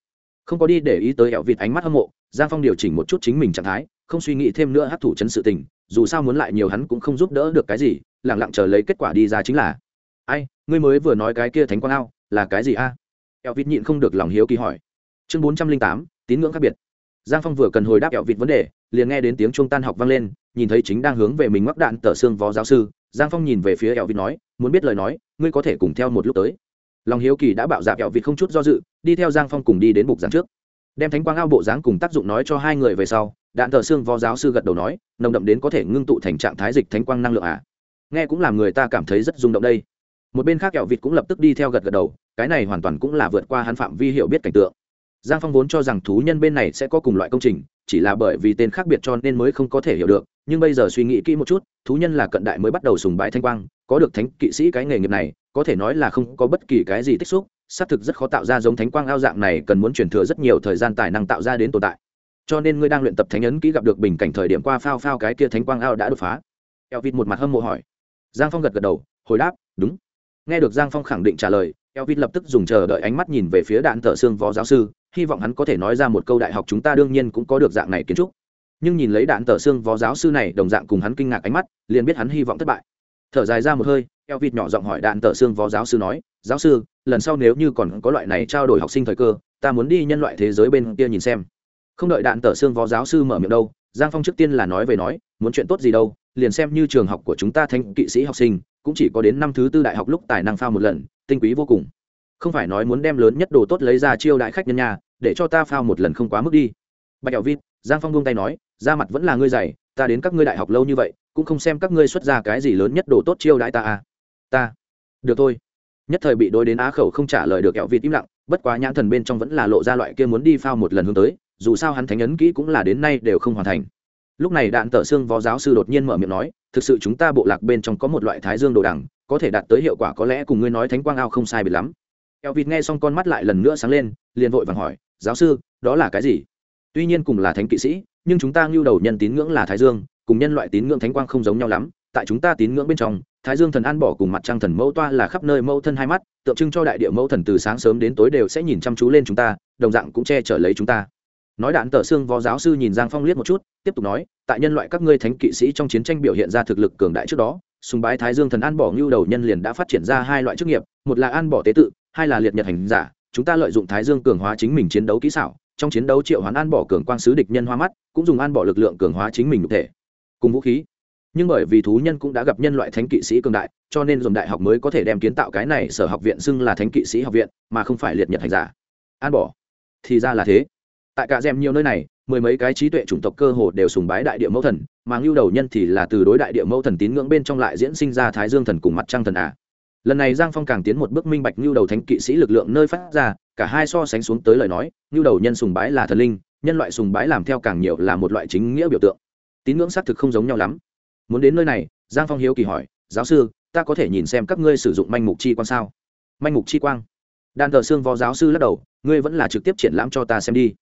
Không có đi để ý tới eo vịt ánh mắt hâm mộ, giang phong điều chỉnh một chút chính mình trạng thái, không suy nghĩ thêm nữa hát thủ chấn sự tình, dù sao muốn lại nhiều hắn cũng không giúp đỡ được cái gì lẳng lặng chờ lấy kết quả đi ra chính là, ai, ngươi mới vừa nói cái kia thánh quang ao, là cái gì a? Eo vịt nhịn không được lòng hiếu kỳ hỏi chương bốn trăm linh tám, tín ngưỡng khác biệt. Giang phong vừa cần hồi đáp eo vịt vấn đề, liền nghe đến tiếng trung tan học vang lên, nhìn thấy chính đang hướng về mình mắc đạn tờ xương vó giáo sư, giang phong nhìn về phía eo vịt nói, muốn biết lời nói, ngươi có thể cùng theo một lúc tới. Lòng hiếu kỳ đã bảo dạp eo vịt không chút do dự, đi theo giang phong cùng đi đến bục giảng trước. Đem thánh quang ao bộ dáng cùng tác dụng nói cho hai người về sau, đạn tờ xương vó giáo sư gật đầu nói, nồng đậm đến có thể ngưng tụ thành trạng thái dịch thánh quang năng lượng à? Nghe cũng làm người ta cảm thấy rất rung động đây. Một bên khác kẹo vịt cũng lập tức đi theo gật gật đầu, cái này hoàn toàn cũng là vượt qua hắn phạm vi hiểu biết cảnh tượng giang phong vốn cho rằng thú nhân bên này sẽ có cùng loại công trình, chỉ là bởi vì tên khác biệt cho nên mới không có thể hiểu được, nhưng bây giờ suy nghĩ kỹ một chút, thú nhân là cận đại mới bắt đầu sùng bái thanh quang, có được thánh kỵ sĩ cái nghề nghiệp này, có thể nói là không có bất kỳ cái gì tích xúc, xác thực rất khó tạo ra giống thánh quang ao dạng này, cần muốn chuyển thừa rất nhiều thời gian tài năng tạo ra đến tồn tại. Cho nên ngươi đang luyện tập thánh ấn kỹ gặp được bình cảnh thời điểm qua phao phao cái kia thánh quang ao đã đột phá. Eo vịt một mặt hâm mộ hỏi. Giang phong gật gật đầu, hồi đáp, đúng. Nghe được giang phong khẳng định trả lời Elvin lập tức dùng chờ đợi ánh mắt nhìn về phía đạn thợ xương võ giáo sư, hy vọng hắn có thể nói ra một câu đại học chúng ta đương nhiên cũng có được dạng này kiến trúc. Nhưng nhìn lấy đạn thợ xương võ giáo sư này, đồng dạng cùng hắn kinh ngạc ánh mắt, liền biết hắn hy vọng thất bại. Thở dài ra một hơi, Elvin nhỏ giọng hỏi đạn thợ xương võ giáo sư nói, giáo sư, lần sau nếu như còn có loại này trao đổi học sinh thời cơ, ta muốn đi nhân loại thế giới bên kia nhìn xem. Không đợi đạn tờ xương võ giáo sư mở miệng đâu, giang phong trước tiên là nói về nói, muốn chuyện tốt gì đâu, liền xem như trường học của chúng ta thanh kỵ sĩ học sinh, cũng chỉ có đến năm thứ tư đại học lúc tài năng phao một lần tinh quý vô cùng. Không phải nói muốn đem lớn nhất đồ tốt lấy ra chiêu đại khách nhân nhà, để cho ta phao một lần không quá mức đi. Bạch hảo vịt, giang phong buông tay nói ra mặt vẫn là ngươi dày, ta đến các ngươi đại học lâu như vậy, cũng không xem các ngươi xuất ra cái gì lớn nhất đồ tốt chiêu đãi ta à. Ta. Được thôi. Nhất thời bị đối đến á khẩu không trả lời được kẹo vịt im lặng, bất quá nhãn thần bên trong vẫn là lộ ra loại kia muốn đi phao một lần hướng tới, dù sao hắn thánh ấn kỹ cũng là đến nay đều không hoàn thành. Lúc này đạn tở xương võ giáo sư đột nhiên mở miệng nói, thực sự chúng ta bộ lạc bên trong có một loại thái dương đồ đằng có thể đạt tới hiệu quả có lẽ cùng ngươi nói thánh quang ao không sai biệt lắm. Eo vịt nghe xong con mắt lại lần nữa sáng lên, liền vội vàng hỏi, giáo sư, đó là cái gì? Tuy nhiên cùng là thánh kỵ sĩ, nhưng chúng ta ngưu đầu nhân tín ngưỡng là thái dương, cùng nhân loại tín ngưỡng thánh quang không giống nhau lắm. Tại chúng ta tín ngưỡng bên trong, thái dương thần an bỏ cùng mặt trăng thần mẫu toa là khắp nơi mẫu thân hai mắt, tượng trưng cho đại địa mẫu thần từ sáng sớm đến tối đều sẽ nhìn chăm chú lên chúng ta, đồng dạng cũng che chở lấy chúng ta. Nói đạn tờ xương võ giáo sư nhìn giang phong liếc một chút, tiếp tục nói, tại nhân loại các ngươi thánh kỵ sĩ trong chiến tranh biểu hiện ra thực lực cường đại trước đó sùng bái thái dương thần an bỏ ngưu đầu nhân liền đã phát triển ra hai loại chức nghiệp, một là an bỏ tế tự, hai là liệt nhật hành giả. Chúng ta lợi dụng thái dương cường hóa chính mình chiến đấu kỹ xảo, trong chiến đấu triệu hoán an bỏ cường quang sứ địch nhân hoa mắt, cũng dùng an bỏ lực lượng cường hóa chính mình cụ thể cùng vũ khí. Nhưng bởi vì thú nhân cũng đã gặp nhân loại thánh kỵ sĩ cường đại, cho nên dùng đại học mới có thể đem kiến tạo cái này sở học viện xưng là thánh kỵ sĩ học viện, mà không phải liệt nhật hành giả. An bỏ thì ra là thế. Tại cả rèm nhiều nơi này mười mấy cái trí tuệ chủng tộc cơ hồ đều sùng bái đại địa mẫu thần, mà ngưu đầu nhân thì là từ đối đại địa mẫu thần tín ngưỡng bên trong lại diễn sinh ra thái dương thần cùng mặt trăng thần à. Lần này giang phong càng tiến một bước minh bạch ngưu đầu thánh kỵ sĩ lực lượng nơi phát ra, cả hai so sánh xuống tới lời nói, ngưu đầu nhân sùng bái là thần linh, nhân loại sùng bái làm theo càng nhiều là một loại chính nghĩa biểu tượng. Tín ngưỡng xác thực không giống nhau lắm. Muốn đến nơi này, giang phong hiếu kỳ hỏi, giáo sư, ta có thể nhìn xem các ngươi sử dụng manh mục chi quang sao? Manh mục chi quang? Đàn thờ xương võ giáo sư lắc đầu, ngươi vẫn là trực tiếp triển lãm cho ta xem đi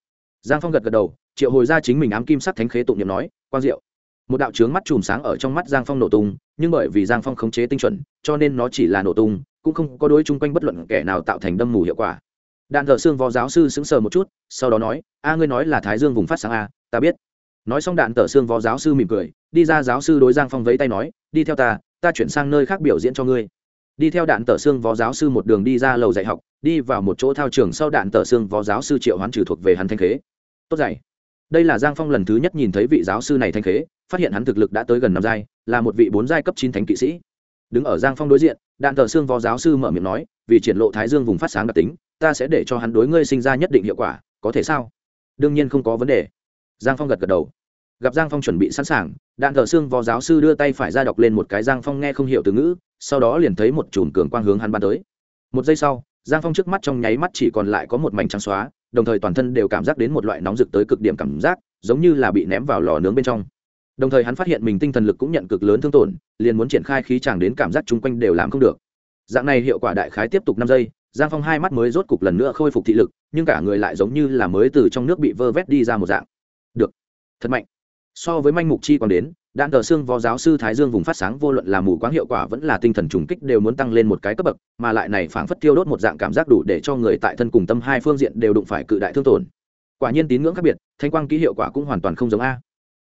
giang phong gật gật đầu, triệu hồi ra chính mình ám kim sắc thánh khế tụng niệm nói, quang diệu. Một đạo trướng mắt chùm sáng ở trong mắt giang phong nổ tung, nhưng bởi vì giang phong khống chế tinh chuẩn, cho nên nó chỉ là nổ tung, cũng không có đối chung quanh bất luận kẻ nào tạo thành đâm mù hiệu quả. Đạn thợ xương võ giáo sư sững sờ một chút, sau đó nói, a, ngươi nói là thái dương vùng phát sáng a, ta biết. Nói xong đạn tờ xương võ giáo sư mỉm cười, đi ra giáo sư đối giang phong vẫy tay nói, đi theo ta ta chuyển sang nơi khác biểu diễn cho ngươi. Đi theo đạn tờ xương võ giáo sư một đường đi ra lầu dạy học, đi vào một chỗ thao trường sau đạn tờ xương võ giáo sư triệu hoán trừ thuộc về hắn thanh khế tốt dày đây là giang phong lần thứ nhất nhìn thấy vị giáo sư này thanh khế, phát hiện hắn thực lực đã tới gần năm giai, là một vị bốn giai cấp chín thánh kỵ sĩ. Đứng ở giang phong đối diện, đạn thợ xương vò giáo sư mở miệng nói, vì triển lộ thái dương vùng phát sáng đặc tính, ta sẽ để cho hắn đối ngươi sinh ra nhất định hiệu quả, có thể sao? Đương nhiên không có vấn đề. Giang phong gật gật đầu. Gặp giang phong chuẩn bị sẵn sàng, đạn thợ xương vò giáo sư đưa tay phải ra đọc lên một cái giang phong nghe không hiểu từ ngữ, sau đó liền thấy một chùm cường quang hướng hắn ban tới. Một giây sau, giang phong trước mắt trong nháy mắt chỉ còn lại có một mảnh trắng xóa đồng thời toàn thân đều cảm giác đến một loại nóng rực tới cực điểm cảm giác, giống như là bị ném vào lò nướng bên trong. Đồng thời hắn phát hiện mình tinh thần lực cũng nhận cực lớn thương tổn, liền muốn triển khai khí chàng đến cảm giác chung quanh đều làm không được. Dạng này hiệu quả đại khái tiếp tục năm giây, giang phong hai mắt mới rốt cục lần nữa khôi phục thị lực, nhưng cả người lại giống như là mới từ trong nước bị vơ vét đi ra một dạng. Được. Thật mạnh. So với manh mục chi còn đến đạn tờ xương vó giáo sư thái dương vùng phát sáng vô luận là mù quáng hiệu quả vẫn là tinh thần trùng kích đều muốn tăng lên một cái cấp bậc, mà lại này phảng phất tiêu đốt một dạng cảm giác đủ để cho người tại thân cùng tâm hai phương diện đều đụng phải cự đại thương tổn. Quả nhiên tín ngưỡng khác biệt, thanh quang ký hiệu quả cũng hoàn toàn không giống a.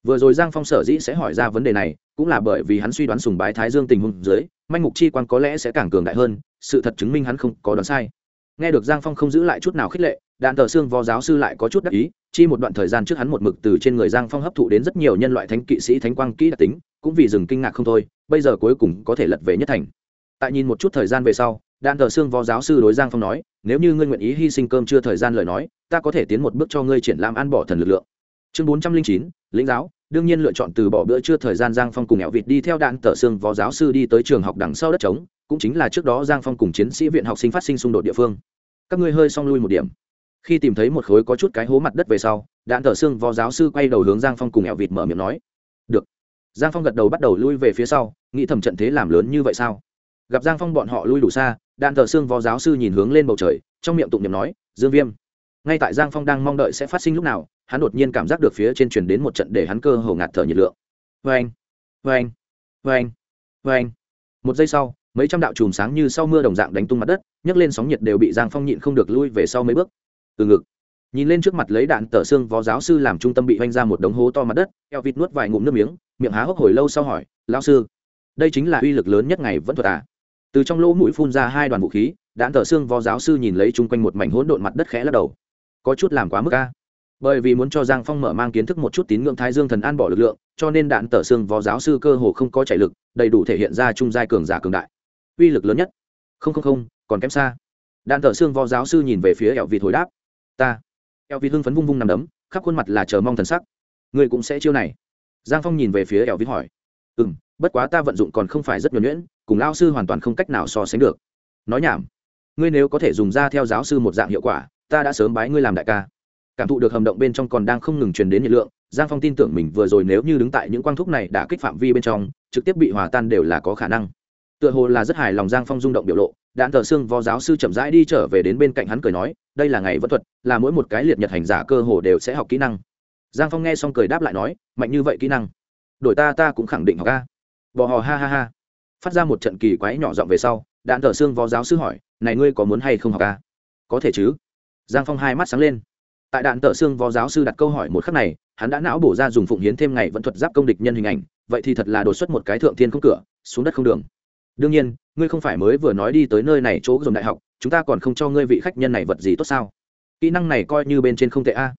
Vừa rồi giang phong sở dĩ sẽ hỏi ra vấn đề này, cũng là bởi vì hắn suy đoán sùng bái thái dương tình huống dưới, manh mục chi quan có lẽ sẽ càng cường đại hơn, sự thật chứng minh hắn không có đoán sai. Nghe được giang phong không giữ lại chút nào khích lệ đạn tờ xương võ giáo sư lại có chút đắc ý, chi một đoạn thời gian trước hắn một mực từ trên người giang phong hấp thụ đến rất nhiều nhân loại thánh kỵ sĩ thánh quang kỹ đặc tính, cũng vì dừng kinh ngạc không thôi, bây giờ cuối cùng có thể lật về nhất thành. Tại nhìn một chút thời gian về sau, đạn tờ xương võ giáo sư đối giang phong nói, nếu như ngươi nguyện ý hy sinh cơm chưa thời gian lời nói, ta có thể tiến một bước cho ngươi triển lãm ăn bỏ thần lực lượng. Chương bốn trăm linh chín, lĩnh giáo, đương nhiên lựa chọn từ bỏ bữa trưa thời gian giang phong cùng ẹo vịt đi theo đạn tờ xương võ giáo sư đi tới trường học đằng sau đất trống, cũng chính là trước đó giang phong cùng chiến sĩ viện học sinh phát sinh xung đột địa phương. Các ngươi hơi xong lui một điểm khi tìm thấy một khối có chút cái hố mặt đất về sau, đạn tờ xương vò giáo sư quay đầu hướng giang phong cùng ẹo vịt mở miệng nói, được. Giang phong gật đầu bắt đầu lui về phía sau, nghĩ thầm trận thế làm lớn như vậy sao? Gặp giang phong bọn họ lui đủ xa, đạn tờ xương vò giáo sư nhìn hướng lên bầu trời, trong miệng tụng niệm nói, dương viêm. Ngay tại giang phong đang mong đợi sẽ phát sinh lúc nào, hắn đột nhiên cảm giác được phía trên truyền đến một trận để hắn cơ hồ ngạt thở nhiệt lượng. Vê anh vê anh vê anh vê anh một giây sau, mấy trăm đạo chùm sáng như sau mưa đồng dạng đánh tung mặt đất, nhấc lên sóng nhiệt đều bị giang phong nhịn không được lui về sau mấy bước từ ngực. Nhìn lên trước mặt lấy đạn tờ xương vó giáo sư làm trung tâm bị oanh ra một đống hố to mặt đất, eo vịt nuốt vài ngụm nước miếng, miệng há hốc hồi lâu sau hỏi lao sư, đây chính là uy lực lớn nhất ngày vẫn thuật à? Từ trong lỗ mũi phun ra hai đoàn vũ khí, đạn tờ xương vó giáo sư nhìn lấy chung quanh một mảnh hỗn độn mặt đất khẽ lắc đầu. Có chút làm quá mức a. Bởi vì muốn cho giang phong mở mang kiến thức một chút tín ngưỡng thái dương thần an bỏ lực lượng, cho nên đạn tờ xương vó giáo sư cơ hồ không có chạy lực, đầy đủ thể hiện ra trung giai cường giả cường đại. Uy lực lớn nhất? Không không không, còn kém xa. Đạn tờ xương vó giáo sư nhìn về phía ẻo vịt hồi đáp ta. Eo vịt hưng phấn vung vung nằm đấm, khắp khuôn mặt là chờ mong thần sắc. Ngươi cũng sẽ chiêu này? Giang phong nhìn về phía eo vịt hỏi. Ừ m bất quá ta vận dụng còn không phải rất nhuẩn nhuyễn, cùng lao sư hoàn toàn không cách nào so sánh được. Nói nhảm. Ngươi nếu có thể dùng ra theo giáo sư một dạng hiệu quả, ta đã sớm bái ngươi làm đại ca. Cảm thụ được hầm động bên trong còn đang không ngừng truyền đến nhiệt lượng, giang phong tin tưởng mình vừa rồi nếu như đứng tại những quang thúc này đã kích phạm vi bên trong, trực tiếp bị hòa tan đều là có khả năng. Tựa hồ là rất hài lòng giang phong rung động biểu lộ, đạn thờ xương vò giáo sư chậm rãi đi trở về đến bên cạnh hắn cười nói đây là ngày vẫn thuật, là mỗi một cái liệt nhật hành giả cơ hồ đều sẽ học kỹ năng. Giang phong nghe xong cười đáp lại nói, mạnh như vậy kỹ năng, đổi ta ta cũng khẳng định học ca bò hò ha ha ha. Phát ra một trận kỳ quái nhỏ giọng về sau, đạn thờ xương vò giáo sư hỏi, này ngươi có muốn hay không học ca có thể chứ. Giang phong hai mắt sáng lên. Tại đạn tờ xương vó giáo sư đặt câu hỏi một khắc này, hắn đã não bổ ra dùng phụng hiến thêm ngày vẫn thuật giáp công địch nhân hình ảnh, vậy thì thật là đột xuất một cái thượng thiên không cửa, xuống đất không đường. Đương nhiên, ngươi không phải mới vừa nói đi tới nơi này chỗ dùng đại học chúng ta còn không cho ngươi vị khách nhân này vật gì tốt sao? Kỹ năng này coi như bên trên không tệ a.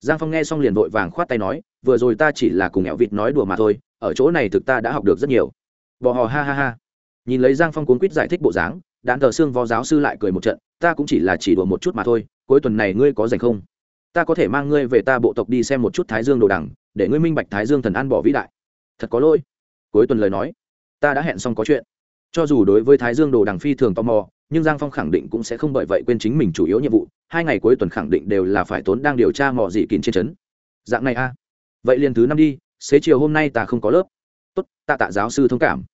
Giang phong nghe xong liền vội vàng khoát tay nói, vừa rồi ta chỉ là cùng nghẹo vịt nói đùa mà thôi, ở chỗ này thực ta đã học được rất nhiều. Bò hò ha ha ha. Nhìn lấy giang phong cuốn quýt giải thích bộ dáng đạn tờ xương vò giáo sư lại cười một trận, ta cũng chỉ là chỉ đùa một chút mà thôi, cuối tuần này ngươi có dành không? Ta có thể mang ngươi về ta bộ tộc đi xem một chút thái dương đồ đằng, để ngươi minh bạch thái dương thần an bỏ vĩ đại. Thật có lỗi. Cuối tuần lời nói, ta đã hẹn xong có chuyện. Cho dù đối với thái dương đồ đằng phi thường tò mò nhưng giang phong khẳng định cũng sẽ không bởi vậy quên chính mình chủ yếu nhiệm vụ, hai ngày cuối tuần khẳng định đều là phải tốn đang điều tra mò dị kín trên trấn. Dạng này a. À. vậy liền thứ năm đi, xế chiều hôm nay ta không có lớp. Tốt tạ tạ giáo sư thông cảm.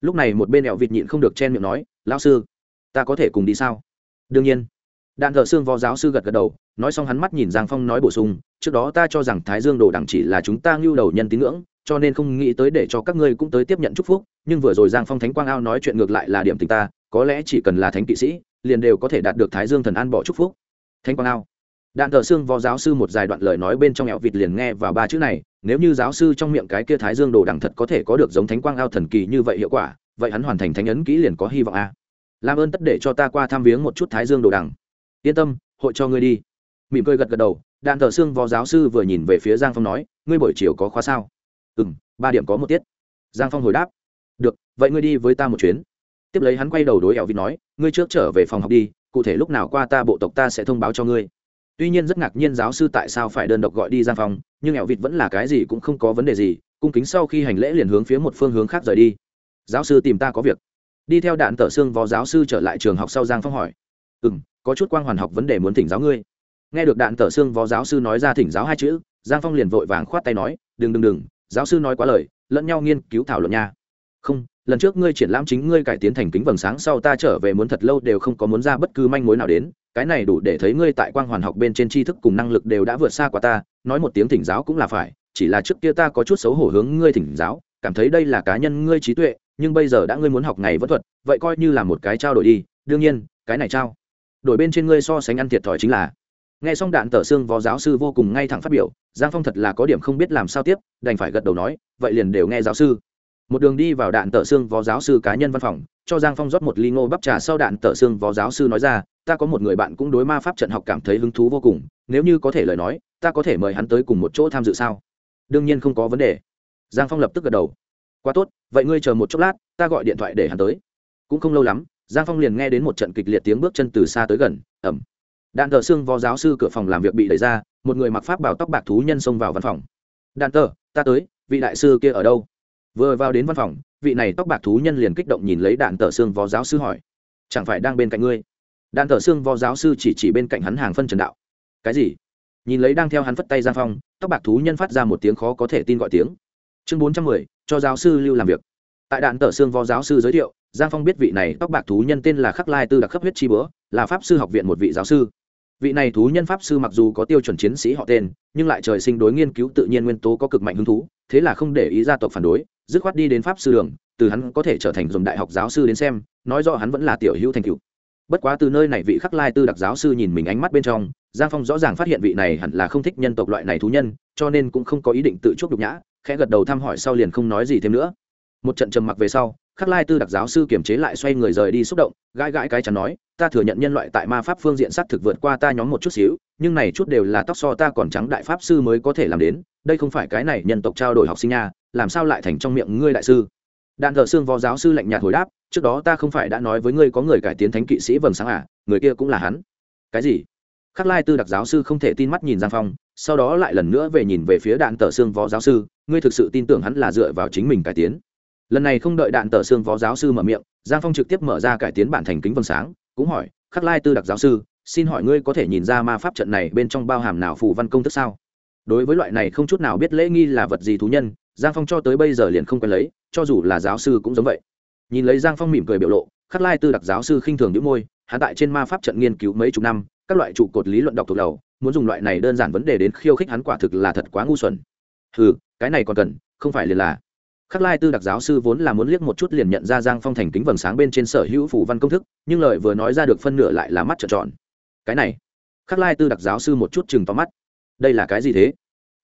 Lúc này một bên ẹo vịt nhịn không được chen miệng nói, lão sư, ta có thể cùng đi sao? Đương nhiên. Đạn thợ xương võ giáo sư gật gật đầu, nói xong hắn mắt nhìn giang phong nói bổ sung, trước đó ta cho rằng thái dương đồ đẳng chỉ là chúng ta ngưu đầu nhân tín ngưỡng, cho nên không nghĩ tới để cho các ngươi cũng tới tiếp nhận chúc phúc, nhưng vừa rồi giang phong thánh quang ao nói chuyện ngược lại là điểm tình ta có lẽ chỉ cần là thánh kỵ sĩ, liền đều có thể đạt được thái dương thần an bỏ chúc phúc. Thánh quang ao. Đạn thờ xương võ giáo sư một dài đoạn lời nói bên trong ẹo vịt liền nghe vào ba chữ này, nếu như giáo sư trong miệng cái kia thái dương đồ đẳng thật có thể có được giống thánh quang ao thần kỳ như vậy hiệu quả, vậy hắn hoàn thành thánh ấn kỹ liền có hy vọng a. À. làm ơn tất để cho ta qua thăm viếng một chút thái dương đồ đẳng yên tâm, hội cho ngươi đi. Mỉm cười gật gật đầu, đạn thờ xương võ giáo sư vừa nhìn về phía giang phong nói, ngươi buổi chiều có khóa sao? Ừ m ba điểm có một tiết. Giang phong hồi đáp, được, vậy ngươi đi với ta một chuyến tiếp lấy hắn quay đầu đối ẻo vịt nói, ngươi trước trở về phòng học đi, cụ thể lúc nào qua ta bộ tộc ta sẽ thông báo cho ngươi. Tuy nhiên rất ngạc nhiên giáo sư tại sao phải đơn độc gọi đi giang phòng, nhưng ẻo vịt vẫn là cái gì cũng không có vấn đề gì, cung kính sau khi hành lễ liền hướng phía một phương hướng khác rời đi. Giáo sư tìm ta có việc. Đi theo đạn tờ xương vò giáo sư trở lại trường học sau giang phong hỏi ừ m có chút quang hoàn học vấn đề muốn thỉnh giáo ngươi. Nghe được đạn tờ xương vò giáo sư nói ra thỉnh giáo hai chữ, giang phong liền vội vàng khoát tay nói, đừng đừng đừng, giáo sư nói quá lời, lẫn nhau nghiên cứu thảo luận nha không, lần trước ngươi triển lãm chính ngươi cải tiến thành kính vầng sáng sau ta trở về muốn thật lâu đều không có muốn ra bất cứ manh mối nào đến, cái này đủ để thấy ngươi tại quang hoàn học bên trên tri thức cùng năng lực đều đã vượt xa qua ta, nói một tiếng thỉnh giáo cũng là phải, chỉ là trước kia ta có chút xấu hổ hướng ngươi thỉnh giáo, cảm thấy đây là cá nhân ngươi trí tuệ, nhưng bây giờ đã ngươi muốn học ngày vẫn thuật, vậy coi như là một cái trao đổi đi, đương nhiên, cái này trao đổi bên trên ngươi so sánh ăn thiệt thòi chính là. Nghe xong đạn tờ xương vò giáo sư vô cùng ngay thẳng phát biểu, giang phong thật là có điểm không biết làm sao tiếp, đành phải gật đầu nói, vậy liền đều nghe giáo sư một đường đi vào đạn tợ xương võ giáo sư cá nhân văn phòng, cho giang phong rót một ly ngô bắp trà sau đạn tợ xương võ giáo sư nói ra, ta có một người bạn cũng đối ma pháp trận học cảm thấy hứng thú vô cùng, nếu như có thể lời nói, ta có thể mời hắn tới cùng một chỗ tham dự sao? Đương nhiên không có vấn đề. Giang phong lập tức gật đầu. Quá tốt, vậy ngươi chờ một chốc lát, ta gọi điện thoại để hắn tới. Cũng không lâu lắm, giang phong liền nghe đến một trận kịch liệt tiếng bước chân từ xa tới gần ẩm đạn tờ xương võ giáo sư cửa phòng làm việc bị đẩy ra, một người mặc pháp bảo tóc bạc thú nhân xông vào văn phòng. Đạn tờ ta tới, vị đại sư kia ở đâu? Vừa vào đến văn phòng, vị này tóc bạc thú nhân liền kích động nhìn lấy đạn tờ xương võ giáo sư hỏi, chẳng phải đang bên cạnh ngươi? Đạn tờ xương võ giáo sư chỉ chỉ bên cạnh hắn hàng phân trần đạo, cái gì? Nhìn lấy đang theo hắn phất tay giang phong tóc bạc thú nhân phát ra một tiếng khó có thể tin gọi tiếng. Chương bốn trăm mười, cho giáo sư lưu làm việc. Tại đạn tờ xương võ giáo sư giới thiệu, giang phong biết vị này tóc bạc thú nhân tên là khắc lai tư đặc khắp huyết chi bữa, là pháp sư học viện một vị giáo sư. Vị này thú nhân pháp sư mặc dù có tiêu chuẩn chiến sĩ họ tên, nhưng lại trời sinh đối nghiên cứu tự nhiên nguyên tố có cực mạnh hứng thú, thế là không để ý gia tộc phản đối dứt khoát đi đến pháp sư đường, từ hắn có thể trở thành dùng đại học giáo sư đến xem, nói rõ hắn vẫn là tiểu hữu thành cựu bất quá từ nơi này vị khắc lai tư đặc giáo sư nhìn mình ánh mắt bên trong, giang phong rõ ràng phát hiện vị này hẳn là không thích nhân tộc loại này thú nhân, cho nên cũng không có ý định tự chuốc nhục nhã, khẽ gật đầu thăm hỏi sau liền không nói gì thêm nữa. Một trận trầm mặc về sau, khắc lai tư đặc giáo sư kiềm chế lại xoay người rời đi xúc động, gãi gãi cái chắn nói, ta thừa nhận nhân loại tại ma pháp phương diện s á t thực vượt qua ta nhóm một chút xíu, nhưng này chút đều là tóc so ta còn trắng đại pháp sư mới có thể làm đến, đây không phải cái này nhân tộc trao đổi học sinh nha làm sao lại thành trong miệng ngươi đại sư? Đạn thợ xương võ giáo sư lạnh nhạt hồi đáp, trước đó ta không phải đã nói với ngươi có người cải tiến thánh kỵ sĩ vầng sáng à người kia cũng là hắn. Cái gì? Khắc lai tư đặc giáo sư không thể tin mắt nhìn giang phong, sau đó lại lần nữa về nhìn về phía đạn tờ xương võ giáo sư, ngươi thực sự tin tưởng hắn là dựa vào chính mình cải tiến? Lần này không đợi đạn tờ xương võ giáo sư mở miệng, giang phong trực tiếp mở ra cải tiến bản thành kính vầng sáng, cũng hỏi, khắc lai tư đặc giáo sư, xin hỏi ngươi có thể nhìn ra ma pháp trận này bên trong bao hàm nào phù văn công thức sao? Đối với loại này không chút nào biết lễ nghi là vật gì thú nhân giang phong cho tới bây giờ liền không quen lấy, cho dù là giáo sư cũng giống vậy. Nhìn lấy giang phong mỉm cười biểu lộ, khắc lai tư đặc giáo sư khinh thường những môi hạ tại trên ma pháp trận nghiên cứu mấy chục năm, các loại trụ cột lý luận đọc thuộc đầu, muốn dùng loại này đơn giản vấn đề đến khiêu khích hắn quả thực là thật quá ngu xuẩn. Ừ cái này còn cần, không phải liền là. Khắc lai tư đặc giáo sư vốn là muốn liếc một chút liền nhận ra giang phong thành kính vầng sáng bên trên sở hữu phủ văn công thức, nhưng lời vừa nói ra được phân nửa lại là mắt trợn tròn. Cái này. Khắc lai tư đặc giáo sư một chút chừng tóm mắt. Đây là cái gì thế?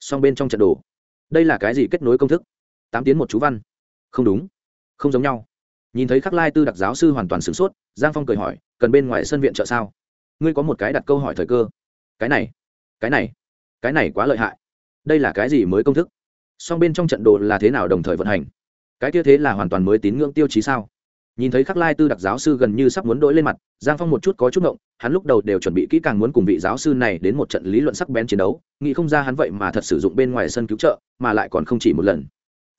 Song bên trong trận đồ đây là cái gì kết nối công thức? Tám tiến một chú văn. Không đúng. Không giống nhau. Nhìn thấy khắc lai tư đặc giáo sư hoàn toàn sửng sốt, giang phong cười hỏi, cần bên ngoài sân viện trợ sao? Ngươi có một cái đặt câu hỏi thời cơ. Cái này cái này cái này quá lợi hại. Đây là cái gì mới công thức? Song bên trong trận đồ là thế nào đồng thời vận hành? Cái kia thế là hoàn toàn mới tín ngưỡng tiêu chí sao? Nhìn thấy khắc lai tư đặc giáo sư gần như sắp muốn đỗi lên mặt, giang phong một chút có chút ngộng, hắn lúc đầu đều chuẩn bị kỹ càng muốn cùng vị giáo sư này đến một trận lý luận sắc bén chiến đấu, nghĩ không ra hắn vậy mà thật sử dụng bên ngoài sân cứu trợ, mà lại còn không chỉ một lần.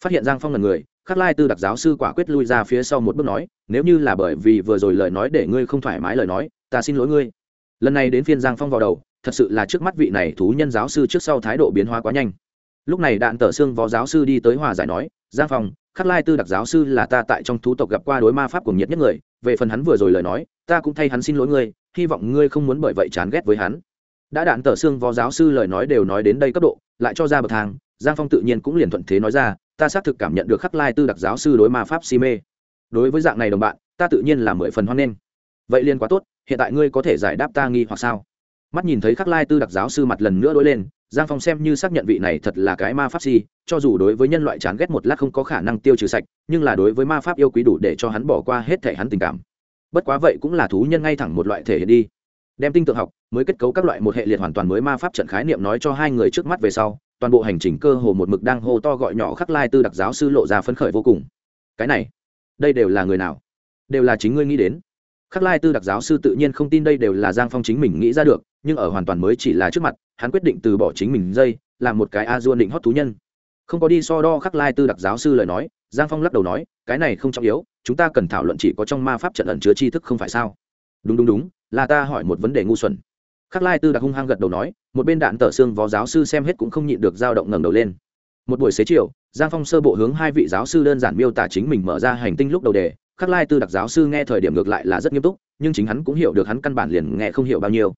Phát hiện giang phong là người, khắc lai tư đặc giáo sư quả quyết lui ra phía sau một bước nói, nếu như là bởi vì vừa rồi lời nói để ngươi không thoải mái lời nói, ta xin lỗi ngươi. Lần này đến phiên giang phong vào đầu, thật sự là trước mắt vị này thú nhân giáo sư trước sau thái độ biến hóa quá nhanh. Lúc này đạn tờ xương võ giáo sư đi tới hòa giải nói giang phong, khắc lai tư đặc giáo sư là ta tại trong thú tộc gặp qua đối ma pháp cuồng nhiệt nhất người, về phần hắn vừa rồi lời nói, ta cũng thay hắn xin lỗi ngươi, hy vọng ngươi không muốn bởi vậy chán ghét với hắn. Đã đạn tờ xương võ giáo sư lời nói đều nói đến đây cấp độ, lại cho ra bậc thang, giang phong tự nhiên cũng liền thuận thế nói ra, ta xác thực cảm nhận được khắc lai tư đặc giáo sư đối ma pháp si mê. Đối với dạng này đồng bạn, ta tự nhiên là mười phần hoan nghênh. Vậy liên quá tốt, hiện tại ngươi có thể giải đáp ta nghi hoặc sao? Mắt nhìn thấy khắc lai tư đặc giáo sư mặt lần nữa đ lên, giang phong xem như xác nhận vị này thật là cái ma pháp si, cho dù đối với nhân loại chán ghét một lát không có khả năng tiêu trừ sạch, nhưng là đối với ma pháp yêu quý đủ để cho hắn bỏ qua hết thể hắn tình cảm. Bất quá vậy cũng là thú nhân ngay thẳng một loại thể hiện đi. Đem tinh tượng học, mới kết cấu các loại một hệ liệt hoàn toàn mới ma pháp trận khái niệm nói cho hai người trước mắt về sau, toàn bộ hành trình cơ hồ một mực đang hô to gọi nhỏ khắc lai tư đặc giáo sư lộ ra phấn khởi vô cùng. Cái này, đây đều là người nào? Đều là chính ngươi nghĩ đến khắc lai tư đặc giáo sư tự nhiên không tin đây đều là giang phong chính mình nghĩ ra được, nhưng ở hoàn toàn mới chỉ là trước mặt, hắn quyết định từ bỏ chính mình dây, làm một cái a dua định hót thú nhân. Không có đi so đo khắc lai tư đặc giáo sư lời nói, giang phong lắc đầu nói, cái này không trọng yếu, chúng ta cần thảo luận chỉ có trong ma pháp trận ẩn chứa tri thức không phải sao? Đúng đúng đúng, là ta hỏi một vấn đề ngu xuẩn. Khắc lai tư đặc hung hăng gật đầu nói, một bên đạn tờ xương vó giáo sư xem hết cũng không nhịn được dao động ngẩng đầu lên. Một buổi xế chiều, giang phong sơ bộ hướng hai vị giáo sư đơn giản miêu tả chính mình mở ra hành tinh lúc đầu đề khắc lai tư đặc giáo sư nghe thời điểm ngược lại là rất nghiêm túc, nhưng chính hắn cũng hiểu được hắn căn bản liền nghe không hiểu bao nhiêu.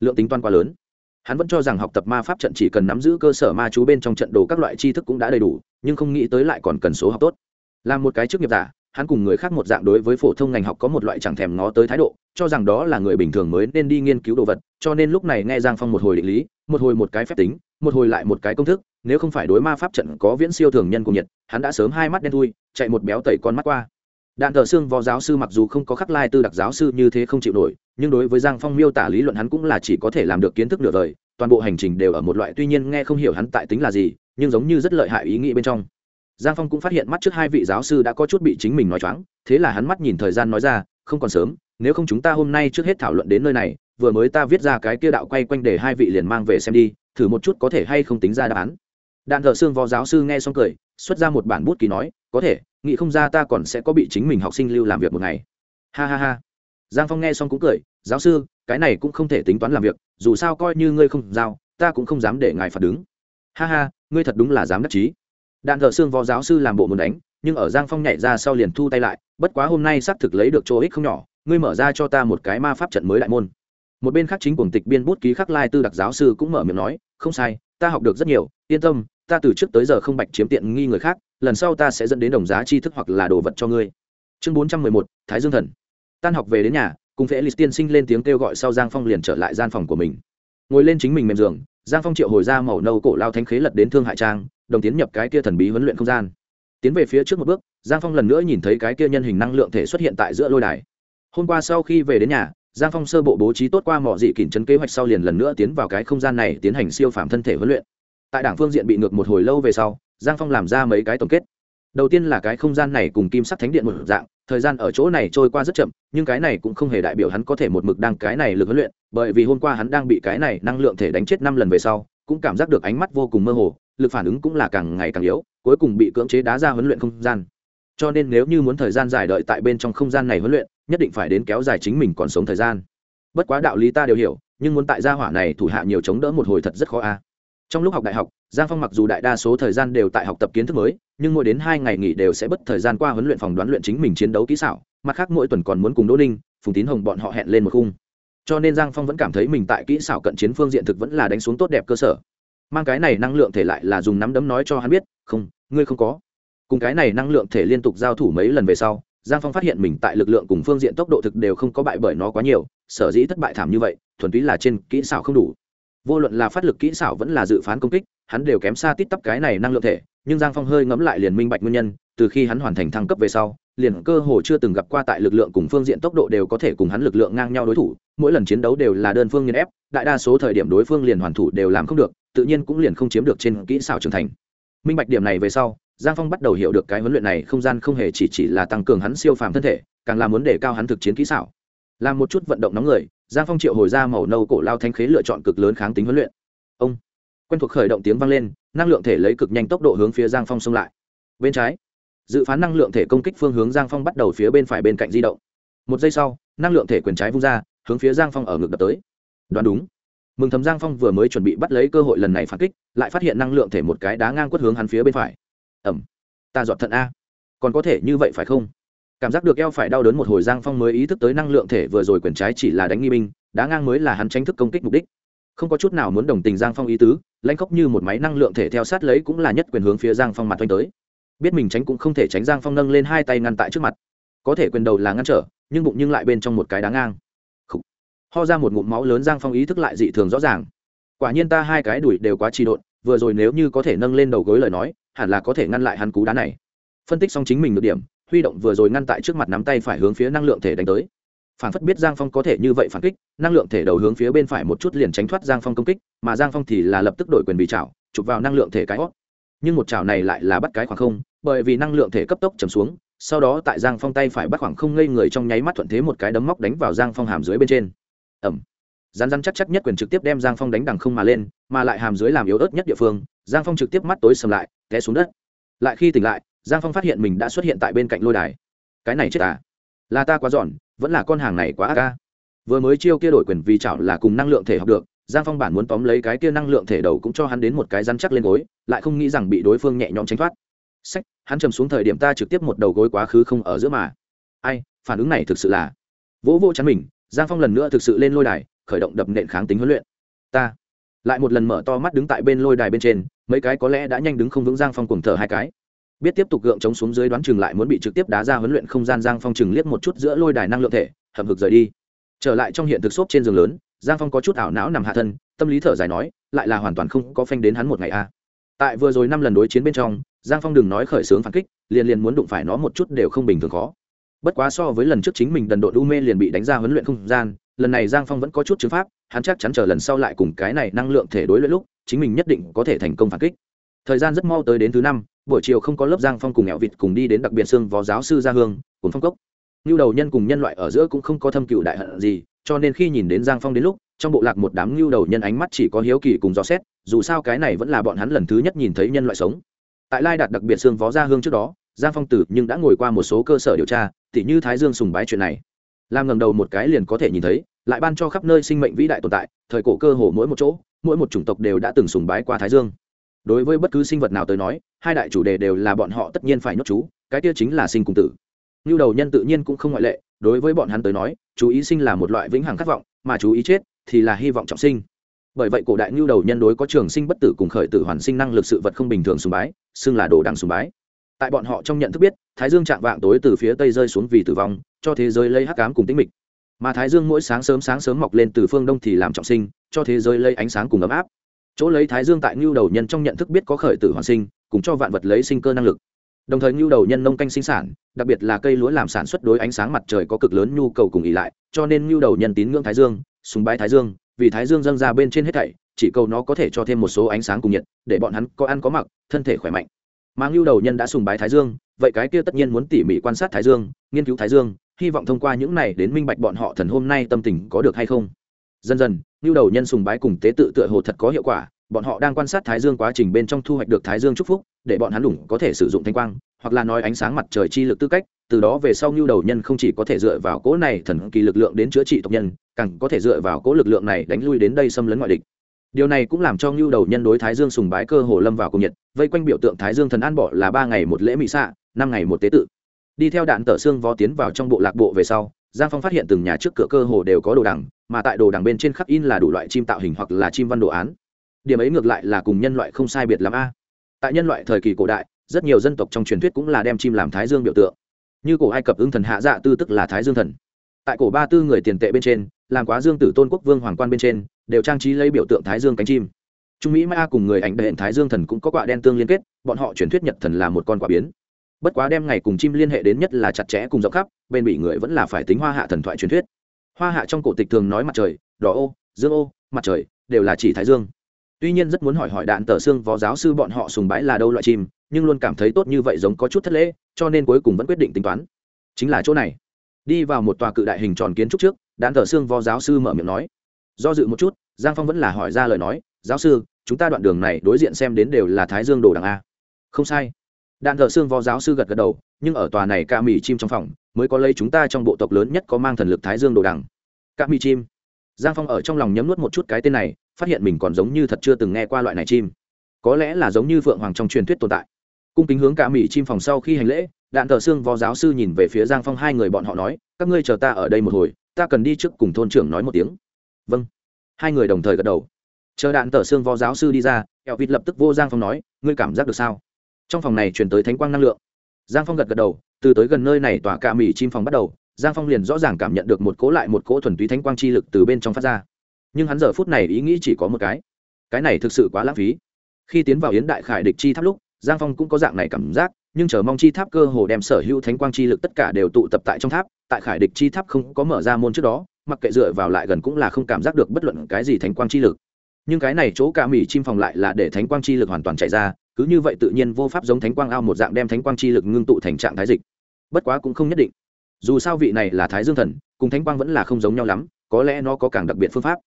Lượng tính toán quá lớn. Hắn vẫn cho rằng học tập ma pháp trận chỉ cần nắm giữ cơ sở ma chú bên trong trận đồ các loại tri thức cũng đã đầy đủ, nhưng không nghĩ tới lại còn cần số học tốt. Là một cái chức nghiệp giả, hắn cùng người khác một dạng đối với phổ thông ngành học có một loại chẳng thèm ngó tới thái độ, cho rằng đó là người bình thường mới nên đi nghiên cứu đồ vật, cho nên lúc này nghe giang phong một hồi định lý, một hồi một cái phép tính, một hồi lại một cái công thức, nếu không phải đối ma pháp trận có viễn siêu thường nhân cùng nhiệt, hắn đã sớm hai mắt đen thui, chạy một béo tẩy con mắt qua đạn thờ xương võ giáo sư mặc dù không có khắc lai tư đặc giáo sư như thế không chịu nổi, nhưng đối với giang phong miêu tả lý luận hắn cũng là chỉ có thể làm được kiến thức nửa đời, toàn bộ hành trình đều ở một loại tuy nhiên nghe không hiểu hắn tại tính là gì, nhưng giống như rất lợi hại ý nghĩ bên trong. Giang phong cũng phát hiện mắt trước hai vị giáo sư đã có chút bị chính mình nói choáng, thế là hắn mắt nhìn thời gian nói ra, không còn sớm, nếu không chúng ta hôm nay trước hết thảo luận đến nơi này, vừa mới ta viết ra cái kia đạo quay quanh để hai vị liền mang về xem đi, thử một chút có thể hay không tính ra đáp án. Đạn thợ xương võ giáo sư nghe xong cười, xuất ra một bản bút ký nói, có thể nghĩ không ra ta còn sẽ có bị chính mình học sinh lưu làm việc một ngày. Ha ha ha. Giang phong nghe xong cũng cười, giáo sư, cái này cũng không thể tính toán làm việc, dù sao coi như ngươi không giao, ta cũng không dám để ngài phạt đứng. Ha ha, ngươi thật đúng là dám đắc chí đạn thợ xương võ giáo sư làm bộ muốn đánh, nhưng ở giang phong nhảy ra sau liền thu tay lại, bất quá hôm nay xác thực lấy được chỗ ích không nhỏ, ngươi mở ra cho ta một cái ma pháp trận mới đại môn. Một bên khác chính cuồng tịch biên bút ký khắc lai tư đặc giáo sư cũng mở miệng nói, không sai, ta học được rất nhiều, yên tâm, ta từ trước tới giờ không bạch chiếm tiện nghi người khác lần sau ta sẽ dẫn đến đồng giá tri thức hoặc là đồ vật cho ngươi. Chương bốn trăm mười một, thái dương thần. Tan học về đến nhà, cùng phễ lịch tiên sinh lên tiếng kêu gọi sau giang phong liền trở lại gian phòng của mình. Ngồi lên chính mình mềm giường, giang phong triệu hồi ra màu nâu cổ lao thanh khế lật đến thương hại trang, đồng tiến nhập cái kia thần bí huấn luyện không gian. Tiến về phía trước một bước, giang phong lần nữa nhìn thấy cái kia nhân hình năng lượng thể xuất hiện tại giữa lôi đài. Hôm qua sau khi về đến nhà, giang phong sơ bộ bố trí tốt qua mọi dị kỉnh chấn kế hoạch sau liền lần nữa tiến vào cái không gian này tiến hành siêu phạm thân thể huấn luyện. Tại đảng phương diện bị ngược một hồi lâu về sau giang phong làm ra mấy cái tổng kết. Đầu tiên là cái không gian này cùng kim sắc thánh điện một dạng, thời gian ở chỗ này trôi qua rất chậm, nhưng cái này cũng không hề đại biểu hắn có thể một mực đang cái này lực huấn luyện, bởi vì hôm qua hắn đang bị cái này năng lượng thể đánh chết năm lần về sau, cũng cảm giác được ánh mắt vô cùng mơ hồ, lực phản ứng cũng là càng ngày càng yếu, cuối cùng bị cưỡng chế đá ra huấn luyện không gian. Cho nên nếu như muốn thời gian dài đợi tại bên trong không gian này huấn luyện, nhất định phải đến kéo dài chính mình còn sống thời gian. Bất quá đạo lý ta đều hiểu, nhưng muốn tại gia hỏa này thủ hạ nhiều chống đỡ một hồi thật rất khó a trong lúc học đại học, giang phong mặc dù đại đa số thời gian đều tại học tập kiến thức mới, nhưng mỗi đến hai ngày nghỉ đều sẽ bất thời gian qua huấn luyện phòng đoán luyện chính mình chiến đấu kỹ xảo, mặt khác mỗi tuần còn muốn cùng đỗ ninh, phùng tín hồng bọn họ hẹn lên một khung. Cho nên giang phong vẫn cảm thấy mình tại kỹ xảo cận chiến phương diện thực vẫn là đánh xuống tốt đẹp cơ sở. Mang cái này năng lượng thể lại là dùng nắm đấm nói cho hắn biết, không, ngươi không có. Cùng cái này năng lượng thể liên tục giao thủ mấy lần về sau, giang phong phát hiện mình tại lực lượng cùng phương diện tốc độ thực đều không có bại bởi nó quá nhiều, sở dĩ thất bại thảm như vậy, thuần túy là trên kỹ xảo không đủ vô luận là phát lực kỹ xảo vẫn là dự phán công kích, hắn đều kém xa tít tắp cái này năng lượng thể, nhưng giang phong hơi ngẫm lại liền minh bạch nguyên nhân, từ khi hắn hoàn thành thăng cấp về sau, liền cơ hồ chưa từng gặp qua tại lực lượng cùng phương diện tốc độ đều có thể cùng hắn lực lượng ngang nhau đối thủ, mỗi lần chiến đấu đều là đơn phương nghiên ép, đại đa số thời điểm đối phương liền hoàn thủ đều làm không được, tự nhiên cũng liền không chiếm được trên kỹ xảo trưởng thành. Minh bạch điểm này về sau, giang phong bắt đầu hiểu được cái huấn luyện này không gian không hề chỉ chỉ là tăng cường hắn siêu phàm thân thể, càng là muốn để cao hắn thực chiến kỹ xảo. Làm một chút vận động nóng người giang phong triệu hồi ra màu nâu cổ lao thanh khế lựa chọn cực lớn kháng tính huấn luyện. Ông, quen thuộc khởi động tiếng vang lên, năng lượng thể lấy cực nhanh tốc độ hướng phía giang phong xông lại. Bên trái, dự phán năng lượng thể công kích phương hướng giang phong bắt đầu phía bên phải bên cạnh di động. Một giây sau, năng lượng thể quyền trái vung ra, hướng phía giang phong ở ngực đập tới. Đoán đúng. Mừng thầm giang phong vừa mới chuẩn bị bắt lấy cơ hội lần này phản kích, lại phát hiện năng lượng thể một cái đá ngang quất hướng hắn phía bên phải. Ẩm. Ta dọn thận a. Còn có thể như vậy phải không? Cảm giác được eo phải đau đớn một hồi giang phong mới ý thức tới năng lượng thể vừa rồi quyền trái chỉ là đánh nghi binh, đá ngang mới là hắn tránh thức công kích mục đích. Không có chút nào muốn đồng tình giang phong ý tứ, lãnh khóc như một máy năng lượng thể theo sát lấy cũng là nhất quyền hướng phía giang phong mặt oanh tới. Biết mình tránh cũng không thể tránh giang phong nâng lên hai tay ngăn tại trước mặt. Có thể quyền đầu là ngăn trở, nhưng bụng nhưng lại bên trong một cái đá ngang. Ho ra một ngụm máu lớn giang phong ý thức lại dị thường rõ ràng. Quả nhiên ta hai cái đùi đều quá trì độn, vừa rồi nếu như có thể nâng lên đầu gối lời nói, hẳn là có thể ngăn lại hắn cú đá này. Phân tích xong chính mình được điểm huy động vừa rồi ngăn tại trước mặt nắm tay phải hướng phía năng lượng thể đánh tới. Phản phất biết giang phong có thể như vậy phản kích, năng lượng thể đầu hướng phía bên phải một chút liền tránh thoát giang phong công kích, mà giang phong thì là lập tức đổi quyền bị chảo, chụp vào năng lượng thể cái hót nhưng một chảo này lại là bắt cái khoảng không, bởi vì năng lượng thể cấp tốc chầm xuống, sau đó tại giang phong tay phải bắt khoảng không ngây người trong nháy mắt thuận thế một cái đấm móc đánh vào giang phong hàm dưới bên trên. Ẩm rán rán chắc chắc nhất quyền trực tiếp đem giang phong đánh đằng không mà lên, mà lại hàm dưới làm yếu ớt nhất địa phương, giang phong trực tiếp mắt tối sầm lại, té xuống đất. Lại khi tỉnh lại giang phong phát hiện mình đã xuất hiện tại bên cạnh lôi đài. Cái này chết à? Là ta quá giòn, vẫn là con hàng này quá ác ca vừa mới chiêu kia đổi quyền vì chảo là cùng năng lượng thể học được, giang phong bản muốn tóm lấy cái kia năng lượng thể đầu cũng cho hắn đến một cái rắn chắc lên gối, lại không nghĩ rằng bị đối phương nhẹ nhõm tránh thoát. Sách hắn trầm xuống thời điểm ta trực tiếp một đầu gối quá khứ không ở giữa mà. Ai, phản ứng này thực sự là vỗ vỗ chắn mình, giang phong lần nữa thực sự lên lôi đài, khởi động đập nện kháng tính huấn luyện. Ta lại một lần mở to mắt đứng tại bên lôi đài bên trên, mấy cái có lẽ đã nhanh đứng không vững giang phong cuồng thở hai cái biết tiếp tục gượng chống xuống dưới đoán chừng lại muốn bị trực tiếp đá ra huấn luyện không gian giang phong chừng liếc một chút giữa lôi đài năng lượng thể hầm hực rời đi. Trở lại trong hiện thực xốp trên giường lớn, giang phong có chút ảo não nằm hạ thân, tâm lý thở dài nói, lại là hoàn toàn không có phanh đến hắn một ngày a. Tại vừa rồi năm lần đối chiến bên trong, giang phong đừng nói khởi xướng phản kích, liền liền muốn đụng phải nó một chút đều không bình thường khó. Bất quá so với lần trước chính mình đần độ đu mê liền bị đánh ra huấn luyện không gian, lần này giang phong vẫn có chút chứng pháp, hắn chắc chắn chờ lần sau lại cùng cái này năng lượng thể đối luyện lúc, chính mình nhất định có thể thành công phản kích. Thời gian rất mau tới đến thứ năm buổi chiều không có lớp giang phong cùng nghèo vịt cùng đi đến đặc biệt xương vó giáo sư gia hương, cùng phong cốc. Ngưu đầu nhân cùng nhân loại ở giữa cũng không có thâm cựu đại hận gì, cho nên khi nhìn đến giang phong đến lúc, trong bộ lạc một đám ngưu đầu nhân ánh mắt chỉ có hiếu kỳ cùng dò xét, dù sao cái này vẫn là bọn hắn lần thứ nhất nhìn thấy nhân loại sống. Tại lai đạt đặc biệt xương vó gia hương trước đó, giang phong tử nhưng đã ngồi qua một số cơ sở điều tra, tỉ như thái dương sùng bái chuyện này. Làm ngầm đầu một cái liền có thể nhìn thấy, lại ban cho khắp nơi sinh mệnh vĩ đại tồn tại, thời cổ cơ hồ mỗi một chỗ, mỗi một chủng tộc đều đã từng sùng bái qua thái dương đối với bất cứ sinh vật nào tới nói, hai đại chủ đề đều là bọn họ tất nhiên phải nhốt chú, cái kia chính là sinh cùng tử. Như đầu nhân tự nhiên cũng không ngoại lệ, đối với bọn hắn tới nói, chú ý sinh là một loại vĩnh hằng khát vọng, mà chú ý chết thì là hy vọng trọng sinh. Bởi vậy cổ đại như đầu nhân đối có trường sinh bất tử cùng khởi tử hoàn sinh năng lực sự vật không bình thường sùng bái, xưng là đồ đằng sùng bái. Tại bọn họ trong nhận thức biết, thái dương chạm vạng tối từ phía tây rơi xuống vì tử vong, cho thế giới lấy hắc cám cùng tĩnh mịch. Mà thái dương mỗi sáng sớm sáng sớm mọc lên từ phương đông thì làm trọng sinh, cho thế giới lấy ánh sáng cùng ấm áp chỗ lấy thái dương tại ngưu đầu nhân trong nhận thức biết có khởi tử hoàn sinh, cùng cho vạn vật lấy sinh cơ năng lực. Đồng thời ngưu đầu nhân nông canh sinh sản, đặc biệt là cây lúa làm sản xuất đối ánh sáng mặt trời có cực lớn nhu cầu cùng ỉ lại, cho nên ngưu đầu nhân tín ngưỡng thái dương, sùng bái thái dương, vì thái dương dâng ra bên trên hết thảy, chỉ cầu nó có thể cho thêm một số ánh sáng cùng nhiệt, để bọn hắn có ăn có mặc, thân thể khỏe mạnh. Mà ngưu đầu nhân đã sùng bái thái dương, vậy cái kia tất nhiên muốn tỉ mỉ quan sát thái dương, nghiên cứu thái dương, hy vọng thông qua những này đến minh bạch bọn họ thần hôm nay tâm tình có được hay không dần dần nhu đầu nhân sùng bái cùng tế tự tựa hồ thật có hiệu quả, bọn họ đang quan sát thái dương quá trình bên trong thu hoạch được thái dương chúc phúc, để bọn hắn lủng có thể sử dụng thanh quang, hoặc là nói ánh sáng mặt trời chi lực tư cách, từ đó về sau nhu đầu nhân không chỉ có thể dựa vào cỗ này thần kỳ lực lượng đến chữa trị tộc nhân, càng có thể dựa vào cỗ lực lượng này đánh lui đến đây xâm lấn ngoại địch. Điều này cũng làm cho nhu đầu nhân đối thái dương sùng bái cơ hồ lâm vào cùng nhiệt, vây quanh biểu tượng thái dương thần an bỏ là ba ngày một lễ mỹ xạ, năm ngày một tế tự. Đi theo đạn tở xương vó tiến vào trong bộ lạc bộ về sau giang phong phát hiện từng nhà trước cửa cơ hồ đều có đồ đằng, mà tại đồ đằng bên trên khắc in là đủ loại chim tạo hình hoặc là chim văn đồ án. Điểm ấy ngược lại là cùng nhân loại không sai biệt lắm a. Tại nhân loại thời kỳ cổ đại, rất nhiều dân tộc trong truyền thuyết cũng là đem chim làm thái dương biểu tượng. Như cổ ai cập ưng thần hạ dạ tư tức là thái dương thần. Tại cổ ba tư người tiền tệ bên trên, làm quá dương tử tôn quốc vương hoàng quan bên trên, đều trang trí lấy biểu tượng thái dương cánh chim. Trung mỹ ma cùng người ảnh đệ thái dương thần cũng có quả đen tương liên kết, bọn họ truyền thuyết nhật thần là một con quả biến bất quá đem ngày cùng chim liên hệ đến nhất là chặt chẽ cùng rộng khắp bên bị người vẫn là phải tính hoa hạ thần thoại truyền thuyết. Hoa hạ trong cổ tịch thường nói mặt trời, đỏ ô, dương ô, mặt trời, đều là chỉ thái dương. Tuy nhiên rất muốn hỏi hỏi đạn tờ xương võ giáo sư bọn họ sùng bái là đâu loại chim, nhưng luôn cảm thấy tốt như vậy giống có chút thất lễ, cho nên cuối cùng vẫn quyết định tính toán. Chính là chỗ này. Đi vào một tòa cự đại hình tròn kiến trúc trước, đạn tờ xương võ giáo sư mở miệng nói. Do dự một chút, giang phong vẫn là hỏi ra lời nói, giáo sư, chúng ta đoạn đường này đối diện xem đến đều là thái dương đồ đằng a. Không sai đạn thợ xương võ giáo sư gật gật đầu, nhưng ở tòa này ca mì chim trong phòng, mới có lấy chúng ta trong bộ tộc lớn nhất có mang thần lực thái dương đồ đằng. Ca mì chim. Giang phong ở trong lòng nhấm nuốt một chút cái tên này, phát hiện mình còn giống như thật chưa từng nghe qua loại này chim. Có lẽ là giống như phượng hoàng trong truyền thuyết tồn tại. Cung kính hướng ca mì chim phòng sau khi hành lễ, đạn thợ xương võ giáo sư nhìn về phía giang phong hai người bọn họ nói, các ngươi chờ ta ở đây một hồi, ta cần đi trước cùng thôn trưởng nói một tiếng. Vâng. Hai người đồng thời gật đầu. Chờ đạn tờ xương võ giáo sư đi ra, eo vịt lập tức vô giang phong nói, ngươi cảm giác được sao? Trong phòng này chuyển tới thánh quang năng lượng. Giang phong gật gật đầu, từ tới gần nơi này tỏa cả mỹ chim phòng bắt đầu, giang phong liền rõ ràng cảm nhận được một cỗ lại một cỗ thuần túy thánh quang chi lực từ bên trong phát ra. Nhưng hắn giờ phút này ý nghĩ chỉ có một cái. Cái này thực sự quá lãng phí. Khi tiến vào yến đại khải địch chi tháp lúc, giang phong cũng có dạng này cảm giác, nhưng chờ mong chi tháp cơ hồ đem sở hữu thánh quang chi lực tất cả đều tụ tập tại trong tháp, tại khải địch chi tháp không có mở ra môn trước đó, mặc kệ dựa vào lại gần cũng là không cảm giác được bất luận cái gì thánh quang chi lực. Nhưng cái này chỗ cả mỹ chim phòng lại là để thánh quang chi lực hoàn toàn chạy ra cứ như vậy tự nhiên vô pháp giống thánh quang ao một dạng đem thánh quang chi lực ngưng tụ thành trạng thái dịch. Bất quá cũng không nhất định. Dù sao vị này là thái dương thần, cùng thánh quang vẫn là không giống nhau lắm, có lẽ nó có càng đặc biệt phương pháp.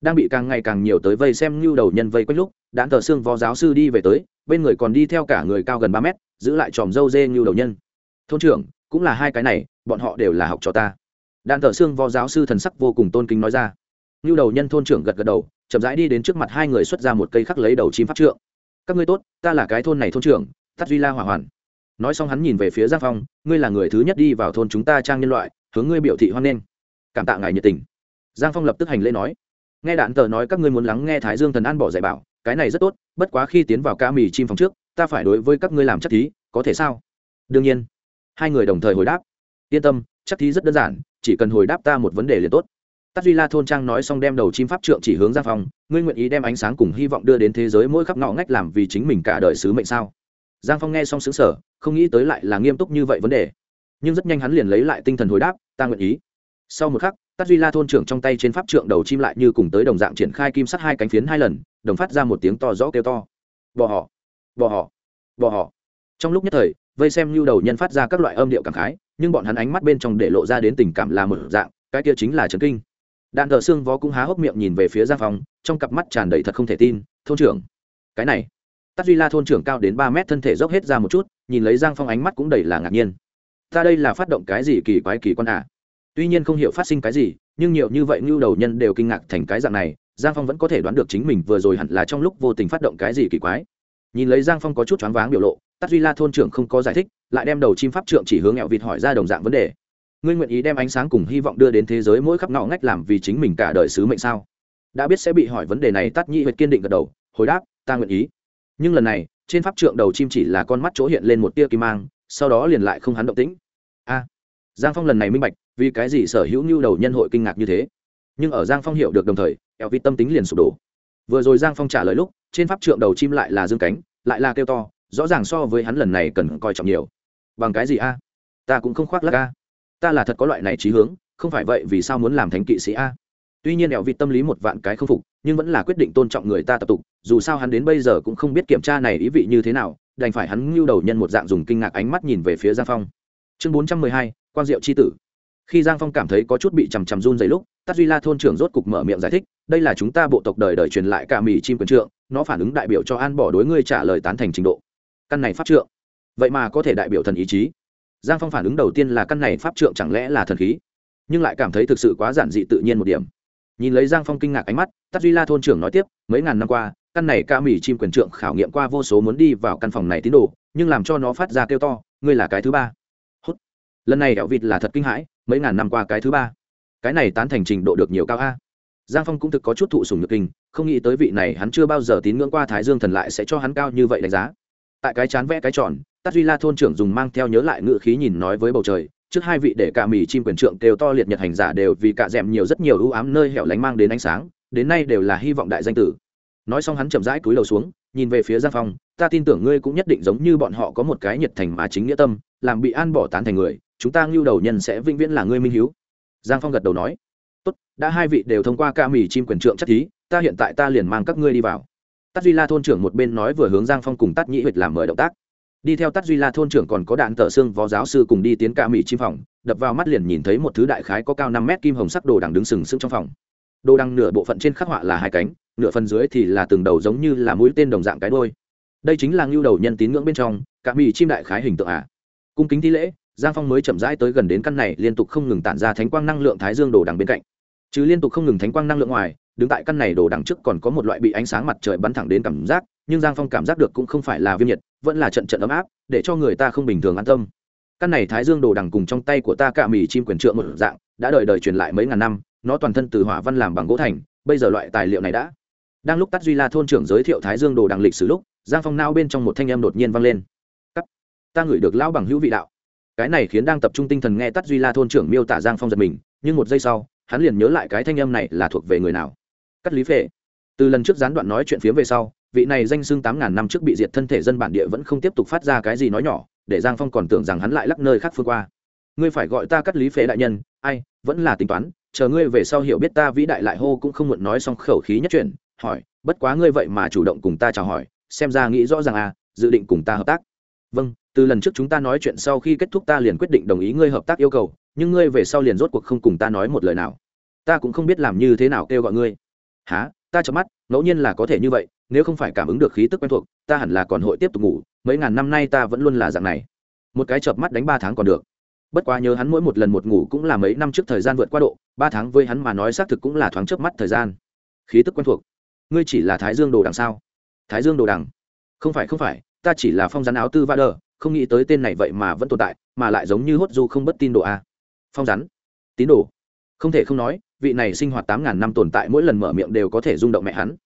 Đang bị càng ngày càng nhiều tới vây xem như đầu nhân vây quanh lúc đạn tờ xương võ giáo sư đi về tới, bên người còn đi theo cả người cao gần ba mét, giữ lại tròm dâu dê như đầu nhân. Thôn trưởng, cũng là hai cái này, bọn họ đều là học cho ta. Đạn tờ xương võ giáo sư thần sắc vô cùng tôn kính nói ra. Như đầu nhân thôn trưởng gật gật đầu, chậm rãi đi đến trước mặt hai người xuất ra một cây khắc lấy đầu chim pháp trượng các ngươi tốt, ta là cái thôn này thôn trưởng tắt duy la hỏa hoàn. Nói xong hắn nhìn về phía giang phong, ngươi là người thứ nhất đi vào thôn chúng ta trang nhân loại, hướng ngươi biểu thị hoan nghênh. Cảm tạ ngài nhiệt tình. Giang phong lập tức hành lễ nói. Nghe đạn tờ nói các ngươi muốn lắng nghe thái dương thần an bỏ dạy bảo, cái này rất tốt, bất quá khi tiến vào ca mì chim phòng trước, ta phải đối với các ngươi làm chắc thí, có thể sao? Đương nhiên. Hai người đồng thời hồi đáp. Yên tâm, chắc thí rất đơn giản, chỉ cần hồi đáp ta một vấn đề liền tốt tắt duy la thôn trang nói xong đem đầu chim pháp trượng chỉ hướng giang phong ngươi nguyện ý đem ánh sáng cùng hy vọng đưa đến thế giới mỗi khắp ngõ ngách làm vì chính mình cả đời sứ mệnh sao? Giang phong nghe xong xứng sở không nghĩ tới lại là nghiêm túc như vậy vấn đề. Nhưng rất nhanh hắn liền lấy lại tinh thần hồi đáp, ta nguyện ý. Sau một khắc tắt duy la thôn trưởng trong tay trên pháp trượng đầu chim lại như cùng tới đồng dạng triển khai kim sắt hai cánh phiến hai lần, đồng phát ra một tiếng to rõ kêu to. Bò họ bò họ bò họ. Trong lúc nhất thời, vây xem lưu đầu nhân phát ra các loại âm điệu cảm khái, nhưng bọn hắn ánh mắt bên trong để lộ ra đến tình cảm là một dạng, cái kia chính là trấn kinh đạn thợ xương vó cũng há hốc miệng nhìn về phía giang phong, trong cặp mắt tràn đầy thật không thể tin, thôn trưởng, cái này. Tắt duy la thôn trưởng cao đến ba mét thân thể dốc hết ra một chút, nhìn lấy giang phong ánh mắt cũng đầy là ngạc nhiên. Ta đây là phát động cái gì kỳ quái kỳ quan à? Tuy nhiên không hiểu phát sinh cái gì, nhưng nhiều như vậy ngưu đầu nhân đều kinh ngạc thành cái dạng này, giang phong vẫn có thể đoán được chính mình vừa rồi hẳn là trong lúc vô tình phát động cái gì kỳ quái. Nhìn lấy giang phong có chút choáng váng biểu lộ tắt duy la thôn trưởng không có giải thích, lại đem đầu chim pháp trượng chỉ hướng nghẹo vịt hỏi ra đồng dạng vấn đề ngươi nguyện ý đem ánh sáng cùng hy vọng đưa đến thế giới mỗi khắp ngõ ngách làm vì chính mình cả đời sứ mệnh sao? Đã biết sẽ bị hỏi vấn đề này tắt nhị huyệt kiên định gật đầu, hồi đáp, ta nguyện ý. Nhưng lần này, trên pháp trượng đầu chim chỉ là con mắt chỗ hiện lên một tia kim mang, sau đó liền lại không hắn động tĩnh. A, giang phong lần này minh bạch, vì cái gì sở hữu nhu đầu nhân hội kinh ngạc như thế? Nhưng ở giang phong hiểu được đồng thời, eo vi tâm tính liền sụp đổ. Vừa rồi giang phong trả lời lúc, trên pháp trượng đầu chim lại là dương cánh, lại là kêu to, rõ ràng so với hắn lần này cần coi trọng nhiều. Bằng cái gì a? Ta cũng không khoác lắc a ta là thật có loại này trí hướng, không phải vậy vì sao muốn làm thánh kỵ sĩ a? Tuy nhiên đèo vịt tâm lý một vạn cái không phục, nhưng vẫn là quyết định tôn trọng người ta tập tục, dù sao hắn đến bây giờ cũng không biết kiểm tra này ý vị như thế nào, đành phải hắn ngưu đầu nhân một dạng dùng kinh ngạc ánh mắt nhìn về phía giang phong. Chương bốn trăm mười hai quan diệu c h i tử. Khi giang phong cảm thấy có chút bị chằm chằm run dày lúc, tát duy la thôn trưởng rốt cục mở miệng giải thích, đây là chúng ta bộ tộc đời đời truyền lại cả mì chim quyền trượng, nó phản ứng đại biểu cho an bỏ đối ngươi trả lời tán thành trình độ. Căn này pháp trượng. Vậy mà có thể đại biểu thần ý chí giang phong phản ứng đầu tiên là căn này pháp trượng chẳng lẽ là thần khí? Nhưng lại cảm thấy thực sự quá giản dị tự nhiên một điểm. Nhìn lấy giang phong kinh ngạc ánh mắt tắt duy la thôn trưởng nói tiếp, mấy ngàn năm qua, căn này ca mỉ chim quyền trượng khảo nghiệm qua vô số muốn đi vào căn phòng này tín đồ, nhưng làm cho nó phát ra kêu to, ngươi là cái thứ ba. Hốt. lần này đẹo vịt là thật kinh hãi, mấy ngàn năm qua cái thứ ba. Cái này tán thành trình độ được nhiều cao a. Giang phong cũng thực có chút thụ sùng nhược kinh, không nghĩ tới vị này hắn chưa bao giờ tín ngưỡng qua thái dương thần lại sẽ cho hắn cao như vậy đánh giá. Tại cái chán vẽ cái tròn tắt duy la thôn trưởng dùng mang theo nhớ lại ngự khí nhìn nói với bầu trời, trước hai vị để cả mì chim quyền trượng đều to liệt nhật hành giả đều vì cả dẹm nhiều rất nhiều ưu ám nơi hẻo lánh mang đến ánh sáng, đến nay đều là hy vọng đại danh tử. Nói xong hắn chậm rãi cúi đầu xuống, nhìn về phía giang phong, ta tin tưởng ngươi cũng nhất định giống như bọn họ có một cái nhiệt thành mà chính nghĩa tâm, làm bị an bỏ tán thành người, chúng ta ngưu đầu nhân sẽ vĩnh viễn là ngươi minh hiếu. Giang phong gật đầu nói, tốt, đã hai vị đều thông qua ca mì chim quyền trượng chắc thí, ta hiện tại ta liền mang các ngươi đi vào. Tắt duy la thôn trưởng một bên nói vừa hướng giang phong cùng tắt nhĩ huyệt làm mời động tác đi theo tắt duy la thôn trưởng còn có đạn tờ xương vó giáo sư cùng đi tiến ca mỹ chim phòng, đập vào mắt liền nhìn thấy một thứ đại khái có cao năm mét kim hồng sắc đồ đằng đứng sừng sững trong phòng. Đồ đằng nửa bộ phận trên khắc họa là hai cánh, nửa phần dưới thì là từng đầu giống như là mũi tên đồng dạng cái đôi đây chính là ngưu đầu nhân tín ngưỡng bên trong, cả mỹ chim đại khái hình tượng à. Cung kính thi lễ, giang phong mới chậm rãi tới gần đến căn này, liên tục không ngừng tản ra thánh quang năng lượng thái dương đồ đằng bên cạnh. Chứ liên tục không ngừng thánh quang năng lượng ngoài, đứng tại căn này đồ đằng trước còn có một loại bị ánh sáng mặt trời bắn thẳng đến cảm giác nhưng giang phong cảm giác được cũng không phải là viêm nhiệt, vẫn là trận trận ấm áp, để cho người ta không bình thường an tâm. Căn này thái dương đồ đằng cùng trong tay của ta cả mì chim quyền trượng một dạng, đã đời đời truyền lại mấy ngàn năm, nó toàn thân từ hỏa văn làm bằng gỗ thành, bây giờ loại tài liệu này đã. Đang lúc tắt duy la thôn trưởng giới thiệu thái dương đồ đằng lịch sử lúc, giang phong nao bên trong một thanh âm đột nhiên vang lên. Cắt. Ta ngửi được lão bằng hữu vị đạo. Cái này khiến đang tập trung tinh thần nghe tắt duy la thôn trưởng miêu tả giang phong giật mình, nhưng một giây sau, hắn liền nhớ lại cái thanh âm này là thuộc về người nào. Cắt lý phệ. Từ lần trước gián đoạn nói chuyện phía về sau vị này danh xưng tám ngàn năm trước bị diệt thân thể dân bản địa vẫn không tiếp tục phát ra cái gì nói nhỏ, để giang phong còn tưởng rằng hắn lại lắc nơi khác phương qua. Ngươi phải gọi ta cắt lý phế đại nhân, ai, vẫn là tính toán, chờ ngươi về sau hiểu biết ta vĩ đại lại hô cũng không muộn nói xong khẩu khí nhất chuyển, hỏi, bất quá ngươi vậy mà chủ động cùng ta chào hỏi, xem ra nghĩ rõ ràng à dự định cùng ta hợp tác. Vâng từ lần trước chúng ta nói chuyện sau khi kết thúc ta liền quyết định đồng ý ngươi hợp tác yêu cầu, nhưng ngươi về sau liền rốt cuộc không cùng ta nói một lời nào. Ta cũng không biết làm như thế nào kêu gọi ngươi. Há ta chợp mắt, ngẫu nhiên là có thể như vậy, nếu không phải cảm ứng được khí tức quen thuộc, ta hẳn là còn hội tiếp tục ngủ, mấy ngàn năm nay ta vẫn luôn là dạng này. Một cái chợp mắt đánh ba tháng còn được. Bất quá nhớ hắn mỗi một lần một ngủ cũng là mấy năm trước thời gian vượt qua độ, ba tháng với hắn mà nói xác thực cũng là thoáng chớp mắt thời gian. Khí tức quen thuộc. Ngươi chỉ là thái dương đồ đằng sao? Thái dương đồ đằng? Không phải không phải, ta chỉ là phong rắn áo tư va đờ, không nghĩ tới tên này vậy mà vẫn tồn tại, mà lại giống như hốt du không bất tin đồ a. Phong rắn tín đồ? Không thể không nói, vị này sinh hoạt tám ngàn năm tồn tại mỗi lần mở miệng đều có thể rung động mẹ hắn.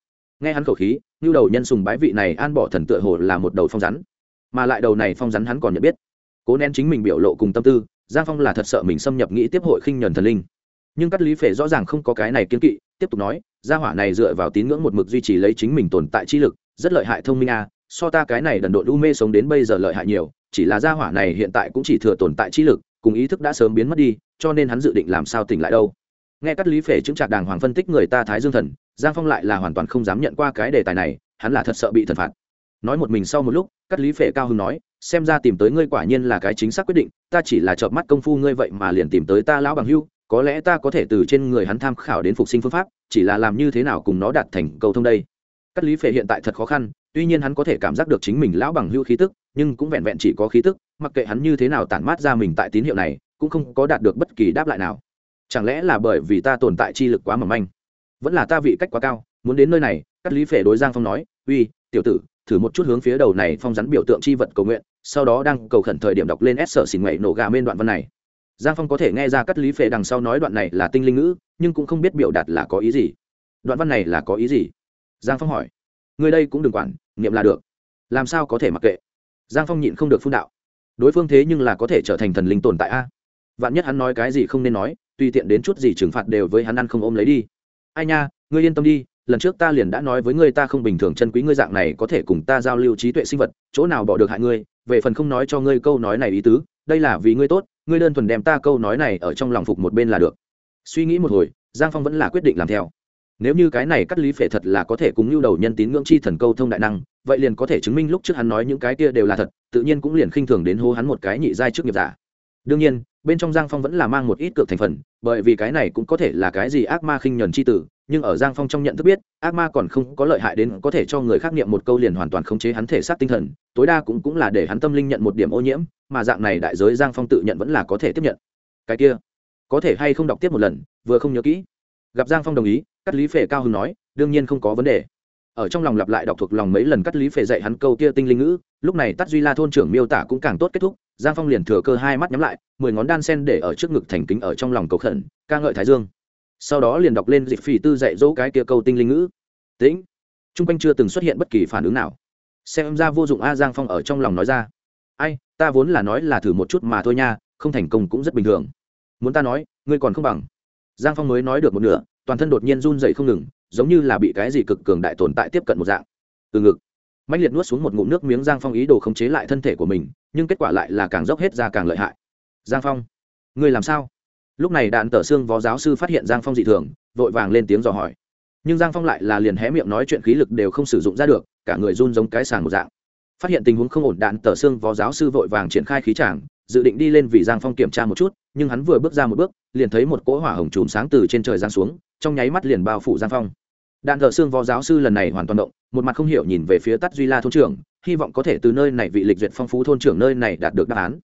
Nghe hắn khẩu khí như đầu nhân sùng bái vị này an bỏ thần tựa hồ là một đầu phong rắn. Mà lại đầu này phong rắn hắn còn nhận biết. Cố nén chính mình biểu lộ cùng tâm tư, giang phong là thật sợ mình xâm nhập nghĩ tiếp hội khinh nhuần thần linh. Nhưng cắt lý phệ rõ ràng không có cái này kiên kỵ, tiếp tục nói, gia hỏa này dựa vào tín ngưỡng một mực duy trì lấy chính mình tồn tại chi lực, rất lợi hại thông minh à so ta cái này đần độn u mê sống đến bây giờ lợi hại nhiều, chỉ là gia hỏa này hiện tại cũng chỉ thừa tồn tại chi lực cùng ý thức đã sớm biến mất đi, cho nên hắn dự định làm sao tỉnh lại đâu. Nghe các lý phể chứng trạc đàng hoàng phân tích người ta thái dương thần, giang phong lại là hoàn toàn không dám nhận qua cái đề tài này, hắn là thật sợ bị thần phạt. Nói một mình sau một lúc, các lý phể cao hưng nói, xem ra tìm tới ngươi quả nhiên là cái chính xác quyết định, ta chỉ là chợp mắt công phu ngươi vậy mà liền tìm tới ta lão bằng hưu, có lẽ ta có thể từ trên người hắn tham khảo đến phục sinh phương pháp, chỉ là làm như thế nào cùng nó đạt thành cầu thông đây. Các lý phệ hiện tại thật khó khăn, tuy nhiên hắn có thể cảm giác được chính mình lão bằng hưu khí tức, nhưng cũng vẹn vẹn chỉ có khí tức mặc kệ hắn như thế nào tản mát ra mình tại tín hiệu này, cũng không có đạt được bất kỳ đáp lại nào. Chẳng lẽ là bởi vì ta tồn tại chi lực quá mỏng manh? Vẫn là ta vị cách quá cao, muốn đến nơi này các lý phệ đối giang phong nói, uy, tiểu tử, thử một chút hướng phía đầu này phong rắn biểu tượng chi vật cầu nguyện, sau đó đang cầu khẩn thời điểm đọc lên s sở xỉn ngoại nổ gà bên đoạn văn này. Giang phong có thể nghe ra cắt lý phệ đằng sau nói đoạn này là tinh linh ngữ, nhưng cũng không biết biểu đạt là có ý gì. Đoạn văn này là có ý gì? Giang phong hỏi. Người đây cũng đừng quản, niệm là được. Làm sao có thể mặc kệ? Giang phong nhịn không được phun đạo đối phương thế nhưng là có thể trở thành thần linh tồn tại a. Vạn nhất hắn nói cái gì không nên nói, tùy tiện đến chút gì trừng phạt đều với hắn ăn không ôm lấy đi. Ai nha, ngươi yên tâm đi, lần trước ta liền đã nói với ngươi ta không bình thường chân quý ngươi dạng này có thể cùng ta giao lưu trí tuệ sinh vật, chỗ nào bỏ được hại ngươi, về phần không nói cho ngươi câu nói này ý tứ, đây là vì ngươi tốt, ngươi đơn thuần đem ta câu nói này ở trong lòng phục một bên là được. Suy nghĩ một hồi, giang phong vẫn là quyết định làm theo nếu như cái này cắt lý phệ thật là có thể cùng nhu đầu nhân tín ngưỡng chi thần câu thông đại năng, vậy liền có thể chứng minh lúc trước hắn nói những cái kia đều là thật, tự nhiên cũng liền khinh thường đến hô hắn một cái nhị giai trước nghiệp giả. Đương nhiên, bên trong giang phong vẫn là mang một ít cược thành phần, bởi vì cái này cũng có thể là cái gì ác ma khinh nhuần chi tử, nhưng ở giang phong trong nhận thức biết, ác ma còn không có lợi hại đến có thể cho người khác niệm một câu liền hoàn toàn khống chế hắn thể xác tinh thần, tối đa cũng cũng là để hắn tâm linh nhận một điểm ô nhiễm, mà dạng này đại giới giang phong tự nhận vẫn là có thể tiếp nhận. Cái kia, có thể hay không đọc tiếp một lần, vừa không nhớ kỹ. Gặp giang phong đồng ý cắt lý phệ cao hưng nói, đương nhiên không có vấn đề. Ở trong lòng lặp lại đọc thuộc lòng mấy lần cắt lý phệ dạy hắn câu kia tinh linh ngữ, lúc này tắt duy la thôn trưởng miêu tả cũng càng tốt kết thúc, giang phong liền thừa cơ hai mắt nhắm lại, mười ngón đan sen để ở trước ngực thành kính ở trong lòng cầu khẩn, ca ngợi thái dương. Sau đó liền đọc lên dịch phỉ tư dạy dỗ cái kia câu tinh linh ngữ. Tĩnh. T r u n g quanh chưa từng xuất hiện bất kỳ phản ứng nào. Xem ra vô dụng a, giang phong ở trong lòng nói ra. Ai, ta vốn là nói là thử một chút mà thôi nha, không thành công cũng rất bình thường. Muốn ta nói, ngươi còn không bằng. Giang phong mới nói được một nửa toàn thân đột nhiên run dậy không ngừng, giống như là bị cái gì cực cường đại tồn tại tiếp cận một dạng. Từ ngực mạnh liệt nuốt xuống một ngụm nước miếng giang phong ý đồ khống chế lại thân thể của mình, nhưng kết quả lại là càng dốc hết ra càng lợi hại. Giang phong, ngươi làm sao? Lúc này đạn tờ xương vó giáo sư phát hiện giang phong dị thường, vội vàng lên tiếng dò hỏi. Nhưng giang phong lại là liền hé miệng nói chuyện khí lực đều không sử dụng ra được, cả người run giống cái sàn một dạng. Phát hiện tình huống không ổn, đạn tờ xương vó giáo sư vội vàng triển khai khí tràng dự định đi lên vì giang phong kiểm tra một chút, nhưng hắn vừa bước ra một bước, liền thấy một cỗ hỏa hồng chùm sáng từ trên trời giang xuống, trong nháy mắt liền bao phủ giang phong. Đạn thợ xương võ giáo sư lần này hoàn toàn động, một mặt không hiểu nhìn về phía tắt duy la thôn trưởng, hy vọng có thể từ nơi này vị lịch duyệt phong phú thôn trưởng nơi này đạt được đáp án.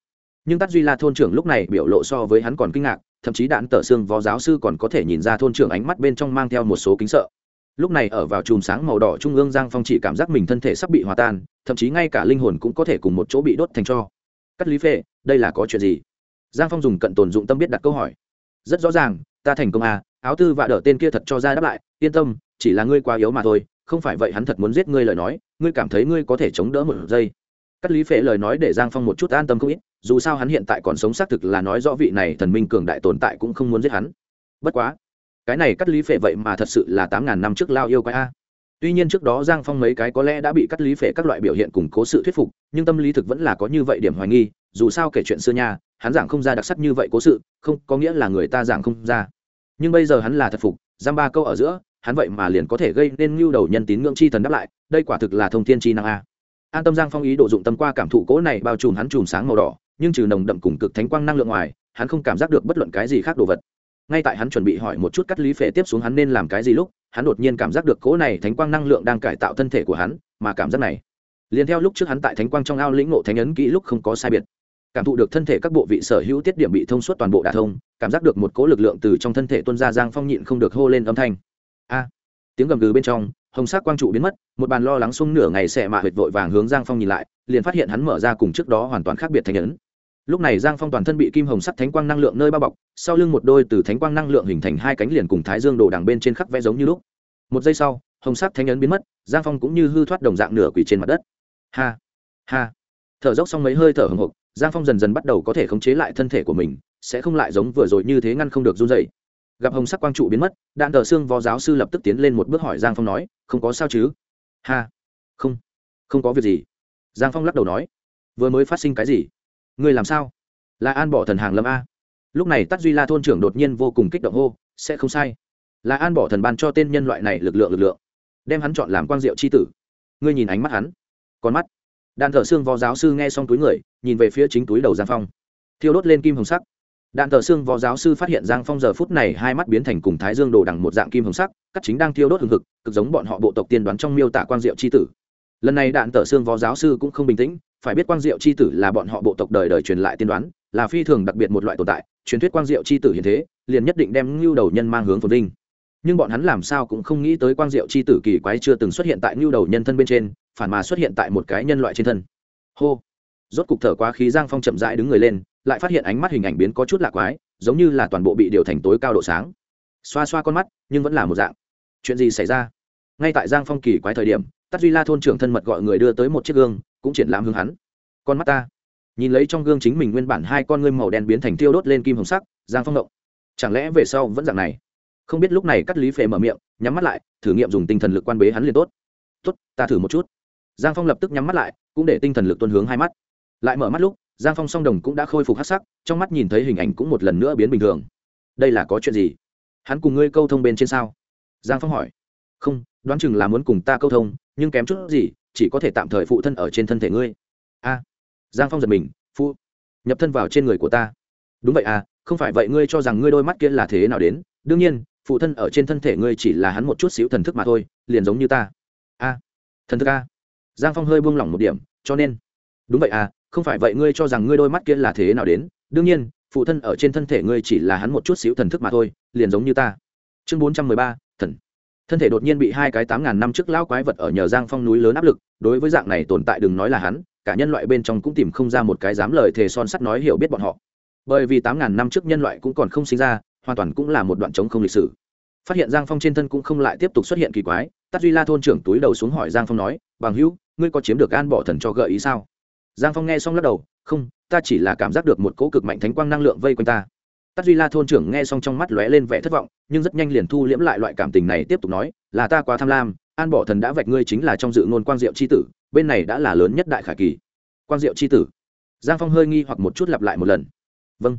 Nhưng tắt duy la thôn trưởng lúc này biểu lộ so với hắn còn kinh ngạc, thậm chí đạn tờ xương võ giáo sư còn có thể nhìn ra thôn trưởng ánh mắt bên trong mang theo một số kính sợ. Lúc này ở vào chùm sáng màu đỏ trung ương giang phong chỉ cảm giác mình thân thể sắp bị hòa tan, thậm chí ngay cả linh hồn cũng có thể cùng một chỗ bị đốt thành cho cắt lý phê, đây là có chuyện gì? Giang phong dùng cận tồn dụng tâm biết đặt câu hỏi. Rất rõ ràng, ta thành công à áo tư vạ đỡ tên kia thật cho ra đáp lại, yên tâm, chỉ là ngươi quá yếu mà thôi, không phải vậy hắn thật muốn giết ngươi lời nói, ngươi cảm thấy ngươi có thể chống đỡ một giây. Cắt lý phệ lời nói để giang phong một chút an tâm không ít, dù sao hắn hiện tại còn sống xác thực là nói rõ vị này thần minh cường đại tồn tại cũng không muốn giết hắn. Bất quá, cái này cắt lý phệ vậy mà thật sự là tám ngàn năm trước lao yêu quái a tuy nhiên trước đó giang phong mấy cái có lẽ đã bị cắt lý phệ các loại biểu hiện củng cố sự thuyết phục, nhưng tâm lý thực vẫn là có như vậy điểm hoài nghi, dù sao kể chuyện xưa nha, hắn giảng không ra đặc sắc như vậy cố sự, không có nghĩa là người ta giảng không ra. Nhưng bây giờ hắn là thật phục, giam ba câu ở giữa, hắn vậy mà liền có thể gây nên ngưu đầu nhân tín ngưỡng chi thần đáp lại, đây quả thực là thông thiên chi năng a. An tâm giang phong ý độ dụng tâm qua cảm thụ cố này bao trùm hắn trùm sáng màu đỏ, nhưng trừ nồng đậm cùng cực thánh quang năng lượng ngoài, hắn không cảm giác được bất luận cái gì khác đồ vật ngay tại hắn chuẩn bị hỏi một chút cắt lý phệ tiếp xuống hắn nên làm cái gì lúc, hắn đột nhiên cảm giác được cố này thánh quang năng lượng đang cải tạo thân thể của hắn, mà cảm giác này, liền theo lúc trước hắn tại thánh quang trong ao lĩnh ngộ thánh ấn kỹ lúc không có sai biệt. Cảm thụ được thân thể các bộ vị sở hữu tiết điểm bị thông suốt toàn bộ đả thông, cảm giác được một cố lực lượng từ trong thân thể tuân ra giang phong nhịn không được hô lên âm thanh. A! Tiếng gầm gừ bên trong, hồng sắc quang trụ biến mất, một bàn lo lắng xung nửa ngày xẻ mạ huyệt vội vàng hướng giang phong nhìn lại, liền phát hiện hắn mở ra cùng trước đó hoàn toàn khác biệt thành ấn lúc này giang phong toàn thân bị kim hồng sắc thánh quang năng lượng nơi bao bọc, sau lưng một đôi từ thánh quang năng lượng hình thành hai cánh liền cùng thái dương đồ đằng bên trên khắc vẽ giống như lúc. Một giây sau, hồng sắc thánh ấn biến mất, giang phong cũng như hư thoát đồng dạng nửa quỷ trên mặt đất. Ha ha. Thở dốc xong mấy hơi thở hồng hộc giang phong dần dần bắt đầu có thể khống chế lại thân thể của mình, sẽ không lại giống vừa rồi như thế ngăn không được run dày gặp hồng sắc quang trụ biến mất, đạn tờ xương vò giáo sư lập tức tiến lên một bước hỏi giang phong nói, không có sao chứ? Ha, không không có việc gì. Giang phong lắc đầu nói, vừa mới phát sinh cái gì? Người làm sao? Là an bỏ thần hàng lâm a. Lúc này tắt duy la thôn trưởng đột nhiên vô cùng kích động hô, sẽ không sai. Là an bỏ thần ban cho tên nhân loại này lực lượng lực lượng, đem hắn chọn làm quang diệu c h i tử. Ngươi nhìn ánh mắt hắn, con mắt. Đạn thờ xương vò giáo sư nghe xong túi người, nhìn về phía chính túi đầu giang phong. Thiêu đốt lên kim hồng sắc. Đạn thờ xương vò giáo sư phát hiện giang phong giờ phút này hai mắt biến thành cùng thái dương đồ đằng một dạng kim hồng sắc, cắt chính đang thiêu đốt hừng hực, cực giống bọn họ bộ tộc tiên đoán trong miêu tả quang diệu c h i tử. Lần này đạn tở xương vò giáo sư cũng không bình tĩnh phải biết quang diệu c h i tử là bọn họ bộ tộc đời đời truyền lại tiên đoán, là phi thường đặc biệt một loại tồn tại, truyền thuyết quang diệu c h i tử hiện thế, liền nhất định đem ngưu đầu nhân mang hướng phồn vinh. Nhưng bọn hắn làm sao cũng không nghĩ tới quang diệu c h i tử kỳ quái chưa từng xuất hiện tại ngưu đầu nhân thân bên trên, phản mà xuất hiện tại một cái nhân loại trên thân. Hô! Rốt cục thở quá khí giang phong chậm rãi đứng người lên, lại phát hiện ánh mắt hình ảnh biến có chút lạ quái, giống như là toàn bộ bị điều thành tối cao độ sáng. Xoa xoa con mắt, nhưng vẫn là một dạng. Chuyện gì xảy ra? Ngay tại giang phong kỳ quái thời điểm tắt duy la thôn trưởng thân mật gọi người đưa tới một chiếc gương cũng triển lãm hướng hắn. Con mắt ta. Nhìn lấy trong gương chính mình nguyên bản hai con ngươi màu đen biến thành tiêu đốt lên kim hồng sắc, giang phong động. Chẳng lẽ về sau vẫn dạng này? Không biết lúc này cắt lý phệ mở miệng, nhắm mắt lại, thử nghiệm dùng tinh thần lực quan bế hắn liền tốt. Tốt, ta thử một chút. Giang phong lập tức nhắm mắt lại, cũng để tinh thần lực tuân hướng hai mắt. Lại mở mắt lúc, giang phong song đồng cũng đã khôi phục hát sắc, trong mắt nhìn thấy hình ảnh cũng một lần nữa biến bình thường. Đây là có chuyện gì? Hắn cùng ngươi câu thông bên trên sao? Giang phong hỏi. Không, đoán chừng là muốn cùng ta câu thông, nhưng kém chút gì chỉ có thể tạm thời phụ thân ở trên thân thể ngươi. A, giang phong giật mình phụ nhập thân vào trên người của ta. Đúng vậy à không phải vậy ngươi cho rằng ngươi đôi mắt kia là thế nào đến? Đương nhiên, phụ thân ở trên thân thể ngươi chỉ là hắn một chút xíu thần thức mà thôi, liền giống như ta. A, thần thức a. Giang phong hơi buông lỏng một điểm, cho nên. Đúng vậy à không phải vậy ngươi cho rằng ngươi đôi mắt kia là thế nào đến? Đương nhiên, phụ thân ở trên thân thể ngươi chỉ là hắn một chút xíu thần thức mà thôi, liền giống như ta. Chương bốn trăm mười ba thân thể đột nhiên bị hai cái tám ngàn năm trước lão quái vật ở nhờ giang phong núi lớn áp lực, đối với dạng này tồn tại đừng nói là hắn, cả nhân loại bên trong cũng tìm không ra một cái dám lời thề son sắt nói hiểu biết bọn họ. Bởi vì tám ngàn năm trước nhân loại cũng còn không sinh ra, hoàn toàn cũng là một đoạn trống không lịch sử. Phát hiện giang phong trên thân cũng không lại tiếp tục xuất hiện kỳ quái tắt duy la thôn trưởng túi đầu xuống hỏi giang phong nói, bằng hữu, ngươi có chiếm được an bỏ thần cho gợi ý sao? Giang phong nghe xong lắc đầu, không, ta chỉ là cảm giác được một cỗ cực mạnh thánh quang năng lượng vây quanh ta tắt duy la thôn trưởng nghe xong trong mắt lóe lên vẻ thất vọng, nhưng rất nhanh liền thu liễm lại loại cảm tình này, tiếp tục nói, là ta quá tham lam, an bỏ thần đã vạch ngươi chính là trong dự ngôn quang diệu c h i tử, bên này đã là lớn nhất đại khả kỳ. Quang diệu c h i tử. Giang phong hơi nghi hoặc một chút lặp lại một lần. Vâng.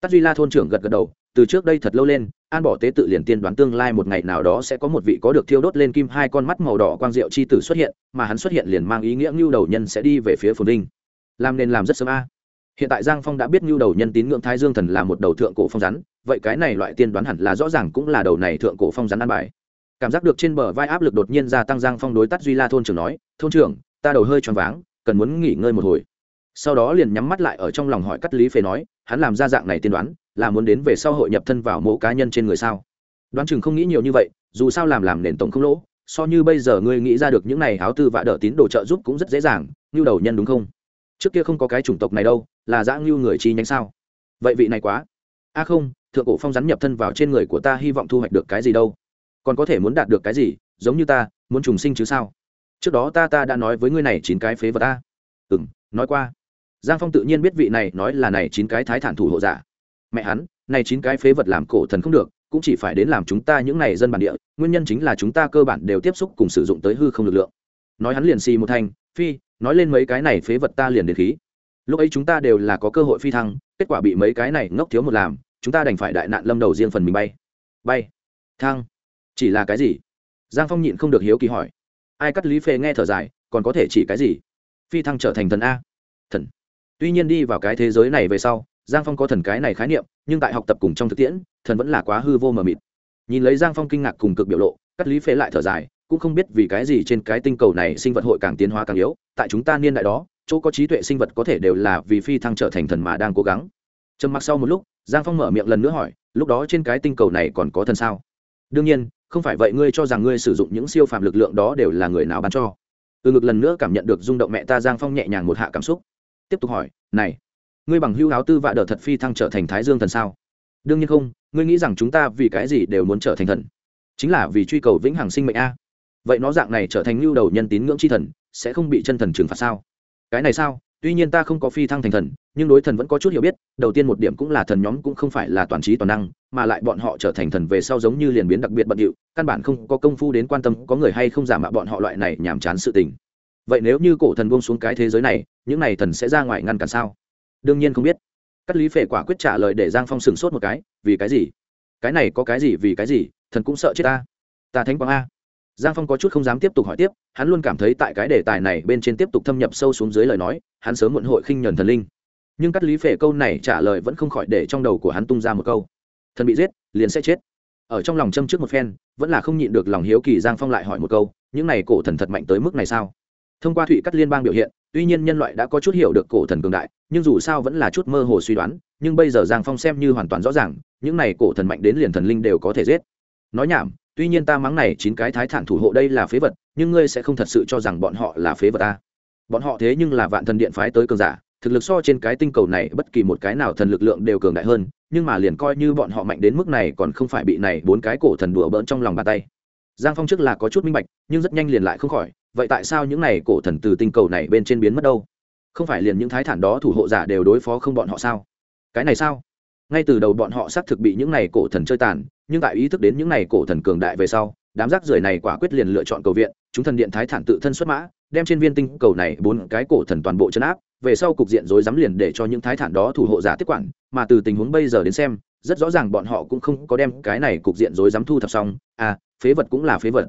Tắt duy la thôn trưởng gật gật đầu, từ trước đây thật lâu lên, an bỏ tế tự liền tiên đoán tương lai một ngày nào đó sẽ có một vị có được thiêu đốt lên kim hai con mắt màu đỏ quang diệu c h i tử xuất hiện, mà hắn xuất hiện liền mang ý nghĩa ngưu đầu nhân sẽ đi về phía phồn linh làm nên làm rất sớm a hiện tại giang phong đã biết nhu đầu nhân tín ngưỡng thái dương thần là một đầu thượng cổ phong rắn, vậy cái này loại tiên đoán hẳn là rõ ràng cũng là đầu này thượng cổ phong rắn ăn bài. Cảm giác được trên bờ vai áp lực đột nhiên gia tăng, giang phong đối tắt duy la thôn trưởng nói, thôn trưởng, ta đầu hơi choáng váng, cần muốn nghỉ ngơi một hồi. Sau đó liền nhắm mắt lại ở trong lòng hỏi cắt lý phế nói, hắn làm ra dạng này tiên đoán, là muốn đến về sau hội nhập thân vào mẫu cá nhân trên người sao? Đoán chừng không nghĩ nhiều như vậy, dù sao làm làm nền tổng không lỗ, so như bây giờ ngươi nghĩ ra được những này áo tư vạ đỡ tín đồ trợ giúp cũng rất dễ dàng như đầu nhân đúng không? Trước kia không có cái chủng tộc này đâu, là dã ngưu người chi nhánh sao? Vậy vị này quá. A không, thượng cổ phong rắn nhập thân vào trên người của ta hy vọng thu hoạch được cái gì đâu? Còn có thể muốn đạt được cái gì, giống như ta, muốn trùng sinh chứ sao? Trước đó ta ta đã nói với ngươi này chín cái phế vật ta ừ m nói qua. Giang phong tự nhiên biết vị này nói là này chín cái thái thản thủ hộ giả. Mẹ hắn, này chín cái phế vật làm cổ thần không được, cũng chỉ phải đến làm chúng ta những này dân bản địa, nguyên nhân chính là chúng ta cơ bản đều tiếp xúc cùng sử dụng tới hư không lực lượng. Nói hắn liền xì một thanh phi nói lên mấy cái này phế vật ta liền đến khí. Lúc ấy chúng ta đều là có cơ hội phi thăng, kết quả bị mấy cái này ngốc thiếu một làm, chúng ta đành phải đại nạn lâm đầu riêng phần mình bay. Bay. Thăng. Chỉ là cái gì? Giang phong nhịn không được hiếu kỳ hỏi. Ai cắt lý phê nghe thở dài, còn có thể chỉ cái gì? Phi thăng trở thành thần a. Thần. Tuy nhiên đi vào cái thế giới này về sau, giang phong có thần cái này khái niệm, nhưng tại học tập cùng trong thực tiễn, thần vẫn là quá hư vô mờ mịt. Nhìn lấy giang phong kinh ngạc cùng cực biểu lộ, cắt lý phê lại thở dài cũng không biết vì cái gì trên cái tinh cầu này sinh vật hội càng tiến hóa càng yếu, tại chúng ta niên đại đó, chỗ có trí tuệ sinh vật có thể đều là vì phi thăng trở thành thần mà đang cố gắng. Trầm mặc sau một lúc, giang phong mở miệng lần nữa hỏi, lúc đó trên cái tinh cầu này còn có thần sao? Đương nhiên, không phải vậy ngươi cho rằng ngươi sử dụng những siêu phàm lực lượng đó đều là người nào bán cho? Từ ngực lần nữa cảm nhận được rung động mẹ ta giang phong nhẹ nhàng một hạ cảm xúc. Tiếp tục hỏi, này, ngươi bằng hưu áo tư vạ đờ thật phi thăng trở thành thái dương thần sao? Đương nhiên không, ngươi nghĩ rằng chúng ta vì cái gì đều muốn trở thành thần? Chính là vì truy cầu vĩnh hằng sinh mệnh a vậy nó dạng này trở thành lưu đầu nhân tín ngưỡng c h i thần, sẽ không bị chân thần trừng phạt sao? Cái này sao? Tuy nhiên ta không có phi thăng thành thần, nhưng đối thần vẫn có chút hiểu biết, đầu tiên một điểm cũng là thần nhóm cũng không phải là toàn trí toàn năng, mà lại bọn họ trở thành thần về sau giống như liền biến đặc biệt bận điệu, căn bản không có công phu đến quan tâm có người hay không giả mạo bọn họ loại này nhàm chán sự tình. Vậy nếu như cổ thần buông xuống cái thế giới này, những này thần sẽ ra ngoài ngăn cản sao? Đương nhiên không biết. Cắt lý phệ quả quyết trả lời để giang phong sửng sốt một cái, vì cái gì? Cái này có cái gì vì cái gì? Thần cũng sợ chết ta. Ta thánh quang a giang phong có chút không dám tiếp tục hỏi tiếp, hắn luôn cảm thấy tại cái đề tài này bên trên tiếp tục thâm nhập sâu xuống dưới lời nói, hắn sớm muộn hội khinh nhuần thần linh. Nhưng cắt lý phệ câu này trả lời vẫn không khỏi để trong đầu của hắn tung ra một câu. Thần bị giết, liền sẽ chết. Ở trong lòng châm trước một phen, vẫn là không nhịn được lòng hiếu kỳ giang phong lại hỏi một câu, những này cổ thần thật mạnh tới mức này sao? Thông qua thụy cắt liên bang biểu hiện, tuy nhiên nhân loại đã có chút hiểu được cổ thần cường đại, nhưng dù sao vẫn là chút mơ hồ suy đoán, nhưng bây giờ giang phong xem như hoàn toàn rõ ràng, những này cổ thần mạnh đến liền thần linh đều có thể giết. Nói nhảm tuy nhiên ta mắng này chín cái thái thản thủ hộ đây là phế vật, nhưng ngươi sẽ không thật sự cho rằng bọn họ là phế vật ta bọn họ thế nhưng là vạn thần điện phái tới cường giả, thực lực so trên cái tinh cầu này bất kỳ một cái nào thần lực lượng đều cường đại hơn, nhưng mà liền coi như bọn họ mạnh đến mức này còn không phải bị này bốn cái cổ thần đùa bỡn trong lòng bàn tay. Giang phong trước là có chút minh bạch, nhưng rất nhanh liền lại không khỏi, vậy tại sao những này cổ thần từ tinh cầu này bên trên biến mất đâu? Không phải liền những thái thản đó thủ hộ giả đều đối phó không bọn họ sao? Cái này sao? Ngay từ đầu bọn họ xác thực bị những này cổ thần chơi tàn, nhưng tại ý thức đến những này cổ thần cường đại về sau, đám rác rưởi này quả quyết liền lựa chọn cầu viện, chúng thần điện thái thản tự thân xuất mã, đem trên viên tinh cầu này bốn cái cổ thần toàn bộ chấn áp, về sau cục diện rối rắm liền để cho những thái thản đó thủ hộ giả tiếp quản, mà từ tình huống bây giờ đến xem, rất rõ ràng bọn họ cũng không có đem cái này cục diện rối rắm thu thập xong à phế vật cũng là phế vật.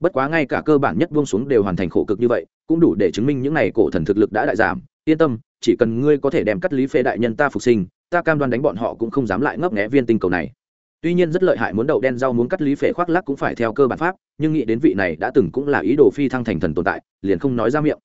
Bất quá ngay cả cơ bản nhất buông xuống đều hoàn thành khổ cực như vậy, cũng đủ để chứng minh những này cổ thần thực lực đã đại giảm. Yên tâm, chỉ cần ngươi có thể đem cắt lý phê đại nhân ta phục sinh ta cam đoan đánh bọn họ cũng không dám lại ngấp nghé viên tinh cầu này. Tuy nhiên rất lợi hại muốn đậu đen rau muốn cắt lý phệ khoác lắc cũng phải theo cơ bản pháp, nhưng nghĩ đến vị này đã từng cũng là ý đồ phi thăng thành thần tồn tại, liền không nói ra miệng.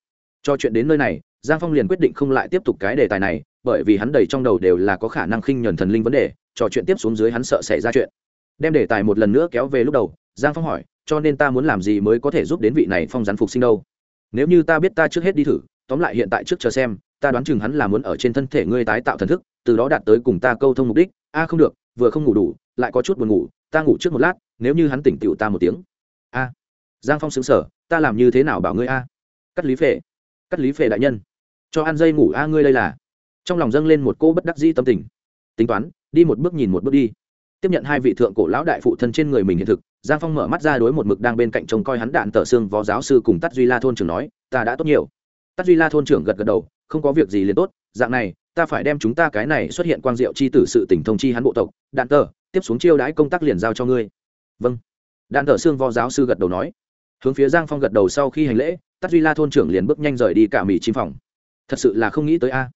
Cho chuyện đến nơi này, giang phong liền quyết định không lại tiếp tục cái đề tài này, bởi vì hắn đầy trong đầu đều là có khả năng khinh nhuần thần linh vấn đề, trò chuyện tiếp xuống dưới hắn sợ xảy ra chuyện. Đem đề tài một lần nữa kéo về lúc đầu, giang phong hỏi, cho nên ta muốn làm gì mới có thể giúp đến vị này phong rắn phục sinh đâu? Nếu như ta biết ta trước hết đi thử, tóm lại hiện tại trước chờ xem ta đoán chừng hắn là muốn ở trên thân thể ngươi tái tạo thần thức, từ đó đạt tới cùng ta câu thông mục đích. A, không được, vừa không ngủ đủ, lại có chút buồn ngủ, ta ngủ trước một lát, nếu như hắn tỉnh tựu ta một tiếng. A. Giang phong xứng sở ta làm như thế nào bảo ngươi a? Cắt lý phệ. Cắt lý phệ đại nhân. Cho ăn dây ngủ a ngươi đây là. Trong lòng dâng lên một cô bất đắc dĩ tâm tình. Tính toán, đi một bước nhìn một bước đi. Tiếp nhận hai vị thượng cổ lão đại phụ thân trên người mình hiện thực, giang phong mở mắt ra đối một mực đang bên cạnh trông coi hắn đạn tờ xương vó giáo sư cùng tắt duy la thôn trưởng nói, ta đã tốt nhiều. Tắt duy la thôn trưởng gật gật đầu không có việc gì liền tốt, dạng này, ta phải đem chúng ta cái này xuất hiện quang diệu chi tử sự tỉnh thông chi hắn bộ tộc. Đạn tờ, tiếp xuống chiêu đãi công tác liền giao cho ngươi. Vâng. Đạn tờ xương vó giáo sư gật đầu nói. Hướng phía giang phong gật đầu sau khi hành lễ tắt duy la thôn trưởng liền bước nhanh rời đi cả mỹ chim phòng. Thật sự là không nghĩ tới a.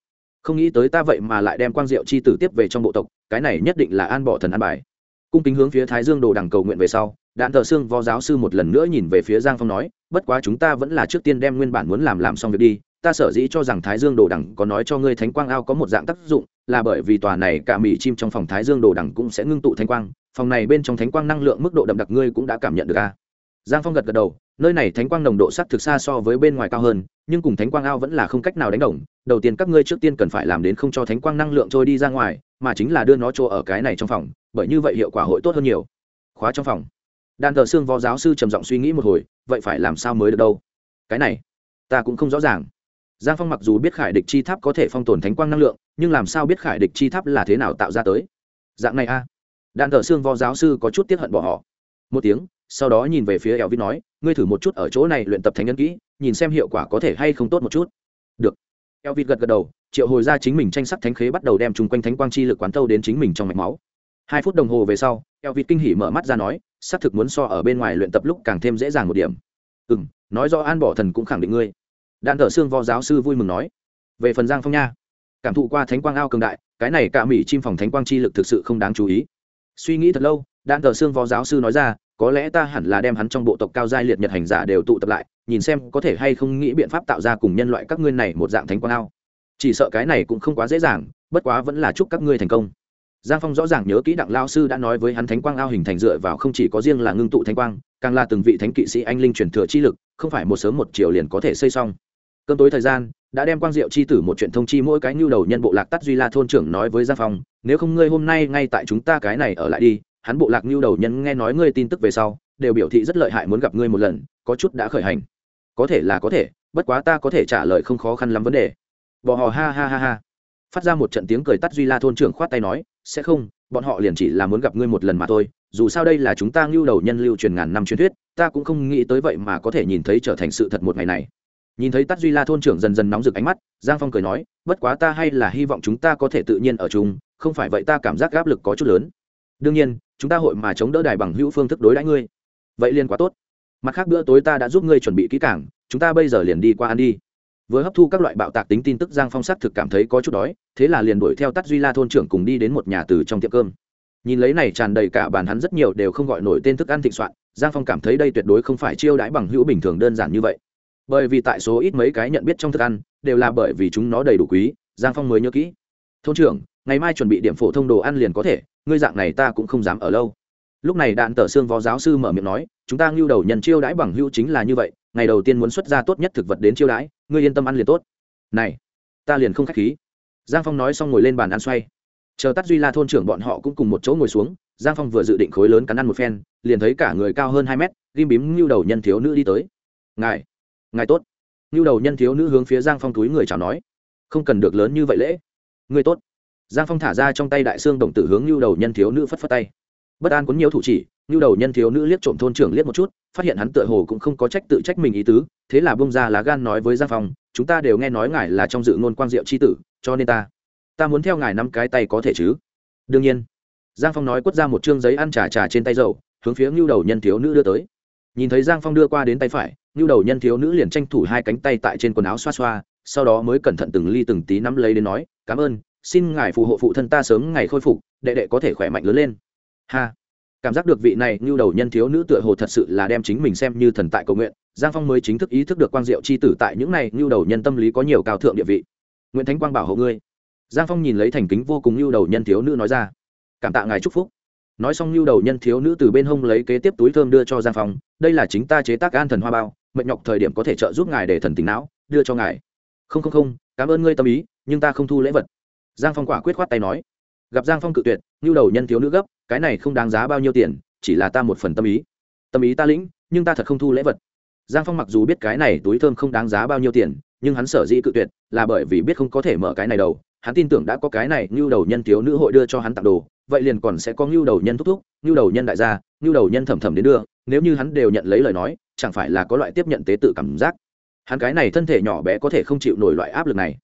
Không nghĩ tới ta vậy mà lại đem quang diệu chi tử tiếp về trong bộ tộc, cái này nhất định là an bỏ thần an bài. Cung kính hướng phía thái dương đồ đằng cầu nguyện về sau, đạn thợ xương võ giáo sư một lần nữa nhìn về phía giang phong nói, bất quá chúng ta vẫn là trước tiên đem nguyên bản muốn làm làm xong việc đi ta sở dĩ cho rằng thái dương đồ Đẳng có nói cho ngươi thánh quang ao có một dạng tác dụng, là bởi vì tòa này cả mỹ chim trong phòng thái dương đồ Đẳng cũng sẽ ngưng tụ thánh quang, phòng này bên trong thánh quang năng lượng mức độ đậm đặc ngươi cũng đã cảm nhận được a. À? giang phong gật gật đầu, nơi này thánh quang nồng độ sắc thực xa so với bên ngoài cao hơn, nhưng cùng thánh quang ao vẫn là không cách nào đánh đồng, đầu tiên các ngươi trước tiên cần phải làm đến không cho thánh quang năng lượng trôi đi ra ngoài, mà chính là đưa nó chỗ ở cái này trong phòng, bởi như vậy hiệu quả hội tốt hơn nhiều. Khóa trong phòng. Đàn thờ xương võ giáo sư trầm giọng suy nghĩ một hồi, vậy phải làm sao mới được đâu? Cái này, ta cũng không rõ ràng giang phong mặc dù biết khải địch chi tháp có thể phong tồn thánh quang năng lượng, nhưng làm sao biết khải địch chi tháp là thế nào tạo ra tới? Dạng này a. À? đàn xương võ giáo sư có chút tiếp hận bỏ họ. Một tiếng, sau đó nhìn về phía eo vít nói, ngươi thử một chút ở chỗ này luyện tập thánh nhân kỹ, nhìn xem hiệu quả có thể hay không tốt một chút. Được. Eo vít gật gật đầu, triệu hồi ra chính mình tranh sắc thánh khế bắt đầu đem chung quanh thánh quang chi lực quán tâu đến chính mình trong mạch máu. Hai phút đồng hồ về sau eo vít kinh hỉ mở mắt ra nói, xác thực muốn so ở bên ngoài luyện tập lúc càng thêm dễ dàng một điểm. Ừ m nói do an bỏ thần cũng khẳng định ngươi đạn thợ xương vo giáo sư vui mừng nói, về phần giang phong nha, cảm thụ qua thánh quang ao cường đại, cái này cả mỹ chim phòng thánh quang chi lực thực sự không đáng chú ý. Suy nghĩ thật lâu, đạn thợ xương vo giáo sư nói ra, có lẽ ta hẳn là đem hắn trong bộ tộc cao giai liệt nhật hành giả đều tụ tập lại, nhìn xem có thể hay không nghĩ biện pháp tạo ra cùng nhân loại các ngươi này một dạng thánh quang ao. Chỉ sợ cái này cũng không quá dễ dàng, bất quá vẫn là chúc các ngươi thành công. Giang phong rõ ràng nhớ kỹ đặng lao sư đã nói với hắn thánh quang ao hình thành dựa vào không chỉ có riêng là ngưng tụ thánh quang, càng là từng vị thánh kỵ sĩ anh linh truyền thừa chi lực, không phải một sớm một chiều liền có thể xây xong cơm tối thời gian, đã đem quang diệu chi tử một chuyện thông chi mỗi cái nhu đầu nhân bộ lạc tắt duy la thôn trưởng nói với gia phong, nếu không ngươi hôm nay ngay tại chúng ta cái này ở lại đi, hắn bộ lạc nhu đầu nhân nghe nói ngươi tin tức về sau, đều biểu thị rất lợi hại muốn gặp ngươi một lần, có chút đã khởi hành. Có thể là có thể, bất quá ta có thể trả lời không khó khăn lắm vấn đề. Bỏ hò ha ha ha ha. Phát ra một trận tiếng cười tắt duy la thôn trưởng khoát tay nói, sẽ không, bọn họ liền chỉ là muốn gặp ngươi một lần mà thôi, dù sao đây là chúng ta ngưu đầu nhân lưu truyền ngàn năm truyền thuyết, ta cũng không nghĩ tới vậy mà có thể nhìn thấy trở thành sự thật một ngày này nhìn thấy tắt duy la thôn trưởng dần dần nóng rực ánh mắt, giang phong cười nói, bất quá ta hay là hy vọng chúng ta có thể tự nhiên ở chung, không phải vậy ta cảm giác áp lực có chút lớn. Đương nhiên, chúng ta hội mà chống đỡ đài bằng hữu phương thức đối đãi ngươi. Vậy liền quá tốt. Mặt khác bữa tối ta đã giúp ngươi chuẩn bị kỹ cảng chúng ta bây giờ liền đi qua ăn đi. Vừa hấp thu các loại bạo tạc tính tin tức, giang phong sắc thực cảm thấy có chút đói, thế là liền đuổi theo tắt duy la thôn trưởng cùng đi đến một nhà từ trong tiệm cơm. Nhìn lấy này tràn đầy cả bàn hắn rất nhiều đều không gọi nổi tên thức ăn thịnh soạn, giang phong cảm thấy đây tuyệt đối không phải chiêu đãi bằng hữu bình thường đơn giản như vậy bởi vì tại số ít mấy cái nhận biết trong thức ăn, đều là bởi vì chúng nó đầy đủ quý, giang phong mới nhớ kỹ. Thôn trưởng, ngày mai chuẩn bị điểm phổ thông đồ ăn liền có thể, ngươi dạng này ta cũng không dám ở lâu. Lúc này đạn tờ xương phó giáo sư mở miệng nói, chúng ta ngưu đầu nhân chiêu đãi bằng hưu chính là như vậy, ngày đầu tiên muốn xuất ra tốt nhất thực vật đến chiêu đãi, ngươi yên tâm ăn liền tốt. Này, ta liền không k h á c h khí. Giang phong nói xong ngồi lên bàn ăn xoay. Chờ tắt duy la thôn trưởng bọn họ cũng cùng một chỗ ngồi xuống, giang phong vừa dự định khối lớn cắn ăn một phen, liền thấy cả người cao hơn hai mét, ghim bím ngưu đầu nhân thiếu nữ đi tới. Ngài ngài tốt. Ngưu đầu nhân thiếu nữ hướng phía giang phong túi người chào nói, không cần được lớn như vậy lễ. Người tốt. Giang phong thả ra trong tay đại xương đồng tử hướng ngưu đầu nhân thiếu nữ phất phất tay. Bất an có nhiều thủ chỉ ngưu đầu nhân thiếu nữ liếc trộm thôn trưởng liếc một chút, phát hiện hắn tựa hồ cũng không có trách tự trách mình ý tứ, thế là bông ra lá gan nói với giang phong, chúng ta đều nghe nói ngài là trong dự ngôn quang diệu c h i tử, cho nên ta ta muốn theo ngài năm cái tay có thể chứ? Đương nhiên. Giang phong nói quất ra một chương giấy ăn trà trà trên tay dầu, hướng phía ngưu đầu nhân thiếu nữ đưa tới. Nhìn thấy giang phong đưa qua đến tay phải nhu đầu nhân thiếu nữ liền tranh thủ hai cánh tay tại trên quần áo xoa xoa, sau đó mới cẩn thận từng ly từng tí nắm lấy đến nói, cảm ơn, xin ngài phù hộ phụ thân ta sớm ngày khôi phục, đệ đệ có thể khỏe mạnh lớn lên. Ha. Cảm giác được vị này ngưu đầu nhân thiếu nữ tựa hồ thật sự là đem chính mình xem như thần tại cầu nguyện, giang phong mới chính thức ý thức được quang diệu c h i tử tại những này ngưu đầu nhân tâm lý có nhiều cao thượng địa vị. Nguyễn thánh quang bảo hộ ngươi. Giang phong nhìn lấy thành kính vô cùng lưu đầu nhân thiếu nữ nói ra. Cảm tạ ngài chúc phúc. Nói xong lưu đầu nhân thiếu nữ từ bên hông lấy kế tiếp túi thơm đưa cho giang phong, đây là chính ta chế tác an thần hoa bao mệnh nhọc thời điểm có thể trợ giúp ngài để thần tính não, đưa cho ngài. Không không không, cảm ơn ngươi tâm ý, nhưng ta không thu lễ vật. Giang phong quả quyết khoát tay nói. Gặp giang phong cự tuyệt lưu đầu nhân thiếu nữ gấp, cái này không đáng giá bao nhiêu tiền, chỉ là ta một phần tâm ý. Tâm ý ta lĩnh, nhưng ta thật không thu lễ vật. Giang phong mặc dù biết cái này túi thơm không đáng giá bao nhiêu tiền, nhưng hắn sở dĩ cự tuyệt, là bởi vì biết không có thể mở cái này đầu. Hắn tin tưởng đã có cái này như đầu nhân thiếu nữ hội đưa cho hắn tặng đồ, vậy liền còn sẽ có như đầu nhân thúc thúc như đầu nhân đại gia như đầu nhân thầm thầm đến đưa, nếu như hắn đều nhận lấy lời nói chẳng phải là có loại tiếp nhận tế tự cảm giác. Hắn cái này thân thể nhỏ bé có thể không chịu nổi loại áp lực này.